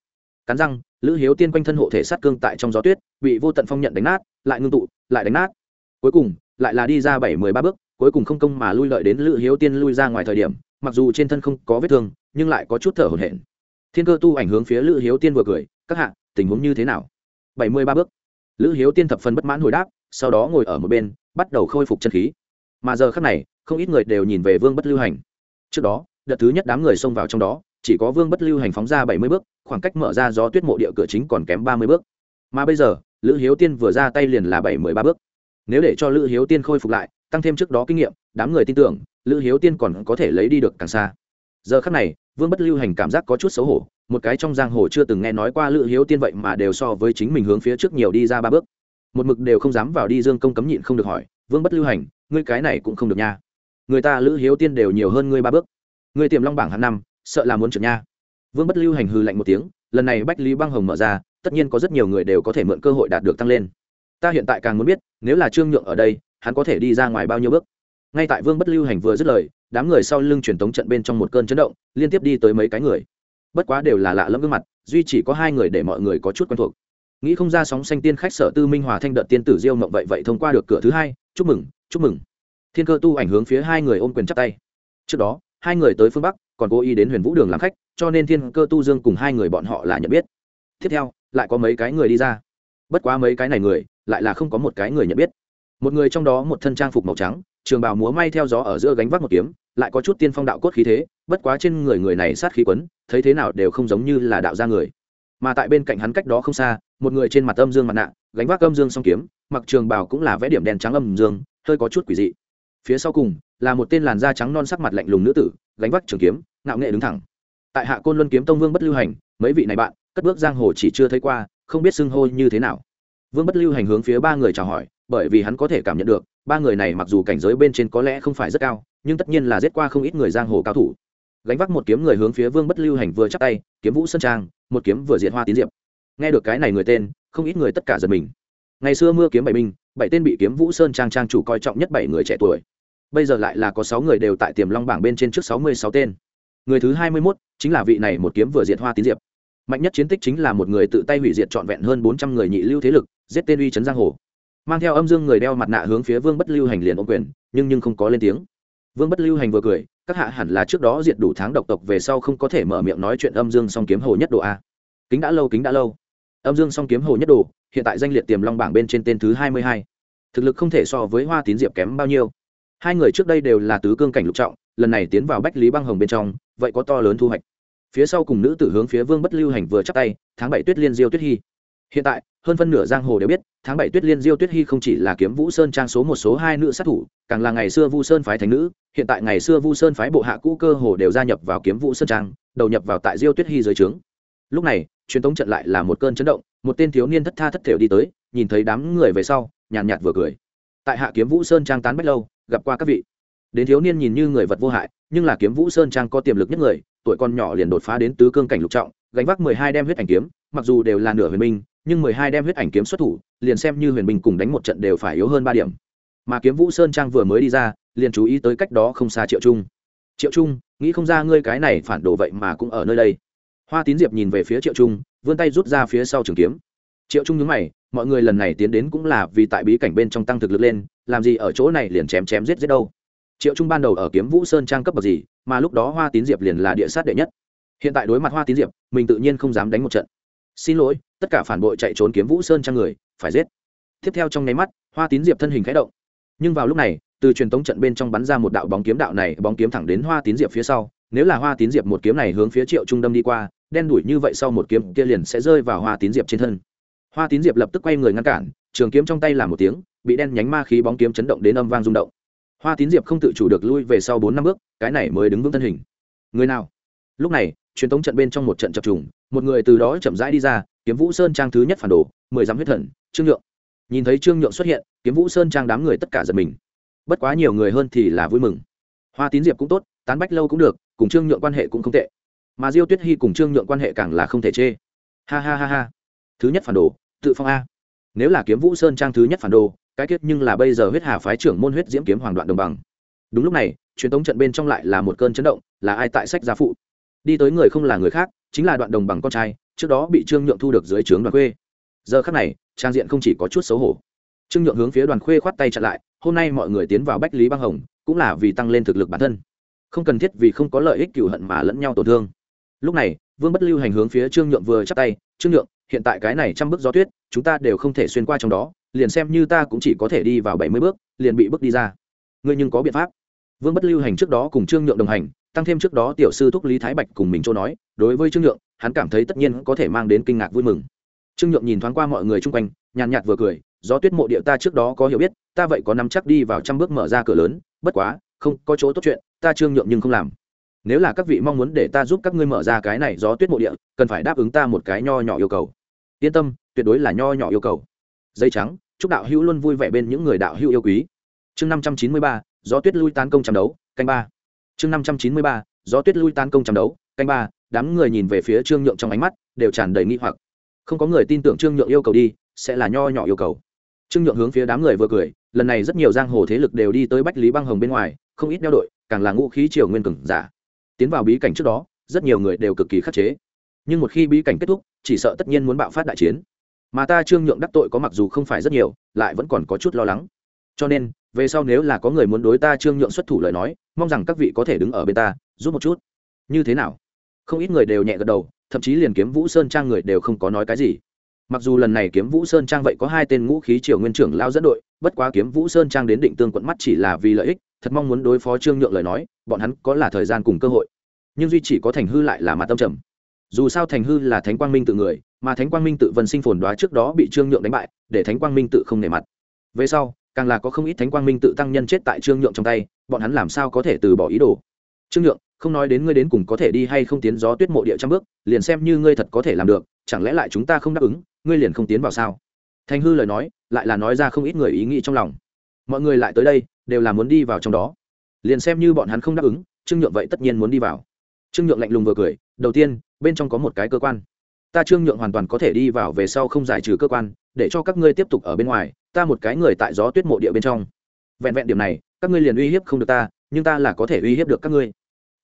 Cắn răng, lữ hiếu tiên quanh thân hộ thể sát cương tại trong gió tuyết, bị vô tận phong nhận đánh nát, lại ngưng tụ, lại đánh nát. Cuối cùng, lại là đi ra bảy mười ba bước, cuối cùng không công mà lui lợi đến lữ hiếu tiên lui ra ngoài thời điểm, mặc dù trên thân không có vết thương, nhưng lại có chút thở hổn hển thiên cơ tu ảnh hướng phía lữ hiếu tiên vừa cười, các hạ, tình huống như thế nào? Bảy mươi ba bước. Lữ hiếu tiên thập phần bất mãn hồi đáp, sau đó ngồi ở một bên, bắt đầu khôi phục chân khí. Mà giờ khác này, không ít người đều nhìn về vương bất lưu hành. Trước đó, đợt thứ nhất đám người xông vào trong đó, chỉ có vương bất lưu hành phóng ra bảy mươi bước, khoảng cách mở ra gió tuyết mộ địa cửa chính còn kém ba mươi bước. Mà bây giờ, lữ hiếu tiên vừa ra tay liền là bảy mươi ba bước. Nếu để cho lữ hiếu tiên khôi phục lại, tăng thêm trước đó kinh nghiệm, đám người tin tưởng, lữ hiếu tiên còn có thể lấy đi được càng xa. Giờ khắc này vương bất lưu hành cảm giác có chút xấu hổ, một cái trong giang hồ chưa từng nghe nói qua lữ hiếu tiên vậy mà đều so với chính mình hướng phía trước nhiều đi ra ba bước. Một mực đều không dám vào đi dương công cấm nhịn không được hỏi, vương bất lưu hành, ngươi cái này cũng không được nha. Người ta lữ hiếu tiên đều nhiều hơn ngươi ba bước. Ngươi tiềm long bảng hàng năm, sợ là muốn trượt nha. Vương bất lưu hành hư lạnh một tiếng, lần này bách lý băng hồng mở ra, tất nhiên có rất nhiều người đều có thể mượn cơ hội đạt được tăng lên. Ta hiện tại càng muốn biết, nếu là trương nhượng ở đây, hắn có thể đi ra ngoài bao nhiêu bước? Ngay tại vương bất lưu hành vừa dứt lời đám người sau lưng truyền tống trận bên trong một cơn chấn động, liên tiếp đi tới mấy cái người. Bất quá đều là lạ lẫm gương mặt, duy chỉ có hai người để mọi người có chút quen thuộc. Nghĩ không ra sóng xanh tiên khách sở tư minh hòa thanh đợt tiên tử diêu mộng vậy vậy thông qua được cửa thứ hai, chúc mừng chúc mừng. Thiên cơ tu ảnh hướng phía hai người ôm quyền chắp tay. Trước đó, hai người tới phương bắc, còn cố ý đến huyền vũ đường làm khách, cho nên thiên cơ tu dương cùng hai người bọn họ là nhận biết. Tiếp theo, lại có mấy cái người đi ra. Bất quá mấy cái này người, lại là không có một cái người nhận biết. Một người trong đó một thân trang phục màu trắng trường bào múa may theo gió ở giữa gánh vác một kiếm, lại có chút tiên phong đạo cốt khí thế, bất quá trên người người này sát khí quấn, thấy thế nào đều không giống như là đạo gia người. Mà tại bên cạnh hắn cách đó không xa, một người trên mặt âm dương mặt nạ, gánh vác âm dương song kiếm, mặc trường bào cũng là vẽ điểm đen trắng âm dương, hơi có chút quỷ dị. Phía sau cùng, là một tên làn da trắng non sắc mặt lạnh lùng nữ tử, gánh vác trường kiếm, ngạo nghệ đứng thẳng. Tại hạ côn luân kiếm tông vương bất lưu hành, mấy vị này bạn, cất bước giang hồ chỉ chưa thấy qua, không biết xưng hô như thế nào. Vương bất lưu hành hướng phía ba người chào hỏi, bởi vì hắn có thể cảm nhận được ba người này mặc dù cảnh giới bên trên có lẽ không phải rất cao, nhưng tất nhiên là giết qua không ít người giang hồ cao thủ. Gánh vác một kiếm người hướng phía vương bất lưu hành vừa chắc tay, kiếm vũ sơn trang, một kiếm vừa diệt hoa tín diệp. Nghe được cái này người tên, không ít người tất cả giật mình. Ngày xưa mưa kiếm bảy minh bảy tên bị kiếm vũ sơn trang trang chủ coi trọng nhất bảy người trẻ tuổi. Bây giờ lại là có sáu người đều tại tiềm long bảng bên trên trước sáu mươi sáu tên. Người thứ hai mươi mốt chính là vị này một kiếm vừa diệt hoa tín diệp. Mạnh nhất chiến tích chính là một người tự tay hủy diệt trọn vẹn hơn bốn trăm người nhị lưu thế lực, giết tên uy trấn giang hồ mang theo âm dương người đeo mặt nạ hướng phía vương bất lưu hành liền ô quyền, nhưng nhưng không có lên tiếng. Vương bất lưu hành vừa cười, các hạ hẳn là trước đó diệt đủ tháng độc tộc về sau không có thể mở miệng nói chuyện âm dương song kiếm hồ nhất độ a. Kính đã lâu, kính đã lâu. Âm dương song kiếm hồ nhất đồ, hiện tại danh liệt tiềm long bảng bên trên tên thứ hai mươi hai. Thực lực không thể so với hoa tín diệp kém bao nhiêu. Hai người trước đây đều là tứ cương cảnh lục trọng, lần này tiến vào bách lý băng hồng bên trong, vậy có to lớn thu hoạch. Phía sau cùng nữ tử hướng phía vương bất lưu hành vừa chắc tay, tháng bảy tuyết liên diêu tuyết hy hiện tại hơn phân nửa giang hồ đều biết tháng bảy tuyết liên diêu tuyết hy không chỉ là kiếm vũ sơn trang số một số hai nữ sát thủ càng là ngày xưa vu sơn phái thành nữ. Hiện tại ngày xưa vu sơn phái bộ hạ cũ cơ hồ đều gia nhập vào kiếm vũ sơn trang đầu nhập vào tại diêu tuyết hy dưới trướng. Lúc này truyền tống trận lại là một cơn chấn động một tên thiếu niên thất tha thất thểu đi tới nhìn thấy đám người về sau nhàn nhạt, nhạt vừa cười. Tại hạ kiếm vũ sơn trang tán bách lâu gặp qua các vị. Đến thiếu niên nhìn như người vật vô hại nhưng là kiếm vũ sơn trang có tiềm lực nhất người tuổi con nhỏ liền đột phá đến tứ cương cảnh lục trọng gánh vác mười hai đem huyết ảnh kiếm mặc dù đều là nửa huyền minh nhưng mười hai đem huyết ảnh kiếm xuất thủ, liền xem như huyền bình cùng đánh một trận đều phải yếu hơn ba điểm. Mà kiếm vũ sơn trang vừa mới đi ra, liền chú ý tới cách đó không xa triệu trung. Triệu trung, nghĩ không ra ngươi cái này phản đồ vậy mà cũng ở nơi đây. Hoa tín diệp nhìn về phía triệu trung, vươn tay rút ra phía sau trường kiếm. Triệu trung nhướng mày, mọi người lần này tiến đến cũng là vì tại bí cảnh bên trong tăng thực lực lên, làm gì ở chỗ này liền chém chém giết giết đâu? Triệu trung ban đầu ở kiếm vũ sơn trang cấp bậc gì, mà lúc đó hoa tín diệp liền là địa sát đệ nhất. Hiện tại đối mặt hoa tín diệp, mình tự nhiên không dám đánh một trận. Xin lỗi tất cả phản bội chạy trốn kiếm vũ sơn trang người, phải giết. Tiếp theo trong nháy mắt, hoa tín diệp thân hình khẽ động. Nhưng vào lúc này, từ truyền tống trận bên trong bắn ra một đạo bóng kiếm đạo này, bóng kiếm thẳng đến hoa tín diệp phía sau. Nếu là hoa tín diệp một kiếm này hướng phía triệu trung đâm đi qua, đen đuổi như vậy sau một kiếm kia liền sẽ rơi vào hoa tín diệp trên thân. Hoa tín diệp lập tức quay người ngăn cản, trường kiếm trong tay làm một tiếng, bị đen nhánh ma khí bóng kiếm chấn động đến âm vang rung động. Hoa tín diệp không tự chủ được lui về sau bốn năm bước, cái này mới đứng vững thân hình. Người nào? Lúc này, truyền tống trận bên trong một trận chập trùng, một người từ đó chậm rãi đi ra kiếm vũ sơn trang thứ nhất phản đồ, mười dám huyết thần, trương nhượng. Nhìn thấy trương nhượng xuất hiện, kiếm vũ sơn trang đám người tất cả giật mình. Bất quá nhiều người hơn thì là vui mừng. Hoa tín diệp cũng tốt, tán bách lâu cũng được, cùng trương nhượng quan hệ cũng không tệ. Mà diêu tuyết hy cùng trương nhượng quan hệ càng là không thể chê. Ha ha ha ha. Thứ nhất phản đồ, tự phong a. Nếu là kiếm vũ sơn trang thứ nhất phản đồ, cái kết nhưng là bây giờ huyết hà phái trưởng môn huyết diễm kiếm hoàng đoạn đồng bằng. Đúng lúc này, truyền thống trận bên trong lại là một cơn chấn động, là ai tại sách gia phụ? Đi tới người không là người khác, chính là đoạn đồng bằng con trai trước đó bị trương nhượng thu được dưới trướng đoàn khuê. Giờ khắc này, trang diện không chỉ có chút xấu hổ. Trương nhượng hướng phía đoàn khuê khoát tay chặn lại, hôm nay mọi người tiến vào bách lý băng hồng, cũng là vì tăng lên thực lực bản thân. Không cần thiết vì không có lợi ích cựu hận mà lẫn nhau tổn thương. Lúc này, vương bất lưu hành hướng phía trương nhượng vừa chắp tay, trương nhượng, hiện tại cái này trăm bước gió tuyết, chúng ta đều không thể xuyên qua trong đó, liền xem như ta cũng chỉ có thể đi vào bảy mươi bước, liền bị bước đi ra. Ngươi nhưng có biện pháp. Vương bất lưu hành trước đó cùng trương nhượng đồng hành, tăng thêm trước đó tiểu sư thúc lý thái bạch cùng mình chỗ nói, đối với trương nhượng hắn cảm thấy tất nhiên có thể mang đến kinh ngạc vui mừng. Trương nhượng nhìn thoáng qua mọi người chung quanh, nhàn nhạt vừa cười do tuyết mộ địa ta trước đó có hiểu biết, ta vậy có nắm chắc đi vào trăm bước mở ra cửa lớn, bất quá, không, có chỗ tốt chuyện, ta trương nhượng nhưng không làm. Nếu là các vị mong muốn để ta giúp các ngươi mở ra cái này gió tuyết mộ địa, cần phải đáp ứng ta một cái nho nhỏ yêu cầu. Yên tâm, tuyệt đối là nho nhỏ yêu cầu. Dây trắng, chúc đạo hữu luôn vui vẻ bên những người đạo hữu yêu quý. Chương năm trăm chín mươi ba, gió tuyết lui tán công trăm đấu, canh ba. Chương năm trăm chín mươi ba, gió tuyết lui tán công trăm đấu canh ba, đám người nhìn về phía trương nhượng trong ánh mắt đều tràn đầy nghi hoặc. Không có người tin tưởng trương nhượng yêu cầu đi, sẽ là nho nhỏ yêu cầu. Trương nhượng hướng phía đám người vừa cười, lần này rất nhiều giang hồ thế lực đều đi tới bách lý băng hồng bên ngoài, không ít đeo đội, càng là ngũ khí triều nguyên cừng giả. Tiến vào bí cảnh trước đó, rất nhiều người đều cực kỳ khắc chế. Nhưng một khi bí cảnh kết thúc, chỉ sợ tất nhiên muốn bạo phát đại chiến. Mà ta trương nhượng đắc tội có mặc dù không phải rất nhiều, lại vẫn còn có chút lo lắng. Cho nên, về sau nếu là có người muốn đối ta trương nhượng xuất thủ lời nói, mong rằng các vị có thể đứng ở bên ta, giúp một chút. Như thế nào? Không ít người đều nhẹ gật đầu, thậm chí liền kiếm vũ sơn trang người đều không có nói cái gì. Mặc dù lần này kiếm vũ sơn trang vậy có hai tên ngũ khí triều nguyên trưởng lao dẫn đội, bất quá kiếm vũ sơn trang đến định tương quận mắt chỉ là vì lợi ích, thật mong muốn đối phó trương nhượng lời nói, bọn hắn có là thời gian cùng cơ hội. Nhưng duy chỉ có thành hư lại là mặt tâm trầm. Dù sao thành hư là thánh quang minh tự người, mà thánh quang minh tự vân sinh phồn đoá trước đó bị trương nhượng đánh bại, để thánh quang minh tự không nề mặt. Về sau, càng là có không ít thánh quang minh tự tăng nhân chết tại trương nhượng trong tay, bọn hắn làm sao có thể từ bỏ ý đồ? Trương nhượng không nói đến ngươi đến cùng có thể đi hay không tiến gió tuyết mộ địa trăm bước, liền xem như ngươi thật có thể làm được, chẳng lẽ lại chúng ta không đáp ứng, ngươi liền không tiến vào sao? Thành hư lời nói, lại là nói ra không ít người ý nghĩ trong lòng. Mọi người lại tới đây, đều là muốn đi vào trong đó. Liền xem như bọn hắn không đáp ứng, trương nhượng vậy tất nhiên muốn đi vào. Trương nhượng lạnh lùng vừa cười, đầu tiên, bên trong có một cái cơ quan. Ta trương nhượng hoàn toàn có thể đi vào về sau không giải trừ cơ quan, để cho các ngươi tiếp tục ở bên ngoài, ta một cái người tại gió tuyết mộ địa bên trong. Vẹn vẹn điểm này, các ngươi liền uy hiếp không được ta, nhưng ta là có thể uy hiếp được các ngươi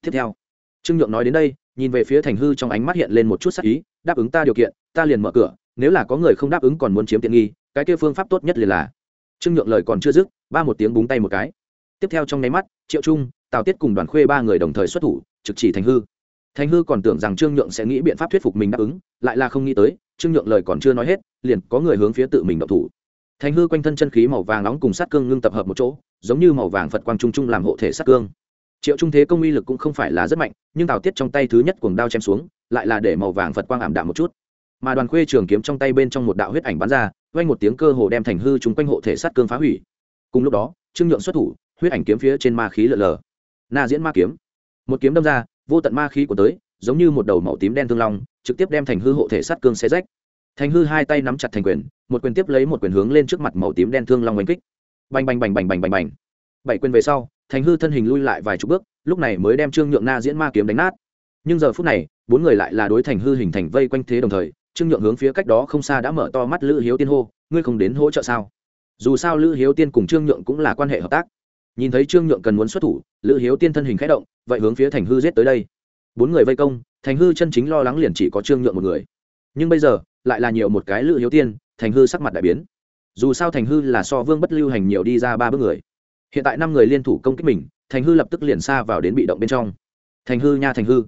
tiếp theo, trương nhượng nói đến đây, nhìn về phía thành hư trong ánh mắt hiện lên một chút sắc ý, đáp ứng ta điều kiện, ta liền mở cửa, nếu là có người không đáp ứng còn muốn chiếm tiện nghi, cái kia phương pháp tốt nhất liền là. Trương nhượng lời còn chưa dứt, ba một tiếng búng tay một cái. Tiếp theo trong nháy mắt, triệu trung, tào tiết cùng đoàn khuê ba người đồng thời xuất thủ, trực chỉ thành hư. Thành hư còn tưởng rằng trương nhượng sẽ nghĩ biện pháp thuyết phục mình đáp ứng, lại là không nghĩ tới, trương nhượng lời còn chưa nói hết, liền có người hướng phía tự mình độc thủ. Thành hư quanh thân chân khí màu vàng nóng cùng sát cương ngưng tập hợp một chỗ, giống như màu vàng phật quang trung trung làm hộ thể sát cương triệu trung thế công uy lực cũng không phải là rất mạnh, nhưng tào tiết trong tay thứ nhất cuồng đao chém xuống, lại là để màu vàng phật quang ảm đạm một chút. Mà đoàn khuê trường kiếm trong tay bên trong một đạo huyết ảnh bắn ra vang một tiếng cơ hồ đem thành hư chúng quanh hộ thể sát cương phá hủy. Cùng lúc đó, trương nhượng xuất thủ, huyết ảnh kiếm phía trên ma khí lở lờ. Na diễn ma kiếm. Một kiếm đâm ra, vô tận ma khí của tới, giống như một đầu màu tím đen thương long, trực tiếp đem thành hư hộ thể sát cương xé rách. Thành hư hai tay nắm chặt thành quyền, một quyền tiếp lấy một quyền hướng lên trước mặt màu tím đen thương long oanh kích. Bành bành bành bành bành bành bành. Bảy quyền về sau thành hư thân hình lui lại vài chục bước, lúc này mới đem trương nhượng na diễn ma kiếm đánh nát. Nhưng giờ phút này, bốn người lại là đối thành hư hình thành vây quanh thế đồng thời, trương nhượng hướng phía cách đó không xa đã mở to mắt lữ hiếu tiên hô, ngươi không đến hỗ trợ sao? Dù sao lữ hiếu tiên cùng trương nhượng cũng là quan hệ hợp tác. Nhìn thấy trương nhượng cần muốn xuất thủ, lữ hiếu tiên thân hình k h ẽ động, vậy hướng phía thành hư giết tới đây. Bốn người vây công, thành hư chân chính lo lắng liền chỉ có trương nhượng một người. Nhưng bây giờ, lại là nhiều một cái lữ hiếu tiên, thành hư sắc mặt đại biến. Dù sao thành hư là so vương bất lưu hành nhiều đi ra ba bước người hiện tại năm người liên thủ công kích mình, thành hư lập tức liền xa vào đến bị động bên trong. Thành hư nha thành hư,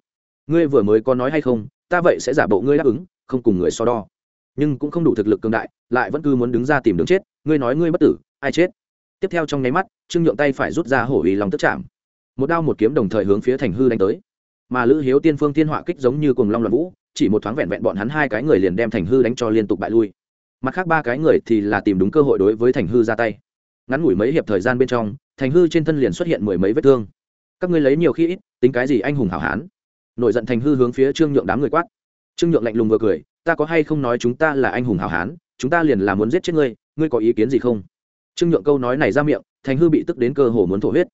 ngươi vừa mới có nói hay không? Ta vậy sẽ giả bộ ngươi đáp ứng, không cùng người so đo. Nhưng cũng không đủ thực lực cường đại, lại vẫn cứ muốn đứng ra tìm đường chết, ngươi nói ngươi bất tử, ai chết? Tiếp theo trong nháy mắt, trương nhượng tay phải rút ra hổ ý lòng tức chạm. Một đao một kiếm đồng thời hướng phía thành hư đánh tới. Mà lữ hiếu tiên phương tiên họa kích giống như cùng long loạn vũ, chỉ một thoáng vẹn vẹn bọn hắn hai cái người liền đem thành hư đánh cho liên tục bại lui. Mặt khác ba cái người thì là tìm đúng cơ hội đối với thành hư ra tay ngắn ngủi mấy hiệp thời gian bên trong, thành hư trên thân liền xuất hiện mười mấy vết thương. Các ngươi lấy nhiều khi ít, tính cái gì anh hùng hảo hán? Nổi giận thành hư hướng phía trương nhượng đám người quát. Trương nhượng lạnh lùng vừa cười, ta có hay không nói chúng ta là anh hùng hảo hán, chúng ta liền là muốn giết chết ngươi ngươi có ý kiến gì không? Trương nhượng câu nói này ra miệng, thành hư bị tức đến cơ hồ muốn thổ huyết.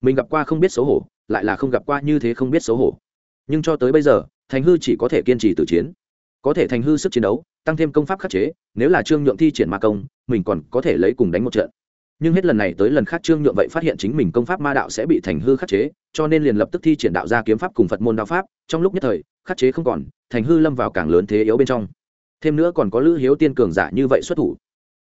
Mình gặp qua không biết xấu hổ, lại là không gặp qua như thế không biết xấu hổ. Nhưng cho tới bây giờ, thành hư chỉ có thể kiên trì tự chiến. Có thể thành hư sức chiến đấu, tăng thêm công pháp khắc chế, nếu là trương nhượng thi triển ma công, mình còn có thể lấy cùng đánh một trận nhưng hết lần này tới lần khác trương nhượng vậy phát hiện chính mình công pháp ma đạo sẽ bị thành hư khắc chế, cho nên liền lập tức thi triển đạo ra kiếm pháp cùng phật môn đạo pháp, trong lúc nhất thời, khắc chế không còn, thành hư lâm vào càng lớn thế yếu bên trong. Thêm nữa còn có lữ hiếu tiên cường giả như vậy xuất thủ.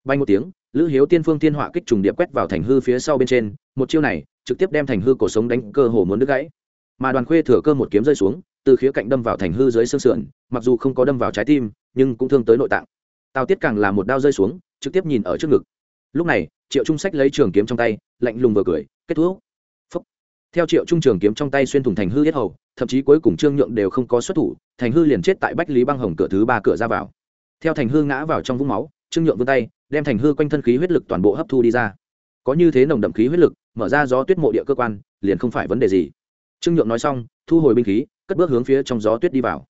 Bay một tiếng, lữ hiếu tiên phương tiên họa kích trùng điệp quét vào thành hư phía sau bên trên, một chiêu này, trực tiếp đem thành hư cổ sống đánh cơ hồ muốn đứt gãy. Mà đoàn khuê thừa cơ một kiếm rơi xuống, từ khía cạnh đâm vào thành hư dưới xương sườn, mặc dù không có đâm vào trái tim, nhưng cũng thương tới nội tạng. Tào tiết càng là một đao rơi xuống, trực tiếp nhìn ở trước ngực. Lúc này triệu trung sách lấy trường kiếm trong tay, lạnh lùng vừa cười, kết thúc. Phúc. theo triệu trung trường kiếm trong tay xuyên thủng thành hư yết hầu, thậm chí cuối cùng trương nhượng đều không có xuất thủ, thành hư liền chết tại bách lý băng hồng cửa thứ ba cửa ra vào. Theo thành hư ngã vào trong vũng máu, trương nhượng vươn tay, đem thành hư quanh thân khí huyết lực toàn bộ hấp thu đi ra. Có như thế nồng đậm khí huyết lực, mở ra gió tuyết mộ địa cơ quan, liền không phải vấn đề gì. Trương nhượng nói xong, thu hồi binh khí, cất bước hướng phía trong gió tuyết đi vào.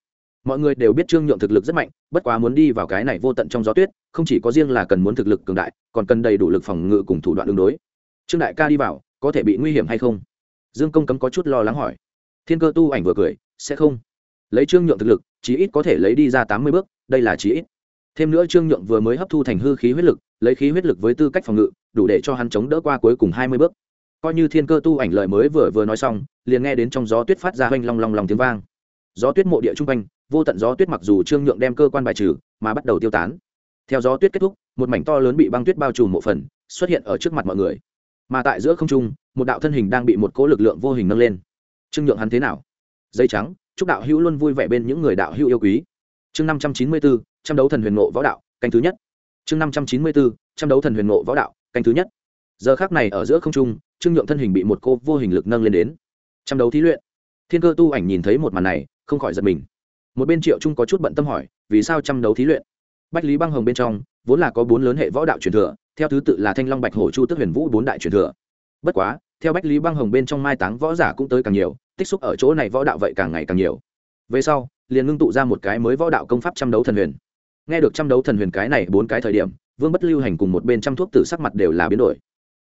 Mọi người đều biết trương nhượng thực lực rất mạnh, bất quá muốn đi vào cái này vô tận trong gió tuyết không chỉ có riêng là cần muốn thực lực cường đại, còn cần đầy đủ lực phòng ngự cùng thủ đoạn đường đối. Trương đại ca đi vào, có thể bị nguy hiểm hay không? Dương công cấm có chút lo lắng hỏi. Thiên cơ tu ảnh vừa cười, sẽ không. Lấy trương nhượng thực lực, chí ít có thể lấy đi ra tám mươi bước, đây là chí ít. Thêm nữa trương nhượng vừa mới hấp thu thành hư khí huyết lực, lấy khí huyết lực với tư cách phòng ngự, đủ để cho hắn chống đỡ qua cuối cùng hai mươi bước. Coi như thiên cơ tu ảnh lời mới vừa vừa nói xong, liền nghe đến trong gió tuyết phát ra hoanh long long lòng tiếng vang. Gió tuyết mộ địa trung quanh, vô tận gió tuyết mặc dù trương nhượng đem cơ quan bài trừ, mà bắt đầu tiêu tán theo gió tuyết kết thúc, một mảnh to lớn bị băng tuyết bao trùm một phần xuất hiện ở trước mặt mọi người. Mà tại giữa không trung, một đạo thân hình đang bị một cỗ lực lượng vô hình nâng lên. Trương nhượng hắn thế nào? Dây trắng, chúc đạo hữu luôn vui vẻ bên những người đạo hữu yêu quý. Chương năm trăm chín mươi bốn, trăm đấu thần huyền ngộ võ đạo, canh thứ nhất. Chương năm trăm chín mươi bốn, trăm đấu thần huyền ngộ võ đạo, canh thứ nhất. Giờ khác này ở giữa không trung, trương nhượng thân hình bị một cô vô hình lực nâng lên đến. Trăm đấu thí luyện. Thiên cơ tu ảnh nhìn thấy một màn này, không khỏi giật mình. Một bên triệu trung có chút bận tâm hỏi, vì sao trăm đấu thí luyện? Bách lý băng hồng bên trong, vốn là có bốn lớn hệ võ đạo truyền thừa, theo thứ tự là thanh long bạch hổ chu tức huyền vũ bốn đại truyền thừa. Bất quá, theo bách lý băng hồng bên trong mai táng võ giả cũng tới càng nhiều, tích xúc ở chỗ này võ đạo vậy càng ngày càng nhiều. Về sau, liền ngưng tụ ra một cái mới võ đạo công pháp trăm đấu thần huyền. Nghe được trăm đấu thần huyền cái này bốn cái thời điểm, vương bất lưu hành cùng một bên trăm thuốc tử sắc mặt đều là biến đổi.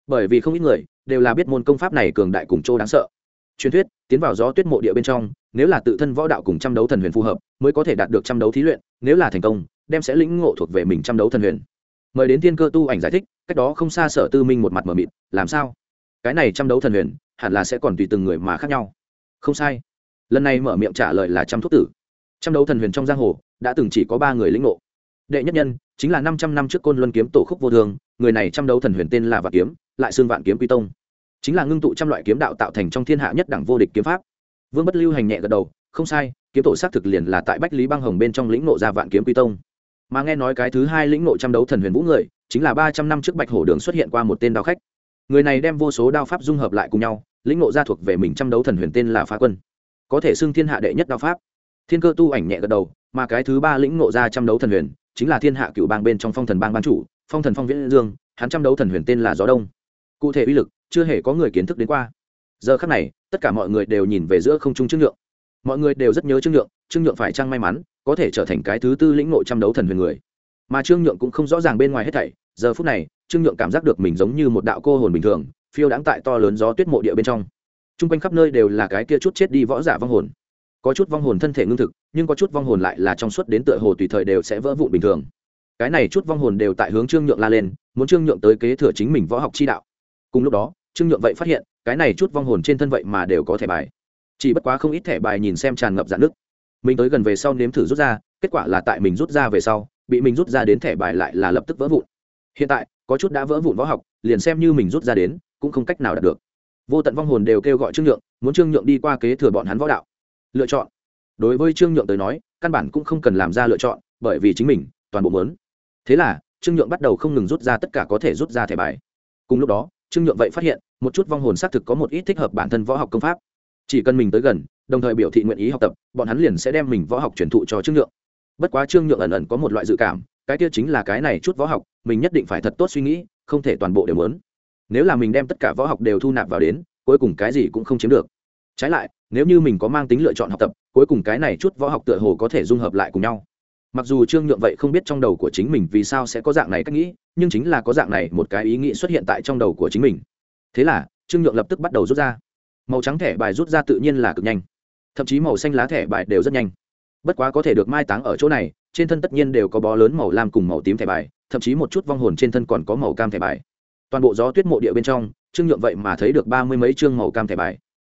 Bởi vì không ít người đều là biết môn công pháp này cường đại cùng chỗ đáng sợ. Truyền thuyết, tiến vào gió tuyết mộ địa bên trong, nếu là tự thân võ đạo cùng trăm đấu thần huyền phù hợp, mới có thể đạt được trăm đấu thí luyện, nếu là thành công đem sẽ lĩnh ngộ thuộc về mình trăm đấu thần huyền. Mời đến thiên cơ tu ảnh giải thích, cách đó không xa sở tư minh một mặt mờ mịt, làm sao? Cái này trăm đấu thần huyền, hẳn là sẽ còn tùy từng người mà khác nhau. Không sai. Lần này mở miệng trả lời là trăm thuốc tử. Trăm đấu thần huyền trong giang hồ, đã từng chỉ có ba người lĩnh ngộ. Đệ nhất nhân, chính là năm trăm năm trước côn luân kiếm tổ khúc vô thường, người này trăm đấu thần huyền tên là vạn kiếm, lại xương vạn kiếm quy tông. Chính là ngưng tụ trăm loại kiếm đạo tạo thành trong thiên hạ nhất đẳng vô địch kiếm pháp. Vương bất lưu hành nhẹ gật đầu, không sai, kiếm tổ xác thực liền là tại bách lý băng hồng bên trong lĩnh ngộ ra vạn kiếm quy tông mà nghe nói cái thứ hai lĩnh nộ trăm đấu thần huyền vũ người, chính là ba trăm năm trước bạch hổ đường xuất hiện qua một tên đao khách. Người này đem vô số đao pháp dung hợp lại cùng nhau, lĩnh nộ ra thuộc về mình trăm đấu thần huyền tên là phá quân. Có thể xưng thiên hạ đệ nhất đao pháp. Thiên cơ tu ảnh nhẹ gật đầu, mà cái thứ ba lĩnh nộ ra trăm đấu thần huyền, chính là thiên hạ cựu bang bên trong phong thần bang ban chủ, phong thần phong viễn dương, hắn trăm đấu thần huyền tên là gió đông. Cụ thể uy lực, chưa hề có người kiến thức đến qua. Giờ khắc này, tất cả mọi người đều nhìn về giữa không trung trương nhượng. Mọi người đều rất nhớ trương nhượng trương nhượng phải chăng may mắn có thể trở thành cái thứ tư lĩnh nội trăm đấu thần huyền người. Mà trương nhượng cũng không rõ ràng bên ngoài hết thảy, giờ phút này, trương nhượng cảm giác được mình giống như một đạo cô hồn bình thường, phiêu đáng tại to lớn gió tuyết mộ địa bên trong. T r u n g quanh khắp nơi đều là cái kia chút chết đi võ giả vong hồn. Có chút vong hồn thân thể ngưng thực, nhưng có chút vong hồn lại là trong suốt đến tựa hồ tùy thời đều sẽ vỡ vụn bình thường. Cái này chút vong hồn đều tại hướng trương nhượng la lên, muốn trương nhượng tới kế thừa chính mình võ học chi đạo. Cùng lúc đó, trương nhượng vậy phát hiện, cái này chút vong hồn trên thân vậy mà đều có thẻ bài. Chỉ bất quá không ít thẻ bài nhìn xem tràn ngập dạn nước mình tới gần về sau nếm thử rút ra, kết quả là tại mình rút ra về sau, bị mình rút ra đến thẻ bài lại là lập tức vỡ vụn. Hiện tại, có chút đã vỡ vụn võ học, liền xem như mình rút ra đến, cũng không cách nào đạt được. Vô tận vong hồn đều kêu gọi trương nhượng, muốn trương nhượng đi qua kế thừa bọn hắn võ đạo. Lựa chọn. Đối với trương nhượng tới nói, căn bản cũng không cần làm ra lựa chọn, bởi vì chính mình, toàn bộ mớn thế là, trương nhượng bắt đầu không ngừng rút ra tất cả có thể rút ra thẻ bài. Cùng lúc đó, trương nhượng vậy phát hiện, một chút vong hồn xác thực có một ít thích hợp bản thân võ học công pháp. Chỉ cần mình tới gần đồng thời biểu thị nguyện ý học tập, bọn hắn liền sẽ đem mình võ học truyền thụ cho trương nhượng. Bất quá trương nhượng ẩn ẩn có một loại dự cảm, cái kia chính là cái này chút võ học, mình nhất định phải thật tốt suy nghĩ, không thể toàn bộ đều lớn nếu là mình đem tất cả võ học đều thu nạp vào đến, cuối cùng cái gì cũng không chiếm được. Trái lại, nếu như mình có mang tính lựa chọn học tập, cuối cùng cái này chút võ học tựa hồ có thể dung hợp lại cùng nhau. Mặc dù trương nhượng vậy không biết trong đầu của chính mình vì sao sẽ có dạng này cách nghĩ, nhưng chính là có dạng này một cái ý nghĩ xuất hiện tại trong đầu của chính mình. Thế là, trương nhượng lập tức bắt đầu rút ra. Màu trắng thẻ bài rút ra tự nhiên là cực nhanh thậm chí màu xanh lá thẻ bài đều rất nhanh. Bất quá có thể được mai táng ở chỗ này, trên thân tất nhiên đều có bó lớn màu lam cùng màu tím thẻ bài, thậm chí một chút vong hồn trên thân còn có màu cam thẻ bài. Toàn bộ gió tuyết mộ địa bên trong, trương nhượng vậy mà thấy được ba mươi mấy chương màu cam thẻ bài.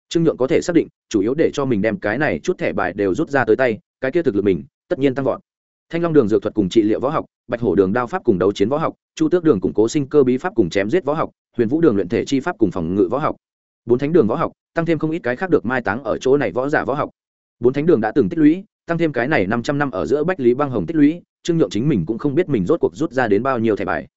Trương nhượng có thể xác định, chủ yếu để cho mình đem cái này chút thẻ bài đều rút ra tới tay, cái kia thực lực mình, tất nhiên tăng vọt. Thanh long đường dược thuật cùng trị liệu võ học, bạch hổ đường đao pháp cùng đấu chiến võ học, chu tước đường củng cố sinh cơ bí pháp cùng chém giết võ học, huyền vũ đường luyện thể chi pháp cùng phòng ngự võ học bốn thánh đường võ học, tăng thêm không ít cái khác được mai táng ở chỗ này võ giả võ học. Bốn thánh đường đã từng tích lũy, tăng thêm cái này năm trăm năm ở giữa bách lý băng hồng tích lũy, trương nhượng chính mình cũng không biết mình rốt cuộc rút ra đến bao nhiêu thẻ bài.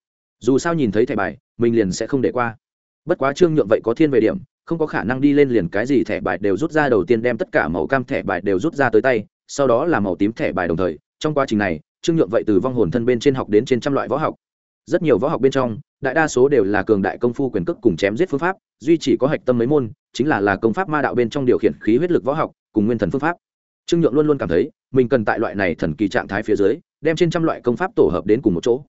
Dù sao nhìn thấy thẻ bài, mình liền sẽ không để qua. Bất quá trương nhượng vậy có thiên về điểm, không có khả năng đi lên liền cái gì thẻ bài đều rút ra đầu tiên đem tất cả màu cam thẻ bài đều rút ra tới tay, sau đó là màu tím thẻ bài đồng thời. Trong quá trình này, trương nhượng vậy từ vong hồn thân bên trên học đến trên trăm loại võ học rất nhiều võ học bên trong, đại đa số đều là cường đại công phu quyền cước cùng chém giết phương pháp, duy chỉ có hạch tâm mấy môn, chính là là công pháp ma đạo bên trong điều khiển khí huyết lực võ học cùng nguyên thần phương pháp. Trương nhượng luôn luôn cảm thấy, mình cần tại loại này thần kỳ trạng thái phía dưới, đem trên trăm loại công pháp tổ hợp đến cùng một chỗ.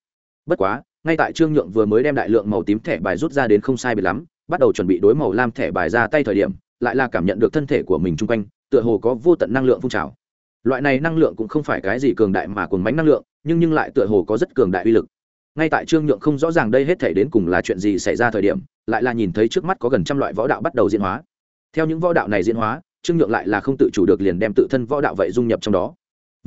Bất quá, ngay tại trương nhượng vừa mới đem đại lượng màu tím thẻ bài rút ra đến không sai biệt lắm, bắt đầu chuẩn bị đối màu lam thẻ bài ra tay thời điểm, lại là cảm nhận được thân thể của mình chung quanh, tựa hồ có vô tận năng lượng phun trào. Loại này năng lượng cũng không phải cái gì cường đại mà cồn bánh năng lượng, nhưng nhưng lại tựa hồ có rất cường đại uy lực ngay tại trương nhượng không rõ ràng đây hết thể đến cùng là chuyện gì xảy ra thời điểm, lại là nhìn thấy trước mắt có gần trăm loại võ đạo bắt đầu diễn hóa. Theo những võ đạo này diễn hóa, trương nhượng lại là không tự chủ được liền đem tự thân võ đạo vậy dung nhập trong đó.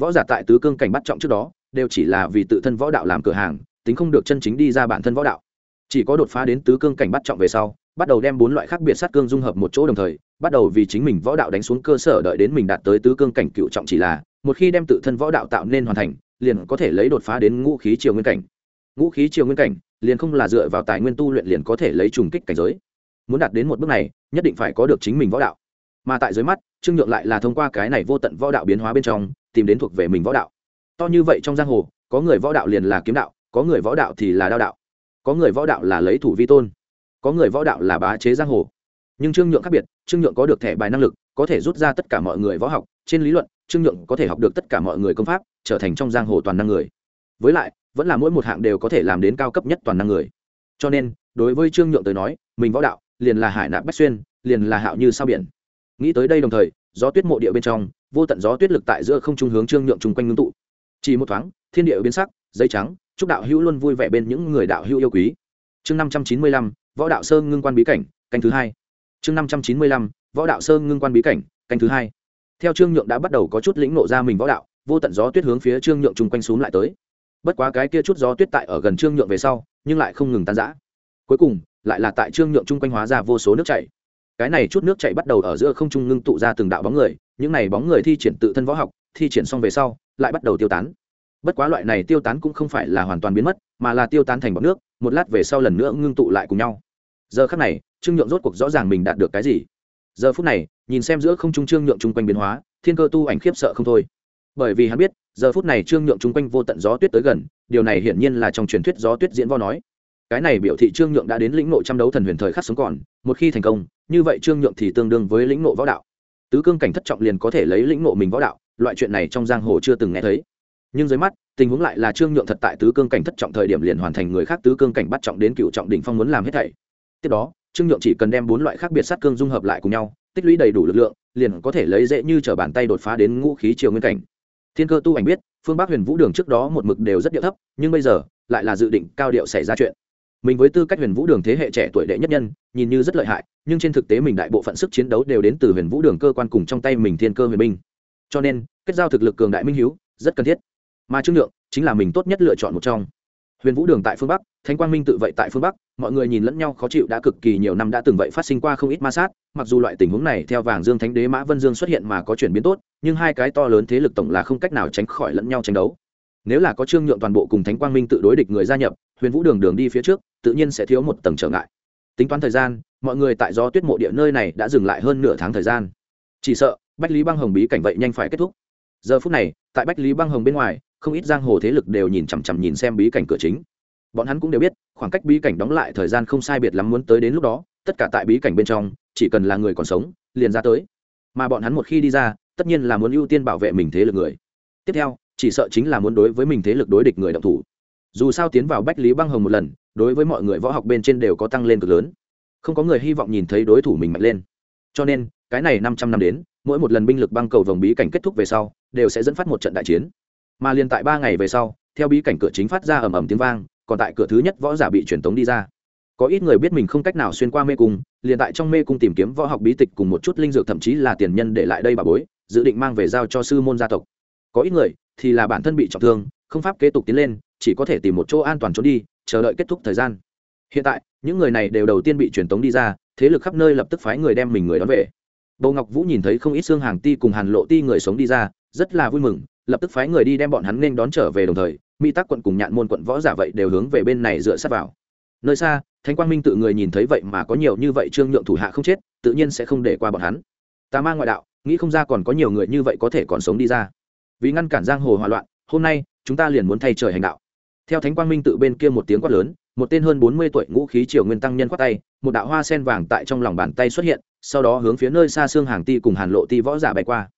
Võ giả tại tứ cương cảnh bắt trọng trước đó, đều chỉ là vì tự thân võ đạo làm cửa hàng, tính không được chân chính đi ra bản thân võ đạo. Chỉ có đột phá đến tứ cương cảnh bắt trọng về sau, bắt đầu đem bốn loại khác biệt sát cương dung hợp một chỗ đồng thời, bắt đầu vì chính mình võ đạo đánh xuống cơ sở đợi đến mình đạt tới tứ cương cảnh cựu trọng chỉ là, một khi đem tự thân võ đạo tạo nên hoàn thành, liền có thể lấy đột phá đến ngũ khí triều nguyên cảnh ngũ khí triều nguyên cảnh, liền không là dựa vào tài nguyên tu luyện liền có thể lấy trùng kích cảnh giới. Muốn đạt đến một bước này, nhất định phải có được chính mình võ đạo. Mà tại dưới mắt, trương nhượng lại là thông qua cái này vô tận võ đạo biến hóa bên trong, tìm đến thuộc về mình võ đạo. To như vậy trong giang hồ, có người võ đạo liền là kiếm đạo, có người võ đạo thì là đao đạo. Có người võ đạo là lấy thủ vi tôn, có người võ đạo là bá chế giang hồ. Nhưng trương nhượng khác biệt, trương nhượng có được thẻ bài năng lực, có thể rút ra tất cả mọi người võ học. Trên lý luận, trương nhượng có thể học được tất cả mọi người công pháp, trở thành trong giang hồ toàn năng người. Với lại vẫn là mỗi một hạng đều có thể làm đến cao cấp nhất toàn năng người. Cho nên, đối với trương nhượng tới nói, mình võ đạo, liền là hải nạp bách xuyên, liền là hạo như sao biển. Nghĩ tới đây đồng thời, gió tuyết mộ địa bên trong, vô tận gió tuyết lực tại giữa không trung hướng trương nhượng chung quanh ngưng tụ. Chỉ một thoáng, thiên địa biến sắc dây trắng, chúc đạo hữu luôn vui vẻ bên những người đạo hữu yêu quý. Chương năm trăm chín mươi lăm, võ đạo sơn ngưng quan bí cảnh, canh thứ hai. Chương năm trăm chín mươi lăm, võ đạo sơn ngưng quan bí cảnh, canh thứ hai. Theo trương nhượng đã bắt đầu có chút lĩnh nộ ra mình võ đạo, vô tận gió tuyết hướng phía trương nhượng chung quanh xuống lại tới bất quá cái kia chút gió tuyết tại ở gần trương nhượng về sau, nhưng lại không ngừng tan rã. Cuối cùng, lại là tại trương nhượng chung quanh hóa ra vô số nước chảy. Cái này chút nước chảy bắt đầu ở giữa không trung ngưng tụ ra từng đạo bóng người, những này bóng người thi triển tự thân võ học, thi triển xong về sau, lại bắt đầu tiêu tán. Bất quá loại này tiêu tán cũng không phải là hoàn toàn biến mất, mà là tiêu tán thành bọc nước, một lát về sau lần nữa ngưng tụ lại cùng nhau. Giờ khắc này, trương nhượng rốt cuộc rõ ràng mình đạt được cái gì. Giờ phút này, nhìn xem giữa không trung trương nhượng chung quanh biến hóa, thiên cơ tu ảnh khiếp sợ không thôi bởi vì hắn biết, giờ phút này trương nhượng chung quanh vô tận gió tuyết tới gần, điều này hiển nhiên là trong truyền thuyết gió tuyết diễn vo nói. Cái này biểu thị trương nhượng đã đến lĩnh nội trăm đấu thần huyền thời khắc sống còn, một khi thành công, như vậy trương nhượng thì tương đương với lĩnh nộ võ đạo. Tứ cương cảnh thất trọng liền có thể lấy lĩnh nộ mình võ đạo, loại chuyện này trong giang hồ chưa từng nghe thấy. Nhưng dưới mắt, tình huống lại là trương nhượng thật tại tứ cương cảnh thất trọng thời điểm liền hoàn thành người khác tứ cương cảnh bắt trọng đến cựu trọng đỉnh phong muốn làm hết thảy. Tiếp đó, trương nhượng chỉ cần đem bốn loại khác biệt sát cương dung hợp lại cùng nhau, tích lũy đầy đủ lực lượng, liền có thể lấy dễ như t bàn tay đột phá đến ngũ khí triều nguyên cảnh thiên cơ tu ảnh biết, phương bắc huyền vũ đường trước đó một mực đều rất điệu thấp, nhưng bây giờ, lại là dự định cao điệu xảy ra chuyện. Mình với tư cách huyền vũ đường thế hệ trẻ tuổi đệ nhất nhân, nhìn như rất lợi hại, nhưng trên thực tế mình đại bộ phận sức chiến đấu đều đến từ huyền vũ đường cơ quan cùng trong tay mình thiên cơ huyền binh. Cho nên, kết giao thực lực cường đại minh hiếu, rất cần thiết. Mà trương lượng chính là mình tốt nhất lựa chọn một trong huyền vũ đường tại phương bắc, thánh quang minh tự vậy tại phương bắc, mọi người nhìn lẫn nhau khó chịu đã cực kỳ nhiều năm đã từng vậy phát sinh qua không ít ma sát, mặc dù loại tình huống này theo vàng dương thánh đế mã vân dương xuất hiện mà có chuyển biến tốt, nhưng hai cái to lớn thế lực tổng là không cách nào tránh khỏi lẫn nhau tranh đấu. Nếu là có trương nhượng toàn bộ cùng thánh quang minh tự đối địch người gia nhập, huyền vũ đường đường đi phía trước, tự nhiên sẽ thiếu một tầng trở ngại. Tính toán thời gian, mọi người tại do tuyết mộ địa nơi này đã dừng lại hơn nửa tháng thời gian. Chỉ sợ, bách lý băng hồng bí cảnh vậy nhanh phải kết thúc. Giờ phút này, tại bách lý băng hồng bên ngoài không ít giang hồ thế lực đều nhìn chằm chằm nhìn xem bí cảnh cửa chính. Bọn hắn cũng đều biết, khoảng cách bí cảnh đóng lại thời gian không sai biệt lắm muốn tới đến lúc đó, tất cả tại bí cảnh bên trong, chỉ cần là người còn sống, liền ra tới. Mà bọn hắn một khi đi ra, tất nhiên là muốn ưu tiên bảo vệ mình thế lực người. Tiếp theo, chỉ sợ chính là muốn đối với mình thế lực đối địch người động thủ. Dù sao tiến vào bách lý băng hồng một lần, đối với mọi người võ học bên trên đều có tăng lên cực lớn. Không có người hy vọng nhìn thấy đối thủ mình mạnh lên. Cho nên, cái này năm trăm năm đến, mỗi một lần binh lực băng cầu vòng bí cảnh kết thúc về sau, đều sẽ dẫn phát một trận đại chiến mà liền tại ba ngày về sau, theo bí cảnh cửa chính phát ra ầm ầm tiếng vang, còn tại cửa thứ nhất võ giả bị truyền tống đi ra. Có ít người biết mình không cách nào xuyên qua mê cung, liền tại trong mê cung tìm kiếm võ học bí tịch cùng một chút linh dược thậm chí là tiền nhân để lại đây bà bối, dự định mang về giao cho sư môn gia tộc. Có ít người thì là bản thân bị trọng thương, không pháp kế tục tiến lên, chỉ có thể tìm một chỗ an toàn trốn đi, chờ đợi kết thúc thời gian. Hiện tại, những người này đều đầu tiên bị truyền tống đi ra, thế lực khắp nơi lập tức phái người đem mình người đón về. Bầu ngọc vũ nhìn thấy không ít xương hàng ti cùng hàn lộ ti người sống đi ra, rất là vui mừng lập tức phái người đi đem bọn hắn nên đón trở về đồng thời, mỹ tắc quận cùng nhạn môn quận võ giả vậy đều hướng về bên này dựa sát vào. Nơi xa, thánh quang minh tự người nhìn thấy vậy mà có nhiều như vậy trương nhượng thủ hạ không chết, tự nhiên sẽ không để qua bọn hắn. Tà ma ngoại đạo, nghĩ không ra còn có nhiều người như vậy có thể còn sống đi ra. Vì ngăn cản giang hồ hòa loạn, hôm nay, chúng ta liền muốn thay trời hành đạo. Theo thánh quang minh tự bên kia một tiếng quát lớn, một tên hơn bốn mươi tuổi ngũ khí triều nguyên tăng nhân quát tay, một đạo hoa sen vàng tại trong lòng bàn tay xuất hiện, sau đó hướng phía nơi xa xương hàng ti cùng hàn lộ ti võ giả bay qua.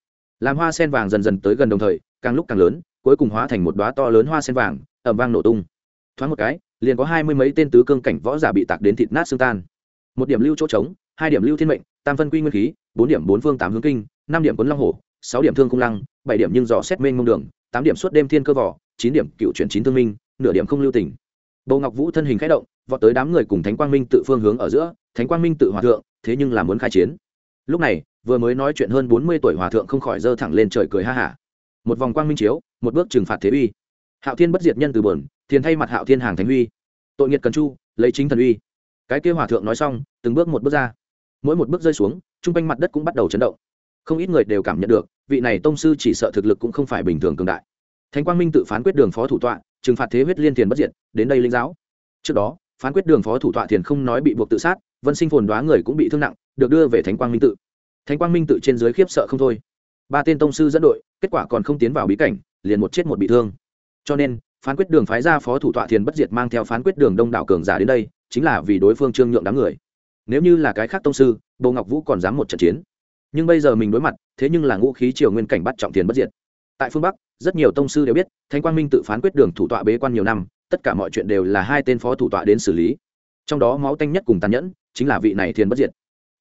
Làm hoa sen vàng dần dần tới gần đồng thời càng lúc càng lớn, cuối cùng hóa thành một đoá to lớn hoa sen vàng, ẩm vang nổ tung. Thoáng một cái, liền có hai mươi mấy tên tứ cương cảnh võ giả bị tạc đến thịt nát xương tan. Một điểm lưu chỗ trống, hai điểm lưu thiên mệnh, tam phân quy nguyên khí, bốn điểm bốn phương tám hướng kinh, năm điểm quấn long hổ, sáu điểm thương cung lăng, bảy điểm nhưng dò xét mênh mông đường, tám điểm suốt đêm thiên cơ vỏ, chín điểm cựu chuyển chín thương minh, nửa điểm không lưu tỉnh bầu ngọc vũ thân hình k h ẽ động, vọt tới đám người cùng thánh quang minh tự phương hướng ở giữa, thánh quang minh tự hòa thượng, thế nhưng là muốn khai chiến. Lúc này, vừa mới nói chuyện hơn bốn mươi tuổi hòa thượng không khỏi giơ thẳng lên trời cười ha hả một vòng quang minh chiếu, một bước trừng phạt thế uy. Hạo thiên bất diệt nhân từ bờn thiền thay mặt hạo thiên hàng thánh uy. Tội nghiệt cần chu, lấy chính thần uy. Cái kêu hòa thượng nói xong, từng bước một bước ra. Mỗi một bước rơi xuống chung quanh mặt đất cũng bắt đầu chấn động. Không ít người đều cảm nhận được, vị này tông sư chỉ sợ thực lực cũng không phải bình thường cường đại. Thánh quang minh tự phán quyết đường phó thủ tọa, trừng phạt thế huyết liên thiền bất diệt, đến đây linh giáo. Trước đó, phán quyết đường phó thủ tọa thiền không nói bị buộc tự sát, vân sinh phồn đoá người cũng bị thương nặng, được đưa về thánh quang minh tự. Thánh quang minh tự trên dưới khiếp sợ không thôi ba tên tông sư dẫn đội, kết quả còn không tiến vào bí cảnh, liền một chết một bị thương. Cho nên, phán quyết đường phái ra phó thủ tọa thiền bất diệt mang theo phán quyết đường đông đảo cường giả đến đây, chính là vì đối phương trương nhượng đám người. Nếu như là cái khác tông sư bầu ngọc vũ còn dám một trận chiến. Nhưng bây giờ mình đối mặt, thế nhưng là ngũ khí triều nguyên cảnh bắt trọng thiền bất diệt. Tại phương bắc, rất nhiều tông sư đều biết thanh quang minh tự phán quyết đường thủ tọa bế quan nhiều năm, tất cả mọi chuyện đều là hai tên phó thủ tọa đến xử lý. Trong đó máu tanh nhất cùng tàn nhẫn, chính là vị này thiền bất diệt.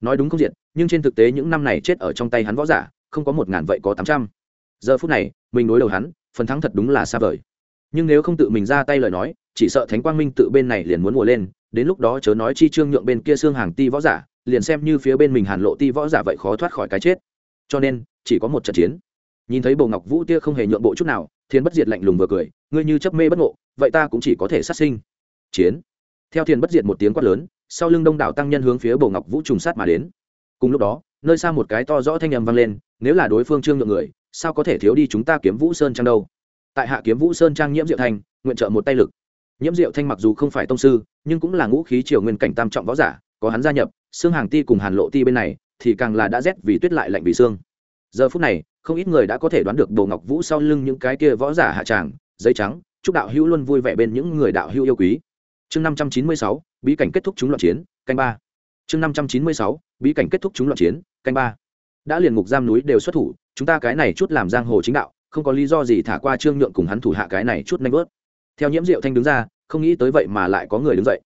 Nói đúng không diệt, nhưng trên thực tế những năm này chết ở trong tay hắn võ giả không có một ngàn vậy có tám trăm. Giờ phút này, mình đối đầu hắn, phần thắng thật đúng là xa vời. Nhưng nếu không tự mình ra tay lời nói, chỉ sợ thánh quang minh tự bên này liền muốn mùa lên, đến lúc đó chớ nói chi trương nhượng bên kia xương hàng ti võ giả, liền xem như phía bên mình hàn lộ ti võ giả vậy khó thoát khỏi cái chết. Cho nên, chỉ có một trận chiến. Nhìn thấy bầu ngọc vũ tia không hề nhượng bộ chút nào, thiên bất diệt lạnh lùng vừa cười, ngươi như chấp mê bất ngộ, vậy ta cũng chỉ có thể sát sinh. Chiến. Theo thiên bất diệt một tiếng quát lớn, sau lưng đông đảo tăng nhân hướng phía bầu ngọc vũ trùng sát mà đến. Cùng lúc đó, nơi xa một cái to rõ thanh âm vang lên nếu là đối phương trương nhượng người, sao có thể thiếu đi chúng ta kiếm vũ sơn trang đâu? Tại hạ kiếm vũ sơn trang nhiễm diệu thanh, nguyện trợ một tay lực. Nhiễm diệu thanh mặc dù không phải tông sư, nhưng cũng là ngũ khí triều nguyên cảnh tam trọng võ giả, có hắn gia nhập xương hàng ti cùng hàn lộ ti bên này, thì càng là đã rét vì tuyết lại lạnh vì xương giờ phút này, không ít người đã có thể đoán được đồ ngọc vũ sau lưng những cái kia võ giả hạ tràng, giấy trắng, chúc đạo hữu luôn vui vẻ bên những người đạo hữu yêu quý. Chương năm trăm chín mươi sáu, bí cảnh kết thúc chúng loạn chiến, canh ba. Chương năm trăm chín mươi sáu, bí cảnh kết thúc chúng loạn chiến, canh ba đã liền ngục giam núi đều xuất thủ, chúng ta cái này chút làm giang hồ chính đạo, không có lý do gì thả qua trương nhượng cùng hắn thủ hạ cái này chút nanh vớt. Theo nhiễm diệu thanh đứng ra, không nghĩ tới vậy mà lại có người đứng dậy.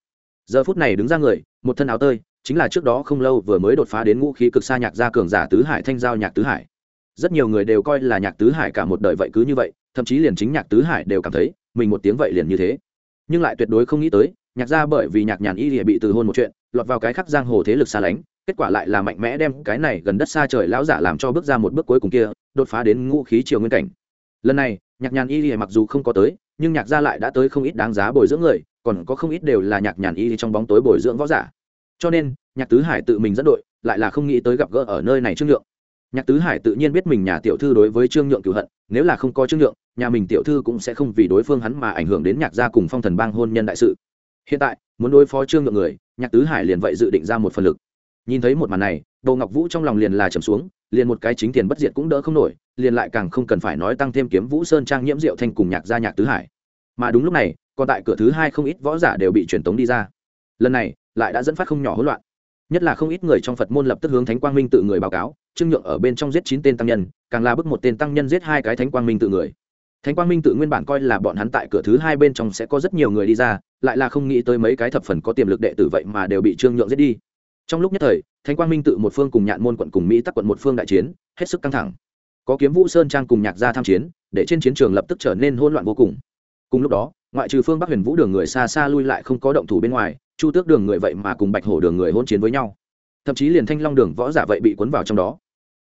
Giờ phút này đứng ra người, một thân áo tơi, chính là trước đó không lâu vừa mới đột phá đến ngũ khí cực xa nhạc gia cường giả tứ hải thanh giao nhạc tứ hải. Rất nhiều người đều coi là nhạc tứ hải cả một đời vậy cứ như vậy, thậm chí liền chính nhạc tứ hải đều cảm thấy mình một tiếng vậy liền như thế. Nhưng lại tuyệt đối không nghĩ tới, nhạc gia bởi vì nhạc nhàn y địa bị từ hôn một chuyện, lọt vào cái khắc giang hồ thế lực xa lánh kết quả lại là mạnh mẽ đem cái này gần đất xa trời lão giả làm cho bước ra một bước cuối cùng kia, đột phá đến ngũ khí triều nguyên cảnh. Lần này, nhạc nhàn y địa mặc dù không có tới, nhưng nhạc gia lại đã tới không ít đáng giá bồi dưỡng người, còn có không ít đều là nhạc nhàn y trong bóng tối bồi dưỡng võ giả. Cho nên, nhạc tứ hải tự mình dẫn đội, lại là không nghĩ tới gặp gỡ ở nơi này trương nhượng. Nhạc tứ hải tự nhiên biết mình nhà tiểu thư đối với trương nhượng cựu hận, nếu là không có trương nhượng, nhà mình tiểu thư cũng sẽ không vì đối phương hắn mà ảnh hưởng đến nhạc gia cùng phong thần bang hôn nhân đại sự. Hiện tại, muốn đối phó trương nhượng người, nhạc tứ hải liền vậy dự định ra một phần lực nhìn thấy một màn này đồ ngọc vũ trong lòng liền là trầm xuống, liền một cái chính tiền bất diệt cũng đỡ không nổi, liền lại càng không cần phải nói tăng thêm kiếm vũ sơn trang nhiễm rượu thanh cùng nhạc gia nhạc tứ hải. Mà đúng lúc này, còn tại cửa thứ hai không ít võ giả đều bị truyền tống đi ra. Lần này, lại đã dẫn phát không nhỏ hỗn loạn. Nhất là không ít người trong phật môn lập tức hướng thánh quang minh tự người báo cáo, trương nhượng ở bên trong giết chín tên tăng nhân, càng là bức một tên tăng nhân giết hai cái thánh quang minh tự người. Thánh quang minh tự nguyên bản coi là bọn hắn tại cửa thứ hai bên trong sẽ có rất nhiều người đi ra, lại là không nghĩ tới mấy cái thập phần có tiềm lực đệ tử vậy mà đều bị trương nhượng giết đi trong lúc nhất thời, thánh quang minh tự một phương cùng nhạn môn quận cùng mỹ tắc quận một phương đại chiến, hết sức căng thẳng. Có kiếm vũ sơn trang cùng nhạc gia tham chiến, để trên chiến trường lập tức trở nên hỗn loạn vô cùng. Cùng lúc đó, ngoại trừ phương bắc huyền vũ đường người xa xa lui lại không có động thủ bên ngoài, chu tước đường người vậy mà cùng bạch hổ đường người hôn chiến với nhau. Thậm chí liền thanh long đường võ giả vậy bị cuốn vào trong đó.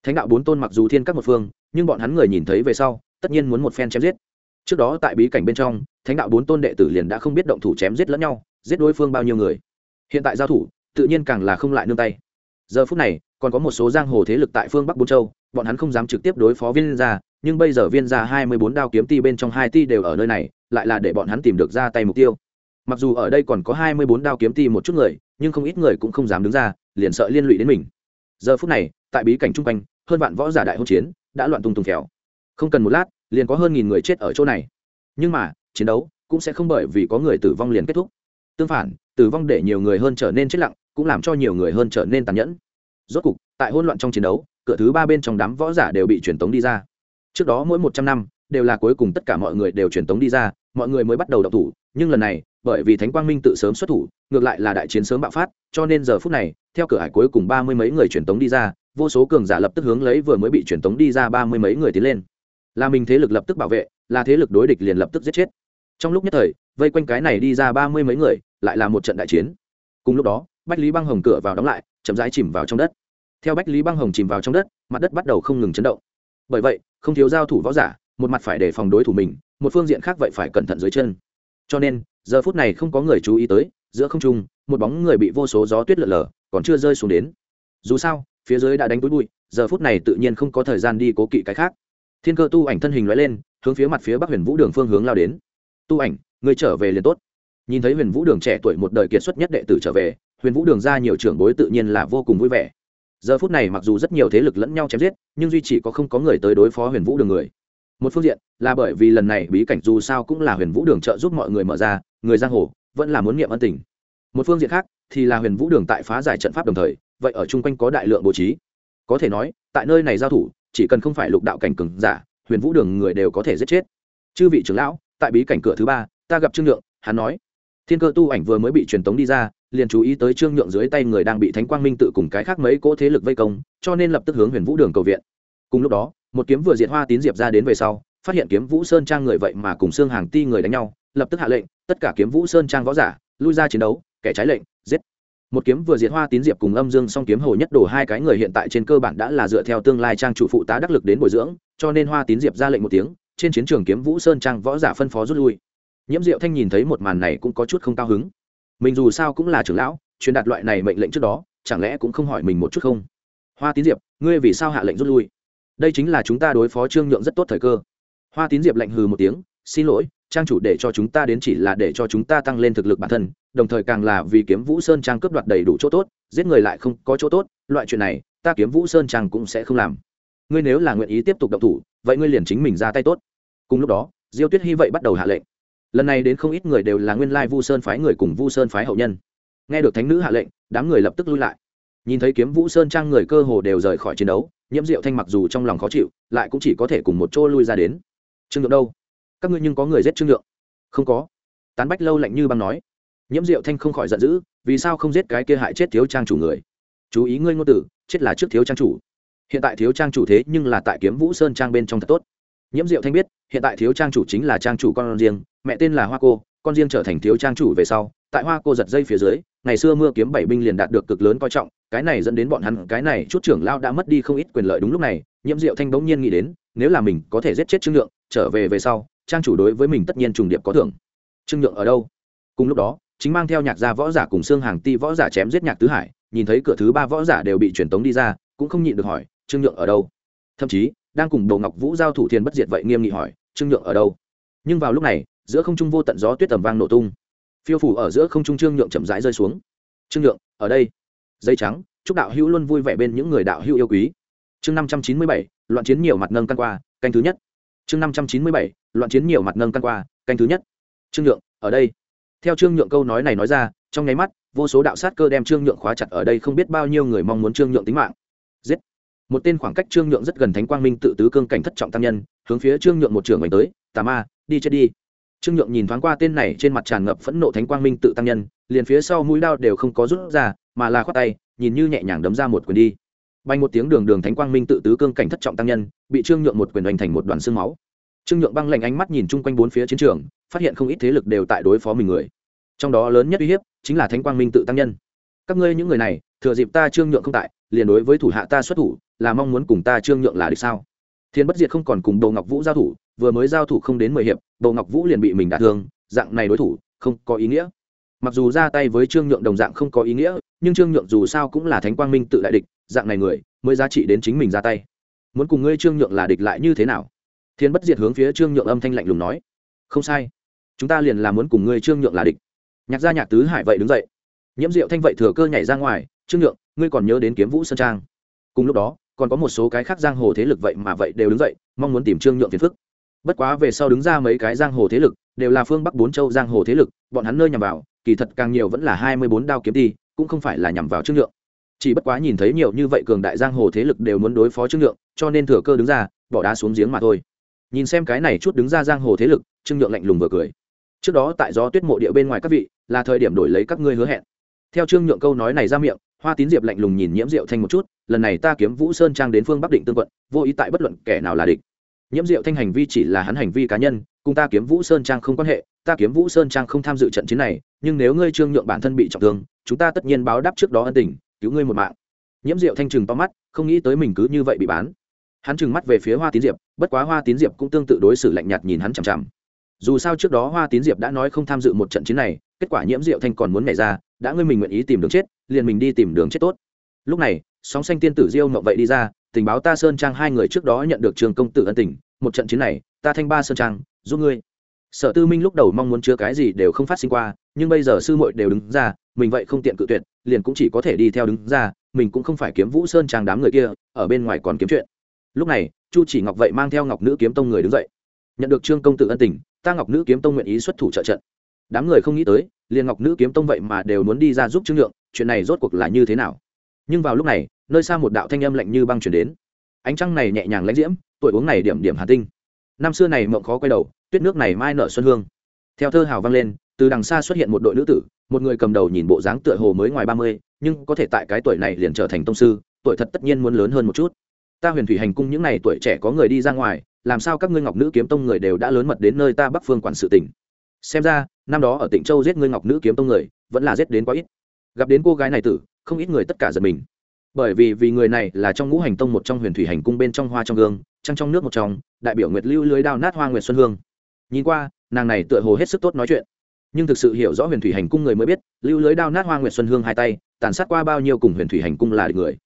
Thánh đạo bốn tôn mặc dù thiên các một phương, nhưng bọn hắn người nhìn thấy về sau, tất nhiên muốn một phen chém giết. Trước đó tại bí cảnh bên trong, thánh đạo bốn tôn đệ tử liền đã không biết động thủ chém giết lẫn nhau, giết đối phương bao nhiêu người. Hiện tại giao thủ tự nhiên càng là không lại nương tay. Giờ phút này, còn có một số giang hồ thế lực tại phương bắc bốn châu, bọn hắn không dám trực tiếp đối phó viên gia, nhưng bây giờ viên gia hai mươi bốn đao kiếm ti bên trong hai ti đều ở nơi này, lại là để bọn hắn tìm được ra tay mục tiêu. Mặc dù ở đây còn có hai mươi bốn đao kiếm ti một chút người, nhưng không ít người cũng không dám đứng ra, liền sợ liên lụy đến mình. Giờ phút này, tại bí cảnh chung quanh, hơn vạn võ giả đại hôn chiến đã loạn tung tung khéo không cần một lát, liền có hơn nghìn người chết ở chỗ này. Nhưng mà, chiến đấu cũng sẽ không bởi vì có người tử vong liền kết thúc tương phản, tử vong để nhiều người hơn trở nên chết lặng, cũng làm cho nhiều người hơn trở nên tàn nhẫn. Rốt cục, tại hỗn loạn trong chiến đấu, cửa thứ ba bên trong đám võ giả đều bị truyền tống đi ra. Trước đó mỗi một trăm năm, đều là cuối cùng tất cả mọi người đều truyền tống đi ra, mọi người mới bắt đầu đọc thủ, nhưng lần này, bởi vì thánh quang minh tự sớm xuất thủ, ngược lại là đại chiến sớm bạo phát, cho nên giờ phút này, theo cửa hải cuối cùng ba mươi mấy người truyền tống đi ra, vô số cường giả lập tức hướng lấy vừa mới bị truyền tống đi ra ba mươi mấy người tiến lên. Là mình thế lực lập tức bảo vệ, là thế lực đối địch liền lập tức giết chết. Trong lúc nhất thời vây quanh cái này đi ra ba mươi mấy người, lại là một trận đại chiến. Cùng lúc đó, bách lý băng hồng cửa vào đóng lại, chậm rãi chìm vào trong đất. Theo bách lý băng hồng chìm vào trong đất, mặt đất bắt đầu không ngừng chấn động. Bởi vậy, không thiếu giao thủ võ giả, một mặt phải để phòng đối thủ mình, một phương diện khác vậy phải cẩn thận dưới chân. Cho nên, giờ phút này không có người chú ý tới, giữa không trung, một bóng người bị vô số gió tuyết lở lở, còn chưa rơi xuống đến. Dù sao, phía dưới đã đánh túi bụi, giờ phút này tự nhiên không có thời gian đi cố kỵ cái khác. Thiên cơ tu ảnh thân hình loại lên, hướng phía mặt phía bắc huyền vũ đường phương hướng lao đến tu ảnh người trở về liền tốt. Nhìn thấy huyền vũ đường trẻ tuổi một đời kiệt xuất nhất đệ tử trở về, huyền vũ đường ra nhiều trưởng bối tự nhiên là vô cùng vui vẻ. Giờ phút này mặc dù rất nhiều thế lực lẫn nhau chém giết, nhưng duy chỉ có không có người tới đối phó huyền vũ đường người. Một phương diện là bởi vì lần này bí cảnh dù sao cũng là huyền vũ đường trợ giúp mọi người mở ra, người giang hồ vẫn là muốn nghiệm ân tình. Một phương diện khác thì là huyền vũ đường tại phá giải trận pháp đồng thời, vậy ở chung quanh có đại lượng bố trí. Có thể nói, tại nơi này giao thủ, chỉ cần không phải lục đạo cảnh cừng giả, huyền vũ đường người đều có thể giết chết. Chư vị trưởng lão tại bí cảnh cửa thứ ba, ta gặp trương nhượng, hắn nói. Thiên cơ tu ảnh vừa mới bị truyền tống đi ra, liền chú ý tới trương nhượng dưới tay người đang bị thánh quang minh tự cùng cái khác mấy cỗ thế lực vây công, cho nên lập tức hướng huyền vũ đường cầu viện. Cùng lúc đó, một kiếm vừa diệt hoa tín diệp ra đến về sau, phát hiện kiếm vũ sơn trang người vậy mà cùng xương hàng ti người đánh nhau, lập tức hạ lệnh, tất cả kiếm vũ sơn trang võ giả, lui ra chiến đấu, kẻ trái lệnh, giết. Một kiếm vừa diệt hoa tín diệp cùng âm dương song kiếm hồ nhất đổ hai cái người hiện tại trên cơ bản đã là dựa theo tương lai trang chủ phụ tá đắc lực đến bồi dưỡng, cho nên hoa tín diệp ra lệnh một tiếng trên chiến trường kiếm vũ sơn trang võ giả phân phó rút lui. Nhiễm diệu thanh nhìn thấy một màn này cũng có chút không cao hứng. Mình dù sao cũng là trưởng lão, truyền đạt loại này mệnh lệnh trước đó, chẳng lẽ cũng không hỏi mình một chút không? Hoa tín diệp, ngươi vì sao hạ lệnh rút lui? Đây chính là chúng ta đối phó trương nhượng rất tốt thời cơ. Hoa tín diệp lệnh hừ một tiếng, xin lỗi, trang chủ để cho chúng ta đến chỉ là để cho chúng ta tăng lên thực lực bản thân, đồng thời càng là vì kiếm vũ sơn trang cướp đoạt đầy đủ chỗ tốt, giết người lại không có chỗ tốt, loại chuyện này, ta kiếm vũ sơn trang cũng sẽ không làm. Ngươi nếu là nguyện ý tiếp tục động thủ, vậy ngươi liền chính mình ra tay tốt cùng lúc đó, diêu tuyết hy vậy bắt đầu hạ lệnh. Lần này đến không ít người đều là nguyên lai vu sơn phái người cùng vu sơn phái hậu nhân. Nghe được thánh nữ hạ lệnh, đám người lập tức lui lại. Nhìn thấy kiếm vũ sơn trang người cơ hồ đều rời khỏi chiến đấu, nhiễm diệu thanh mặc dù trong lòng khó chịu, lại cũng chỉ có thể cùng một chỗ lui ra đến. Trương nhượng đâu? Các ngươi nhưng có người giết trương nhượng? Không có. Tán bách lâu lạnh như băng nói. Nhiễm diệu thanh không khỏi giận dữ, vì sao không giết cái kia hại chết thiếu trang chủ người? Chú ý ngươi ngôn tử chết là trước thiếu trang chủ. Hiện tại thiếu trang chủ thế nhưng là tại kiếm vũ sơn trang bên trong thật tốt nhiễm diệu thanh biết, hiện tại thiếu trang chủ chính là trang chủ con riêng, mẹ tên là hoa cô, con riêng trở thành thiếu trang chủ về sau, tại hoa cô giật dây phía dưới, ngày xưa mưa kiếm bảy binh liền đạt được cực lớn coi trọng, cái này dẫn đến bọn hắn, cái này chút trưởng lao đã mất đi không ít quyền lợi đúng lúc này, nhiễm diệu thanh bỗng nhiên nghĩ đến, nếu là mình có thể giết chết trương nhượng, trở về về sau, trang chủ đối với mình tất nhiên trùng điệp có thưởng. Trương nhượng ở đâu? Cùng lúc đó, chính mang theo nhạc gia võ giả cùng xương hàng ti võ giả chém giết nhạc tứ hải, nhìn thấy cửa thứ ba võ giả đều bị truyền tống đi ra, cũng không nhịn được hỏi, trương nhượng ở đâu? Thậm chí đang cùng đồ ngọc vũ giao thủ thiên bất diệt vậy nghiêm nghị hỏi, trương nhượng ở đâu? Nhưng vào lúc này, giữa không trung vô tận gió tuyết tầm vang nổ tung. Phiêu phủ ở giữa không trung trương nhượng chậm rãi rơi xuống. Trương nhượng, ở đây. Dây trắng, chúc đạo hữu luôn vui vẻ bên những người đạo hữu yêu quý. Chương năm trăm chín mươi bảy, loạn chiến nhiều mặt nâng căn qua, canh thứ nhất. Chương năm trăm chín mươi bảy, loạn chiến nhiều mặt nâng căn qua, canh thứ nhất. Trương nhượng, ở đây. Theo trương nhượng câu nói này nói ra, trong nháy mắt, vô số đạo sát cơ đem trương nhượng khóa chặt ở đây không biết bao nhiêu người mong muốn trương nhượng tính mạng. Giết! Một tên khoảng cách trương nhượng rất gần thánh quang minh tự tứ cương cảnh thất trọng tam nhân, hướng phía trương nhượng một trường đánh tới, tà ma, đi chết đi. Trương nhượng nhìn thoáng qua tên này trên mặt tràn ngập phẫn nộ thánh quang minh tự tăng nhân, liền phía sau mũi đao đều không có rút ra, mà là khoát tay, nhìn như nhẹ nhàng đấm ra một quyền đi. Bay một tiếng đường đường thánh quang minh tự tứ cương cảnh thất trọng tăng nhân, bị trương nhượng một quyền đánh thành một đoàn xương máu. Trương nhượng băng lạnh ánh mắt nhìn chung quanh bốn phía chiến trường, phát hiện không ít thế lực đều tại đối phó mình người. Trong đó lớn nhất uy hiếp chính là thánh quang minh tự tăng nhân. Các ngươi những người này, thừa dịp ta trương nhượng không tại liền đối với thủ hạ ta xuất thủ, là mong muốn cùng ta trương nhượng là địch sao? Thiên bất diệt không còn cùng đồ ngọc vũ giao thủ, vừa mới giao thủ không đến mười hiệp, đồ ngọc vũ liền bị mình đả thương, dạng này đối thủ, không có ý nghĩa. Mặc dù ra tay với trương nhượng đồng dạng không có ý nghĩa, nhưng trương nhượng dù sao cũng là thánh quang minh tự đại địch, dạng này người, mới giá trị đến chính mình ra tay. Muốn cùng ngươi trương nhượng là địch lại như thế nào? Thiên bất diệt hướng phía trương nhượng âm thanh lạnh lùng nói. Không sai. Chúng ta liền là muốn cùng ngươi trương nhượng là địch. Nhạc gia nhạc tứ hải vậy đứng dậy. Nhiễm diệu thanh vậy thừa cơ nhảy ra ngoài, trương nhượng ngươi còn nhớ đến kiếm vũ sơn trang? Cùng lúc đó, còn có một số cái khác giang hồ thế lực vậy mà vậy đều đứng dậy, mong muốn tìm trương nhượng phiền phức. Bất quá về sau đứng ra mấy cái giang hồ thế lực, đều là phương bắc bốn châu giang hồ thế lực, bọn hắn nơi nhằm vào, kỳ thật càng nhiều vẫn là hai mươi bốn đao kiếm ti, cũng không phải là nhằm vào trương nhượng. Chỉ bất quá nhìn thấy nhiều như vậy cường đại giang hồ thế lực đều muốn đối phó trương nhượng, cho nên thừa cơ đứng ra, bỏ đá xuống giếng mà thôi. Nhìn xem cái này chút đứng ra giang hồ thế lực, trương nhượng lạnh lùng vừa cười. Trước đó tại gió tuyết mộ địa bên ngoài các vị, là thời điểm đổi lấy các ngươi hứa hẹn. Theo trương nhượng câu nói này ra miệng hoa tín diệp lạnh lùng nhìn nhiễm diệu thanh một chút, lần này ta kiếm vũ sơn trang đến phương bắc định tương quận, vô ý tại bất luận kẻ nào là địch. Nhiễm diệu thanh hành vi chỉ là hắn hành vi cá nhân, cùng ta kiếm vũ sơn trang không quan hệ, ta kiếm vũ sơn trang không tham dự trận chiến này, nhưng nếu ngươi trương nhượng bản thân bị trọng thương, chúng ta tất nhiên báo đáp trước đó ân tình, cứu ngươi một mạng. Nhiễm diệu thanh trừng to mắt, không nghĩ tới mình cứ như vậy bị bán. Hắn trừng mắt về phía hoa tín diệp, bất quá hoa tín diệp cũng tương tự đối xử lạnh nhạt nhìn hắn chằm chằm. Dù sao trước đó hoa tín diệp đã nói không tham dự một trận chiến này, kết quả nhiễm diệu thanh còn muốn nhảy ra, đã ngươi mình nguyện ý tìm đường chết liền mình đi tìm đường chết tốt. Lúc này, sóng xanh tiên tử diêu mộng vậy đi ra, tình báo ta sơn trang hai người trước đó nhận được trường công tử ân tình, một trận chiến này, ta thanh ba sơn trang, giúp ngươi. Sở tư minh lúc đầu mong muốn chứa cái gì đều không phát sinh qua, nhưng bây giờ sư muội đều đứng ra, mình vậy không tiện cự tuyệt, liền cũng chỉ có thể đi theo đứng ra, mình cũng không phải kiếm vũ sơn trang đám người kia, ở bên ngoài còn kiếm chuyện. Lúc này, chu chỉ ngọc vậy mang theo ngọc nữ kiếm tông người đứng dậy. Nhận được trương công tử ân tình, ta ngọc nữ kiếm tông nguyện ý xuất thủ trợ trận. Đám người không nghĩ tới, liền ngọc nữ kiếm tông vậy mà đều muốn đi ra giúp trương nhượng chuyện này rốt cuộc là như thế nào? Nhưng vào lúc này, nơi xa một đạo thanh âm lạnh như băng chuyển đến. Ánh trăng này nhẹ nhàng lãnh diễm, tuổi uống này điểm điểm hà tinh. Năm xưa này mộng khó quay đầu, tuyết nước này mai nở xuân hương. Theo thơ hào vang lên, từ đằng xa xuất hiện một đội nữ tử, một người cầm đầu nhìn bộ dáng tựa hồ mới ngoài ba mươi, nhưng có thể tại cái tuổi này liền trở thành tông sư, tuổi thật tất nhiên muốn lớn hơn một chút. Ta huyền thủy hành cung những n à y tuổi trẻ có người đi ra ngoài, làm sao các ngươi ngọc nữ kiếm tông người đều đã lớn mật đến nơi ta bắc phương quản sự tỉnh? Xem ra, năm đó ở tỉnh châu giết ngươi ngọc nữ kiếm tông người, vẫn là giết đến quá ít gặp đến cô gái này tử, không ít người tất cả giật mình. Bởi vì vì người này là trong ngũ hành tông một trong huyền thủy hành cung bên trong hoa trong gương, trăng trong nước một trong, đại biểu nguyệt lưu lưới đao nát hoa nguyệt xuân hương. Nhìn qua, nàng này tựa hồ hết sức tốt nói chuyện. Nhưng thực sự hiểu rõ huyền thủy hành cung người mới biết, lưu lưới đao nát hoa nguyệt xuân hương hai tay, tàn sát qua bao nhiêu cùng huyền thủy hành cung là người.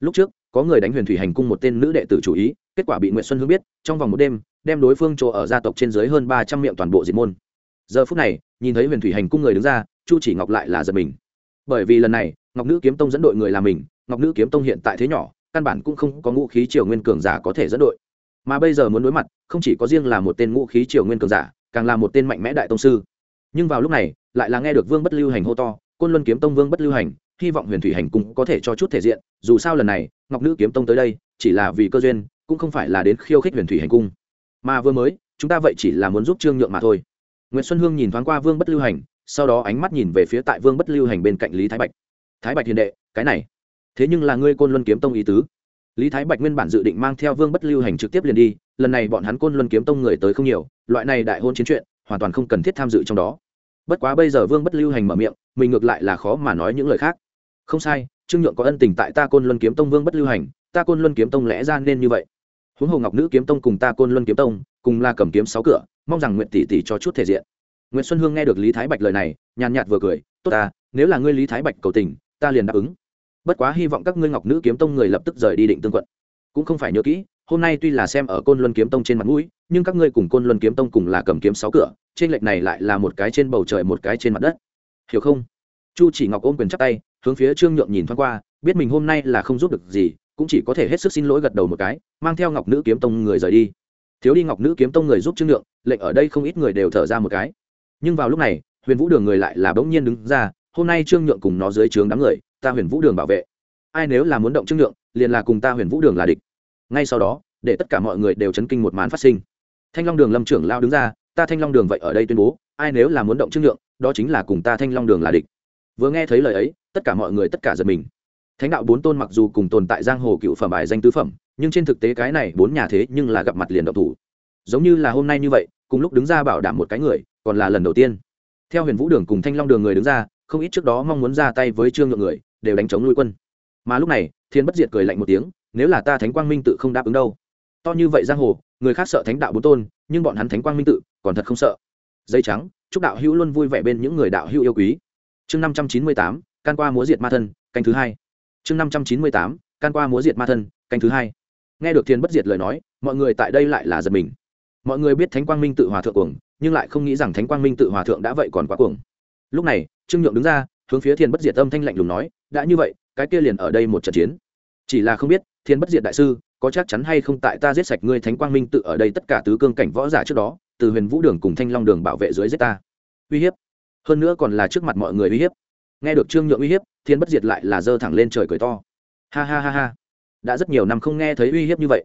Lúc trước, có người đánh huyền thủy hành cung một tên nữ đệ tử chủ ý, kết quả bị nguyệt xuân hương biết, trong vòng một đêm, đem đối phương chỗ ở gia tộc trên dưới hơn ba trăm miệng toàn bộ diệt môn. Giờ phút này, nhìn thấy huyền thủy hành cung người đứng ra, chu chỉ ngọc lại là giật mình bởi vì lần này, ngọc nữ kiếm tông dẫn đội người là mình, ngọc nữ kiếm tông hiện tại thế nhỏ, căn bản cũng không có ngũ khí triều nguyên cường giả có thể dẫn đội. Mà bây giờ muốn đối mặt, không chỉ có riêng là một tên ngũ khí triều nguyên cường giả, càng là một tên mạnh mẽ đại tông sư. Nhưng vào lúc này, lại là nghe được vương bất lưu hành hô to, côn luân kiếm tông vương bất lưu hành, hy vọng huyền thủy hành cung có thể cho chút thể diện, dù sao lần này, ngọc nữ kiếm tông tới đây, chỉ là vì cơ duyên, cũng không phải là đến khiêu khích huyền thủy hành cung. Mà vừa mới, chúng ta vậy chỉ là muốn giúp trương nhượng mà thôi. Nguyễn xuân hương nhìn thoáng qua vương bất lưu hành sau đó ánh mắt nhìn về phía tại vương bất lưu hành bên cạnh lý thái bạch thái bạch hiền đệ cái này thế nhưng là ngươi côn luân kiếm tông ý tứ lý thái bạch nguyên bản dự định mang theo vương bất lưu hành trực tiếp liền đi lần này bọn hắn côn luân kiếm tông người tới không nhiều loại này đại hôn chiến chuyện hoàn toàn không cần thiết tham dự trong đó bất quá bây giờ vương bất lưu hành mở miệng mình ngược lại là khó mà nói những lời khác không sai trương nhượng có ân tình tại ta côn luân kiếm tông vương bất lưu hành ta côn luân kiếm tông lẽ ra nên như vậy huống hồ ngọc nữ kiếm tông cùng ta côn luân kiếm tông cùng là cầm kiếm sáu cửa mong rằng nguyện tỷ tỷ cho chút thể diện nguyễn xuân hương nghe được lý thái bạch lời này, nhàn nhạt vừa cười, tốt ta, nếu là ngươi lý thái bạch cầu tình, ta liền đáp ứng. Bất quá hy vọng các ngươi ngọc nữ kiếm tông người lập tức rời đi định tương quận. Cũng không phải nhớ kỹ, hôm nay tuy là xem ở côn luân kiếm tông trên mặt mũi, nhưng các ngươi cùng côn luân kiếm tông cùng là cầm kiếm sáu cửa, trên lệch này lại là một cái trên bầu trời một cái trên mặt đất. Hiểu không? Chu chỉ ngọc ôm quyền chắp tay, hướng phía trương nhượng nhìn thoáng qua, biết mình hôm nay là không giúp được gì, cũng chỉ có thể hết sức xin lỗi gật đầu một cái, mang theo ngọc nữ kiếm tông người rời đi. Thiếu đi ngọc nữ kiếm tông người giúp trương nhượng, lệnh ở đây không ít người đều thở ra một cái nhưng vào lúc này, huyền vũ đường người lại là bỗng nhiên đứng ra, hôm nay trương nhượng cùng nó dưới trướng đám người, ta huyền vũ đường bảo vệ. Ai nếu là muốn động trương nhượng, liền là cùng ta huyền vũ đường là địch. Ngay sau đó, để tất cả mọi người đều chấn kinh một màn phát sinh. Thanh long đường lâm trưởng lao đứng ra, ta thanh long đường vậy ở đây tuyên bố, ai nếu là muốn động trương nhượng, đó chính là cùng ta thanh long đường là địch. Vừa nghe thấy lời ấy, tất cả mọi người tất cả giật mình. Thánh đạo bốn tôn mặc dù cùng tồn tại giang hồ cựu phẩm bài danh tứ phẩm, nhưng trên thực tế cái này bốn nhà thế nhưng là gặp mặt liền động thủ. Giống như là hôm nay như vậy, cùng lúc đứng ra bảo đảm một cái người còn là lần đầu tiên. Theo huyền vũ đường cùng thanh long đường người đứng ra, không ít trước đó mong muốn ra tay với trương nhượng người, đều đánh chống nuôi quân. Mà lúc này, thiên bất diệt cười lạnh một tiếng, nếu là ta thánh quang minh tự không đáp ứng đâu. To như vậy giang hồ, người khác sợ thánh đạo bốn tôn, nhưng bọn hắn thánh quang minh tự còn thật không sợ. Dây trắng, chúc đạo hữu luôn vui vẻ bên những người đạo hữu yêu quý. Chương năm trăm chín mươi tám, can qua múa diệt ma thân, canh thứ hai. Chương năm trăm chín mươi tám, can qua múa diệt ma thân, canh thứ hai. Nghe được thiên bất diệt lời nói, mọi người tại đây lại là giật mình. Mọi người biết thánh quang minh tự hòa thượng cuồng nhưng lại không nghĩ rằng thánh quang minh tự hòa thượng đã vậy còn quá cuồng. Lúc này, trương nhượng đứng ra, hướng phía thiên bất diệt âm thanh lạnh lùng nói, đã như vậy, cái kia liền ở đây một trận chiến. Chỉ là không biết, thiên bất diệt đại sư, có chắc chắn hay không tại ta giết sạch ngươi thánh quang minh tự ở đây tất cả tứ cương cảnh võ giả trước đó, từ huyền vũ đường cùng thanh long đường bảo vệ dưới giết ta. Uy hiếp. Hơn nữa còn là trước mặt mọi người uy hiếp. Nghe được trương nhượng uy hiếp, thiên bất diệt lại là giơ thẳng lên trời cười to. Ha ha ha ha. Đã rất nhiều năm không nghe thấy uy hiếp như vậy.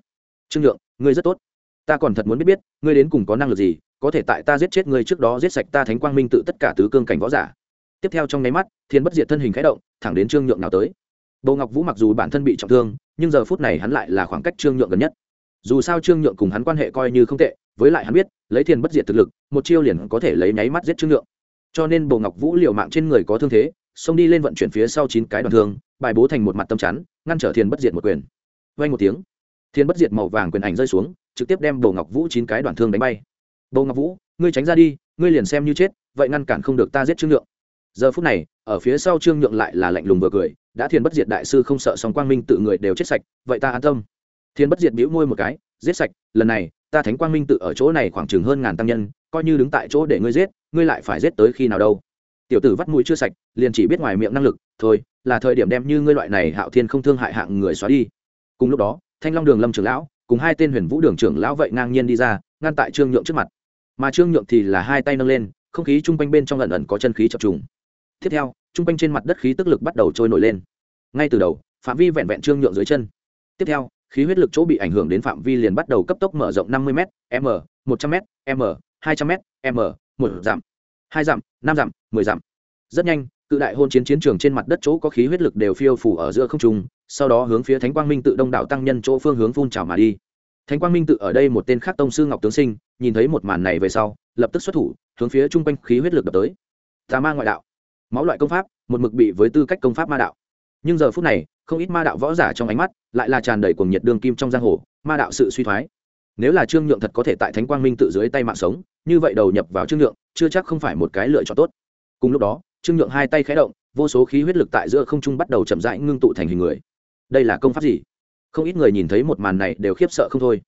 Trương nhượng, ngươi rất tốt. Ta còn thật muốn biết biết, ngươi đến cùng có năng lực gì có thể tại ta giết chết ngươi trước đó giết sạch ta thánh quang minh tự tất cả tứ cương cảnh võ giả. Tiếp theo trong nháy mắt, thiên bất diệt thân hình khẽ động, thẳng đến trương nhượng nào tới. Bầu ngọc vũ mặc dù bản thân bị trọng thương, nhưng giờ phút này hắn lại là khoảng cách trương nhượng gần nhất. Dù sao trương nhượng cùng hắn quan hệ coi như không tệ, với lại hắn biết, lấy thiên bất diệt thực lực, một chiêu liền có thể lấy nháy mắt giết trương nhượng. Cho nên bầu ngọc vũ liều mạng trên người có thương thế, xông đi lên vận chuyển phía sau chín cái đoàn thương, bài bố thành một mặt tâm chắn, ngăn trở thiên bất diệt một quyền. Vay một tiếng, thiên bất diệt màu vàng quyền ảnh rơi xuống, trực tiếp đem bầu ngọc vũ chín cái đoàn thương đánh bay bầu ngọc vũ, ngươi tránh ra đi, ngươi liền xem như chết, vậy ngăn cản không được ta giết trương nhượng. Giờ phút này, ở phía sau trương nhượng lại là lạnh lùng vừa cười, đã thiên bất diệt đại sư không sợ sóng quang minh tự người đều chết sạch, vậy ta an tâm. Thiên bất diệt bĩu môi một cái, giết sạch, lần này, ta thánh quang minh tự ở chỗ này khoảng chừng hơn ngàn tăng nhân, coi như đứng tại chỗ để ngươi giết, ngươi lại phải giết tới khi nào đâu. Tiểu tử vắt mũi chưa sạch, liền chỉ biết ngoài miệng năng lực, thôi, là thời điểm đem như ngươi loại này hạo thiên không thương hại hạng người xóa đi. Cùng lúc đó, thanh long đường lâm trưởng lão, cùng hai tên huyền vũ đường trưởng lão vậy ngang nhiên đi ra ngăn tại trương nhượng trước mặt. Mà trương nhượng thì là hai tay nâng lên, không khí chung quanh bên trong lần ẩn có chân khí chập trùng. Tiếp theo, chung quanh trên mặt đất khí tức lực bắt đầu trôi nổi lên. Ngay từ đầu, phạm vi vẹn vẹn trương nhượng dưới chân. Tiếp theo, khí huyết lực chỗ bị ảnh hưởng đến phạm vi liền bắt đầu cấp tốc mở rộng năm mươi m m, một trăm m m, hai trăm m m, một dặm, hai dặm, năm dặm, mười dặm. Rất nhanh, cự đại hôn chiến chiến trường trên mặt đất chỗ có khí huyết lực đều phiêu phủ ở giữa không trung, sau đó hướng phía thánh quang minh tự đông đảo tăng nhân chỗ phương hướng phun trào mà đi thánh quang minh tự ở đây một tên khác tông sư ngọc tướng sinh, nhìn thấy một màn này về sau, lập tức xuất thủ, hướng phía chung quanh khí huyết lực đập tới. Tà ma ngoại đạo. Máu loại công pháp, một mực bị với tư cách công pháp ma đạo. Nhưng giờ phút này, không ít ma đạo võ giả trong ánh mắt lại là tràn đầy cuồng nhiệt đương kim trong giang hồ, ma đạo sự suy thoái. Nếu là trương nhượng thật có thể tại thánh quang minh tự dưới tay mạng sống, như vậy đầu nhập vào trương nhượng, chưa chắc không phải một cái lựa chọn tốt. Cùng lúc đó, trương nhượng hai tay khé động, vô số khí huyết lực tại giữa không trung bắt đầu chậm rãi ngưng tụ thành hình người. Đây là công pháp gì? Không ít người nhìn thấy một màn này đều khiếp sợ không thôi.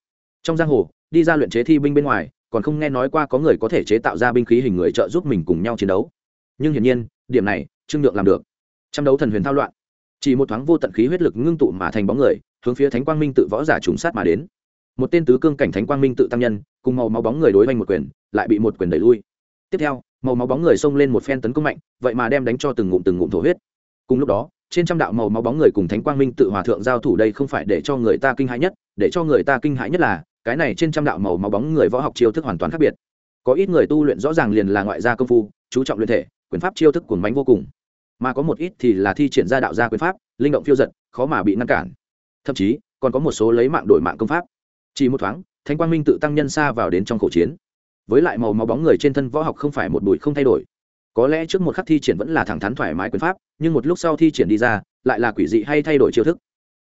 Trong giang hồ, đi ra luyện chế thi binh bên ngoài, còn không nghe nói qua có người có thể chế tạo ra binh khí hình người trợ giúp mình cùng nhau chiến đấu. Nhưng hiển nhiên, điểm này, trương nhượng làm được. Trăm đấu thần huyền thao loạn. Chỉ một thoáng vô tận khí huyết lực ngưng tụ mà thành bóng người, hướng phía thánh quang minh tự võ giả trùng sát mà đến. Một tên tứ cương cảnh thánh quang minh tự tăng nhân, cùng màu máu bóng người đối oanh một quyền, lại bị một quyền đẩy lui. Tiếp theo, màu máu bóng người xông lên một phen tấn công mạnh, vậy mà đem đánh cho từng ngụm từng ngụm thổ huyết. Cùng lúc đó trên trăm đạo màu máu bóng người cùng thánh quang minh tự hòa thượng giao thủ đây không phải để cho người ta kinh hãi nhất, để cho người ta kinh hãi nhất là, cái này trên trăm đạo màu máu bóng người võ học chiêu thức hoàn toàn khác biệt. Có ít người tu luyện rõ ràng liền là ngoại gia công phu, chú trọng luyện thể, quyền pháp chiêu thức cuồng bánh vô cùng. Mà có một ít thì là thi triển ra đạo gia quyền pháp, linh động phiêu giật, khó mà bị ngăn cản. Thậm chí, còn có một số lấy mạng đổi mạng công pháp. Chỉ một thoáng, thánh quang minh tự tăng nhân xa vào đến trong khẩu chiến. Với lại màu máu bóng người trên thân võ học không phải một bụi không thay đổi có lẽ trước một khắc thi triển vẫn là thẳng thắn thoải mái quyền pháp, nhưng một lúc sau thi triển đi ra, lại là quỷ dị hay thay đổi chiêu thức.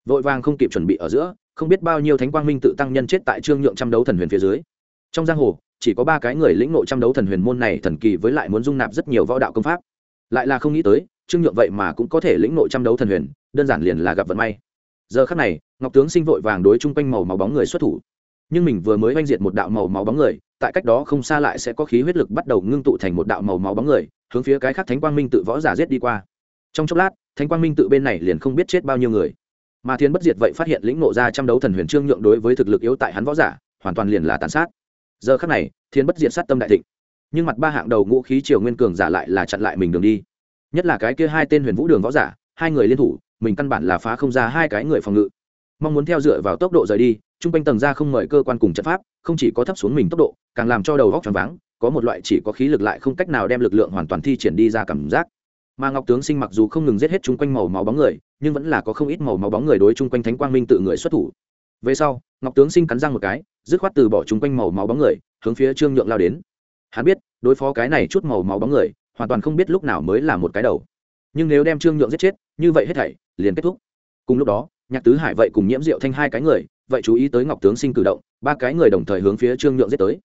Vội vàng không kịp chuẩn bị ở giữa, không biết bao nhiêu thánh quang minh tự tăng nhân chết tại trương nhượng trăm đấu thần huyền phía dưới. Trong giang hồ, chỉ có ba cái người lĩnh nội trăm đấu thần huyền môn này thần kỳ với lại muốn dung nạp rất nhiều võ đạo công pháp. Lại là không nghĩ tới, trương nhượng vậy mà cũng có thể lĩnh nội trăm đấu thần huyền, đơn giản liền là gặp vận may. Giờ khắc này, ngọc tướng sinh vội vàng đối chung quanh màu máu bóng người xuất thủ. Nhưng mình vừa mới oanh diệt một đạo màu máu bóng người tại cách đó không xa lại sẽ có khí huyết lực bắt đầu ngưng tụ thành một đạo màu máu bóng người, hướng phía cái khác thánh quang minh tự võ giả giết đi qua. Trong chốc lát, thánh quang minh tự bên này liền không biết chết bao nhiêu người. Mà thiên bất diệt vậy phát hiện lĩnh nộ ra trăm đấu thần huyền trương nhượng đối với thực lực yếu tại hắn võ giả, hoàn toàn liền là tàn sát. Giờ khắc này, thiên bất diệt sát tâm đại thịnh. Nhưng mặt ba hạng đầu ngũ khí triều nguyên cường giả lại là chặn lại mình đường đi. Nhất là cái kia hai tên huyền vũ đường võ giả, hai người liên thủ, mình căn bản là phá không ra hai cái người phòng ngự mong muốn theo dựa vào tốc độ rời đi, chung quanh tầng ra không mời cơ quan cùng trận pháp, không chỉ có thấp xuống mình tốc độ, càng làm cho đầu góc tròn váng, có một loại chỉ có khí lực lại không cách nào đem lực lượng hoàn toàn thi triển đi ra cảm giác. Mà ngọc tướng sinh mặc dù không ngừng giết hết chung quanh màu máu bóng người, nhưng vẫn là có không ít màu máu bóng người đối chung quanh thánh quang minh tự người xuất thủ. Về sau, ngọc tướng sinh cắn răng một cái, dứt khoát từ bỏ chung quanh màu máu bóng người, hướng phía trương nhượng lao đến. Hắn biết, đối phó cái này chút màu máu bóng người, hoàn toàn không biết lúc nào mới là một cái đầu. Nhưng nếu đem trương nhượng giết chết, như vậy hết thảy liền kết thúc. Cùng lúc đó nhạc tứ hải vậy cùng nhiễm diệu thanh hai cái người, vậy chú ý tới ngọc tướng sinh cử động, ba cái người đồng thời hướng phía trương nhượng giết tới.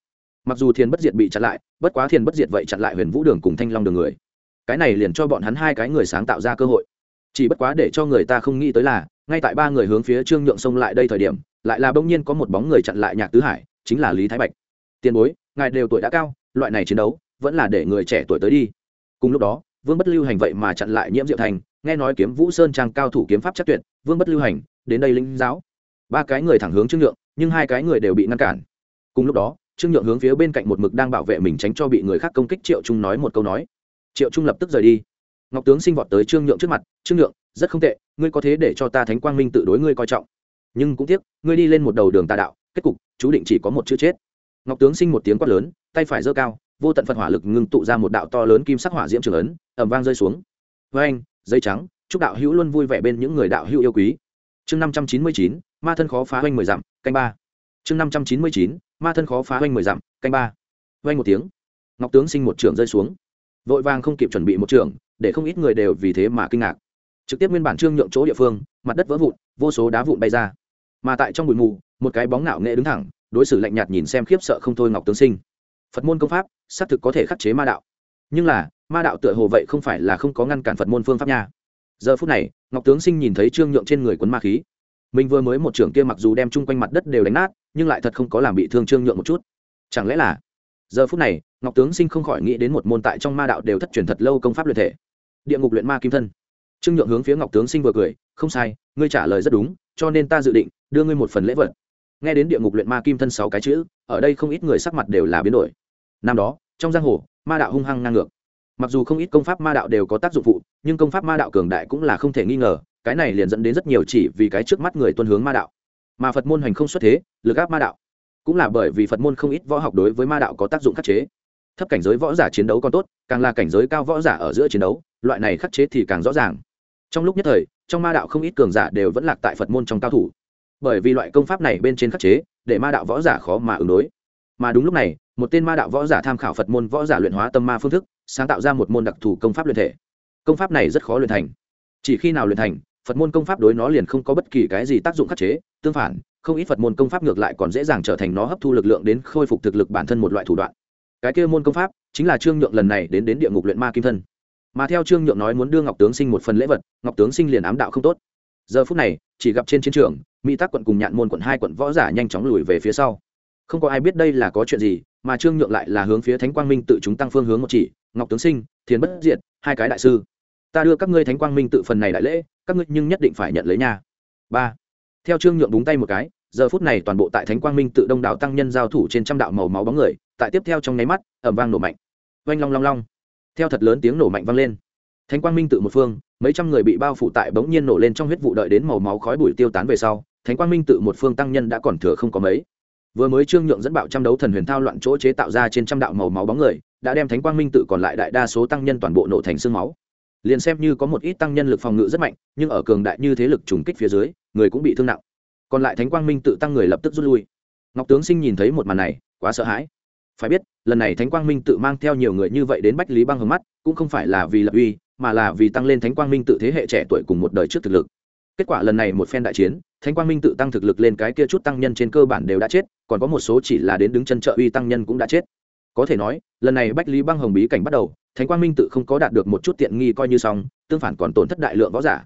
Mặc dù thiền bất diệt bị chặn lại, bất quá thiền bất diệt vậy chặn lại huyền vũ đường cùng thanh long đường người. Cái này liền cho bọn hắn hai cái người sáng tạo ra cơ hội. Chỉ bất quá để cho người ta không nghĩ tới là, ngay tại ba người hướng phía trương nhượng xông lại đây thời điểm, lại là bỗng nhiên có một bóng người chặn lại nhạc tứ hải, chính là lý thái bạch. Tiền bối, ngài đều tuổi đã cao, loại này chiến đấu, vẫn là để người trẻ tuổi tới đi. Cùng lúc đó, vương bất lưu hành vậy mà chặn lại nhiễm diệu thành nghe nói kiếm vũ sơn trang cao thủ kiếm pháp chắc tuyệt, vương bất lưu hành, đến đây lĩnh giáo. Ba cái người thẳng hướng trương nhượng, nhưng hai cái người đều bị ngăn cản. Cùng lúc đó, trương nhượng hướng phía bên cạnh một mực đang bảo vệ mình tránh cho bị người khác công kích triệu trung nói một câu nói. Triệu trung lập tức rời đi. Ngọc tướng sinh vọt tới trương nhượng trước mặt, trương nhượng, rất không tệ, ngươi có thế để cho ta thánh quang minh tự đối ngươi coi trọng. Nhưng cũng tiếc, ngươi đi lên một đầu đường tà đạo, kết cục, chú định chỉ có một chữ chết. Ngọc tướng sinh một tiếng quát lớn, tay phải giơ cao, vô tận phật hỏa lực ngưng tụ ra một đạo to lớn kim sắc hỏa diễm trường ấn ẩm vang rơi xuống. Với anh dây trắng, chúc đạo hữu luôn vui vẻ bên những người đạo hữu yêu quý. Chương năm trăm chín mươi chín, ma thân khó phá oanh mười dặm, canh ba. Chương năm trăm chín mươi chín, ma thân khó phá oanh mười dặm, canh ba. Oanh một tiếng, ngọc tướng sinh một trường rơi xuống. Vội vàng không kịp chuẩn bị một trường, để không ít người đều vì thế mà kinh ngạc. Trực tiếp nguyên bản trương nhượng chỗ địa phương, mặt đất vỡ vụn, vô số đá vụn bay ra. Mà tại trong bụi mù, một cái bóng nạo nghệ đứng thẳng, đối xử lạnh nhạt nhìn xem khiếp sợ không thôi ngọc tướng sinh. Phật môn công pháp, xác thực có thể khắc chế ma đạo. Nhưng là ma đạo tựa hồ vậy không phải là không có ngăn cản phật môn phương pháp nha. Giờ phút này, ngọc tướng sinh nhìn thấy trương nhượng trên người quấn ma khí. Mình vừa mới một trưởng kia mặc dù đem chung quanh mặt đất đều đánh nát, nhưng lại thật không có làm bị thương trương nhượng một chút. Chẳng lẽ là? Giờ phút này, ngọc tướng sinh không khỏi nghĩ đến một môn tại trong ma đạo đều thất truyền thật lâu công pháp luyện thể. Địa ngục luyện ma kim thân. Trương nhượng hướng phía ngọc tướng sinh vừa cười, không sai, ngươi trả lời rất đúng, cho nên ta dự định đưa ngươi một phần lễ vật. Nghe đến địa ngục luyện ma kim thân sáu cái chữ, ở đây không ít người sắc mặt đều là biến đổi. Năm đó, trong giang hồ, ma đạo hung hăng ngang ngược mặc dù không ít công pháp ma đạo đều có tác dụng phụ, nhưng công pháp ma đạo cường đại cũng là không thể nghi ngờ, cái này liền dẫn đến rất nhiều chỉ vì cái trước mắt người tuân hướng ma đạo. Mà phật môn hành không xuất thế, lực áp ma đạo, cũng là bởi vì phật môn không ít võ học đối với ma đạo có tác dụng khắc chế. Thấp cảnh giới võ giả chiến đấu còn tốt, càng là cảnh giới cao võ giả ở giữa chiến đấu, loại này khắc chế thì càng rõ ràng. Trong lúc nhất thời, trong ma đạo không ít cường giả đều vẫn lạc tại phật môn trong cao thủ. Bởi vì loại công pháp này bên trên khắc chế, để ma đạo võ giả khó mà ứng đối. Mà đúng lúc này, một tên ma đạo võ giả tham khảo phật môn võ giả luyện hóa tâm ma phương thức sáng tạo ra một môn đặc thù công pháp luyện thể. Công pháp này rất khó luyện thành. Chỉ khi nào luyện thành, phật môn công pháp đối nó liền không có bất kỳ cái gì tác dụng khắc chế, tương phản, không ít phật môn công pháp ngược lại còn dễ dàng trở thành nó hấp thu lực lượng đến khôi phục thực lực bản thân một loại thủ đoạn. Cái kia môn công pháp chính là trương nhượng lần này đến đến địa ngục luyện ma kim thân. Mà theo trương nhượng nói muốn đưa ngọc tướng sinh một phần lễ vật, ngọc tướng sinh liền ám đạo không tốt. Giờ phút này, chỉ gặp trên chiến trường, mỹ tác quận cùng nhạn môn quận hai quận võ giả nhanh chóng lùi về phía sau. Không có ai biết đây là có chuyện gì, mà trương nhượng lại là hướng phía thánh quang minh tự chúng tăng phương hướng một chỉ ngọc tướng sinh, thiền bất diệt, hai cái đại sư. Ta đưa các ngươi thánh quang minh tự phần này đại lễ, các ngươi nhưng nhất định phải nhận lấy nha. Ba. Theo trương nhượng búng tay một cái, giờ phút này toàn bộ tại thánh quang minh tự đông đảo tăng nhân giao thủ trên trăm đạo màu máu bóng người, tại tiếp theo trong nháy mắt ẩm vang nổ mạnh. Oanh long long long. Theo thật lớn tiếng nổ mạnh vang lên. Thánh quang minh tự một phương, mấy trăm người bị bao phủ tại bỗng nhiên nổ lên trong huyết vụ đợi đến màu máu khói bụi tiêu tán về sau, thánh quang minh tự một phương tăng nhân đã còn thừa không có mấy. Vừa mới trương nhượng dẫn bạo trăm đấu thần huyền thao loạn chỗ chế tạo ra trên trăm đạo màu máu bóng người đã đem thánh quang minh tự còn lại đại đa số tăng nhân toàn bộ nổ thành xương máu. Liền xem như có một ít tăng nhân lực phòng ngự rất mạnh, nhưng ở cường đại như thế lực trùng kích phía dưới, người cũng bị thương nặng. Còn lại thánh quang minh tự tăng người lập tức rút lui. Ngọc tướng sinh nhìn thấy một màn này, quá sợ hãi. Phải biết, lần này thánh quang minh tự mang theo nhiều người như vậy đến bách lý băng hầm mắt, cũng không phải là vì lập uy, mà là vì tăng lên thánh quang minh tự thế hệ trẻ tuổi cùng một đời trước thực lực. Kết quả lần này một phen đại chiến, thánh quang minh tự tăng thực lực lên cái kia chút tăng nhân trên cơ bản đều đã chết, còn có một số chỉ là đến đứng chân trợ uy tăng nhân cũng đã chết có thể nói, lần này bách lý băng hồng bí cảnh bắt đầu, thánh quang minh tự không có đạt được một chút tiện nghi coi như xong, tương phản còn tổn thất đại lượng võ giả.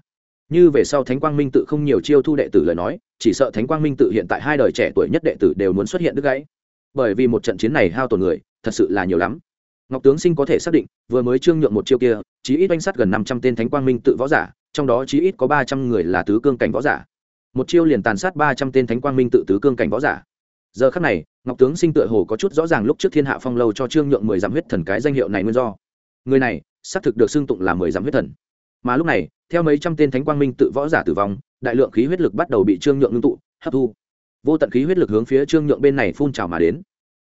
Như về sau thánh quang minh tự không nhiều chiêu thu đệ tử lời nói, chỉ sợ thánh quang minh tự hiện tại hai đời trẻ tuổi nhất đệ tử đều muốn xuất hiện đứt gãy. Bởi vì một trận chiến này hao tổn người, thật sự là nhiều lắm. Ngọc tướng sinh có thể xác định, vừa mới trương nhượng một chiêu kia, chí ít oanh sát gần năm trăm tên thánh quang minh tự võ giả, trong đó chí ít có ba trăm người là tứ cương cảnh võ giả. Một chiêu liền tàn sát ba trăm tên thánh quang minh tự tứ cương cảnh võ giả. Giờ khắc này ngọc tướng sinh tựa hồ có chút rõ ràng lúc trước thiên hạ phong lâu cho trương nhượng mười dặm huyết thần cái danh hiệu này nguyên do. Người này, xác thực được xưng tụng là mười dặm huyết thần. Mà lúc này, theo mấy trăm tên thánh quang minh tự võ giả tử vong, đại lượng khí huyết lực bắt đầu bị trương nhượng ngưng tụ, hấp thu. Vô tận khí huyết lực hướng phía trương nhượng bên này phun trào mà đến.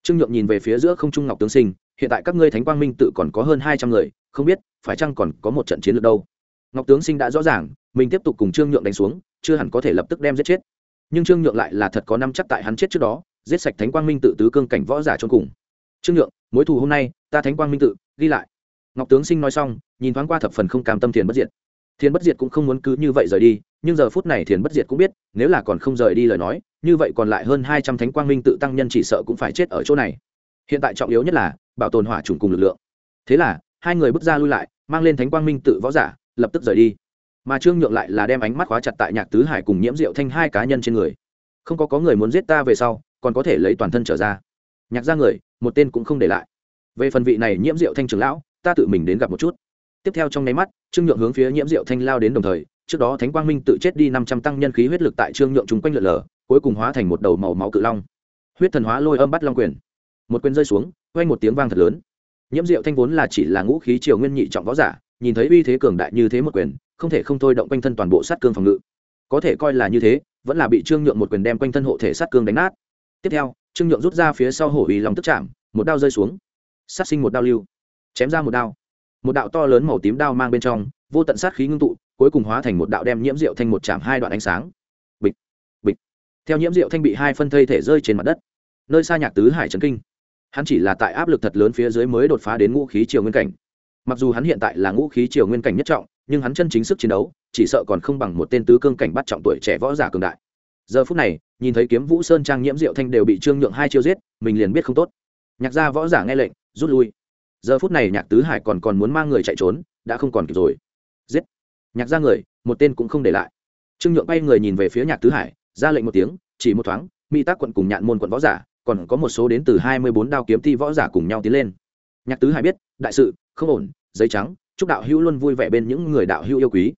Trương nhượng nhìn về phía giữa không trung ngọc tướng sinh, hiện tại các ngươi thánh quang minh tự còn có hơn hai trăm người, không biết, phải chăng còn có một trận chiến lược đâu? Ngọc tướng sinh đã rõ ràng, mình tiếp tục cùng trương nhượng đánh xuống, chưa hẳn có thể lập tức đem giết chết. Nhưng trương nhượng lại là thật có năm chắc tại hắn chết trước đó giết sạch thánh quang minh tự tứ cương cảnh võ giả trốn cùng. Trương nhượng, mối thù hôm nay, ta thánh quang minh tự, ghi lại. Ngọc tướng sinh nói xong, nhìn thoáng qua thập phần không cam tâm thiền bất diệt. Thiền bất diệt cũng không muốn cứ như vậy rời đi, nhưng giờ phút này thiền bất diệt cũng biết, nếu là còn không rời đi lời nói, như vậy còn lại hơn hai trăm thánh quang minh tự tăng nhân chỉ sợ cũng phải chết ở chỗ này. Hiện tại trọng yếu nhất là, bảo tồn hỏa trùng cùng lực lượng. Thế là, hai người bước ra lui lại, mang lên thánh quang minh tự võ giả, lập tức rời đi. Mà trương nhượng lại là đem ánh mắt khóa chặt tại nhạc tứ hải cùng nhiễm diệu thanh hai cá nhân trên người. Không có có người muốn giết ta về sau còn có thể lấy toàn thân trở ra. Nhạc ra người, một tên cũng không để lại. Về phần vị này nhiễm diệu thanh trưởng lão, ta tự mình đến gặp một chút. Tiếp theo trong nháy mắt, trương nhượng hướng phía nhiễm diệu thanh lao đến đồng thời, trước đó thánh quang minh tự chết đi năm trăm tăng nhân khí huyết lực tại trương nhượng chung quanh lượn lờ, cuối cùng hóa thành một đầu màu máu cự long. Huyết thần hóa lôi âm bắt long quyền. Một quyền rơi xuống quanh một tiếng vang thật lớn. Nhiễm diệu thanh vốn là chỉ là ngũ khí triều nguyên nhị trọng võ giả, nhìn thấy uy thế cường đại như thế một quyền, không thể không thôi động quanh thân toàn bộ sát cương phòng ngự. Có thể coi là như thế, vẫn là bị trương nhượng một quyền đem quanh thân hộ thể sát cương đánh nát tiếp theo, trương nhượng rút ra phía sau hổ uy lòng tức chạm, một đao rơi xuống. Sát sinh một đao lưu. Chém ra một đao. Một đạo to lớn màu tím đao mang bên trong, vô tận sát khí ngưng tụ, cuối cùng hóa thành một đạo đem nhiễm rượu thành một chạm hai đoạn ánh sáng. Bịch bịch. Theo nhiễm rượu thanh bị hai phân thây thể rơi trên mặt đất, nơi xa nhạc tứ hải trấn kinh. Hắn chỉ là tại áp lực thật lớn phía dưới mới đột phá đến ngũ khí triều nguyên cảnh. Mặc dù hắn hiện tại là ngũ khí triều nguyên cảnh nhất trọng, nhưng hắn chân chính sức chiến đấu, chỉ sợ còn không bằng một tên tứ cương cảnh bắt trọng tuổi trẻ võ giả cường đại. Giờ phút này nhìn thấy kiếm vũ sơn trang nhiễm diệu thanh đều bị trương nhượng hai chiêu giết, mình liền biết không tốt. Nhạc gia võ giả nghe lệnh, rút lui. Giờ phút này nhạc tứ hải còn còn muốn mang người chạy trốn, đã không còn kịp rồi. Giết. Nhạc gia người, một tên cũng không để lại. Trương nhượng bay người nhìn về phía nhạc tứ hải, ra lệnh một tiếng, chỉ một thoáng mỹ tác quận cùng nhạn môn quận võ giả, còn có một số đến từ hai mươi bốn đao kiếm ti võ giả cùng nhau tiến lên. Nhạc tứ hải biết, đại sự, không ổn, giấy trắng, chúc đạo hữu luôn vui vẻ bên những người đạo hữu yêu quý.